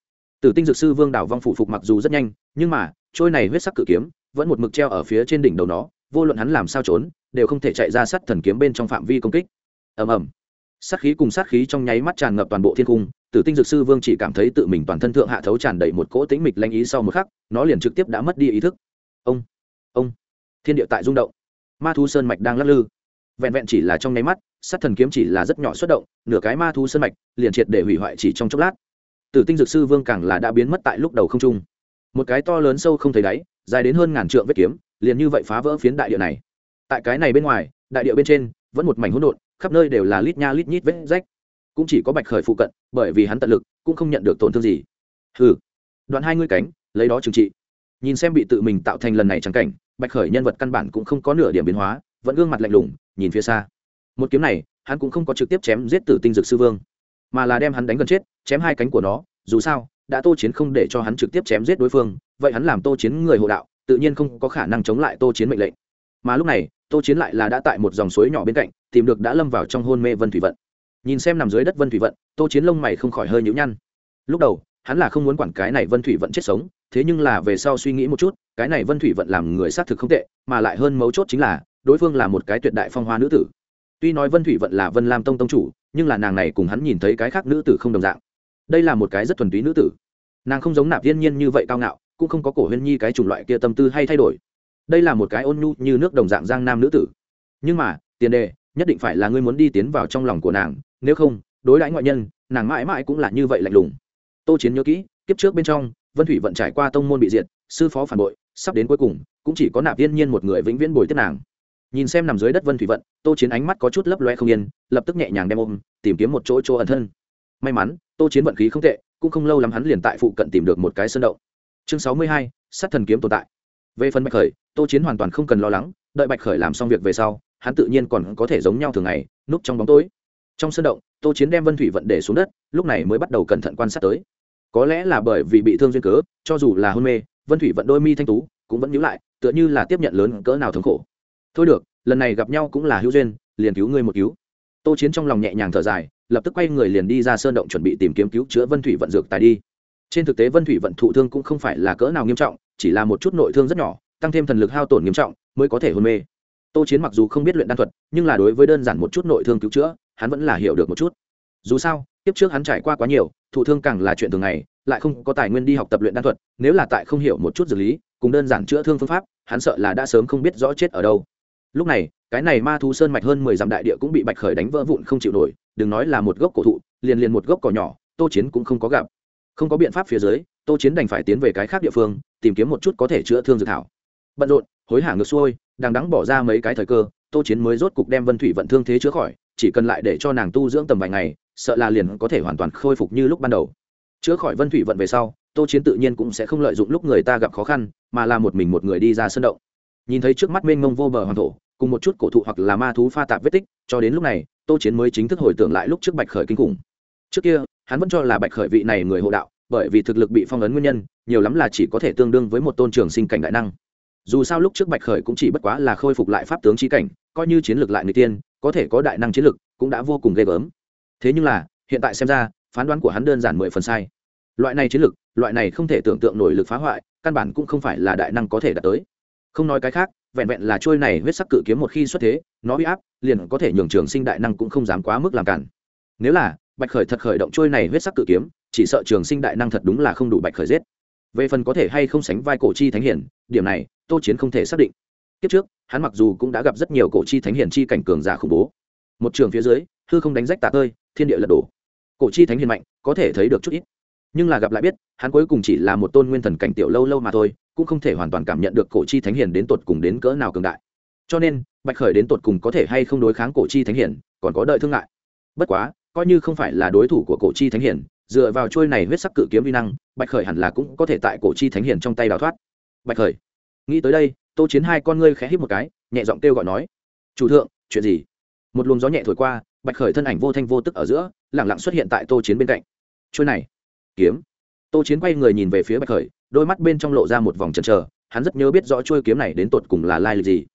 Tử tinh dược sư vương đảo vong phủ phục mặc dù rất nhanh, nhưng mà, trôi này huyết sắc cự kiếm, vẫn một mực treo ở phía trên đỉnh đầu nó, vô luận hắn làm sao trốn, đều không thể chạy ra sát thần kiếm bên trong phạm vi công kích. Ầm ầm. Sát khí cùng sát khí trong nháy mắt tràn ngập toàn bộ thiên cung, tử tinh dược sư vương chỉ cảm thấy tự mình toàn thân thượng hạ thấu tràn đầy một cỗ tĩnh mịch lanh ý sau một khắc, nó liền trực tiếp đã mất đi ý thức. Ông ông. Thiên địa tại rung động ma thu sơn mạch đang lắc lư. Vẹn vẹn chỉ là trong nháy mắt, sát thần kiếm chỉ là rất nhỏ xuất động, nửa cái ma thu sơn mạch liền triệt để hủy hoại chỉ trong chốc lát. Tử tinh dược sư vương càng là đã biến mất tại lúc đầu không trung. Một cái to lớn sâu không thấy đáy, dài đến hơn ngàn trượng vết kiếm, liền như vậy phá vỡ phiến đại địa này. Tại cái này bên ngoài, đại địa bên trên, vẫn một mảnh hỗn độn, khắp nơi đều là lít nha lít nhít vết rách. Cũng chỉ có bạch khởi phụ cận, bởi vì hắn tận lực, cũng không nhận được tổn thương gì. Hừ. Đoạn hai ngươi cánh, lấy đó trừng trị. Nhìn xem bị tự mình tạo thành lần này trắng cảnh bạch khởi nhân vật căn bản cũng không có nửa điểm biến hóa, vẫn gương mặt lạnh lùng, nhìn phía xa. Một kiếm này, hắn cũng không có trực tiếp chém giết tử tinh dực sư vương, mà là đem hắn đánh gần chết, chém hai cánh của nó, dù sao, đã tô chiến không để cho hắn trực tiếp chém giết đối phương, vậy hắn làm tô chiến người hộ đạo, tự nhiên không có khả năng chống lại tô chiến mệnh lệnh. Mà lúc này, tô chiến lại là đã tại một dòng suối nhỏ bên cạnh, tìm được đã lâm vào trong hôn mê vân thủy vận. Nhìn xem nằm dưới đất vân thủy vận, tô chiến lông mày không khỏi hơi nhũ nhăn. Lúc đầu, hắn là không muốn quản cái này vân thủy vận chết sống thế nhưng là về sau suy nghĩ một chút, cái này vân thủy vận làm người xác thực không tệ, mà lại hơn mấu chốt chính là, đối phương là một cái tuyệt đại phong hoa nữ tử. Tuy nói vân thủy vận là vân lam tông tông chủ, nhưng là nàng này cùng hắn nhìn thấy cái khác nữ tử không đồng dạng. Đây là một cái rất thuần túy nữ tử. Nàng không giống nạp thiên nhiên như vậy cao ngạo, cũng không có cổ huyên nhi cái chủng loại kia tâm tư hay thay đổi. Đây là một cái ôn nhu như nước đồng dạng giang nam nữ tử. Nhưng mà, tiền đề, nhất định phải là ngươi muốn đi tiến vào trong lòng của nàng, nếu không, đối đãi ngoại nhân, nàng mãi mãi cũng là như vậy lạnh lùng. Tô chiến nhớ kỹ, kiếp trước bên trong vân thủy vận trải qua tông môn bị diệt, sư phó phản bội, sắp đến cuối cùng, cũng chỉ có nạp thiên nhiên một người vĩnh viễn bồi tiếp nàng. Nhìn xem nằm dưới đất vân thủy vận, tô chiến ánh mắt có chút lấp loe không yên, lập tức nhẹ nhàng đem ôm, tìm kiếm một chỗ chỗ ẩn thân. May mắn, tô chiến vận khí không tệ, cũng không lâu lắm hắn liền tại phụ cận tìm được một cái sơn động. Chương sáu mươi hai, sát thần kiếm tồn tại. Về phần bạch khởi, tô chiến hoàn toàn không cần lo lắng, đợi bạch khởi làm xong việc về sau, hắn tự nhiên còn có thể giống nhau thường ngày, núp trong bóng tối. Trong sân động, tô chiến đem vân thủy vận để xuống đất, lúc này mới bắt đầu cẩn thận quan sát tới có lẽ là bởi vì bị thương duyên cớ, cho dù là hôn mê, vân thủy vận đôi mi thanh tú, cũng vẫn nhíu lại, tựa như là tiếp nhận lớn cỡ nào thống khổ. Thôi được, lần này gặp nhau cũng là hữu duyên, liền cứu ngươi một cứu. Tô chiến trong lòng nhẹ nhàng thở dài, lập tức quay người liền đi ra sơn động chuẩn bị tìm kiếm cứu chữa vân thủy vận dược tài đi. Trên thực tế vân thủy vận thụ thương cũng không phải là cỡ nào nghiêm trọng, chỉ là một chút nội thương rất nhỏ, tăng thêm thần lực hao tổn nghiêm trọng, mới có thể hôn mê. Tô chiến mặc dù không biết luyện đan thuật, nhưng là đối với đơn giản một chút nội thương cứu chữa, hắn vẫn là hiểu được một chút. Dù sao tiếp trước hắn trải qua quá nhiều thụ thương càng là chuyện thường ngày, lại không có tài nguyên đi học tập luyện đan thuật, nếu là tại không hiểu một chút dược lý, cùng đơn giản chữa thương phương pháp, hắn sợ là đã sớm không biết rõ chết ở đâu. Lúc này, cái này ma thú sơn mạch hơn mười dặm đại địa cũng bị bạch khởi đánh vỡ vụn không chịu nổi, đừng nói là một gốc cổ thụ, liền liền một gốc cỏ nhỏ, tô chiến cũng không có gặp. Không có biện pháp phía dưới, tô chiến đành phải tiến về cái khác địa phương, tìm kiếm một chút có thể chữa thương dược thảo. Bận rộn, hối hả ngược xuôi, đang đắng bỏ ra mấy cái thời cơ, tô chiến mới rốt cục đem vân thủy vận thương thế chữa khỏi, chỉ cần lại để cho nàng tu dưỡng tầm vài ngày sợ là liền có thể hoàn toàn khôi phục như lúc ban đầu. Chữa khỏi vân thủy vận về sau, tô chiến tự nhiên cũng sẽ không lợi dụng lúc người ta gặp khó khăn, mà là một mình một người đi ra sân động. Nhìn thấy trước mắt mênh mông vô bờ hoàng thổ, cùng một chút cổ thụ hoặc là ma thú pha tạp vết tích, cho đến lúc này, tô chiến mới chính thức hồi tưởng lại lúc trước bạch khởi kinh khủng. Trước kia, hắn vẫn cho là bạch khởi vị này người hộ đạo, bởi vì thực lực bị phong ấn nguyên nhân, nhiều lắm là chỉ có thể tương đương với một tôn trường sinh cảnh đại năng. Dù sao lúc trước bạch khởi cũng chỉ bất quá là khôi phục lại pháp tướng trí cảnh, coi như chiến lược lại người tiên, có thể có đại năng chiến lược, cũng đã vô cùng ghê gớm thế nhưng là, hiện tại xem ra, phán đoán của hắn đơn giản mười phần sai. Loại này chiến lực, loại này không thể tưởng tượng nổi lực phá hoại, căn bản cũng không phải là đại năng có thể đạt tới. Không nói cái khác, vẹn vẹn là trôi này huyết sắc cự kiếm một khi xuất thế, nó uy áp, liền có thể nhường trường sinh đại năng cũng không dám quá mức làm cản. Nếu là, bạch khởi thật khởi động trôi này huyết sắc cự kiếm, chỉ sợ trường sinh đại năng thật đúng là không đủ bạch khởi giết. Về phần có thể hay không sánh vai cổ chi thánh hiển, điểm này, tô chiến không thể xác định. Kiếp trước, hắn mặc dù cũng đã gặp rất nhiều cổ chi thánh hiển chi cảnh cường giả khủng bố. Một trường phía dưới, hư không đánh rách tạ tơi thiên địa lật đổ. Cổ chi thánh hiền mạnh, có thể thấy được chút ít. Nhưng là gặp lại biết, hắn cuối cùng chỉ là một tôn nguyên thần cảnh tiểu lâu lâu mà thôi, cũng không thể hoàn toàn cảm nhận được cổ chi thánh hiền đến tột cùng đến cỡ nào cường đại. Cho nên, bạch khởi đến tột cùng có thể hay không đối kháng cổ chi thánh hiền, còn có đợi thương ngại. Bất quá, coi như không phải là đối thủ của cổ chi thánh hiền, dựa vào trôi này huyết sắc cự kiếm vi năng, bạch khởi hẳn là cũng có thể tại cổ chi thánh hiền trong tay đào thoát. Bạch khởi, nghĩ tới đây, tô chiến hai con ngươi khẽ hít một cái, nhẹ giọng kêu gọi nói, chủ thượng, chuyện gì? Một luồng gió nhẹ thổi qua bạch khởi thân ảnh vô thanh vô tức ở giữa lẳng lặng xuất hiện tại tô chiến bên cạnh. Trôi này, kiếm. Tô chiến quay người nhìn về phía bạch khởi, đôi mắt bên trong lộ ra một vòng chần chờ, hắn rất nhớ biết rõ chuôi kiếm này đến tột cùng là lai lịch gì.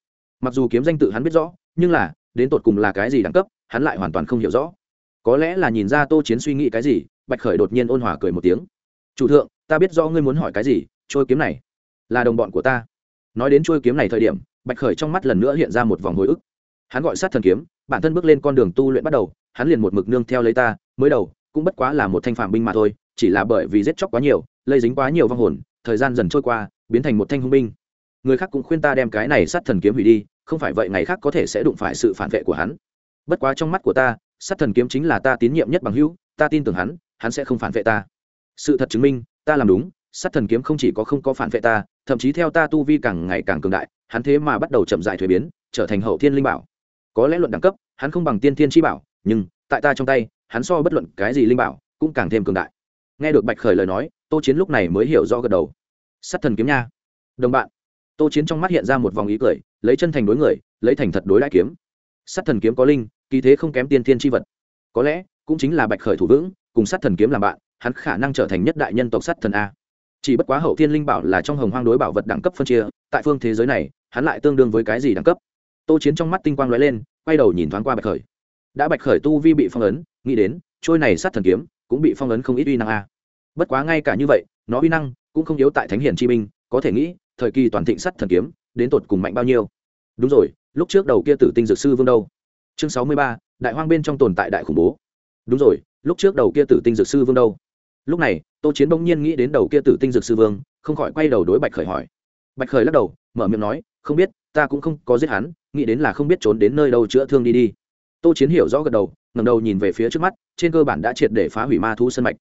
Mặc dù kiếm danh tự hắn biết rõ, nhưng là, đến tột cùng là cái gì đẳng cấp, hắn lại hoàn toàn không hiểu rõ. Có lẽ là nhìn ra tô chiến suy nghĩ cái gì, bạch khởi đột nhiên ôn hòa cười một tiếng. Chủ thượng, ta biết rõ ngươi muốn hỏi cái gì trôi kiếm này là đồng bọn của ta. Nói đến trôi kiếm này thời điểm, bạch khởi trong mắt lần nữa hiện ra một vòng hồi ức hắn gọi sát thần kiếm, bản thân bước lên con đường tu luyện bắt đầu, hắn liền một mực nương theo lấy ta, mới đầu, cũng bất quá là một thanh phạm binh mà thôi, chỉ là bởi vì giết chóc quá nhiều, lây dính quá nhiều vong hồn, thời gian dần trôi qua, biến thành một thanh hung binh. Người khác cũng khuyên ta đem cái này sát thần kiếm hủy đi, không phải vậy ngày khác có thể sẽ đụng phải sự phản vệ của hắn. Bất quá trong mắt của ta, sát thần kiếm chính là ta tín nhiệm nhất bằng hữu, ta tin tưởng hắn hắn sẽ không phản vệ ta. Sự thật chứng minh, ta làm đúng, sát thần kiếm không chỉ có không có phản vệ ta, thậm chí theo ta tu vi càng ngày càng cường đại, hắn thế mà bắt đầu chậm dại thuế biến, trở thành hậu thiên linh bảo có lẽ luận đẳng cấp, hắn không bằng tiên thiên chi bảo, nhưng tại ta trong tay, hắn so bất luận cái gì linh bảo cũng càng thêm cường đại. Nghe được bạch khởi lời nói, tô chiến lúc này mới hiểu rõ gật đầu. Sắt thần kiếm nha. Đồng bạn. Tô chiến trong mắt hiện ra một vòng ý cười, lấy chân thành đối người, lấy thành thật đối đại kiếm. Sắt thần kiếm có linh, kỳ thế không kém tiên thiên chi vật. Có lẽ, cũng chính là bạch khởi thủ vững, cùng sắt thần kiếm làm bạn, hắn khả năng trở thành nhất đại nhân tộc sắt thần a. Chỉ bất quá hậu thiên linh bảo là trong hồng hoang đối bảo vật đẳng cấp phân chia, tại phương thế giới này, hắn lại tương đương với cái gì đẳng cấp? Tô chiến trong mắt tinh quang lóe lên, quay đầu nhìn thoáng qua bạch khởi. Đã bạch khởi tu vi bị phong ấn, nghĩ đến, trôi này sát thần kiếm, cũng bị phong ấn không ít uy năng a. Bất quá ngay cả như vậy, nó uy năng cũng không yếu tại thánh hiển chi minh có thể nghĩ, thời kỳ toàn thịnh sắt thần kiếm, đến tột cùng mạnh bao nhiêu. Đúng rồi, lúc trước đầu kia tử tinh dược sư vương đâu? Chương sáu mươi ba, đại hoang bên trong tồn tại đại khủng bố. Đúng rồi, lúc trước đầu kia tử tinh dược sư vương đâu? Lúc này, tô chiến bỗng nhiên nghĩ đến đầu kia tử tinh dược sư vương, không khỏi quay đầu đối bạch khởi hỏi. Bạch khởi lắc đầu, mở miệng nói, không biết, ta cũng không có giết hắn nghĩ đến là không biết trốn đến nơi đâu chữa thương đi đi. Tô chiến hiểu rõ gật đầu ngầm đầu nhìn về phía trước mắt, trên cơ bản đã triệt để phá hủy ma thu sân mạch.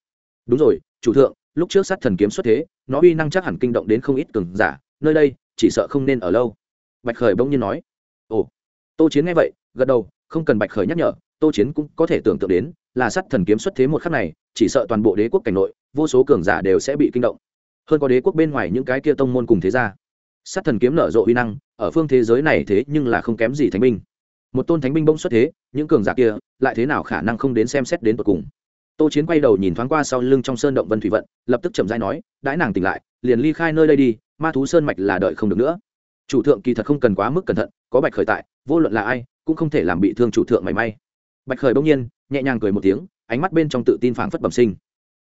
Đúng rồi, chủ thượng, lúc trước sát thần kiếm xuất thế, nó uy năng chắc hẳn kinh động đến không ít cường giả, nơi đây, chỉ sợ không nên ở lâu. Bạch khởi bỗng nhiên nói. Ồ. Tô chiến nghe vậy, gật đầu, không cần bạch khởi nhắc nhở, tô chiến cũng có thể tưởng tượng đến, là sát thần kiếm xuất thế một khắc này, chỉ sợ toàn bộ đế quốc cảnh nội, vô số cường giả đều sẽ bị kinh động. Hơn có đế quốc bên ngoài những cái kia tông môn cùng thế gia sát thần kiếm nở rộ uy năng, ở phương thế giới này thế nhưng là không kém gì thánh binh. Một tôn thánh binh bỗng xuất thế, những cường giả kia lại thế nào khả năng không đến xem xét đến tột cùng. Tô chiến quay đầu nhìn thoáng qua sau lưng trong sơn động vân thủy vận, lập tức chậm dai nói, đãi nàng tỉnh lại, liền ly khai nơi đây đi, ma thú sơn mạch là đợi không được nữa. Chủ thượng kỳ thật không cần quá mức cẩn thận, có bạch khởi tại, vô luận là ai, cũng không thể làm bị thương chủ thượng mảy may. Bạch khởi bỗng nhiên, nhẹ nhàng cười một tiếng, ánh mắt bên trong tự tin phảng phất bẩm sinh.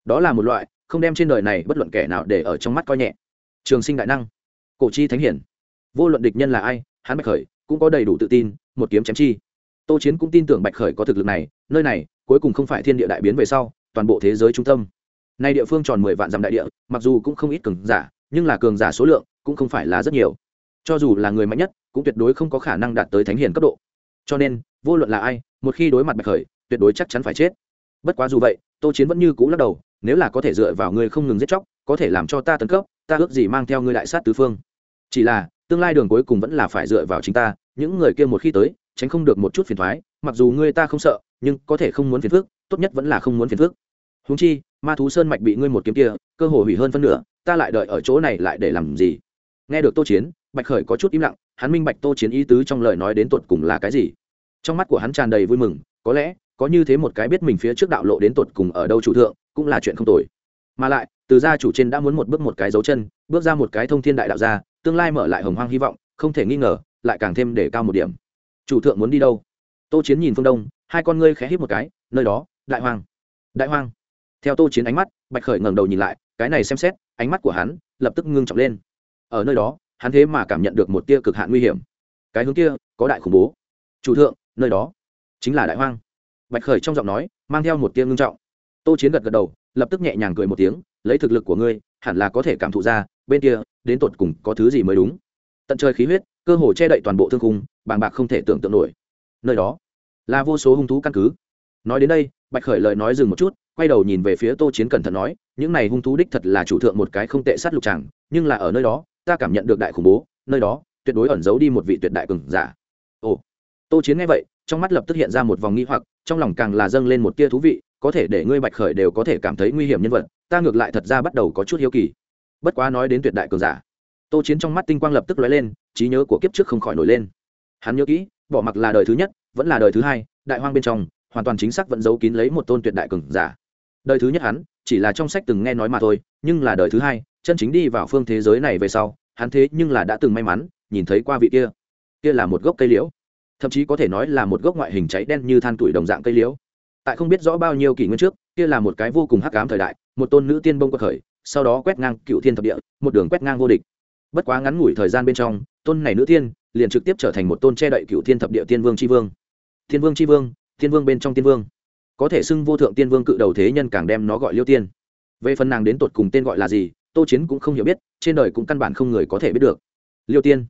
Đó là một loại không đem trên đời này bất luận kẻ nào để ở trong mắt coi nhẹ. Trường sinh đại năng cổ chi thánh hiển. Vô luận địch nhân là ai, hắn bạch khởi cũng có đầy đủ tự tin, một kiếm chém chi. Tô chiến cũng tin tưởng bạch khởi có thực lực này, nơi này, cuối cùng không phải thiên địa đại biến về sau, toàn bộ thế giới trung tâm. Nay địa phương tròn mười vạn dặm đại địa, mặc dù cũng không ít cường giả, nhưng là cường giả số lượng cũng không phải là rất nhiều. Cho dù là người mạnh nhất, cũng tuyệt đối không có khả năng đạt tới thánh hiền cấp độ. Cho nên, vô luận là ai, một khi đối mặt bạch khởi, tuyệt đối chắc chắn phải chết. Bất quá dù vậy, tô chiến vẫn như cũ lắc đầu, nếu là có thể dựa vào ngươi không ngừng giết chóc, có thể làm cho ta tấn cấp, ta ước gì mang theo ngươi đại sát tứ phương chỉ là, tương lai đường cuối cùng vẫn là phải dựa vào chính ta, những người kia một khi tới, tránh không được một chút phiền thoái, mặc dù ngươi ta không sợ, nhưng có thể không muốn phiền phức, tốt nhất vẫn là không muốn phiền phức. Húng chi, ma thú sơn mạch bị ngươi một kiếm kia, cơ hồ hủy hơn phân nửa, ta lại đợi ở chỗ này lại để làm gì? Nghe được tô chiến, bạch khởi có chút im lặng, hắn minh bạch tô chiến ý tứ trong lời nói đến tột cùng là cái gì. Trong mắt của hắn tràn đầy vui mừng, có lẽ, có như thế một cái biết mình phía trước đạo lộ đến tột cùng ở đâu chủ thượng, cũng là chuyện không tồi. Mà lại, từ gia chủ trên đã muốn một bước một cái dấu chân, bước ra một cái thông thiên đại đạo ra tương lai mở lại hồng hoang hy vọng, không thể nghi ngờ, lại càng thêm để cao một điểm. Chủ thượng muốn đi đâu? Tô chiến nhìn phương đông, hai con ngươi khẽ hít một cái, nơi đó, đại hoang. Đại hoang. Theo tô chiến ánh mắt, bạch khởi ngẩng đầu nhìn lại, cái này xem xét, ánh mắt của hắn lập tức ngưng trọng lên. Ở nơi đó, hắn thế mà cảm nhận được một tia cực hạn nguy hiểm. Cái hướng kia, có đại khủng bố. Chủ thượng, nơi đó, chính là đại hoang. Bạch khởi trong giọng nói, mang theo một tia ngưng trọng. Tô chiến gật gật đầu, lập tức nhẹ nhàng cười một tiếng, lấy thực lực của ngươi, hẳn là có thể cảm thụ ra bên kia, đến tột cùng có thứ gì mới đúng? Tận trời khí huyết, cơ hồ che đậy toàn bộ thương khung, bàng bạc không thể tưởng tượng nổi. Nơi đó là vô số hung thú căn cứ. Nói đến đây, bạch khởi lời nói dừng một chút, quay đầu nhìn về phía tô chiến cẩn thận nói, những này hung thú đích thật là chủ thượng một cái không tệ sát lục chẳng, nhưng là ở nơi đó, ta cảm nhận được đại khủng bố, nơi đó tuyệt đối ẩn giấu đi một vị tuyệt đại cường giả. Ồ. Tô chiến nghe vậy, trong mắt lập tức hiện ra một vòng nghi hoặc, trong lòng càng là dâng lên một tia thú vị, có thể để ngươi bạch khởi đều có thể cảm thấy nguy hiểm nhân vật, ta ngược lại thật ra bắt đầu có chút hiếu kỳ bất quá nói đến tuyệt đại cường giả, tô chiến trong mắt tinh quang lập tức lóe lên, trí nhớ của kiếp trước không khỏi nổi lên. Hắn nhớ kỹ, bỏ mặc là đời thứ nhất, vẫn là đời thứ hai, đại hoang bên trong, hoàn toàn chính xác vẫn giấu kín lấy một tôn tuyệt đại cường giả. Đời thứ nhất hắn, chỉ là trong sách từng nghe nói mà thôi, nhưng là đời thứ hai, chân chính đi vào phương thế giới này về sau, hắn thế nhưng là đã từng may mắn, nhìn thấy qua vị kia. Kia là một gốc cây liễu. Thậm chí có thể nói là một gốc ngoại hình cháy đen như than tuổi đồng dạng cây liễu. Tại không biết rõ bao nhiêu kỷ nguyên trước, kia là một cái vô cùng hắc ám thời đại, một tôn nữ tiên bông quật khởi sau đó quét ngang cựu thiên thập địa, một đường quét ngang vô địch. Bất quá ngắn ngủi thời gian bên trong, tôn này nữ tiên liền trực tiếp trở thành một tôn che đậy cựu thiên thập địa tiên vương tri vương. Tiên vương tri vương, tiên vương bên trong tiên vương. Có thể xưng vô thượng tiên vương cự đầu thế nhân càng đem nó gọi liêu tiên. Về phần nàng đến tột cùng tên gọi là gì, tô chiến cũng không hiểu biết, trên đời cũng căn bản không người có thể biết được. Liêu tiên.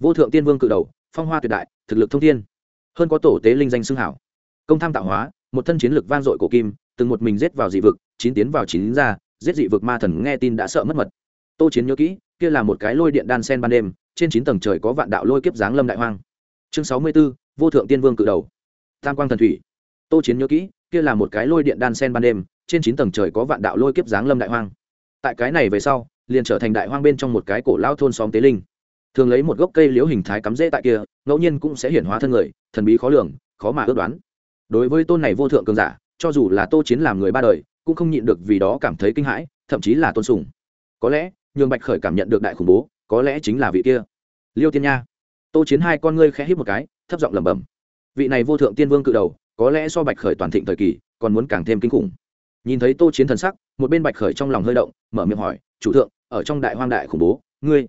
Vô thượng tiên vương cự đầu, phong hoa tuyệt đại, thực lực thông thiên. Hơn có tổ tế linh danh xưng hảo. Công tham tạo hóa, một thân chiến lực vang dội cổ kim, từng một mình giết vào dị vực, chín tiến vào chín ra giết dị vực ma thần nghe tin đã sợ mất mật. Tô chiến nhớ kỹ, kia là một cái lôi điện đan sen ban đêm, trên chín tầng trời có vạn đạo lôi kiếp giáng lâm đại hoang. Chương sáu mươi b ố vô thượng tiên vương cự đầu. Tam quang thần thủy. Tô chiến nhớ kỹ, kia là một cái lôi điện đan sen ban đêm, trên chín tầng trời có vạn đạo lôi kiếp giáng lâm đại hoang. Tại cái này về sau, liền trở thành đại hoang bên trong một cái cổ lao thôn xóm tế linh. Thường lấy một gốc cây liễu hình thái cắm rễ tại kia, ngẫu nhiên cũng sẽ hiển hóa thân người, thần bí khó lường, khó mà ước đoán. Đối với tôn này vô thượng cường giả, cho dù là tô chiến làm người ba đời cũng không nhịn được vì đó cảm thấy kinh hãi, thậm chí là tôn sùng. Có lẽ, nhường bạch khởi cảm nhận được đại khủng bố, có lẽ chính là vị kia. Liêu tiên nha. Tô chiến hai con ngươi khẽ hít một cái, thấp giọng lẩm bẩm. Vị này vô thượng tiên vương cự đầu, có lẽ so bạch khởi toàn thịnh thời kỳ, còn muốn càng thêm kinh khủng. Nhìn thấy tô chiến thần sắc, một bên bạch khởi trong lòng hơi động, mở miệng hỏi, chủ thượng, ở trong đại hoang đại khủng bố, ngươi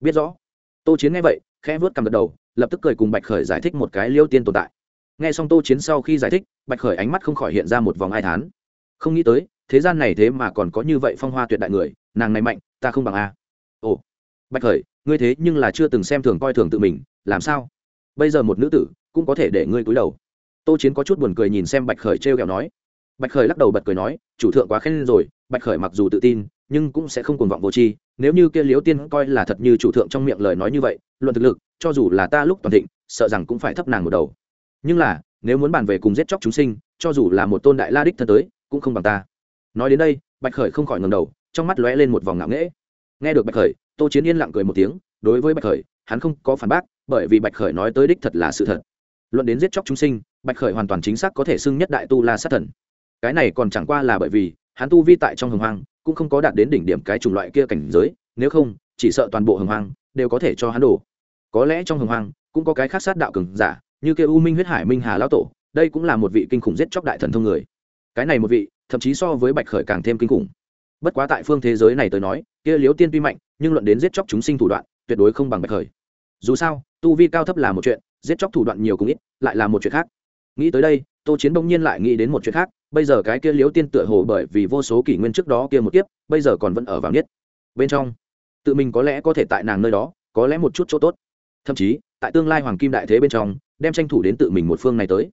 biết rõ? Tô chiến nghe vậy, khẽ vớt cầm gật đầu, lập tức cười cùng bạch khởi giải thích một cái liêu tiên tồn tại. Nghe xong tô chiến sau khi giải thích, bạch khởi ánh mắt không khỏi hiện ra một vòng ai thán không nghĩ tới, thế gian này thế mà còn có như vậy phong hoa tuyệt đại người, nàng này mạnh, ta không bằng a. Ồ, bạch khởi, ngươi thế nhưng là chưa từng xem thường coi thường tự mình, làm sao? Bây giờ một nữ tử cũng có thể để ngươi cúi đầu. Tô chiến có chút buồn cười nhìn xem bạch khởi t r e o kẹo nói. Bạch khởi lắc đầu bật cười nói, chủ thượng quá khen rồi, bạch khởi mặc dù tự tin, nhưng cũng sẽ không cuồng vọng vô tri. Nếu như kia liếu tiên coi là thật như chủ thượng trong miệng lời nói như vậy, luận thực lực, cho dù là ta lúc toàn thịnh, sợ rằng cũng phải thấp nàng một đầu. Nhưng là, nếu muốn bàn về cùng giết chóc chúng sinh, cho dù là một tôn đại la đích thân tới cũng không bằng ta. Nói đến đây, bạch khởi không khỏi ngầm đầu, trong mắt lóe lên một vòng ngạo nghễ. Nghe được bạch khởi, tô chiến yên lặng cười một tiếng, đối với bạch khởi, hắn không có phản bác, bởi vì bạch khởi nói tới đích thật là sự thật. Luận đến giết chóc chúng sinh, bạch khởi hoàn toàn chính xác có thể xưng nhất đại tu la sát thần. Cái này còn chẳng qua là bởi vì, hắn tu vi tại trong hồng hoang, cũng không có đạt đến đỉnh điểm cái chủng loại kia cảnh giới, nếu không, chỉ sợ toàn bộ hồng hoang đều có thể cho hắn đổ. Có lẽ trong hồng hoang, cũng có cái khác sát đạo cường giả, như kia u minh huyết hải minh hà lão tổ, đây cũng là một vị kinh khủng giết chóc đại thần thông người cái này một vị, thậm chí so với bạch khởi càng thêm kinh khủng. Bất quá tại phương thế giới này tới nói, kia liếu tiên tuy mạnh, nhưng luận đến giết chóc chúng sinh thủ đoạn, tuyệt đối không bằng bạch khởi. Dù sao, tu vi cao thấp là một chuyện, giết chóc thủ đoạn nhiều cũng ít, lại là một chuyện khác. Nghĩ tới đây, tô chiến bỗng nhiên lại nghĩ đến một chuyện khác, bây giờ cái kia liếu tiên tựa hồ bởi vì vô số kỷ nguyên trước đó kia một kiếp, bây giờ còn vẫn ở vào niết bên trong, tự mình có lẽ có thể tại nàng nơi đó, có lẽ một chút chỗ tốt. Thậm chí, tại tương lai hoàng kim đại thế bên trong, đem tranh thủ đến tự mình một phương này tới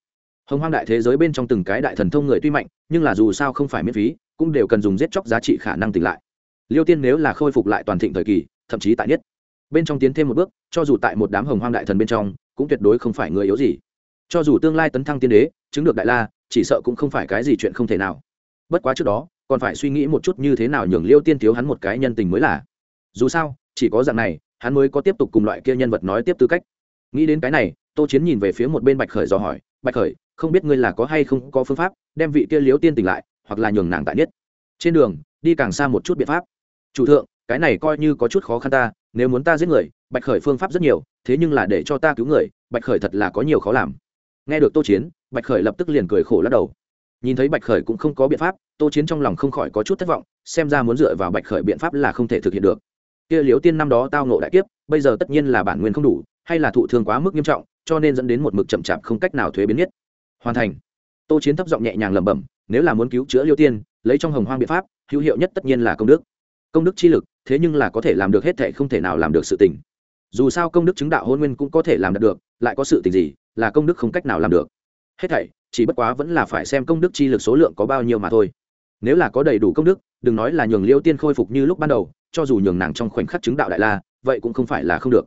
hồng hoang đại thế giới bên trong từng cái đại thần thông người tuy mạnh, nhưng là dù sao không phải miễn phí, cũng đều cần dùng giết chóc giá trị khả năng tỉnh lại. Liêu tiên nếu là khôi phục lại toàn thịnh thời kỳ, thậm chí tại nhất. Bên trong tiến thêm một bước, cho dù tại một đám hồng hoang đại thần bên trong, cũng tuyệt đối không phải người yếu gì. Cho dù tương lai tấn thăng tiên đế, chứng được đại la, chỉ sợ cũng không phải cái gì chuyện không thể nào. Bất quá trước đó, còn phải suy nghĩ một chút như thế nào nhường liêu tiên thiếu hắn một cái nhân tình mới là. Dù sao, chỉ có dạng này, hắn mới có tiếp tục cùng loại kia nhân vật nói tiếp tư cách. Nghĩ đến cái này tô chiến nhìn về phía một bên bạch khởi dò hỏi, bạch khởi, không biết ngươi là có hay không có phương pháp đem vị kia liếu tiên tỉnh lại, hoặc là nhường nàng tại nhất trên đường, đi càng xa một chút biện pháp. Chủ thượng, cái này coi như có chút khó khăn ta, nếu muốn ta giết người, bạch khởi phương pháp rất nhiều, thế nhưng là để cho ta cứu người, bạch khởi thật là có nhiều khó làm. Nghe được tô chiến, bạch khởi lập tức liền cười khổ lắc đầu. Nhìn thấy bạch khởi cũng không có biện pháp, tô chiến trong lòng không khỏi có chút thất vọng, xem ra muốn dựa vào bạch khởi biện pháp là không thể thực hiện được. Kia liếu tiên năm đó tao nộ đại kiếp, bây giờ tất nhiên là bản nguyên không đủ, hay là thụ thương quá mức nghiêm trọng cho nên dẫn đến một mực chậm chạp không cách nào thuế biến nhất. Hoàn thành. Tô chiến thấp giọng nhẹ nhàng lẩm bẩm, nếu là muốn cứu chữa liêu tiên, lấy trong hồng hoang biện pháp, hữu hiệu nhất tất nhiên là công đức. Công đức chi lực, thế nhưng là có thể làm được hết thệ không thể nào làm được sự tình. Dù sao công đức chứng đạo hôn nguyên cũng có thể làm được, lại có sự tình gì, là công đức không cách nào làm được. Hết thảy, chỉ bất quá vẫn là phải xem công đức chi lực số lượng có bao nhiêu mà thôi. Nếu là có đầy đủ công đức, đừng nói là nhường liêu tiên khôi phục như lúc ban đầu, cho dù nhường nàng trong khoảnh khắc chứng đạo đại la, vậy cũng không phải là không được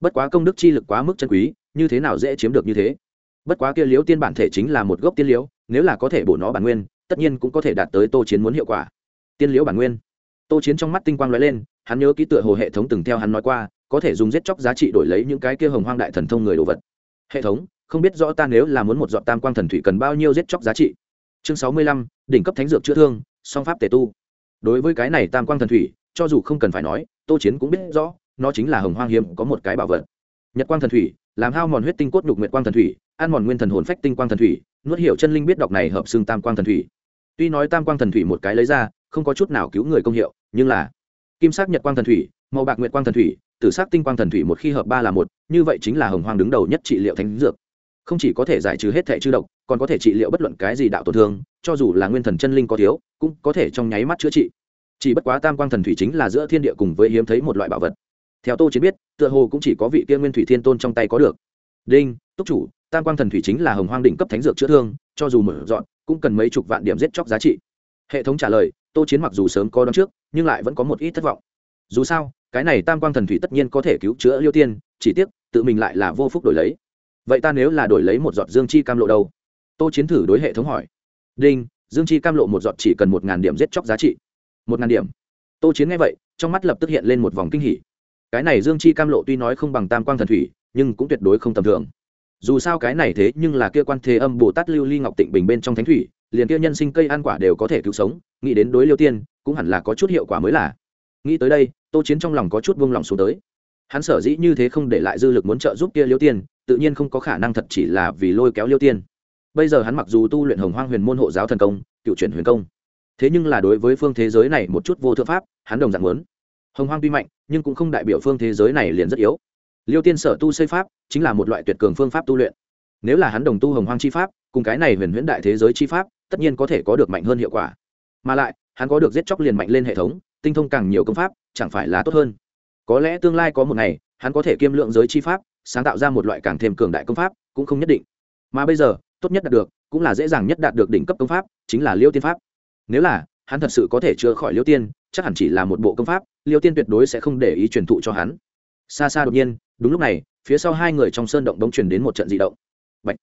bất quá công đức chi lực quá mức chân quý, như thế nào dễ chiếm được như thế? Bất quá kia liếu tiên bản thể chính là một gốc tiên liễu, nếu là có thể bổ nó bản nguyên, tất nhiên cũng có thể đạt tới tô chiến muốn hiệu quả. Tiên liễu bản nguyên. Tô chiến trong mắt tinh quang lóe lên, hắn nhớ ký tựa hồ hệ thống từng theo hắn nói qua, có thể dùng giết chóc giá trị đổi lấy những cái kia hồng hoang đại thần thông người đồ vật. Hệ thống, không biết rõ ta nếu là muốn một dọn tam quang thần thủy cần bao nhiêu giết chóc giá trị. Chương sáu mươi lăm, đỉnh cấp thánh dược chữa thương, song pháp tề tu. Đối với cái này tam quang thần thủy, cho dù không cần phải nói, tô chiến cũng biết rõ nó chính là hồng hoang hiếm, có một cái bảo vật. Nhật quang thần thủy, làm hao mòn huyết tinh cốt nhục nguyệt quang thần thủy, ăn mòn nguyên thần hồn phách tinh quang thần thủy, nuốt hiểu chân linh biết đọc này hợp xương tam quang thần thủy. Tuy nói tam quang thần thủy một cái lấy ra, không có chút nào cứu người công hiệu, nhưng là kim sắc nhật quang thần thủy, màu bạc nguyệt quang thần thủy, tử sắc tinh quang thần thủy một khi hợp ba là một, như vậy chính là hồng hoang đứng đầu nhất trị liệu thánh dược. Không chỉ có thể giải trừ hết thẻ chư độc, còn có thể trị liệu bất luận cái gì đạo tổn thương, cho dù là nguyên thần chân linh có thiếu, cũng có thể trong nháy mắt chữa trị. Chỉ bất quá tam quang thần thủy chính là giữa thiên địa cùng với hiếm thấy một loại bảo vật theo tô chiến biết, tựa hồ cũng chỉ có vị kia nguyên thủy thiên tôn trong tay có được. Đinh, túc chủ, tam quang thần thủy chính là hồng hoang đỉnh cấp thánh dược chữa thương, cho dù mở dọn, cũng cần mấy chục vạn điểm giết chóc giá trị. Hệ thống trả lời, tô chiến mặc dù sớm có đón trước, nhưng lại vẫn có một ít thất vọng. Dù sao, cái này tam quang thần thủy tất nhiên có thể cứu chữa liêu tiên, chỉ tiếc, tự mình lại là vô phúc đổi lấy. Vậy ta nếu là đổi lấy một giọt dương chi cam lộ đâu? Tô chiến thử đối hệ thống hỏi. Đinh, dương chi cam lộ một giọt chỉ cần một ngàn điểm giết chóc giá trị. Một ngàn điểm. Tô chiến nghe vậy, trong mắt lập tức hiện lên một vòng kinh hỉ cái này dương chi cam lộ tuy nói không bằng tam quang thần thủy, nhưng cũng tuyệt đối không tầm thường. Dù sao cái này thế nhưng là kia quan thế âm bồ tát lưu ly ngọc tịnh bình bên trong thánh thủy, liền kia nhân sinh cây ăn quả đều có thể cứu sống, nghĩ đến đối liêu tiên, cũng hẳn là có chút hiệu quả mới là. Nghĩ tới đây, tô chiến trong lòng có chút buông lòng xuống tới. Hắn sở dĩ như thế không để lại dư lực muốn trợ giúp kia liêu tiên, tự nhiên không có khả năng thật chỉ là vì lôi kéo liêu tiên. Bây giờ hắn mặc dù tu luyện hồng hoang huyền môn hộ giáo thần công, cựu chuyển huyền công, thế nhưng là đối với phương thế giới này một chút vô thượng pháp, hắn đồng dạng muốn hồng hoang tuy mạnh, nhưng cũng không đại biểu phương thế giới này liền rất yếu. Liêu tiên sở tu xây pháp, chính là một loại tuyệt cường phương pháp tu luyện. Nếu là hắn đồng tu hồng hoang chi pháp, cùng cái này huyền huyễn đại thế giới chi pháp, tất nhiên có thể có được mạnh hơn hiệu quả. Mà lại, hắn có được giết chóc liền mạnh lên hệ thống, tinh thông càng nhiều công pháp, chẳng phải là tốt hơn. Có lẽ tương lai có một ngày, hắn có thể kiêm lượng giới chi pháp, sáng tạo ra một loại càng thêm cường đại công pháp, cũng không nhất định. Mà bây giờ, tốt nhất đạt được, cũng là dễ dàng nhất đạt được đỉnh cấp công pháp, chính là liêu tiên pháp. Nếu là, hắn thật sự có thể chữa khỏi liêu tiên chắc hẳn chỉ là một bộ công pháp, liêu tiên tuyệt đối sẽ không để ý truyền thụ cho hắn. Xa xa đột nhiên, đúng lúc này, phía sau hai người trong sơn động bỗng truyền đến một trận dị động. Bạch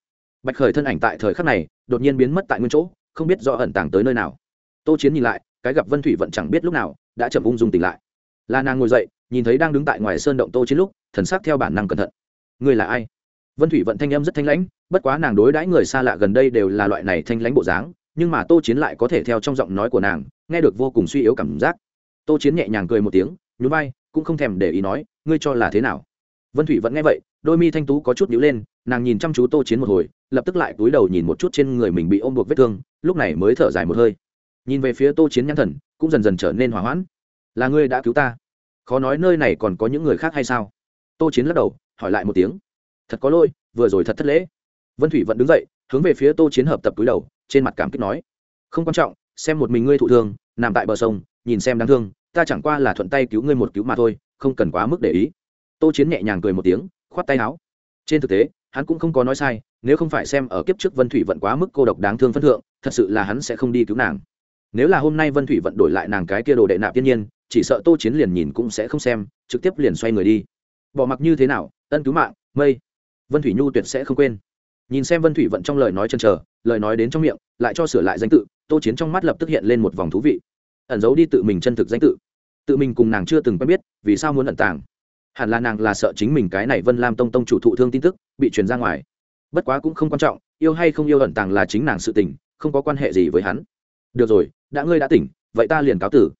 bạch khởi thân ảnh tại thời khắc này, đột nhiên biến mất tại nguyên chỗ, không biết rõ ẩn tàng tới nơi nào. Tô chiến nhìn lại, cái gặp vân thủy vẫn chẳng biết lúc nào, đã chậm ung dung tỉnh lại. La nàng ngồi dậy, nhìn thấy đang đứng tại ngoài sơn động tô chiến lúc, thần sắc theo bản năng cẩn thận. Người là ai? Vân thủy vận thanh âm rất thanh lãnh, bất quá nàng đối đãi người xa lạ gần đây đều là loại này thanh lãnh bộ dáng nhưng mà tô chiến lại có thể theo trong giọng nói của nàng, nghe được vô cùng suy yếu cảm giác. Tô chiến nhẹ nhàng cười một tiếng, nhún vai, cũng không thèm để ý nói, ngươi cho là thế nào? Vân thủy vẫn nghe vậy, đôi mi thanh tú có chút nhíu lên, nàng nhìn chăm chú tô chiến một hồi, lập tức lại túi đầu nhìn một chút trên người mình bị ôm buộc vết thương, lúc này mới thở dài một hơi. Nhìn về phía tô chiến nhãn thần, cũng dần dần trở nên hỏa hoãn. Là ngươi đã cứu ta? Khó nói nơi này còn có những người khác hay sao? Tô chiến lắc đầu, hỏi lại một tiếng. Thật có lỗi, vừa rồi thật thất lễ. Vân thủy vẫn đứng dậy, hướng về phía tô chiến hợp tập túi đầu trên mặt cảm kích nói, không quan trọng, xem một mình ngươi thụ thương, nằm tại bờ sông, nhìn xem đáng thương, ta chẳng qua là thuận tay cứu ngươi một cứu mà thôi, không cần quá mức để ý. Tô chiến nhẹ nhàng cười một tiếng, khoát tay áo. Trên thực tế, hắn cũng không có nói sai, nếu không phải xem ở kiếp trước vân thủy vận quá mức cô độc đáng thương phân thượng, thật sự là hắn sẽ không đi cứu nàng. Nếu là hôm nay vân thủy vận đổi lại nàng cái kia đồ đệ nạp tiên nhiên, chỉ sợ tô chiến liền nhìn cũng sẽ không xem, trực tiếp liền xoay người đi. Bỏ mặc như thế nào, ân cứu mạng, mây. Vân thủy nhu tuyệt sẽ không quên nhìn xem vân thủy vận trong lời nói chân chờ, lời nói đến trong miệng, lại cho sửa lại danh tự, tô chiến trong mắt lập tức hiện lên một vòng thú vị. Ẩn giấu đi tự mình chân thực danh tự. Tự mình cùng nàng chưa từng quen biết, vì sao muốn ẩn tàng? Hẳn là nàng là sợ chính mình cái này vân lam tông tông chủ thụ thương tin tức, bị truyền ra ngoài. Bất quá cũng không quan trọng, yêu hay không yêu ẩn tàng là chính nàng sự tình, không có quan hệ gì với hắn. Được rồi, đã ngươi đã tỉnh, vậy ta liền cáo tử.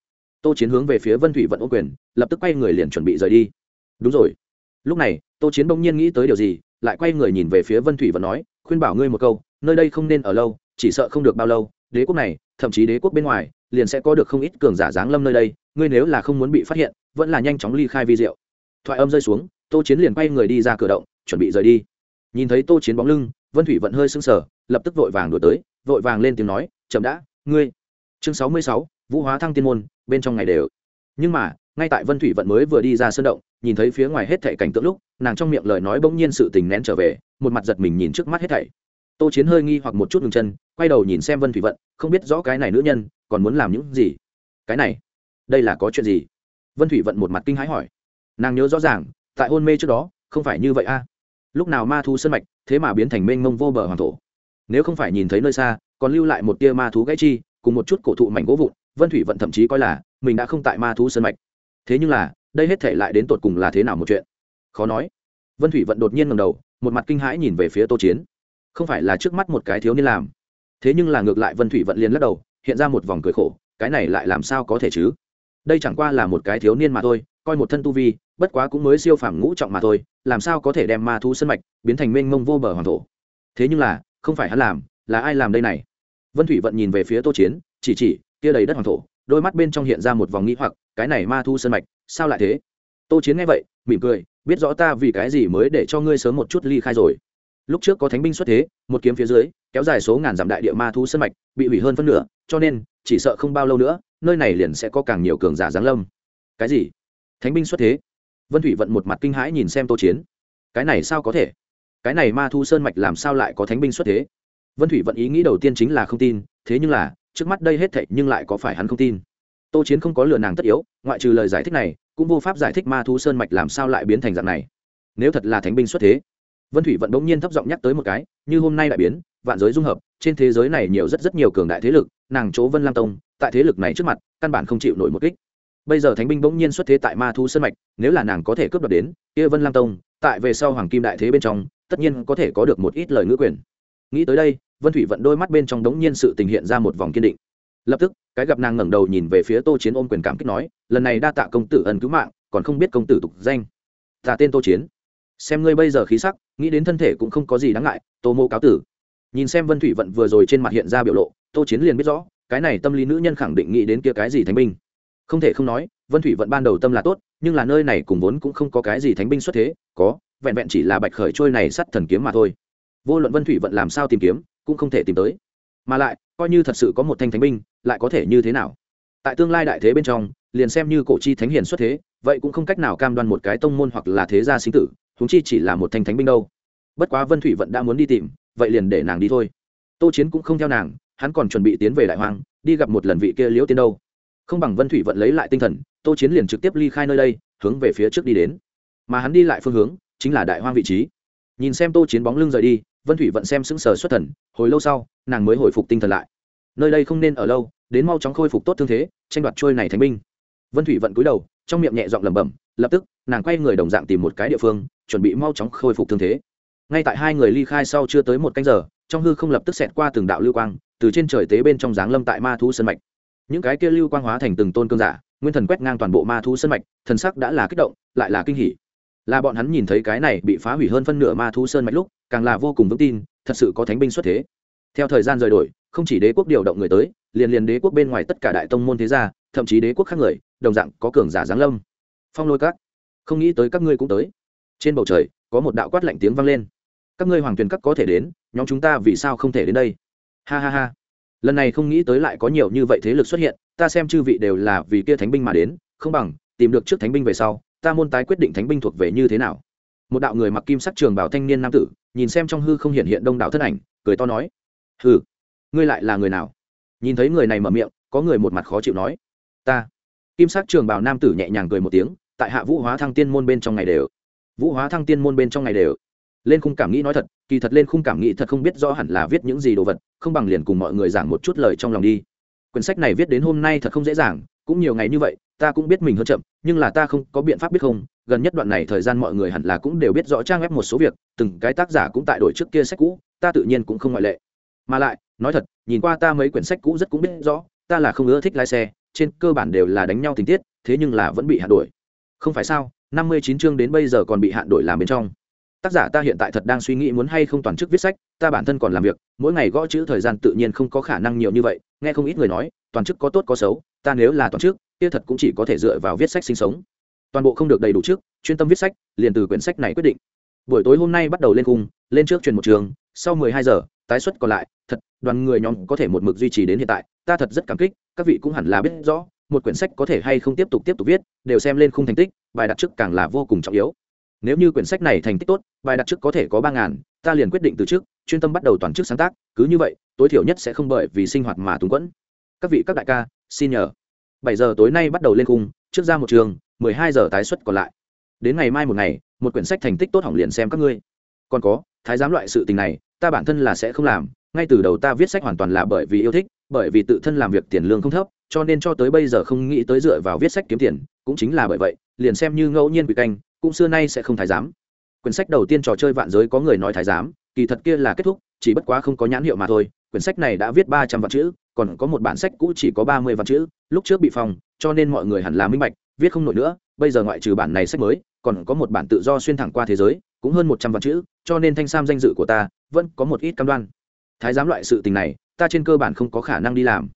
Tô chiến hướng về phía vân thủy vận ô quyền, lập tức quay người liền chuẩn bị rời đi. Đúng rồi. Lúc này, tô chiến bỗng nhiên nghĩ tới điều gì lại quay người nhìn về phía vân thủy và nói, khuyên bảo ngươi một câu, nơi đây không nên ở lâu, chỉ sợ không được bao lâu, đế quốc này, thậm chí đế quốc bên ngoài, liền sẽ có được không ít cường giả giáng lâm nơi đây, ngươi nếu là không muốn bị phát hiện, vẫn là nhanh chóng ly khai vi diệu. Thoại âm rơi xuống, tô chiến liền quay người đi ra cửa động, chuẩn bị rời đi. Nhìn thấy tô chiến bóng lưng, vân thủy vận hơi sưng sờ, lập tức vội vàng đổi tới, vội vàng lên tiếng nói, chậm đã, ngươi. Chương sáu mươi sáu, vũ hóa thăng tiên môn, bên trong ngày đều. Nhưng mà ngay tại vân thủy vận mới vừa đi ra sân động, nhìn thấy phía ngoài hết thảy cảnh tượng lúc, nàng trong miệng lời nói bỗng nhiên sự tình nén trở về, một mặt giật mình nhìn trước mắt hết thảy. Tô chiến hơi nghi hoặc một chút ngừng chân, quay đầu nhìn xem vân thủy vận, không biết rõ cái này nữ nhân, còn muốn làm những gì? Cái này, đây là có chuyện gì? Vân thủy vận một mặt kinh hãi hỏi. Nàng nhớ rõ ràng, tại hôn mê trước đó, không phải như vậy a. Lúc nào ma thú sân mạch, thế mà biến thành mênh mông vô bờ hoàng thổ. Nếu không phải nhìn thấy nơi xa, còn lưu lại một tia ma thú gãy chi, cùng một chút cổ thụ mảnh gỗ vụn, vân thủy vận thậm chí coi là mình đã không tại ma thú sân mạch thế nhưng là, đây hết thể lại đến tột cùng là thế nào một chuyện? Khó nói. Vân thủy vận đột nhiên ngầm đầu, một mặt kinh hãi nhìn về phía tô chiến. Không phải là trước mắt một cái thiếu niên làm. Thế nhưng là ngược lại vân thủy vận liền lắc đầu, hiện ra một vòng cười khổ, cái này lại làm sao có thể chứ? Đây chẳng qua là một cái thiếu niên mà thôi, coi một thân tu vi, bất quá cũng mới siêu phàm ngũ trọng mà thôi, làm sao có thể đem ma thú sân mạch biến thành mênh mông vô bờ hoàng thổ? Thế nhưng là, không phải hắn làm, là ai làm đây này? Vân thủy vận nhìn về phía tô chiến, chỉ chỉ, kia đầy đất hoàng thổ đôi mắt bên trong hiện ra một vòng nghĩ hoặc, cái này ma thu sơn mạch, sao lại thế? Tô chiến nghe vậy, mỉm cười, biết rõ ta vì cái gì mới để cho ngươi sớm một chút ly khai rồi. Lúc trước có thánh binh xuất thế, một kiếm phía dưới, kéo dài số ngàn dặm đại địa ma thu sơn mạch, bị hủy hơn phân nửa, cho nên, chỉ sợ không bao lâu nữa, nơi này liền sẽ có càng nhiều cường giả giáng lâm. Cái gì? Thánh binh xuất thế? Vân thủy vận một mặt kinh hãi nhìn xem tô chiến. Cái này sao có thể? Cái này ma thu sơn mạch làm sao lại có thánh binh xuất thế? Vân thủy vận ý nghĩ đầu tiên chính là không tin, thế nhưng là trước mắt đây hết thệ nhưng lại có phải hắn không tin? Tô chiến không có lừa nàng tất yếu, ngoại trừ lời giải thích này, cũng vô pháp giải thích ma thú sơn mạch làm sao lại biến thành dạng này. Nếu thật là thánh binh xuất thế, vân thủy vận bỗng nhiên thấp giọng nhắc tới một cái, như hôm nay đại biến, vạn giới dung hợp, trên thế giới này nhiều rất rất nhiều cường đại thế lực, nàng chỗ vân lam tông, tại thế lực này trước mặt, căn bản không chịu nổi một kích. Bây giờ thánh binh bỗng nhiên xuất thế tại ma thu sơn mạch, nếu là nàng có thể cướp đoạt đến, kia vân lam tông, tại về sau hoàng kim đại thế bên trong, tất nhiên có thể có được một ít lời ngữ quyền. Nghĩ tới đây vân thủy vận đôi mắt bên trong đống nhiên sự tình hiện ra một vòng kiên định lập tức cái gặp nàng ngẩng đầu nhìn về phía tô chiến ôm quyền cảm kích nói lần này đa tạ công tử ân cứu mạng còn không biết công tử tục danh ta tên tô chiến xem ngươi bây giờ khí sắc nghĩ đến thân thể cũng không có gì đáng ngại tô mô cáo tử nhìn xem vân thủy vận vừa rồi trên mặt hiện ra biểu lộ tô chiến liền biết rõ cái này tâm lý nữ nhân khẳng định nghĩ đến kia cái gì thánh binh không thể không nói vân thủy vận ban đầu tâm là tốt nhưng là nơi này cùng vốn cũng không có cái gì thánh binh xuất thế có vẹn vẹn chỉ là bạch khởi trôi này sắt thần kiếm mà thôi vô luận vân thủy vận làm sao tìm kiếm cũng không thể tìm tới. Mà lại, coi như thật sự có một thanh thánh binh, lại có thể như thế nào? Tại tương lai đại thế bên trong, liền xem như cổ chi thánh hiền xuất thế, vậy cũng không cách nào cam đoan một cái tông môn hoặc là thế gia sinh tử húng chi chỉ là một thanh thánh binh đâu. Bất quá vân thủy vận đã muốn đi tìm, vậy liền để nàng đi thôi. Tô chiến cũng không theo nàng, hắn còn chuẩn bị tiến về đại hoàng đi gặp một lần vị kia liễu tiên đâu. Không bằng vân thủy vận lấy lại tinh thần, tô chiến liền trực tiếp ly khai nơi đây, hướng về phía trước đi đến. Mà hắn đi lại phương hướng, chính là đại hoang vị trí. Nhìn xem tô chiến bóng lưng rời đi vân thủy vẫn xem sững sờ xuất thần, hồi lâu sau, nàng mới hồi phục tinh thần lại. Nơi đây không nên ở lâu, đến mau chóng khôi phục tốt thương thế, tranh đoạt trôi này thánh binh. Vân thủy vận cúi đầu, trong miệng nhẹ giọng lẩm bẩm, lập tức, nàng quay người đồng dạng tìm một cái địa phương, chuẩn bị mau chóng khôi phục thương thế. Ngay tại hai người ly khai sau chưa tới một canh giờ, trong hư không lập tức xẹt qua từng đạo lưu quang, từ trên trời tế bên trong dáng lâm tại ma thú sân mạch. Những cái kia lưu quang hóa thành từng tôn cương giả, nguyên thần quét ngang toàn bộ ma thú sân mạch, thần sắc đã là kích động, lại là kinh hỉ. Là bọn hắn nhìn thấy cái này bị phá hủy hơn phân nửa ma thú sơn mạch lúc càng là vô cùng vững tin, thật sự có thánh binh xuất thế. Theo thời gian rời đổi, không chỉ đế quốc điều động người tới, liền liền đế quốc bên ngoài tất cả đại tông môn thế gia, thậm chí đế quốc khác người, đồng dạng có cường giả giáng lâm. Phong lôi các, không nghĩ tới các ngươi cũng tới. Trên bầu trời, có một đạo quát lạnh tiếng vang lên. Các ngươi hoàng tuyền các có thể đến, nhóm chúng ta vì sao không thể đến đây? Ha ha ha. Lần này không nghĩ tới lại có nhiều như vậy thế lực xuất hiện, ta xem chư vị đều là vì kia thánh binh mà đến, không bằng, tìm được trước thánh binh về sau, ta môn tái quyết định thánh binh thuộc về như thế nào. Một đạo người mặc kim sắc trường bảo thanh niên nam tử nhìn xem trong hư không hiện hiện đông đảo thân ảnh, cười to nói hư ngươi lại là người nào? Nhìn thấy người này mở miệng, có người một mặt khó chịu nói, ta. Kim sắc trường bảo nam tử nhẹ nhàng cười một tiếng, tại hạ vũ hóa thăng tiên môn bên trong ngày đều. Vũ hóa thăng tiên môn bên trong ngày đều. Lên khung cảm nghĩ nói thật, kỳ thật lên khung cảm nghĩ thật không biết rõ hẳn là viết những gì đồ vật, không bằng liền cùng mọi người giảng một chút lời trong lòng đi. Quyển sách này viết đến hôm nay thật không dễ dàng, cũng nhiều ngày như vậy, ta cũng biết mình hơn chậm, nhưng là ta không có biện pháp biết không gần nhất đoạn này thời gian mọi người hẳn là cũng đều biết rõ trang web một số việc, từng cái tác giả cũng tại đổi trước kia sách cũ, ta tự nhiên cũng không ngoại lệ. Mà lại, nói thật, nhìn qua ta mấy quyển sách cũ rất cũng biết rõ, ta là không ưa thích lái xe, trên cơ bản đều là đánh nhau tình tiết, thế nhưng là vẫn bị hạn đổi. Không phải sao, năm mươi chín chương đến bây giờ còn bị hạn đổi làm bên trong. Tác giả ta hiện tại thật đang suy nghĩ muốn hay không toàn chức viết sách, ta bản thân còn làm việc, mỗi ngày gõ chữ thời gian tự nhiên không có khả năng nhiều như vậy, nghe không ít người nói, toàn chức có tốt có xấu, ta nếu là toàn chức, kia thật cũng chỉ có thể dựa vào viết sách sinh sống toàn bộ không được đầy đủ trước, chuyên tâm viết sách, liền từ quyển sách này quyết định. Buổi tối hôm nay bắt đầu lên cung lên trước truyền một trường, sau mười hai giờ, tái xuất còn lại, thật, đoàn người nhóm có thể một mực duy trì đến hiện tại, ta thật rất cảm kích, các vị cũng hẳn là biết rõ, một quyển sách có thể hay không tiếp tục tiếp tục viết, đều xem lên khung thành tích, bài đặt trước càng là vô cùng trọng yếu. Nếu như quyển sách này thành tích tốt, bài đặt trước có thể có ba ngàn, ta liền quyết định từ trước, chuyên tâm bắt đầu toàn chức sáng tác, cứ như vậy, tối thiểu nhất sẽ không bởi vì sinh hoạt mà túng quẫn. Các vị các đại ca, xin nhờ. Bảy giờ tối nay bắt đầu lên cung trước ra một trường mười hai giờ tái xuất còn lại. Đến ngày mai một ngày, một quyển sách thành tích tốt hỏng liền xem các ngươi. Còn có, thái giám loại sự tình này, ta bản thân là sẽ không làm, ngay từ đầu ta viết sách hoàn toàn là bởi vì yêu thích, bởi vì tự thân làm việc tiền lương không thấp, cho nên cho tới bây giờ không nghĩ tới dựa vào viết sách kiếm tiền, cũng chính là bởi vậy, liền xem như ngẫu nhiên bị canh, cũng xưa nay sẽ không thái giám. Quyển sách đầu tiên trò chơi vạn giới có người nói thái giám, kỳ thật kia là kết thúc, chỉ bất quá không có nhãn hiệu mà thôi, quyển sách này đã viết ba trăm vạn chữ, còn có một bản sách cũ chỉ có ba mươi vạn chữ, lúc trước bị phòng cho nên mọi người hẳn là minh bạch viết không nổi nữa, bây giờ ngoại trừ bản này sách mới, còn có một bản tự do xuyên thẳng qua thế giới, cũng hơn một trăm vạn chữ, cho nên thanh sam danh dự của ta vẫn có một ít cam đoan. Thái giám loại sự tình này, ta trên cơ bản không có khả năng đi làm.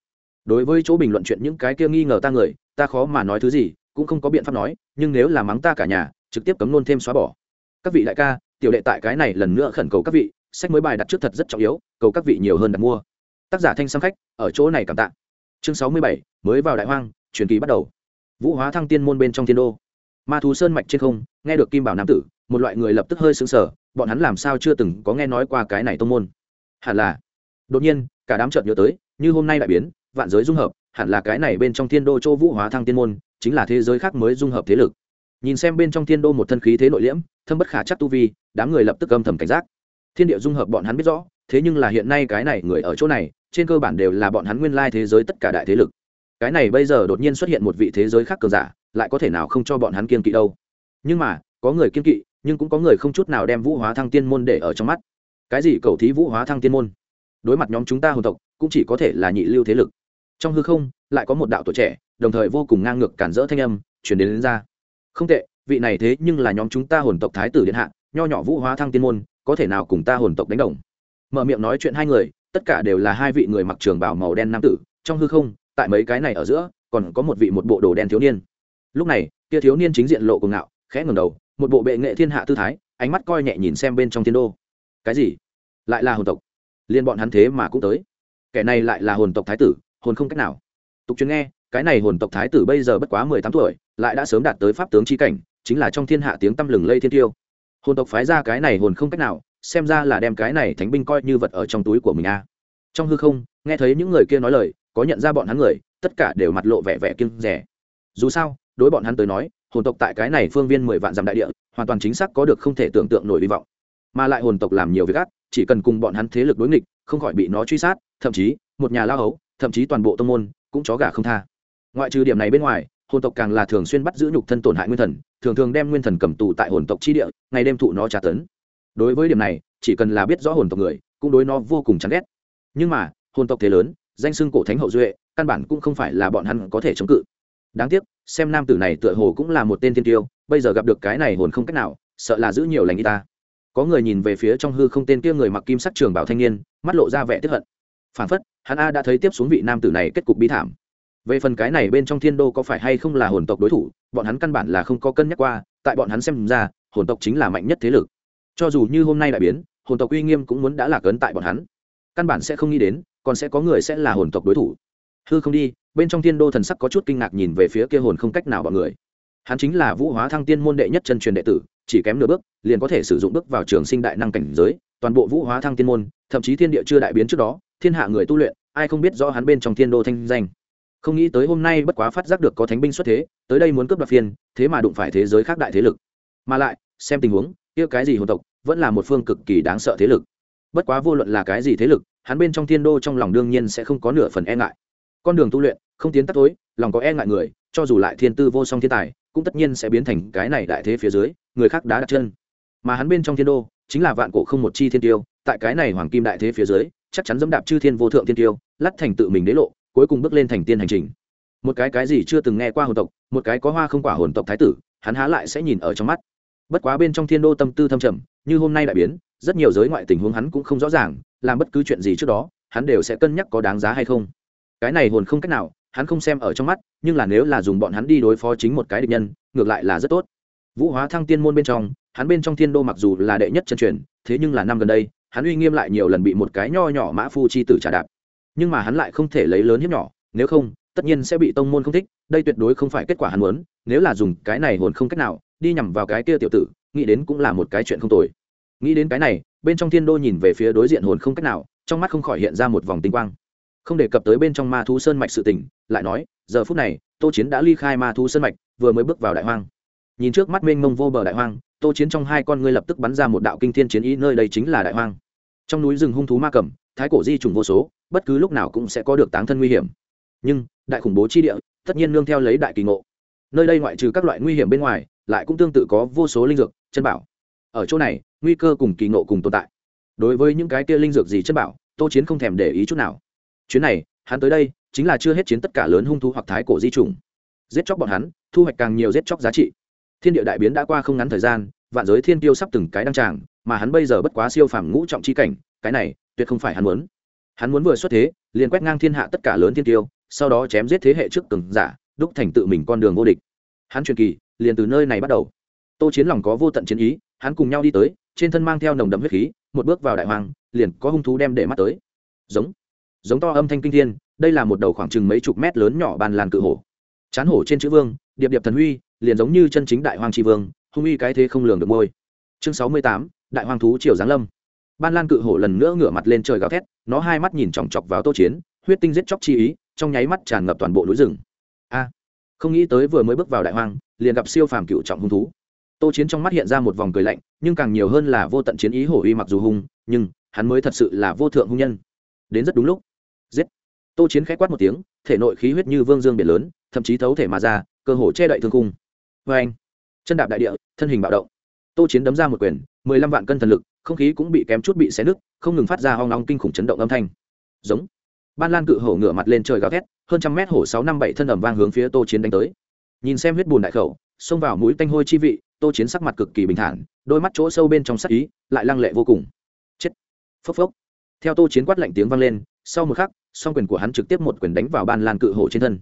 Đối với chỗ bình luận chuyện những cái kia nghi ngờ ta người, ta khó mà nói thứ gì, cũng không có biện pháp nói, nhưng nếu là mắng ta cả nhà, trực tiếp cấm nôn thêm xóa bỏ. Các vị đại ca, tiểu đệ tại cái này lần nữa khẩn cầu các vị, sách mới bài đặt trước thật rất trọng yếu, cầu các vị nhiều hơn đặt mua. Tác giả thanh sam khách, ở chỗ này cảm tạ. Chương sáu mươi bảy, mới vào đại hoang, truyền kỳ bắt đầu vũ hóa thăng tiên môn bên trong thiên đô. Ma thú sơn mạch trên không, nghe được kim bảo nam tử, một loại người lập tức hơi sững sờ, bọn hắn làm sao chưa từng có nghe nói qua cái này tông môn. Hẳn là, đột nhiên, cả đám chợt nhớ tới, như hôm nay đại biến, vạn giới dung hợp, hẳn là cái này bên trong thiên đô châu vũ hóa thăng tiên môn, chính là thế giới khác mới dung hợp thế lực. Nhìn xem bên trong thiên đô một thân khí thế nội liễm, thâm bất khả chắc tu vi, đám người lập tức âm thầm cảnh giác. Thiên địa dung hợp bọn hắn biết rõ, thế nhưng là hiện nay cái này người ở chỗ này, trên cơ bản đều là bọn hắn nguyên lai thế giới tất cả đại thế lực cái này bây giờ đột nhiên xuất hiện một vị thế giới khác cường giả lại có thể nào không cho bọn hắn kiên kỵ đâu? Nhưng mà có người kiên kỵ nhưng cũng có người không chút nào đem vũ hóa thăng tiên môn để ở trong mắt. Cái gì cầu thí vũ hóa thăng tiên môn? Đối mặt nhóm chúng ta hồn tộc cũng chỉ có thể là nhị lưu thế lực. Trong hư không lại có một đạo tuổi trẻ đồng thời vô cùng ngang ngược cản rỡ thanh âm chuyển đến, đến ra. Không tệ vị này thế nhưng là nhóm chúng ta hồn tộc thái tử điện hạ nho nhỏ vũ hóa thăng tiên môn có thể nào cùng ta hồn tộc đánh đồng? Mở miệng nói chuyện hai người tất cả đều là hai vị người mặc trường bào màu đen nam tử trong hư không tại mấy cái này ở giữa, còn có một vị một bộ đồ đen thiếu niên. Lúc này kia thiếu niên chính diện lộ cùng ngạo, khẽ ngầm đầu, một bộ bệ nghệ thiên hạ tư thái, ánh mắt coi nhẹ nhìn xem bên trong thiên đô. Cái gì? Lại là hồn tộc. Liên bọn hắn thế mà cũng tới. Kẻ này lại là hồn tộc thái tử, hồn không cách nào. Tục truyền nghe, cái này hồn tộc thái tử bây giờ bất quá mười tám tuổi, lại đã sớm đạt tới pháp tướng c cảnh, chính là trong thiên hạ tiếng tăm lừng lây thiên tiêu. Hồn tộc phái ra cái này hồn không cách nào, xem ra là đem cái này thánh binh coi như vật ở trong túi của mình a. Trong hư không, nghe thấy những người kia nói lời có nhận ra bọn hắn người, tất cả đều mặt lộ vẻ vẻ kiêng rẻ. Dù sao, đối bọn hắn tới nói, hồn tộc tại cái này phương viên mười vạn dặm đại địa, hoàn toàn chính xác có được không thể tưởng tượng nổi hy vọng. Mà lại hồn tộc làm nhiều việc ác, chỉ cần cùng bọn hắn thế lực đối nghịch, không khỏi bị nó truy sát, thậm chí, một nhà lao hấu, thậm chí toàn bộ tông môn, cũng chó gà không tha. Ngoại trừ điểm này bên ngoài, hồn tộc càng là thường xuyên bắt giữ nhục thân tổn hại nguyên thần, thường thường đem nguyên thần cầm tù tại hồn tộc chi địa, ngày đêm thụ nó trả tấn. Đối với điểm này, chỉ cần là biết rõ hồn tộc người, cũng đối nó vô cùng chán ghét. Nhưng mà, hồn tộc thế lớn danh xưng cổ thánh hậu duệ, căn bản cũng không phải là bọn hắn có thể chống cự. Đáng tiếc, xem nam tử này tựa hồ cũng là một tên thiên tiêu, bây giờ gặp được cái này hồn không cách nào, sợ là giữ nhiều lành y ta. Có người nhìn về phía trong hư không tên kia người mặc kim sắc trường bảo thanh niên, mắt lộ ra vẻ tiếp hận. Phản phất, hắn a đã thấy tiếp xuống vị nam tử này kết cục bi thảm. Về phần cái này bên trong thiên đô có phải hay không là hồn tộc đối thủ, bọn hắn căn bản là không có cân nhắc qua, tại bọn hắn xem ra, hồn tộc chính là mạnh nhất thế lực. Cho dù như hôm nay đại biến, hồn tộc uy nghiêm cũng muốn đã lạc ấn tại bọn hắn. Căn bản sẽ không nghĩ đến còn sẽ có người sẽ là hồn tộc đối thủ. Hư không đi, bên trong thiên đô thần sắc có chút kinh ngạc nhìn về phía kia hồn không cách nào bọn người. Hắn chính là vũ hóa thăng tiên môn đệ nhất chân truyền đệ tử, chỉ kém nửa bước, liền có thể sử dụng bước vào trường sinh đại năng cảnh giới, toàn bộ vũ hóa thăng tiên môn, thậm chí thiên địa chưa đại biến trước đó, thiên hạ người tu luyện, ai không biết rõ hắn bên trong thiên đô thanh danh. Không nghĩ tới hôm nay bất quá phát giác được có thánh binh xuất thế, tới đây muốn cướp đoạt phiên thế mà đụng phải thế giới khác đại thế lực. Mà lại, xem tình huống, kia cái gì hồn tộc, vẫn là một phương cực kỳ đáng sợ thế lực. Bất quá vô luận là cái gì thế lực hắn bên trong thiên đô trong lòng đương nhiên sẽ không có nửa phần e ngại. Con đường tu luyện, không tiến tắt tối, lòng có e ngại người, cho dù lại thiên tư vô song thiên tài, cũng tất nhiên sẽ biến thành cái này đại thế phía dưới, người khác đã đặt chân. Mà hắn bên trong thiên đô, chính là vạn cổ không một chi thiên tiêu, tại cái này hoàng kim đại thế phía dưới, chắc chắn dẫm đạp chư thiên vô thượng thiên tiêu, lắt thành tự mình đế lộ, cuối cùng bước lên thành tiên hành trình. Một cái cái gì chưa từng nghe qua hồn tộc, một cái có hoa không quả hồn tộc thái tử, hắn há lại sẽ nhìn ở trong mắt. Bất quá bên trong thiên đô tâm tư thâm trầm, như hôm nay đại biến, rất nhiều giới ngoại tình huống hắn cũng không rõ ràng làm bất cứ chuyện gì trước đó, hắn đều sẽ cân nhắc có đáng giá hay không. Cái này hồn không cách nào, hắn không xem ở trong mắt, nhưng là nếu là dùng bọn hắn đi đối phó chính một cái địch nhân, ngược lại là rất tốt. Vũ hóa thăng tiên môn bên trong, hắn bên trong thiên đô mặc dù là đệ nhất chân truyền, thế nhưng là năm gần đây, hắn uy nghiêm lại nhiều lần bị một cái nho nhỏ mã phu chi tử trả đạp. Nhưng mà hắn lại không thể lấy lớn hiếp nhỏ, nếu không, tất nhiên sẽ bị tông môn không thích, đây tuyệt đối không phải kết quả hắn muốn, nếu là dùng cái này hồn không cách nào, đi nhằm vào cái kia tiểu tử, nghĩ đến cũng là một cái chuyện không tồi nghĩ đến cái này, bên trong thiên đô nhìn về phía đối diện hồn không cách nào, trong mắt không khỏi hiện ra một vòng tinh quang. Không đề cập tới bên trong ma thú sơn mạch sự tỉnh lại nói, giờ phút này, tô chiến đã ly khai ma thú sơn mạch, vừa mới bước vào đại hoang. Nhìn trước mắt mênh mông vô bờ đại hoang, tô chiến trong hai con ngươi lập tức bắn ra một đạo kinh thiên chiến ý, nơi đây chính là đại hoang. Trong núi rừng hung thú ma cầm, thái cổ di trùng vô số, bất cứ lúc nào cũng sẽ có được táng thân nguy hiểm. Nhưng, đại khủng bố chi địa, tất nhiên nương theo lấy đại kỳ ngộ. Nơi đây ngoại trừ các loại nguy hiểm bên ngoài, lại cũng tương tự có vô số linh dược, chân bảo ở chỗ này, nguy cơ cùng kỳ ngộ cùng tồn tại. Đối với những cái kia linh dược gì chất bảo, tô chiến không thèm để ý chút nào. Chuyến này, hắn tới đây, chính là chưa hết chiến tất cả lớn hung thú hoặc thái cổ di trùng giết chóc bọn hắn, thu hoạch càng nhiều giết chóc giá trị. Thiên địa đại biến đã qua không ngắn thời gian, vạn giới thiên tiêu sắp từng cái đăng tràng, mà hắn bây giờ bất quá siêu phàm ngũ trọng chi cảnh, cái này, tuyệt không phải hắn muốn. Hắn muốn vừa xuất thế, liền quét ngang thiên hạ tất cả lớn thiên tiêu, sau đó chém giết thế hệ trước từng giả, đúc thành tự mình con đường vô địch. Hắn truyền kỳ, liền từ nơi này bắt đầu. Tô chiến lòng có vô tận chiến ý hắn cùng nhau đi tới, trên thân mang theo nồng đậm huyết khí, một bước vào đại hoàng liền có hung thú đem để mắt tới. Giống giống to âm thanh kinh thiên, đây là một đầu khoảng chừng mấy chục mét lớn nhỏ bàn làn cự hổ. Chán hổ trên chữ vương, điệp điệp thần huy, liền giống như chân chính đại hoàng tri vương, hung uy cái thế không lường được môi. Chương sáu mươi tám, đại hoàng thú triều giáng lâm. Ban lan cự hổ lần nữa ngửa mặt lên trời gào thét, nó hai mắt nhìn chòng chọc vào tô chiến, huyết tinh giết chóc chi ý, trong nháy mắt tràn ngập toàn bộ núi rừng. A, không nghĩ tới vừa mới bước vào đại hoang, liền gặp siêu phàm cựu trọng hung thú tô chiến trong mắt hiện ra một vòng cười lạnh, nhưng càng nhiều hơn là vô tận chiến ý hổ uy mặc dù hung, nhưng hắn mới thật sự là vô thượng hung nhân. Đến rất đúng lúc. Giết. Tô chiến khẽ quát một tiếng, thể nội khí huyết như vương dương biển lớn, thậm chí thấu thể mà ra, cơ hồ che đậy thương cung vê anh, chân đạp đại địa, thân hình bạo động. Tô chiến đấm ra một quyền, mười lăm vạn cân thần lực, không khí cũng bị kém chút bị xé nứt, không ngừng phát ra hoang long kinh khủng chấn động âm thanh. Giống. Ban lan cự hổ ngửa mặt lên trời gào thét, hơn trăm mét hổ sáu năm bảy thân ẩm vang hướng phía tô chiến đánh tới. Nhìn xem huyết bùn đại khẩu, xông vào mũi tanh hôi chi vị tô chiến sắc mặt cực kỳ bình thản, đôi mắt chỗ sâu bên trong sắc ý lại lăng lệ vô cùng. Chết. Phốc phốc. Theo tô chiến quát lạnh tiếng vang lên, sau một khắc, song quyền của hắn trực tiếp một quyền đánh vào ban lan cự hổ trên thân.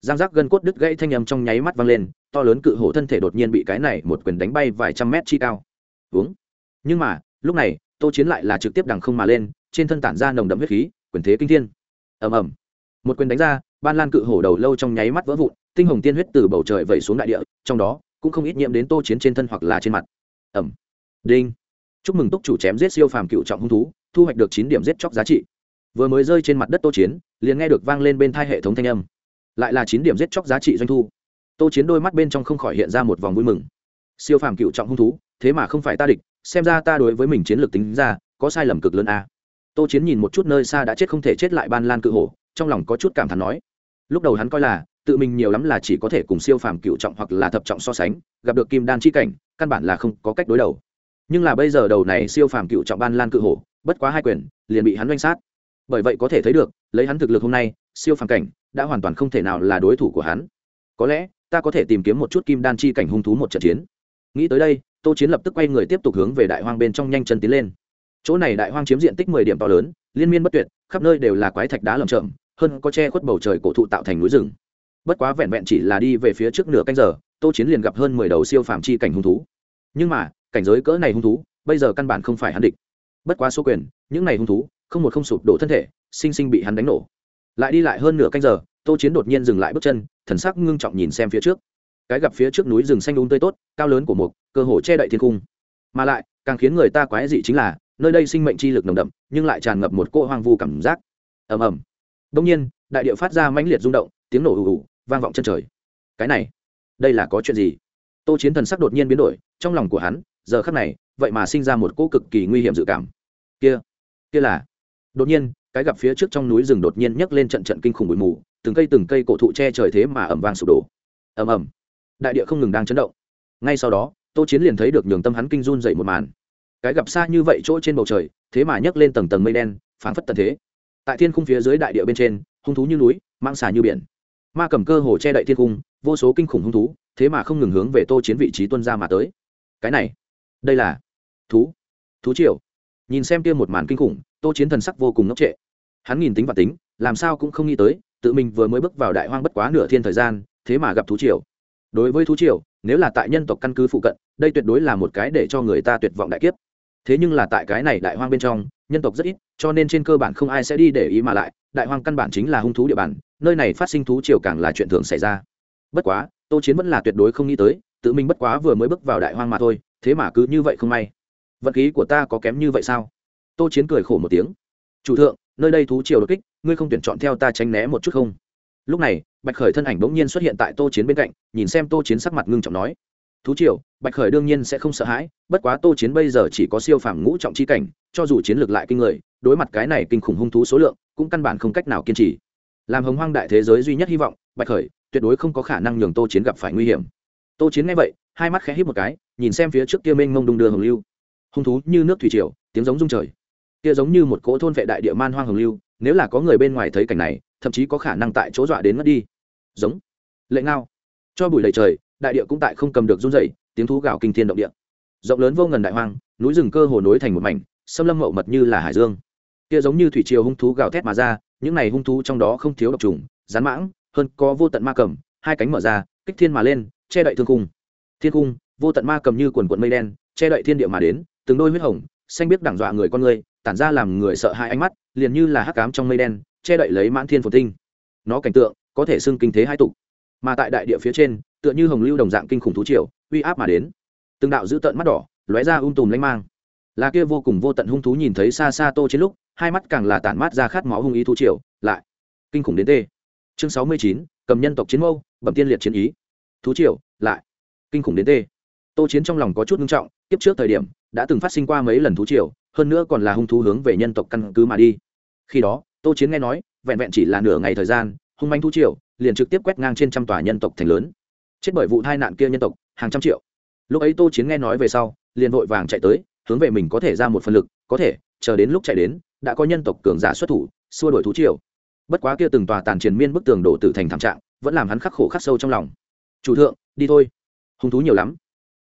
Giang giác gân cốt đứt gãy thanh âm trong nháy mắt vang lên, to lớn cự hổ thân thể đột nhiên bị cái này một quyền đánh bay vài trăm mét chi cao. Uống nhưng mà, lúc này, tô chiến lại là trực tiếp đằng không mà lên, trên thân tản ra nồng đậm huyết khí, quyền thế kinh thiên. Ầm ầm. Một quyền đánh ra, ban lan cự hổ đầu lâu trong nháy mắt vỡ vụn, tinh hồng tiên huyết từ bầu trời vẩy xuống đại địa, trong đó cũng không ít nhiễm đến tô chiến trên thân hoặc là trên mặt. Ẩm. Đinh. Chúc mừng túc chủ chém giết siêu phàm cựu trọng hung thú, thu hoạch được chín điểm giết chóc giá trị. Vừa mới rơi trên mặt đất tô chiến, liền nghe được vang lên bên thai hệ thống thanh âm. Lại là chín điểm giết chóc giá trị doanh thu. Tô chiến đôi mắt bên trong không khỏi hiện ra một vòng vui mừng. Siêu phàm cựu trọng hung thú, thế mà không phải ta địch, xem ra ta đối với mình chiến lược tính ra, có sai lầm cực lớn a tô chiến nhìn một chút nơi xa đã chết không thể chết lại ban lan cự hổ, trong lòng có chút cảm thán nói. Lúc đầu hắn coi là tự mình nhiều lắm là chỉ có thể cùng siêu phàm cựu trọng hoặc là thập trọng so sánh, gặp được kim đan chi cảnh, căn bản là không có cách đối đầu. Nhưng là bây giờ đầu này siêu phàm cựu trọng ban lan cự hổ, bất quá hai quyền, liền bị hắn oanh sát. Bởi vậy có thể thấy được, lấy hắn thực lực hôm nay, siêu phàm cảnh đã hoàn toàn không thể nào là đối thủ của hắn. Có lẽ, ta có thể tìm kiếm một chút kim đan chi cảnh hung thú một trận chiến. Nghĩ tới đây, tô chiến lập tức quay người tiếp tục hướng về đại hoang bên trong nhanh chân tiến lên. Chỗ này đại hoang chiếm diện tích mười điểm to lớn, liên miên bất tuyệt, khắp nơi đều là quái thạch đá lầm chậm hơn có che khuất bầu trời cổ thụ tạo thành núi rừng bất quá vẹn vẹn chỉ là đi về phía trước nửa canh giờ, tô chiến liền gặp hơn mười đầu siêu phàm chi cảnh hung thú. Nhưng mà, cảnh giới cỡ này hung thú, bây giờ căn bản không phải hắn địch. Bất quá số quyền, những này hung thú, không một không sụp đổ thân thể, sinh sinh bị hắn đánh nổ. Lại đi lại hơn nửa canh giờ, tô chiến đột nhiên dừng lại bước chân, thần sắc ngưng trọng nhìn xem phía trước. Cái gặp phía trước núi rừng xanh đúng um tươi tốt, cao lớn của một, cơ hồ che đậy thiên cung. Mà lại, càng khiến người ta quái dị chính là, nơi đây sinh mệnh chi lực nồng đậm, nhưng lại tràn ngập một cỗ hoang vu cảm giác. Ầm ầm. Đông nhiên, đại địa phát ra mãnh liệt rung động, tiếng nổ ù ù vang vọng chân trời. Cái này, đây là có chuyện gì? Tô chiến thần sắc đột nhiên biến đổi, trong lòng của hắn, giờ khắc này, vậy mà sinh ra một cỗ cực kỳ nguy hiểm dự cảm. Kia kia là. Đột nhiên, cái gặp phía trước trong núi rừng đột nhiên nhấc lên trận trận kinh khủng bụi mù, từng cây từng cây cổ thụ che trời thế mà ẩm vang sụp đổ. Ầm ầm. Đại địa không ngừng đang chấn động. Ngay sau đó, tô chiến liền thấy được nhường tâm hắn kinh run dậy một màn. Cái gặp xa như vậy chỗ trên bầu trời, thế mà nhấc lên tầng tầng mây đen phán phất tần thế. Tại thiên khung phía dưới đại địa bên trên, hung thú như núi mang xà như biển ma cầm cơ hồ che đậy thiên cung, vô số kinh khủng hung thú, thế mà không ngừng hướng về tô chiến vị trí tuân ra mà tới. Cái này, đây là thú thú triều. Nhìn xem kia một màn kinh khủng, tô chiến thần sắc vô cùng ngốc trệ. Hắn nhìn tính và tính, làm sao cũng không nghĩ tới, tự mình vừa mới bước vào đại hoang bất quá nửa thiên thời gian, thế mà gặp thú triều. Đối với thú triều, nếu là tại nhân tộc căn cứ phụ cận, đây tuyệt đối là một cái để cho người ta tuyệt vọng đại kiếp. Thế nhưng là tại cái này đại hoang bên trong, nhân tộc rất ít, cho nên trên cơ bản không ai sẽ đi để ý mà lại, đại hoang căn bản chính là hung thú địa bàn nơi này phát sinh thú triều càng là chuyện thường xảy ra. Bất quá, tô chiến vẫn là tuyệt đối không nghĩ tới, tự mình bất quá vừa mới bước vào đại hoang mà thôi, thế mà cứ như vậy không may. Vận khí của ta có kém như vậy sao? Tô chiến cười khổ một tiếng. Chủ thượng, nơi đây thú triều đột kích, ngươi không tuyển chọn theo ta tránh né một chút không? Lúc này, bạch khởi thân ảnh bỗng nhiên xuất hiện tại tô chiến bên cạnh, nhìn xem tô chiến sắc mặt ngưng trọng nói. Thú triều, bạch khởi đương nhiên sẽ không sợ hãi, bất quá tô chiến bây giờ chỉ có siêu phàm ngũ trọng chi cảnh, cho dù chiến lược lại kinh người, đối mặt cái này kinh khủng hung thú số lượng, cũng căn bản không cách nào kiên trì làm hồng hoang đại thế giới duy nhất hy vọng, bạch khởi, tuyệt đối không có khả năng nhường tô chiến gặp phải nguy hiểm. Tô chiến nghe vậy, hai mắt khẽ hít một cái, nhìn xem phía trước kia mênh mông đung đưa hồng lưu. Hung thú như nước thủy triều, tiếng giống rung trời. Kia giống như một cỗ thôn vệ đại địa man hoang hồng lưu, nếu là có người bên ngoài thấy cảnh này, thậm chí có khả năng tại chỗ dọa đến mất đi. Giống. Lệ ngao. Cho bụi lệ trời, đại địa cũng tại không cầm được run dậy tiếng thú gào kinh thiên động địa. Rộng lớn vô ngần đại hoang, núi rừng cơ hồ nối thành một mảnh, xâm lâm mậu mật như là hải dương. Kia giống như thủy triều hung thú gào thét mà ra những này hung thú trong đó không thiếu độc trùng rán mãng, hơn có vô tận ma cầm, hai cánh mở ra, kích thiên mà lên, che đậy thương cung. Thiên cung, vô tận ma cầm như quần quận mây đen, che đậy thiên địa mà đến, từng đôi huyết hồng, xanh biết đẳng dọa người con người, tản ra làm người sợ hai ánh mắt, liền như là hắc cám trong mây đen, che đậy lấy mãn thiên phồn tinh. Nó cảnh tượng, có thể xưng kinh thế hai tục mà tại đại địa phía trên, tựa như hồng lưu đồng dạng kinh khủng thú triều, uy áp mà đến. Từng đạo giữ tận mắt đỏ, lóe ra um tùm lanh mang là kia vô cùng vô tận hung thú nhìn thấy xa xa tô chiến lúc, hai mắt càng là tản mát ra khát máu hung ý thú triều, lại kinh khủng đến tê. Chương sáu mươi chín, cầm nhân tộc chiến mâu, bẩm tiên liệt chiến ý. Thú triều, lại kinh khủng đến tê. Tô chiến trong lòng có chút nghiêm trọng, kiếp trước thời điểm, đã từng phát sinh qua mấy lần thú triều, hơn nữa còn là hung thú hướng về nhân tộc căn cứ mà đi. Khi đó, tô chiến nghe nói, vẹn vẹn chỉ là nửa ngày thời gian, hung manh thú triều, liền trực tiếp quét ngang trên trăm tòa nhân tộc thành lớn. Chết bởi vụ tai nạn kia nhân tộc, hàng trăm triệu. Lúc ấy tô chiến nghe nói về sau, liền vội vàng chạy tới hướng về mình có thể ra một phần lực, có thể, chờ đến lúc chạy đến, đã có nhân tộc cường giả xuất thủ, xua đổi thú triều. Bất quá kia từng tòa tàn triền miên bức tường đổ tử thành thảm trạng, vẫn làm hắn khắc khổ khắc sâu trong lòng. Chủ thượng, đi thôi. Hung thú nhiều lắm.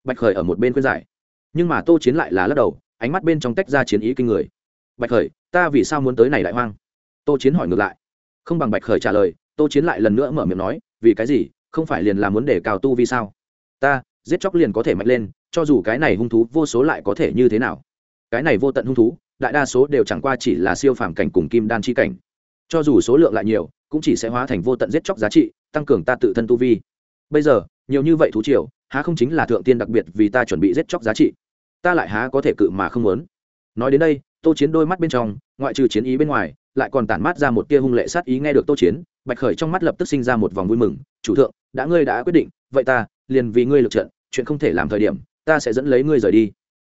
Bạch khởi ở một bên khuyên giải. Nhưng mà tô chiến lại là lắc đầu, ánh mắt bên trong tách ra chiến ý kinh người. Bạch khởi, ta vì sao muốn tới này đại hoang? Tô chiến hỏi ngược lại. Không bằng bạch khởi trả lời, tô chiến lại lần nữa mở miệng nói, vì cái gì? Không phải liền là muốn để cào tu vì sao? Ta, giết chóc liền có thể mạnh lên cho dù cái này hung thú vô số lại có thể như thế nào. Cái này vô tận hung thú, đại đa số đều chẳng qua chỉ là siêu phàm cảnh cùng kim đan chi cảnh. Cho dù số lượng lại nhiều, cũng chỉ sẽ hóa thành vô tận giết chóc giá trị, tăng cường ta tự thân tu vi. Bây giờ, nhiều như vậy thú triều, há không chính là thượng tiên đặc biệt vì ta chuẩn bị giết chóc giá trị? Ta lại há có thể cự mà không muốn? Nói đến đây, tô chiến đôi mắt bên trong, ngoại trừ chiến ý bên ngoài, lại còn tản mát ra một tia hung lệ sát ý nghe được tô chiến, bạch khởi trong mắt lập tức sinh ra một vòng vui mừng, chủ thượng, đã ngươi đã quyết định, vậy ta liền vì ngươi lực trận, chuyện không thể làm thời điểm ta sẽ dẫn lấy ngươi rời đi.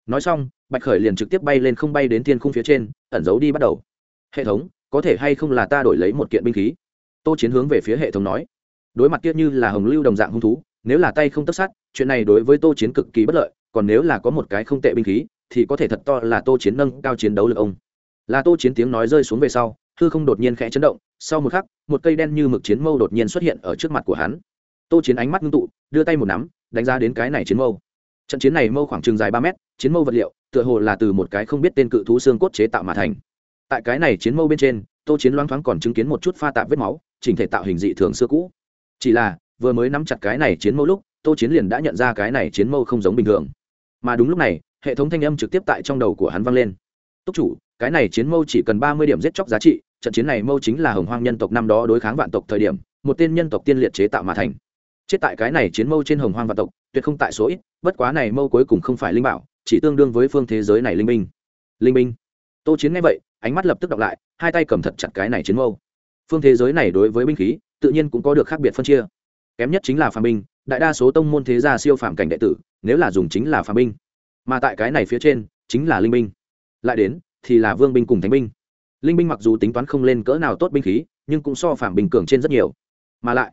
Nói xong, bạch khởi liền trực tiếp bay lên không bay đến thiên khung phía trên, ẩn giấu đi bắt đầu. Hệ thống, có thể hay không là ta đổi lấy một kiện binh khí? Tô chiến hướng về phía hệ thống nói. Đối mặt kia như là hồng lưu đồng dạng hung thú, nếu là tay không tất sát, chuyện này đối với tô chiến cực kỳ bất lợi, còn nếu là có một cái không tệ binh khí, thì có thể thật to là tô chiến nâng cao chiến đấu lực ông. Là tô chiến tiếng nói rơi xuống về sau, hư không đột nhiên khẽ chấn động, sau một khắc, một cây đen như mực chiến mâu đột nhiên xuất hiện ở trước mặt của hắn. Tô chiến ánh mắt ngưng tụ, đưa tay một nắm, đánh ra đến cái này chiến mâu trận chiến này mâu khoảng chừng dài ba mét, chiến mâu vật liệu, tựa hồ là từ một cái không biết tên cự thú xương cốt chế tạo mà thành. Tại cái này chiến mâu bên trên, tô chiến loáng thoáng còn chứng kiến một chút pha tạp vết máu, chỉnh thể tạo hình dị thường xưa cũ. Chỉ là, vừa mới nắm chặt cái này chiến mâu lúc, tô chiến liền đã nhận ra cái này chiến mâu không giống bình thường. Mà đúng lúc này, hệ thống thanh âm trực tiếp tại trong đầu của hắn vang lên. Túc chủ, cái này chiến mâu chỉ cần ba mươi điểm giết chóc giá trị, trận chiến này mâu chính là hồng hoang nhân tộc năm đó đối kháng vạn tộc thời điểm, một tên nhân tộc tiên liệt chế tạo mà thành chết tại cái này chiến mâu trên hồng hoang vạn tộc, tuyệt không tại số ít, bất quá này mâu cuối cùng không phải linh bảo, chỉ tương đương với phương thế giới này linh minh linh minh tô chiến nghe vậy, ánh mắt lập tức đọc lại, hai tay cầm thật chặt cái này chiến mâu. Phương thế giới này đối với binh khí, tự nhiên cũng có được khác biệt phân chia. Kém nhất chính là phàm binh, đại đa số tông môn thế gia siêu phàm cảnh đệ tử, nếu là dùng chính là phàm binh. Mà tại cái này phía trên, chính là linh binh. Lại đến, thì là vương binh cùng thánh binh. Linh binh mặc dù tính toán không lên cỡ nào tốt binh khí, nhưng cũng so phàm bình cường trên rất nhiều. Mà lại,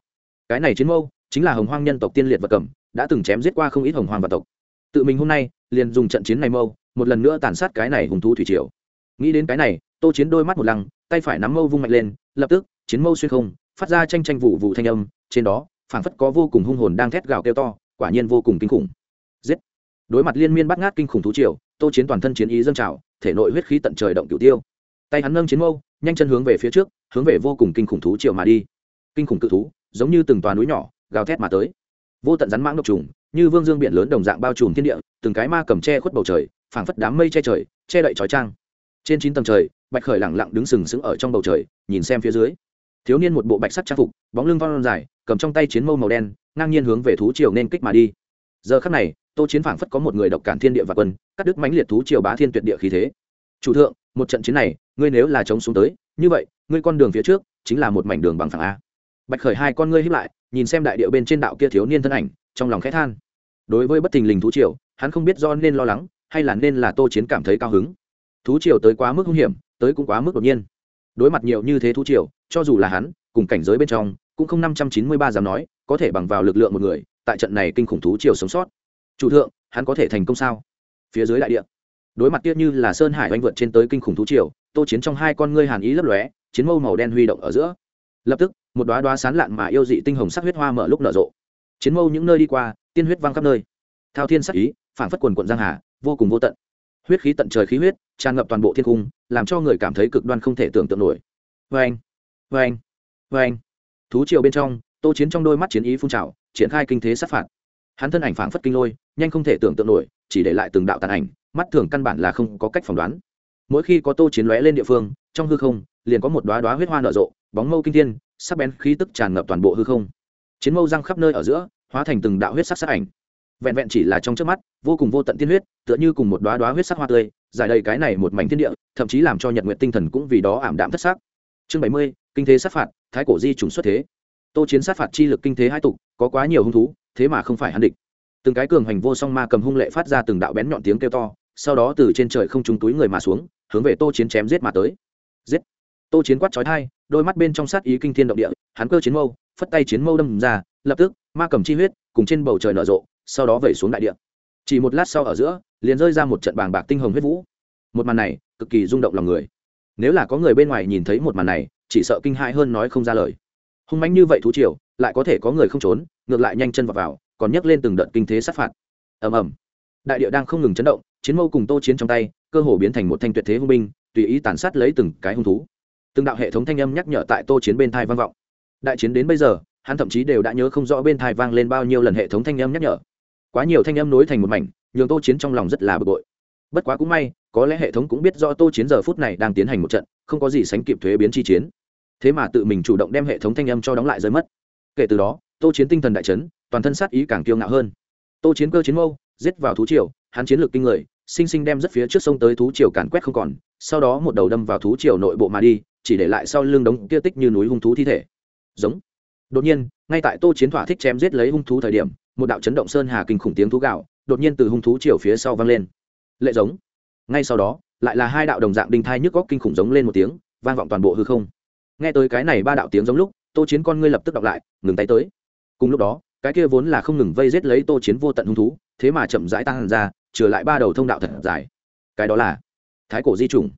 cái này chiến mâu chính là hồng hoang nhân tộc tiên liệt vật cầm, đã từng chém giết qua không ít hồng hoang vật tộc. Tự mình hôm nay, liền dùng trận chiến này mâu, một lần nữa tàn sát cái này hùng thú thủy triều. Nghĩ đến cái này, tô chiến đôi mắt một lăng, tay phải nắm mâu vung mạnh lên, lập tức, chiến mâu xuyên không, phát ra tranh tranh vụ vụ thanh âm, trên đó, phảng phất có vô cùng hung hồn đang thét gào kêu to, quả nhiên vô cùng kinh khủng. Giết! Đối mặt liên miên bắt ngát kinh khủng thú triều, tô chiến toàn thân chiến ý dâng trào, thể nội huyết khí tận trời động cửu tiêu. Tay hắn nâng chiến mâu, nhanh chân hướng về phía trước, hướng về vô cùng kinh khủng thú triều mà đi. Kinh khủng cự thú, giống như từng toàn núi nhỏ gào thét mà tới. Vô tận rắn mãng độc trùng, như vương dương biển lớn đồng dạng bao trùm thiên địa, từng cái ma cầm che khuất bầu trời, phảng phất đám mây che trời, che đậy trói trang. Trên chín tầng trời, bạch khởi lẳng lặng đứng sừng sững ở trong bầu trời, nhìn xem phía dưới. Thiếu niên một bộ bạch sắt trang phục, bóng lưng von dài, cầm trong tay chiến mâu màu đen, ngang nhiên hướng về thú triều nên kích mà đi. Giờ khắc này, tô chiến phảng phất có một người độc cản thiên địa và quân, cắt đứt mãnh liệt thú triều bá thiên tuyệt địa khí thế. Chủ thượng, một trận chiến này, ngươi nếu là chống xuống tới, như vậy, ngươi con đường phía trước, chính là một mảnh đường bằng phẳng a bạch khởi hai con ngươi hiếp lại, nhìn xem đại điệu bên trên đạo kia thiếu niên thân ảnh, trong lòng khẽ than. Đối với bất thình lình thú triều, hắn không biết do nên lo lắng, hay là nên là tô chiến cảm thấy cao hứng. Thú triều tới quá mức hung hiểm, tới cũng quá mức đột nhiên. Đối mặt nhiều như thế thú triều, cho dù là hắn, cùng cảnh giới bên trong, cũng không năm trăm chín mươi ba dám nói, có thể bằng vào lực lượng một người, tại trận này kinh khủng thú triều sống sót. Chủ thượng, hắn có thể thành công sao? Phía dưới đại địa. Đối mặt tiết như là sơn hải oanh vượt trên tới kinh khủng thú triều, tô chiến trong hai con ngươi hàn ý lấp lóe, chiến mâu màu đen huy động ở giữa. Lập tức một đoá đoá sán lạn mà yêu dị tinh hồng sắc huyết hoa mở lúc nở rộ. Chiến mâu những nơi đi qua, tiên huyết văng khắp nơi. Thao thiên sắc ý phản phất quần quận giang hà, vô cùng vô tận. Huyết khí tận trời khí huyết, tràn ngập toàn bộ thiên cung, làm cho người cảm thấy cực đoan không thể tưởng tượng nổi. Vê anh vê anh vê anh thú triều bên trong, tô chiến trong đôi mắt chiến ý phun trào, triển khai kinh thế sát phạt. Hắn thân ảnh phảng phất kinh lôi, nhanh không thể tưởng tượng nổi, chỉ để lại từng đạo tàn ảnh, mắt thường căn bản là không có cách phỏng đoán. Mỗi khi có tô chiến lóe lên địa phương, trong hư không, liền có một đoá đoá huyết hoa nở rộ bóng mâu kinh thiên, sắc bén khí tức tràn ngập toàn bộ hư không. Chiến mâu răng khắp nơi ở giữa, hóa thành từng đạo huyết sắc sắc ảnh. Vẹn vẹn chỉ là trong trước mắt, vô cùng vô tận tiên huyết, tựa như cùng một đoá đoá huyết sắc hoa tươi, giải đầy cái này một mảnh thiên địa, thậm chí làm cho nhật nguyện tinh thần cũng vì đó ảm đạm thất sắc. Chương bảy mươi, kinh thế sát phạt, thái cổ di trùng xuất thế. Tô chiến sát phạt chi lực kinh thế hai tục, có quá nhiều hung thú, thế mà không phải hắn địch. Từng cái cường hành vô song ma cầm hung lệ phát ra từng đạo bén nhọn tiếng kêu to, sau đó từ trên trời không trúng túi người mà xuống, hướng về tô chiến chém giết mà tới. Giết! Tô chiến quát trói thai đôi mắt bên trong sát ý kinh thiên động địa hắn cơ chiến mâu phất tay chiến mâu đâm ra lập tức ma cầm chi huyết cùng trên bầu trời nở rộ sau đó vẩy xuống đại địa. Chỉ một lát sau ở giữa liền rơi ra một trận bàng bạc tinh hồng huyết vũ. Một màn này cực kỳ rung động lòng người. Nếu là có người bên ngoài nhìn thấy một màn này chỉ sợ kinh hãi hơn nói không ra lời. Hung mãnh như vậy thú triều lại có thể có người không trốn ngược lại nhanh chân vào, vào còn nhấc lên từng đợt kinh thế sát phạt. Ầm ầm. Đại địa đang không ngừng chấn động chiến mâu cùng tô chiến trong tay cơ hồ biến thành một thanh tuyệt thế hung binh tùy ý tàn sát lấy từng cái hung thú từng đạo hệ thống thanh âm nhắc nhở tại tô chiến bên thai vang vọng. Đại chiến đến bây giờ, hắn thậm chí đều đã nhớ không rõ bên thai vang lên bao nhiêu lần hệ thống thanh âm nhắc nhở. Quá nhiều thanh âm nối thành một mảnh, nhường tô chiến trong lòng rất là bực bội. Bất quá cũng may, có lẽ hệ thống cũng biết rõ tô chiến giờ phút này đang tiến hành một trận, không có gì sánh kịp thuế biến chi chiến. Thế mà tự mình chủ động đem hệ thống thanh âm cho đóng lại rơi mất. Kể từ đó, tô chiến tinh thần đại chấn, toàn thân sát ý càng kiêu ngạo hơn. Tô chiến cơ chiến mâu, giết vào thú triều, hắn chiến lược kinh người, sinh sinh đem rất phía trước sông tới thú triều càn quét không còn, sau đó một đầu đâm vào thú triều nội bộ mà đi chỉ để lại sau lưng đống kia tích như núi hung thú thi thể. Giống. Đột nhiên, ngay tại tô chiến thỏa thích chém giết lấy hung thú thời điểm, một đạo chấn động sơn hà kinh khủng tiếng thú gạo đột nhiên từ hung thú chiều phía sau vang lên. Lệ giống. Ngay sau đó, lại là hai đạo đồng dạng đinh thai nhức góc kinh khủng giống lên một tiếng, vang vọng toàn bộ hư không. Nghe tới cái này ba đạo tiếng giống lúc, tô chiến con ngươi lập tức đọc lại, ngừng tay tới. Cùng lúc đó, cái kia vốn là không ngừng vây giết lấy tô chiến vô tận hung thú, thế mà chậm rãi tan ra trừ lại ba đầu thông đạo thật dài. Cái đó là thái cổ di trùng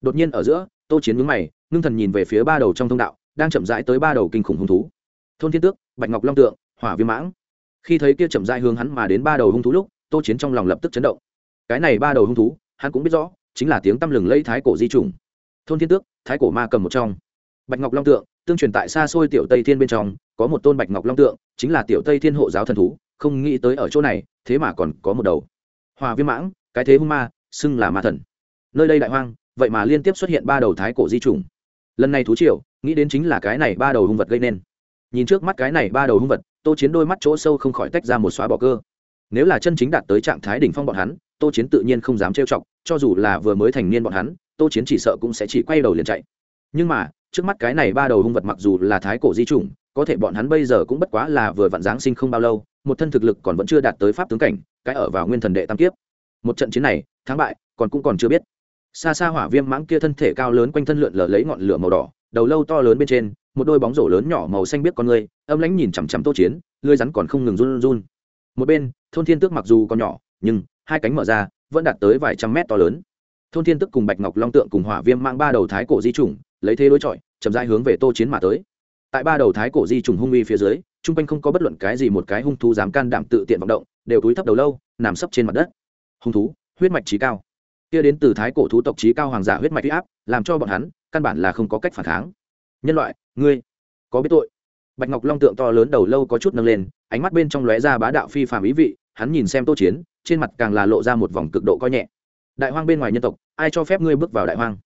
đột nhiên ở giữa, tô chiến mướn mày ngưng thần nhìn về phía ba đầu trong thông đạo, đang chậm rãi tới ba đầu kinh khủng hung thú. Thôn thiên tước, bạch ngọc long tượng, hỏa viêm mãng. Khi thấy kia chậm rãi hướng hắn mà đến ba đầu hung thú lúc, tô chiến trong lòng lập tức chấn động. Cái này ba đầu hung thú, hắn cũng biết rõ, chính là tiếng tăm lừng lây thái cổ di trùng. Thôn thiên tước, thái cổ ma cầm một trong. Bạch ngọc long tượng, tương truyền tại xa xôi tiểu tây thiên bên trong, có một tôn bạch ngọc long tượng, chính là tiểu tây thiên hộ giáo thần thú, không nghĩ tới ở chỗ này, thế mà còn có một đầu. Hòa viêm mãng, cái thế hung ma, xưng là ma thần. Nơi đây đại hoang, vậy mà liên tiếp xuất hiện ba đầu thái cổ di trùng lần này thú triều, nghĩ đến chính là cái này ba đầu hung vật gây nên. Nhìn trước mắt cái này ba đầu hung vật, tô chiến đôi mắt chỗ sâu không khỏi tách ra một xóa bỏ cơ. Nếu là chân chính đạt tới trạng thái đỉnh phong bọn hắn, tô chiến tự nhiên không dám trêu chọc, cho dù là vừa mới thành niên bọn hắn, tô chiến chỉ sợ cũng sẽ chỉ quay đầu liền chạy. Nhưng mà, trước mắt cái này ba đầu hung vật mặc dù là thái cổ di chủng, có thể bọn hắn bây giờ cũng bất quá là vừa vặn giáng sinh không bao lâu, một thân thực lực còn vẫn chưa đạt tới pháp tướng cảnh, cái ở vào nguyên thần đệ tam kiếp. Một trận chiến này, thắng bại, còn cũng còn chưa biết xa xa hỏa viêm mãng kia thân thể cao lớn quanh thân lượn lờ lấy ngọn lửa màu đỏ, đầu lâu to lớn bên trên, một đôi bóng rổ lớn nhỏ màu xanh biết con người, âm lãnh nhìn chằm chằm tô chiến lưới rắn còn không ngừng run run. Một bên, thôn thiên tước mặc dù còn nhỏ, nhưng hai cánh mở ra, vẫn đạt tới vài trăm mét to lớn. Thôn thiên tước cùng bạch ngọc long tượng cùng hỏa viêm mang ba đầu thái cổ di chủng, lấy thế đối chọi, chậm rãi hướng về tô chiến mà tới. Tại ba đầu thái cổ di trùng hung uy phía dưới, chung quanh không có bất luận cái gì một cái hung thú dám can đảm tự tiện vọng động, đều túi thấp đầu lâu, nằm sấp trên mặt đất. Hung thú, huyết mạch trí cao kia đến từ thái cổ thú tộc trí cao hoàng giả huyết mạch huy áp, làm cho bọn hắn căn bản là không có cách phản kháng. Nhân loại, ngươi có biết tội? Bạch ngọc long tượng to lớn đầu lâu có chút nâng lên, ánh mắt bên trong lóe ra bá đạo phi phàm ý vị, hắn nhìn xem tô chiến, trên mặt càng là lộ ra một vòng cực độ coi nhẹ. Đại hoang bên ngoài nhân tộc, ai cho phép ngươi bước vào đại hoang?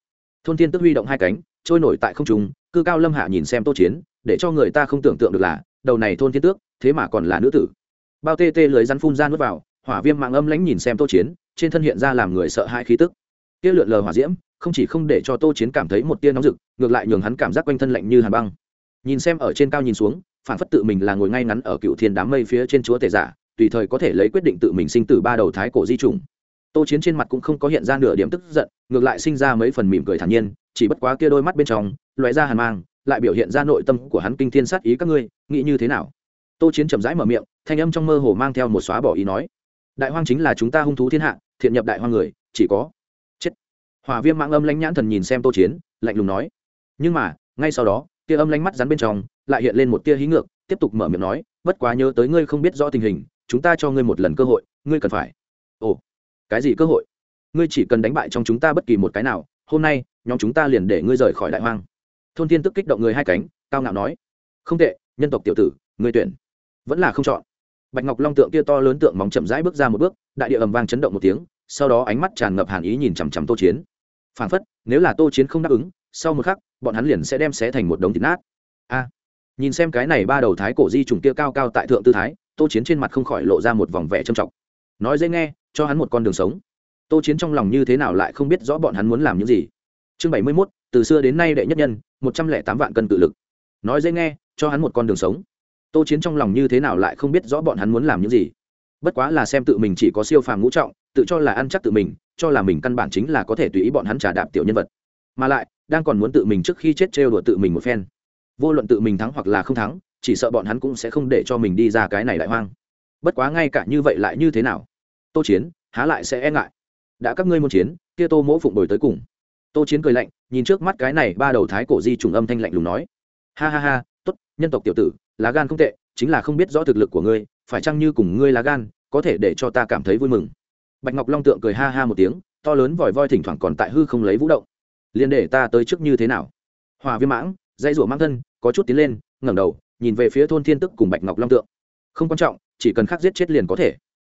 Thôn thiên tức huy động hai cánh, trôi nổi tại không trung, cư cao lâm hạ nhìn xem tô chiến, để cho người ta không tưởng tượng được là, đầu này thôn thiên tước, thế mà còn là nữ tử. Bao tê tê lưới rắn phun ra nước vào, hỏa viêm mạng âm lãnh nhìn xem tô chiến trên thân hiện ra làm người sợ hai khí tức. Tia lượn lờ hỏa diễm, không chỉ không để cho tô chiến cảm thấy một tia nóng rực, ngược lại nhường hắn cảm giác quanh thân lạnh như hàn băng. Nhìn xem ở trên cao nhìn xuống, phản phất tự mình là ngồi ngay ngắn ở cựu thiên đám mây phía trên chúa tể giả, tùy thời có thể lấy quyết định tự mình sinh tử ba đầu thái cổ di trùng tô chiến trên mặt cũng không có hiện ra nửa điểm tức giận, ngược lại sinh ra mấy phần mỉm cười thản nhiên, chỉ bất quá kia đôi mắt bên trong loại ra hàn mang, lại biểu hiện ra nội tâm của hắn kinh thiên sát ý các ngươi, nghĩ như thế nào? Tô chiến chậm rãi mở miệng, thanh âm trong mơ hồ mang theo một xóa bỏ ý nói đại hoang chính là chúng ta hung thú thiên hạ, thiện nhập đại hoang người, chỉ có chết. Hòa viêm mạng âm lãnh nhãn thần nhìn xem tô chiến, lạnh lùng nói. Nhưng mà, ngay sau đó, tia âm lãnh mắt rắn bên trong, lại hiện lên một tia hí ngược, tiếp tục mở miệng nói, bất quá nhớ tới ngươi không biết rõ tình hình, chúng ta cho ngươi một lần cơ hội, ngươi cần phải. Ồ, cái gì cơ hội? Ngươi chỉ cần đánh bại trong chúng ta bất kỳ một cái nào, hôm nay, nhóm chúng ta liền để ngươi rời khỏi đại hoang. Thôn thiên tức kích động người hai cánh, cao ngạo nói. Không tệ, nhân tộc tiểu tử, ngươi tuyển. Vẫn là không chọn bạch ngọc long tượng kia to lớn tượng móng chậm rãi bước ra một bước, đại địa ầm vang chấn động một tiếng, sau đó ánh mắt tràn ngập hàn ý nhìn chằm chằm tô chiến. Phản phất, nếu là tô chiến không đáp ứng, sau một khắc, bọn hắn liền sẽ đem xé thành một đống thịt nát. A! Nhìn xem cái này ba đầu thái cổ di trùng kia cao cao tại thượng tư thái, tô chiến trên mặt không khỏi lộ ra một vòng vẻ trầm trọng. Nói dễ nghe, cho hắn một con đường sống. Tô chiến trong lòng như thế nào lại không biết rõ bọn hắn muốn làm những gì. Chương bảy mươi mốt, từ xưa đến nay đệ nhất nhân, một trăm lẻ tám vạn cân tự lực. Nói dễ nghe, cho hắn một con đường sống tô chiến trong lòng như thế nào lại không biết rõ bọn hắn muốn làm những gì. Bất quá là xem tự mình chỉ có siêu phàm ngũ trọng, tự cho là ăn chắc tự mình, cho là mình căn bản chính là có thể tùy ý bọn hắn trả đạp tiểu nhân vật. Mà lại, đang còn muốn tự mình trước khi chết trêu đùa tự mình một phen. Vô luận tự mình thắng hoặc là không thắng, chỉ sợ bọn hắn cũng sẽ không để cho mình đi ra cái này đại hoang. Bất quá ngay cả như vậy lại như thế nào? Tô chiến, há lại sẽ e ngại. Đã các ngươi muốn chiến, kia tô mỗ phụng đổi tới cùng. Tô chiến cười lạnh, nhìn trước mắt cái này ba đầu thái cổ di trùng âm thanh lạnh lùng nói. Ha ha ha, tốt, nhân tộc tiểu tử lá gan không tệ, chính là không biết rõ thực lực của ngươi, phải chăng như cùng ngươi lá gan, có thể để cho ta cảm thấy vui mừng? Bạch ngọc long tượng cười ha ha một tiếng, to lớn vòi voi thỉnh thoảng còn tại hư không lấy vũ động. Liền để ta tới trước như thế nào? Hòa viêm mãng dây rủa mang thân, có chút tiến lên, ngẩng đầu, nhìn về phía thôn thiên tức cùng bạch ngọc long tượng. Không quan trọng, chỉ cần khắc giết chết liền có thể.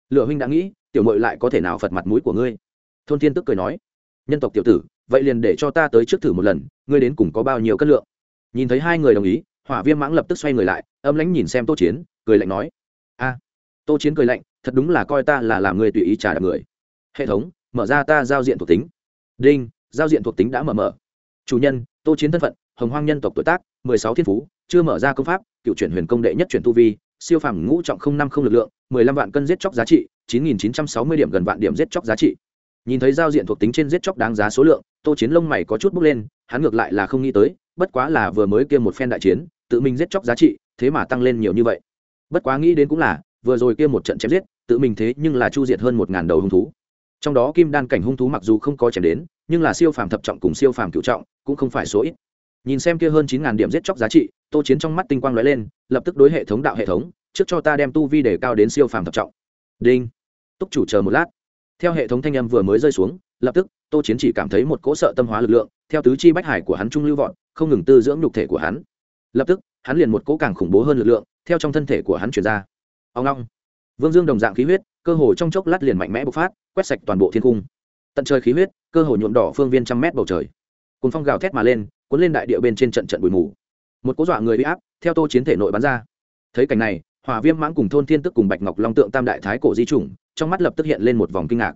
Lựa huynh đã nghĩ, tiểu mội lại có thể nào phật mặt mũi của ngươi? Thôn thiên tức cười nói, nhân tộc tiểu tử, vậy liền để cho ta tới trước thử một lần, ngươi đến cùng có bao nhiêu cân lượng? Nhìn thấy hai người đồng ý hỏa viêm mãng lập tức xoay người lại, âm lãnh nhìn xem tô chiến, cười lạnh nói, a, tô chiến cười lạnh, thật đúng là coi ta là làm người tùy ý trả đạp người. Hệ thống, mở ra ta giao diện thuộc tính. Đinh, giao diện thuộc tính đã mở mở. Chủ nhân, tô chiến thân phận, hồng hoang nhân tộc tuổi tác, mười sáu thiên phú, chưa mở ra công pháp, cựu chuyển huyền công đệ nhất chuyển tu vi, siêu phàm ngũ trọng không năm không lực lượng, mười lăm vạn cân giết chóc giá trị, chín nghìn chín trăm sáu mươi điểm gần vạn điểm giết chóc giá trị. Nhìn thấy giao diện thuộc tính trên giết chóc đáng giá số lượng, tô chiến lông mày có chút bước lên, hắn ngược lại là không nghĩ tới bất quá là vừa mới kia một phen đại chiến, tự mình giết chóc giá trị, thế mà tăng lên nhiều như vậy. Bất quá nghĩ đến cũng là, vừa rồi kia một trận chém giết, tự mình thế nhưng là chu diệt hơn một ngàn đầu hung thú. Trong đó kim đan cảnh hung thú mặc dù không có chém đến, nhưng là siêu phàm thập trọng cùng siêu phàm cựu trọng, cũng không phải số ít. Nhìn xem kia hơn chín ngàn điểm giết chóc giá trị, tô chiến trong mắt tinh quang lóe lên, lập tức đối hệ thống đạo hệ thống, trước cho ta đem tu vi để cao đến siêu phàm thập trọng. Đinh. Túc chủ chờ một lát. Theo hệ thống thanh âm vừa mới rơi xuống lập tức, tô chiến chỉ cảm thấy một cỗ sợ tâm hóa lực lượng, theo tứ chi bách hải của hắn trung lưu vọt, không ngừng tư dưỡng nhục thể của hắn. Lập tức, hắn liền một cỗ càng khủng bố hơn lực lượng, theo trong thân thể của hắn chuyển ra. Ông long. Vương dương đồng dạng khí huyết, cơ hồ trong chốc lát liền mạnh mẽ bộc phát, quét sạch toàn bộ thiên cung. Tận trời khí huyết, cơ hồ nhuộm đỏ phương viên trăm mét bầu trời. Cùng phong gào thét mà lên, cuốn lên đại địa bên trên trận trận bụi mù. Một cỗ dọa người bị áp, theo tô chiến thể nội bắn ra. Thấy cảnh này, hỏa viêm mãng cùng thôn thiên tức cùng bạch ngọc long tượng tam đại thái cổ di chủng, trong mắt lập tức hiện lên một vòng kinh ngạc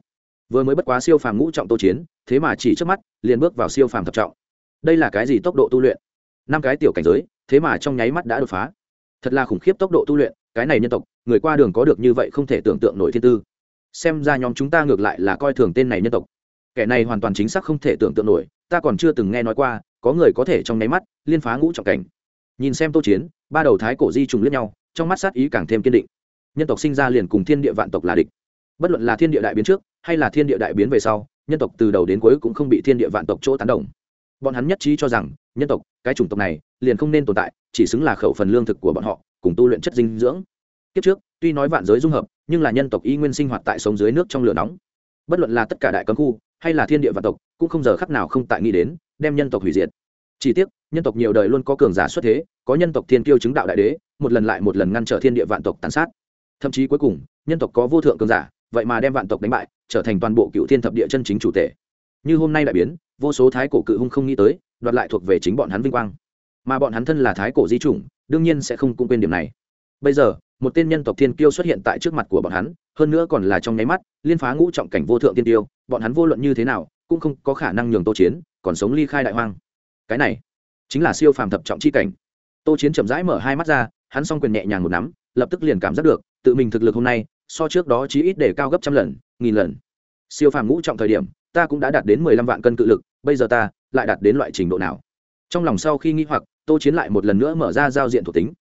vừa mới bất quá siêu phàm ngũ trọng tô chiến, thế mà chỉ trước mắt, liền bước vào siêu phàm thập trọng. Đây là cái gì tốc độ tu luyện? Năm cái tiểu cảnh giới, thế mà trong nháy mắt đã đột phá. Thật là khủng khiếp tốc độ tu luyện, cái này nhân tộc, người qua đường có được như vậy không thể tưởng tượng nổi thiên tư. Xem ra nhóm chúng ta ngược lại là coi thường tên này nhân tộc. Kẻ này hoàn toàn chính xác không thể tưởng tượng nổi, ta còn chưa từng nghe nói qua, có người có thể trong nháy mắt liên phá ngũ trọng cảnh. Nhìn xem tô chiến, ba đầu thái cổ di trùng lướt nhau, trong mắt sát ý càng thêm kiên định. Nhân tộc sinh ra liền cùng thiên địa vạn tộc là địch. Bất luận là thiên địa đại biến trước hay là thiên địa đại biến về sau, nhân tộc từ đầu đến cuối cũng không bị thiên địa vạn tộc chỗ tán đồng. Bọn hắn nhất trí cho rằng, nhân tộc, cái chủng tộc này, liền không nên tồn tại, chỉ xứng là khẩu phần lương thực của bọn họ, cùng tu luyện chất dinh dưỡng. Kiếp trước, tuy nói vạn giới dung hợp, nhưng là nhân tộc y nguyên sinh hoạt tại sống dưới nước trong lửa nóng. Bất luận là tất cả đại cấm khu, hay là thiên địa vạn tộc, cũng không giờ khắc nào không tại nghĩ đến, đem nhân tộc hủy diệt. Chỉ tiếc, nhân tộc nhiều đời luôn có cường giả xuất thế, có nhân tộc thiên tiêu chứng đạo đại đế, một lần lại một lần ngăn trở thiên địa vạn tộc tàn sát. Thậm chí cuối cùng, nhân tộc có vô thượng cường giả vậy mà đem vạn tộc đánh bại, trở thành toàn bộ cựu thiên thập địa chân chính chủ tể. Như hôm nay đại biến, vô số thái cổ cự hung không nghĩ tới, đoạt lại thuộc về chính bọn hắn vinh quang. Mà bọn hắn thân là thái cổ di chủng, đương nhiên sẽ không cũng quên điểm này. Bây giờ, một tên nhân tộc thiên kiêu xuất hiện tại trước mặt của bọn hắn, hơn nữa còn là trong nháy mắt, liên phá ngũ trọng cảnh vô thượng tiên tiêu, bọn hắn vô luận như thế nào, cũng không có khả năng nhường tô chiến còn sống ly khai đại hoang. Cái này, chính là siêu phàm thập trọng chi cảnh. Tô chiến chậm rãi mở hai mắt ra, hắn s o n g quyền nhẹ nhàng một nắm, lập tức liền cảm giác được, tự mình thực lực hôm nay so trước đó chí ít để cao gấp trăm lần, nghìn lần. Siêu phàm ngũ trọng thời điểm, ta cũng đã đạt đến mười lăm vạn cân cự lực, bây giờ ta lại đạt đến loại trình độ nào? Trong lòng sau khi nghĩ hoặc, tô chiến lại một lần nữa mở ra giao diện thuộc tính.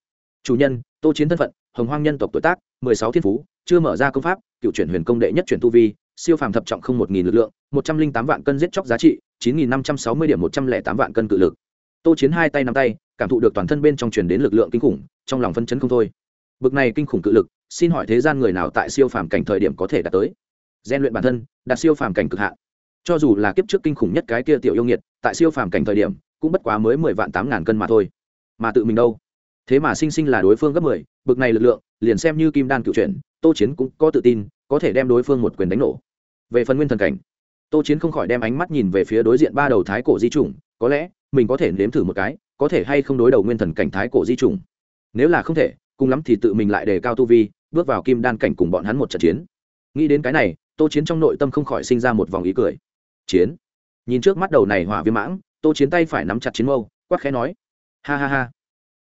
Chủ nhân, tô chiến thân phận, hồng hoang nhân tộc tuổi tác, mười sáu thiên phú, chưa mở ra công pháp, cựu chuyển huyền công đệ nhất chuyển tu vi, siêu phàm thập trọng không một nghìn lực lượng, một trăm linh tám vạn cân giết chóc giá trị, chín nghìn năm trăm sáu mươi điểm một trăm lẻ tám vạn cân cự lực. Tô chiến hai tay nắm tay, cảm thụ được toàn thân bên trong truyền đến lực lượng kinh khủng, trong lòng phân chấn không thôi. Bực này kinh khủng cự lực xin hỏi thế gian người nào tại siêu phàm cảnh thời điểm có thể đạt tới? Gian luyện bản thân, đạt siêu phàm cảnh cực hạn. Cho dù là kiếp trước kinh khủng nhất cái kia tiểu yêu nghiệt, tại siêu phàm cảnh thời điểm, cũng bất quá mới mười vạn tám ngàn cân mà thôi. Mà tự mình đâu? Thế mà sinh sinh là đối phương gấp mười, bực này lực lượng, liền xem như kim đan cựu chuyển, tô chiến cũng có tự tin, có thể đem đối phương một quyền đánh nổ. Về phần nguyên thần cảnh, tô chiến không khỏi đem ánh mắt nhìn về phía đối diện ba đầu thái cổ di chủng, có lẽ, mình có thể nếm thử một cái, có thể hay không đối đầu nguyên thần cảnh thái cổ di chủng. Nếu là không thể cùng lắm thì tự mình lại đề cao tu vi, bước vào kim đan cảnh cùng bọn hắn một trận chiến. Nghĩ đến cái này, tô chiến trong nội tâm không khỏi sinh ra một vòng ý cười. Chiến? Nhìn trước mắt đầu này hỏa viêm mãng, tô chiến tay phải nắm chặt chiến mâu, quát khẽ nói. Ha ha ha.